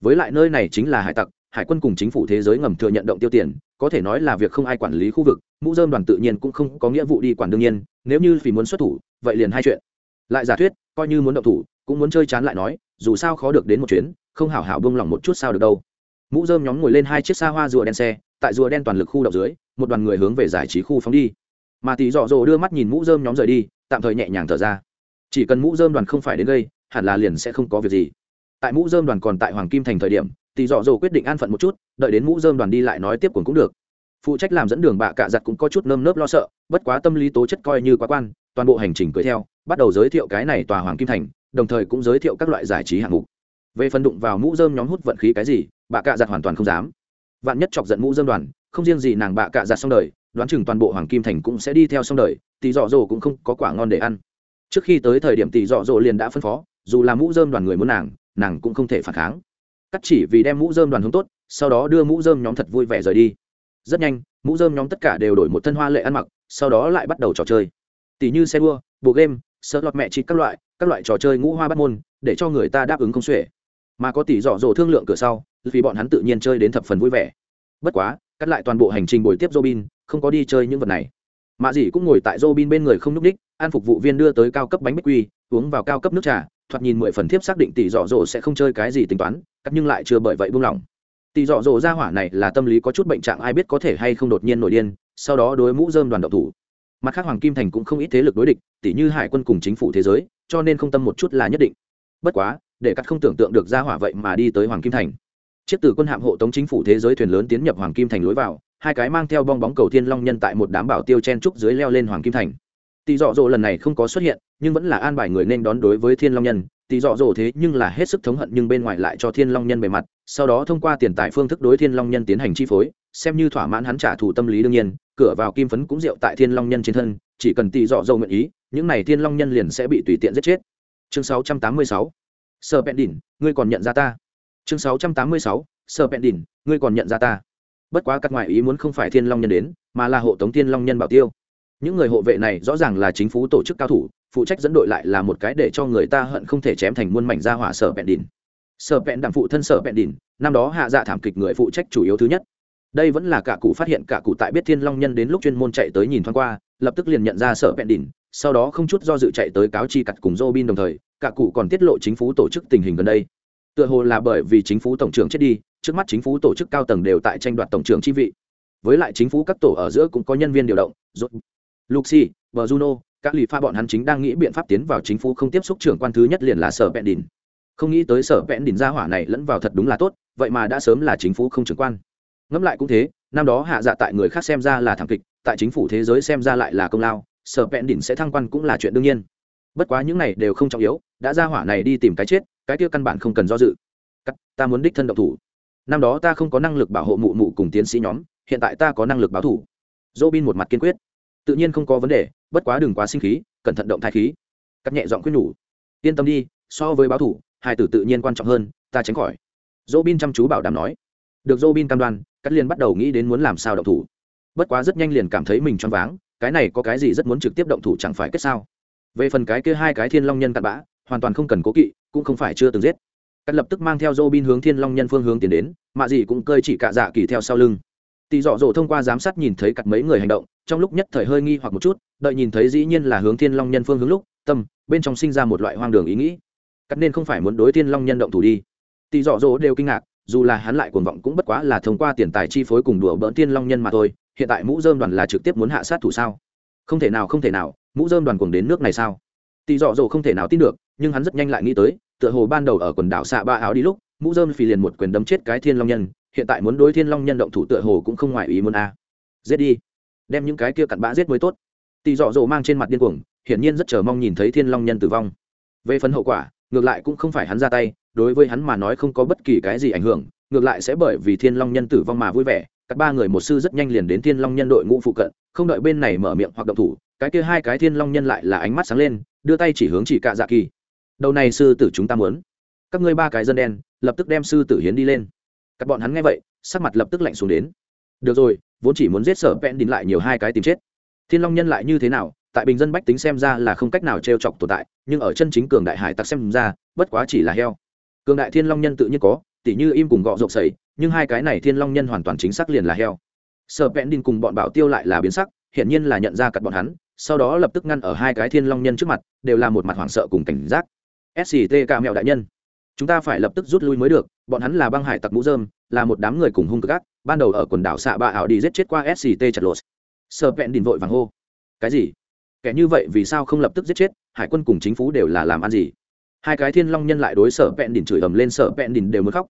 Với lại nơi này chính là hải tặc, hải quân cùng chính phủ thế giới ngầm thừa nhận động tiêu tiền, có thể nói là việc không ai quản lý khu vực, mũ dơm đoàn tự nhiên cũng không có nghĩa vụ đi quản đương nhiên, nếu như vì muốn xuất thủ, vậy liền hai chuyện. Lại giả thuyết, coi như muốn động thủ, cũng muốn chơi chán lại nói, dù sao khó được đến một chuyến, không hảo hảo bông lòng một chút sao được đâu mũ dơm nhóm ngồi lên hai chiếc xa hoa rùa đen xe, tại rùa đen toàn lực khu đậu dưới, một đoàn người hướng về giải trí khu phóng đi. Mà tỷ dọ dỗ đưa mắt nhìn mũ dơm nhóm rời đi, tạm thời nhẹ nhàng thở ra. Chỉ cần mũ dơm đoàn không phải đến gây, hẳn là liền sẽ không có việc gì. Tại mũ dơm đoàn còn tại hoàng kim thành thời điểm, tỷ dọ dỗ quyết định an phận một chút, đợi đến mũ dơm đoàn đi lại nói tiếp cuồng cũng được. Phụ trách làm dẫn đường bạ cạ giặt cũng có chút nơm nớp lo sợ, bất quá tâm lý tố chất coi như quá quan, toàn bộ hành trình cưới theo, bắt đầu giới thiệu cái này tòa hoàng kim thành, đồng thời cũng giới thiệu các loại giải trí hạng mục. Về phần đụng vào mũ dơm nhóm hút vận khí cái gì bạ cạ giặt hoàn toàn không dám. Vạn nhất chọc giận mũ dơm đoàn, không riêng gì nàng bạ cạ giặt xong đời, đoán chừng toàn bộ hoàng kim thành cũng sẽ đi theo xong đời, tỷ dọ dỗ cũng không có quả ngon để ăn. Trước khi tới thời điểm tỷ dọ dỗ liền đã phân phó, dù là mũ dơm đoàn người muốn nàng nàng cũng không thể phản kháng. Cắt chỉ vì đem mũ dơm đoàn hướng tốt, sau đó đưa mũ dơm nhóm thật vui vẻ rời đi. Rất nhanh, mũ dơm nhóm tất cả đều đổi một thân hoa lệ ăn mặc, sau đó lại bắt đầu trò chơi. Tỷ như xe đua, bộ game sợ lọt mẹ chị các loại các loại trò chơi ngũ hoa bắt môn, để cho người ta đáp ứng không xuể. Mà có tỷ dọ dỗ thương lượng cửa sau vì bọn hắn tự nhiên chơi đến thập phần vui vẻ. Bất quá, cắt lại toàn bộ hành trình buổi tiếp robin, không có đi chơi những vật này. Mạ dì cũng ngồi tại robin bên người không n ú c đích an phục vụ viên đưa tới cao cấp bánh bích quy, uống vào cao cấp nước trà, thoạt nhìn mười phần thiếp xác định tỷ dọ dỗ sẽ không chơi cái gì tính toán, cắt nhưng lại chưa bởi vậy buông lỏng. Tỷ dọ dỗ ra hỏa này là tâm lý có chút bệnh trạng ai biết có thể hay không đột nhiên nổi điên, sau đó đối mũ dơm đoàn độc thủ. Mặt khác hoàng kim thành cũng không ít thế lực đối địch tỷ như hải quân cùng chính phủ thế giới, cho nên không tâm một chút là nhất định. Bất quá, để cắt không tưởng tượng được ra hỏa vậy mà đi tới hoàng kim thành chiếc từ quân hạm hộ tống chính phủ thế giới thuyền lớn tiến nhập hoàng kim thành lối vào, hai cái mang theo bong bóng cầu thiên long nhân tại một đám bảo tiêu chen trúc dưới leo lên hoàng kim thành. Tỷ dọ dỗ lần này không có xuất hiện, nhưng vẫn là an bài người nên đón đối với thiên long nhân. Tỷ dọ dỗ thế nhưng là hết sức thống hận nhưng bên ngoài lại cho thiên long nhân bề mặt, sau đó thông qua tiền tài phương thức đối thiên long nhân tiến hành chi phối, xem như thỏa mãn hắn trả thù tâm lý đương nhiên, cửa vào kim phấn cũng rượu tại thiên long nhân trên thân, chỉ cần tỷ dọ dỗ nguyện ý, những này thiên long nhân liền sẽ bị tùy tiện giết chết. Chương 686 sơ bẹn đỉnh ngươi còn nhận ra ta? Chương 686 Sở bẹn đỉnh ngươi còn nhận ra ta. Bất quá các ngoại ý muốn không phải thiên long nhân đến mà là hộ tống thiên long nhân bảo tiêu. Những người hộ vệ này rõ ràng là chính phủ tổ chức cao thủ phụ trách dẫn đội lại là một cái để cho người ta hận không thể chém thành muôn mảnh ra hỏa sở bẹn đỉnh sở bẹn đặng phụ thân sở bẹn đỉnh năm đó hạ dạ thảm kịch người phụ trách chủ yếu thứ nhất. Đây vẫn là cả cụ phát hiện cả cụ tại biết thiên long nhân đến lúc chuyên môn chạy tới nhìn thoáng qua lập tức liền nhận ra sở bẹn đỉnh sau đó không chút do dự chạy tới cáo chi cặt cùng Robin đồng thời, cả cụ còn tiết lộ chính phủ tổ chức tình hình gần đây. Tựa hồ là bởi vì chính phủ tổng trưởng chết đi, trước mắt chính phủ tổ chức cao tầng đều tại tranh đoạt tổng trưởng chi vị. Với lại chính phủ các tổ ở giữa cũng có nhân viên điều động, rốt. Luxi, Juno, các lì pha bọn hắn chính đang nghĩ biện pháp tiến vào chính phủ không tiếp xúc trưởng quan thứ nhất liền là sở Bẹn đìn. Không nghĩ tới sở Bẹn đìn gia hỏa này lẫn vào thật đúng là tốt, vậy mà đã sớm là chính phủ không trưởng quan. Ngẫm lại cũng thế, năm đó hạ dạ tại người khác xem ra là thảm kịch, tại chính phủ thế giới xem ra lại là công lao, sở vẹn đỉnh sẽ thăng quan cũng là chuyện đương nhiên bất quá những này đều không trọng yếu đã ra hỏa này đi tìm cái chết cái kia căn bản không cần do dự. Cắt, ta muốn đích thân động thủ. Năm đó ta không có năng lực bảo hộ mụ mụ cùng tiến sĩ nhóm hiện tại ta có năng lực báo thủ. Dỗ bin một mặt kiên quyết. Tự nhiên không có vấn đề bất quá đừng quá sinh khí cẩn thận động thai khí. Cắt nhẹ giọng quyết nhủ. Yên tâm đi so với báo thủ hai tử tự nhiên quan trọng hơn ta tránh khỏi. Dỗ bin chăm chú bảo đảm nói. Được dỗ bin cam đoan cắt liền bắt đầu nghĩ đến muốn làm sao động thủ. Bất quá rất nhanh liền cảm thấy mình choáng váng cái này có cái gì rất muốn trực tiếp động thủ chẳng phải kết sao. Về phần cái kia hai cái thiên long nhân cặn bã hoàn toàn không cần cố kỵ cũng không phải chưa từng giết. Cắt lập tức mang theo dô bin hướng thiên long nhân phương hướng tiến đến, mạ gì cũng cơi chỉ cạ dạ kỳ theo sau lưng. Tỳ dọ dỗ thông qua giám sát nhìn thấy cặt mấy người hành động, trong lúc nhất thời hơi nghi hoặc một chút, đợi nhìn thấy dĩ nhiên là hướng thiên long nhân phương hướng lúc, tâm, bên trong sinh ra một loại hoang đường ý nghĩ. Cắt nên không phải muốn đối thiên long nhân động thủ đi. Tỳ dọ dỗ đều kinh ngạc, dù là hắn lại cuồng vọng cũng bất quá là thông qua tiền tài chi phối cùng đùa bỡn thiên long nhân mà thôi, hiện tại mũ dơm đoàn là trực tiếp muốn hạ sát thủ sao? Không thể nào, không thể nào, mũ dơm đoàn cuồng đến nước này sao? Tỳ dọ dỗ không thể nào tin được nhưng hắn rất nhanh lại nghĩ tới, tựa hồ ban đầu ở quần đảo xạ ba áo đi lúc, mũ dơm phì liền một quyền đấm chết cái thiên long nhân, hiện tại muốn đối thiên long nhân động thủ tựa hồ cũng không ngoài ý muốn a. À. giết đi. Đem những cái kia cặn bã giết mới tốt. Tỳ dọ dỗ mang trên mặt điên cuồng, hiển nhiên rất chờ mong nhìn thấy thiên long nhân tử vong. Về phần hậu quả, ngược lại cũng không phải hắn ra tay, đối với hắn mà nói không có bất kỳ cái gì ảnh hưởng, ngược lại sẽ bởi vì thiên long nhân tử vong mà vui vẻ, các ba người một sư rất nhanh liền đến thiên long nhân đội ngũ phụ cận, không đợi bên này mở miệng hoặc động thủ, cái kia hai cái thiên long nhân lại là ánh mắt sáng lên, đưa tay chỉ hướng chỉ cạ dạ kỳ đầu này sư tử chúng ta muốn. Các ngươi ba cái dân đen, lập tức đem sư tử hiến đi lên. Các bọn hắn nghe vậy, sắc mặt lập tức lạnh xuống đến. Được rồi, vốn chỉ muốn giết sở vẹn đín lại nhiều hai cái tìm chết. Thiên long nhân lại như thế nào, tại bình dân bách tính xem ra là không cách nào trêu chọc tồn tại, nhưng ở chân chính cường đại hải tặc xem ra, bất quá chỉ là heo. Cường đại thiên long nhân tự nhiên có, tỉ như im cùng gọ rộng sầy nhưng hai cái này thiên long nhân hoàn toàn chính xác liền là heo. Sở vẹn đin cùng bọn bảo tiêu lại là biến sắc, hiển nhiên là nhận ra cặp bọn hắn, sau đó lập tức ngăn ở hai cái thiên long nhân trước mặt, đều là một mặt hoảng sợ cùng cảnh giác sct cả mẹo đại nhân. Chúng ta phải lập tức rút lui mới được, bọn hắn là băng hải tặc mũ dơm là một đám người cùng hung cực ác, ban đầu ở quần đảo xạ bạ ảo đi giết chết qua sct chặt lột. Sợ vẹn đình vội vàng hô. Cái gì? Kẻ như vậy vì sao không lập tức giết chết, hải quân cùng chính phủ đều là làm ăn gì? Hai cái thiên long nhân lại đối sở vẹn đỉnh chửi ầm lên, sở vẹn đỉnh đều muốn khóc.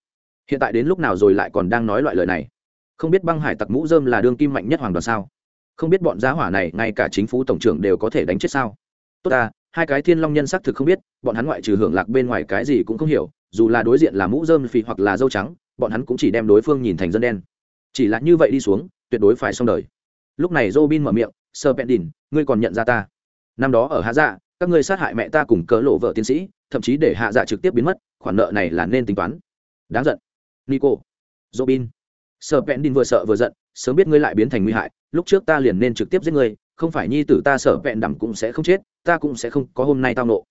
Hiện tại đến lúc nào rồi lại còn đang nói loại lời này? Không biết băng hải tặc mũ dơm là đương kim mạnh nhất hoàng đoàn sao? Không biết bọn giá hỏa này, ngay cả chính phủ tổng trưởng đều có thể đánh chết sao? Tốt ta hai cái thiên long nhân xác thực không biết, bọn hắn ngoại trừ hưởng lạc bên ngoài cái gì cũng không hiểu, dù là đối diện là mũ dơm phì hoặc là dâu trắng, bọn hắn cũng chỉ đem đối phương nhìn thành dân đen. Chỉ là như vậy đi xuống, tuyệt đối phải xong đời. Lúc này robin mở miệng sơ pendin, ngươi còn nhận ra ta? Năm đó ở hạ dạ các ngươi sát hại mẹ ta cùng cớ lộ vợ tiến sĩ, thậm chí để hạ dạ trực tiếp biến mất, khoản nợ này là nên tính toán. Đáng giận. Nico. Robin. Sơ bẹn đin vừa sợ vừa giận, sớm biết ngươi lại biến thành nguy hại, lúc trước ta liền nên trực tiếp giết ngươi, không phải nhi tử ta sợ vẹn đẳng cũng sẽ không chết ta cũng sẽ không có hôm nay tao nộ.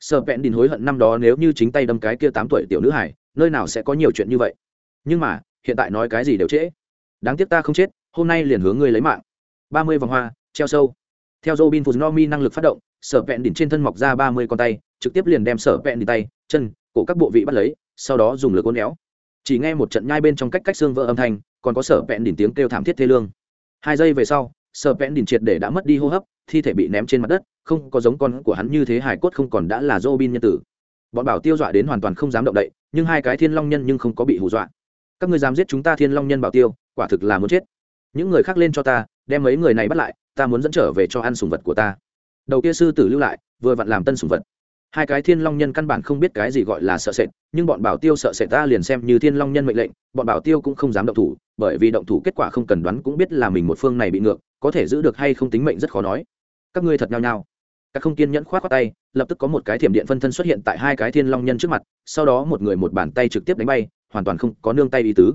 Sợ vẹn đình hối hận năm đó nếu như chính tay đâm cái kia tám tuổi tiểu nữ hải nơi nào sẽ có nhiều chuyện như vậy? Nhưng mà, hiện tại nói cái gì đều trễ. Đáng tiếc ta không chết, hôm nay liền hướng ngươi lấy mạng. Ba mươi vòng hoa, treo sâu. Theo robin funomi năng lực phát động, sở vẹn đỉnh trên thân mọc ra ba mươi con tay, trực tiếp liền đem sở vẹn đỉnh tay, chân, cổ các bộ vị bắt lấy, sau đó dùng lực ôn éo. Chỉ nghe một trận nhai bên trong cách cách xương vỡ âm thanh, còn có sở vẹn đỉnh tiếng kêu thảm thiết thê lương. Hai giây về sau, sở vẹn đỉnh triệt để đã mất đi hô hấp thi thể bị ném trên mặt đất, không có giống con của hắn như thế hải cốt không còn đã là robin nhân tử. Bọn bảo tiêu dọa đến hoàn toàn không dám động đậy, nhưng hai cái thiên long nhân nhưng không có bị hù dọa. Các ngươi dám giết chúng ta thiên long nhân bảo tiêu, quả thực là muốn chết. Những người khác lên cho ta, đem mấy người này bắt lại, ta muốn dẫn trở về cho ăn sùng vật của ta. Đầu kia sư tử lưu lại, vừa vặn làm tân sùng vật. Hai cái thiên long nhân căn bản không biết cái gì gọi là sợ sệt, nhưng bọn bảo tiêu sợ sệt ta liền xem như thiên long nhân mệnh lệnh, bọn bảo tiêu cũng không dám động thủ, bởi vì động thủ kết quả không cần đoán cũng biết là mình một phương này bị ngược, có thể giữ được hay không tính mệnh rất khó nói các ngươi thật nhao nhao. Các không kiên nhẫn khoát khoát tay, lập tức có một cái thiểm điện phân thân xuất hiện tại hai cái thiên long nhân trước mặt, sau đó một người một bàn tay trực tiếp đánh bay, hoàn toàn không có nương tay ý tứ.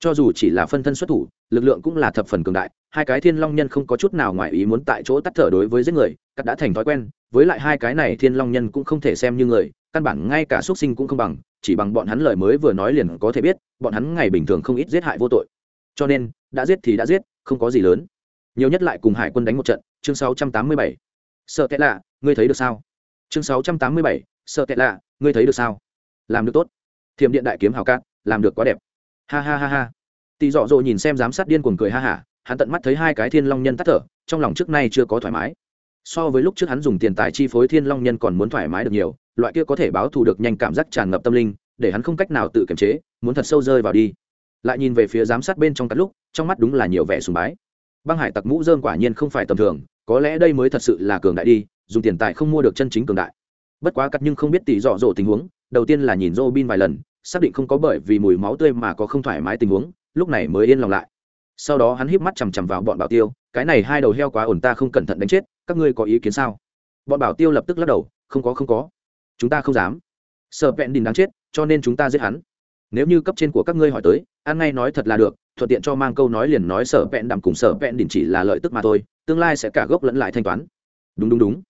Cho dù chỉ là phân thân xuất thủ, lực lượng cũng là thập phần cường đại, hai cái thiên long nhân không có chút nào ngoài ý muốn tại chỗ tắt thở đối với giết người cắt đã thành thói quen, với lại hai cái này thiên long nhân cũng không thể xem như người, căn bản ngay cả xuất sinh cũng không bằng, chỉ bằng bọn hắn lời mới vừa nói liền có thể biết, bọn hắn ngày bình thường không ít giết hại vô tội. Cho nên, đã giết thì đã giết, không có gì lớn. Nhiều nhất lại cùng hải quân đánh một trận chương 687. sợ tệ lạ ngươi thấy được sao? Chương 687, sợ tệ lạ ngươi thấy được sao? Làm được tốt. Thiểm điện đại kiếm hào cát làm được quá đẹp. Ha ha ha ha. Tỳ dọ dỗ nhìn xem giám sát điên cuồng cười ha hả hắn tận mắt thấy hai cái thiên long nhân tắt thở trong lòng trước nay chưa có thoải mái. So với lúc trước hắn dùng tiền tài chi phối thiên long nhân còn muốn thoải mái được nhiều loại kia có thể báo thù được nhanh cảm giác tràn ngập tâm linh để hắn không cách nào tự kiềm chế muốn thật sâu rơi vào đi. Lại nhìn về phía giám sát bên trong cát lúc trong mắt đúng là nhiều vẻ sùng bái. Băng hải tặc mũ dơm quả nhiên không phải tầm thường có lẽ đây mới thật sự là cường đại đi, dùng tiền tài không mua được chân chính cường đại. Bất quá cắt nhưng không biết tỷ dọ dỗ tình huống, đầu tiên là nhìn Robin vài lần, xác định không có bởi vì mùi máu tươi mà có không thoải mái tình huống, lúc này mới yên lòng lại. Sau đó hắn híp mắt chằm chằm vào bọn bảo tiêu, cái này hai đầu heo quá ổn ta không cẩn thận đánh chết, các ngươi có ý kiến sao? Bọn bảo tiêu lập tức lắc đầu, không có không có. Chúng ta không dám. Sợ vẹn đình đáng chết, cho nên chúng ta giết hắn. Nếu như cấp trên của các ngươi hỏi tới, ăn ngay nói thật là được thuận tiện cho mang câu nói liền nói sở vẹn đạm cùng sở vẹn đình chỉ là lợi tức mà thôi, tương lai sẽ cả gốc lẫn lại thanh toán. Đúng đúng đúng.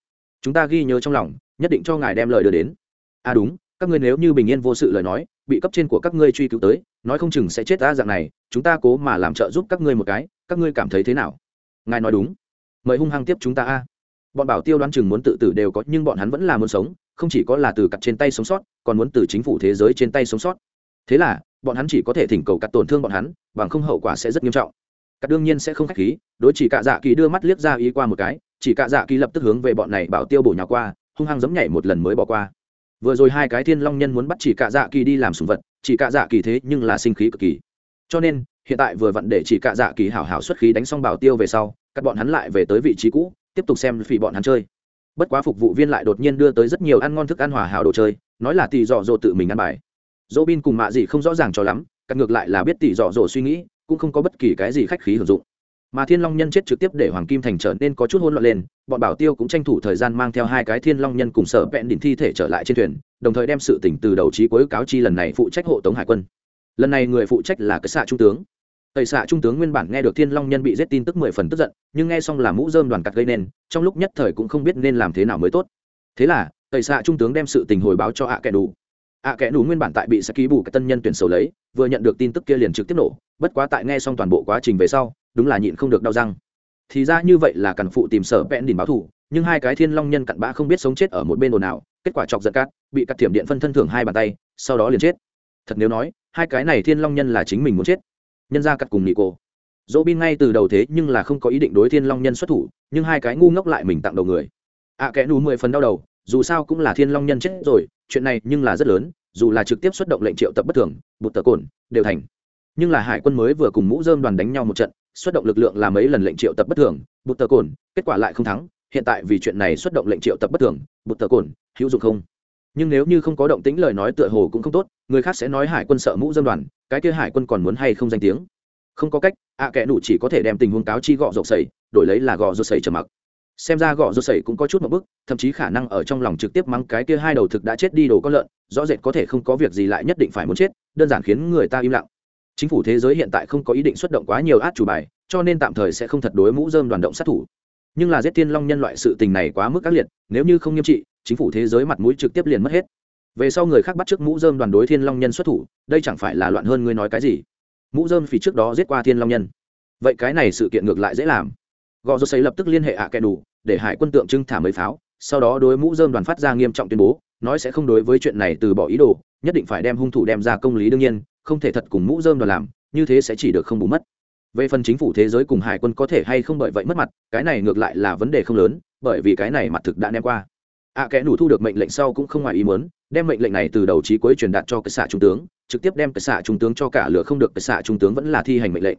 Chúng ta ghi nhớ trong lòng, nhất định cho ngài đem lời đưa đến. À đúng, các ngươi nếu như bình yên vô sự lời nói, bị cấp trên của các ngươi truy cứu tới, nói không chừng sẽ chết ta dạng này, chúng ta cố mà làm trợ giúp các ngươi một cái, các ngươi cảm thấy thế nào? Ngài nói đúng. Mời hung hăng tiếp chúng ta a. Bọn bảo tiêu đoán chừng muốn tự tử đều có, nhưng bọn hắn vẫn là muốn sống, không chỉ có là từ cặp trên tay sống sót, còn muốn từ chính phủ thế giới trên tay sống sót. Thế là bọn hắn chỉ có thể thỉnh cầu cắt tổn thương bọn hắn, bằng không hậu quả sẽ rất nghiêm trọng. Cắt đương nhiên sẽ không khách khí, đối chỉ cạ dạ kỳ đưa mắt liếc ra ý qua một cái, chỉ cạ dạ kỳ lập tức hướng về bọn này bảo tiêu bổ nhào qua, hung hăng giấm nhảy một lần mới bỏ qua. Vừa rồi hai cái thiên long nhân muốn bắt chỉ cạ dạ kỳ đi làm sùng vật, chỉ cạ dạ kỳ thế nhưng là sinh khí cực kỳ. Cho nên, hiện tại vừa vặn để chỉ cạ dạ kỳ hảo hảo xuất khí đánh xong bảo tiêu về sau, cắt bọn hắn lại về tới vị trí cũ, tiếp tục xem phỉ bọn hắn chơi. Bất quá phục vụ viên lại đột nhiên đưa tới rất nhiều ăn ngon thức ăn hòa hảo đồ chơi, nói là thì dọ dỗ tự mình ăn bài dỗ bin cùng mạ gì không rõ ràng cho lắm các ngược lại là biết tỷ dọ dỗ suy nghĩ, cũng không có bất kỳ cái gì khách khí hưởng dụng. Mà thiên long nhân chết trực tiếp để hoàng kim thành trở nên có chút hỗn loạn lên, bọn bảo tiêu cũng tranh thủ thời gian mang theo hai cái thiên long nhân cùng sở vẹn đỉnh thi thể trở lại trên thuyền, đồng thời đem sự tỉnh từ đầu trí cuối cáo chi lần này phụ trách hộ tống hải quân. Lần này người phụ trách là cái xạ trung tướng. Tẩy xạ trung tướng nguyên bản nghe được thiên long nhân bị giết tin tức mười phần tức giận, nhưng nghe xong là mũ dơm đoàn cặt gây nên, trong lúc nhất thời cũng không biết nên làm thế nào mới tốt. Thế là tẩy xạ trung tướng đem sự tình hồi báo cho ạ kẻ đủ ạ kẻ đủ nguyên bản tại bị sa ký bù cái tân nhân tuyển sầu lấy vừa nhận được tin tức kia liền trực tiếp nổ bất quá tại nghe xong toàn bộ quá trình về sau đúng là nhịn không được đau răng. Thì ra như vậy là cằn phụ tìm sở vẹn đỉnh báo thủ nhưng hai cái thiên long nhân cặn bã không biết sống chết ở một bên ồn nào kết quả chọc giật cát bị cắt thiểm điện phân thân thưởng hai bàn tay sau đó liền chết. Thật nếu nói hai cái này thiên long nhân là chính mình muốn chết. Nhân ra cắt cùng nhị cô dỗ bin ngay từ đầu thế nhưng là không có ý định đối thiên long nhân xuất thủ nhưng hai cái ngu ngốc lại mình tặng đầu người. Ạ à, kẽ nù mười phần đau đầu dù sao cũng là thiên long nhân chết rồi, chuyện này nhưng là rất lớn, dù là trực tiếp xuất động lệnh triệu tập bất thường, bụt tờ cồn, đều thành. Nhưng là hải quân mới vừa cùng mũ dơm đoàn đánh nhau một trận, xuất động lực lượng là mấy lần lệnh triệu tập bất thường, bụt tờ cồn, kết quả lại không thắng, hiện tại vì chuyện này xuất động lệnh triệu tập bất thường, bụt tờ cồn, hữu dụng không? Nhưng nếu như không có động tĩnh lời nói tựa hồ cũng không tốt, người khác sẽ nói hải quân sợ mũ dơm đoàn, cái kia hải quân còn muốn hay không danh tiếng? Không có cách, ạ à kẻ đủ chỉ có thể đem tình huống cáo chi gọ rột sầy đổi lấy là gọ rột sầy trầm mặc xem ra gõ rột sẩy cũng có chút một bức thậm chí khả năng ở trong lòng trực tiếp mắng cái kia hai đầu thực đã chết đi đồ con lợn, rõ rệt có thể không có việc gì lại nhất định phải muốn chết, đơn giản khiến người ta im lặng. Chính phủ thế giới hiện tại không có ý định xuất động quá nhiều át chủ bài, cho nên tạm thời sẽ không thật đối mũ dơm đoàn động sát thủ. Nhưng là giết tiên long nhân loại sự tình này quá mức ác liệt, nếu như không nghiêm trị, chính phủ thế giới mặt mũi trực tiếp liền mất hết. Về sau người khác bắt t mũ dơm đoàn đối thiên long nhân xuất thủ, đây chẳng phải là loạn hơn ngươi nói cái gì? Mũ dơm phí trước đó giết qua thiên long nhân. Vậy cái này sự kiện ngược lại dễ làm gò rô xây lập tức liên hệ ạ à kẻ đủ để hải quân tượng trưng thả mấy pháo sau đó đối mũ dơm đoàn phát ra nghiêm trọng tuyên bố nói sẽ không đối với chuyện này từ bỏ ý đồ nhất định phải đem hung thủ đem ra công lý đương nhiên không thể thật cùng mũ dơm đoàn làm như thế sẽ chỉ được không bù mất. Về phần chính phủ thế giới cùng hải quân có thể hay không bởi vậy mất mặt cái này ngược lại là vấn đề không lớn bởi vì cái này mặt thực đã ném qua. Ạ à, kẽ nủ thu được mệnh lệnh sau cũng không ngoài ý muốn đem mệnh lệnh này từ đầu trí cuối truyền đạt cho cái xạ trung tướng trực tiếp đem cái xạ trung tướng cho cả lửa không được cái xạ trung tướng vẫn là thi hành mệnh lệnh.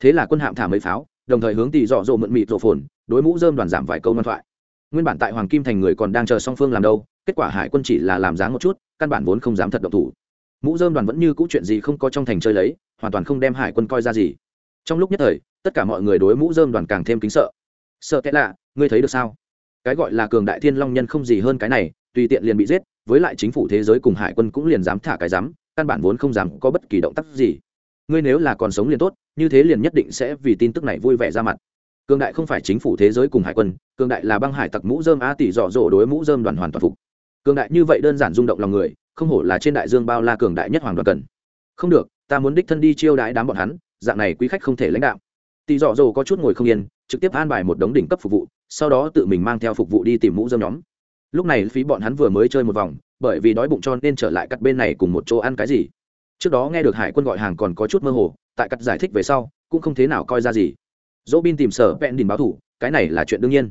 Thế là quân hạm thả mấy pháo đồng thời hướng tỷ dọ dỗ mượn mịt rộ phồn, đối mũ dơm đoàn giảm vài câu ngoan thoại. Nguyên bản tại hoàng kim thành người còn đang chờ song phương làm đâu, kết quả hải quân chỉ là làm dáng một chút, căn bản vốn không dám thật động thủ. Mũ dơm đoàn vẫn như cũ chuyện gì không có trong thành chơi lấy, hoàn toàn không đem hải quân coi ra gì. Trong lúc nhất thời, tất cả mọi người đối mũ dơm đoàn càng thêm kính sợ. Sợ kẽ lạ, ngươi thấy được sao? Cái gọi là cường đại thiên long nhân không gì hơn cái này, tùy tiện liền bị giết, với lại chính phủ thế giới cùng hải quân cũng liền dám thả cái dám, căn bản vốn không dám có bất kỳ động tác gì ngươi nếu là còn sống liền tốt, như thế liền nhất định sẽ vì tin tức này vui vẻ ra mặt. Cường đại không phải chính phủ thế giới cùng hải quân, cường đại là băng hải tặc mũ dơm a tỷ dọ dỗ đối mũ dơm đoàn hoàn toàn phục. Cường đại như vậy đơn giản rung động lòng người, không hổ là trên đại dương bao la cường đại nhất hoàng đoàn cần. Không được, ta muốn đích thân đi chiêu đãi đám bọn hắn, dạng này quý khách không thể lãnh đạo. Tỷ dọ dỗ có chút ngồi không yên, trực tiếp an bài một đống đỉnh cấp phục vụ, sau đó tự mình mang theo phục vụ đi tìm mũ dơm nhóm. Lúc này phí bọn hắn vừa mới chơi một vòng, bởi vì đói bụng cho nên trở lại cắt bên này cùng một chỗ ăn cái gì trước đó nghe được hải quân gọi hàng còn có chút mơ hồ, tại cắt giải thích về sau, cũng không thế nào coi ra gì dỗ bin tìm sở vẹn đình báo thủ, cái này là chuyện đương nhiên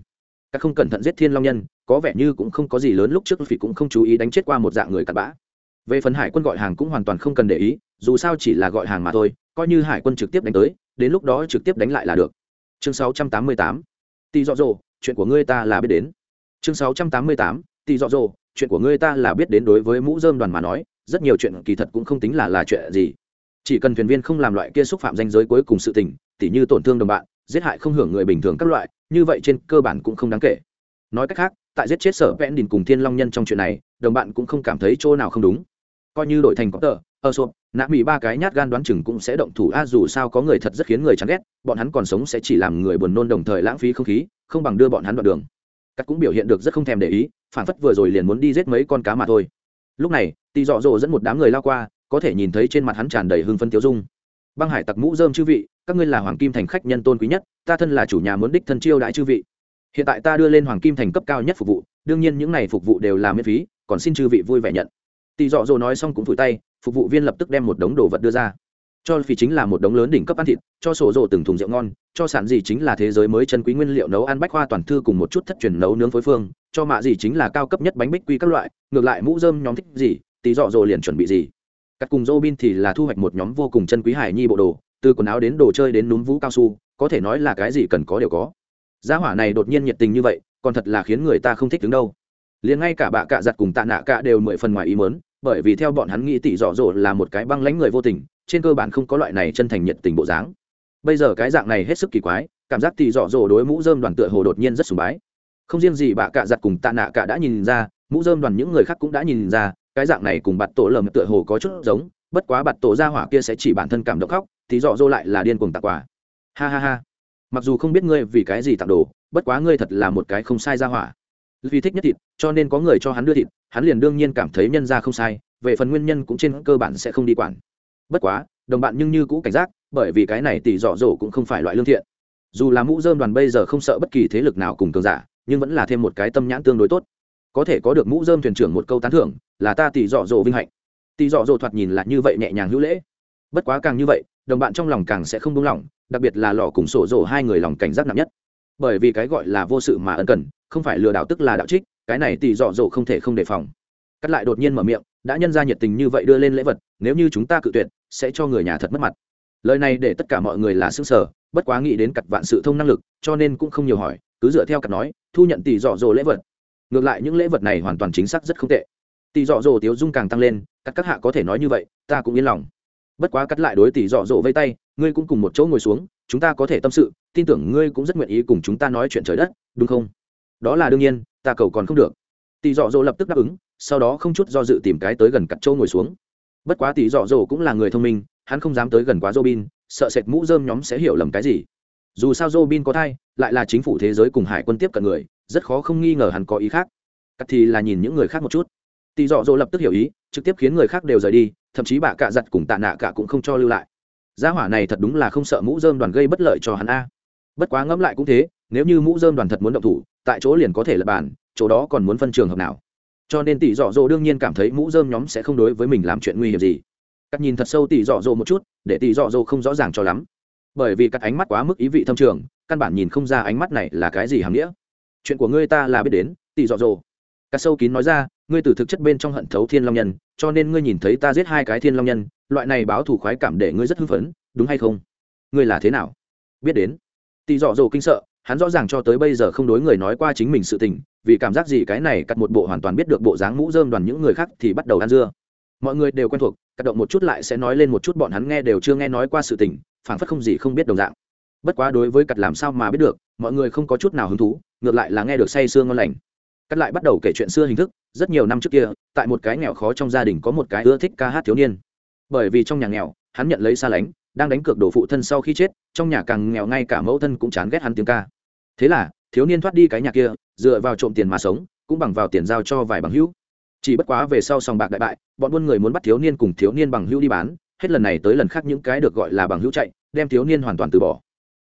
các không cẩn thận giết thiên long nhân, có vẻ như cũng không có gì lớn lúc trước phỉ cũng không chú ý đánh chết qua một dạng người cặn bã về phần hải quân gọi hàng cũng hoàn toàn không cần để ý, dù sao chỉ là gọi hàng mà thôi, coi như hải quân trực tiếp đánh tới, đến lúc đó trực tiếp đánh lại là được chương 688. tỷ dọ dồ chuyện của ngươi ta là biết đến chương 688. tỷ dọ dồ chuyện của ngươi ta là biết đến đối với mũ dơm đoàn mà nói rất nhiều chuyện kỳ thật cũng không tính là là chuyện gì. Chỉ cần thuyền viên không làm loại kia xúc phạm danh giới cuối cùng sự tình, tỉ như tổn thương đồng bạn, giết hại không hưởng người bình thường các loại, như vậy trên cơ bản cũng không đáng kể. Nói cách khác, tại giết chết sở vẽn đình cùng thiên long nhân trong chuyện này, đồng bạn cũng không cảm thấy chỗ nào không đúng. Coi như đổi thành có tờ ơ sộp, nạ mỹ ba cái nhát gan đoán chừng cũng sẽ động thủ, a, dù sao có người thật rất khiến người chán ghét, bọn hắn còn sống sẽ chỉ làm người buồn nôn đồng thời lãng phí không khí, không bằng đưa bọn hắn đoạn đường. Cắt cũng biểu hiện được rất không thèm để ý, phản phất vừa rồi liền muốn đi giết mấy con cá mà thôi lúc này tỳ dọ dỗ dẫn một đám người lao qua, có thể nhìn thấy trên mặt hắn tràn đầy hưng phân tiêu dung. Băng hải tặc mũ dơm chư vị, các ngươi là hoàng kim thành khách nhân tôn quý nhất, ta thân là chủ nhà muốn đích thân chiêu đãi chư vị. Hiện tại ta đưa lên hoàng kim thành cấp cao nhất phục vụ, đương nhiên những này phục vụ đều là miễn phí, còn xin chư vị vui vẻ nhận. Tỳ dọ dỗ nói xong cũng vùi tay, phục vụ viên lập tức đem một đống đồ vật đưa ra cho phí chính là một đống lớn đỉnh cấp ăn thịt, cho sổ rộ từng thùng rượu ngon, cho sản gì chính là thế giới mới chân quý nguyên liệu nấu ăn bách khoa toàn thư cùng một chút thất truyền nấu nướng phối phương, cho mạ gì chính là cao cấp nhất bánh bích quy các loại, ngược lại mũ dơm nhóm thích gì, tí dọ dỗ liền chuẩn bị gì. Cắt cùng dô bin thì là thu hoạch một nhóm vô cùng chân quý hải nhi bộ đồ, từ quần áo đến đồ chơi đến núm vũ cao su, có thể nói là cái gì cần có đều có. Gia hỏa này đột nhiên nhiệt tình như vậy, còn thật là khiến người ta không thích đứng đâu. Liền ngay cả bạ cạ giặt cùng tạ nạ cạ đều mười phần ngoài ý mớn bởi vì theo bọn hắn nghĩ tỷ dọ dỗ là một cái băng lãnh người vô tình trên cơ bản không có loại này chân thành nhiệt tình bộ dáng. Bây giờ cái dạng này hết sức kỳ quái, cảm giác thì dọ dỗ đối mũ dơm đoàn tựa hồ đột nhiên rất sùng bái. Không riêng gì bạ cạ giặt cùng tạ nạ cả đã nhìn ra, mũ dơm đoàn những người khác cũng đã nhìn ra, cái dạng này cùng bạt tổ lầm tựa hồ có chút giống, bất quá bạt tổ ra hỏa kia sẽ chỉ bản thân cảm động khóc, thì dọ dỗ lại là điên cuồng tặng quà. Ha ha ha. Mặc dù không biết ngươi vì cái gì tặng đồ, bất quá ngươi thật là một cái không sai ra hỏa. Vì thích nhất thịt, cho nên có người cho hắn đưa thịt, hắn liền đương nhiên cảm thấy nhân ra không sai, về phần nguyên nhân cũng trên cơ bản sẽ không đi quản bất quá, đồng bạn nhưng như cũ cảnh giác, bởi vì cái này tỷ dọ dỗ cũng không phải loại lương thiện. Dù là mũ dơm đoàn bây giờ không sợ bất kỳ thế lực nào cùng cường giả, nhưng vẫn là thêm một cái tâm nhãn tương đối tốt. Có thể có được mũ dơm thuyền trưởng một câu tán thưởng, là ta tỷ dọ dỗ vinh hạnh. Tỷ dọ dỗ thoạt nhìn là như vậy nhẹ nhàng hữu lễ. Bất quá càng như vậy, đồng bạn trong lòng càng sẽ không buông lỏng, đặc biệt là lò cùng sổ dỗ hai người lòng cảnh giác nặng nhất. Bởi vì cái gọi là vô sự mà ân cần, không phải lừa đảo tức là đạo trích, cái này tỷ dọ dỗ không thể không đề phòng. Cắt lại đột nhiên mở miệng, đã nhân ra nhiệt tình như vậy đưa lên lễ vật, nếu như chúng ta cự tuyệt sẽ cho người nhà thật mất mặt. Lời này để tất cả mọi người là xương sở bất quá nghĩ đến cặp vạn sự thông năng lực, cho nên cũng không nhiều hỏi, cứ dựa theo cặp nói, thu nhận tỷ dọ dỗ lễ vật. Ngược lại những lễ vật này hoàn toàn chính xác rất không tệ. Tỷ dọ dỗ tiếu dung càng tăng lên các các hạ có thể nói như vậy, ta cũng yên lòng. Bất quá cắt lại đối tỷ dọ dỗ vây tay, ngươi cũng cùng một chỗ ngồi xuống, chúng ta có thể tâm sự, tin tưởng ngươi cũng rất nguyện ý cùng chúng ta nói chuyện trời đất, đúng không? Đó là đương nhiên, ta cầu còn không được. Tỷ dọ dỗ lập tức đáp ứng, sau đó không chút do dự tìm cái tới gần cặp châu ngồi xuống bất quá tỷ dọ dỗ cũng là người thông minh, hắn không dám tới gần quá robin, sợ sệt mũ dơm nhóm sẽ hiểu lầm cái gì. Dù sao robin có thai, lại là chính phủ thế giới cùng hải quân tiếp cận người, rất khó không nghi ngờ hắn có ý khác. Cắt thì là nhìn những người khác một chút. Tỷ dọ dỗ lập tức hiểu ý, trực tiếp khiến người khác đều rời đi, thậm chí bà cạ giặt cùng tạ nạ cả cũng không cho lưu lại. Gia hỏa này thật đúng là không sợ mũ dơm đoàn gây bất lợi cho hắn a. Bất quá ngẫm lại cũng thế, nếu như mũ dơm đoàn thật muốn động thủ, tại chỗ liền có thể lập bàn, chỗ đó còn muốn phân trường hợp nào? Cho nên tỷ dọ dỗ đương nhiên cảm thấy mũ dơm nhóm sẽ không đối với mình làm chuyện nguy hiểm gì. Cắt nhìn thật sâu tỷ dọ dỗ một chút, để tỷ dọ dỗ không rõ ràng cho lắm. Bởi vì cắt ánh mắt quá mức ý vị thâm trường, căn bản nhìn không ra ánh mắt này là cái gì hàm nghĩa. Chuyện của ngươi ta là biết đến, tỷ dọ dỗ. Cắt sâu kín nói ra, ngươi từ thực chất bên trong hận thấu thiên long nhân, cho nên ngươi nhìn thấy ta giết hai cái thiên long nhân, loại này báo thù khoái cảm để ngươi rất hưng phấn, đúng hay không? Ngươi là thế nào? Biết đến. Tỷ dọ dỗ kinh sợ hắn rõ ràng cho tới bây giờ không đối người nói qua chính mình sự tình, vì cảm giác gì cái này cắt một bộ hoàn toàn biết được bộ dáng mũ dơm đoàn những người khác thì bắt đầu ăn dưa. Mọi người đều quen thuộc, cắt động một chút lại sẽ nói lên một chút bọn hắn nghe đều chưa nghe nói qua sự tình, phảng phất không gì không biết đồng dạng. Bất quá đối với cắt làm sao mà biết được, mọi người không có chút nào hứng thú, ngược lại là nghe được say sương ngon lành. Cắt lại bắt đầu kể chuyện xưa hình thức, rất nhiều năm trước kia, tại một cái nghèo khó trong gia đình có một cái ưa thích ca hát thiếu niên. Bởi vì trong nhà nghèo, hắn nhận lấy xa lánh, đang đánh cược đổ phụ thân sau khi chết, trong nhà càng nghèo ngay cả mẫu thân cũng chán ghét hắn tiếng ca thế là, thiếu niên thoát đi cái nhà kia, dựa vào trộm tiền mà sống, cũng bằng vào tiền giao cho vài bằng hữu. Chỉ bất quá về sau sòng bạc đại bại, bọn buôn người muốn bắt thiếu niên cùng thiếu niên bằng hữu đi bán, hết lần này tới lần khác những cái được gọi là bằng hữu chạy, đem thiếu niên hoàn toàn từ bỏ.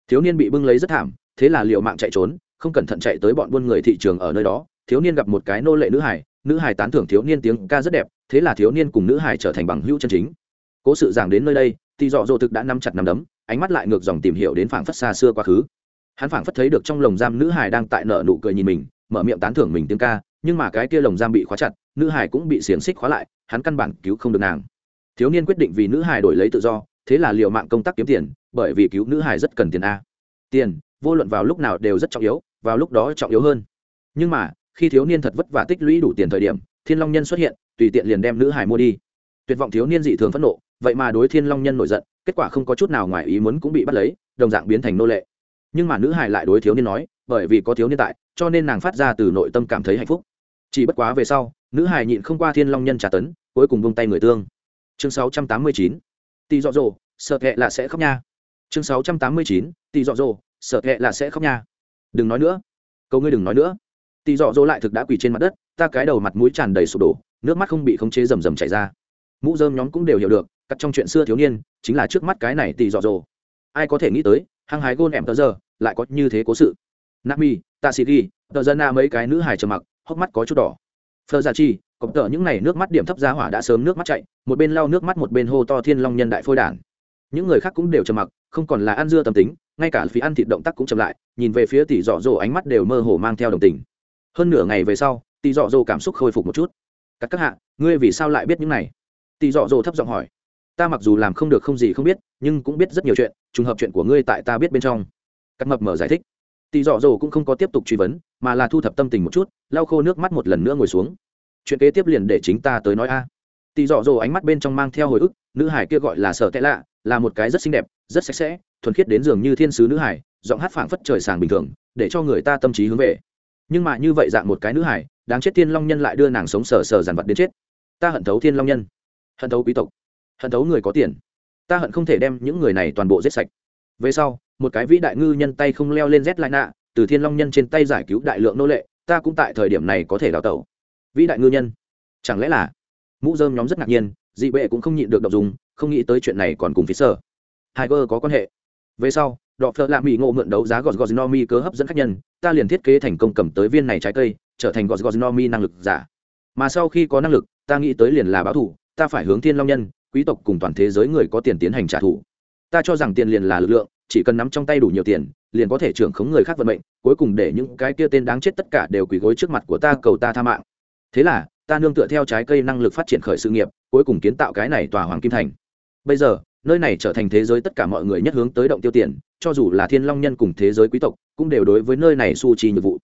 Thiếu niên bị bưng lấy rất thảm, thế là liệu mạng chạy trốn, không cẩn thận chạy tới bọn buôn người thị trường ở nơi đó, thiếu niên gặp một cái nô lệ nữ hải nữ hải tán thưởng thiếu niên tiếng ca rất đẹp, thế là thiếu niên cùng nữ hải trở thành bằng hữu chân chính. Cố sự giảng đến nơi đây, thì dọ dỗ thực đã nắm chặt nắm đấm, ánh mắt lại ngược dòng tìm hiểu đến phảng phất xa xưa quá khứ hắn phảng phất thấy được trong lồng giam nữ hải đang tại nợ nụ cười nhìn mình, mở miệng tán thưởng mình tiếng ca, nhưng mà cái kia lồng giam bị khóa chặt, nữ hải cũng bị xiềng xích khóa lại, hắn căn bản cứu không được nàng. Thiếu niên quyết định vì nữ hải đổi lấy tự do, thế là liệu mạng công tác kiếm tiền, bởi vì cứu nữ hải rất cần tiền a. Tiền, vô luận vào lúc nào đều rất trọng yếu, vào lúc đó trọng yếu hơn. Nhưng mà, khi thiếu niên thật vất vả tích lũy đủ tiền thời điểm, thiên long nhân xuất hiện, tùy tiện liền đem nữ hải mua đi. Tuyệt vọng thiếu niên dị thường phẫn nộ, vậy mà đối thiên long nhân nổi giận, kết quả không có chút nào ngoài ý muốn cũng bị bắt lấy, đồng dạng biến thành nô lệ nhưng mà nữ hải lại đối thiếu niên nói, bởi vì có thiếu niên tại, cho nên nàng phát ra từ nội tâm cảm thấy hạnh phúc. Chỉ bất quá về sau, nữ hải nhịn không qua thiên long nhân trả tấn, cuối cùng vung tay người tương. Chương 689. tỷ dọ dỗ, sợ kệ là sẽ khóc nha. Chương 689. tỷ dọ dỗ, sợ kệ là sẽ khóc nha. Đừng nói nữa. Cầu ngươi đừng nói nữa. Tỷ dọ dỗ lại thực đã quỳ trên mặt đất, ta cái đầu mặt mũi tràn đầy sụp đổ, nước mắt không bị khống chế rầm rầm chảy ra. Mũ dơm nhóm cũng đều hiểu được, cắt trong chuyện xưa thiếu niên, chính là trước mắt cái này tỷ dọ dỗ. Ai có thể nghĩ tới hăng hái gôn em tờ giờ, lại có như thế cố sự. Nami tạ sĩ ghi, tờ dân na mấy cái nữ hài trầm mặc, hốc mắt có chút đỏ. Phờ gia chi, cọp tờ những n à y nước mắt điểm thấp giá hỏa đã sớm nước mắt chạy, một bên lau nước mắt một bên hô to thiên long nhân đại phôi đản. Những người khác cũng đều trầm mặc, không còn là ăn dưa tâm tính, ngay cả phí ăn thịt động tác cũng chậm lại, nhìn về phía tỷ dọ dỗ ánh mắt đều mơ hồ mang theo đồng tình. Hơn nửa ngày về sau, tỷ dọ dỗ cảm xúc khôi phục một chút. Các các hạ, ngươi vì sao lại biết những này? Tỷ dọ dỗ thấp giọng hỏi ta mặc dù làm không được không gì không biết, nhưng cũng biết rất nhiều chuyện, trùng hợp chuyện của ngươi tại ta biết bên trong. Cắt mập mở giải thích. Tỳ dọ dỗ cũng không có tiếp tục truy vấn, mà là thu thập tâm tình một chút, lau khô nước mắt một lần nữa ngồi xuống. Chuyện kế tiếp liền để chính ta tới nói a. À. tỷ dọ dỗ ánh mắt bên trong mang theo hồi ức, nữ hải kia gọi là sở tệ lạ, là một cái rất xinh đẹp, rất sạch sẽ, thuần khiết đến dường như thiên sứ nữ hải, giọng hát phảng phất trời sàng bình thường, để cho người ta tâm trí hướng về. Nhưng mà như vậy dạng một cái nữ hải, đáng chết thiên long nhân lại đưa nàng sống sờ sờ dàn vật đến chết. Ta hận thấu thiên long nhân. Hận thấu quý tộc hận thấu người có tiền. Ta hận không thể đem những người này toàn bộ giết sạch. Về sau, một cái vĩ đại ngư nhân tay không leo lên rét lại nạ từ thiên long nhân trên tay giải cứu đại lượng nô lệ, ta cũng tại thời điểm này có thể đào tẩu. Vĩ đại ngư nhân? Chẳng lẽ là? Mũ dơm nhóm rất ngạc nhiên, dị bệ cũng không nhịn được đọc dùng, không nghĩ tới chuyện này còn cùng phía sở. Tiger có quan hệ. Về sau, đọ phơ lạ mỹ ngộ mượn đấu giá gọt gọt no mi cớ hấp dẫn khách nhân, ta liền thiết kế thành công cầm tới viên này trái cây, trở thành gọt gọt no mi năng lực giả. Mà sau khi có năng lực, ta nghĩ tới liền là báo thủ, ta phải hướng thiên long nhân quý tộc cùng toàn thế giới người có tiền tiến hành trả thù. Ta cho rằng tiền liền là lực lượng, chỉ cần nắm trong tay đủ nhiều tiền, liền có thể trưởng khống người khác vận mệnh, cuối cùng để những cái kia tên đáng chết tất cả đều quỳ gối trước mặt của ta cầu ta tha mạng. Thế là, ta nương tựa theo trái cây năng lực phát triển khởi sự nghiệp, cuối cùng kiến tạo cái này tòa hoàng kim thành. Bây giờ, nơi này trở thành thế giới tất cả mọi người nhất hướng tới động tiêu tiền, cho dù là thiên long nhân cùng thế giới quý tộc, cũng đều đối với nơi này su trì nhiệm vụ.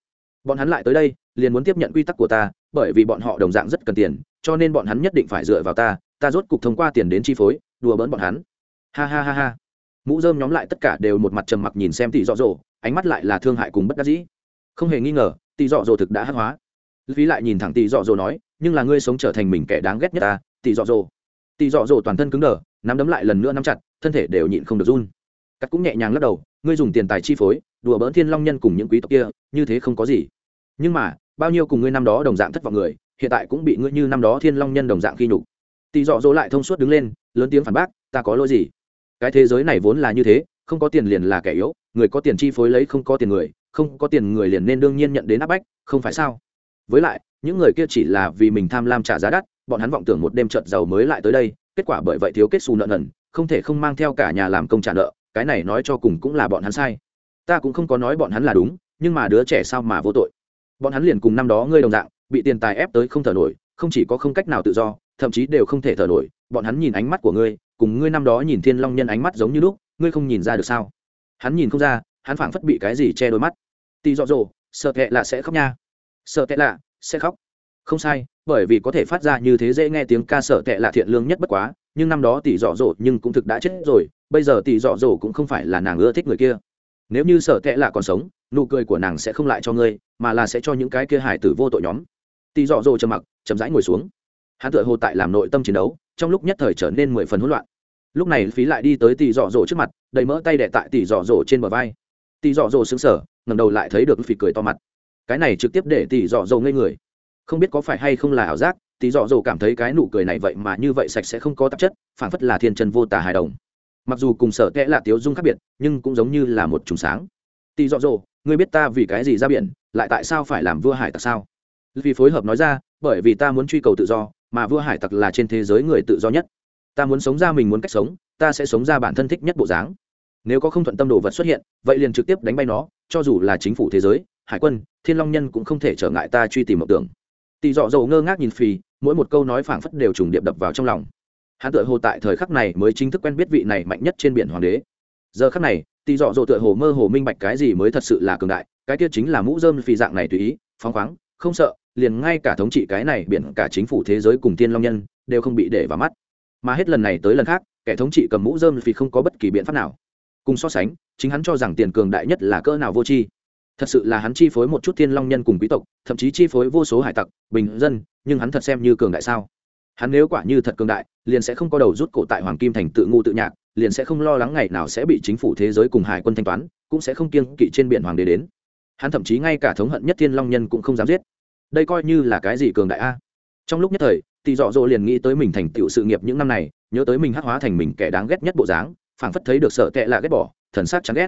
Bọn hắn lại tới đây, liền muốn tiếp nhận quy tắc của ta, bởi vì bọn họ đồng dạng rất cần tiền, cho nên bọn hắn nhất định phải dựa vào ta ta rốt cục thông qua tiền đến chi phối, đùa bỡn bọn hắn. Ha ha ha ha. Mũ dơm nhóm lại tất cả đều một mặt trầm mặc nhìn xem tỷ dọ dỗ, ánh mắt lại là thương hại cùng bất đắc dĩ. Không hề nghi ngờ, tỷ dọ dỗ thực đã hát hóa. Phí lại nhìn thẳng tỷ dọ dỗ nói, nhưng là ngươi sống trở thành mình kẻ đáng ghét nhất ta, tỷ dọ dỗ. Tỷ dọ dỗ toàn thân cứng đờ, nắm đấm lại lần nữa nắm chặt, thân thể đều nhịn không được run. Cắt cũng nhẹ nhàng lắc đầu, ngươi dùng tiền tài chi phối, đùa bỡn thiên long nhân cùng những quý tộc kia, như thế không có gì. Nhưng mà, bao nhiêu cùng ngươi năm đó đồng dạng thất vọng người, hiện tại cũng bị ngươi như năm đó thiên long nhân đồng dạng khi nhục tỳ dọ dỗ lại thông suốt đứng lên, lớn tiếng phản bác, ta có lỗi gì? Cái thế giới này vốn là như thế, không có tiền liền là kẻ yếu, người có tiền chi phối lấy không có tiền người, không có tiền người liền nên đương nhiên nhận đến áp bách, không phải sao? Với lại, những người kia chỉ là vì mình tham lam trả giá đắt, bọn hắn vọng tưởng một đêm trợt giàu mới lại tới đây, kết quả bởi vậy thiếu kết xù nợ nần, không thể không mang theo cả nhà làm công trả nợ, cái này nói cho cùng cũng là bọn hắn sai. Ta cũng không có nói bọn hắn là đúng, nhưng mà đứa trẻ sao mà vô tội? Bọn hắn liền cùng năm đó ngươi đồng dạng, bị tiền tài ép tới không thở nổi, không chỉ có không cách nào tự do thậm chí đều không thể thở nổi, bọn hắn nhìn ánh mắt của ngươi, cùng ngươi năm đó nhìn thiên long nhân ánh mắt giống như lúc, ngươi không nhìn ra được sao? Hắn nhìn không ra, hắn phảng phất bị cái gì che đôi mắt. Tì dọ dỗ, sợ tệ lạ sẽ khóc nha. Sợ tệ lạ, sẽ khóc. Không sai, bởi vì có thể phát ra như thế dễ nghe tiếng ca sợ tệ lạ thiện lương nhất bất quá, nhưng năm đó tỷ dọ dỗ nhưng cũng thực đã chết rồi, bây giờ tỷ dọ dỗ cũng không phải là nàng ưa thích người kia. Nếu như sợ tệ lạ còn sống, nụ cười của nàng sẽ không lại cho ngươi, mà là sẽ cho những cái kia hải tử vô tội nhóm. Tỷ dọ dỗ trầm mặc, chậm rãi ngồi xuống hắn tựa hồ tại làm nội tâm chiến đấu, trong lúc nhất thời trở nên mười phần hỗn loạn. Lúc này phí lại đi tới tỷ dọ dỗ trước mặt, đầy mỡ tay đệ tại tỷ dọ dỗ trên bờ vai. Tỷ dọ dỗ xứng sở ngầm đầu lại thấy được phì cười to mặt. Cái này trực tiếp để tỷ dọ dỗ ngây người. Không biết có phải hay không là ảo giác, tỷ dọ dỗ cảm thấy cái nụ cười này vậy mà như vậy sạch sẽ không có tạp chất, phản phất là thiên chân vô tả hài đồng. Mặc dù cùng sở kẽ là tiếu dung khác biệt, nhưng cũng giống như là một trùng sáng. Tỷ dọ dỗ ngươi biết ta vì cái gì ra biển, lại tại sao phải làm vua hải tặc sao? Vì phối hợp nói ra, bởi vì ta muốn truy cầu tự do mà vua hải tặc là trên thế giới người tự do nhất. Ta muốn sống ra mình muốn cách sống, ta sẽ sống ra bản thân thích nhất bộ dáng. Nếu có không thuận tâm đồ vật xuất hiện, vậy liền trực tiếp đánh bay nó, cho dù là chính phủ thế giới, hải quân, thiên long nhân cũng không thể trở ngại ta truy tìm mộng tưởng. Tỳ dọ dầu ngơ ngác nhìn phì, mỗi một câu nói phảng phất đều trùng điệp đập vào trong lòng. Hắn tựa hồ tại thời khắc này mới chính thức quen biết vị này mạnh nhất trên biển hoàng đế. Giờ khắc này tỳ dọ dầu tựa hồ mơ hồ minh bạch cái gì mới thật sự là cường đại, cái kia chính là mũ dơm phì dạng này tùy ý, phóng khoáng, không sợ liền ngay cả thống trị cái này biển, cả chính phủ thế giới cùng tiên long nhân, đều không bị để vào mắt. Mà hết lần này tới lần khác, kẻ thống trị cầm mũ dơm vì không có bất kỳ biện pháp nào. Cùng so sánh, chính hắn cho rằng tiền cường đại nhất là cỡ nào vô tri. Thật sự là hắn chi phối một chút thiên long nhân cùng quý tộc, thậm chí chi phối vô số hải tặc, bình dân, nhưng hắn thật xem như cường đại sao? Hắn nếu quả như thật cường đại, liền sẽ không có đầu rút cổ tại hoàng kim thành tự ngu tự nhạc, liền sẽ không lo lắng ngày nào sẽ bị chính phủ thế giới cùng hải quân thanh toán, cũng sẽ không kiêng kỵ trên biển hoàng đế đến. Hắn thậm chí ngay cả thống hận nhất thiên long nhân cũng không dám giết đây coi như là cái gì cường đại a? À? Trong lúc nhất thời, tỷ dọ dỗ liền nghĩ tới mình thành tựu sự nghiệp những năm này, nhớ tới mình hắc hóa thành mình kẻ đáng ghét nhất bộ dáng, phảng phất thấy được sợ tệ là ghét bỏ, thần sắc chán ghét.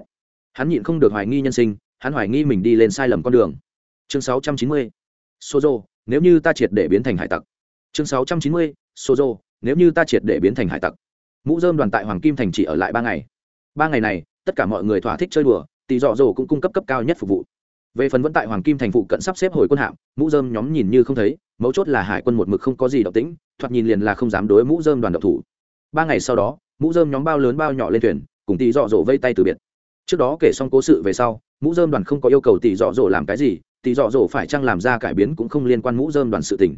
Hắn nhịn không được hoài nghi nhân sinh, hắn hoài nghi mình đi lên sai lầm con đường. Chương 690. sozo, nếu như ta triệt để biến thành hải tặc. Chương 690. sozo, nếu như ta triệt để biến thành hải tặc. Mũ dơm đoàn tại hoàng kim thành chỉ ở lại ba ngày. Ba ngày này, tất cả mọi người thỏa thích chơi đùa, tỷ dọ dỗ cũng cung cấp cấp cao nhất phục vụ về phần vẫn tại hoàng kim thành phụ cận sắp xếp hồi quân hạm, mũ dơm nhóm nhìn như không thấy, mấu chốt là hải quân một mực không có gì động tĩnh, thoạt nhìn liền là không dám đối mũ dơm đoàn độc thủ. Ba ngày sau đó, mũ dơm nhóm bao lớn bao nhỏ lên thuyền, cùng tỷ dọ dỗ vây tay từ biệt. Trước đó kể xong cố sự về sau, mũ dơm đoàn không có yêu cầu tỷ dọ dỗ làm cái gì, tỷ dọ dỗ phải chăng làm ra cải biến cũng không liên quan mũ dơm đoàn sự tình.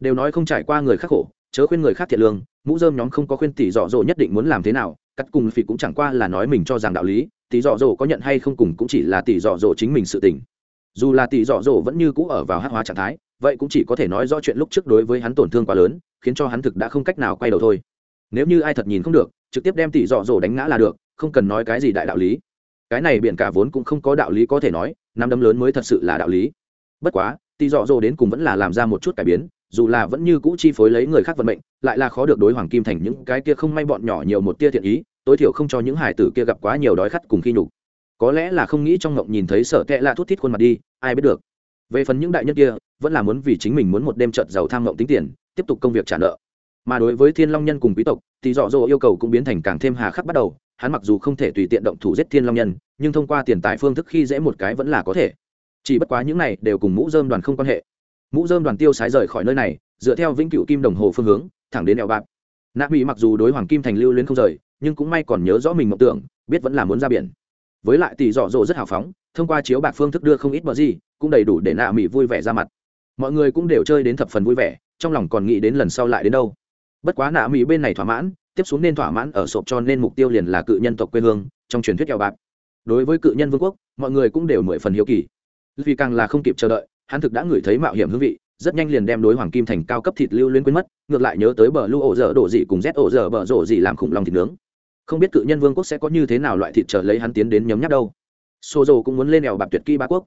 Đều nói không trải qua người khác khổ, chớ khuyên người khác thiệt lương, mũ dơm nhóm không có khuyên tỷ dọ dỗ nhất định muốn làm thế nào, cắt cùng phỉ cũng chẳng qua là nói mình cho rằng đạo lý, tỷ dọ dỗ có nhận hay không cùng cũng chỉ là tỷ dọ dỗ chính mình sự tình dù là tỷ dọ dỗ vẫn như cũ ở vào hát hóa trạng thái, vậy cũng chỉ có thể nói rõ chuyện lúc trước đối với hắn tổn thương quá lớn, khiến cho hắn thực đã không cách nào quay đầu thôi. Nếu như ai thật nhìn không được, trực tiếp đem tỷ dọ dỗ đánh ngã là được, không cần nói cái gì đại đạo lý. Cái này biển cả vốn cũng không có đạo lý có thể nói, năm đấm lớn mới thật sự là đạo lý. Bất quá, tỷ dọ dỗ đến cùng vẫn là làm ra một chút cải biến, dù là vẫn như cũ chi phối lấy người khác vận mệnh, lại là khó được đối hoàng kim thành những cái kia không may bọn nhỏ nhiều một tia thiện ý, tối thiểu không cho những hải tử kia gặp quá nhiều đói khát cùng khi nhục có lẽ là không nghĩ trong ngộng nhìn thấy sợ tệ lạ thút thít khuôn mặt đi, ai biết được. Về phần những đại nhân kia, vẫn là muốn vì chính mình muốn một đêm trợt giàu tham ngộng tính tiền, tiếp tục công việc trả nợ. Mà đối với thiên long nhân cùng quý tộc, thì dọ dỗ yêu cầu cũng biến thành càng thêm hà khắc bắt đầu, hắn mặc dù không thể tùy tiện động thủ giết thiên long nhân, nhưng thông qua tiền tài phương thức khi dễ một cái vẫn là có thể. Chỉ bất quá những này đều cùng mũ dơm đoàn không quan hệ. Mũ dơm đoàn tiêu sái rời khỏi nơi này, dựa theo vĩnh cựu kim đồng hồ phương hướng, thẳng đến đèo bạc. Nạ mỹ mặc dù đối hoàng kim thành lưu luyến không rời, nhưng cũng may còn nhớ rõ mình mộng tưởng, biết vẫn là muốn ra biển với lại tỷ dọ dỗ rất hào phóng, thông qua chiếu bạc phương thức đưa không ít bờ gì, cũng đầy đủ để nạ mỹ vui vẻ ra mặt. Mọi người cũng đều chơi đến thập phần vui vẻ, trong lòng còn nghĩ đến lần sau lại đến đâu. Bất quá nạ mỹ bên này thỏa mãn, tiếp xuống nên thỏa mãn ở sộp cho nên mục tiêu liền là cự nhân tộc quê hương, trong truyền thuyết kẹo bạc. Đối với cự nhân vương quốc, mọi người cũng đều mười phần hiếu kỳ. Vì càng là không kịp chờ đợi, hắn thực đã ngửi thấy mạo hiểm hương vị, rất nhanh liền đem đối hoàng kim thành cao cấp thịt lưu liên quên mất, ngược lại nhớ tới bờ lưu ổ dở đổ dị cùng rét ổ dở bờ rổ dị làm khủng long thịt nướng không biết cự nhân vương quốc sẽ có như thế nào loại thịt trở lấy hắn tiến đến nhấm nháp đâu. Xô dầu cũng muốn lên đèo bạc tuyệt kỹ ba quốc.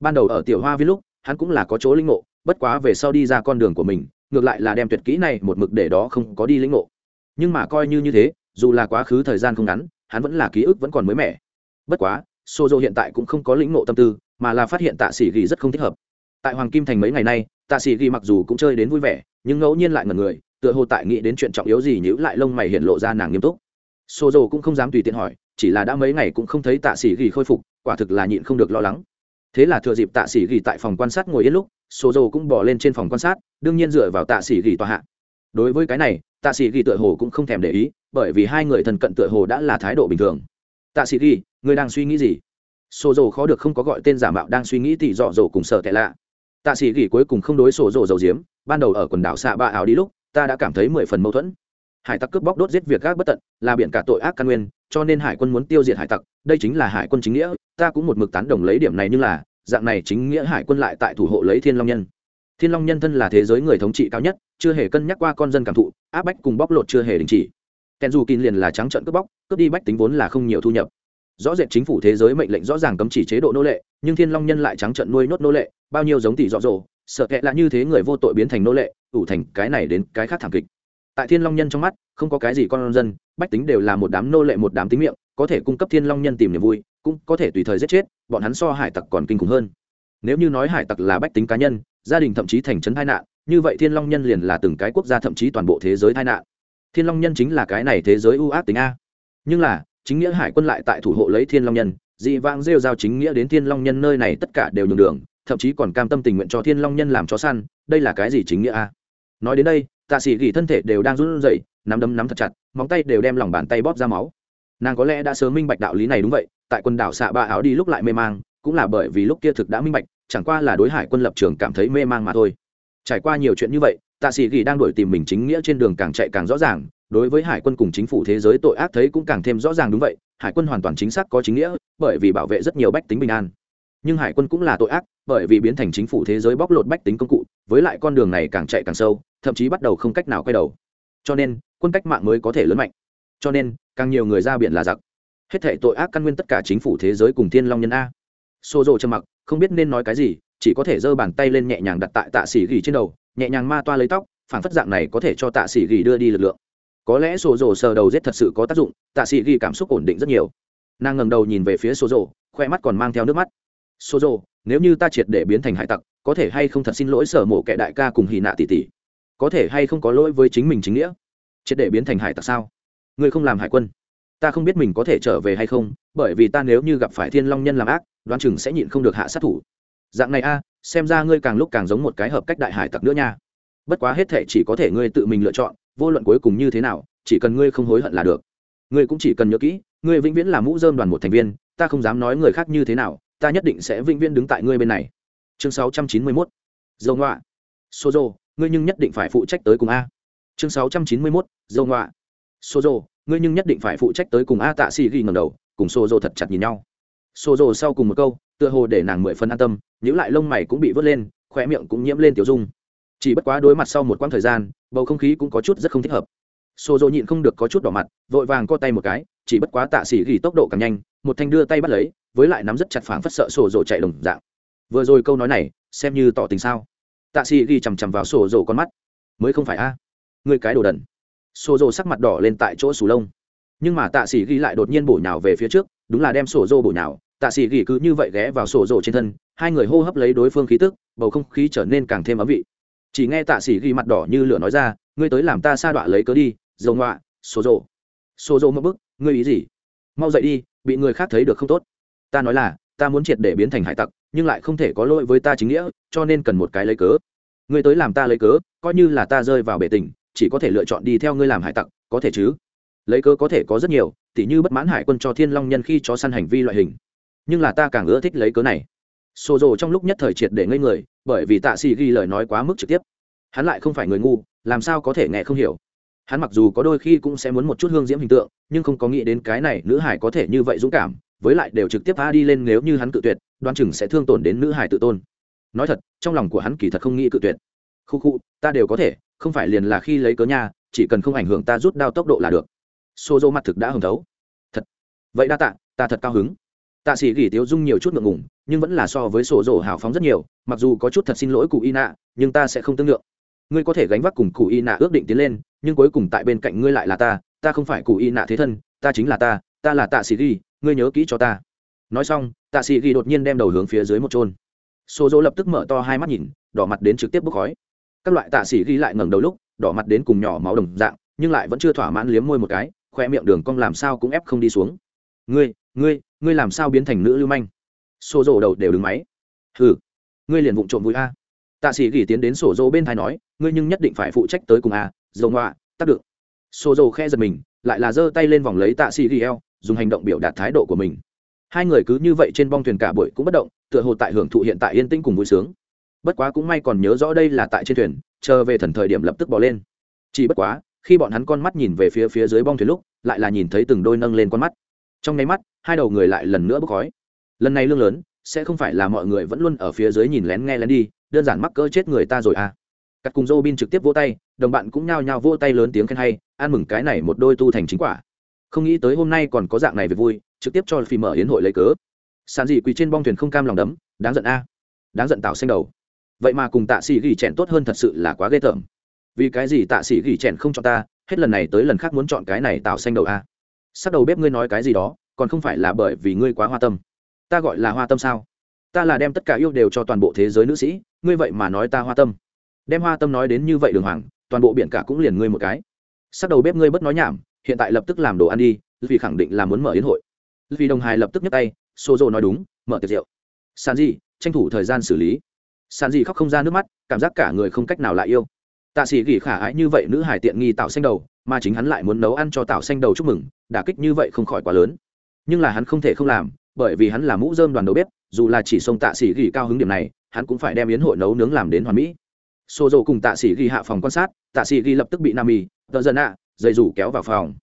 Ban đầu ở tiểu hoa viên lúc, hắn cũng là có chỗ linh ngộ, bất quá về sau đi ra con đường của mình, ngược lại là đem tuyệt kỹ này một mực để đó không có đi linh ngộ. Nhưng mà coi như như thế, dù là quá khứ thời gian không ngắn, hắn vẫn là ký ức vẫn còn mới mẻ. Bất quá xô dầu hiện tại cũng không có lĩnh ngộ tâm tư, mà là phát hiện tạ sĩ ghi rất không thích hợp. Tại hoàng kim thành mấy ngày nay, tạ sĩ ghi mặc dù cũng chơi đến vui vẻ, nhưng ngẫu nhiên lại ngần người, tựa hồ tại nghĩ đến chuyện trọng yếu gì nhữ lại lông mày hiện lộ ra nàng nghiêm túc xô dầu cũng không dám tùy tiện hỏi, chỉ là đã mấy ngày cũng không thấy tạ sĩ ghi khôi phục, quả thực là nhịn không được lo lắng. Thế là thừa dịp tạ sĩ ghi tại phòng quan sát ngồi yên lúc xô dầu cũng bỏ lên trên phòng quan sát, đương nhiên dựa vào tạ sĩ ghi tòa hạ. Đối với cái này, tạ sĩ ghi tựa hồ cũng không thèm để ý, bởi vì hai người thần cận tựa hồ đã là thái độ bình thường. Tạ sĩ ghi người đang suy nghĩ gì? Xô dầu khó được không có gọi tên giả mạo đang suy nghĩ tỉ dọ dầu cùng sợ tệ lạ. Tạ sĩ ghi cuối cùng không đối Sô dầu dầu diếm ban đầu ở quần đảo xạ ba áo đi lúc, ta đã cảm thấy mười phần mâu thuẫn hải tặc cướp bóc đốt giết việc gác bất tận, là biển cả tội ác căn nguyên, cho nên hải quân muốn tiêu diệt hải tặc, đây chính là hải quân chính nghĩa, ta cũng một mực tán đồng lấy điểm này nhưng là, dạng này chính nghĩa hải quân lại tại thủ hộ lấy thiên long nhân. Thiên long nhân thân là thế giới người thống trị cao nhất, chưa hề cân nhắc qua con dân cảm thụ, áp bách cùng bóc lột chưa hề đình chỉ. Kèn dù kín liền là trắng trận cướp bóc, cướp đi bách tính vốn là không nhiều thu nhập. Rõ rệt chính phủ thế giới mệnh lệnh rõ ràng cấm chỉ chế độ nô lệ, nhưng thiên long nhân lại trắng trận nuôi nốt nô lệ, bao nhiêu giống tỷ rõ rồ, sợ kệ là như thế người vô tội biến thành nô lệ, ủ thành cái này đến cái khác thảm kịch tại thiên long nhân trong mắt, không có cái gì con dân, bách tính đều là một đám nô lệ một đám tính miệng, có thể cung cấp thiên long nhân tìm niềm vui, cũng có thể tùy thời giết chết, bọn hắn so hải tặc còn kinh khủng hơn. Nếu như nói hải tặc là bách tính cá nhân, gia đình thậm chí thành trấn tai nạn, như vậy thiên long nhân liền là từng cái quốc gia thậm chí toàn bộ thế giới tai nạn. Thiên long nhân chính là cái này thế giới ưu ác tính a. Nhưng là, chính nghĩa hải quân lại tại thủ hộ lấy thiên long nhân, dị vãng rêu giao chính nghĩa đến thiên long nhân nơi này tất cả đều nhường đường, thậm chí còn cam tâm tình nguyện cho thiên long nhân làm chó săn, đây là cái gì chính nghĩa a? Nói đến đây tạ sĩ gỉ thân thể đều đang run rẩy, nắm đấm nắm thật chặt, móng tay đều đem lòng bàn tay bóp ra máu. Nàng có lẽ đã sớm minh bạch đạo lý này đúng vậy, tại quần đảo xạ ba áo đi lúc lại mê mang, cũng là bởi vì lúc kia thực đã minh bạch, chẳng qua là đối hải quân lập trường cảm thấy mê mang mà thôi. Trải qua nhiều chuyện như vậy, tạ sĩ gỉ đang đổi tìm mình chính nghĩa trên đường càng chạy càng rõ ràng, đối với hải quân cùng chính phủ thế giới tội ác thấy cũng càng thêm rõ ràng đúng vậy, hải quân hoàn toàn chính xác có chính nghĩa, bởi vì bảo vệ rất nhiều bách tính bình an. Nhưng hải quân cũng là tội ác, bởi vì biến thành chính phủ thế giới bóc lột bách tính công cụ, với lại con đường này càng chạy càng sâu thậm chí bắt đầu không cách nào quay đầu. Cho nên, quân cách mạng mới có thể lớn mạnh. Cho nên, càng nhiều người ra biển là giặc. Hết thể tội ác căn nguyên tất cả chính phủ thế giới cùng thiên long nhân a. Xô rộ trầm mặc, không biết nên nói cái gì, chỉ có thể giơ bàn tay lên nhẹ nhàng đặt tại tạ xỉ gỉ trên đầu, nhẹ nhàng ma toa lấy tóc phản phất dạng này có thể cho tạ xỉ gỉ đưa đi lực lượng. Có lẽ sổ rồ sờ đầu rết thật sự có tác dụng, tạ sĩ ghi cảm xúc ổn định rất nhiều. Nàng ngầm đầu nhìn về phía sổ rồ khoe mắt còn mang theo nước mắt. Sổ rồ nếu như ta triệt để biến thành hải tặc, có thể hay không thật xin lỗi sở mộ kẻ đại ca cùng hì nạ tỷ tỷ? Có thể hay không có lỗi với chính mình chính nghĩa? Triệt để biến thành hải tặc sao? Ngươi không làm hải quân, ta không biết mình có thể trở về hay không, bởi vì ta nếu như gặp phải thiên long nhân làm ác, đoán chừng sẽ nhịn không được hạ sát thủ. Dạng này a, xem ra ngươi càng lúc càng giống một cái hợp cách đại hải tặc nữa nha. Bất quá hết thể chỉ có thể ngươi tự mình lựa chọn, vô luận cuối cùng như thế nào, chỉ cần ngươi không hối hận là được. Ngươi cũng chỉ cần nhớ kỹ, ngươi vĩnh viễn là mũ dơm đoàn một thành viên, ta không dám nói người khác như thế nào, ta nhất định sẽ vĩnh viễn đứng tại ngươi bên này. Chương 691. dầu ngoạ sô dô ngươi nhưng nhất định phải phụ trách tới cùng a. Chương 691. dâu ngoạ sô dô ngươi nhưng nhất định phải phụ trách tới cùng a tạ xì ghi ngầm đầu, cùng sô dô thật chặt nhìn nhau. Sô dô sau cùng một câu, tựa hồ để nàng mười phân an tâm nhữ lại lông mày cũng bị vớt lên khỏe miệng cũng nhiễm lên tiểu dung. Chỉ bất quá đối mặt sau một quãng thời gian, bầu không khí cũng có chút rất không thích hợp. Xô dỗ nhịn không được có chút đỏ mặt, vội vàng co tay một cái, chỉ bất quá tạ xỉ ghi tốc độ càng nhanh, một thanh đưa tay bắt lấy, với lại nắm rất chặt phảng phất sợ sổ rồ chạy đồng dạng. Vừa rồi câu nói này, xem như tỏ tình sao? Tạ xì ghi chằm chằm vào sổ rồ con mắt. Mới không phải a? À? người cái đồ đần. Sổ rồ sắc mặt đỏ lên tại chỗ sù lông. Nhưng mà tạ xì ghi lại đột nhiên bổ nhào về phía trước, đúng là đem sổ rồ bổ nhào. Tạ xì ghi cứ như vậy ghé vào sổ rồ trên thân, hai người hô hấp lấy đối phương khí tức, bầu không khí trở nên càng thêm ấm vị. Chỉ nghe tạ sĩ ghi mặt đỏ như lửa nói ra, ngươi tới làm ta sa đọa lấy cớ đi, dầu ngoạ sổ rồ. Sổ rồ mất bức, ngươi ý gì? Mau dậy đi, bị người khác thấy được không tốt. Ta nói là, ta muốn triệt để biến thành hải tặc nhưng lại không thể có lỗi với ta chính nghĩa, cho nên cần một cái lấy cớ. Ngươi tới làm ta lấy cớ, coi như là ta rơi vào bể tình, chỉ có thể lựa chọn đi theo ngươi làm hải tặc, có thể chứ? Lấy cớ có thể có rất nhiều, tỉ như bất mãn hải quân cho thiên long nhân khi cho săn hành vi loại hình. Nhưng là ta càng ưa thích lấy cớ này. Xô rồ trong lúc nhất thời triệt để ngây người, bởi vì tạ sĩ ghi lời nói quá mức trực tiếp. Hắn lại không phải người ngu, làm sao có thể nghe không hiểu? Hắn mặc dù có đôi khi cũng sẽ muốn một chút hương diễm hình tượng, nhưng không có nghĩ đến cái này nữ hải có thể như vậy dũng cảm, với lại đều trực tiếp a đi lên nếu như hắn cự tuyệt. Đoán chừng sẽ thương tổn đến nữ hải tự tôn. Nói thật trong lòng của hắn kỳ thật không nghĩ cự tuyệt. Khu khu ta đều có thể không phải liền là khi lấy cớ nhà, chỉ cần không ảnh hưởng ta rút đao tốc độ là được. Xô dô mặt thực đã hồng thấu. Thật. Vậy đa tạ ta thật cao hứng. Tạ sĩ gỉ tiếu dung nhiều chút ngượng ngủng nhưng vẫn là so với sổ dỗ hào phóng rất nhiều mặc dù có chút thật xin lỗi cụ y nạ nhưng ta sẽ không tương lượng. Ngươi có thể gánh vác cùng cụ y nạ ước định tiến lên nhưng cuối cùng tại bên cạnh ngươi lại là ta ta không phải cụ y nạ thế thân ta chính là ta ta là tạ sĩ gỉ. ngươi nhớ kỹ cho ta. Nói xong tạ sĩ ghi đột nhiên đem đầu hướng phía dưới một trôn sổ dỗ lập tức mở to hai mắt nhìn, đỏ mặt đến trực tiếp bốc khói. Các loại tạ sĩ ghi lại ngẩng đầu lúc, đỏ mặt đến cùng nhỏ máu đồng dạng, nhưng lại vẫn chưa thỏa mãn liếm môi một cái khoe miệng đường cong làm sao cũng ép không đi xuống. Ngươi ngươi ngươi làm sao biến thành nữ lưu manh? Xô rộ đầu đều đứng máy. Hừ, ngươi liền vụng trộm vui a. Tạ sĩ gỉ tiến đến sổ dô bên thai nói, ngươi nhưng nhất định phải phụ trách tới cùng a, dầu ngoạ tắt được. Sổ dô khe giật mình, lại là giơ tay lên vòng lấy tạ sĩ gỉ eo, dùng hành động biểu đạt thái độ của mình hai người cứ như vậy trên bong thuyền cả buổi cũng bất động, tựa hồ tại hưởng thụ hiện tại yên tĩnh cùng vui sướng. Bất quá cũng may còn nhớ rõ đây là tại trên thuyền, chờ về thần thời điểm lập tức bỏ lên. Chỉ bất quá, khi bọn hắn con mắt nhìn về phía phía dưới bong thuyền lúc, lại là nhìn thấy từng đôi nâng lên con mắt. Trong nháy mắt, hai đầu người lại lần nữa bốc khói. Lần này lương lớn, sẽ không phải là mọi người vẫn luôn ở phía dưới nhìn lén nghe lén đi, đơn giản mắc cỡ chết người ta rồi à. Cắt cùng dô bin trực tiếp vỗ tay, đồng bạn cũng nhao nhao vỗ tay lớn tiếng khen hay, ăn mừng cái này một đôi tu thành chính quả. Không nghĩ tới hôm nay còn có dạng này về vui trực tiếp cho phim mở hiến hội lấy cớ. Sàn dị quỳ trên bong thuyền không cam lòng đấm, đáng giận a. Đáng giận tạo xanh đầu. Vậy mà cùng tạ sĩ gỉ chèn tốt hơn thật sự là quá ghê tởm. Vì cái gì tạ sĩ gỉ chèn không chọn ta, hết lần này tới lần khác muốn chọn cái này tạo xanh đầu a. Sắc đầu bếp ngươi nói cái gì đó, còn không phải là bởi vì ngươi quá hoa tâm. Ta gọi là hoa tâm sao? Ta là đem tất cả yêu đều cho toàn bộ thế giới nữ sĩ, ngươi vậy mà nói ta hoa tâm. Đem hoa tâm nói đến như vậy đường hoàng, toàn bộ biển cả cũng liền ngươi một cái. Sắc đầu bếp ngươi bất nói nhảm, hiện tại lập tức làm đồ ăn đi, vì khẳng định là muốn mở yến hội vì đồng hài lập tức nhấc tay xô rộ nói đúng, mở tiệc rượu. Sàn gì tranh thủ thời gian xử lý. Sàn gì khóc không ra nước mắt, cảm giác cả người không cách nào lại yêu. Tạ sĩ gỉ khả ái như vậy nữ hải tiện nghi tạo xanh đầu, mà chính hắn lại muốn nấu ăn cho tạo xanh đầu chúc mừng, đả kích như vậy không khỏi quá lớn. Nhưng là hắn không thể không làm, bởi vì hắn là mũ dơm đoàn đầu bếp, dù là chỉ sông tạ sĩ gỉ cao hứng điểm này, hắn cũng phải đem yến hội nấu nướng làm đến hoàn mỹ. Xô rộ cùng tạ sĩ ghi hạ phòng quan sát, tạ sĩ ghi lập tức bị nam mì tờ dân ạ dây rủ kéo vào phòng.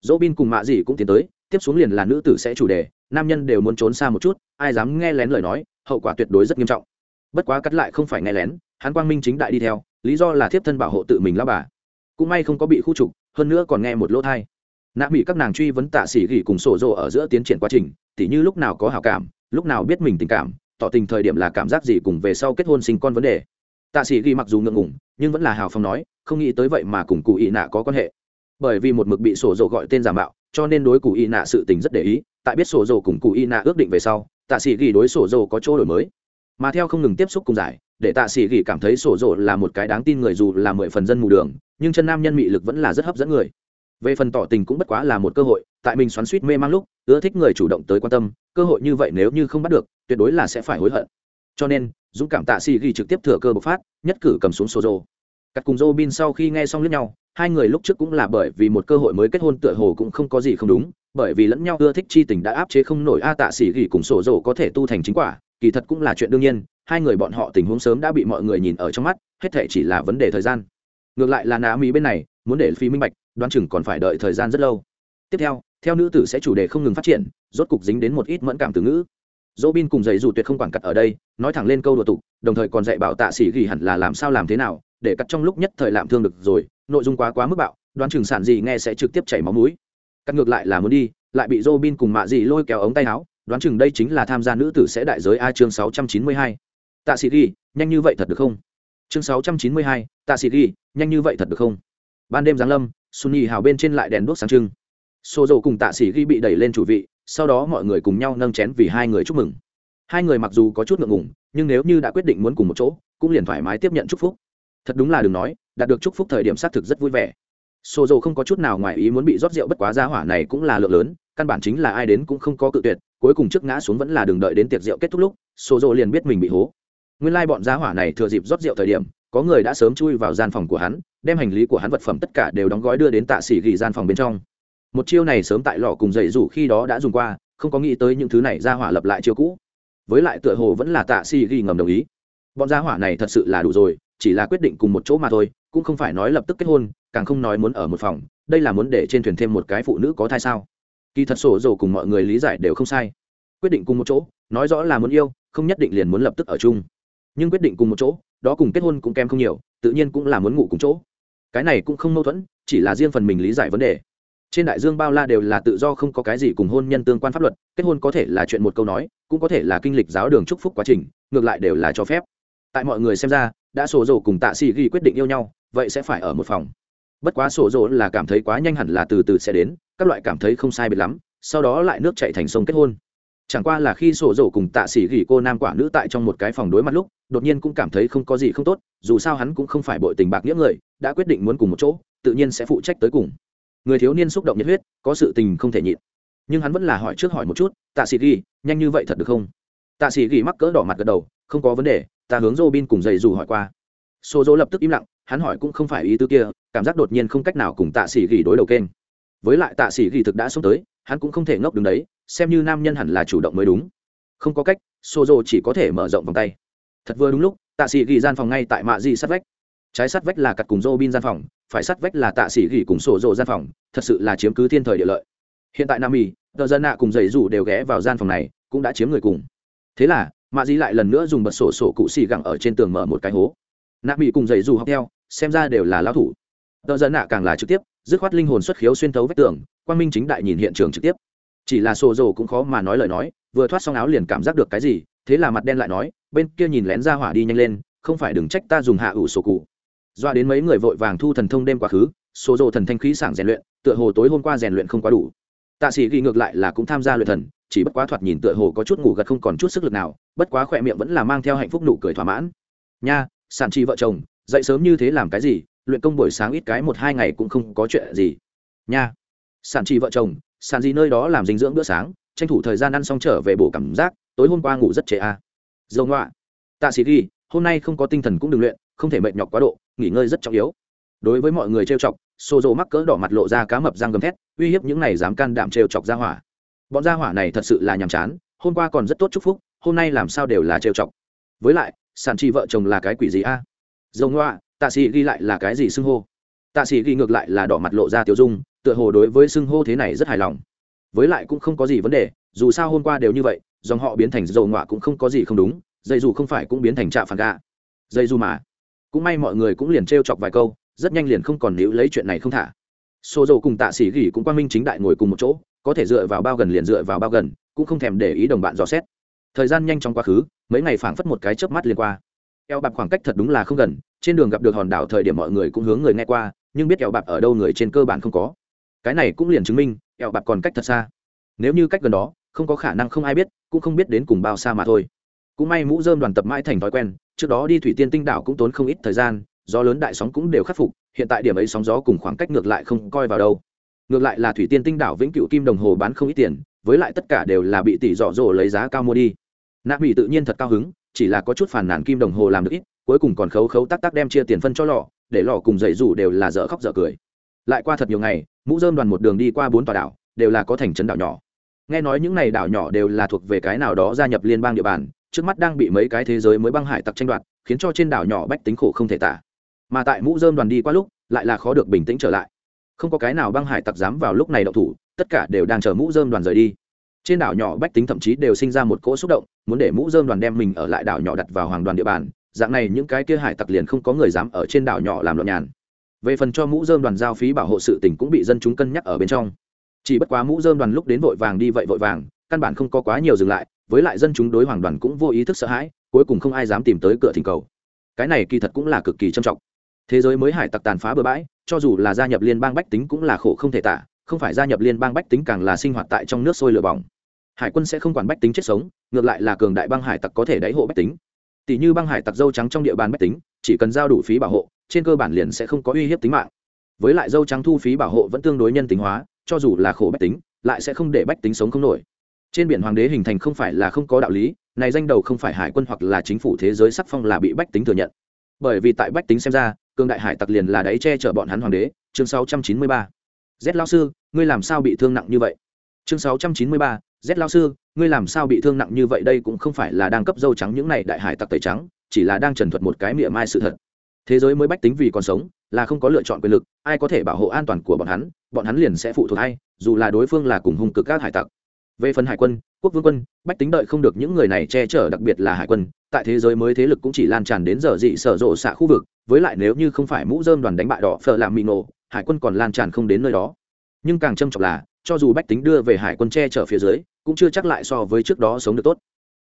Dỗ bin cùng mạ dì cũng tiến tới tiếp xuống liền là nữ tử sẽ chủ đề, nam nhân đều muốn trốn xa một chút, ai dám nghe lén lời nói, hậu quả tuyệt đối rất nghiêm trọng. Bất quá cắt lại không phải nghe lén, hắn quang minh chính đại đi theo, lý do là thiếp thân bảo hộ tự mình lao bà. Cũng may không có bị khu trục, hơn nữa còn nghe một lỗ thai. Nạ bị các nàng truy vấn tạ sĩ gỉ cùng sổ rộ ở giữa tiến triển quá trình, tỉ như lúc nào có hảo cảm, lúc nào biết mình tình cảm, tỏ tình thời điểm là cảm giác gì cùng về sau kết hôn sinh con vấn đề. Tạ sĩ ghi mặc dù ngượng ngủng nhưng vẫn là hào phong nói, không nghĩ tới vậy mà cùng cụ ị nạ có quan hệ. Bởi vì một mực bị sổ dồ gọi tên giả mạo cho nên đối cụ y nạ sự tình rất để ý, tại biết sổ dồ cùng cụ y nạ ước định về sau, tạ sĩ ghi đối sổ dồ có chỗ đổi mới. Mà theo không ngừng tiếp xúc cùng giải, để tạ sĩ ghi cảm thấy sổ dồ là một cái đáng tin người dù là mười phần dân mù đường, nhưng chân nam nhân mị lực vẫn là rất hấp dẫn người. Về phần tỏ tình cũng bất quá là một cơ hội, tại mình xoắn suýt mê mang lúc, ưa thích người chủ động tới quan tâm, cơ hội như vậy nếu như không bắt được, tuyệt đối là sẽ phải hối hận. Cho nên, dũng cảm tạ sĩ ghi trực tiếp thừa cơ bộc phát, nhất cử cầm xuống sổ dồ cắt cùng Robin sau khi nghe xong lẫn nhau, hai người lúc trước cũng là bởi vì một cơ hội mới kết hôn tựa hồ cũng không có gì không đúng, bởi vì lẫn nhau ưa thích chi tình đã áp chế không nổi a tạ sĩ ghi cùng sổ dỗ có thể tu thành chính quả, kỳ thật cũng là chuyện đương nhiên, hai người bọn họ tình huống sớm đã bị mọi người nhìn ở trong mắt, hết thảy chỉ là vấn đề thời gian. Ngược lại là nà mỹ bên này, muốn để phi minh bạch, đoán chừng còn phải đợi thời gian rất lâu. Tiếp theo theo nữ tử sẽ chủ đề không ngừng phát triển, rốt cục dính đến một ít mẫn cảm từ ngữ. Robin cùng giày dù tuyệt không quản cật ở đây, nói thẳng lên câu đùa tục, đồng thời còn dạy bảo tạ sĩ ghi hẳn là làm sao làm thế nào để cắt trong lúc nhất thời làm thương được rồi, nội dung quá quá mức bạo, đoán chừng sản gì nghe sẽ trực tiếp chảy máu mũi. Cắt ngược lại là muốn đi, lại bị robin cùng mạ dị lôi kéo ống tay áo, đoán chừng đây chính là tham gia nữ tử sẽ đại giới a chương sáu trăm chín mươi hai. Tạ sĩ ghi, nhanh như vậy thật được không? Chương sáu trăm chín mươi hai, tạ sĩ ghi, nhanh như vậy thật được không? Ban đêm giáng lâm sunny hào bên trên lại đèn đuốc sáng trưng. Xô dầu cùng tạ sĩ ghi bị đẩy lên chủ vị, sau đó mọi người cùng nhau nâng chén vì hai người chúc mừng. Hai người mặc dù có chút ngượng ngùng, nhưng nếu như đã quyết định muốn cùng một chỗ, cũng liền thoải mái tiếp nhận chúc phúc thật đúng là đừng nói, đạt được chúc phúc thời điểm xác thực rất vui vẻ. Xô dầu không có chút nào ngoài ý muốn bị rót rượu bất quá ra hỏa này cũng là lượng lớn, căn bản chính là ai đến cũng không có cự tuyệt, cuối cùng trước ngã xuống vẫn là đường đợi đến tiệc rượu kết thúc lúc xô dầu liền biết mình bị hố. Nguyên lai、like、bọn ra hỏa này thừa dịp rót rượu thời điểm, có người đã sớm chui vào gian phòng của hắn, đem hành lý của hắn vật phẩm tất cả đều đóng gói đưa đến tạ xỉ ghi gian phòng bên trong. Một chiêu này sớm tại lò cùng dậy rủ khi đó đã dùng qua, không có nghĩ tới những thứ này ra hỏa lập lại chiêu cũ. Với lại tựa hồ vẫn là tạ xỉ ghi ngầm đồng ý. Bọn gia hỏa này thật sự là đủ rồi chỉ là quyết định cùng một chỗ mà thôi, cũng không phải nói lập tức kết hôn, càng không nói muốn ở một phòng, đây là muốn để trên thuyền thêm một cái phụ nữ có thai sao? Kỳ thật sổ dồ cùng mọi người lý giải đều không sai. Quyết định cùng một chỗ, nói rõ là muốn yêu, không nhất định liền muốn lập tức ở chung. Nhưng quyết định cùng một chỗ, đó cùng kết hôn cũng kém không nhiều, tự nhiên cũng là muốn ngủ cùng chỗ. Cái này cũng không mâu thuẫn, chỉ là riêng phần mình lý giải vấn đề. Trên đại dương bao la đều là tự do không có cái gì cùng hôn nhân tương quan pháp luật, kết hôn có thể là chuyện một câu nói, cũng có thể là kinh lịch giáo đường chúc phúc quá trình, ngược lại đều là cho phép. Tại mọi người xem ra đã sổ rồ cùng tạ xì ghi quyết định yêu nhau, vậy sẽ phải ở một phòng. Bất quá sổ rồ là cảm thấy quá nhanh hẳn là từ từ sẽ đến, các loại cảm thấy không sai biệt lắm, sau đó lại nước chạy thành sông kết hôn. Chẳng qua là khi sổ dầu cùng tạ xỉ gỉ cô nam quả nữ tại trong một cái phòng đối mặt lúc, đột nhiên cũng cảm thấy không có gì không tốt, dù sao hắn cũng không phải bội tình bạc nghĩa người, đã quyết định muốn cùng một chỗ, tự nhiên sẽ phụ trách tới cùng. Người thiếu niên xúc động nhiệt huyết, có sự tình không thể nhịn. Nhưng hắn vẫn là hỏi trước hỏi một chút, tạ sĩ ghi, nhanh như vậy thật được không? Tạ sĩ ghi mắc cỡ đỏ mặt gật đầu, không có vấn đề ta hướng Robin cùng dậy dù hỏi qua. Xô dỗ lập tức im lặng hắn hỏi cũng không phải ý tư kia cảm giác đột nhiên không cách nào cùng tạ sĩ Gỉ đối đầu kênh. Với lại tạ sĩ Gỉ thực đã xuống tới hắn cũng không thể ngốc đứng đấy xem như nam nhân hẳn là chủ động mới đúng. Không có cách xô dỗ chỉ có thể mở rộng vòng tay. Thật vừa đúng lúc tạ sĩ Gỉ gian phòng ngay tại mạ di sát vách. Trái sát vách là cặt cùng Robin gian phòng phải sát vách là tạ sĩ Gỉ cùng sổ rộ gian phòng thật sự là chiếm cứ thiên thời địa lợi. Hiện tại nam Mỹ, tờ dân nạ cùng dậy rủ đều ghé vào gian phòng này cũng đã chiếm người cùng. Thế là mạ dĩ lại lần nữa dùng bật sổ sổ cụ xì gẳng ở trên tường mở một cái hố. Nạ mỹ cùng dậy dù học theo, xem ra đều là lao thủ. Tờ dân nạ càng là trực tiếp, dứt khoát linh hồn xuất khiếu xuyên thấu vách tường, quang minh chính đại nhìn hiện trường trực tiếp. Chỉ là sổ dồ cũng khó mà nói lời nói, vừa thoát xong áo liền cảm giác được cái gì, thế là mặt đen lại nói, bên kia nhìn lén ra hỏa đi nhanh lên, không phải đừng trách ta dùng hạ ủ sổ cụ. Doa đến mấy người vội vàng thu thần thông đêm quá khứ, sổ dồ thần thanh khí sảng rèn luyện, tựa hồ tối hôm qua rèn luyện không quá đủ. Tạ sĩ ghi ngược lại là cũng tham gia luyện thần chỉ bất quá thoạt nhìn tựa hồ có chút ngủ gật không còn chút sức lực nào, bất quá khỏe miệng vẫn là mang theo hạnh phúc nụ cười thỏa mãn. Nha, sản chi vợ chồng, dậy sớm như thế làm cái gì, luyện công buổi sáng ít cái một hai ngày cũng không có chuyện gì. Nha, sản chi vợ chồng, sản gì nơi đó làm dinh dưỡng bữa sáng, tranh thủ thời gian ăn xong trở về bổ cảm giác, tối hôm qua ngủ rất trễ à. dầu ngoạ tạ sĩ ghi, hôm nay không có tinh thần cũng đừng luyện, không thể mệt nhọc quá độ, nghỉ ngơi rất trọng yếu. Đối với mọi người trêu chọc xô mắc cỡ đỏ mặt lộ ra cá mập răng gầm thét, uy hiếp những này dám can đảm trêu chọc ra hỏa bọn gia hỏa này thật sự là nhàm chán, hôm qua còn rất tốt chúc phúc, hôm nay làm sao đều là trêu chọc. Với lại, sản chi vợ chồng là cái quỷ gì a? À? dầu ngoạ tạ sĩ ghi lại là cái gì xưng hô? Tạ sĩ ghi ngược lại là đỏ mặt lộ ra tiêu dung, tựa hồ đối với xưng hô thế này rất hài lòng. Với lại cũng không có gì vấn đề, dù sao hôm qua đều như vậy, dòng họ biến thành dầu ngoạ cũng không có gì không đúng, dây dù không phải cũng biến thành trạ phản gà dây dù mà, cũng may mọi người cũng liền trêu chọc vài câu, rất nhanh liền không còn níu lấy chuyện này không thả. Xô dầu cùng tạ sĩ gỉ cũng quan minh chính đại ngồi cùng một chỗ có thể dựa vào bao gần liền dựa vào bao gần, cũng không thèm để ý đồng bạn dò xét. Thời gian nhanh trong quá khứ, mấy ngày phảng phất một cái chớp mắt liền qua. Eo bạc khoảng cách thật đúng là không gần, trên đường gặp được hòn đảo thời điểm mọi người cũng hướng người nghe qua, nhưng biết eo bạc ở đâu người trên cơ bản không có. Cái này cũng liền chứng minh, eo bạc còn cách thật xa. Nếu như cách gần đó, không có khả năng không ai biết, cũng không biết đến cùng bao xa mà thôi. Cũng may mũ dơm đoàn tập mãi thành thói quen, trước đó đi thủy tiên tinh đảo cũng tốn không ít thời gian, gió lớn đại sóng cũng đều khắc phục, hiện tại điểm ấy sóng gió cùng khoảng cách ngược lại không coi vào đâu ngược lại là thủy tiên tinh đảo vĩnh cựu kim đồng hồ bán không ít tiền, với lại tất cả đều là bị tỷ dọ dỗ lấy giá cao mua đi. Nạ mỹ tự nhiên thật cao hứng, chỉ là có chút phản nản kim đồng hồ làm được ít, cuối cùng còn khấu khấu tắc tắc đem chia tiền phân cho lọ, để lọ cùng dậy rủ đều là dở khóc dở cười. Lại qua thật nhiều ngày, mũ dơm đoàn một đường đi qua bốn tòa đảo, đều là có thành trấn đảo nhỏ. Nghe nói những này đảo nhỏ đều là thuộc về cái nào đó gia nhập liên bang địa bàn, trước mắt đang bị mấy cái thế giới mới băng hải tặc tranh đoạt, khiến cho trên đảo nhỏ bách tính khổ không thể tả. Mà tại mũ dơm đoàn đi qua lúc, lại là khó được bình tĩnh trở lại không có cái nào băng hải tặc dám vào lúc này đậu thủ, tất cả đều đang chờ mũ dơm đoàn rời đi. Trên đảo nhỏ bách tính thậm chí đều sinh ra một cỗ xúc động, muốn để mũ dơm đoàn đem mình ở lại đảo nhỏ đặt vào hoàng đoàn địa bàn, dạng này những cái kia hải tặc liền không có người dám ở trên đảo nhỏ làm loạn nhàn. Về phần cho mũ dơm đoàn giao phí bảo hộ sự tỉnh cũng bị dân chúng cân nhắc ở bên trong. Chỉ bất quá mũ dơm đoàn lúc đến vội vàng đi vậy vội vàng, căn bản không có quá nhiều dừng lại, với lại dân chúng đối hoàng đoàn cũng vô ý thức sợ hãi, cuối cùng không ai dám tìm tới cửa thỉnh cầu. Cái này kỳ thật cũng là cực kỳ trầm trọng thế giới mới hải tặc tàn phá bừa bãi, cho dù là gia nhập liên bang bách tính cũng là khổ không thể tả, không phải gia nhập liên bang bách tính càng là sinh hoạt tại trong nước sôi lửa bỏng. Hải quân sẽ không quản bách tính chết sống, ngược lại là cường đại băng hải tặc có thể đáy hộ bách tính. Tỷ như băng hải tặc dâu trắng trong địa bàn bách tính, chỉ cần giao đủ phí bảo hộ, trên cơ bản liền sẽ không có uy hiếp tính mạng. Với lại dâu trắng thu phí bảo hộ vẫn tương đối nhân tính hóa, cho dù là khổ bách tính, lại sẽ không để bách tính sống không nổi. Trên biển hoàng đế hình thành không phải là không có đạo lý, này danh đầu không phải hải quân hoặc là chính phủ thế giới sắc phong là bị bách tính thừa nhận. Bởi vì tại bách tính xem ra cường đại hải tặc liền là đáy che chở bọn hắn hoàng đế, chương 693. z lao sư, ngươi làm sao bị thương nặng như vậy chương 693. z lao sư, ngươi làm sao bị thương nặng như vậy đây cũng không phải là đang cấp dâu trắng những này đại hải tặc tẩy trắng, chỉ là đang trần thuật một cái miệng mai sự thật thế giới mới bách tính vì còn sống, là không có lựa chọn quyền lực, ai có thể bảo hộ an toàn của bọn hắn bọn hắn liền sẽ phụ thuộc hay dù là đối phương là cùng hung cực các hải tặc về phần hải quân, quốc vương quân, bách tính đợi không được những người này che chở, đặc biệt là hải quân tại thế giới mới thế lực cũng chỉ lan tràn đến giờ dị sở rộ xạ khu vực, với lại nếu như không phải mũ dơm đoàn đánh bại đỏ phở làm mì nổ, hải quân còn lan tràn không đến nơi đó. Nhưng càng trâm trọng là, cho dù bách tính đưa về hải quân che chở phía dưới, cũng chưa chắc lại so với trước đó sống được tốt.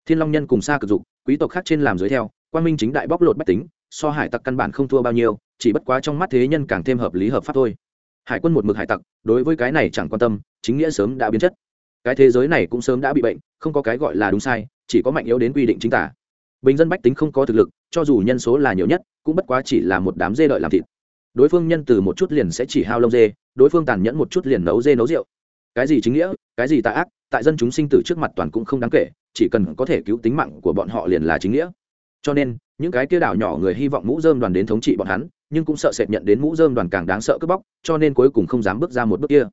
Thiên long nhân cùng xa cực dục, quý tộc khác trên làm dưới theo quan minh chính đại bóc lột bách tính, so hải tặc căn bản không thua bao nhiêu, chỉ bất quá trong mắt thế nhân càng thêm hợp lý hợp pháp thôi. Hải quân một mực hải tặc, đối với cái này chẳng quan tâm, chính nghĩa sớm đã biến chất. Cái thế giới này cũng sớm đã bị bệnh, không có cái gọi là đúng sai, chỉ có mạnh yếu đến quy định chính tả bình dân bách tính không có thực lực, cho dù nhân số là nhiều nhất, cũng bất quá chỉ là một đám dê đợi làm thịt. Đối phương nhân từ một chút liền sẽ chỉ hao lông dê, đối phương tàn nhẫn một chút liền nấu dê nấu rượu. Cái gì chính nghĩa, cái gì tạ ác, tại dân chúng sinh tử trước mặt toàn cũng không đáng kể, chỉ cần có thể cứu tính mạng của bọn họ liền là chính nghĩa. Cho nên, những cái kia đảo nhỏ người hy vọng mũ dơm đoàn đến thống trị bọn hắn, nhưng cũng sợ sệt nhận đến mũ dơm đoàn càng đáng sợ cướp bóc, cho nên cuối cùng không dám bước ra một bước kia.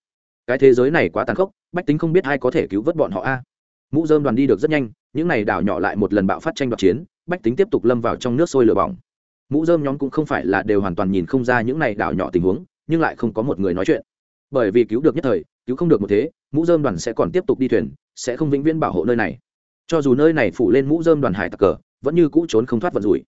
Cái thế giới này quá tàn khốc, bách tính không biết ai có thể cứu vớt bọn họ a mũ dơm đoàn đi được rất nhanh, những n à y đảo nhỏ lại một lần bạo phát tranh đoạt chiến, bách tính tiếp tục lâm vào trong nước sôi lửa bỏng. Mũ dơm nhóm cũng không phải là đều hoàn toàn nhìn không ra những n à y đảo nhỏ tình huống, nhưng lại không có một người nói chuyện. Bởi vì cứu được nhất thời, cứu không được một thế, mũ dơm đoàn sẽ còn tiếp tục đi thuyền, sẽ không vĩnh viễn bảo hộ nơi này. Cho dù nơi này phủ lên mũ dơm đoàn hải tặc cờ, vẫn như cũ trốn không thoát vận rủi.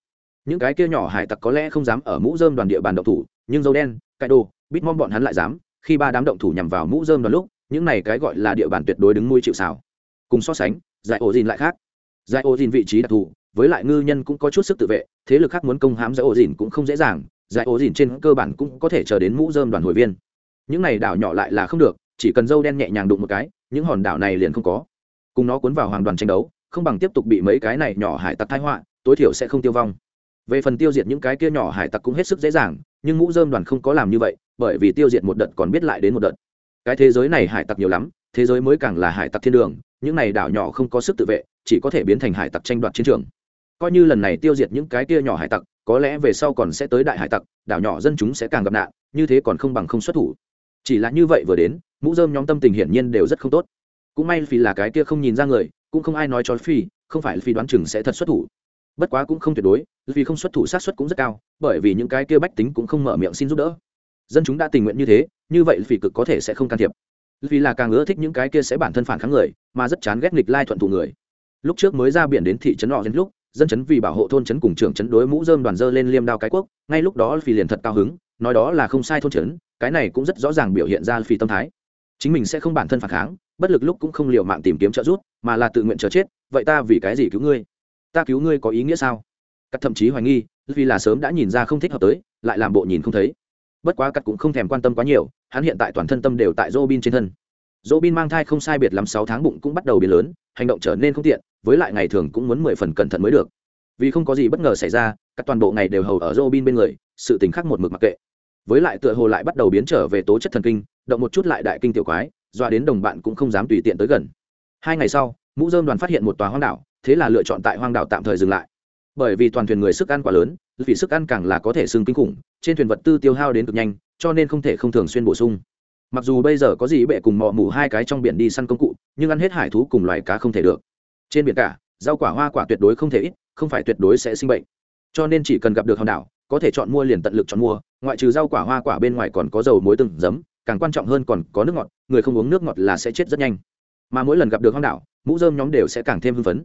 Những cái kia nhỏ hải tặc có lẽ không dám ở mũ dơm đoàn địa bàn động thủ, nhưng dâu đen cải đồ, bít mong bọn hắn lại dám, khi ba đám động thủ nhằm vào mũ dơm đoàn lúc, những này cái gọi là địa bàn tuyệt đối đứng nuôi chịu xào cùng so sánh, giải ổ dìn lại khác. Giải ổ dìn vị trí đặc thù, với lại ngư nhân cũng có chút sức tự vệ, thế lực khác muốn công hãm giải ổ dìn cũng không dễ dàng, giải ổ dìn trên cơ bản cũng có thể chờ đến mũ dơm đoàn hồi viên. Những này đảo nhỏ lại là không được, chỉ cần dâu đen nhẹ nhàng đụng một cái, những hòn đảo này liền không có. Cùng nó cuốn vào hoàng đoàn tranh đấu, không bằng tiếp tục bị mấy cái này nhỏ hải tặc thái họa, tối thiểu sẽ không tiêu vong. Về phần tiêu diệt những cái kia nhỏ hải tặc cũng hết sức dễ dàng, nhưng mũ dơm đoàn không có làm như vậy, bởi vì tiêu diệt một đợt còn biết lại đến một đợt. Cái thế giới này hải tặc nhiều lắm, thế giới mới càng là hải tặc thiên đường những này đảo nhỏ không có sức tự vệ, chỉ có thể biến thành hải tặc tranh đoạt chiến trường. Coi như lần này tiêu diệt những cái kia nhỏ hải tặc, có lẽ về sau còn sẽ tới đại hải tặc, đảo nhỏ dân chúng sẽ càng gặp nạn, như thế còn không bằng không xuất thủ. Chỉ là như vậy vừa đến, mũ dơm nhóm tâm tình hiển nhiên đều rất không tốt. Cũng may vì là cái kia không nhìn ra người, cũng không ai nói cho phi, không phải phi đoán chừng sẽ thật xuất thủ. Bất quá cũng không tuyệt đối vì không xuất thủ sát xuất cũng rất cao, bởi vì những cái kia bách tính cũng không mở miệng xin giúp đỡ. Dân chúng đã tình nguyện như thế, như vậy phi cực có thể sẽ không can thiệp vì là càng ưa thích những cái kia sẽ bản thân phản kháng người, mà rất chán ghét nghịch lai thuận thủ người. Lúc trước mới ra biển đến thị trấn họ đến lúc, dân chấn vì bảo hộ thôn trấn cùng trưởng chấn đối mũ dơm đoàn dơ lên liêm đao cái quốc, ngay lúc đó vì liền thật cao hứng, nói đó là không sai thôn trấn cái này cũng rất rõ ràng biểu hiện ra phi tâm thái. Chính mình sẽ không bản thân phản kháng, bất lực lúc cũng không liều mạng tìm kiếm trợ giúp, mà là tự nguyện chờ chết, vậy ta vì cái gì cứu ngươi? Ta cứu ngươi có ý nghĩa sao? Cắt thậm chí hoài nghi, vì là sớm đã nhìn ra không thích hợp tới, lại làm bộ nhìn không thấy. Bất quá cắt cũng không thèm quan tâm quá nhiều hắn hiện tại toàn thân tâm đều tại robin trên thân. Robin mang thai không sai biệt lắm sáu tháng bụng cũng bắt đầu biến lớn, hành động trở nên không tiện, với lại ngày thường cũng muốn mười phần cẩn thận mới được. Vì không có gì bất ngờ xảy ra, các toàn bộ ngày đều hầu ở robin bên người, sự tình khác một mực mặc kệ. Với lại tựa hồ lại bắt đầu biến trở về tố chất thần kinh, động một chút lại đại kinh tiểu quái, dọa đến đồng bạn cũng không dám tùy tiện tới gần. Hai ngày sau, mũ dơm đoàn phát hiện một tòa hoang đảo, thế là lựa chọn tại hoang đảo tạm thời dừng lại. Bởi vì toàn thuyền người sức ăn quá lớn, vì sức ăn càng là có thể xương kinh khủng, trên thuyền vật tư tiêu hao đến cực nhanh cho nên không thể không thường xuyên bổ sung. Mặc dù bây giờ có gì bệ cùng mò mù hai cái trong biển đi săn công cụ, nhưng ăn hết hải thú cùng loài cá không thể được. Trên biển cả, rau quả hoa quả tuyệt đối không thể ít, không phải tuyệt đối sẽ sinh bệnh. Cho nên chỉ cần gặp được hòn đảo, có thể chọn mua liền tận lực chọn mua, ngoại trừ rau quả hoa quả bên ngoài còn có dầu muối từng giấm, càng quan trọng hơn còn có nước ngọt, người không uống nước ngọt là sẽ chết rất nhanh. Mà mỗi lần gặp được hoang đảo, mũ dơm nhóm đều sẽ càng thêm hưng phấn.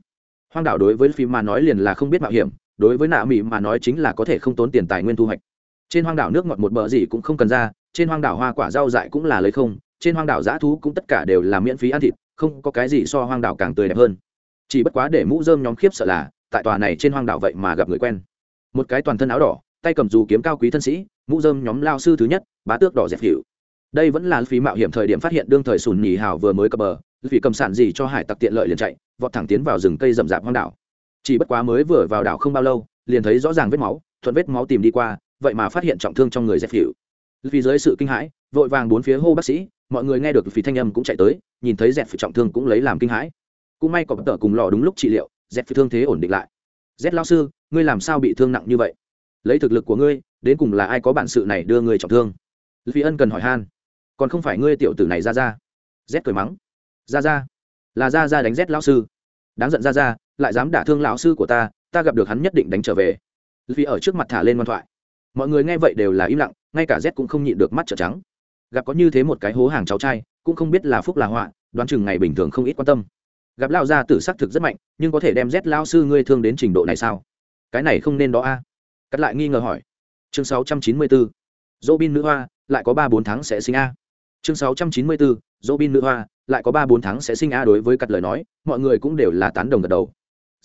Hoang đảo đối với phim mà nói liền là không biết mạo hiểm, đối với nạ mỹ mà nói chính là có thể không tốn tiền tài nguyên thu hoạch trên hoang đảo nước ngọt một bờ gì cũng không cần ra, trên hoang đảo hoa quả rau dại cũng là lấy không, trên hoang đảo giã thú cũng tất cả đều là miễn phí ăn thịt, không có cái gì so hoang đảo càng tươi đẹp hơn. Chỉ bất quá để mũ dơm nhóm khiếp sợ là, tại tòa này trên hoang đảo vậy mà gặp người quen. Một cái toàn thân áo đỏ, tay cầm dù kiếm cao quý thân sĩ, mũ dơm nhóm lao sư thứ nhất, bá tước đỏ dẹp hiệu. Đây vẫn là phí mạo hiểm thời điểm phát hiện đương thời sùn nhì hào vừa mới cập bờ, vì cầm sản gì cho hải tặc tiện lợi liền chạy, vọt thẳng tiến vào rừng cây rậm rạp hoang đảo. Chỉ bất quá mới vừa vào đảo không bao lâu, liền thấy rõ ràng vết máu, thuận vết máu tìm đi qua vậy mà phát hiện trọng thương trong người dẹp hiệu vì dưới sự kinh hãi, vội vàng bốn phía hô bác sĩ, mọi người nghe được phí thanh âm cũng chạy tới, nhìn thấy dẹp trọng thương cũng lấy làm kinh hãi. Cũng may có bất tờ cùng lò đúng lúc trị liệu dẹp phi thương thế ổn định lại. Dép lao sư, ngươi làm sao bị thương nặng như vậy? Lấy thực lực của ngươi, đến cùng là ai có bản sự này đưa ngươi trọng thương? Vì ân cần hỏi han. Còn không phải ngươi tiểu tử này ra ra. Z cười mắng. Ra ra. Là ra ra đánh z lao sư. Đáng giận ra ra, lại dám đả thương lão sư của ta ta gặp được hắn nhất định đánh trở về. Vì ở trước mặt thả lên ngoan thoại mọi người nghe vậy đều là im lặng, ngay cả z cũng không nhịn được mắt trợ trắng gặp có như thế một cái hố hàng cháu trai, cũng không biết là phúc là họa, đoán chừng ngày bình thường không ít quan tâm gặp lao gia tử sắc thực rất mạnh, nhưng có thể đem z lao sư ngươi thương đến trình độ này sao cái này không nên đó a à? cắt lại nghi ngờ hỏi chương 694. dỗ bin nữ hoa, lại có ba bốn tháng sẽ sinh a chương 694. dỗ bin nữ hoa, lại có ba bốn tháng sẽ sinh a đối với cắt lời nói, mọi người cũng đều là tán đồng gật đầu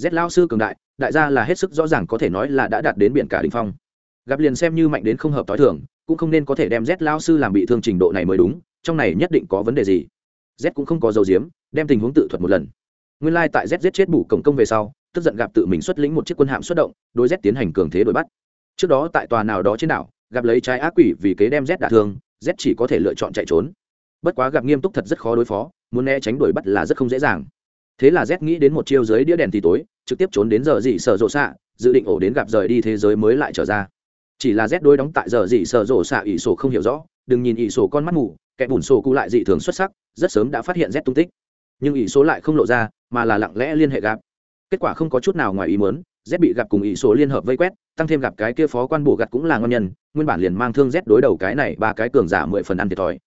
z lao sư cường đại đại gia là hết sức rõ ràng có thể nói là đã đạt đến biển cả đình phong gặp liền xem như mạnh đến không hợp t h i thường, cũng không nên có thể đem z lao sư làm bị thương trình độ này mới đúng, trong này nhất định có vấn đề gì. Z cũng không có dầu diếm, đem tình huống tự thuật một lần. Nguyên lai tại z giết chết bủ cổng công về sau, tức giận gặp tự mình xuất lĩnh một chiếc quân hạm xuất động, đối z tiến hành cường thế đuổi bắt. Trước đó tại tòa nào đó trên đảo, gặp lấy trái ác quỷ vì kế đem z đả thương, z chỉ có thể lựa chọn chạy trốn. Bất quá gặp nghiêm túc thật rất khó đối phó, muốn né tránh đuổi bắt là rất không dễ dàng. Thế là z nghĩ đến một chiêu dưới đĩa đèn thì tối, trực tiếp trốn đến giờ gì sợ rộ xạ, dự định ổ đến gặp rời đi thế giới mới lại trở ra chỉ là rét đôi đóng tại giờ dị sợ rộ xạ ỷ sổ không hiểu rõ, đừng nhìn ỷ sổ con mắt mù, kẻ bùn sổ cụ lại dị thường xuất sắc, rất sớm đã phát hiện rét tung tích. Nhưng ỷ số lại không lộ ra, mà là lặng lẽ liên hệ gặp. Kết quả không có chút nào ngoài ý muốn, z bị gặp cùng ỷ số liên hợp vây quét, tăng thêm gặp cái kia phó quan bổ gặt cũng là ngon nhân, nguyên bản liền mang thương z đối đầu cái này ba cái cường giả mười phần ăn thiệt thòi.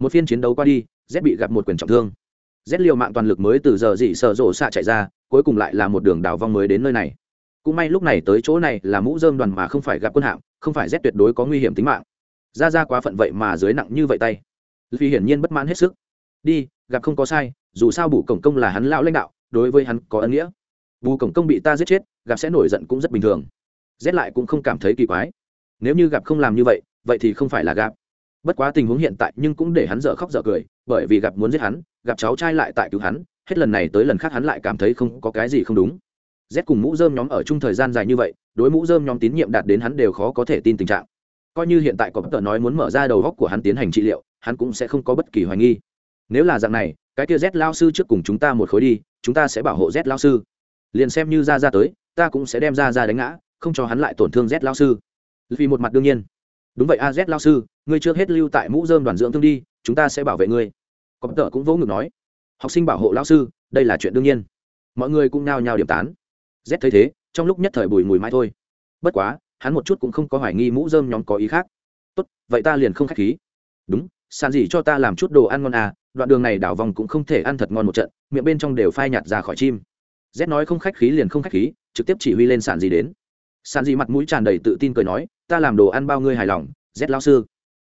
Một phiên chiến đấu qua đi, z bị gặp một quyền trọng thương. Z liều mạng toàn lực mới từ giờ dị sợ rộ xạ chạy ra, cuối cùng lại là một đường đào vong mới đến nơi này cũng may lúc này tới chỗ này là mũ dơm đoàn mà không phải gặp quân hạm, không phải rét tuyệt đối có nguy hiểm tính mạng. Ra ra quá phận vậy mà dưới nặng như vậy tay. Vì hiển nhiên bất mãn hết sức. Đi, gặp không có sai, dù sao bù cổng công là hắn lão lãnh đạo, đối với hắn có ân nghĩa. Bù cổng công bị ta giết chết, gặp sẽ nổi giận cũng rất bình thường. Rét lại cũng không cảm thấy kỳ quái. Nếu như gặp không làm như vậy vậy thì không phải là gặp. Bất quá tình huống hiện tại nhưng cũng để hắn dở khóc dở cười, bởi vì gặp muốn giết hắn, gặp cháu trai lại tại cứu hắn, hết lần này tới lần khác hắn lại cảm thấy không có cái gì không đúng z cùng mũ dơm nhóm ở chung thời gian dài như vậy, đối mũ dơm nhóm tín nhiệm đạt đến hắn đều khó có thể tin tình trạng. Coi như hiện tại có bất tờ nói muốn mở ra đầu góc của hắn tiến hành trị liệu, hắn cũng sẽ không có bất kỳ hoài nghi. Nếu là dạng này, cái kia z lao sư trước cùng chúng ta một khối đi, chúng ta sẽ bảo hộ z lao sư. Liền xem như ra ra tới, ta cũng sẽ đem ra ra đánh ngã, không cho hắn lại tổn thương z lao sư. Vì một mặt đương nhiên. Đúng vậy a, z lao sư, ngươi trước hết lưu tại mũ dơm đoàn dưỡng thương đi, chúng ta sẽ bảo vệ ngươi. Có tờ cũng vỗ ngực nói. Học sinh bảo hộ lao sư, đây là chuyện đương nhiên. Mọi người cũng nao nhao điểm tán rét thấy thế, trong lúc nhất thời bùi mùi mai thôi. Bất quá, hắn một chút cũng không có hoài nghi mũ dơm nhóm có ý khác. Tốt, vậy ta liền không k h á c h khí. Đúng, sàn gì cho ta làm chút đồ ăn ngon à đoạn đường này đảo vòng cũng không thể ăn thật ngon một trận, miệng bên trong đều phai nhạt ra khỏi chim. Rét nói không khách khí liền không khách khí, trực tiếp chỉ huy lên sàn gì đến. Sàn gì mặt mũi tràn đầy tự tin cười nói, ta làm đồ ăn bao ngươi hài lòng, rét lao sư.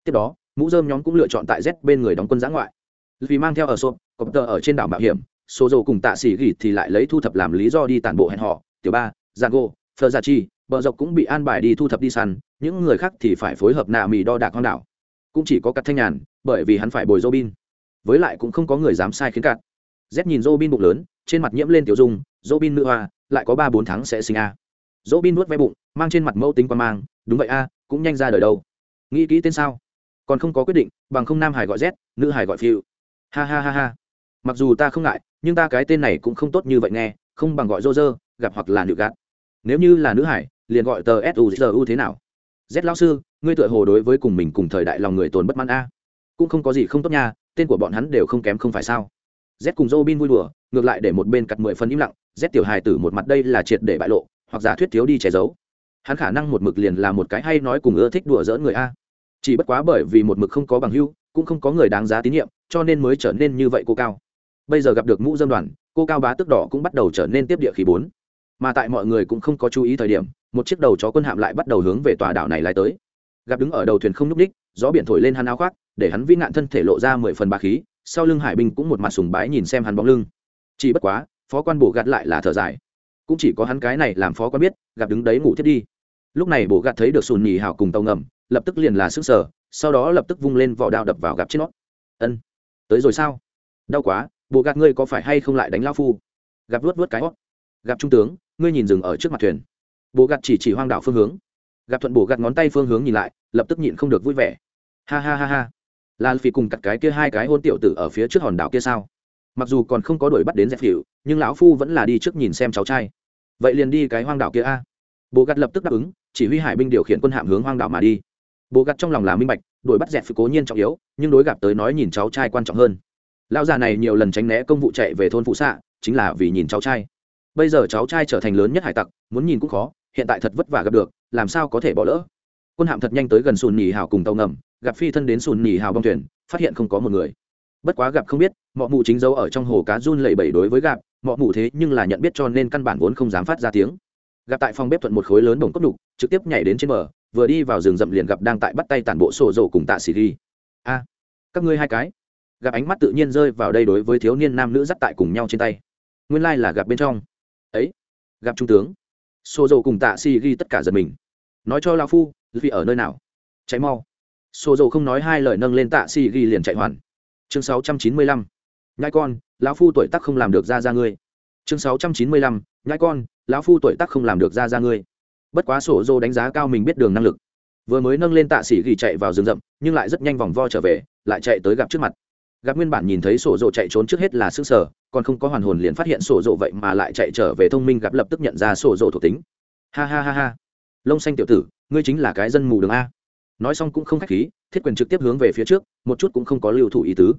Tiếp đó, mũ dơm nhóm cũng lựa chọn tại rét bên người đóng quân giã ngoại. Vì mang theo ở sộp, cọp tờ ở trên đảo mạo hiểm, số dầu cùng tạ xỉ gỉ thì lại lấy thu thập làm lý do đi tản bộ hẹn họ tiểu ba, giang gô, phờ gia chi, bờ dọc cũng bị an bài đi thu thập đi săn, những người khác thì phải phối hợp nạ mì đo đạc hoang đảo. Cũng chỉ có cắt thanh nhàn, bởi vì hắn phải bồi robin. Với lại cũng không có người dám sai khiến cắt. Z nhìn robin bụng lớn, trên mặt nhiễm lên tiểu dung, robin nữ hoa, lại có ba bốn tháng sẽ sinh a. Robin nuốt ve bụng, mang trên mặt mẫu tính quan mang, đúng vậy a, cũng nhanh ra đời đâu. Nghĩ kỹ tên sao? Còn không có quyết định, bằng không nam hải gọi z nữ hải gọi phiêu ha ha ha ha. Mặc dù ta không ngại, nhưng ta cái tên này cũng không tốt như vậy nghe, không bằng gọi rô rơ gặp hoặc là nữ gạt. Nếu như là nữ hải, liền gọi tờ suzu thế nào? Z lao sư, ngươi tựa hồ đối với cùng mình cùng thời đại lòng người tồn bất mãn a. Cũng không có gì không tốt nha, tên của bọn hắn đều không kém không phải sao. Z cùng robin vui đùa, ngược lại để một bên cặt mười phân im lặng, z tiểu hài tử một mặt đây là triệt để bại lộ, hoặc giả thuyết thiếu đi che giấu. Hắn khả năng một mực liền là một cái hay nói cùng ưa thích đùa dỡn người a. Chỉ bất quá bởi vì một mực không có bằng hưu, cũng không có người đáng giá tín nhiệm, cho nên mới trở nên như vậy cô cao. Bây giờ gặp được mũ dân đoàn, cô cao bá tức đỏ cũng bắt đầu trở nên tiếp địa khí bốn mà tại mọi người cũng không có chú ý thời điểm, một chiếc đầu chó quân hạm lại bắt đầu hướng về tòa đảo này lại tới. Gặp đứng ở đầu thuyền không n ú c ních gió biển thổi lên hắn áo khoác, để hắn vĩ nạn thân thể lộ ra mười phần bà khí, sau lưng hải binh cũng một mặt sùng bái nhìn xem hắn bóng lưng. Chỉ bất quá, phó quan bổ gạt lại là thở dài. Cũng chỉ có hắn cái này làm phó quan biết, gặp đứng đấy ngủ thiết đi. Lúc này bổ gạt thấy được sùn nhì hào cùng tàu ngầm, lập tức liền là sức sở sau đó lập tức vung lên vỏ đao đập vào gặp trên nó. Ân, tới rồi sao? Đau quá bộ gạt ngươi có phải hay không lại đánh lao phu? Gặp vuốt vuốt cái hót gặp trung tướng, ngươi nhìn dừng ở trước mặt thuyền. Bộ gạt chỉ chỉ hoang đảo phương hướng. Gặp thuận bộ gạt ngón tay phương hướng nhìn lại, lập tức nhịn không được vui vẻ. Ha ha ha ha. Là vì cùng cặt cái kia hai cái hôn tiểu tử ở phía trước hòn đảo kia sao? Mặc dù còn không có đuổi bắt đến dẹp hiệu, nhưng lão phu vẫn là đi trước nhìn xem cháu trai. Vậy liền đi cái hoang đảo kia a. Bộ gạt lập tức đáp ứng, chỉ huy hải binh điều khiển quân hạm hướng hoang đảo mà đi. Bộ gạt trong lòng là minh bạch, đuổi bắt dẹp phải cố nhiên trọng yếu, nhưng đối gặp tới nói nhìn cháu trai quan trọng hơn. Lão già này nhiều lần tránh né công vụ chạy về thôn phụ xạ, chính là vì nhìn cháu trai bây giờ cháu trai trở thành lớn nhất hải tặc, muốn nhìn cũng khó, hiện tại thật vất vả gặp được, làm sao có thể bỏ lỡ? Quân hạm thật nhanh tới gần sùn nhì hào cùng tàu ngầm, gặp phi thân đến sùn nhì hào bong thuyền, phát hiện không có một người. Bất quá gặp không biết mọi mụ chính dấu ở trong hồ cá run lẩy bẩy đối với gặp mọi mụ thế nhưng là nhận biết cho nên căn bản vốn không dám phát ra tiếng. Gặp tại phòng bếp thuận một khối lớn bổng cốc đục trực tiếp nhảy đến trên bờ, vừa đi vào rừng rậm liền gặp đang tại bắt tay tản bộ sổ rổ cùng tạ xì ghi. A, các ngươi hai cái. Gặp ánh mắt tự nhiên rơi vào đây đối với thiếu niên nam nữ dắt tại cùng nhau trên tay. Nguyên lai、like、là gặp bên trong gặp trung tướng. Xô dầu cùng tạ si ghi tất cả giật mình. Nói cho lao phu vì ở nơi nào? Cháy mau. Xô dầu không nói hai lời nâng lên tạ si ghi liền chạy hoàn. Chương sáu trăm chín mươi lăm. Nhai con, lão phu tuổi tắc không làm được ra ra ngươi. Chương sáu trăm chín mươi lăm. Nhai con, lão phu tuổi tắc không làm được ra ra ngươi. Bất quá sổ dô đánh giá cao mình biết đường năng lực. Vừa mới nâng lên tạ sĩ ghi chạy vào rừng rậm, nhưng lại rất nhanh vòng vo trở về, lại chạy tới gặp trước mặt. Gặp nguyên bản nhìn thấy sổ dô chạy trốn trước hết là s ư sở còn không có hoàn hồn liền phát hiện sổ rộ vậy mà lại chạy trở về thông minh gặp lập tức nhận ra sổ rộ thuộc tính. Ha ha ha ha. Lông xanh tiểu tử, ngươi chính là cái dân mù đường a. Nói xong cũng không k h á c h khí, thiết quyền trực tiếp hướng về phía trước, một chút cũng không có lưu thủ ý tứ.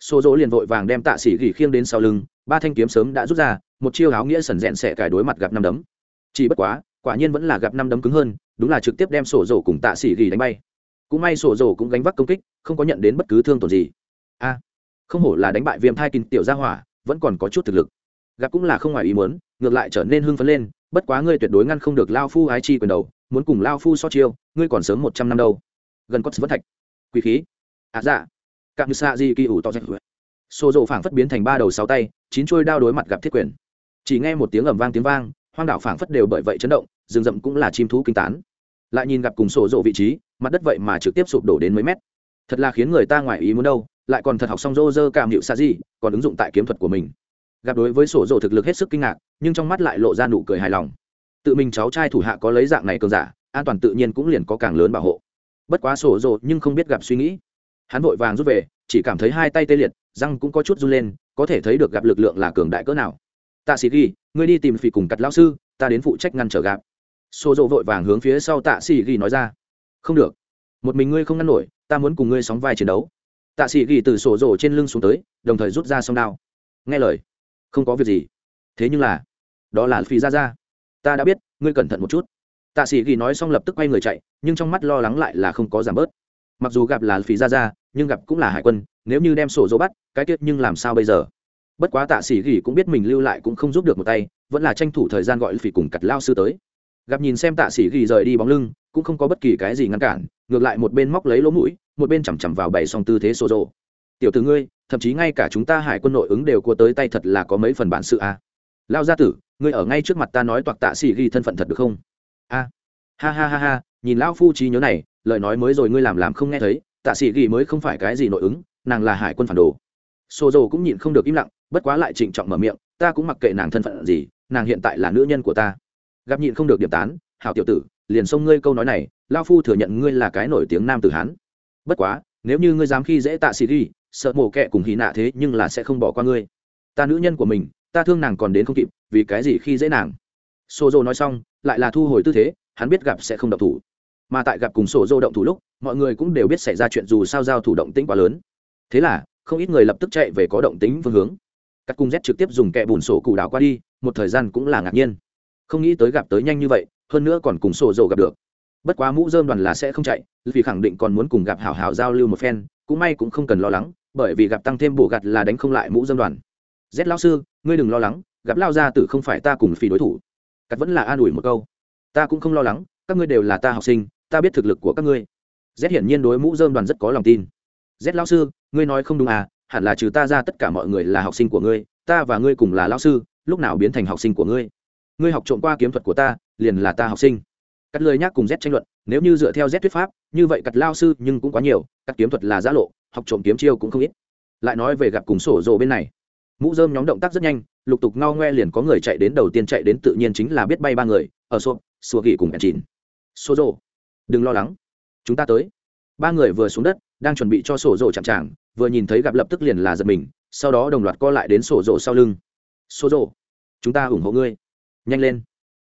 Sổ dỗ liền vội vàng đem tạ sĩ gỉ khiêng đến sau lưng, ba thanh kiếm sớm đã rút ra, một chiêu áo nghĩa sần rẽn sẽ cải đối mặt gặp năm đấm. Chỉ bất quá, quả nhiên vẫn là gặp năm đấm cứng hơn, đúng là trực tiếp đem sổ dỗ cùng tạ sĩ gỉ đánh bay. Cũng may sổ dỗ cũng gánh vác công kích, không có nhận đến bất cứ thương tổn gì. A, không hổ là đánh bại viêm thai kinh tiểu gia hỏa vẫn còn có chút thực lực. Gặp cũng là không ngoài ý muốn, ngược lại trở nên hưng phấn lên, bất quá ngươi tuyệt đối ngăn không được lao phu ái chi quyền đầu, muốn cùng lao phu so chiêu, ngươi còn sớm một trăm năm đâu. Gần có vẫn thạch. Quý khí. À dạ. Cạm xạ di kỳ ủ to danh. Dạ xô rộ phảng phất biến thành ba đầu sáu tay, chín trôi đao đối mặt gặp thiết quyền. Chỉ nghe một tiếng ầm vang tiếng vang, hoang đảo phảng phất đều bởi vậy chấn động, rừng rậm cũng là chim thú kinh tán. Lại nhìn gặp cùng sổ rộ vị trí, mặt đất vậy mà trực tiếp sụp đổ đến mấy mét. Thật là khiến người ta ngoài ý muốn đâu lại còn thật học xong rô rơ cảm hiệu xa gì, còn ứng dụng tại kiếm thuật của mình. Gặp đối với sổ rộ thực lực hết sức kinh ngạc, nhưng trong mắt lại lộ ra nụ cười hài lòng. Tự mình cháu trai thủ hạ có lấy dạng này cường giả, an toàn tự nhiên cũng liền có càng lớn bảo hộ. Bất quá sổ rộ nhưng không biết gặp suy nghĩ. Hắn vội vàng rút về, chỉ cảm thấy hai tay tê liệt, răng cũng có chút run lên, có thể thấy được gặp lực lượng là cường đại cỡ nào. Tạ sĩ ghi, ngươi đi tìm phỉ cùng cặt lao sư, ta đến phụ trách ngăn trở gặp. Sổ dỗ vội vàng hướng phía sau tạ sĩ ghi nói ra. Không được. Một mình ngươi không ngăn nổi, ta muốn cùng ngươi sóng vai chiến đấu tạ sĩ ghi từ sổ rổ trên lưng xuống tới, đồng thời rút ra song đao. Nghe lời. Không có việc gì. Thế nhưng là, đó là phi ra ra ta đã biết, ngươi cẩn thận một chút. Tạ sĩ ghi nói xong lập tức quay người chạy, nhưng trong mắt lo lắng lại là không có giảm bớt. Mặc dù gặp là phi ra ra nhưng gặp cũng là hải quân, nếu như đem sổ dỗ bắt, cái tiết nhưng làm sao bây giờ? Bất quá tạ sĩ ghi cũng biết mình lưu lại cũng không giúp được một tay, vẫn là tranh thủ thời gian gọi phỉ cùng cặt lao sư tới. Gặp nhìn xem tạ sĩ ghi rời đi bóng lưng, cũng không có bất kỳ cái gì ngăn cản, ngược lại một bên móc lấy lỗ mũi một bên chằm chằm vào bày xong tư thế sổ rồ tiểu từ ngươi, thậm chí ngay cả chúng ta hải quân nội ứng đều cua tới tay thật là có mấy phần bản sự a à. lao gia tử, ngươi ở ngay trước mặt ta nói toạc tạ sĩ ghi thân phận thật được không? A, ha ha ha ha, nhìn lão phu trí nhớ này, lời nói mới rồi ngươi làm làm không nghe thấy, tạ sĩ ghi mới không phải cái gì nội ứng, nàng là hải quân phản đồ. Xô dầu cũng nhịn không được im lặng, bất quá lại trịnh trọng mở miệng, ta cũng mặc kệ nàng thân phận gì, nàng hiện tại là nữ nhân của ta. Gặp nhịn không được điểm tán, hảo tiểu tử, liền xông ngươi câu nói này lao phu thừa nhận ngươi là cái nổi tiếng nam tử hán bất quá, nếu như ngươi dám khi dễ tạ sĩ ghi sợ mổ kẹ cùng hy nạ thế nhưng là sẽ không bỏ qua ngươi. Ta nữ nhân của mình, ta thương nàng còn đến không kịp, vì cái gì khi dễ nàng? Sô Dô nói xong, lại là thu hồi tư thế, hắn biết gặp sẽ không động thủ. Mà tại gặp cùng sổ dô động thủ lúc, mọi người cũng đều biết xảy ra chuyện dù sao giao thủ động tĩnh quá lớn. Thế là, không ít người lập tức chạy về có động tính phương hướng. Các cung z trực tiếp dùng kẹ bùn sổ cụ đảo qua đi, một thời gian cũng là ngạc nhiên. Không nghĩ tới gặp tới nhanh như vậy, hơn nữa còn cùng sổ dầu gặp được bất quá mũ dơm đoàn là sẽ không chạy, vì khẳng định còn muốn cùng gặp hảo hảo giao lưu một phen, cũng may cũng không cần lo lắng, bởi vì gặp tăng thêm bổ gặt là đánh không lại mũ dơm đoàn. Z lao sư, ngươi đừng lo lắng, gặp lao ra tử không phải ta cùng phi đối thủ. Cắt vẫn là an ủi một câu. Ta cũng không lo lắng, các ngươi đều là ta học sinh, ta biết thực lực của các ngươi. Z hiển nhiên đối mũ dơm đoàn rất có lòng tin. Z lao sư, ngươi nói không đúng à hẳn là trừ ta ra tất cả mọi người là học sinh của ngươi, ta và ngươi cùng là lao sư, lúc nào biến thành học sinh của ngươi? Ngươi học trộm qua kiếm thuật của ta, liền là ta học sinh cắt lời nhắc cùng z tranh luận, nếu như dựa theo z thuyết pháp, như vậy cắt lao sư nhưng cũng quá nhiều, cắt kiếm thuật là giã lộ, học trộm kiếm chiêu cũng không ít. Lại nói về gặp cùng sổ rồ bên này. Mũ dơm nhóm động tác rất nhanh, lục tục ngao ngoe liền có người chạy đến đầu tiên chạy đến tự nhiên chính là biết bay ba người, ở sộp xua gỉ cùng bèn chín sổ rồ, đừng lo lắng, chúng ta tới. Ba người vừa xuống đất, đang chuẩn bị cho sổ rồ chạm tràng, vừa nhìn thấy gặp lập tức liền là giật mình, sau đó đồng loạt co lại đến sổ rồ sau lưng. Sổ rồ, chúng ta ủng hộ ngươi. Nhanh lên,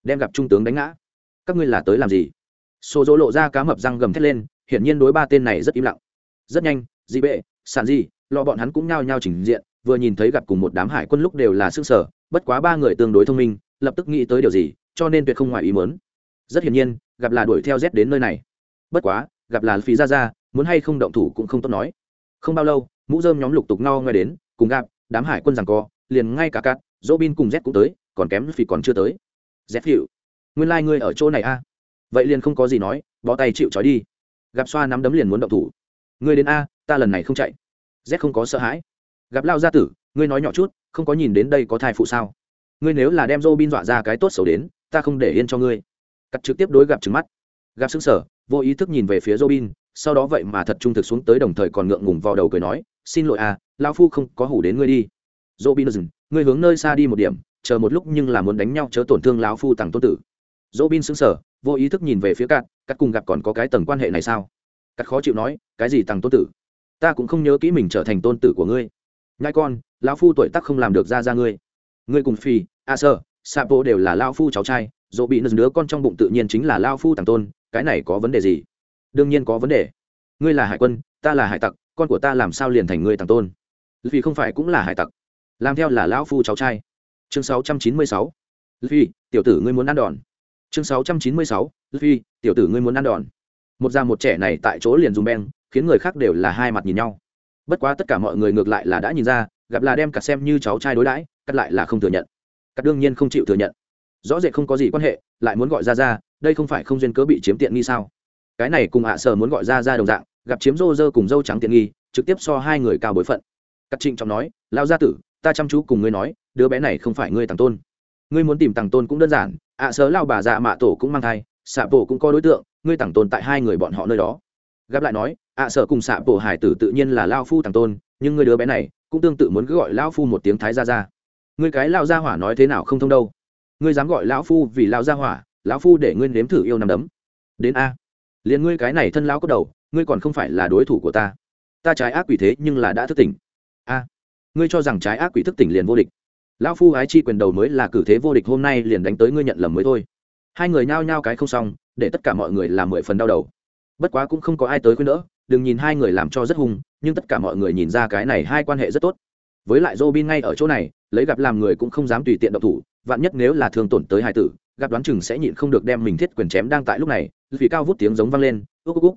đem gặp trung tướng đánh ngã các ngươi là tới làm gì? Sổ dỗ lộ ra cá mập răng gầm thét lên, hiển nhiên đối ba tên này rất im lặng. Rất nhanh dị bệ sàn gì lo bọn hắn cũng nhao nhao chỉnh diện, vừa nhìn thấy gặp cùng một đám hải quân lúc đều là sức sở, bất quá ba người tương đối thông minh, lập tức nghĩ tới điều gì, cho nên tuyệt không ngoài ý mớn rất hiển nhiên, gặp là đuổi theo z đến nơi này. Bất quá, gặp là phí ra ra muốn hay không động thủ cũng không tốt nói. Không bao lâu, mũ dơm nhóm lục tục no ngoe đến, cùng gặp, đám hải quân rằng co, liền ngay cả cát, dỗ bin cùng z cũng tới, còn kém phì còn chưa tới. Z hiệu nguyên lai、like、ngươi ở chỗ này a. Vậy liền không có gì nói bó tay chịu trói đi. Gặp xoa nắm đấm liền muốn động thủ. Ngươi đến a ta lần này không chạy. Z không có sợ hãi. Gặp lao gia tử ngươi nói nhỏ chút không có nhìn đến đây có thai phụ sao? Ngươi nếu là đem dô bin dọa ra cái tốt xấu đến ta không để yên cho ngươi. Cắt trực tiếp đối gặp trứng mắt. Gặp xứng sở vô ý thức nhìn về phía Robin, sau đó vậy mà thật trung thực xuống tới đồng thời còn ngượng ngùng vào đầu cười nói, "Xin lỗi à, lão phu không có hủ đến ngươi đi." Robin dừng, ngươi hướng nơi xa đi một điểm, chờ một lúc nhưng là muốn đánh nhau chớ tổn thương lão phu tặng tôn tử dỗ bin sững sờ, vô ý thức nhìn về phía Cát, Cát cùng gặp còn có cái tầng quan hệ này sao? Cát khó chịu nói, "Cái gì tăng tôn tử? Ta cũng không nhớ kỹ mình trở thành tôn tử của ngươi." nhai con, lão phu tuổi tác không làm được ra ra ngươi. Ngươi cùng Phi, A Sơ, Sapo đều là lão phu cháu trai, dỗ bị nâng đứa con trong bụng tự nhiên chính là lao phu tàng tôn cái này có vấn đề gì đương nhiên có vấn đề ngươi là hải quân ta là hải tặc con của ta làm sao liền thành ngươi tàng tôn vì không phải cũng là hải tặc làm theo là lão phu cháu trai chương sáu trăm chín mươi sáu vì tiểu tử ngươi muốn ăn đòn. Chương 696. Luffy, tiểu tử ngươi muốn ăn đòn. Một già một trẻ này tại chỗ liền dùng beng, khiến người khác đều là hai mặt nhìn nhau. Bất quá tất cả mọi người ngược lại là đã nhìn ra, gặp là đem cả xem như cháu trai đối đãi, cắt lại là không thừa nhận. Cắt đương nhiên không chịu thừa nhận rõ rệt không có gì quan hệ lại muốn gọi ra ra đây không phải không duyên cớ bị chiếm tiện nghi sao cái này cùng ạ sở muốn gọi ra ra đồng dạng gặp chiếm rô rơ cùng dâu trắng tiện nghi trực tiếp so hai người cao bối phận cắt trịnh trọng nói lao gia tử ta chăm chú cùng ngươi nói đứa bé này không phải ngươi tàng tôn ngươi muốn tìm tàng tôn cũng đơn giản ạ sớ lao bà dạ mạ tổ cũng mang thai xạ bộ cũng có đối tượng, ngươi tàng tồn tại hai người bọn họ nơi đó. Gặp lại nói à, ạ sở cùng xạ bộ hải tử tự nhiên là lao phu tàng tôn nhưng ngươi đứa bé này cũng tương tự muốn cứ gọi lao phu một tiếng thái gia ra ngươi cái lao gia hỏa nói thế nào không thông đâu. Ngươi dám gọi lão phu vì lao gia hỏa lão phu để ngươi nếm thử yêu nằm đấm. Đến a. Liền ngươi cái này thân lão có đầu, ngươi còn không phải là đối thủ của ta. Ta trái ác quỷ thế nhưng là đã thức tỉnh. A. Ngươi cho rằng trái ác quỷ thức tỉnh liền vô địch lão phu ái chi quyền đầu mới là cử thế vô địch, hôm nay liền đánh tới ngươi nhận lầm mới thôi. Hai người nhao nhao cái không xong, để tất cả mọi người làm mười phần đau đầu. Bất quá cũng không có ai tới khuyên đỡ, đừng nhìn hai người làm cho rất hung, nhưng tất cả mọi người nhìn ra cái này hai quan hệ rất tốt. Với lại Robin ngay ở chỗ này, lấy gặp làm người cũng không dám tùy tiện động thủ, vạn nhất nếu là thương tổn tới hai tử, gặp đoán chừng sẽ nhịn không được đem mình thiết quyền chém đang tại lúc này, vì cao vút tiếng giống vang lên ước ước ước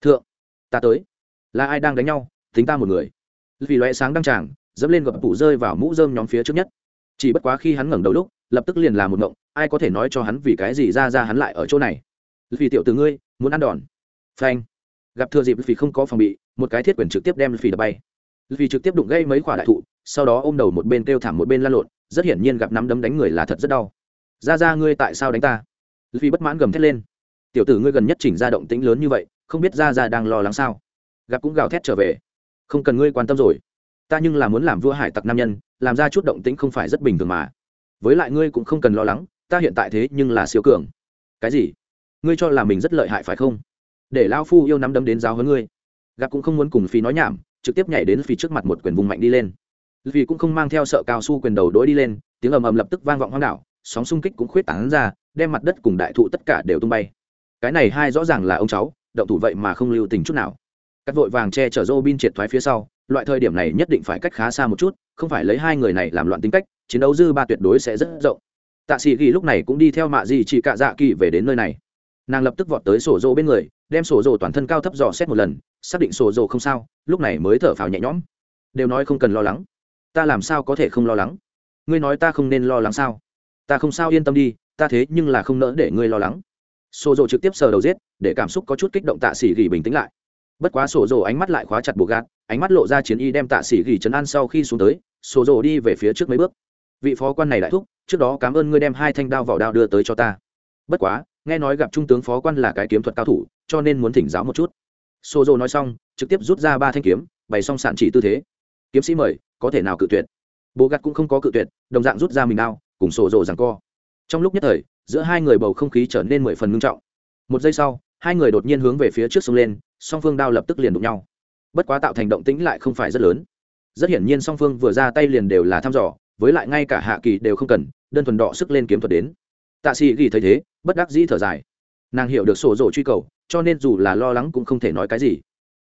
thượng, ta tới. Là ai đang đánh nhau? Tính ta một người. Vì loé sáng đăng tràng, dẫm lên gập tủ rơi vào mũ rơm nhóm phía trước nhất chỉ bất quá khi hắn ngẩng đầu lúc, lập tức liền làm một ngộng, ai có thể nói cho hắn vì cái gì ra ra hắn lại ở chỗ này? Vì tiểu từ ngươi, muốn ăn đòn. Phanh. Gặp thừa dịp vì không có phòng bị, một cái thiết quyền trực tiếp đem vì đập bay. Vì trực tiếp đụng gây mấy quả đại thụ, sau đó ôm đầu một bên kêu thảm một bên la lộn, rất hiển nhiên gặp nắm đấm đánh người là thật rất đau. Ra ra ngươi tại sao đánh ta? Vì bất mãn gầm thét lên. Tiểu tử ngươi gần nhất chỉnh ra động tĩnh lớn như vậy, không biết ra ra đang lo lắng sao? Gặp cũng gào thét trở về. Không cần ngươi quan tâm rồi. Ta nhưng là muốn làm vua hải tặc nam nhân làm ra chút động tĩnh không phải rất bình thường mà. Với lại ngươi cũng không cần lo lắng, ta hiện tại thế nhưng là siêu cường. Cái gì? Ngươi cho là mình rất lợi hại phải không? Để lao phu yêu nắm đấm đến giáo hơn ngươi. Gặp cũng không muốn cùng phi nói nhảm, trực tiếp nhảy đến phi trước mặt một quyền vùng mạnh đi lên. Vì cũng không mang theo sợ cao su quyền đầu đối đi lên, tiếng ầm ầm lập tức vang vọng hoang đảo, sóng xung kích cũng khuyết tán ra, đem mặt đất cùng đại thụ tất cả đều tung bay. Cái này hai rõ ràng là ông cháu, động thủ vậy mà không lưu tình chút nào cắt vội vàng che chở Robin triệt thoái phía sau, loại thời điểm này nhất định phải cách khá xa một chút, không phải lấy hai người này làm loạn tính cách, chiến đấu dư ba tuyệt đối sẽ rất rộng. Tạ sĩ ghi lúc này cũng đi theo mạ gì chỉ cả dạ kỳ về đến nơi này. Nàng lập tức vọt tới sổ rồ bên người, đem sổ rồ toàn thân cao thấp dò xét một lần, xác định sổ rồ không sao, lúc này mới thở phào nhẹ nhõm. Đều nói không cần lo lắng. Ta làm sao có thể không lo lắng? Ngươi nói ta không nên lo lắng sao? Ta không sao, yên tâm đi, ta thế nhưng là không nỡ để ngươi lo lắng. Sổ rồ trực tiếp sờ đầu giết, để cảm xúc có chút kích động tạ sĩ gỉ bình tĩnh lại bất quá sổ rồ ánh mắt lại khóa chặt bồ gạt, ánh mắt lộ ra chiến y đem tạ sĩ gỉ chấn an sau khi xuống tới, sổ rồ đi về phía trước mấy bước. Vị phó quan này đại thúc, trước đó cảm ơn ngươi đem hai thanh đao vào đao đưa tới cho ta. Bất quá, nghe nói gặp trung tướng phó quan là cái kiếm thuật cao thủ, cho nên muốn thỉnh giáo một chút. Sổ rồ nói xong, trực tiếp rút ra ba thanh kiếm, bày xong sạn chỉ tư thế. Kiếm sĩ mời, có thể nào cự tuyệt? Bồ gạt cũng không có cự tuyệt, đồng dạng rút ra mình đao, cùng sổ rồ rằng co. Trong lúc nhất thời, giữa hai người bầu không khí trở nên mười phần ngưng trọng. Một giây sau, hai người đột nhiên hướng về phía trước sông lên song phương đao lập tức liền đụng nhau. Bất quá tạo thành động tĩnh lại không phải rất lớn. Rất hiển nhiên song phương vừa ra tay liền đều là thăm dò, với lại ngay cả hạ kỳ đều không cần, đơn thuần đọ sức lên kiếm thuật đến. Tạ sĩ ghi thấy thế, bất đắc dĩ thở dài. Nàng hiểu được sổ dồ truy cầu, cho nên dù là lo lắng cũng không thể nói cái gì.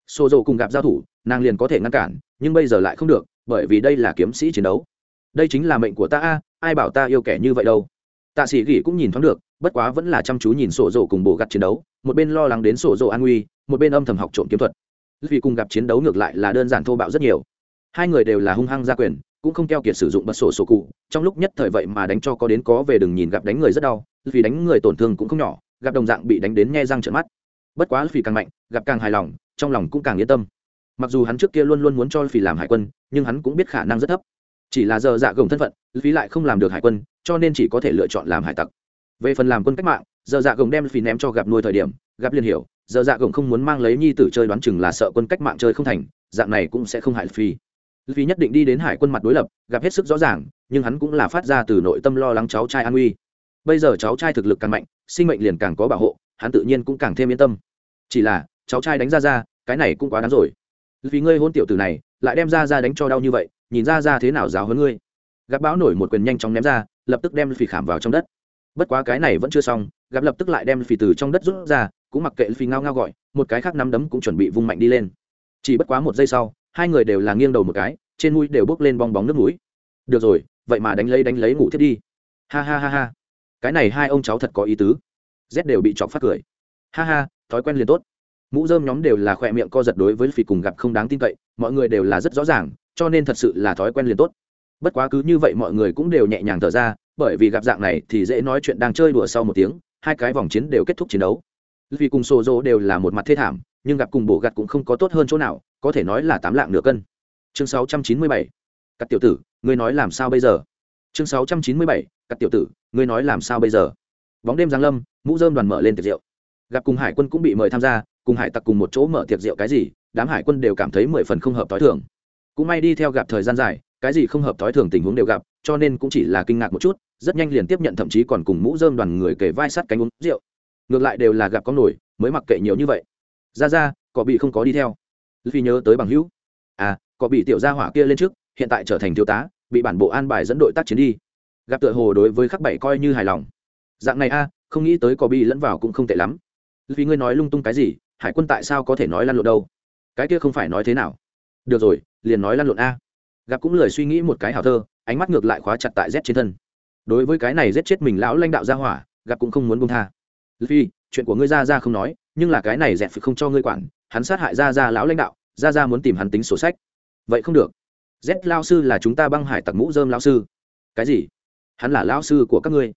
Sổ dồ cùng gặp giao thủ, nàng liền có thể ngăn cản, nhưng bây giờ lại không được, bởi vì đây là kiếm sĩ chiến đấu. Đây chính là mệnh của ta a, ai bảo ta yêu kẻ như vậy đâu? Tạ sĩ gỉ cũng nhìn thoáng được, bất quá vẫn là chăm chú nhìn sổ dồ cùng bộ gặt chiến đấu, một bên lo lắng đến sổ dồ an nguy một bên âm thầm học trộm kiếm thuật. Vì cùng gặp chiến đấu ngược lại là đơn giản thô bạo rất nhiều. Hai người đều là hung hăng gia quyền, cũng không keo kiệt sử dụng bật sổ sổ cụ. Trong lúc nhất thời vậy mà đánh cho có đến có về đừng nhìn gặp đánh người rất đau, vì đánh người tổn thương cũng không nhỏ, gặp đồng dạng bị đánh đến nghe răng trợn mắt. Bất quá vì càng mạnh, gặp càng hài lòng, trong lòng cũng càng yên tâm. Mặc dù hắn trước kia luôn luôn muốn cho vì làm hải quân, nhưng hắn cũng biết khả năng rất thấp. Chỉ là giờ dạ gồng thân phận phí lại không làm được hải quân, cho nên chỉ có thể lựa chọn làm hải tặc. Về phần làm quân cách mạng, giờ dạ gồng đem phí ném cho gặp nuôi thời điểm, gặp liên hiểu giờ dạ gồng không muốn mang lấy nhi tử chơi đoán chừng là sợ quân cách mạng chơi không thành, dạng này cũng sẽ không hại phi vì nhất định đi đến hải quân mặt đối lập, gặp hết sức rõ ràng, nhưng hắn cũng là phát ra từ nội tâm lo lắng cháu trai an uy. Bây giờ cháu trai thực lực càng mạnh, sinh mệnh liền càng có bảo hộ, hắn tự nhiên cũng càng thêm yên tâm. Chỉ là, cháu trai đánh ra ra, cái này cũng quá đáng rồi. Vì ngươi hôn tiểu tử này, lại đem ra ra đánh cho đau như vậy, nhìn ra ra thế nào giáo hơn ngươi? Gặp bão nổi một quyền nhanh chóng ném ra, lập tức đem phì khảm vào trong đất. Bất quá cái này vẫn chưa xong, gặp lập tức lại đem phì từ trong đất rút ra cũng mặc kệ phi ngao ngao gọi, một cái khác nắm đấm cũng chuẩn bị vung mạnh đi lên. Chỉ bất quá một giây sau, hai người đều là nghiêng đầu một cái, trên mũi đều bốc lên bong bóng nước mũi. Được rồi, vậy mà đánh lấy đánh lấy ngủ thiết đi. Ha ha ha ha. Cái này hai ông cháu thật có ý tứ. Z đều bị chọc phát cười. Ha ha, thói quen liền tốt. Mũ dơm nhóm đều là khỏe miệng co giật đối với phi cùng gặp không đáng tin cậy, mọi người đều là rất rõ ràng, cho nên thật sự là thói quen liền tốt. Bất quá cứ như vậy mọi người cũng đều nhẹ nhàng thở ra, bởi vì gặp dạng này thì dễ nói chuyện đang chơi đùa sau một tiếng, hai cái vòng chiến đều kết thúc chiến đấu vì cùng sổ dỗ đều là một mặt thê thảm, nhưng gặp cùng bổ gặt cũng không có tốt hơn chỗ nào, có thể nói là tám lạng nửa cân chương 697. các tiểu tử, ngươi nói làm sao bây giờ chương 697. các tiểu tử, ngươi nói làm sao bây giờ bóng đêm giáng lâm, mũ dơm đoàn mở lên tiệc rượu gặp cùng hải quân cũng bị mời tham gia, cùng hải tặc cùng một chỗ mở tiệc rượu cái gì, đám hải quân đều cảm thấy mười phần không hợp t h o i thường cũng may đi theo gặp thời gian dài, cái gì không hợp t h o i thường tình huống đều gặp, cho nên cũng chỉ là kinh ngạc một chút, rất nhanh liền tiếp nhận thậm chí còn cùng mũ dơm đoàn người kể vai sát cánh uống rượu ngược lại đều là gặp có nổi, mới mặc kệ nhiều như vậy. Ra ra, cọ bị không có đi theo. Vì nhớ tới bằng hữu. À cọ bị tiểu gia hỏa kia lên trước, hiện tại trở thành thiếu tá, bị bản bộ an bài dẫn đội tác chiến đi. Gặp tựa hồ đối với khắc bảy coi như hài lòng. Dạng này a, không nghĩ tới cọ bị lẫn vào cũng không tệ lắm. Vì ngươi nói lung tung cái gì, hải quân tại sao có thể nói lăn lộn đâu? Cái kia không phải nói thế nào. Được rồi, liền nói lăn lộn a. Gặp cũng lười suy nghĩ một cái hào thơ, ánh mắt ngược lại khóa chặt tại z trên thân. Đối với cái này giết chết mình lão lãnh đạo gia hỏa, gặp cũng không muốn buông tha phi, chuyện của ngươi ra ra không nói, nhưng là cái này dẹp phải không cho ngươi quản, hắn sát hại ra ra lão lãnh đạo ra ra muốn tìm hắn tính sổ sách. Vậy không được. Z lao sư là chúng ta băng hải tặc mũ dơm lao sư. Cái gì? Hắn là lao sư của các ngươi.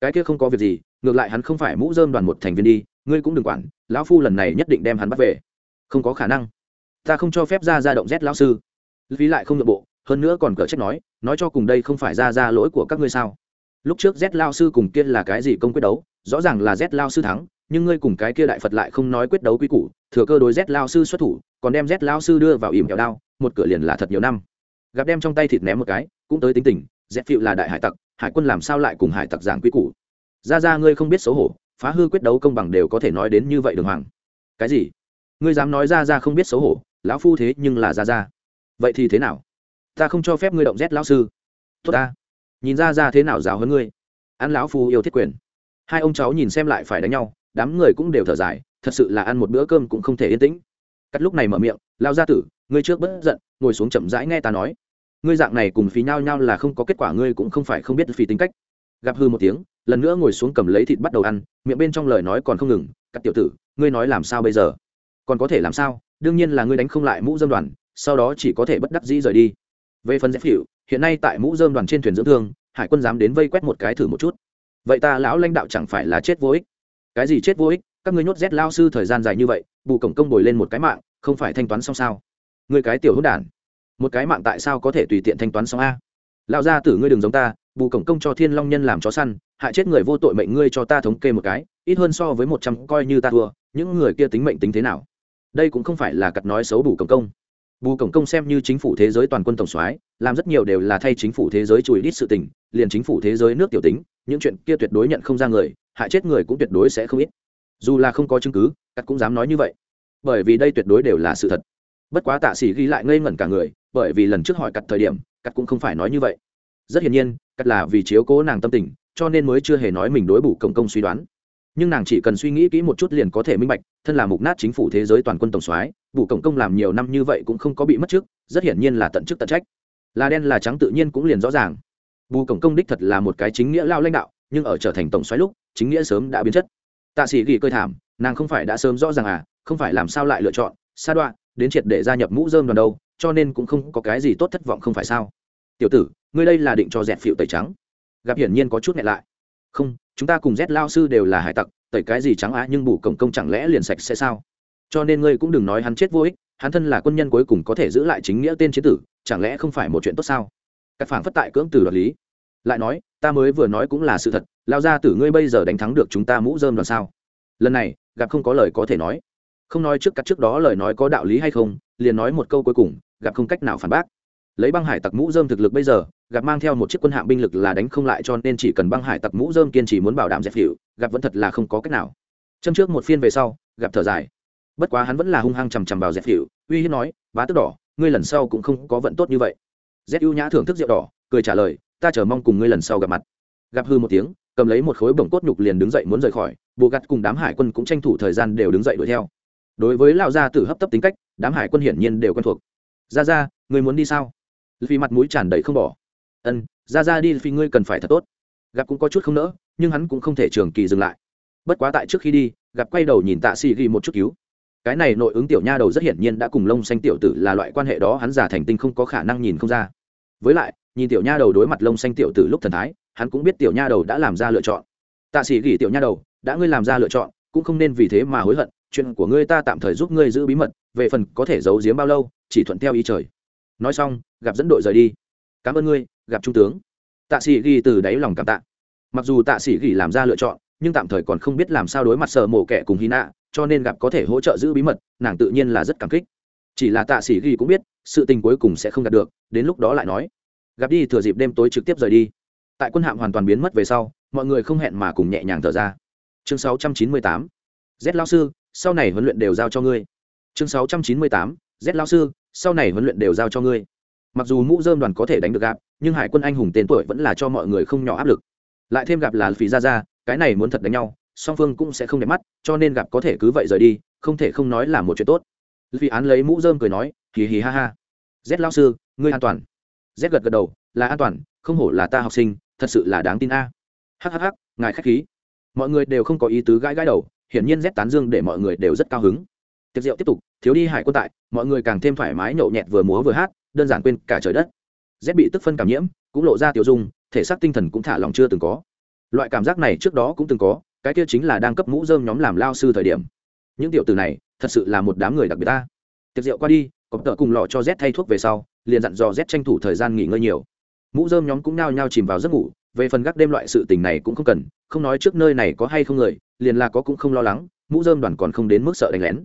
Cái kia không có việc gì, ngược lại hắn không phải mũ dơm đoàn một thành viên đi, ngươi cũng đừng quản, lão phu lần này nhất định đem hắn bắt về. Không có khả năng. Ta không cho phép ra ra động Z lão sư. Phí lại không nội bộ, hơn nữa còn cờ trách nói nói cho cùng đây không phải ra ra lỗi của các ngươi sao? Lúc trước z lao sư cùng kia là cái gì công quyết đấu, rõ ràng là z lao sư thắng, nhưng ngươi cùng cái kia đại phật lại không nói quyết đấu quy củ, thừa cơ đối z lao sư xuất thủ, còn đem z lao sư đưa vào ỉm kẹo đao, một cửa liền là thật nhiều năm. Gặp đem trong tay thịt ném một cái, cũng tới tính tình, z phịu là đại hải tặc, hải quân làm sao lại cùng hải tặc giảng quy củ? Ra ra ngươi không biết xấu hổ, phá hư quyết đấu công bằng đều có thể nói đến như vậy đường hoàng. Cái gì? Ngươi dám nói ra ra không biết xấu hổ, lão phu thế nhưng là ra ra. Vậy thì thế nào? Ta không cho phép ngươi động z lão sư. Tốt ta nhìn ra ra thế nào giáo hơn ngươi. Ăn lão phu yêu thiết quyền. Hai ông cháu nhìn xem lại phải đánh nhau, đám người cũng đều thở dài, thật sự là ăn một bữa cơm cũng không thể yên tĩnh. Cắt lúc này mở miệng lao ra tử, ngươi trước bất giận, ngồi xuống chậm rãi nghe ta nói. Ngươi dạng này cùng phí nhau nhau là không có kết quả, ngươi cũng không phải không biết phí tính cách. Gặp hư một tiếng, lần nữa ngồi xuống cầm lấy thịt bắt đầu ăn, miệng bên trong lời nói còn không ngừng, Cắt tiểu tử, ngươi nói làm sao bây giờ? Còn có thể làm sao? Đương nhiên là ngươi đánh không lại mũ dâm đoàn, sau đó chỉ có thể bất đắc dĩ rời đi. Về phần dép hiệu hiện nay tại mũ dơm đoàn trên thuyền dưỡng thương, hải quân dám đến vây quét một cái thử một chút. Vậy ta lão lãnh đạo chẳng phải là chết vô ích? Cái gì chết vô ích? Các ngươi nhốt rét lao sư thời gian dài như vậy, bù cổng công bồi lên một cái mạng, không phải thanh toán xong sao? Người cái tiểu hữu đản. Một cái mạng tại sao có thể tùy tiện thanh toán xong a? Lão gia tử ngươi đừng giống ta, bù cổng công cho thiên long nhân làm chó săn, hại chết người vô tội mệnh ngươi cho ta thống kê một cái, ít hơn so với một trăm coi như ta thua, những người kia tính mệnh tính thế nào? Đây cũng không phải là cặp nói xấu bù cổng công bù cổng công xem như chính phủ thế giới toàn quân tổng soái, làm rất nhiều đều là thay chính phủ thế giới chùi đít sự tình, liền chính phủ thế giới nước tiểu tính, những chuyện kia tuyệt đối nhận không ra người, hại chết người cũng tuyệt đối sẽ không ít. Dù là không có chứng cứ cắt cũng dám nói như vậy. Bởi vì đây tuyệt đối đều là sự thật. Bất quá tạ sĩ ghi lại ngây ngẩn cả người, bởi vì lần trước hỏi cắt thời điểm, cắt cũng không phải nói như vậy. Rất hiển nhiên, cắt là vì chiếu cố nàng tâm tình, cho nên mới chưa hề nói mình đối bù công công suy đoán. Nhưng nàng chỉ cần suy nghĩ kỹ một chút liền có thể minh bạch, thân là mục nát chính phủ thế giới toàn quân tổng soái bù Cổng công làm nhiều năm như vậy cũng không có bị mất trước, rất hiển nhiên là tận chức tận trách. Là đen là trắng tự nhiên cũng liền rõ ràng. Bù Cổng công đích thật là một cái chính nghĩa lao lãnh đạo, nhưng ở trở thành tổng xoáy lúc, chính nghĩa sớm đã biến chất. Tạ sĩ ghi cơ thảm, nàng không phải đã sớm rõ ràng à không phải làm sao lại lựa chọn, sa đoạn đến triệt để gia nhập mũ dơm đoàn đâu, cho nên cũng không có cái gì tốt thất vọng không phải sao. Tiểu tử, ngươi đây là định cho dẹt phịu tẩy trắng. Gặp hiển nhiên có chút nhẹ lại. Không, chúng ta cùng z lao sư đều là hải tặc, tẩy cái gì trắng á, nhưng bù cổng công chẳng lẽ liền sạch sẽ sao? Cho nên ngươi cũng đừng nói hắn chết vô ích, hắn thân là quân nhân cuối cùng có thể giữ lại chính nghĩa tên chế tử, chẳng lẽ không phải một chuyện tốt sao? Các phản phất tại cưỡng từ đoạt lý. Lại nói, ta mới vừa nói cũng là sự thật lao ra tử ngươi bây giờ đánh thắng được chúng ta mũ dơm đoàn sao? Lần này, gặp không có lời có thể nói. Không nói trước cắt trước đó lời nói có đạo lý hay không, liền nói một câu cuối cùng, gặp không cách nào phản bác. Lấy băng hải tặc mũ dơm thực lực bây giờ, gặp mang theo một chiếc quân hạng binh lực là đánh không lại cho nên chỉ cần băng hải tặc mũ dơm kiên trì muốn bảo đảm dẹp hiệu, gặp vẫn thật là không có cách nào. Châm trước một phiên về sau, gặp thở dài bất quá hắn vẫn là hung hăng chằm chằm vào dẹp hiệu uy hiếp nói, bá tức đỏ, ngươi lần sau cũng không có vận tốt như vậy. Z ưu nhã thưởng thức rượu đỏ, cười trả lời, ta chờ mong cùng ngươi lần sau gặp mặt. Gặp hư một tiếng, cầm lấy một khối bổng cốt nhục liền đứng dậy muốn rời khỏi, bộ gặt cùng đám hải quân cũng tranh thủ thời gian đều đứng dậy đuổi theo. Đối với lão gia tử hấp tấp tính cách, đám hải quân hiển nhiên đều quen thuộc. Ra ra người muốn đi sao? Vì mặt mũi tràn đầy không bỏ. Ân ra ra đi vì ngươi cần phải thật tốt. Gặp cũng có chút không nỡ, nhưng hắn cũng không thể trường kỳ dừng lại. Bất quá tại trước khi đi, gặp quay đầu nhìn tạ xì ghi một chút cứu cái này nội ứng tiểu nha đầu rất hiển nhiên đã cùng lông xanh tiểu tử là loại quan hệ đó, hắn giả thành tinh không có khả năng nhìn không ra. Với lại, nhìn tiểu nha đầu đối mặt lông xanh tiểu tử lúc thần thái, hắn cũng biết tiểu nha đầu đã làm ra lựa chọn. Tạ sĩ gỉ tiểu nha đầu, đã ngươi làm ra lựa chọn, cũng không nên vì thế mà hối hận, chuyện của ngươi ta tạm thời giúp ngươi giữ bí mật, về phần có thể giấu giếm bao lâu, chỉ thuận theo ý trời. Nói xong, gặp dẫn đội rời đi. Cảm ơn ngươi, gặp trung tướng. Tạ sĩ ghi từ đáy lòng cảm tạ. Mặc dù tạ sĩ ghi làm ra lựa chọn, nhưng tạm thời còn không biết làm sao đối mặt sợ mổ kẻ cùng hy nạ cho nên gặp có thể hỗ trợ giữ bí mật, nàng tự nhiên là rất cảm kích. Chỉ là tạ sĩ ghi cũng biết, sự tình cuối cùng sẽ không đạt được, đến lúc đó lại nói. Gặp đi, thừa dịp đêm tối trực tiếp rời đi. Tại quân hạm hoàn toàn biến mất về sau, mọi người không hẹn mà cùng nhẹ nhàng thở ra. Chương 698. z lao sư, sau này huấn luyện đều giao cho ngươi. Chương 698. z lao sư, sau này huấn luyện đều giao cho ngươi. Mặc dù mũ dơm đoàn có thể đánh được gạp nhưng hải quân anh hùng tên tuổi vẫn là cho mọi người không nhỏ áp lực. Lại thêm gặp là phí ra ra cái này muốn thật đánh nhau song phương cũng sẽ không đẹp mắt, cho nên gặp có thể cứ vậy rời đi, không thể không nói là một chuyện tốt. Vì án lấy mũ dơm cười nói, hì hì ha ha. Z lao sư, ngươi an toàn. Z gật gật đầu, là an toàn, không hổ là ta học sinh, thật sự là đáng tin a. Hhh ngài k h á c h khí. Mọi người đều không có ý tứ gãi gãi đầu, hiển nhiên z tán dương để mọi người đều rất cao hứng. Tiệc rượu tiếp tục, thiếu đi hải quân tại, mọi người càng thêm thoải mái nhậu nhẹt vừa múa vừa hát, đơn giản quên cả trời đất. Z bị tức phân cảm nhiễm, cũng lộ ra tiểu dung, thể xác tinh thần cũng thả lòng chưa từng có. Loại cảm giác này trước đó cũng từng có cái kia chính là đang cấp mũ dơm nhóm làm lao sư thời điểm. Những tiểu từ này, thật sự là một đám người đặc biệt ta. Tiệc rượu qua đi, cọp tợ cùng lọ cho z thay thuốc về sau, liền dặn dò z tranh thủ thời gian nghỉ ngơi nhiều. Mũ dơm nhóm cũng nao nhao chìm vào giấc ngủ, về phần gác đêm loại sự tình này cũng không cần, không nói trước nơi này có hay không người, liền là có cũng không lo lắng, mũ dơm đoàn còn không đến mức sợ đánh lén.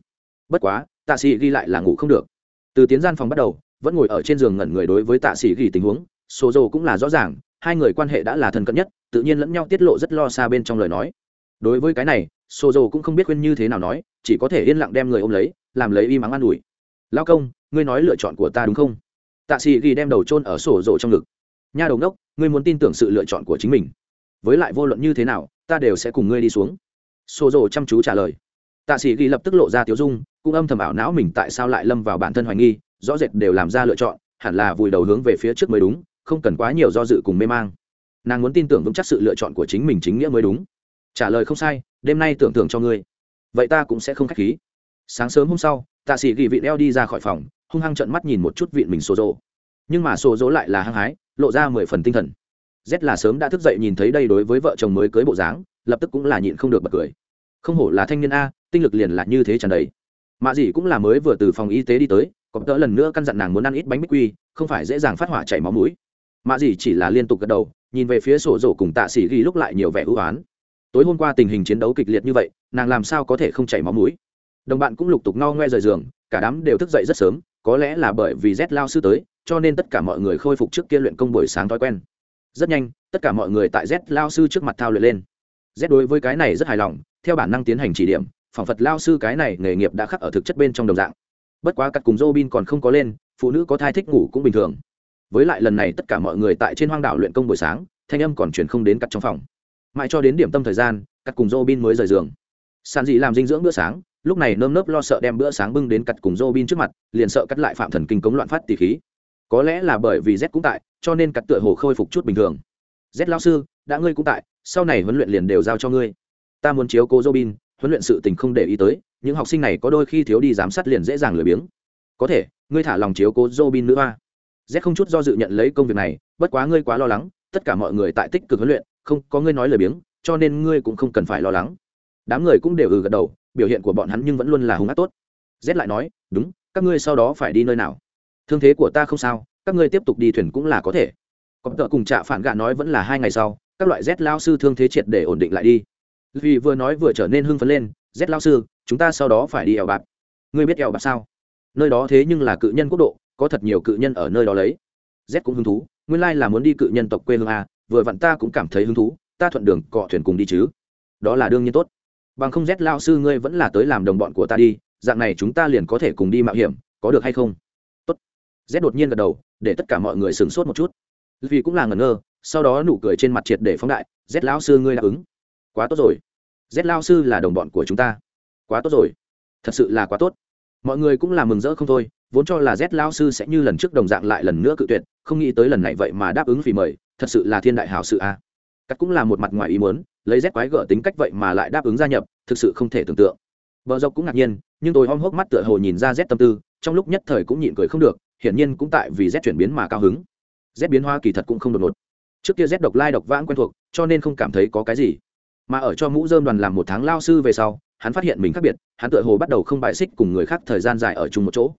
Bất quá, tạ sĩ ghi lại là ngủ không được. Từ tiến gian phòng bắt đầu, vẫn ngồi ở trên giường ngẩn người đối với tạ sĩ ghi tình huống, số dầu cũng là rõ ràng, hai người quan hệ đã là thân cận nhất, tự nhiên lẫn nhau tiết lộ rất lo xa bên trong lời nói đối với cái này Sô dầu cũng không biết khuyên như thế nào nói, chỉ có thể yên lặng đem người ôm lấy, làm lấy y mắng an ủi. Lao công, ngươi nói lựa chọn của ta đúng không? Tạ sĩ ghi đem đầu trôn ở sổ rộ trong ngực. Nha đầu ngốc, ngươi muốn tin tưởng sự lựa chọn của chính mình. Với lại vô luận như thế nào, ta đều sẽ cùng ngươi đi xuống. Sổ rộ chăm chú trả lời. Tạ sĩ ghi lập tức lộ ra tiếu dung, cũng âm thầm ảo não mình tại sao lại lâm vào bản thân hoài nghi, rõ rệt đều làm ra lựa chọn, hẳn là vùi đầu hướng về phía trước mới đúng, không cần quá nhiều do dự cùng mê mang. Nàng muốn tin tưởng vững chắc sự lựa chọn của chính mình chính nghĩa mới đúng trả lời không sai, đêm nay tưởng tượng cho ngươi. Vậy ta cũng sẽ không k h á c h khí. Sáng sớm hôm sau, tạ sĩ ghi vị eo đi ra khỏi phòng, hung hăng trận mắt nhìn một chút vịn mình xô rộ nhưng mà xô rỗ lại là hăng hái, lộ ra mười phần tinh thần. Z là sớm đã thức dậy nhìn thấy đây đối với vợ chồng mới cưới bộ dáng, lập tức cũng là nhịn không được bật cười. Không hổ là thanh niên a, tinh lực liền là như thế tràn đầy. Mạ dĩ cũng là mới vừa từ phòng y tế đi tới còn tớ lần nữa căn dặn nàng muốn ăn ít bánh bích quy, không phải dễ dàng phát hỏa chảy máu mũi. Mạ dĩ chỉ là liên tục gật đầu, nhìn về phía sổ rổ cùng tạ sĩ ghi lúc lại nhiều vẻ ưu oán tối hôm qua tình hình chiến đấu kịch liệt như vậy, nàng làm sao có thể không chảy máu mũi? Đồng bạn cũng lục tục no ngoe rời giường, cả đám đều thức dậy rất sớm, có lẽ là bởi vì rét lao sư tới, cho nên tất cả mọi người khôi phục trước kia luyện công buổi sáng thói quen. Rất nhanh, tất cả mọi người tại rét lao sư trước mặt thao luyện lên. Rét đối với cái này rất hài lòng, theo bản năng tiến hành chỉ điểm, phỏng phật lao sư cái này nghề nghiệp đã khắc ở thực chất bên trong đồng dạng. Bất quá cắt cùng Robin còn không có lên, phụ nữ có thai thích ngủ cũng bình thường. Với lại lần này tất cả mọi người tại trên hoang đảo luyện công buổi sáng, thanh âm còn chuyển không đến cắt trong phòng mãi cho đến điểm tâm thời gian, cắt cùng Robin mới rời giường. Sàn dị làm dinh dưỡng bữa sáng, lúc này nơm nớp lo sợ đem bữa sáng bưng đến cắt cùng Robin trước mặt, liền sợ cắt lại phạm thần kinh cống loạn phát tỷ khí. Có lẽ là bởi vì z cũng tại, cho nên cắt tựa hồ khôi phục chút bình thường. Z lao sư, đã ngươi cũng tại, sau này huấn luyện liền đều giao cho ngươi. Ta muốn chiếu cố Robin, huấn luyện sự tình không để ý tới, những học sinh này có đôi khi thiếu đi giám sát liền dễ dàng lười biếng. Có thể, ngươi thả lòng chiếu cố Robin nữa a. Z không chút do dự nhận lấy công việc này, bất quá ngươi quá lo lắng, tất cả mọi người tại tích cực huấn luyện không có ngươi nói lời biếng, cho nên ngươi cũng không cần phải lo lắng. Đám người cũng đều ừ gật đầu, biểu hiện của bọn hắn nhưng vẫn luôn là hung ác tốt. Z lại nói, đúng, các ngươi sau đó phải đi nơi nào? Thương thế của ta không sao, các ngươi tiếp tục đi thuyền cũng là có thể. Còn tợ cùng trạ phản gạ nói vẫn là hai ngày sau, các loại z lao sư thương thế triệt để ổn định lại đi. Vì vừa nói vừa trở nên hưng phấn lên, z lao sư, chúng ta sau đó phải đi eo bạc. Ngươi biết eo bạc sao? Nơi đó thế nhưng là cự nhân quốc độ, có thật nhiều cự nhân ở nơi đó lấy. Z cũng hứng thú, nguyên lai là muốn đi cự nhân tộc quê hương a vừa vặn ta cũng cảm thấy hứng thú, ta thuận đường cọ thuyền cùng đi chứ. Đó là đương nhiên tốt. Bằng không rét lao sư ngươi vẫn là tới làm đồng bọn của ta đi, dạng này chúng ta liền có thể cùng đi mạo hiểm, có được hay không? Tốt. Rét đột nhiên gật đầu, để tất cả mọi người sửng sốt một chút. Vì cũng là ngẩn ngơ, sau đó nụ cười trên mặt triệt để phóng đại rét lao sư ngươi đáp ứng. Quá tốt rồi. Rét lao sư là đồng bọn của chúng ta. Quá tốt rồi. Thật sự là quá tốt. Mọi người cũng là mừng rỡ không thôi vốn cho là z lao sư sẽ như lần trước đồng dạng lại lần nữa cự tuyệt, không nghĩ tới lần này vậy mà đáp ứng vì mời, thật sự là thiên đại hảo sự a. Cắt cũng là một mặt ngoài ý muốn, lấy z quái gở tính cách vậy mà lại đáp ứng gia nhập, thực sự không thể tưởng tượng. Vợ dọc cũng ngạc nhiên, nhưng tôi hôm hốc mắt tựa hồ nhìn ra z tâm tư, trong lúc nhất thời cũng nhịn cười không được, hiển nhiên cũng tại vì z chuyển biến mà cao hứng. Z biến hoa kỳ thật cũng không đột ngột. Trước kia Z độc lai độc vãng quen thuộc, cho nên không cảm thấy có cái gì. Mà ở cho mũ dơm đoàn làm một tháng lao sư về sau, hắn phát hiện mình khác biệt, hắn tựa hồ bắt đầu không bại xích cùng người khác thời gian dài ở chung một chỗ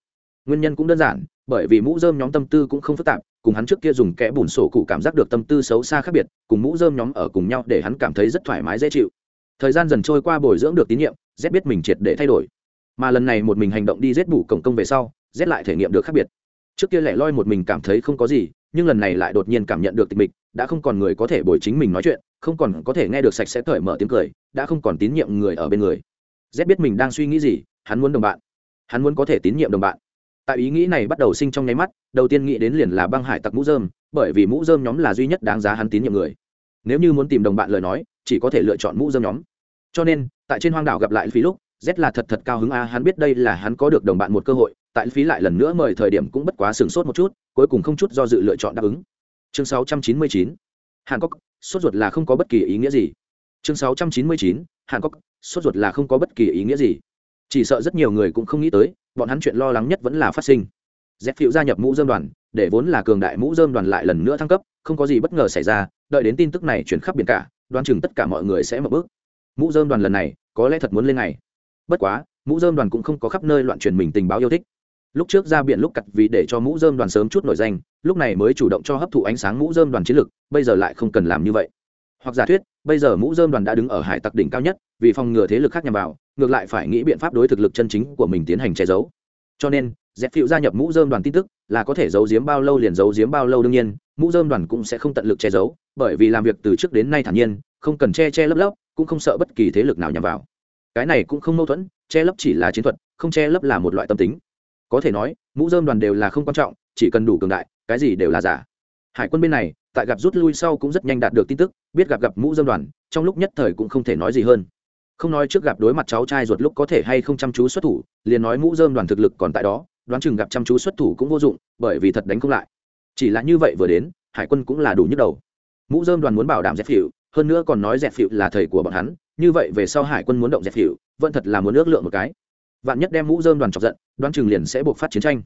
nguyên nhân cũng đơn giản, bởi vì mũ dơm nhóm tâm tư cũng không phức tạp, cùng hắn trước kia dùng kẽ bùn sổ cụ cảm giác được tâm tư xấu xa khác biệt, cùng mũ dơm nhóm ở cùng nhau để hắn cảm thấy rất thoải mái, dễ chịu. Thời gian dần trôi qua bồi dưỡng được tín nhiệm, z biết mình triệt để thay đổi. Mà lần này một mình hành động đi z bù cổng công về sau, z lại thể nghiệm được khác biệt. Trước kia lẻ loi một mình cảm thấy không có gì, nhưng lần này lại đột nhiên cảm nhận được tịch mịch, đã không còn người có thể bồi chính mình nói chuyện, không còn có thể nghe được sạch sẽ cởi mở tiếng cười, đã không còn tín nhiệm người ở bên người. Z biết mình đang suy nghĩ gì, hắn muốn đồng bạn. Hắn muốn có thể tín nhiệm đồng bạn tại ý nghĩ này bắt đầu sinh trong nháy mắt, đầu tiên nghĩ đến liền là băng hải tặc mũ dơm, bởi vì mũ dơm nhóm là duy nhất đáng giá hắn tín nhiệm người. Nếu như muốn tìm đồng bạn lời nói, chỉ có thể lựa chọn mũ dơm nhóm. Cho nên, tại trên hoang đảo gặp lại phí lúc, z là thật thật cao hứng a, hắn biết đây là hắn có được đồng bạn một cơ hội, tại phí lại lần nữa mời thời điểm cũng bất quá sửng sốt một chút, cuối cùng không chút do dự lựa chọn đáp ứng. Chương 699 hàn cốc sốt ruột là không có bất kỳ ý nghĩa gì. Chương 699 hàn cốc sốt ruột là không có bất kỳ ý nghĩa gì. Chỉ sợ rất nhiều người cũng không nghĩ tới bọn hắn chuyện lo lắng nhất vẫn là phát sinh. Dẹp phiệu gia nhập mũ dơm đoàn để vốn là cường đại mũ dơm đoàn lại lần nữa thăng cấp không có gì bất ngờ xảy ra đợi đến tin tức này chuyển khắp biển cả đoán chừng tất cả mọi người sẽ mở bước. Mũ dơm đoàn lần này có lẽ thật muốn lên ngày. Bất quá mũ dơm đoàn cũng không có khắp nơi loạn truyền mình tình báo yêu thích. Lúc trước ra biển lúc cặt vì để cho mũ dơm đoàn sớm chút nổi danh lúc này mới chủ động cho hấp thụ ánh sáng mũ dơm đoàn chiến lực, bây giờ lại không cần làm như vậy hoặc giả thuyết, bây giờ mũ dơm đoàn đã đứng ở hải tặc đỉnh cao nhất, vì phòng ngừa thế lực khác nhằm vào, ngược lại phải nghĩ biện pháp đối thực lực chân chính của mình tiến hành che giấu. Cho nên, dẹp phiệu gia nhập mũ dơm đoàn tin tức là có thể giấu giếm bao lâu liền giấu giếm bao lâu đương nhiên, mũ dơm đoàn cũng sẽ không tận lực che giấu, bởi vì làm việc từ trước đến nay thản nhiên, không cần che che lấp lấp, cũng không sợ bất kỳ thế lực nào nhằm vào. Cái này cũng không mâu thuẫn, che lấp chỉ là chiến thuật, không che lấp là một loại tâm tính. Có thể nói, mũ dơm đoàn đều là không quan trọng, chỉ cần đủ cường đại, cái gì đều là giả. Hải quân bên này tại gặp rút lui sau cũng rất nhanh đạt được tin tức, biết gặp gặp mũ dơm đoàn, trong lúc nhất thời cũng không thể nói gì hơn. Không nói trước gặp đối mặt cháu trai ruột lúc có thể hay không chăm chú xuất thủ, liền nói mũ dơm đoàn thực lực còn tại đó, đoán chừng gặp chăm chú xuất thủ cũng vô dụng, bởi vì thật đánh không lại. Chỉ là như vậy vừa đến, hải quân cũng là đủ nhức đầu. Mũ dơm đoàn muốn bảo đảm dẹp phịu hơn nữa còn nói dẹp phịu là thầy của bọn hắn, như vậy về sau hải quân muốn động dẹp phịu vẫn thật là muốn ước lượng một cái. Vạn nhất đem mũ dơm đoàn chọc giận, đoán chừng liền sẽ buộc phát chiến tranh.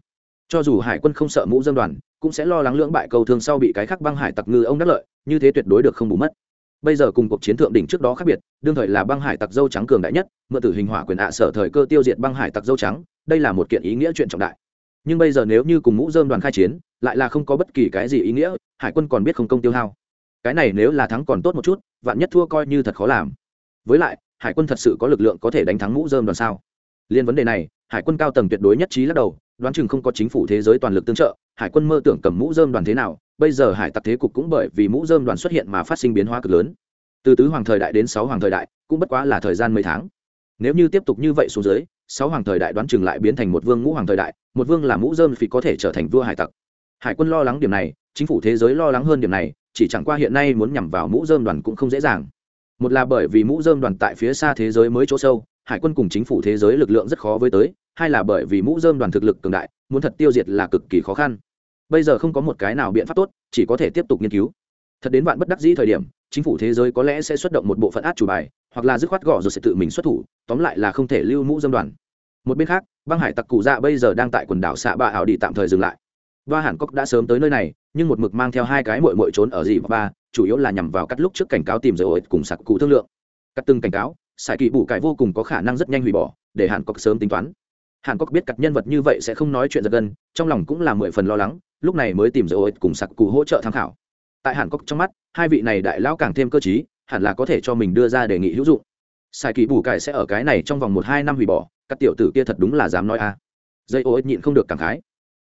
Cho dù hải quân không sợ mũ dơm đoàn cũng sẽ lo lắng lưỡng bại cầu thương sau bị cái khắc băng hải tặc ngư ông đắc lợi, như thế tuyệt đối được không bù mất. Bây giờ cùng cuộc chiến thượng đỉnh trước đó khác biệt, đương thời là băng hải tặc dâu trắng cường đại nhất, mượn tử hình hỏa quyền ạ sở thời cơ tiêu diệt băng hải tặc dâu trắng, đây là một kiện ý nghĩa chuyện trọng đại. Nhưng bây giờ nếu như cùng mũ dơm đoàn khai chiến, lại là không có bất kỳ cái gì ý nghĩa, hải quân còn biết không công tiêu hao. Cái này nếu là thắng còn tốt một chút, vạn nhất thua coi như thật khó làm. Với lại, hải quân thật sự có lực lượng có thể đánh thắng mũ dơm đoàn sao? Liên vấn đề này, hải quân cao tầng tuyệt đối nhất trí lắc đầu đoán chừng không có chính phủ thế giới toàn lực tương trợ, hải quân mơ tưởng cầm mũ dơm đoàn thế nào, bây giờ hải tặc thế cục cũng bởi vì mũ dơm đoàn xuất hiện mà phát sinh biến hóa cực lớn. Từ tứ hoàng thời đại đến sáu hoàng thời đại, cũng bất quá là thời gian mấy tháng. Nếu như tiếp tục như vậy xuống dưới, sáu hoàng thời đại đoán chừng lại biến thành một vương ngũ hoàng thời đại, một vương là mũ dơm phí có thể trở thành vua hải tặc. Hải quân lo lắng điểm này, chính phủ thế giới lo lắng hơn điểm này, chỉ chẳng qua hiện nay muốn nhằm vào mũ dơm đoàn cũng không dễ dàng. Một là bởi vì mũ dơm đoàn tại phía xa thế giới mới chỗ sâu hải quân cùng chính phủ thế giới lực lượng rất khó với tới, hai là bởi vì mũ dơm đoàn thực lực cường đại, muốn thật tiêu diệt là cực kỳ khó khăn. Bây giờ không có một cái nào biện pháp tốt, chỉ có thể tiếp tục nghiên cứu. Thật đến bạn bất đắc dĩ thời điểm, chính phủ thế giới có lẽ sẽ xuất động một bộ phận át chủ bài, hoặc là dứt khoát gõ rồi sẽ tự mình xuất thủ, tóm lại là không thể lưu mũ dâm đoàn. Một bên khác, băng hải tặc cụ dạ bây giờ đang tại quần đảo xạ ba ảo đi tạm thời dừng lại. Và hàn cốc đã sớm tới nơi này, nhưng một mực mang theo hai cái mội mội trốn ở dị và ba, chủ yếu là nhằm vào cắt lúc trước cảnh cáo tìm dầu ổi cùng sặc cụ thương lượng. Cắt từng cảnh cáo sải kỳ bù cải vô cùng có khả năng rất nhanh hủy bỏ, để hàn cốc sớm tính toán. Hàn cốc biết cặp nhân vật như vậy sẽ không nói chuyện giật gân, trong lòng cũng là mười phần lo lắng, lúc này mới tìm dấu ổi cùng sặc cụ hỗ trợ tham khảo. Tại hàn cốc trong mắt, hai vị này đại lão càng thêm cơ t hẳn là có thể cho mình đưa ra đề nghị hữu dụng. Sài kỳ bù cải sẽ ở cái này trong vòng một hai năm hủy bỏ, các tiểu tử kia thật đúng là dám nói a. Dây ô nhịn không được cảm khái.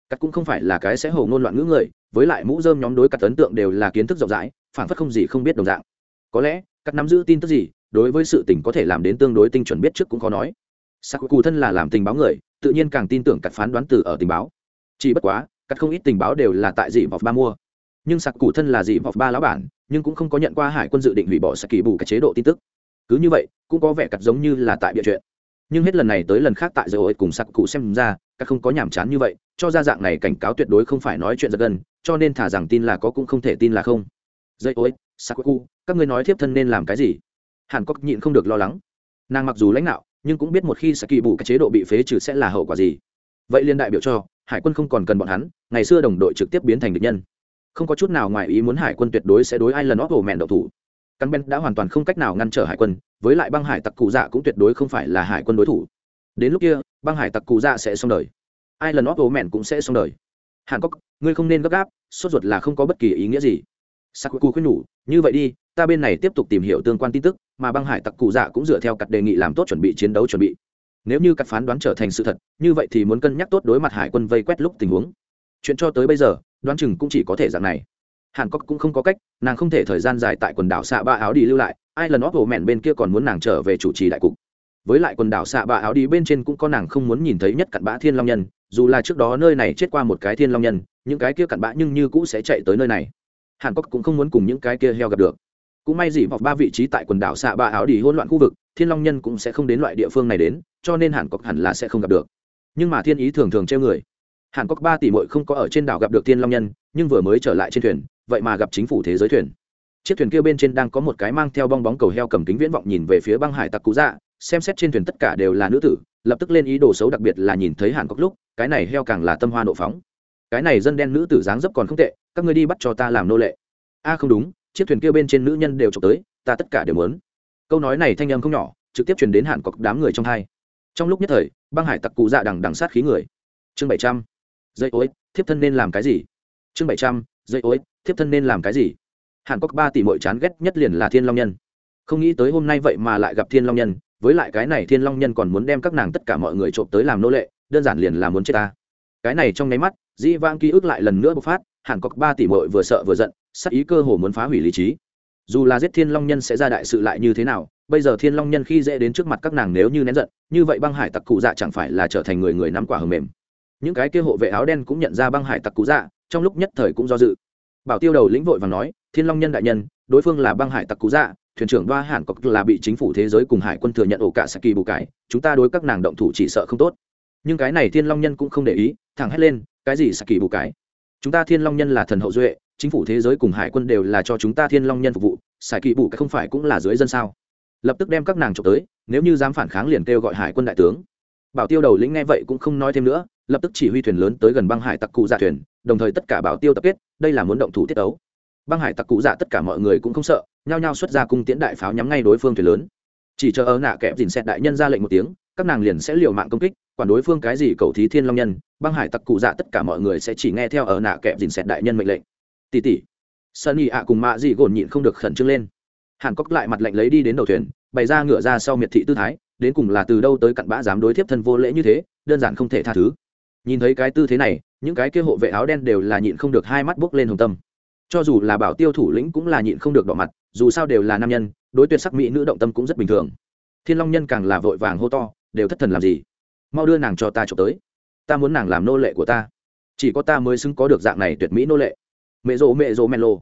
Cắt cũng không phải là cái sẽ hồ ngôn loạn ngữ người, với lại mũ dơm nhóm đối cắt ấn tượng đều là kiến thức rộng rãi phản phất không gì không biết đồng dạng. Có lẽ cắt nắm giữ tin tức gì đối với sự tình có thể làm đến tương đối tinh chuẩn biết trước cũng khó nói. Sắc cù thân là làm tình báo người, tự nhiên càng tin tưởng cắt phán đoán từ ở tình báo. Chỉ bất quá, cắt không ít tình báo đều là tại dị vọc ba mua. Nhưng sạc cụ thân là dị vọc ba lão bản, nhưng cũng không có nhận qua hải quân dự định hủy bỏ sạc kỳ bù cái chế độ tin tức. Cứ như vậy, cũng có vẻ cắt giống như là tại bịa chuyện. Nhưng hết lần này tới lần khác tại dầu cùng sạc cụ xem ra các không có nhàm chán như vậy, cho ra dạng này cảnh cáo tuyệt đối không phải nói chuyện giật gần cho nên thả rằng tin là có cũng không thể tin là không. Dây ối sạc cụ, các ngươi nói thiếp thân nên làm cái gì? Hàn cốc nhịn không được lo lắng. Nàng mặc dù lãnh đạo, nhưng cũng biết một khi sẽ kỳ bù cái chế độ bị phế trừ sẽ là hậu quả gì. Vậy liên đại biểu cho, hải quân không còn cần bọn hắn, ngày xưa đồng đội trực tiếp biến thành địch nhân. Không có chút nào ngoài ý muốn hải quân tuyệt đối sẽ đối ai lần óc hồ mẹn độc thủ. Căn ben đã hoàn toàn không cách nào ngăn trở hải quân, với lại băng hải tặc cụ dạ cũng tuyệt đối không phải là hải quân đối thủ. Đến lúc kia, băng hải tặc cụ dạ sẽ xong đời. Ai lần óc hồ mẹn cũng sẽ xong đời. Hàn cốc ngươi không nên gấp gáp, sốt ruột là không có bất kỳ ý nghĩa gì sakuku khuyên nhủ, như vậy đi, ta bên này tiếp tục tìm hiểu tương quan tin tức, mà băng hải tặc cụ dạ cũng dựa theo cặt đề nghị làm tốt chuẩn bị chiến đấu chuẩn bị. Nếu như cặt phán đoán trở thành sự thật, như vậy thì muốn cân nhắc tốt đối mặt hải quân vây quét lúc tình huống. Chuyện cho tới bây giờ, đoán chừng cũng chỉ có thể dạng này. Hàn cốc cũng không có cách, nàng không thể thời gian dài tại quần đảo xạ ba áo đi lưu lại ai lần óp hồ mẹn bên kia còn muốn nàng trở về chủ trì đại cục. Với lại quần đảo xạ ba áo đi bên trên cũng có nàng không muốn nhìn thấy nhất cặn bã thiên long nhân, dù là trước đó nơi này chết qua một cái thiên long nhân, những cái kia cặn bã nhưng như cũ sẽ chạy tới nơi này hàn cốc cũng không muốn cùng những cái kia heo gặp được. Cũng may gì vọc ba vị trí tại quần đảo xạ ba áo đi hỗn loạn khu vực, thiên long nhân cũng sẽ không đến loại địa phương này đến, cho nên hàn cốc hẳn là sẽ không gặp được. Nhưng mà thiên ý thường thường treo người. Hàn cốc ba tỷ mội không có ở trên đảo gặp được thiên long nhân, nhưng vừa mới trở lại trên thuyền, vậy mà gặp chính phủ thế giới thuyền. Chiếc thuyền kia bên trên đang có một cái mang theo bong bóng cầu heo cầm kính viễn vọng nhìn về phía băng hải tặc cú dạ xem xét trên thuyền tất cả đều là nữ tử, lập tức lên ý đồ xấu đặc biệt là nhìn thấy hàn cốc lúc, cái này heo càng là tâm hoa nộ phóng. Cái này dân đen nữ tử dáng dấp còn không tệ các ngươi đi bắt cho ta làm nô lệ. A, không đúng, chiếc thuyền kia bên trên nữ nhân đều trộm tới, ta tất cả đều muốn. Câu nói này thanh âm không nhỏ, trực tiếp truyền đến hẳn cọc đám người trong hai. Trong lúc nhất thời, băng hải tặc cụ dạ đằng đằng sát khí người. Chương bảy trăm. Dây ối, thiếp thân nên làm cái gì? Chương bảy trăm. Dây ối, thiếp thân nên làm cái gì? Hàn cốc ba tỷ mội chán ghét nhất liền là thiên long nhân. Không nghĩ tới hôm nay vậy mà lại gặp thiên long nhân, với lại cái này thiên long nhân còn muốn đem các nàng tất cả mọi người trộm tới làm nô lệ, đơn giản liền là muốn chết ta. Cái này trong nháy mắt, dĩ vang ký ức lại lần nữa bộc phát hàn có ba tỷ mội vừa sợ vừa giận sắc ý cơ hồ muốn phá hủy lý trí. Dù là giết thiên long nhân sẽ ra đại sự lại như thế nào, bây giờ thiên long nhân khi dễ đến trước mặt các nàng nếu như nén giận, như vậy băng hải tặc cụ dạ chẳng phải là trở thành người người nắm quả hầm mềm. Những cái kia hộ vệ áo đen cũng nhận ra băng hải tặc cụ dạ trong lúc nhất thời cũng do dự. Bảo tiêu đầu lĩnh vội và nói, thiên long nhân đại nhân, đối phương là băng hải tặc cụ dạ thuyền trưởng đoa hẳn cọc là bị chính phủ thế giới cùng hải quân thừa nhận ổ cả saki bù cải, chúng ta đối các nàng động thủ chỉ sợ không tốt. Nhưng cái này thiên long nhân cũng không để ý, thẳng hét lên, cái gì saki bù cải? Chúng ta thiên long nhân là thần hậu duệ, chính phủ thế giới cùng hải quân đều là cho chúng ta thiên long nhân phục vụ xài kỳ bù cái không phải cũng là dưới dân sao? Lập tức đem các nàng trộm tới, nếu như dám phản kháng liền kêu gọi hải quân đại tướng. Bảo tiêu đầu lĩnh nghe vậy cũng không nói thêm nữa, lập tức chỉ huy thuyền lớn tới gần băng hải tặc cụ dạ thuyền, đồng thời tất cả bảo tiêu tập kết, đây là muốn động thủ tiết ấu băng hải tặc cụ dạ tất cả mọi người cũng không sợ, nhao nhao xuất ra cung tiễn đại pháo nhắm ngay đối phương thuyền lớn. Chỉ chờ ở nạ kẹp dìn xét đại nhân ra lệnh một tiếng các nàng liền sẽ liều mạng công kích, quản đối phương cái gì cầu thí thiên long nhân, băng hải tặc cụ dạ tất cả mọi người sẽ chỉ nghe theo ở nạ kẹp dìn xẹt đại nhân mệnh lệnh. Tỷ tỷ sunny ạ cùng mạ dị gồn nhịn không được khẩn trương lên. Hàn cốc lại mặt lệnh lấy đi đến đầu thuyền, bày ra ngựa ra sau miệt thị tư thái, đến cùng là từ đâu tới cặn bã dám đối tiếp thân vô lễ như thế, đơn giản không thể tha thứ. Nhìn thấy cái tư thế này, những cái kia hộ vệ áo đen đều là nhịn không được hai mắt bốc lên hồng tâm. Cho dù là bảo tiêu thủ lĩnh cũng là nhịn không được đỏ mặt, dù sao đều là nam nhân, đối tuyệt sắc mỹ nữ động tâm cũng rất bình thường. Thiên long nhân càng là vội vàng hô to đều thất thần làm gì? Mau đưa nàng cho ta trộm tới. Ta muốn nàng làm nô lệ của ta. Chỉ có ta mới xứng có được dạng này tuyệt mỹ nô lệ. Mẹ rỗ mẹ rỗ, mẹ lô.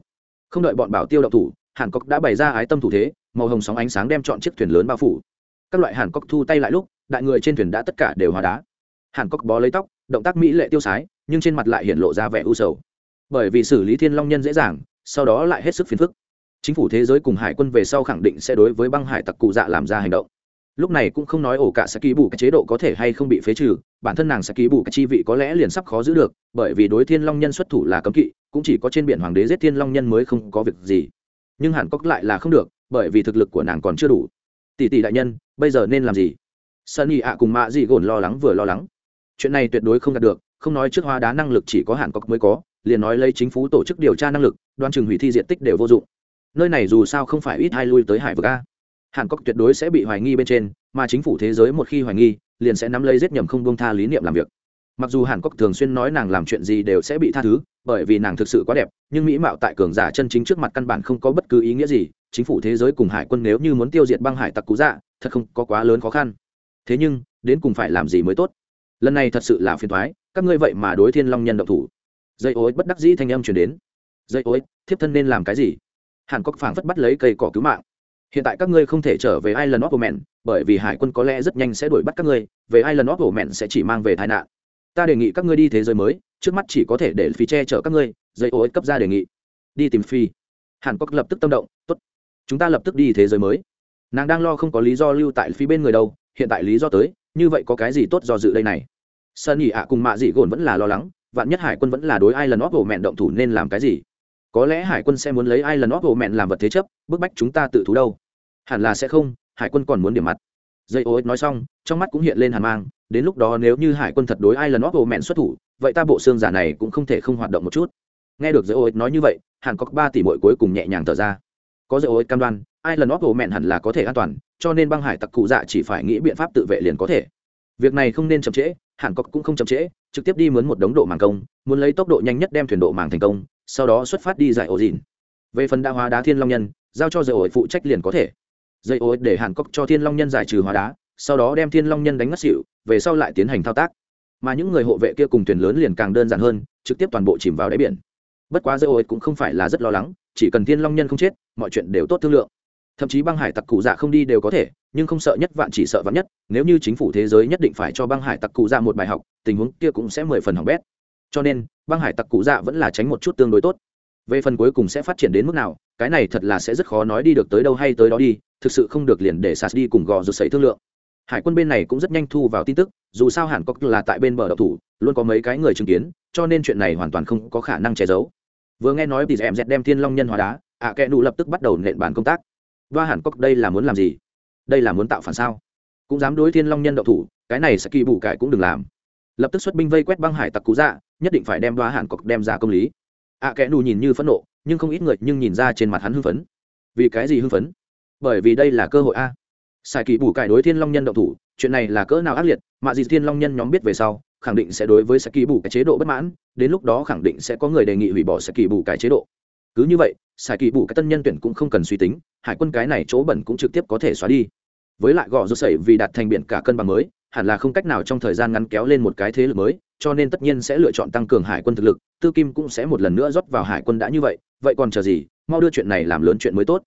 Không đợi bọn bảo tiêu đậu thủ, hàn cốc đã bày ra ái tâm thủ thế, màu hồng sóng ánh sáng đem chọn chiếc thuyền lớn bao phủ. Các loại hàn cốc thu tay lại lúc, đại người trên thuyền đã tất cả đều hóa đá. Hàn cốc bó lấy tóc, động tác mỹ lệ tiêu sái, nhưng trên mặt lại hiện lộ ra vẻ u sầu. Bởi vì xử lý thiên long nhân dễ dàng, sau đó lại hết sức phiền phức. Chính phủ thế giới cùng hải quân về sau khẳng định sẽ đối với băng hải tặc cụ dạ làm ra hành động lúc này cũng không nói ổ cả sẽ ký bù cái chế độ có thể hay không bị phế trừ, bản thân nàng sẽ ký bù cái chi vị có lẽ liền sắp khó giữ được, bởi vì đối thiên long nhân xuất thủ là cấm kỵ, cũng chỉ có trên biển hoàng đế giết thiên long nhân mới không có việc gì. Nhưng hẳn cốc lại là không được, bởi vì thực lực của nàng còn chưa đủ. Tỷ tỷ đại nhân, bây giờ nên làm gì? Sunny ạ cùng mạ dị gồn lo lắng vừa lo lắng. Chuyện này tuyệt đối không đạt được, không nói trước hoa đá năng lực chỉ có hàn cốc mới có, liền nói lấy chính phủ tổ chức điều tra năng lực, đoan chừng hủy thi diện tích đều vô dụng. Nơi này dù sao không phải ít hai lui tới hải vực a hàn cốc tuyệt đối sẽ bị hoài nghi bên trên, mà chính phủ thế giới một khi hoài nghi, liền sẽ nắm lấy giết nhầm không buông tha lý niệm làm việc. Mặc dù hàn cốc thường xuyên nói nàng làm chuyện gì đều sẽ bị tha thứ, bởi vì nàng thực sự quá đẹp, nhưng mỹ mạo tại cường giả chân chính trước mặt căn bản không có bất cứ ý nghĩa gì, chính phủ thế giới cùng hải quân nếu như muốn tiêu diệt băng hải tặc cú dạ thật không có quá lớn khó khăn. Thế nhưng, đến cùng phải làm gì mới tốt? Lần này thật sự là phiền thoái các ngươi vậy mà đối thiên long nhân động thủ. Dây ối, bất đắc dĩ thanh âm chuyển đến. Dây ối, thiếp thân nên làm cái gì? Hàn cốc phảng phất bắt lấy cây cỏ cứu mạng hiện tại các ngươi không thể trở về island of omen bởi vì hải quân có lẽ rất nhanh sẽ đuổi bắt các ngươi, về island of omen sẽ chỉ mang về tai nạn. Ta đề nghị các ngươi đi thế giới mới, trước mắt chỉ có thể để phi che chở các ngươi, dây ô cấp ra đề nghị. Đi tìm phi. Hàn cốc lập tức tâm động, tốt, chúng ta lập tức đi thế giới mới. Nàng đang lo không có lý do lưu tại Phi bên người đâu, hiện tại lý do tới, như vậy có cái gì tốt do dự đây này? Sơn ỉ ạ cùng mạ dị gồn vẫn là lo lắng, vạn nhất hải quân vẫn là đối ai lần óp hồ mẹn động thủ nên làm cái gì? Có lẽ hải quân sẽ muốn lấy ai lần óp hồ mẹn làm vật thế chấp, bức bách chúng ta tự thú đâu. Hẳn là sẽ không, hải quân còn muốn điểm mặt. Dây ô nói xong, trong mắt cũng hiện lên hàn mang, đến lúc đó nếu như hải quân thật đối ai lần óp hồ mẹn xuất thủ, vậy ta bộ xương giả này cũng không thể không hoạt động một chút. Nghe được dây ô nói như vậy, hàn có ba tỷ bội cuối cùng nhẹ nhàng thở ra. Có dây ô cam đoan ai lần óp hồ mẹn hẳn là có thể an toàn, cho nên băng hải tặc cụ dạ chỉ phải nghĩ biện pháp tự vệ liền có thể. Việc này không nên chậm trễ, hàn cốc cũng không chậm trễ, trực tiếp đi mướn một đống độ màng công, muốn lấy tốc độ nhanh nhất đem thuyền độ màng thành công sau đó xuất phát đi giải ổ dìn. Về phần đa hóa đá thiên long nhân, giao cho dây ổ phụ trách liền có thể. Dây ổ để hàn cốc cho thiên long nhân giải trừ hóa đá, sau đó đem thiên long nhân đánh ngất xỉu, về sau lại tiến hành thao tác. Mà những người hộ vệ kia cùng thuyền lớn liền càng đơn giản hơn, trực tiếp toàn bộ chìm vào đáy biển. Bất quá dây ổ cũng không phải là rất lo lắng, chỉ cần thiên long nhân không chết, mọi chuyện đều tốt thương lượng. Thậm chí băng hải tặc cụ dạ không đi đều có thể, nhưng không sợ nhất vạn chỉ sợ vạn nhất, nếu như chính phủ thế giới nhất định phải cho băng hải tặc cụ dạ một bài học, tình huống kia cũng sẽ mười phần hỏng bét cho nên, băng hải tặc cụ dạ vẫn là tránh một chút tương đối tốt. Về phần cuối cùng sẽ phát triển đến mức nào, cái này thật là sẽ rất khó nói đi được tới đâu hay tới đó đi, thực sự không được liền để sas đi cùng gò rụt xảy thương lượng. Hải quân bên này cũng rất nhanh thu vào tin tức, dù sao hàn cốc là tại bên bờ đậu thủ, luôn có mấy cái người chứng kiến, cho nên chuyện này hoàn toàn không có khả năng che giấu. Vừa nghe nói thì em dẹt đem thiên long nhân hóa đá, ạ à kẽ nụ lập tức bắt đầu nện bàn công tác. Và hàn cốc đây là muốn làm gì? Đây là muốn tạo phản sao? Cũng dám đối thiên long nhân đậu thủ, cái này sẽ kỳ bù cải cũng đừng làm lập tức xuất binh vây quét băng hải tặc cú dạ nhất định phải đem đoa hàn cọc đem ra công lý. Ạ à, kẽ nù nhìn như phẫn nộ nhưng không ít người nhưng nhìn ra trên mặt hắn hưng phấn. Vì cái gì hưng phấn? Bởi vì đây là cơ hội a. Sài kỳ bù cải đối thiên long nhân động thủ chuyện này là cỡ nào ác liệt mà gì thiên long nhân nhóm biết về sau khẳng định sẽ đối với sài kỳ bù cái chế độ bất mãn đến lúc đó khẳng định sẽ có người đề nghị hủy bỏ sài kỳ bù cái chế độ. Cứ như vậy sài kỳ bù cái tân nhân tuyển cũng không cần suy tính hải quân cái này chỗ bẩn cũng trực tiếp có thể xóa đi. Với lại gò rột sẩy vì đặt thành biển cả cân bằng mới hẳn là không cách nào trong thời gian ngắn kéo lên một cái thế lực mới, cho nên tất nhiên sẽ lựa chọn tăng cường hải quân thực lực, tư kim cũng sẽ một lần nữa rót vào hải quân đã như vậy vậy còn chờ gì, mau đưa chuyện này làm lớn chuyện mới tốt.